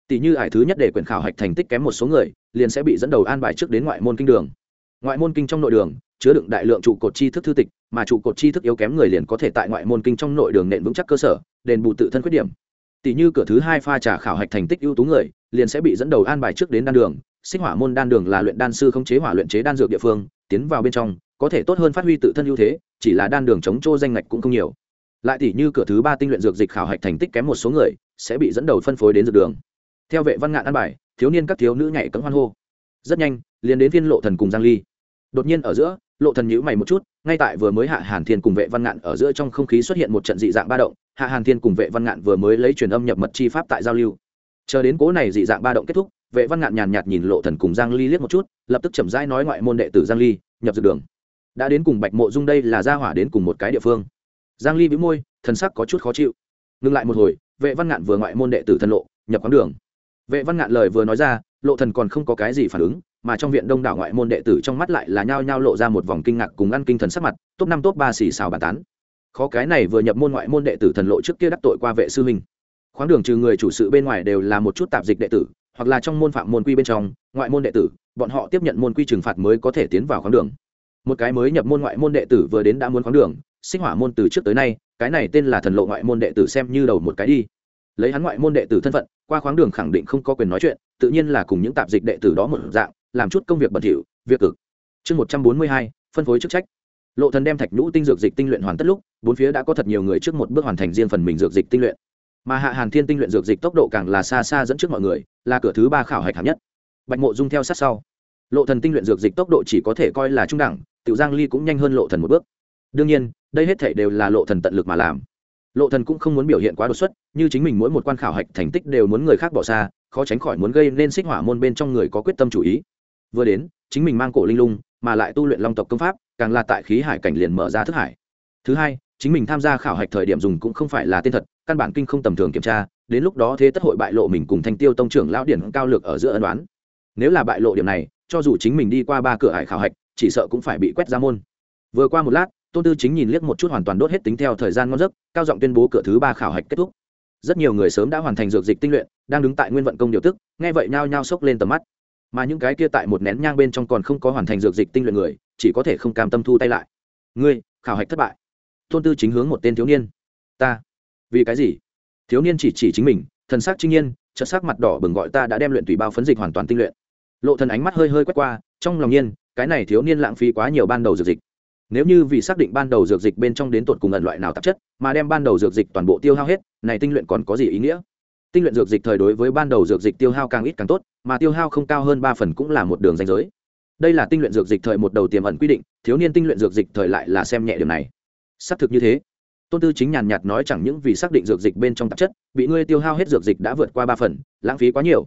S1: Tỷ như hải thứ nhất để quyền khảo hạch thành tích kém một số người, liền sẽ bị dẫn đầu an bài trước đến ngoại môn kinh đường. Ngoại môn kinh trong nội đường chứa đựng đại lượng trụ cột tri thức thư tịch, mà trụ cột tri thức yếu kém người liền có thể tại ngoại môn kinh trong nội đường nện vững chắc cơ sở, đền bù tự thân khuyết điểm. Tỷ như cửa thứ hai pha trả khảo hạch thành tích ưu tú người, liền sẽ bị dẫn đầu an bài trước đến đan đường sinh hỏa môn đan đường là luyện đan sư không chế hỏa luyện chế đan dược địa phương, tiến vào bên trong, có thể tốt hơn phát huy tự thân ưu thế, chỉ là đan đường chống trô danh ngạch cũng không nhiều. Lại tỷ như cửa thứ ba tinh luyện dược dịch khảo hạch thành tích kém một số người, sẽ bị dẫn đầu phân phối đến dược đường. Theo vệ văn ngạn an bài, thiếu niên các thiếu nữ nhảy cấm hoan hô. Rất nhanh, liền đến viên lộ thần cùng giang ly. Đột nhiên ở giữa lộ thần nhíu mày một chút, ngay tại vừa mới hạ hàn thiên cùng vệ văn ngạn ở giữa trong không khí xuất hiện một trận dị dạng ba động, hạ hàn thiên cùng vệ văn ngạn vừa mới lấy truyền âm nhập mật chi pháp tại giao lưu. Chờ đến cố này dị dạng ba động kết thúc, vệ văn ngạn nhàn nhạt nhìn lộ thần cùng giang ly liếc một chút, lập tức chậm rãi nói ngoại môn đệ tử giang ly, nhập dược đường. Đã đến cùng bạch mộ dung đây là gia hỏa đến cùng một cái địa phương. Giang ly bĩu môi, thần sắc có chút khó chịu. Ngừng lại một hồi, vệ văn ngạn vừa ngoại môn đệ tử thân lộ, nhập quán đường. Vệ văn ngạn lời vừa nói ra, lộ thần còn không có cái gì phản ứng mà trong viện đông đảo ngoại môn đệ tử trong mắt lại là nhao nhao lộ ra một vòng kinh ngạc cùng ăn kinh thần sắc mặt, top năm, top ba xì xào bàn tán. Khó cái này vừa nhập môn ngoại môn đệ tử thần lộ trước kia đắc tội qua vệ sư huynh. Khoáng đường trừ người chủ sự bên ngoài đều là một chút tạp dịch đệ tử, hoặc là trong môn phạm môn quy bên trong, ngoại môn đệ tử, bọn họ tiếp nhận môn quy trừng phạt mới có thể tiến vào khoáng đường. Một cái mới nhập môn ngoại môn đệ tử vừa đến đã muốn khoáng đường, sinh hỏa môn từ trước tới nay, cái này tên là thần lộ ngoại môn đệ tử xem như đầu một cái đi. Lấy hắn ngoại môn đệ tử thân phận, qua khoáng đường khẳng định không có quyền nói chuyện, tự nhiên là cùng những tạp dịch đệ tử đó một dạng làm chút công việc bẩn thỉu, việc cực. Chương một trăm bốn mươi hai, phân phối chức trách. Lộ thần đem thạch nhũ tinh dược dịch tinh luyện hoàn tất lúc, bốn phía đã có thật nhiều người trước một bước hoàn thành riêng phần mình dược dịch tinh luyện. Mà hạ hàn thiên tinh luyện dược dịch tốc độ càng là xa xa dẫn trước mọi người, là cửa thứ ba khảo hạch hạng nhất. Bạch mộ dung theo sát sau. Lộ thần tinh luyện dược dịch tốc độ chỉ có thể coi là trung đẳng, tiểu giang ly cũng nhanh hơn lộ thần một bước. Đương nhiên, đây hết thảy đều là lộ thần tận lực mà làm. Lộ thần cũng không muốn biểu hiện quá đột xuất, như chính mình mỗi một quan khảo hạch thành tích đều muốn người khác bỏ xa, khó tránh khỏi muốn gây nên xích hỏa môn bên trong người có quyết tâm chủ ý vừa đến, chính mình mang cổ linh lung, mà lại tu luyện long tộc công pháp, càng là tại khí hải cảnh liền mở ra thức hải. Thứ hai, chính mình tham gia khảo hạch thời điểm dùng cũng không phải là tên thật, căn bản kinh không tầm thường kiểm tra, đến lúc đó thế tất hội bại lộ mình cùng thanh tiêu tông trưởng lão điển cao lược ở giữa ân đoán nếu là bại lộ điểm này, cho dù chính mình đi qua ba cửa hải khảo hạch, chỉ sợ cũng phải bị quét ra môn. Vừa qua một lát, tôn tư chính nhìn liếc một chút hoàn toàn đốt hết tính theo thời gian ngon giấc, cao giọng tuyên bố cửa thứ ba khảo hạch kết thúc. Rất nhiều người sớm đã hoàn thành dược dịch tinh luyện, đang đứng tại nguyên vận công điều tức, nghe vậy nhao nhao sốc lên tầm mắt mà những cái kia tại một nén nhang bên trong còn không có hoàn thành dược dịch tinh luyện người, chỉ có thể không cam tâm thu tay lại. Ngươi, khảo hạch thất bại. Tôn tư chính hướng một tên thiếu niên. Ta. Vì cái gì? Thiếu niên chỉ chỉ chính mình, thần sắc trinh nhiên chất sắc mặt đỏ bừng gọi ta đã đem luyện tùy bao phấn dịch hoàn toàn tinh luyện. Lộ thần ánh mắt hơi hơi quét qua, trong lòng nhiên, cái này thiếu niên lãng phí quá nhiều ban đầu dược dịch. Nếu như vì xác định ban đầu dược dịch bên trong đến tột cùng ẩn loại nào tạp chất, mà đem ban đầu dược dịch toàn bộ tiêu hao hết, này tinh luyện còn có gì ý nghĩa? Tinh luyện dược dịch thời đối với ban đầu dược dịch tiêu hao càng ít càng tốt mà tiêu hao không cao hơn ba phần cũng là một đường danh giới. Đây là tinh luyện dược dịch thời một đầu tiềm ẩn quy định, thiếu niên tinh luyện dược dịch thời lại là xem nhẹ điều này. Xác thực như thế. Tôn tư chính nhàn nhạt nói chẳng những vì xác định dược dịch bên trong tạp chất, bị ngươi tiêu hao hết dược dịch đã vượt qua ba phần, lãng phí quá nhiều.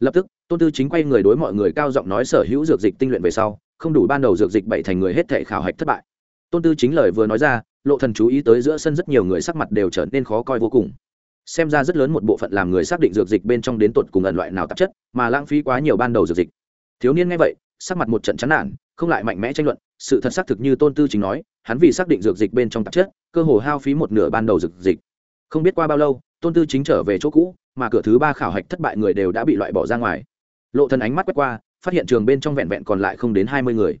S1: Lập tức, tôn tư chính quay người đối mọi người cao giọng nói sở hữu dược dịch tinh luyện về sau, không đủ ban đầu dược dịch bảy thành người hết thể khảo hạch thất bại. Tôn tư chính lời vừa nói ra, lộ thần chú ý tới giữa sân rất nhiều người sắc mặt đều trở nên khó coi vô cùng xem ra rất lớn một bộ phận làm người xác định dược dịch bên trong đến tột cùng ẩn loại nào tạp chất, mà lãng phí quá nhiều ban đầu dược dịch. Thiếu niên nghe vậy, sắc mặt một trận chán nản, không lại mạnh mẽ tranh luận, sự thật xác thực như tôn tư chính nói, hắn vì xác định dược dịch bên trong tạp chất, cơ hồ hao phí một nửa ban đầu dược dịch. Không biết qua bao lâu, tôn tư chính trở về chỗ cũ, mà cửa thứ ba khảo hạch thất bại người đều đã bị loại bỏ ra ngoài. Lộ thần ánh mắt quét qua, phát hiện trường bên trong vẹn vẹn còn lại không đến hai mươi người.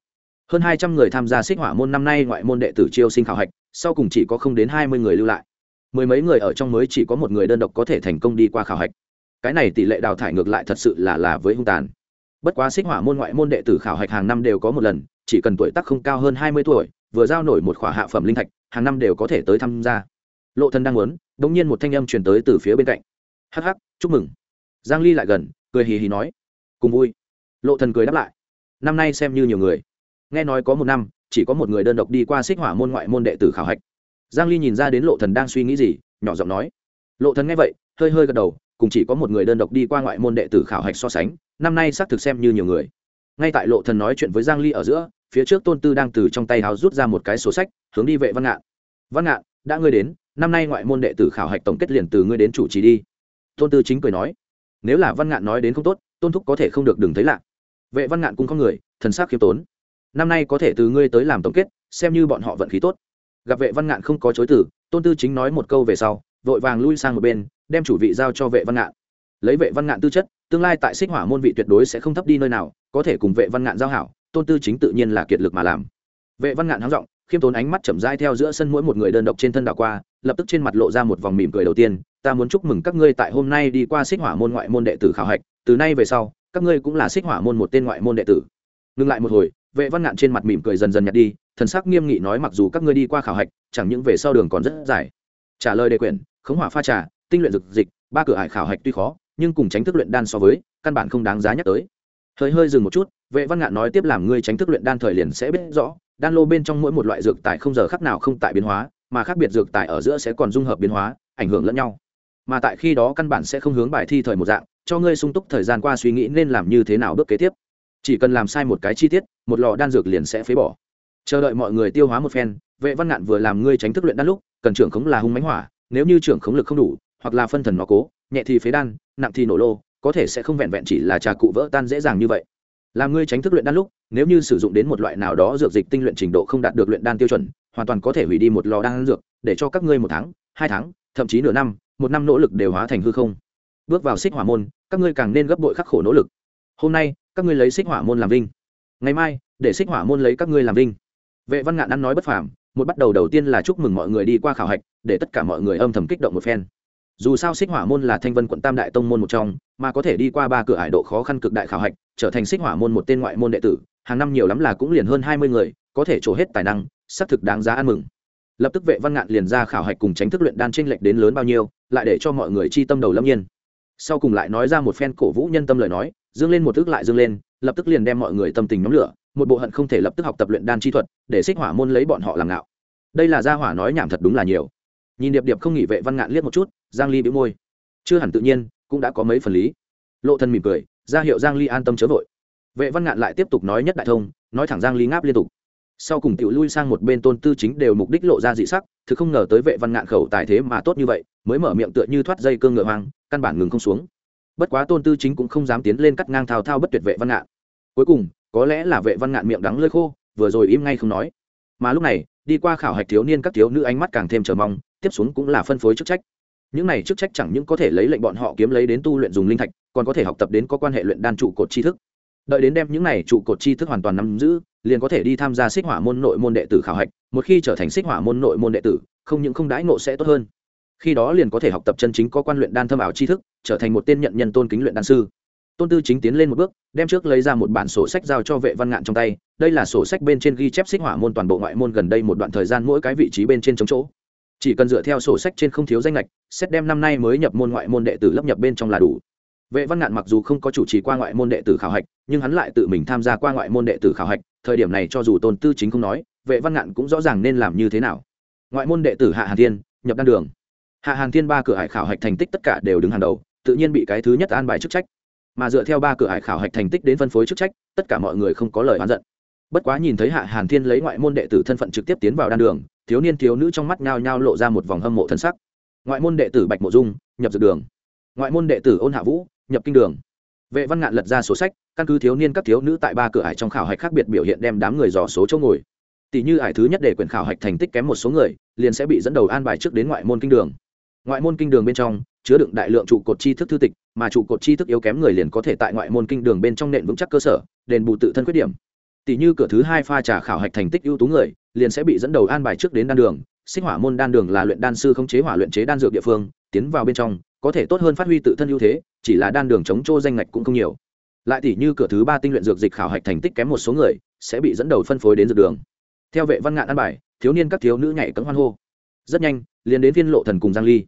S1: Hơn hai trăm người tham gia xích hỏa môn năm nay ngoại môn đệ tử chiêu sinh khảo hạch, sau cùng chỉ có không đến hai mươi người lưu lại mười mấy người ở trong mới chỉ có một người đơn độc có thể thành công đi qua khảo hạch. Cái này tỷ lệ đào thải ngược lại thật sự là là với hung tàn. Bất quá xích hỏa môn ngoại môn đệ tử khảo hạch hàng năm đều có một lần, chỉ cần tuổi tác không cao hơn hai mươi tuổi, vừa giao nổi một khỏa hạ phẩm linh thạch, hàng năm đều có thể tới tham gia. Lộ thân đang muốn đ ỗ n g nhiên một thanh âm truyền tới từ phía bên cạnh. Hh chúc mừng. Giang ly lại gần, cười hì hì nói. Cùng vui. Lộ thần cười đáp lại. Năm nay xem như nhiều người. Nghe nói có một năm, chỉ có một người đơn độc đi qua xích hỏa môn ngoại môn đệ tử khảo hạch giang ly nhìn ra đến lộ thần đang suy nghĩ gì, nhỏ giọng nói. Lộ thần nghe vậy, hơi hơi gật đầu, cùng chỉ có một người đơn độc đi qua ngoại môn đệ tử khảo hạch so sánh, năm nay xác thực xem như nhiều người. Ngay tại lộ thần nói chuyện với giang ly ở giữa, phía trước tôn tư đang từ trong tay háo rút ra một cái sổ sách, hướng đi vệ văn ngạn. Văn ngạn, đã ngươi đến, năm nay ngoại môn đệ tử khảo hạch tổng kết liền từ ngươi đến chủ trì đi. Tôn tư chính cười nói. Nếu là văn ngạn nói đến không tốt, tôn thúc có thể không được đừng thấy lạ. Vệ văn ngạn cũng có người, thần sắc khiêm tốn. Năm nay có thể từ ngươi tới làm tổng kết, xem như bọn họ vận khí tốt gặp vệ văn ngạn không có chối từ, tôn tư chính nói một câu về sau, vội vàng lui sang một bên, đem chủ vị giao cho vệ văn ngạn. Lấy vệ văn ngạn tư chất, tương lai tại xích hỏa môn vị tuyệt đối sẽ không thấp đi nơi nào, có thể cùng vệ văn ngạn giao hảo, tôn tư chính tự nhiên là kiệt lực mà làm. Vệ văn ngạn háng giọng, khiêm tốn ánh mắt chậm dai theo giữa sân mỗi một người đơn độc trên thân đảo qua, lập tức trên mặt lộ ra một vòng mỉm cười đầu tiên, ta muốn chúc mừng các ngươi tại hôm nay đi qua xích hỏa môn ngoại môn đệ tử khảo hạch, từ nay về sau, các ngươi cũng là xích hỏa môn một tên ngoại môn đệ tử. Ngừng lại một hồi vệ văn ngạn trên mặt mỉm cười dần dần nhạt đi, thần sắc nghiêm nghị nói mặc dù các ngươi đi qua khảo hạch, chẳng những về sau đường còn rất dài. Trả lời đề quyển, khống hỏa pha trà, tinh luyện dược dịch, ba cửa hải khảo hạch tuy khó, nhưng cùng tránh thức luyện đan so với, căn bản không đáng giá nhắc tới. Hơi hơi dừng một chút, vệ văn ngạn nói tiếp làm ngươi tránh thức luyện đan thời liền sẽ biết rõ, đan lô bên trong mỗi một loại dược tài không giờ khắc nào không tại biến hóa, mà khác biệt dược tài ở giữa sẽ còn dung hợp biến hóa, ảnh hưởng lẫn nhau. Mà tại khi đó căn bản sẽ không hướng bài thi thời một dạng, cho ngươi sung túc thời gian qua suy nghĩ nên làm như thế nào bước kế tiếp chỉ cần làm sai một cái chi tiết, một lò đan dược liền sẽ phế bỏ. Chờ đợi mọi người tiêu hóa một phen, vệ văn ngạn vừa làm ngươi tránh thức luyện đan lúc, cần trưởng khống là hung mánh hỏa, nếu như trưởng khống lực không đủ, hoặc là phân thần nó cố, nhẹ thì phế đan, nặng thì nổ lô, có thể sẽ không vẹn vẹn chỉ là trà cụ vỡ tan dễ dàng như vậy. Làm ngươi tránh thức luyện đan lúc, nếu như sử dụng đến một loại nào đó dược dịch tinh luyện trình độ không đạt được luyện đan tiêu chuẩn, hoàn toàn có thể hủy đi một lò đan dược, để cho các ngươi một tháng, hai tháng, thậm chí nửa năm, một năm nỗ lực đều hóa thành hư không. Bước vào xích hỏa môn, các ngươi càng nên gấp bội khắc khổ nỗ lực. Hôm nay các ngươi lấy xích hỏa môn làm vinh. Ngày mai, để xích hỏa môn lấy các ngươi làm vinh. Vệ văn ngạn ăn nói bất phàm, một bắt đầu đầu tiên là chúc mừng mọi người đi qua khảo hạch, để tất cả mọi người âm thầm kích động một phen. Dù sao xích hỏa môn là thanh vân quận tam đại tông môn một trong, mà có thể đi qua ba cửa hải độ khó khăn cực đại khảo hạch, trở thành xích hỏa môn một tên ngoại môn đệ tử, hàng năm nhiều lắm là cũng liền hơn hai mươi người, có thể trổ hết tài năng, xác thực đáng giá ăn mừng. Lập tức vệ văn ngạn liền ra khảo hạch cùng tránh thức luyện đan tranh lệch đến lớn bao nhiêu, lại để cho mọi người chi tâm đầu lâm nhiên. Sau cùng lại nói ra một phen cổ vũ nhân tâm lời nói dương lên một thức lại dương lên, lập tức liền đem mọi người tâm tình nhóm lửa, một bộ hận không thể lập tức học tập luyện đan chi thuật, để xích hỏa môn lấy bọn họ làm ngạo. Đây là gia hỏa nói nhảm thật đúng là nhiều. Nhìn điệp điệp không nghỉ vệ văn ngạn liếc một chút, giang ly bĩu môi. Chưa hẳn tự nhiên, cũng đã có mấy phần lý. Lộ thân mỉm cười, ra hiệu giang ly an tâm chớ vội. Vệ văn ngạn lại tiếp tục nói nhất đại thông, nói thẳng giang ly ngáp liên tục. Sau cùng tiểu lui sang một bên tôn tư chính đều mục đích lộ ra dị sắc, thực không ngờ tới vệ văn ngạn khẩu tài thế mà tốt như vậy, mới mở miệng tựa như thoát dây cương ngựa hoang, căn bản ngừng không xuống bất quá tôn tư chính cũng không dám tiến lên cắt ngang thao thao bất tuyệt vệ văn ngạn. Cuối cùng, có lẽ là vệ văn ngạn miệng đắng lơi khô, vừa rồi im ngay không nói. Mà lúc này, đi qua khảo hạch thiếu niên các thiếu nữ ánh mắt càng thêm chờ mong, tiếp xuống cũng là phân phối chức trách. Những này chức trách chẳng những có thể lấy lệnh bọn họ kiếm lấy đến tu luyện dùng linh thạch, còn có thể học tập đến có quan hệ luyện đan trụ cột tri thức. Đợi đến đem những này trụ cột tri thức hoàn toàn nắm giữ, liền có thể đi tham gia xích hỏa môn nội môn đệ tử khảo hạch, một khi trở thành xích hỏa môn nội môn đệ tử, không những không đãi ngộ sẽ tốt hơn khi đó liền có thể học tập chân chính có quan luyện đan thâm ảo tri thức, trở thành một tên nhận nhân tôn kính luyện đan sư. Tôn tư chính tiến lên một bước, đem trước lấy ra một bản sổ sách giao cho vệ văn ngạn trong tay. Đây là sổ sách bên trên ghi chép xích hỏa môn toàn bộ ngoại môn gần đây một đoạn thời gian mỗi cái vị trí bên trên chống chỗ. Chỉ cần dựa theo sổ sách trên không thiếu danh lệch xét đem năm nay mới nhập môn ngoại môn đệ tử lấp nhập bên trong là đủ. Vệ văn ngạn mặc dù không có chủ trì qua ngoại môn đệ tử khảo hạch, nhưng hắn lại tự mình tham gia qua ngoại môn đệ tử khảo hạch. Thời điểm này cho dù tôn tư chính không nói, vệ văn ngạn cũng rõ ràng nên làm như thế nào. Ngoại môn đệ tử hạ hà thiên, nhập đan đường hạ hàn thiên ba cửa hải khảo hạch thành tích tất cả đều đứng hàng đầu, tự nhiên bị cái thứ nhất an bài chức trách. Mà dựa theo ba cửa hải khảo hạch thành tích đến phân phối chức trách, tất cả mọi người không có lời oán giận. Bất quá nhìn thấy hạ hàn thiên lấy ngoại môn đệ tử thân phận trực tiếp tiến vào đan đường, thiếu niên thiếu nữ trong mắt nhao nhao lộ ra một vòng hâm mộ thân sắc. Ngoại môn đệ tử bạch mộ dung, nhập dược đường. Ngoại môn đệ tử ôn hạ vũ, nhập kinh đường. Vệ văn ngạn lật ra sổ sách, căn cứ thiếu niên các thiếu nữ tại ba cửa hải trong khảo hạch khác biệt biểu hiện đem đám người dò số chỗ ngồi. Tỷ như hải thứ nhất để quyền khảo hạch thành tích kém một số người, liền sẽ bị dẫn đầu an bài trước đến ngoại môn kinh đường ngoại môn kinh đường bên trong, chứa đựng đại lượng trụ cột tri thức thư tịch, mà trụ cột tri thức yếu kém người liền có thể tại ngoại môn kinh đường bên trong nền vững chắc cơ sở, đền bù tự thân khuyết điểm. Tỷ như cửa thứ hai pha trà khảo hạch thành tích ưu tú người, liền sẽ bị dẫn đầu an bài trước đến đan đường. Sinh hỏa môn đan đường là luyện đan sư không chế hỏa luyện chế đan dược địa phương, tiến vào bên trong, có thể tốt hơn phát huy tự thân ưu thế, chỉ là đan đường chống chỗ danh ngạch cũng không nhiều. Lại tỷ như cửa thứ ba tinh luyện dược dịch khảo hạch thành tích kém một số người, sẽ bị dẫn đầu phân phối đến dược đường. Theo vệ văn ngạn an bài, thiếu niên các thiếu nữ nhảy cấm hoan hô. Rất nhanh, liền đến viên lộ thần cùng giang ly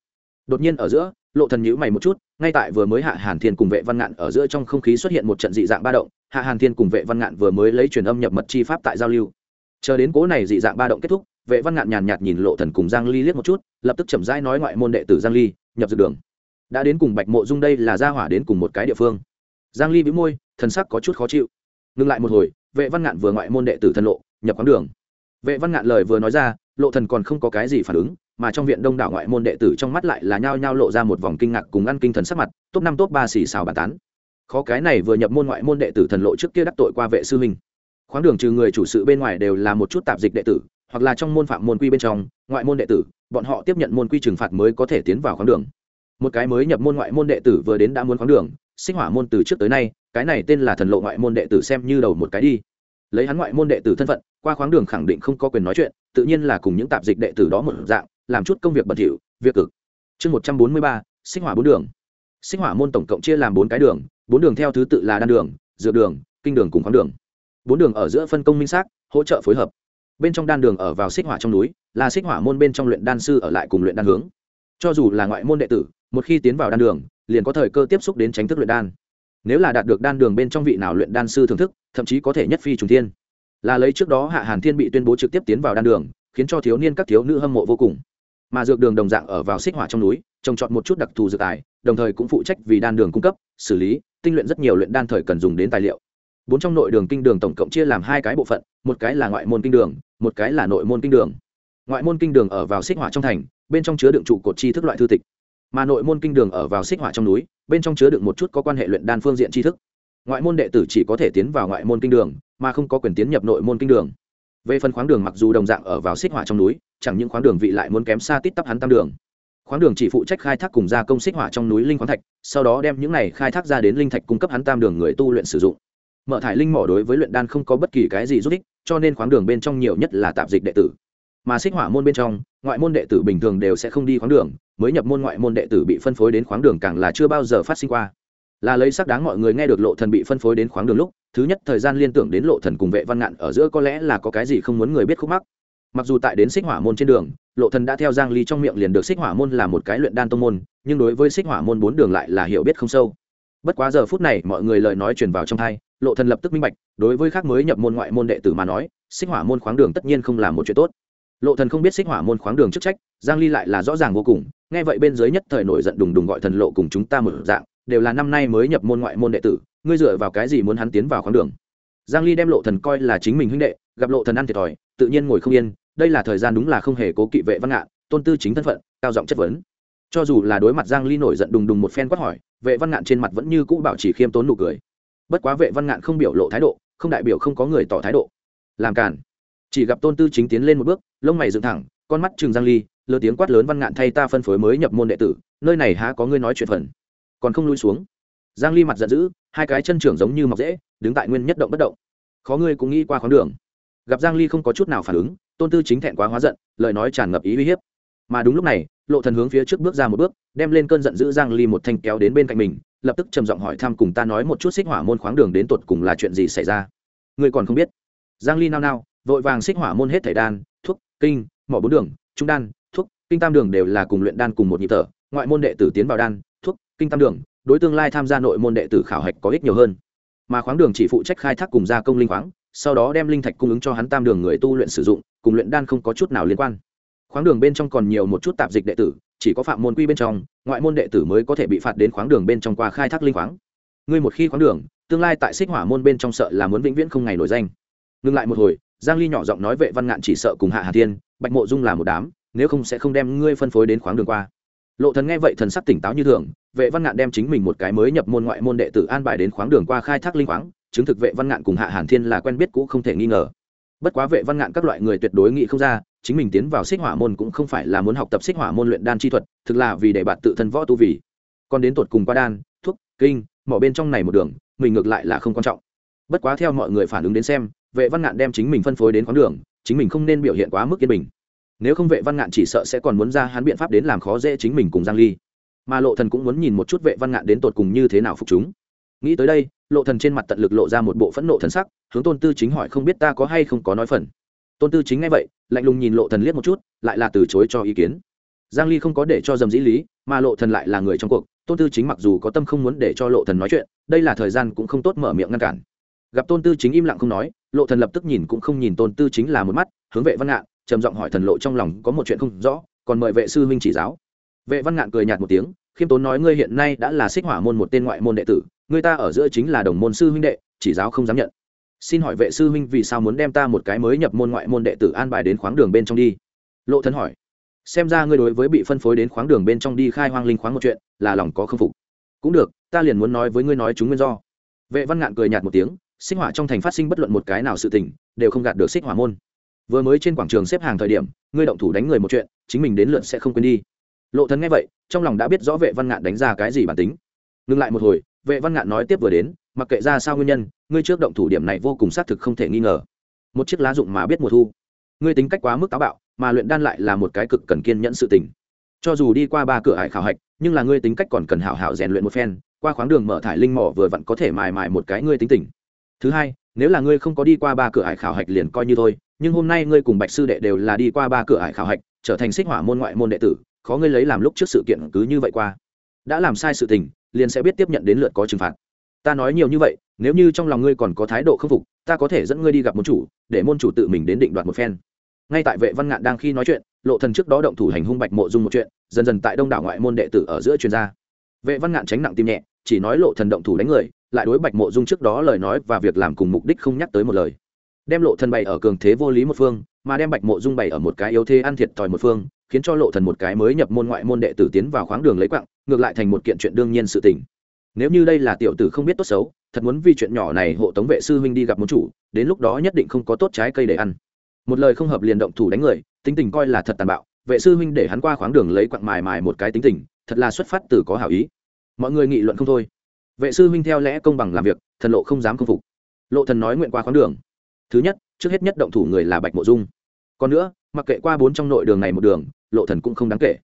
S1: đột nhiên ở giữa, lộ thần nhíu mày một chút, ngay tại vừa mới hạ hàn thiên cùng vệ văn ngạn ở giữa trong không khí xuất hiện một trận dị dạng ba động, hạ hàn thiên cùng vệ văn ngạn vừa mới lấy truyền âm nhập mật chi pháp tại giao lưu. Chờ đến cố này dị dạng ba động kết thúc, vệ văn ngạn nhàn nhạt nhìn lộ thần cùng giang ly liếc một chút, lập tức chậm rãi nói ngoại môn đệ tử giang ly, nhập dược đường. Đã đến cùng bạch mộ dung đây là gia hỏa đến cùng một cái địa phương. Giang ly bĩu môi, thần sắc có chút khó chịu. Ngừng lại một hồi, vệ văn ngạn vừa ngoại môn đệ tử thân lộ, nhập quán đường. Vệ văn ngạn lời vừa nói ra lộ thần còn không có cái gì phản ứng, mà trong viện đông đảo ngoại môn đệ tử trong mắt lại là nhao nhao lộ ra một vòng kinh ngạc cùng ăn kinh thần sắc mặt, top năm, top ba xì xào bàn tán. Khó cái này vừa nhập môn ngoại môn đệ tử thần lộ trước kia đắc tội qua vệ sư huynh. Khoáng đường trừ người chủ sự bên ngoài đều là một chút tạp dịch đệ tử, hoặc là trong môn phạm môn quy bên trong, ngoại môn đệ tử, bọn họ tiếp nhận môn quy trừng phạt mới có thể tiến vào khoáng đường. Một cái mới nhập môn ngoại môn đệ tử vừa đến đã muốn khoáng đường, sinh hỏa môn từ trước tới nay, cái này tên là thần lộ ngoại môn đệ tử xem như đầu một cái đi. Lấy hắn ngoại môn đệ tử thân phận qua khoáng đường khẳng định không có quyền nói chuyện, tự nhiên là cùng những tạp dịch đệ tử đó một dạng, làm chút công việc bẩn thỉu, việc cực. Chương một trăm bốn mươi ba sinh hỏa bốn đường. Sinh hỏa môn tổng cộng chia làm bốn cái đường, bốn đường theo thứ tự là đan đường, dược đường, kinh đường cùng khoáng đường. Bốn đường ở giữa phân công minh xác, hỗ trợ phối hợp. Bên trong đan đường ở vào xích hỏa trong núi, là xích hỏa môn bên trong luyện đan sư ở lại cùng luyện đan hướng. Cho dù là ngoại môn đệ tử, một khi tiến vào đan đường, liền có thời cơ tiếp xúc đến tránh thức luyện đan. Nếu là đạt được đan đường bên trong vị nào luyện đan sư thưởng thức, thậm chí có thể nhất phi trùng thiên là lấy trước đó hạ hàn thiên bị tuyên bố trực tiếp tiến vào đan đường, khiến cho thiếu niên các thiếu nữ hâm mộ vô cùng. Mà dược đường đồng dạng ở vào xích hỏa trong núi, trồng trọt một chút đặc thù dược tài, đồng thời cũng phụ trách vì đan đường cung cấp, xử lý, tinh luyện rất nhiều luyện đan thời cần dùng đến tài liệu. Bốn trong nội đường kinh đường tổng cộng chia làm hai cái bộ phận, một cái là ngoại môn kinh đường, một cái là nội môn kinh đường. Ngoại môn kinh đường ở vào xích hỏa trong thành, bên trong chứa đựng trụ cột chi thức loại thư tịch. Mà nội môn kinh đường ở vào xích hỏa trong núi, bên trong chứa đựng một chút có quan hệ luyện đan phương diện tri thức ngoại môn đệ tử chỉ có thể tiến vào ngoại môn kinh đường, mà không có quyền tiến nhập nội môn kinh đường. Về phần khoáng đường mặc dù đồng dạng ở vào xích hỏa trong núi, chẳng những khoáng đường vị lại muốn kém xa tít tắp hắn tam đường. Khoáng đường chỉ phụ trách khai thác cùng gia công xích hỏa trong núi linh khoáng thạch, sau đó đem những này khai thác ra đến linh thạch cung cấp hắn tam đường người tu luyện sử dụng. Mở thải linh mỏ đối với luyện đan không có bất kỳ cái gì giúp ích, cho nên khoáng đường bên trong nhiều nhất là tạp dịch đệ tử. Mà xích hỏa môn bên trong, ngoại môn đệ tử bình thường đều sẽ không đi khoáng đường, mới nhập môn ngoại môn đệ tử bị phân phối đến khoáng đường càng là chưa bao giờ phát sinh qua là lấy sắc đáng mọi người nghe được lộ thần bị phân phối đến khoáng đường lúc, thứ nhất thời gian liên tưởng đến lộ thần cùng vệ văn ngạn ở giữa có lẽ là có cái gì không muốn người biết khúc mắc. Mặc dù tại đến xích hỏa môn trên đường, lộ thần đã theo giang ly trong miệng liền được xích hỏa môn là một cái luyện đan tông môn, nhưng đối với xích hỏa môn bốn đường lại là hiểu biết không sâu. Bất quá giờ phút này, mọi người lời nói truyền vào trong thai lộ thần lập tức minh bạch, đối với khác mới nhập môn ngoại môn đệ tử mà nói, xích hỏa môn khoáng đường tất nhiên không là một chuyện tốt. Lộ thần không biết xích hỏa môn khoáng đường chức trách, giang ly lại là rõ ràng vô cùng, nghe vậy bên dưới nhất thời nổi giận đùng đùng gọi thần lộ cùng chúng ta mở dạng đều là năm nay mới nhập môn ngoại môn đệ tử, ngươi dựa vào cái gì muốn hắn tiến vào khoáng đường? Giang ly đem lộ thần coi là chính mình huynh đệ, gặp lộ thần ăn thiệt thòi, tự nhiên ngồi không yên, đây là thời gian đúng là không hề cố kỵ vệ văn ngạn, tôn tư chính thân phận, cao giọng chất vấn. Cho dù là đối mặt giang ly nổi giận đùng đùng một phen quát hỏi, vệ văn ngạn trên mặt vẫn như cũ bảo chỉ khiêm tốn nụ cười. Bất quá vệ văn ngạn không biểu lộ thái độ, không đại biểu không có người tỏ thái độ. Làm cản chỉ gặp tôn tư chính tiến lên một bước, lông mày dựng thẳng, con mắt trừng giang ly lơ tiếng quát lớn văn ngạn thay ta phân phối mới nhập môn đệ tử, nơi này há có ngươi nói chuyện phần còn không lui xuống. Giang ly mặt giận dữ, hai cái chân trưởng giống như mọc rễ đứng tại nguyên nhất động bất động. Khó ngươi cũng nghĩ qua khoáng đường. Gặp giang ly không có chút nào phản ứng, tôn tư chính thẹn quá hóa giận, lời nói tràn ngập ý uy hiếp. Mà đúng lúc này, lộ thần hướng phía trước bước ra một bước, đem lên cơn giận dữ giang ly một thanh kéo đến bên cạnh mình, lập tức trầm giọng hỏi thăm cùng ta nói một chút xích hỏa môn khoáng đường đến tột cùng là chuyện gì xảy ra. Ngươi còn không biết. Giang ly nao nao, vội vàng xích hỏa môn hết thảy đan, thuốc, kinh, mỏ bốn đường, trung đan, thuốc, kinh tam đường đều là cùng luyện đan cùng một nhịp thở, ngoại môn đệ tử tiến vào đan kinh tam đường, đối tương lai tham gia nội môn đệ tử khảo hạch có ích nhiều hơn. Mà khoáng đường chỉ phụ trách khai thác cùng gia công linh khoáng, sau đó đem linh thạch cung ứng cho hắn tam đường người tu luyện sử dụng, cùng luyện đan không có chút nào liên quan. Khoáng đường bên trong còn nhiều một chút tạp dịch đệ tử, chỉ có phạm môn quy bên trong, ngoại môn đệ tử mới có thể bị phạt đến khoáng đường bên trong qua khai thác linh khoáng. Ngươi một khi khoáng đường, tương lai tại xích hỏa môn bên trong sợ là muốn vĩnh viễn không ngày nổi danh. Ngừng lại một hồi, giang ly nhỏ giọng nói vệ văn ngạn chỉ sợ cùng hạ hà thiên, bạch mộ dung là một đám, nếu không sẽ không đem ngươi phân phối đến khoáng đường qua. Lộ thần nghe vậy thần sắc tỉnh táo như thường vệ văn ngạn đem chính mình một cái mới nhập môn ngoại môn đệ tử an bài đến khoáng đường qua khai thác linh khoáng, chứng thực vệ văn ngạn cùng hạ hàn thiên là quen biết cũ không thể nghi ngờ. Bất quá vệ văn ngạn các loại người tuyệt đối nghĩ không ra, chính mình tiến vào xích hỏa môn cũng không phải là muốn học tập xích hỏa môn luyện đan chi thuật, thực là vì để bạn tự thân võ tu vì. Còn đến tuột cùng qua đan, thuốc, kinh, mỏ bên trong này một đường, mình ngược lại là không quan trọng. Bất quá theo mọi người phản ứng đến xem, vệ văn ngạn đem chính mình phân phối đến khoáng đường, chính mình không nên biểu hiện quá mức yên bình. Nếu không vệ văn ngạn chỉ sợ sẽ còn muốn ra hắn biện pháp đến làm khó dễ chính mình cùng giang ly mà lộ thần cũng muốn nhìn một chút vệ văn ngạn đến tột cùng như thế nào phục chúng. Nghĩ tới đây, lộ thần trên mặt tận lực lộ ra một bộ phẫn nộ thần sắc, hướng tôn tư chính hỏi không biết ta có hay không có nói phần. Tôn tư chính ngay vậy, lạnh lùng nhìn lộ thần liếc một chút, lại là từ chối cho ý kiến. Giang ly không có để cho dầm dĩ lý, mà lộ thần lại là người trong cuộc, tôn tư chính mặc dù có tâm không muốn để cho lộ thần nói chuyện, đây là thời gian cũng không tốt mở miệng ngăn cản. Gặp tôn tư chính im lặng không nói, lộ thần lập tức nhìn cũng không nhìn tôn tư chính là một mắt, hướng vệ văn ngạn, trầm giọng hỏi thần lộ trong lòng có một chuyện không rõ, còn mời vệ sư huynh chỉ giáo vệ văn ngạn cười nhạt một tiếng, khiêm tốn nói ngươi hiện nay đã là xích hỏa môn một tên ngoại môn đệ tử người ta ở giữa chính là đồng môn sư huynh đệ, chỉ giáo không dám nhận. Xin hỏi vệ sư huynh vì sao muốn đem ta một cái mới nhập môn ngoại môn đệ tử an bài đến khoáng đường bên trong đi? Lộ thần hỏi. Xem ra ngươi đối với bị phân phối đến khoáng đường bên trong đi khai hoang linh khoáng một chuyện, là lòng có không phục. Cũng được, ta liền muốn nói với ngươi nói chúng nguyên do. Vệ văn ngạn cười nhạt một tiếng sinh hỏa trong thành phát sinh bất luận một cái nào sự tình, đều không gạt được xích hỏa môn. Vừa mới trên quảng trường xếp hàng thời điểm, ngươi động thủ đánh người một chuyện, chính mình đến lượt sẽ không quên đi lộ thần nghe vậy, trong lòng đã biết rõ vệ văn ngạn đánh ra cái gì bản tính. Ngừng lại một hồi, vệ văn ngạn nói tiếp vừa đến, mặc kệ ra sao nguyên nhân, ngươi trước động thủ điểm này vô cùng xác thực không thể nghi ngờ. Một chiếc lá dụng mà biết mùa thu. Ngươi tính cách quá mức táo bạo, mà luyện đan lại là một cái cực cần kiên nhẫn sự tình. Cho dù đi qua ba cửa hải khảo hạch, nhưng là ngươi tính cách còn cần hảo hảo rèn luyện một phen, qua khoáng đường mở thải linh mỏ vừa vặn có thể mài mài một cái ngươi tính tình. Thứ hai, nếu là ngươi không có đi qua ba cửa hải khảo hạch liền coi như thôi, nhưng hôm nay ngươi cùng bạch sư đệ đều là đi qua ba cửa hải khảo hạch, trở thành xích hỏa môn ngoại môn đệ tử khó ngươi lấy làm lúc trước sự kiện cứ như vậy qua. Đã làm sai sự tình, liền sẽ biết tiếp nhận đến lượt có trừng phạt. Ta nói nhiều như vậy, nếu như trong lòng ngươi còn có thái độ khâm phục, ta có thể dẫn ngươi đi gặp môn chủ, để môn chủ tự mình đến định đoạt một phen. Ngay tại vệ văn ngạn đang khi nói chuyện, lộ thần trước đó động thủ hành hung bạch mộ dung một chuyện, dần dần tại đông đảo ngoại môn đệ tử ở giữa chuyên gia vệ văn ngạn tránh nặng tim nhẹ, chỉ nói lộ thần động thủ đánh người, lại đối bạch mộ dung trước đó lời nói và việc làm cùng mục đích không nhắc tới một lời. Đem lộ thần bày ở cường thế vô lý một phương, mà đem bạch mộ dung bày ở một cái yếu thế ăn thiệt thòi một phương khiến cho lộ thần một cái mới nhập môn ngoại môn đệ tử tiến vào khoáng đường lấy quặng ngược lại thành một kiện chuyện đương nhiên sự tình. Nếu như đây là tiểu tử không biết tốt xấu, thật muốn vì chuyện nhỏ này hộ tống vệ sư huynh đi gặp môn chủ, đến lúc đó nhất định không có tốt trái cây để ăn. Một lời không hợp liền động thủ đánh người, tính tình coi là thật tàn bạo, vệ sư huynh để hắn qua khoáng đường lấy quặng mài mài một cái tính tình, thật là xuất phát từ có hảo ý. Mọi người nghị luận không thôi. Vệ sư huynh theo lẽ công bằng làm việc, thần lộ không dám công phục. Lộ thần nói nguyện qua khoáng đường. Thứ nhất, trước hết nhất động thủ người là bạch mộ dung. Còn nữa, mặc kệ qua bốn trong nội đường này một đường lộ thần cũng không đáng kể.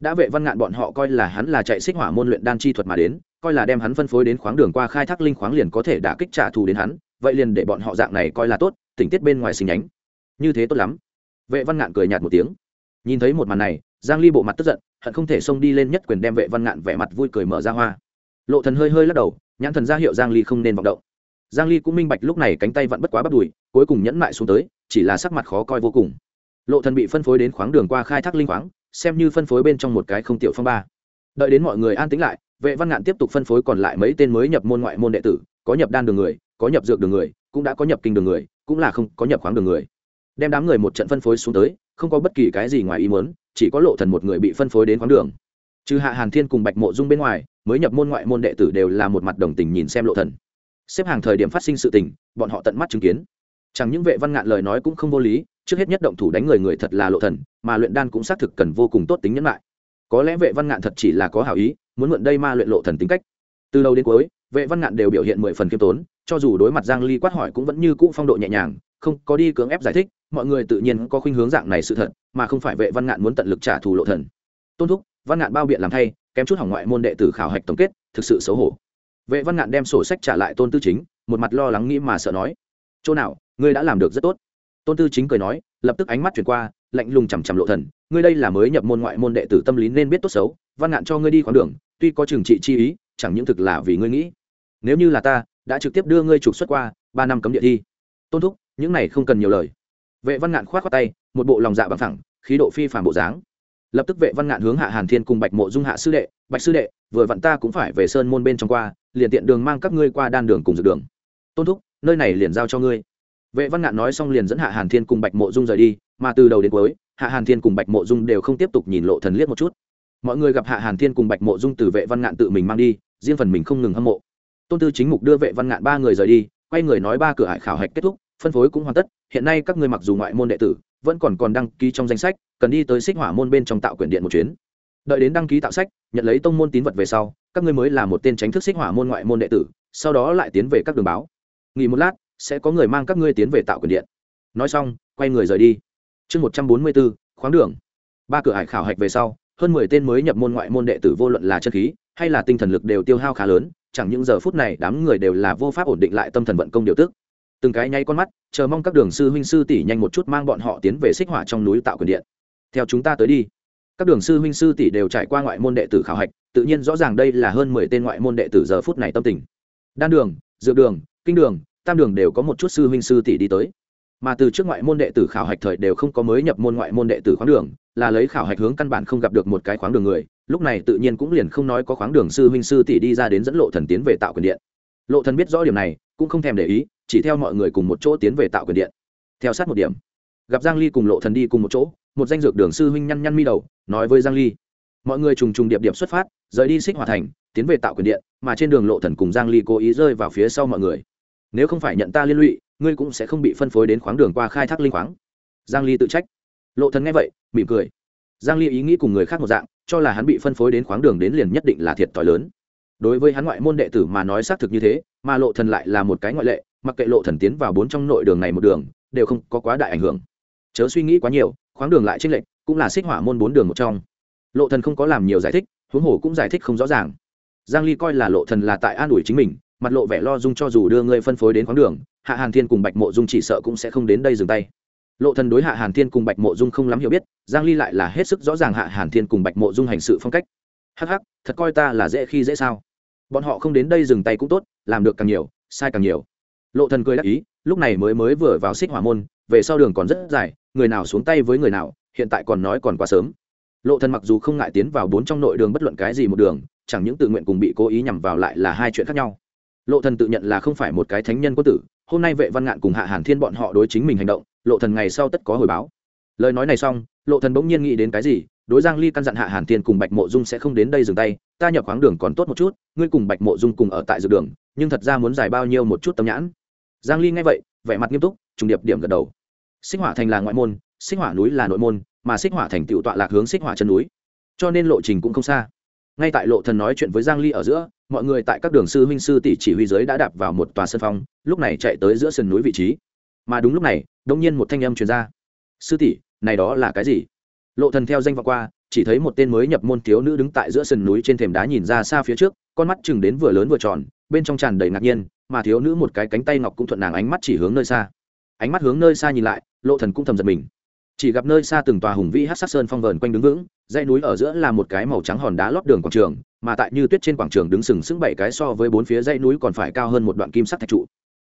S1: Đã vệ văn ngạn bọn họ coi là hắn là chạy xích hỏa môn luyện đan chi thuật mà đến, coi là đem hắn phân phối đến khoáng đường qua khai thác linh khoáng liền có thể đả kích trả thù đến hắn, vậy liền để bọn họ dạng này coi là tốt, tình tiết bên ngoài xình nhánh. Như thế tốt lắm. Vệ văn ngạn cười nhạt một tiếng. Nhìn thấy một màn này, giang ly bộ mặt tức giận, hận không thể xông đi lên nhất quyền đem vệ văn ngạn vẻ mặt vui cười mở ra hoa. Lộ thần hơi hơi lắc đầu, nhãn thần ra hiệu giang ly không nên vọng động. Giang ly cũng minh bạch lúc này cánh tay vẫn bất quá bắt đùi, cuối cùng nhẫn mại xuống tới, chỉ là sắc mặt khó coi vô cùng lộ thần bị phân phối đến khoáng đường qua khai thác linh khoáng, xem như phân phối bên trong một cái không tiểu phong ba. Đợi đến mọi người an tĩnh lại, vệ văn ngạn tiếp tục phân phối còn lại mấy tên mới nhập môn ngoại môn đệ tử, có nhập đan đường người, có nhập dược đường người, cũng đã có nhập kinh đường người, cũng là không có nhập khoáng đường người. Đem đám người một trận phân phối xuống tới, không có bất kỳ cái gì ngoài ý muốn, chỉ có lộ thần một người bị phân phối đến khoáng đường. Trừ hạ hàn thiên cùng bạch mộ dung bên ngoài, mới nhập môn ngoại môn đệ tử đều là một mặt đồng tình nhìn xem lộ thần. Xếp hàng thời điểm phát sinh sự tình, bọn họ tận mắt chứng kiến. Chẳng những vệ văn ngạn lời nói cũng không vô lý trước hết nhất động thủ đánh người người thật là lộ thần, mà luyện đan cũng xác thực cần vô cùng tốt tính nhẫn lại có lẽ vệ văn ngạn thật chỉ là có hảo ý, muốn mượn đây ma luyện lộ thần tính cách. Từ đầu đến cuối, vệ văn ngạn đều biểu hiện mười phần kiêm tốn, cho dù đối mặt giang ly quát hỏi cũng vẫn như cũ phong độ nhẹ nhàng, không có đi cưỡng ép giải thích, mọi người tự nhiên có khuynh hướng dạng này sự thật, mà không phải vệ văn ngạn muốn tận lực trả thù lộ thần. Tôn thúc, văn ngạn bao biện làm thay, kém chút hỏng ngoại môn đệ tử khảo hạch tổng kết, thực sự xấu hổ. Vệ văn ngạn đem sổ sách trả lại tôn tư chính, một mặt lo lắng nghĩ mà sợ nói, chỗ nào, ngươi đã làm được rất tốt tôn tư chính cười nói, lập tức ánh mắt chuyển qua, lạnh lùng chằm chằm lộ thần, ngươi đây là mới nhập môn ngoại môn đệ tử tâm lý nên biết tốt xấu, văn ngạn cho ngươi đi khoảng đường, tuy có trừng trị chi ý, chẳng những thực là vì ngươi nghĩ. Nếu như là ta, đã trực tiếp đưa ngươi trục xuất qua, ba năm cấm địa thi. Tôn thúc, những này không cần nhiều lời. Vệ văn ngạn khoát khoát tay, một bộ lòng dạ bằng thẳng khí độ phi phàm bộ dáng. Lập tức vệ văn ngạn hướng hạ hàn thiên cùng bạch mộ dung hạ sư đệ, bạch sư đệ, vừa vặn ta cũng phải về sơn môn bên trong qua, liền tiện đường mang các ngươi qua đan đường cùng dược đường. Tôn thúc, nơi này liền giao cho ngươi vệ văn ngạn nói xong liền dẫn hạ hàn thiên cùng bạch mộ dung rời đi, mà từ đầu đến cuối, hạ hàn thiên cùng bạch mộ dung đều không tiếp tục nhìn lộ thần liếc một chút. Mọi người gặp hạ hàn thiên cùng bạch mộ dung từ vệ văn ngạn tự mình mang đi, riêng phần mình không ngừng hâm mộ. Tôn tư chính mục đưa vệ văn ngạn ba người rời đi, quay người nói ba cửa hải khảo hạch kết thúc, phân phối cũng hoàn tất, hiện nay các ngươi mặc dù ngoại môn đệ tử, vẫn còn còn đăng ký trong danh sách, cần đi tới xích hỏa môn bên trong tạo quyển điện một chuyến. Đợi đến đăng ký tạo sách, nhận lấy tông môn tín vật về sau, các ngươi mới là một tên tránh thức xích hỏa môn ngoại môn đệ tử, sau đó lại tiến về các đường báo. Nghỉ một lát sẽ có người mang các ngươi tiến về tạo quyền điện. Nói xong, quay người rời đi. Chương một trăm bốn mươi bốn khoáng đường. Ba cửa hải khảo hạch về sau, hơn mười tên mới nhập môn ngoại môn đệ tử vô luận là chân khí, hay là tinh thần lực đều tiêu hao khá lớn, chẳng những giờ phút này đám người đều là vô pháp ổn định lại tâm thần vận công điều tức. Từng cái nháy con mắt, chờ mong các đường sư huynh sư tỷ nhanh một chút mang bọn họ tiến về xích hỏa trong núi tạo quyền điện. Theo chúng ta tới đi. Các đường sư huynh sư tỷ đều trải qua ngoại môn đệ tử khảo hạch, tự nhiên rõ ràng đây là hơn mười tên ngoại môn đệ tử giờ phút này tâm tình. Đan đường, dược đường, kinh đường tam đường đều có một chút sư huynh sư tỷ đi tới. Mà từ trước ngoại môn đệ tử khảo hạch thời đều không có mới nhập môn ngoại môn đệ tử khoáng đường, là lấy khảo hạch hướng căn bản không gặp được một cái khoáng đường người, lúc này tự nhiên cũng liền không nói có khoáng đường sư huynh sư tỷ đi ra đến dẫn lộ thần tiến về tạo quyền điện. Lộ thần biết rõ điểm này, cũng không thèm để ý, chỉ theo mọi người cùng một chỗ tiến về tạo quyền điện. Theo sát một điểm, gặp giang ly cùng lộ thần đi cùng một chỗ, một danh dược đường sư huynh nhăn nhăn mi đầu, nói với giang ly, mọi người trùng trùng điệp điệp xuất phát, rời đi xích hòa thành, tiến về tạo quyền điện, mà trên đường lộ thần cùng giang ly cố ý rơi vào phía sau mọi người nếu không phải nhận ta liên lụy, ngươi cũng sẽ không bị phân phối đến khoáng đường qua khai thác linh khoáng. Giang ly tự trách. Lộ thần nghe vậy, mỉm cười. Giang ly ý nghĩ cùng người khác một dạng, cho là hắn bị phân phối đến khoáng đường đến liền nhất định là thiệt thòi lớn. Đối với hắn ngoại môn đệ tử mà nói xác thực như thế, mà lộ thần lại là một cái ngoại lệ, mặc kệ lộ thần tiến vào bốn trong nội đường này một đường, đều không có quá đại ảnh hưởng. Chớ suy nghĩ quá nhiều, khoáng đường lại tranh lệch, cũng là xích hỏa môn bốn đường một trong. Lộ thần không có làm nhiều giải thích, huống hồ cũng giải thích không rõ ràng. Giang ly coi là lộ thần là tại an ủi chính mình mặt lộ vẻ lo dung cho dù đưa ngươi phân phối đến khoáng đường, hạ hàn thiên cùng bạch mộ dung chỉ sợ cũng sẽ không đến đây dừng tay. Lộ thần đối hạ hàn thiên cùng bạch mộ dung không lắm hiểu biết, giang ly lại là hết sức rõ ràng hạ hàn thiên cùng bạch mộ dung hành sự phong cách. Hắc hắc, thật coi ta là dễ khi dễ sao? Bọn họ không đến đây dừng tay cũng tốt, làm được càng nhiều, sai càng nhiều. Lộ thần cười đáp ý, lúc này mới mới vừa vào xích hỏa môn, về sau đường còn rất dài, người nào xuống tay với người nào, hiện tại còn nói còn quá sớm. Lộ thần mặc dù không ngại tiến vào bốn trong nội đường bất luận cái gì một đường, chẳng những tự nguyện cùng bị cố ý nhằm vào lại là hai chuyện khác nhau lộ thần tự nhận là không phải một cái thánh nhân quân tử, hôm nay vệ văn ngạn cùng hạ hàn thiên bọn họ đối chính mình hành động, lộ thần ngày sau tất có hồi báo. Lời nói này xong, lộ thần bỗng nhiên nghĩ đến cái gì, đối giang ly căn dặn hạ hàn thiên cùng bạch mộ dung sẽ không đến đây dừng tay, ta nhập khoáng đường còn tốt một chút, ngươi cùng bạch mộ dung cùng ở tại dược đường, nhưng thật ra muốn giải bao nhiêu một chút tâm nhãn. Giang ly nghe vậy, vẻ mặt nghiêm túc, trùng điệp điểm gật đầu. Xích hỏa thành là ngoại môn, xích hỏa núi là nội môn, mà xích hỏa thành tựu tọa lạc hướng xích hỏa chân núi. Cho nên lộ trình cũng không xa ngay tại lộ thần nói chuyện với giang ly ở giữa, mọi người tại các đường sư huynh sư tỷ chỉ huy dưới đã đạp vào một tòa sân phong, lúc này chạy tới giữa sườn núi vị trí. Mà đúng lúc này đông nhiên một thanh âm truyền ra. Sư tỷ, này đó là cái gì? Lộ thần theo danh vọng qua, chỉ thấy một tên mới nhập môn thiếu nữ đứng tại giữa sườn núi trên thềm đá nhìn ra xa phía trước, con mắt chừng đến vừa lớn vừa tròn, bên trong tràn đầy ngạc nhiên, mà thiếu nữ một cái cánh tay ngọc cũng thuận nàng ánh mắt chỉ hướng nơi xa. Ánh mắt hướng nơi xa nhìn lại, lộ thần cũng thầm giật mình chỉ gặp nơi xa từng tòa hùng vĩ hát sắc sơn phong vờn quanh đứng vững, dãy núi ở giữa là một cái màu trắng hòn đá lót đường quảng trường, mà tại như tuyết trên quảng trường đứng sừng sững bảy cái so với bốn phía dãy núi còn phải cao hơn một đoạn kim sắc thạch trụ.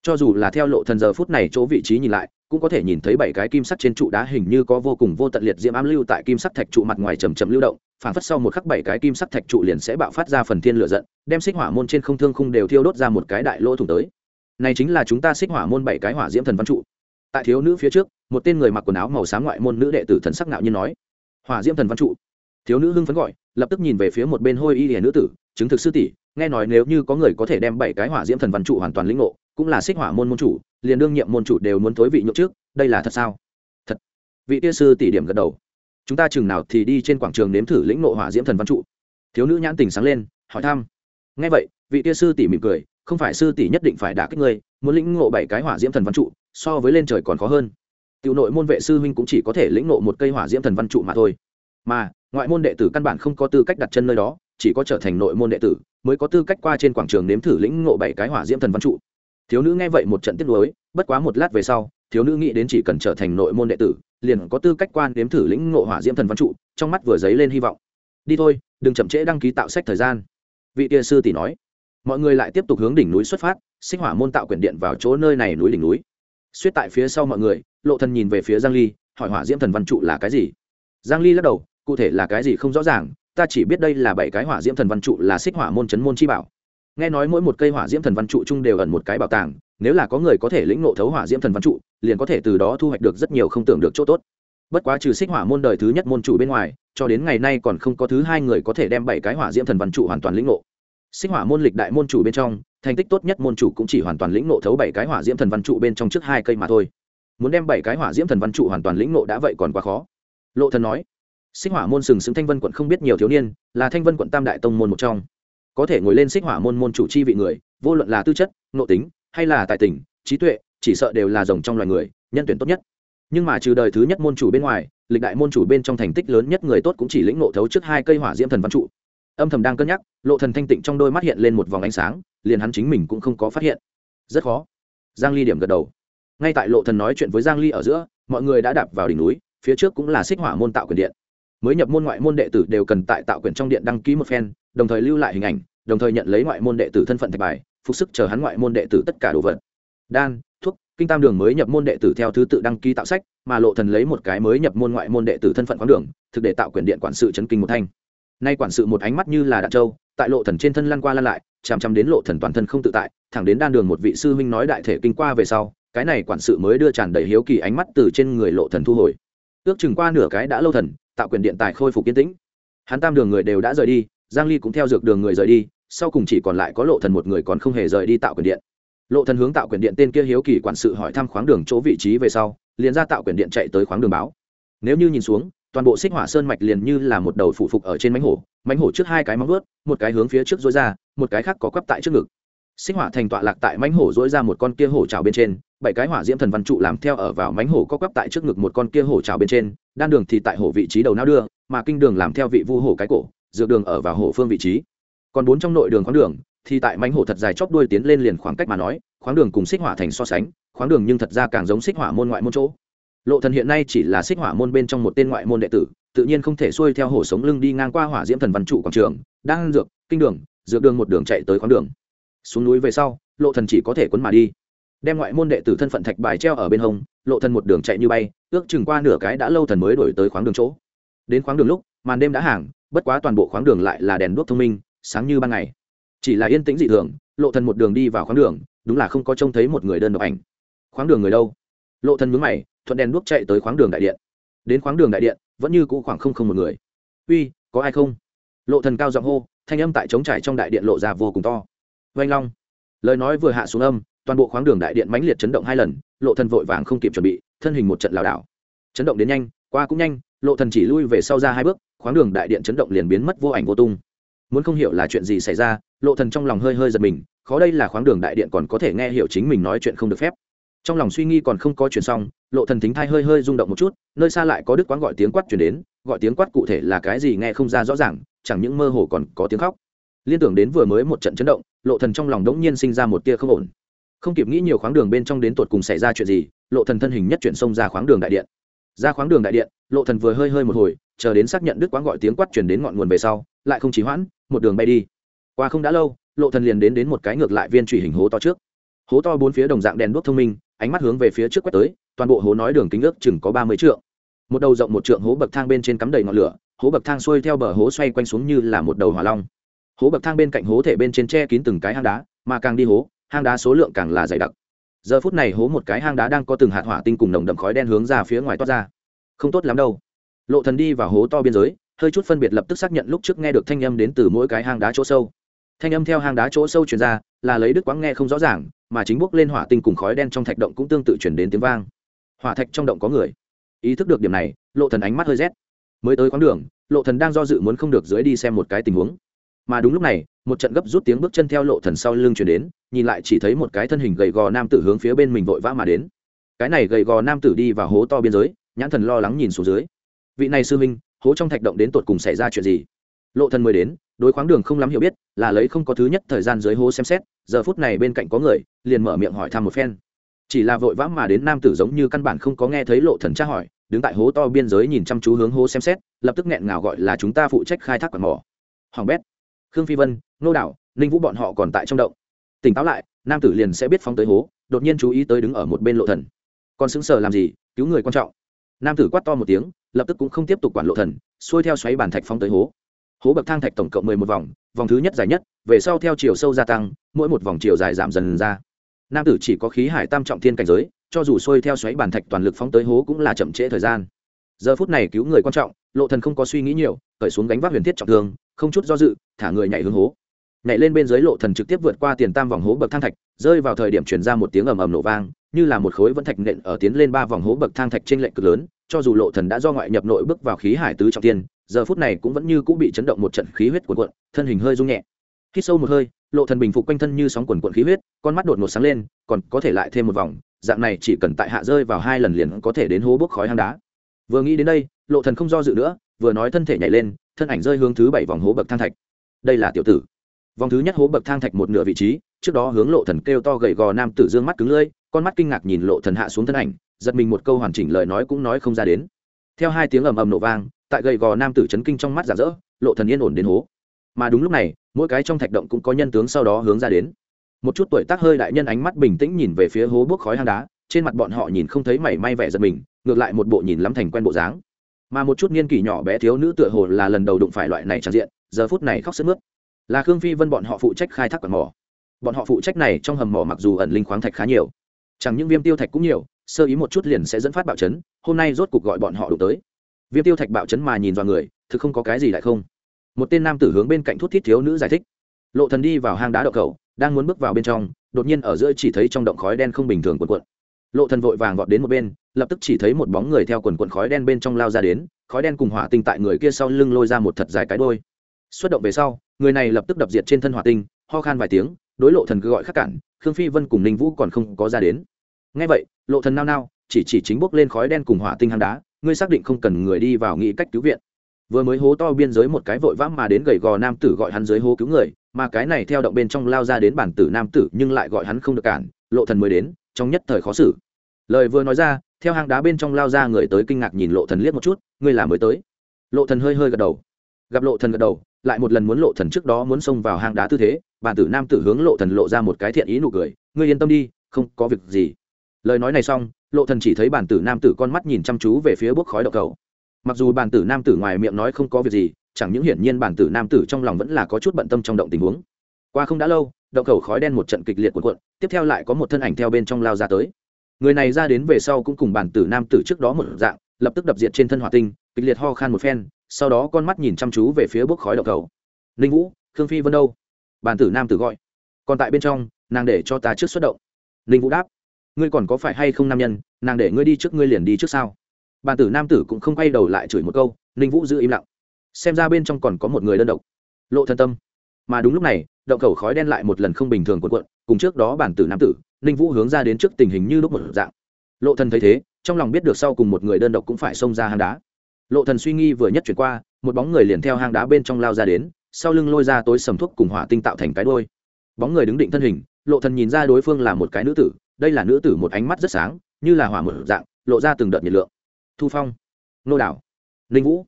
S1: Cho dù là theo lộ thần giờ phút này chỗ vị trí nhìn lại, cũng có thể nhìn thấy bảy cái kim sắc trên trụ đá hình như có vô cùng vô tận liệt diễm ám lưu tại kim sắc thạch trụ mặt ngoài chầm chậm lưu động phản phất sau một khắc bảy cái kim sắc thạch trụ liền sẽ bạo phát ra phần thiên lửa giận, đem xích hỏa môn trên không thương khung đều thiêu đốt ra một cái đại lỗ thủng tới. Này chính là chúng ta xích hỏa môn bảy cái hỏa diễm thần văn trụ. Tại thiếu nữ phía trước một tên người mặc quần áo màu xám ngoại môn nữ đệ tử thần sắc ngạo nhiên nói, hỏa diễm thần văn trụ. Thiếu nữ hưng phấn gọi, lập tức nhìn về phía một bên hôi y hiền nữ tử, chứng thực sư tỷ, nghe nói nếu như có người có thể đem bảy cái hỏa diễm thần văn trụ hoàn toàn lĩnh ngộ, cũng là xích hỏa môn môn chủ, liền đương nhiệm môn chủ đều muốn thối vị nhậu trước, đây là thật sao? Thật. Vị tiên sư tỷ điểm gật đầu. Chúng ta chừng nào thì đi trên quảng trường nếm thử lĩnh ngộ hỏa diễm thần văn trụ. Thiếu nữ nhãn tình sáng lên, hỏi thăm. Nghe vậy, vị tiên sư tỷ mỉm cười, không phải sư tỷ nhất định phải đả kích ngươi, muốn lĩnh ngộ bảy cái hỏa diễm thần văn trụ, so với lên trời còn khó hơn tiểu nội môn vệ sư huynh cũng chỉ có thể lĩnh ngộ một cây hỏa diễm thần văn trụ mà thôi. Mà, ngoại môn đệ tử căn bản không có tư cách đặt chân nơi đó, chỉ có trở thành nội môn đệ tử mới có tư cách qua trên quảng trường nếm thử lĩnh ngộ bảy cái hỏa diễm thần văn trụ. Thiếu nữ nghe vậy một trận tiếc nuối, bất quá một lát về sau, thiếu nữ nghĩ đến chỉ cần trở thành nội môn đệ tử, liền có tư cách quan nếm thử lĩnh ngộ hỏa diễm thần văn trụ, trong mắt vừa dấy lên hy vọng. Đi thôi, đừng chậm trễ đăng ký tạo sách thời gian. Vị kia sư tỷ nói. Mọi người lại tiếp tục hướng đỉnh núi xuất phát sinh hỏa môn tạo quyển điện vào chỗ nơi này núi đỉnh núi suýt tại phía sau mọi người, lộ thần nhìn về phía giang ly, hỏi hỏa diễm thần văn trụ là cái gì? Giang ly lắc đầu, cụ thể là cái gì không rõ ràng, ta chỉ biết đây là bảy cái hỏa diễm thần văn trụ là xích hỏa môn chấn môn chi bảo. Nghe nói mỗi một cây hỏa diễm thần văn trụ chung đều ẩn một cái bảo tàng, nếu là có người có thể lĩnh ngộ thấu hỏa diễm thần văn trụ, liền có thể từ đó thu hoạch được rất nhiều không tưởng được chỗ tốt. Bất quá trừ xích hỏa môn đời thứ nhất môn chủ bên ngoài, cho đến ngày nay còn không có thứ hai người có thể đem bảy cái hỏa diễm thần văn trụ hoàn toàn lĩnh ngộ sinh hỏa môn lịch đại môn chủ bên trong, thành tích tốt nhất môn chủ cũng chỉ hoàn toàn lĩnh ngộ thấu bảy cái hỏa diễm thần văn trụ bên trong trước hai cây mà thôi. Muốn đem bảy cái hỏa diễm thần văn trụ hoàn toàn lĩnh ngộ đã vậy còn quá khó. Lộ thần nói xích hỏa môn sừng sững thanh vân quận không biết nhiều thiếu niên, là thanh vân quận tam đại tông môn một trong. Có thể ngồi lên xích hỏa môn môn chủ chi vị người, vô luận là tư chất, nội tính, hay là tài tình, trí tuệ, chỉ sợ đều là rồng trong loài người, nhân tuyển tốt nhất. Nhưng mà trừ đời thứ nhất môn chủ bên ngoài, lịch đại môn chủ bên trong thành tích lớn nhất người tốt cũng chỉ lĩnh ngộ thấu trước hai cây hỏa diễm thần văn trụ âm thầm đang cân nhắc, lộ thần thanh tịnh trong đôi mắt hiện lên một vòng ánh sáng, liền hắn chính mình cũng không có phát hiện. Rất khó. Giang ly điểm gật đầu. Ngay tại lộ thần nói chuyện với giang ly ở giữa, mọi người đã đạp vào đỉnh núi, phía trước cũng là xích hỏa môn tạo quyền điện. Mới nhập môn ngoại môn đệ tử đều cần tại tạo quyền trong điện đăng ký một phen, đồng thời lưu lại hình ảnh, đồng thời nhận lấy ngoại môn đệ tử thân phận thạch bài, phục sức chờ hắn ngoại môn đệ tử tất cả đồ vật. Đan, thuốc, kinh tam đường mới nhập môn đệ tử theo thứ tự đăng ký tạo sách, mà lộ thần lấy một cái mới nhập môn ngoại môn đệ tử thân phận quán đường, thực để tạo quyền điện quản sự chấn kinh một thanh nay quản sự một ánh mắt như là đạn trâu, tại lộ thần trên thân lăn qua lăn lại, chằm chằm đến lộ thần toàn thân không tự tại, thẳng đến đan đường một vị sư huynh nói đại thể kinh qua về sau, cái này quản sự mới đưa tràn đầy hiếu kỳ ánh mắt từ trên người lộ thần thu hồi. Ước chừng qua nửa cái đã lâu thần, tạo quyền điện tài khôi phục kiên tĩnh. Hắn tam đường người đều đã rời đi, giang ly cũng theo dược đường người rời đi, sau cùng chỉ còn lại có lộ thần một người còn không hề rời đi tạo quyền điện. Lộ thần hướng tạo quyền điện tên kia hiếu kỳ quản sự hỏi thăm khoáng đường chỗ vị trí về sau, liền ra tạo quyền điện chạy tới khoáng đường báo. Nếu như nhìn xuống toàn bộ xích hỏa sơn mạch liền như là một đầu phụ phục ở trên mánh hổ mánh hổ trước hai cái móng vớt một cái hướng phía trước dối ra, một cái khác có quắp tại trước ngực. Xích hỏa thành tọa lạc tại mánh hổ dối ra một con kia hổ trào bên trên, bảy cái hỏa diễm thần văn trụ làm theo ở vào mánh hổ có quắp tại trước ngực một con kia hổ trào bên trên, đan đường thì tại hổ vị trí đầu não đưa, mà kinh đường làm theo vị vu hổ cái cổ, dược đường ở vào hổ phương vị trí. Còn bốn trong nội đường khoáng đường, thì tại mánh hổ thật dài chóp đuôi tiến lên liền khoảng cách mà nói, khoáng đường cùng xích hỏa thành so sánh, khoáng đường nhưng thật ra càng giống xích hỏa môn ngoại môn chỗ lộ thần hiện nay chỉ là xích hỏa môn bên trong một tên ngoại môn đệ tử, tự nhiên không thể xuôi theo hổ sống lưng đi ngang qua hỏa diễm thần văn trụ quảng trường, đang dược, kinh đường, dược đường một đường chạy tới khoáng đường. Xuống núi về sau, lộ thần chỉ có thể quấn mà đi. Đem ngoại môn đệ tử thân phận thạch bài treo ở bên hông, lộ thần một đường chạy như bay, ước chừng qua nửa cái đã lâu thần mới đổi tới khoáng đường chỗ. Đến khoáng đường lúc, màn đêm đã hàng, bất quá toàn bộ khoáng đường lại là đèn đuốc thông minh, sáng như ban ngày. Chỉ là yên tĩnh dị thường, lộ thần một đường đi vào khoáng đường, đúng là không có trông thấy một người đơn độc ảnh. Khoáng đường người đâu? Lộ thần nhướng mày thuận đèn đuốc chạy tới khoáng đường đại điện. Đến khoáng đường đại điện, vẫn như cũ khoảng không không một người. Uy, có ai không? Lộ thần cao giọng hô, thanh âm tại trống trải trong đại điện lộ ra vô cùng to. Vanh long. Lời nói vừa hạ xuống âm, toàn bộ khoáng đường đại điện mãnh liệt chấn động hai lần, lộ thần vội vàng không kịp chuẩn bị, thân hình một trận lảo đảo. Chấn động đến nhanh, qua cũng nhanh, lộ thần chỉ lui về sau ra hai bước, khoáng đường đại điện chấn động liền biến mất vô ảnh vô tung. Muốn không hiểu là chuyện gì xảy ra, lộ thần trong lòng hơi hơi giật mình, khó đây là khoáng đường đại điện còn có thể nghe hiểu chính mình nói chuyện không được phép trong lòng suy nghi còn không có chuyện xong, lộ thần thính thai hơi hơi rung động một chút, nơi xa lại có đức quán gọi tiếng quát truyền đến, gọi tiếng quát cụ thể là cái gì nghe không ra rõ ràng, chẳng những mơ hồ còn có tiếng khóc. Liên tưởng đến vừa mới một trận chấn động, lộ thần trong lòng đống nhiên sinh ra một tia không ổn. Không kịp nghĩ nhiều khoáng đường bên trong đến tột cùng xảy ra chuyện gì, lộ thần thân hình nhất chuyển xông ra khoáng đường đại điện. Ra khoáng đường đại điện, lộ thần vừa hơi hơi một hồi, chờ đến xác nhận đức quán gọi tiếng quát truyền đến ngọn nguồn về sau, lại không trì hoãn, một đường bay đi. Qua không đã lâu, lộ thần liền đến đến một cái ngược lại viên trụ hình hố to trước. Hố to bốn phía đồng dạng đèn đuốc thông minh ánh mắt hướng về phía trước quét tới, toàn bộ hố nói đường kính ước chừng có ba mươi trượng. Một đầu rộng một trượng hố bậc thang bên trên cắm đầy ngọn lửa, hố bậc thang xuôi theo bờ hố xoay quanh xuống như là một đầu hỏa long. Hố bậc thang bên cạnh hố thể bên trên che kín từng cái hang đá, mà càng đi hố, hang đá số lượng càng là dày đặc. Giờ phút này hố một cái hang đá đang có từng hạt hỏa tinh cùng nồng đậm khói đen hướng ra phía ngoài toát ra. Không tốt lắm đâu. Lộ thần đi vào hố to biên giới, hơi chút phân biệt lập tức xác nhận lúc trước nghe được thanh âm đến từ mỗi cái hang đá chỗ sâu thanh âm theo hang đá chỗ sâu truyền ra, là lấy đức quãng nghe không rõ ràng, mà chính bốc lên hỏa tinh cùng khói đen trong thạch động cũng tương tự chuyển đến tiếng vang. Hỏa thạch trong động có người. Ý thức được điểm này, lộ thần ánh mắt hơi rét. Mới tới quãng đường, lộ thần đang do dự muốn không được dưới đi xem một cái tình huống. Mà đúng lúc này, một trận gấp rút tiếng bước chân theo lộ thần sau lưng chuyển đến, nhìn lại chỉ thấy một cái thân hình gầy gò nam tử hướng phía bên mình vội vã mà đến. Cái này gầy gò nam tử đi vào hố to biên giới, nhãn thần lo lắng nhìn xuống dưới. Vị này sư minh hố trong thạch động đến tột cùng xảy ra chuyện gì? Lộ thần mới đến đối khoáng đường không lắm hiểu biết, là lấy không có thứ nhất thời gian dưới hố xem xét, giờ phút này bên cạnh có người, liền mở miệng hỏi thăm một phen. Chỉ là vội vã mà đến nam tử giống như căn bản không có nghe thấy lộ thần tra hỏi, đứng tại hố to biên giới nhìn chăm chú hướng hố xem xét, lập tức nghẹn ngào gọi là chúng ta phụ trách khai thác quạt mỏ. Hoàng bét, khương phi vân, nô đảo, ninh vũ bọn họ còn tại trong động. Tỉnh táo lại, nam tử liền sẽ biết phóng tới hố, đột nhiên chú ý tới đứng ở một bên lộ thần. Còn sững sờ làm gì, cứu người quan trọng. Nam tử quát to một tiếng, lập tức cũng không tiếp tục quản lộ thần, xuôi theo xoáy bàn thạch phóng tới hố hố bậc thang thạch tổng cộng mười một vòng vòng thứ nhất dài nhất, về sau theo chiều sâu gia tăng, mỗi một vòng chiều dài giảm dần ra. Nam tử chỉ có khí hải tam trọng thiên cảnh giới, cho dù xuôi theo xoáy bàn thạch toàn lực phóng tới hố cũng là chậm trễ thời gian. Giờ phút này cứu người quan trọng, lộ thần không có suy nghĩ nhiều, cởi xuống gánh vác huyền thiết trọng thương, không chút do dự, thả người nhảy hướng hố. Nhảy lên bên dưới lộ thần trực tiếp vượt qua tiền tam vòng hố bậc thang thạch, rơi vào thời điểm truyền ra một tiếng ầm ầm nổ vang, như là một khối vẫn thạch nện ở tiến lên ba vòng hố bậc thang thạch trên lệnh cực lớn, cho dù lộ thần đã do ngoại nhập nội bước vào khí hải tứ trọng thiên giờ phút này cũng vẫn như cũng bị chấn động một trận khí huyết cuộn cuộn, thân hình hơi rung nhẹ. Hít sâu một hơi, lộ thần bình phục quanh thân như sóng cuộn cuộn khí huyết, con mắt đột ngột sáng lên, còn có thể lại thêm một vòng, dạng này chỉ cần tại hạ rơi vào hai lần liền có thể đến hố bốc khói hang đá. Vừa nghĩ đến đây, lộ thần không do dự nữa, vừa nói thân thể nhảy lên, thân ảnh rơi hướng thứ bảy vòng hố bậc thang thạch. Đây là tiểu tử. Vòng thứ nhất hố bậc thang thạch một nửa vị trí, trước đó hướng lộ thần kêu to gầy gò nam tử dương mắt cứng lưỡi, con mắt kinh ngạc nhìn lộ thần hạ xuống thân ảnh, giật mình một câu hoàn chỉnh lời nói cũng nói không ra đến. Theo hai tiếng ầm ầm nổ vang tại gầy gò nam tử chấn kinh trong mắt giả dỡ, lộ thần yên ổn đến hố. Mà đúng lúc này, mỗi cái trong thạch động cũng có nhân tướng sau đó hướng ra đến. Một chút tuổi tác hơi đại nhân ánh mắt bình tĩnh nhìn về phía hố bốc khói hang đá, trên mặt bọn họ nhìn không thấy mảy may vẻ giật mình, ngược lại một bộ nhìn lắm thành quen bộ dáng. Mà một chút niên kỷ nhỏ bé thiếu nữ tựa hồ là lần đầu đụng phải loại này tràn diện, giờ phút này khóc sức mướt. Là khương phi vân bọn họ phụ trách khai thác quạt mỏ. Bọn họ phụ trách này trong hầm mỏ mặc dù ẩn linh khoáng thạch khá nhiều, chẳng những viêm tiêu thạch cũng nhiều, sơ ý một chút liền sẽ dẫn phát bạo chấn, hôm nay rốt cục gọi bọn họ đụng tới viêm tiêu thạch bạo chấn mà nhìn vào người, thực không có cái gì lại không. Một tên nam tử hướng bên cạnh thuốc thiết thiếu nữ giải thích. Lộ thần đi vào hang đá đậu cầu đang muốn bước vào bên trong, đột nhiên ở giữa chỉ thấy trong động khói đen không bình thường cuộn cuộn. Lộ thần vội vàng vọt đến một bên, lập tức chỉ thấy một bóng người theo quần cuộn khói đen bên trong lao ra đến, khói đen cùng hỏa tinh tại người kia sau lưng lôi ra một thật dài cái đôi xuất động về sau, người này lập tức đập diệt trên thân hỏa tinh, ho khan vài tiếng, đối lộ thần cứ gọi khắc cản, khương phi vân cùng ninh vũ còn không có ra đến. Nghe vậy, lộ thần nao nao, chỉ chỉ chính bốc lên khói đen cùng hỏa tinh hang đá ngươi xác định không cần người đi vào nghĩ cách cứu viện. Vừa mới hố to biên giới một cái vội vã mà đến gầy gò nam tử gọi hắn dưới hố cứu người, mà cái này theo động bên trong lao ra đến bản tử nam tử nhưng lại gọi hắn không được cản, lộ thần mới đến, trong nhất thời khó xử. Lời vừa nói ra, theo hang đá bên trong lao ra người tới kinh ngạc nhìn lộ thần liếc một chút, ngươi là mới tới. Lộ thần hơi hơi gật đầu. Gặp lộ thần gật đầu, lại một lần muốn lộ thần trước đó muốn xông vào hang đá tư thế, bản tử nam tử hướng lộ thần lộ ra một cái thiện ý nụ cười, ngươi yên tâm đi, không có việc gì. Lời nói này xong lộ thần chỉ thấy bản tử nam tử con mắt nhìn chăm chú về phía bốc khói độc cầu. Mặc dù bản tử nam tử ngoài miệng nói không có việc gì, chẳng những hiển nhiên bản tử nam tử trong lòng vẫn là có chút bận tâm trong động tình huống. Qua không đã lâu động cầu khói đen một trận kịch liệt cuộn cuộn, tiếp theo lại có một thân ảnh theo bên trong lao ra tới. Người này ra đến về sau cũng cùng bản tử nam tử trước đó một dạng, lập tức đập diệt trên thân hỏa tinh, kịch liệt ho khan một phen, sau đó con mắt nhìn chăm chú về phía bốc khói động cầu. Ninh vũ, khương phi vân đâu? Bản tử nam tử gọi. Còn tại bên trong, nàng để cho ta trước xuất động. Ninh vũ đáp ngươi còn có phải hay không nam nhân, nàng để ngươi đi trước ngươi liền đi trước sao? Bàn tử nam tử cũng không quay đầu lại chửi một câu, ninh vũ giữ im lặng. Xem ra bên trong còn có một người đơn độc. Lộ thân tâm. Mà đúng lúc này, động khẩu khói đen lại một lần không bình thường cuộn cuộn, cùng trước đó bản tử nam tử, ninh vũ hướng ra đến trước tình hình như lúc một dạng. Lộ thần thấy thế, trong lòng biết được sau cùng một người đơn độc cũng phải xông ra hang đá. Lộ thần suy nghi vừa nhất chuyển qua, một bóng người liền theo hang đá bên trong lao ra đến, sau lưng lôi ra tối sầm thuốc cùng hỏa tinh tạo thành cái đôi bóng người đứng định thân hình, lộ thần nhìn ra đối phương là một cái nữ tử đây là nữ tử một ánh mắt rất sáng, như là hỏa một dạng, lộ ra từng đợt nhiệt lượng. Thu phong, nô đảo, ninh vũ.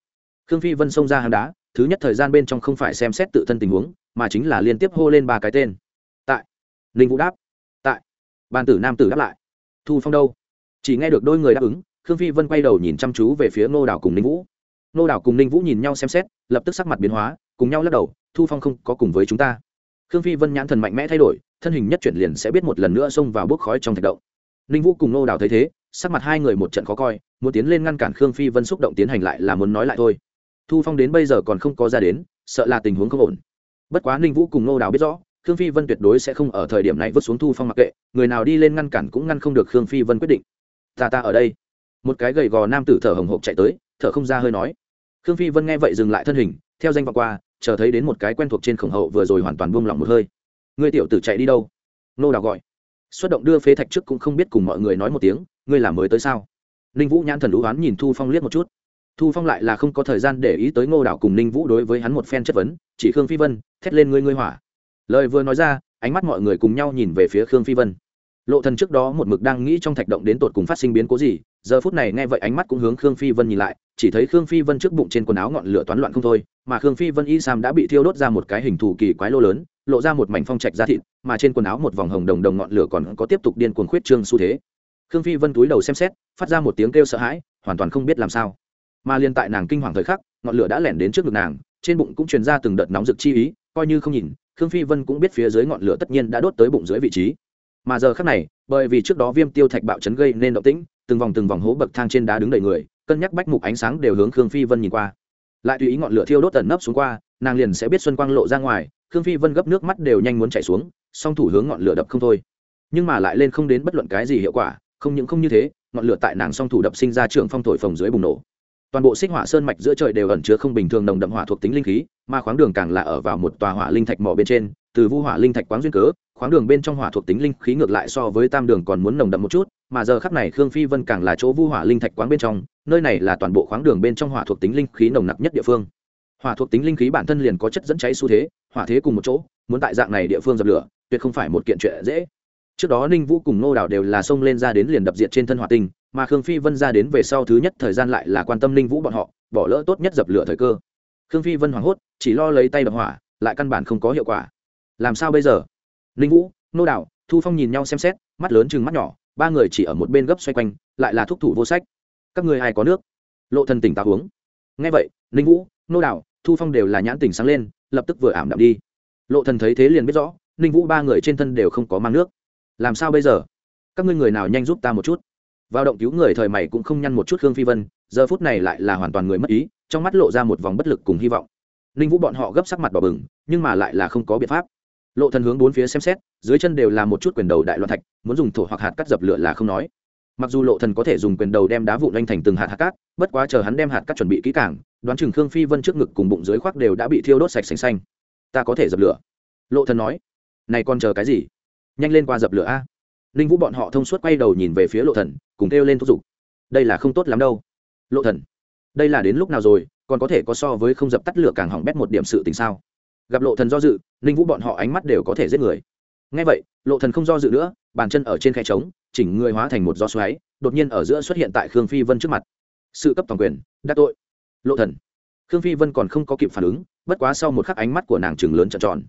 S1: Khương phi vân xông ra hang đá, thứ nhất thời gian bên trong không phải xem xét tự thân tình huống, mà chính là liên tiếp hô lên ba cái tên. Tại. Ninh vũ đáp. Tại. Bàn tử nam tử đáp lại. Thu phong đâu? Chỉ nghe được đôi người đáp ứng, khương phi vân quay đầu nhìn chăm chú về phía ngô đảo cùng ninh vũ. Ngô đảo cùng ninh vũ nhìn nhau xem xét, lập tức sắc mặt biến hóa, cùng nhau lắc đầu, thu phong không có cùng với chúng ta. Khương phi vân nhãn thần mạnh mẽ thay đổi thân hình nhất chuyển liền sẽ biết một lần nữa xông vào bốc khói trong thạch động. Ninh vũ cùng Nô Đào thấy thế, sắc mặt hai người một trận khó coi, muốn tiến lên ngăn cản khương phi vân xúc động tiến hành lại là muốn nói lại thôi. Thu phong đến bây giờ còn không có ra đến, sợ là tình huống không ổn. Bất quá ninh vũ cùng Nô đào biết rõ, khương phi vân tuyệt đối sẽ không ở thời điểm này vứt xuống thu phong mặc kệ, người nào đi lên ngăn cản cũng ngăn không được khương phi vân quyết định. Ta ta ở đây. Một cái gầy gò nam tử thở hồng hộc chạy tới, thở không ra hơi nói. Khương phi vân nghe vậy dừng lại thân hình, theo danh vọng qua, chờ thấy đến một cái quen thuộc trên khổng hậu vừa rồi hoàn toàn buông lỏng một hơi ngươi tiểu tử chạy đi đâu? Nô đào gọi. Xuất động đưa phế thạch trước cũng không biết cùng mọi người nói một tiếng, ngươi làm mới tới sao? Ninh vũ nhãn thần đũ oán nhìn thu phong liếc một chút. Thu phong lại là không có thời gian để ý tới ngô đảo cùng ninh vũ đối với hắn một phen chất vấn, chỉ khương phi vân, thét lên ngươi ngươi hỏa. Lời vừa nói ra, ánh mắt mọi người cùng nhau nhìn về phía khương phi vân. Lộ thần trước đó một mực đang nghĩ trong thạch động đến tột cùng phát sinh biến cố gì, giờ phút này nghe vậy ánh mắt cũng hướng khương phi vân nhìn lại, chỉ thấy khương phi vân trước bụng trên quần áo ngọn lửa toán loạn không thôi, mà khương phi vân y sam đã bị thiêu đốt ra một cái hình thù kỳ quái lô lớn lộ ra một mảnh phong trạch da thịt, mà trên quần áo một vòng hồng đồng đồng ngọn lửa còn có tiếp tục điên cuồng khuyết trương xu thế. Khương phi vân túi đầu xem xét, phát ra một tiếng kêu sợ hãi, hoàn toàn không biết làm sao. Mà liên tại nàng kinh hoàng thời khắc, ngọn lửa đã lẻn đến trước ngực nàng, trên bụng cũng truyền ra từng đợt nóng rực chi ý, coi như không nhìn, khương phi vân cũng biết phía dưới ngọn lửa tất nhiên đã đốt tới bụng dưới vị trí. Mà giờ khắc này, bởi vì trước đó viêm tiêu thạch bạo chấn gây nên động tĩnh, từng vòng từng vòng hố bậc thang trên đá đứng đầy người, cân nhắc bách mục ánh sáng đều hướng khương phi vân nhìn qua. Lại tùy ý ngọn lửa thiêu đốt tần nấp xuống qua nàng liền sẽ biết xuân quang lộ ra ngoài, khương phi vân gấp nước mắt đều nhanh muốn chảy xuống, song thủ hướng ngọn lửa đập không thôi. Nhưng mà lại lên không đến bất luận cái gì hiệu quả, không những không như thế, ngọn lửa tại nàng song thủ đập sinh ra trường phong thổi phồng dưới bùng nổ. Toàn bộ xích hỏa sơn mạch giữa trời đều ẩn chứa không bình thường nồng đậm hỏa thuộc tính linh khí, mà khoáng đường càng là ở vào một tòa hỏa linh thạch mỏ bên trên, từ vu hỏa linh thạch quán duyên cớ, khoáng đường bên trong hỏa thuộc tính linh khí ngược lại so với tam đường còn muốn nồng đậm một chút, mà giờ khắc này khương phi vân càng là chỗ vu hỏa linh thạch quán bên trong, nơi này là toàn bộ khoáng đường bên trong hỏa thuộc tính linh khí nồng nặc nhất địa phương hỏa thuộc tính linh khí bản thân liền có chất dẫn cháy xu thế, hỏa thế cùng một chỗ, muốn tại dạng này địa phương dập lửa, tuyệt không phải một kiện chuyện dễ. Trước đó ninh vũ cùng nô đảo đều là xông lên ra đến liền đập diện trên thân hỏa tinh, mà khương phi vân ra đến về sau thứ nhất thời gian lại là quan tâm ninh vũ bọn họ, bỏ lỡ tốt nhất dập lửa thời cơ. Khương phi vân hoảng hốt, chỉ lo lấy tay đập hỏa, lại căn bản không có hiệu quả. Làm sao bây giờ? Ninh vũ nô đảo thu phong nhìn nhau xem xét, mắt lớn chừng mắt nhỏ, ba người chỉ ở một bên gấp xoay quanh, lại là thúc thủ vô sách. Các người ai có nước? Lộ thần tỉnh táo uống nghe vậy, ninh vũ nô đảo thu phong đều là nhãn tỉnh sáng lên, lập tức vừa ảm đạm đi. Lộ thần thấy thế liền biết rõ, ninh vũ ba người trên thân đều không có mang nước. Làm sao bây giờ? Các ngươi người nào nhanh giúp ta một chút? Vào động cứu người thời mày cũng không nhăn một chút khương phi vân, giờ phút này lại là hoàn toàn người mất ý, trong mắt lộ ra một vòng bất lực cùng hy vọng. Ninh vũ bọn họ gấp sắc mặt bỏ bừng, nhưng mà lại là không có biện pháp. Lộ thần hướng bốn phía xem xét, dưới chân đều là một chút quyền đầu đại loạn thạch, muốn dùng thổ hoặc hạt cắt dập lửa là không nói mặc dù lộ thần có thể dùng quyền đầu đem đá vụn anh thành từng hạt hạt cát, bất quá chờ hắn đem hạt cát chuẩn bị kỹ càng, đoán chừng khương phi vân trước ngực cùng bụng dưới khoác đều đã bị thiêu đốt sạch sành xanh. Ta có thể dập lửa. Lộ thần nói. Này còn chờ cái gì? Nhanh lên qua dập lửa a. Ninh vũ bọn họ thông suốt quay đầu nhìn về phía lộ thần, cùng kêu lên thúc giục. Đây là không tốt lắm đâu. Lộ thần. Đây là đến lúc nào rồi, còn có thể có so với không dập tắt lửa càng hỏng bét một điểm sự tình sao? Gặp lộ thần do dự, ninh vũ bọn họ ánh mắt đều có thể giết người. Ngay vậy, lộ thần không do dự nữa, bàn chân ở trên khe trống chỉnh người hóa thành một gió xoáy, đột nhiên ở giữa xuất hiện tại khương phi vân trước mặt. Sự cấp toàn quyền đắc tội. Lộ thần. Khương phi vân còn không có kịp phản ứng, bất quá sau một khắc ánh mắt của nàng chừng lớn trợn tròn.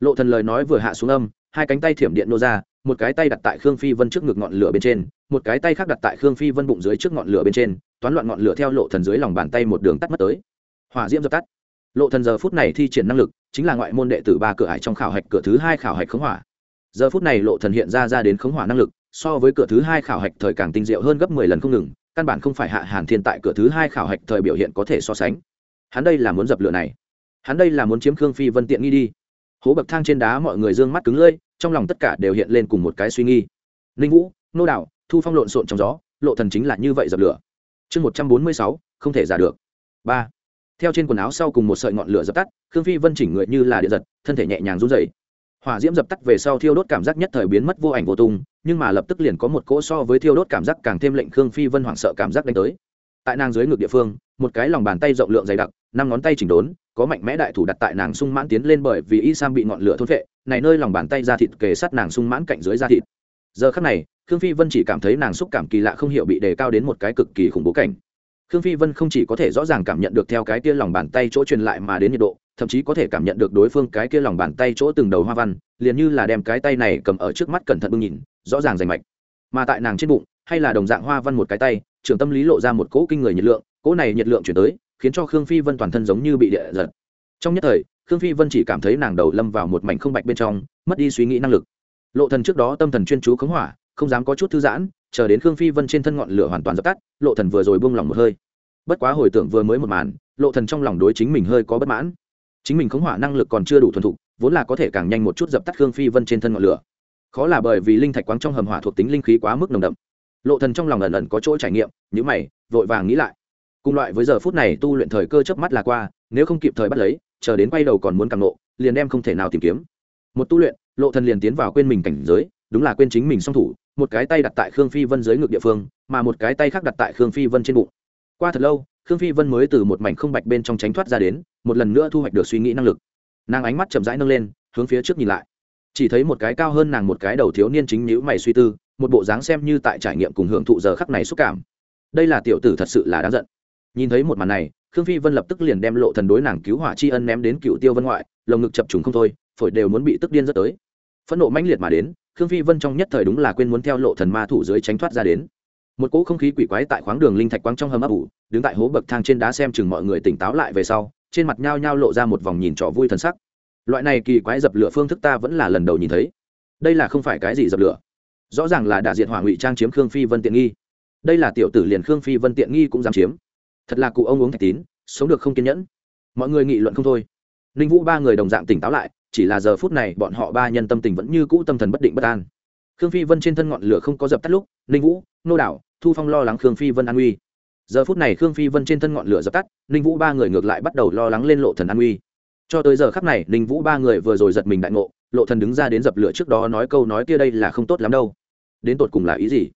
S1: Lộ thần lời nói vừa hạ xuống âm, hai cánh tay thiểm điện nô ra, một cái tay đặt tại khương phi vân trước ngực ngọn lửa bên trên, một cái tay khác đặt tại khương phi vân bụng dưới trước ngọn lửa bên trên, toán loạn ngọn lửa theo lộ thần dưới lòng bàn tay một đường tắt mất tới. Hỏa diễm dập tắt. Lộ thần giờ phút này thi triển năng lực, chính là ngoại môn đệ tử ba cửa hải trong khảo hạch cửa thứ hai khảo hạch khống hỏa. Giờ phút này lộ thần hiện ra ra đến khống hỏa năng lực so với cửa thứ hai khảo hạch thời càng tinh diệu hơn gấp mười lần không ngừng, căn bản không phải hạ hàn thiên tại cửa thứ hai khảo hạch thời biểu hiện có thể so sánh. Hắn đây là muốn dập lửa này. Hắn đây là muốn chiếm khương phi vân tiện nghi đi. Hố bậc thang trên đá mọi người dương mắt cứng lưỡi, trong lòng tất cả đều hiện lên cùng một cái suy nghi. Ninh vũ, nô đạo, thu phong lộn xộn trong gió, lộ thần chính là như vậy dập lửa. Chương một trăm bốn mươi sáu, không thể giả được. Ba. Theo trên quần áo sau cùng một sợi ngọn lửa dập tắt, khương phi vân chỉnh người như là điện giật, thân thể nhẹ nhàng run dậy hỏa diễm dập tắt về sau thiêu đốt cảm giác nhất thời biến mất vô ảnh vô tung nhưng mà lập tức liền có một cỗ so với thiêu đốt cảm giác càng thêm lệnh khương phi vân hoảng sợ cảm giác đánh tới. Tại nàng dưới ngực địa phương, một cái lòng bàn tay rộng lượng dày đặc, năm ngón tay chỉnh đốn, có mạnh mẽ đại thủ đặt tại nàng sung mãn tiến lên bởi vì y sam bị ngọn lửa thôn vệ này nơi lòng bàn tay ra thịt kề sát nàng sung mãn cạnh dưới da thịt. Giờ khắc này, khương phi vân chỉ cảm thấy nàng xúc cảm kỳ lạ không hiểu bị đề cao đến một cái cực kỳ khủng bố cảnh. Khương phi vân không chỉ có thể rõ ràng cảm nhận được theo cái kia lòng bàn tay chỗ truyền lại mà đến nhiệt độ, thậm chí có thể cảm nhận được đối phương cái kia lòng bàn tay chỗ từng đầu hoa văn, liền như là đem cái tay này cầm ở trước mắt cẩn thận bưng nhìn rõ ràng rành mạch. Mà tại nàng trên bụng, hay là đồng dạng hoa văn một cái tay, trường tâm lý lộ ra một cỗ kinh người nhiệt lượng, cỗ này nhiệt lượng chuyển tới, khiến cho khương phi vân toàn thân giống như bị địa giật. Trong nhất thời, khương phi vân chỉ cảm thấy nàng đầu lâm vào một mảnh không bạch bên trong, mất đi suy nghĩ năng lực. Lộ thần trước đó tâm thần chuyên chú khống hỏa, không dám có chút thư giãn, chờ đến khương phi vân trên thân ngọn lửa hoàn toàn dập tắt, lộ thần vừa rồi buông lòng một hơi. Bất quá hồi tưởng vừa mới một màn, lộ thần trong lòng đối chính mình hơi có bất mãn. Chính mình khống hỏa năng lực còn chưa đủ thuần thục, vốn là có thể càng nhanh một chút dập tắt khương phi vân trên thân ngọn lửa khó là bởi vì linh thạch quáng trong hầm hỏa thuộc tính linh khí quá mức nồng đậm. Lộ thần trong lòng ẩn ẩn có chỗ trải nghiệm những mày, vội vàng nghĩ lại. Cùng loại với giờ phút này tu luyện thời cơ chớp mắt là qua, nếu không kịp thời bắt lấy, chờ đến quay đầu còn muốn càng nộ liền đem không thể nào tìm kiếm. Một tu luyện, lộ thần liền tiến vào quên mình cảnh giới, đúng là quên chính mình song thủ, một cái tay đặt tại khương phi vân dưới ngực địa phương, mà một cái tay khác đặt tại khương phi vân trên bụng. Qua thật lâu, khương phi vân mới từ một mảnh không bạch bên trong tránh thoát ra đến, một lần nữa thu hoạch được suy nghĩ năng lực. Nàng ánh mắt chậm rãi nâng lên, hướng phía trước nhìn lại chỉ thấy một cái cao hơn nàng một cái đầu thiếu niên chính nhữ mày suy tư, một bộ dáng xem như tại trải nghiệm cùng hưởng thụ giờ khắc này xúc cảm. Đây là tiểu tử thật sự là đáng giận. Nhìn thấy một màn này, khương phi vân lập tức liền đem lộ thần đối nàng cứu hỏa tri ân ném đến cựu tiêu vân ngoại, lồng ngực chập trùng không thôi, phổi đều muốn bị tức điên dẫn tới. Phẫn nộ mãnh liệt mà đến, khương phi vân trong nhất thời đúng là quên muốn theo lộ thần ma thủ dưới tránh thoát ra đến. Một cỗ không khí quỷ quái tại khoáng đường linh thạch quang trong hầm ấp ủ, đứng tại hố bậc thang trên đá xem chừng mọi người tỉnh táo lại về sau, trên mặt nhao nhao lộ ra một vòng nhìn trò vui thần sắc loại này kỳ quái dập lửa phương thức ta vẫn là lần đầu nhìn thấy. Đây là không phải cái gì dập lửa. Rõ ràng là đả diện hỏa ngụy trang chiếm khương phi vân tiện nghi. Đây là tiểu tử liền khương phi vân tiện nghi cũng dám chiếm. Thật là cụ ông uống thạch tín, sống được không kiên nhẫn. Mọi người nghị luận không thôi. Ninh vũ ba người đồng dạng tỉnh táo lại, chỉ là giờ phút này bọn họ ba nhân tâm tình vẫn như cũ tâm thần bất định bất an. Khương phi vân trên thân ngọn lửa không có dập tắt lúc, ninh vũ, nô đảo, thu phong lo lắng khương phi vân an uy giờ phút này khương phi vân trên thân ngọn lửa dập tắt, ninh vũ ba người ngược lại bắt đầu lo lắng lên lộ thần an uy cho tới giờ khắc này, ninh vũ ba người vừa rồi giật mình đại ngộ, lộ thần đứng ra đến dập lửa trước đó nói câu nói kia đây là không tốt lắm đâu. Đến tột cùng là ý gì?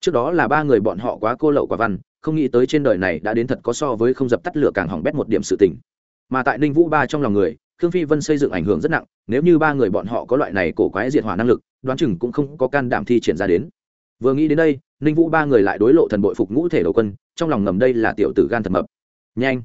S1: Trước đó là ba người bọn họ quá cô lậu quả văn, không nghĩ tới trên đời này đã đến thật có so với không dập tắt lửa càng hỏng bét một điểm sự tình. Mà tại ninh vũ ba trong lòng người, khương phi vân xây dựng ảnh hưởng rất nặng, nếu như ba người bọn họ có loại này cổ quái diệt hỏa năng lực, đoán chừng cũng không có can đảm thi triển ra đến. Vừa nghĩ đến đây, ninh vũ ba người lại đối lộ thần bội phục ngũ thể đầu quân, trong lòng ngầm đây là tiểu tử gan thật mập. Nhanh!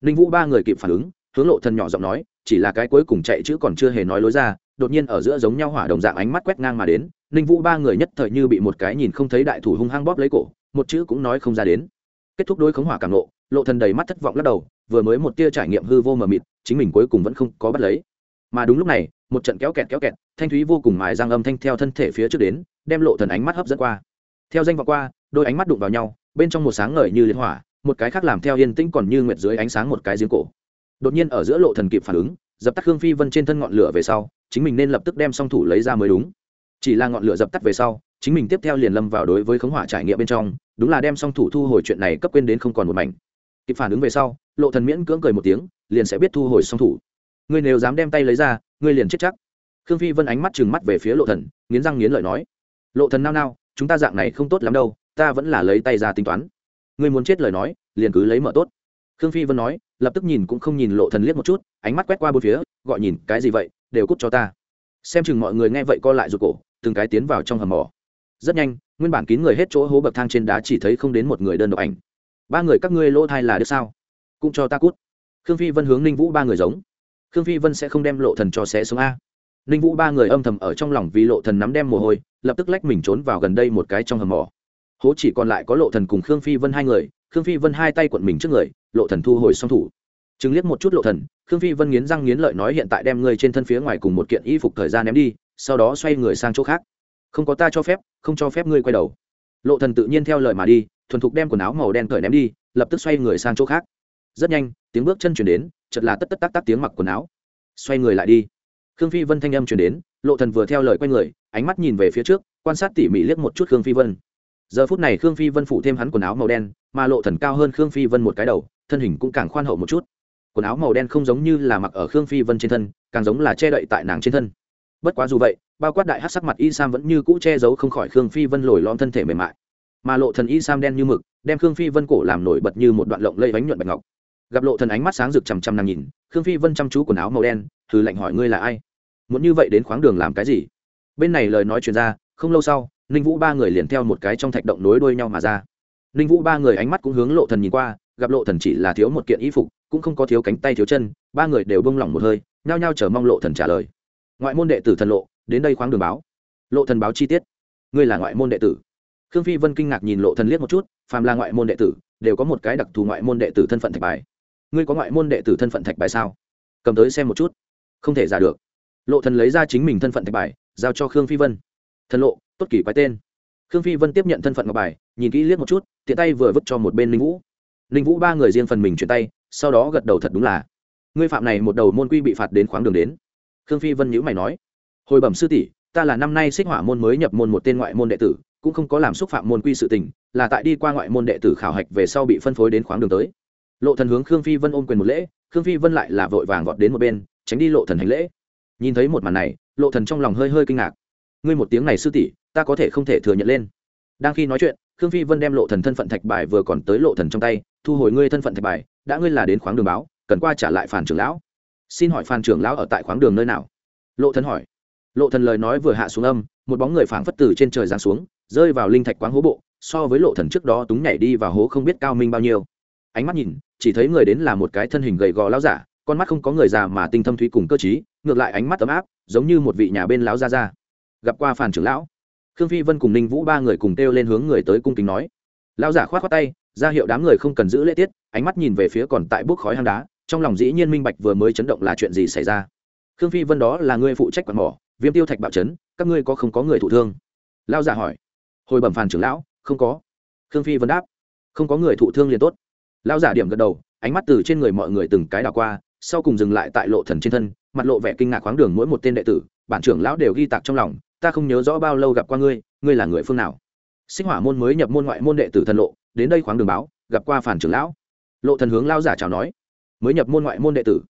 S1: Ninh vũ ba người kịp phản ứng hướng lộ thần nhỏ giọng nói, chỉ là cái cuối cùng chạy chữ còn chưa hề nói lối ra, đột nhiên ở giữa giống nhau hỏa đồng dạng ánh mắt quét ngang mà đến, ninh vũ ba người nhất thời như bị một cái nhìn không thấy đại thủ hung hăng bóp lấy cổ, một chữ cũng nói không ra đến. Kết thúc đối khống hỏa càng lộ lộ thần đầy mắt thất vọng lắc đầu, vừa mới một tia trải nghiệm hư vô mờ mịt, chính mình cuối cùng vẫn không có bắt lấy. Mà đúng lúc này, một trận kéo kẹt kéo kẹt, thanh thúy vô cùng mài răng âm thanh theo thân thể phía trước đến, đem lộ thần ánh mắt hấp dẫn qua. Theo danh vọng qua, đôi ánh mắt đụng vào nhau, bên trong một sáng ngời như liên hỏa, một cái khác làm theo yên tĩnh còn như nguyệt dưới ánh sáng một cái giếng cổ đột nhiên ở giữa lộ thần kịp phản ứng, dập tắt hương phi vân trên thân ngọn lửa về sau, chính mình nên lập tức đem song thủ lấy ra mới đúng. Chỉ là ngọn lửa dập tắt về sau, chính mình tiếp theo liền lâm vào đối với khống hỏa trải nghiệm bên trong, đúng là đem song thủ thu hồi chuyện này cấp quên đến không còn một mảnh. Kịp phản ứng về sau, lộ thần miễn cưỡng cười một tiếng, liền sẽ biết thu hồi song thủ. Ngươi nếu dám đem tay lấy ra, ngươi liền chết chắc. Khương phi vân ánh mắt trừng mắt về phía lộ thần, nghiến răng nghiến lợi nói. Lộ thần nao nao, chúng ta dạng này không tốt lắm đâu, ta vẫn là lấy tay ra tính toán. Ngươi muốn chết lời nói, liền cứ lấy mở tốt khương phi vân nói, lập tức nhìn cũng không nhìn lộ thần liếc một chút, ánh mắt quét qua bốn phía, gọi nhìn, cái gì vậy, đều cút cho ta. Xem chừng mọi người nghe vậy co lại rụt cổ, từng cái tiến vào trong hầm mỏ. Rất nhanh, nguyên bản kín người hết chỗ hố bậc thang trên đá chỉ thấy không đến một người đơn độc ảnh. Ba người các ngươi lỗ thai là được sao? Cũng cho ta cút. Khương phi vân hướng ninh vũ ba người giống. Khương phi vân sẽ không đem lộ thần cho xé xuống a. Ninh vũ ba người âm thầm ở trong lòng vì lộ thần nắm đem mồ hôi, lập tức lách mình trốn vào gần đây một cái trong hầm mỏ. Hố chỉ còn lại có lộ thần cùng khương phi vân hai người, khương phi vân hai tay quận mình trước người lộ thần thu hồi song thủ. Chứng liếc một chút lộ thần, khương phi vân nghiến răng nghiến lợi nói hiện tại đem người trên thân phía ngoài cùng một kiện y phục thời gian ném đi, sau đó xoay người sang chỗ khác. Không có ta cho phép, không cho phép ngươi quay đầu. Lộ thần tự nhiên theo lời mà đi, thuần thục đem quần áo màu đen cởi ném đi, lập tức xoay người sang chỗ khác. Rất nhanh, tiếng bước chân chuyển đến, chợt là tất tất tắc tắc tiếng mặc quần áo. Xoay người lại đi. Khương phi vân thanh âm chuyển đến, lộ thần vừa theo lời quay người, ánh mắt nhìn về phía trước, quan sát tỉ mỉ liếc một chút khương phi vân. Giờ phút này khương phi vân phủ thêm hắn quần áo màu đen, mà lộ thần cao hơn khương phi vân một cái đầu thân hình cũng càng khoan hậu một chút. Quần áo màu đen không giống như là mặc ở khương phi vân trên thân, càng giống là che đậy tại nàng trên thân. Bất quá dù vậy, bao quát đại hát sắc mặt y sam vẫn như cũ che giấu không khỏi khương phi vân lồi lom thân thể mềm mại. Mà lộ thần y sam đen như mực, đem khương phi vân cổ làm nổi bật như một đoạn lộng lây bánh nhuận bạch ngọc. Gặp lộ thần ánh mắt sáng rực chằm chằm nàng nhìn, khương phi vân chăm chú quần áo màu đen, thử lạnh hỏi ngươi là ai? Muốn như vậy đến khoáng đường làm cái gì? Bên này lời nói chuyện ra, không lâu sau, ninh vũ ba người liền theo một cái trong thạch động nối đuôi nhau mà ra. Ninh vũ ba người ánh mắt cũng hướng lộ thần nhìn qua gặp lộ thần chỉ là thiếu một kiện y phục, cũng không có thiếu cánh tay thiếu chân, ba người đều bông lỏng một hơi, nhao nhao chờ mong lộ thần trả lời. Ngoại môn đệ tử thần lộ, đến đây khoáng đường báo. Lộ thần báo chi tiết. Ngươi là ngoại môn đệ tử. Khương phi vân kinh ngạc nhìn lộ thần liếc một chút, phàm là ngoại môn đệ tử, đều có một cái đặc thù ngoại môn đệ tử thân phận thạch bài. Ngươi có ngoại môn đệ tử thân phận thạch bài sao? Cầm tới xem một chút. Không thể giả được. Lộ thần lấy ra chính mình thân phận thạch bài, giao cho khương phi vân. Thần lộ, tốt kỳ quái tên. Khương phi vân tiếp nhận thân phận ngọc bài, nhìn kỹ liếc một chút, tiện tay vừa vứt cho một bên linh vũ linh vũ ba người riêng phần mình chuyển tay, sau đó gật đầu thật đúng là. Ngươi phạm này một đầu môn quy bị phạt đến khoáng đường đến. Khương phi vân nhữ mày nói, hồi bẩm sư tỷ, ta là năm nay xích hỏa môn mới nhập môn một tên ngoại môn đệ tử, cũng không có làm xúc phạm môn quy sự tình, là tại đi qua ngoại môn đệ tử khảo hạch về sau bị phân phối đến khoáng đường tới. Lộ thần hướng khương phi vân ôm quyền một lễ, khương phi vân lại là vội vàng vọt đến một bên, tránh đi lộ thần hành lễ. Nhìn thấy một màn này, lộ thần trong lòng hơi hơi kinh ngạc. Ngươi một tiếng này sư tỷ, ta có thể không thể thừa nhận lên. Đang khi nói chuyện khương phi vân đem lộ thần thân phận thạch bài vừa còn tới lộ thần trong tay, thu hồi ngươi thân phận thạch bài, đã ngươi là đến khoáng đường báo, cần qua trả lại phản trưởng lão. Xin hỏi phản trưởng lão ở tại khoáng đường nơi nào? Lộ thần hỏi. Lộ thần lời nói vừa hạ xuống âm, một bóng người phảng phất từ trên trời giáng xuống, rơi vào linh thạch quáng hố bộ, so với lộ thần trước đó túng nhảy đi vào hố không biết cao minh bao nhiêu. Ánh mắt nhìn, chỉ thấy người đến là một cái thân hình gầy gò lão giả, con mắt không có người già mà tinh thâm thúy cùng cơ trí, ngược lại ánh mắt ấm áp, giống như một vị nhà bên lão gia gia. Gặp qua phản trưởng lão khương phi vân cùng ninh vũ ba người cùng kêu lên hướng người tới cung kính nói. Lão giả khoát khoát tay, ra hiệu đám người không cần giữ lễ tiết, ánh mắt nhìn về phía còn tại bốc khói hang đá, trong lòng dĩ nhiên minh bạch vừa mới chấn động là chuyện gì xảy ra. Khương phi vân đó là người phụ trách quạt mỏ, viêm tiêu thạch bạo chấn, các ngươi có không có người thụ thương? Lão giả hỏi. Hồi bẩm phàn trưởng lão, không có. Khương phi vân đáp. Không có người thụ thương liền tốt. Lão giả điểm gật đầu, ánh mắt từ trên người mọi người từng cái đảo qua, sau cùng dừng lại tại lộ thần trên thân, mặt lộ vẻ kinh ngạc khoáng đường mỗi một tên đệ tử, bản trưởng lão đều ghi tạc trong lòng ta không nhớ rõ bao lâu gặp qua ngươi ngươi là người phương nào. Sinh hỏa môn mới nhập môn ngoại môn đệ tử thần lộ, đến đây khoáng đường báo, gặp qua phản trưởng lão. Lộ thần hướng lão giả chào nói, mới nhập môn ngoại môn đệ tử.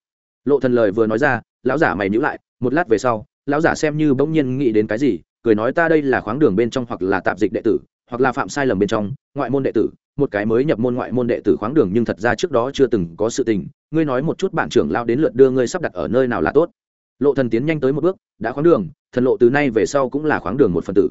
S1: Lộ thần lời vừa nói ra, lão giả mày nhữ lại, một lát về sau, lão giả xem như bỗng nhiên nghĩ đến cái gì, cười nói ta đây là khoáng đường bên trong hoặc là tạp dịch đệ tử, hoặc là phạm sai lầm bên trong, ngoại môn đệ tử, một cái mới nhập môn ngoại môn đệ tử khoáng đường nhưng thật ra trước đó chưa từng có sự tình, ngươi nói một chút bạn trưởng lao đến lượt đưa ngươi sắp đặt ở nơi nào là tốt lộ thần tiến nhanh tới một bước, đã khoáng đường, thần lộ từ nay về sau cũng là khoáng đường một phần tử.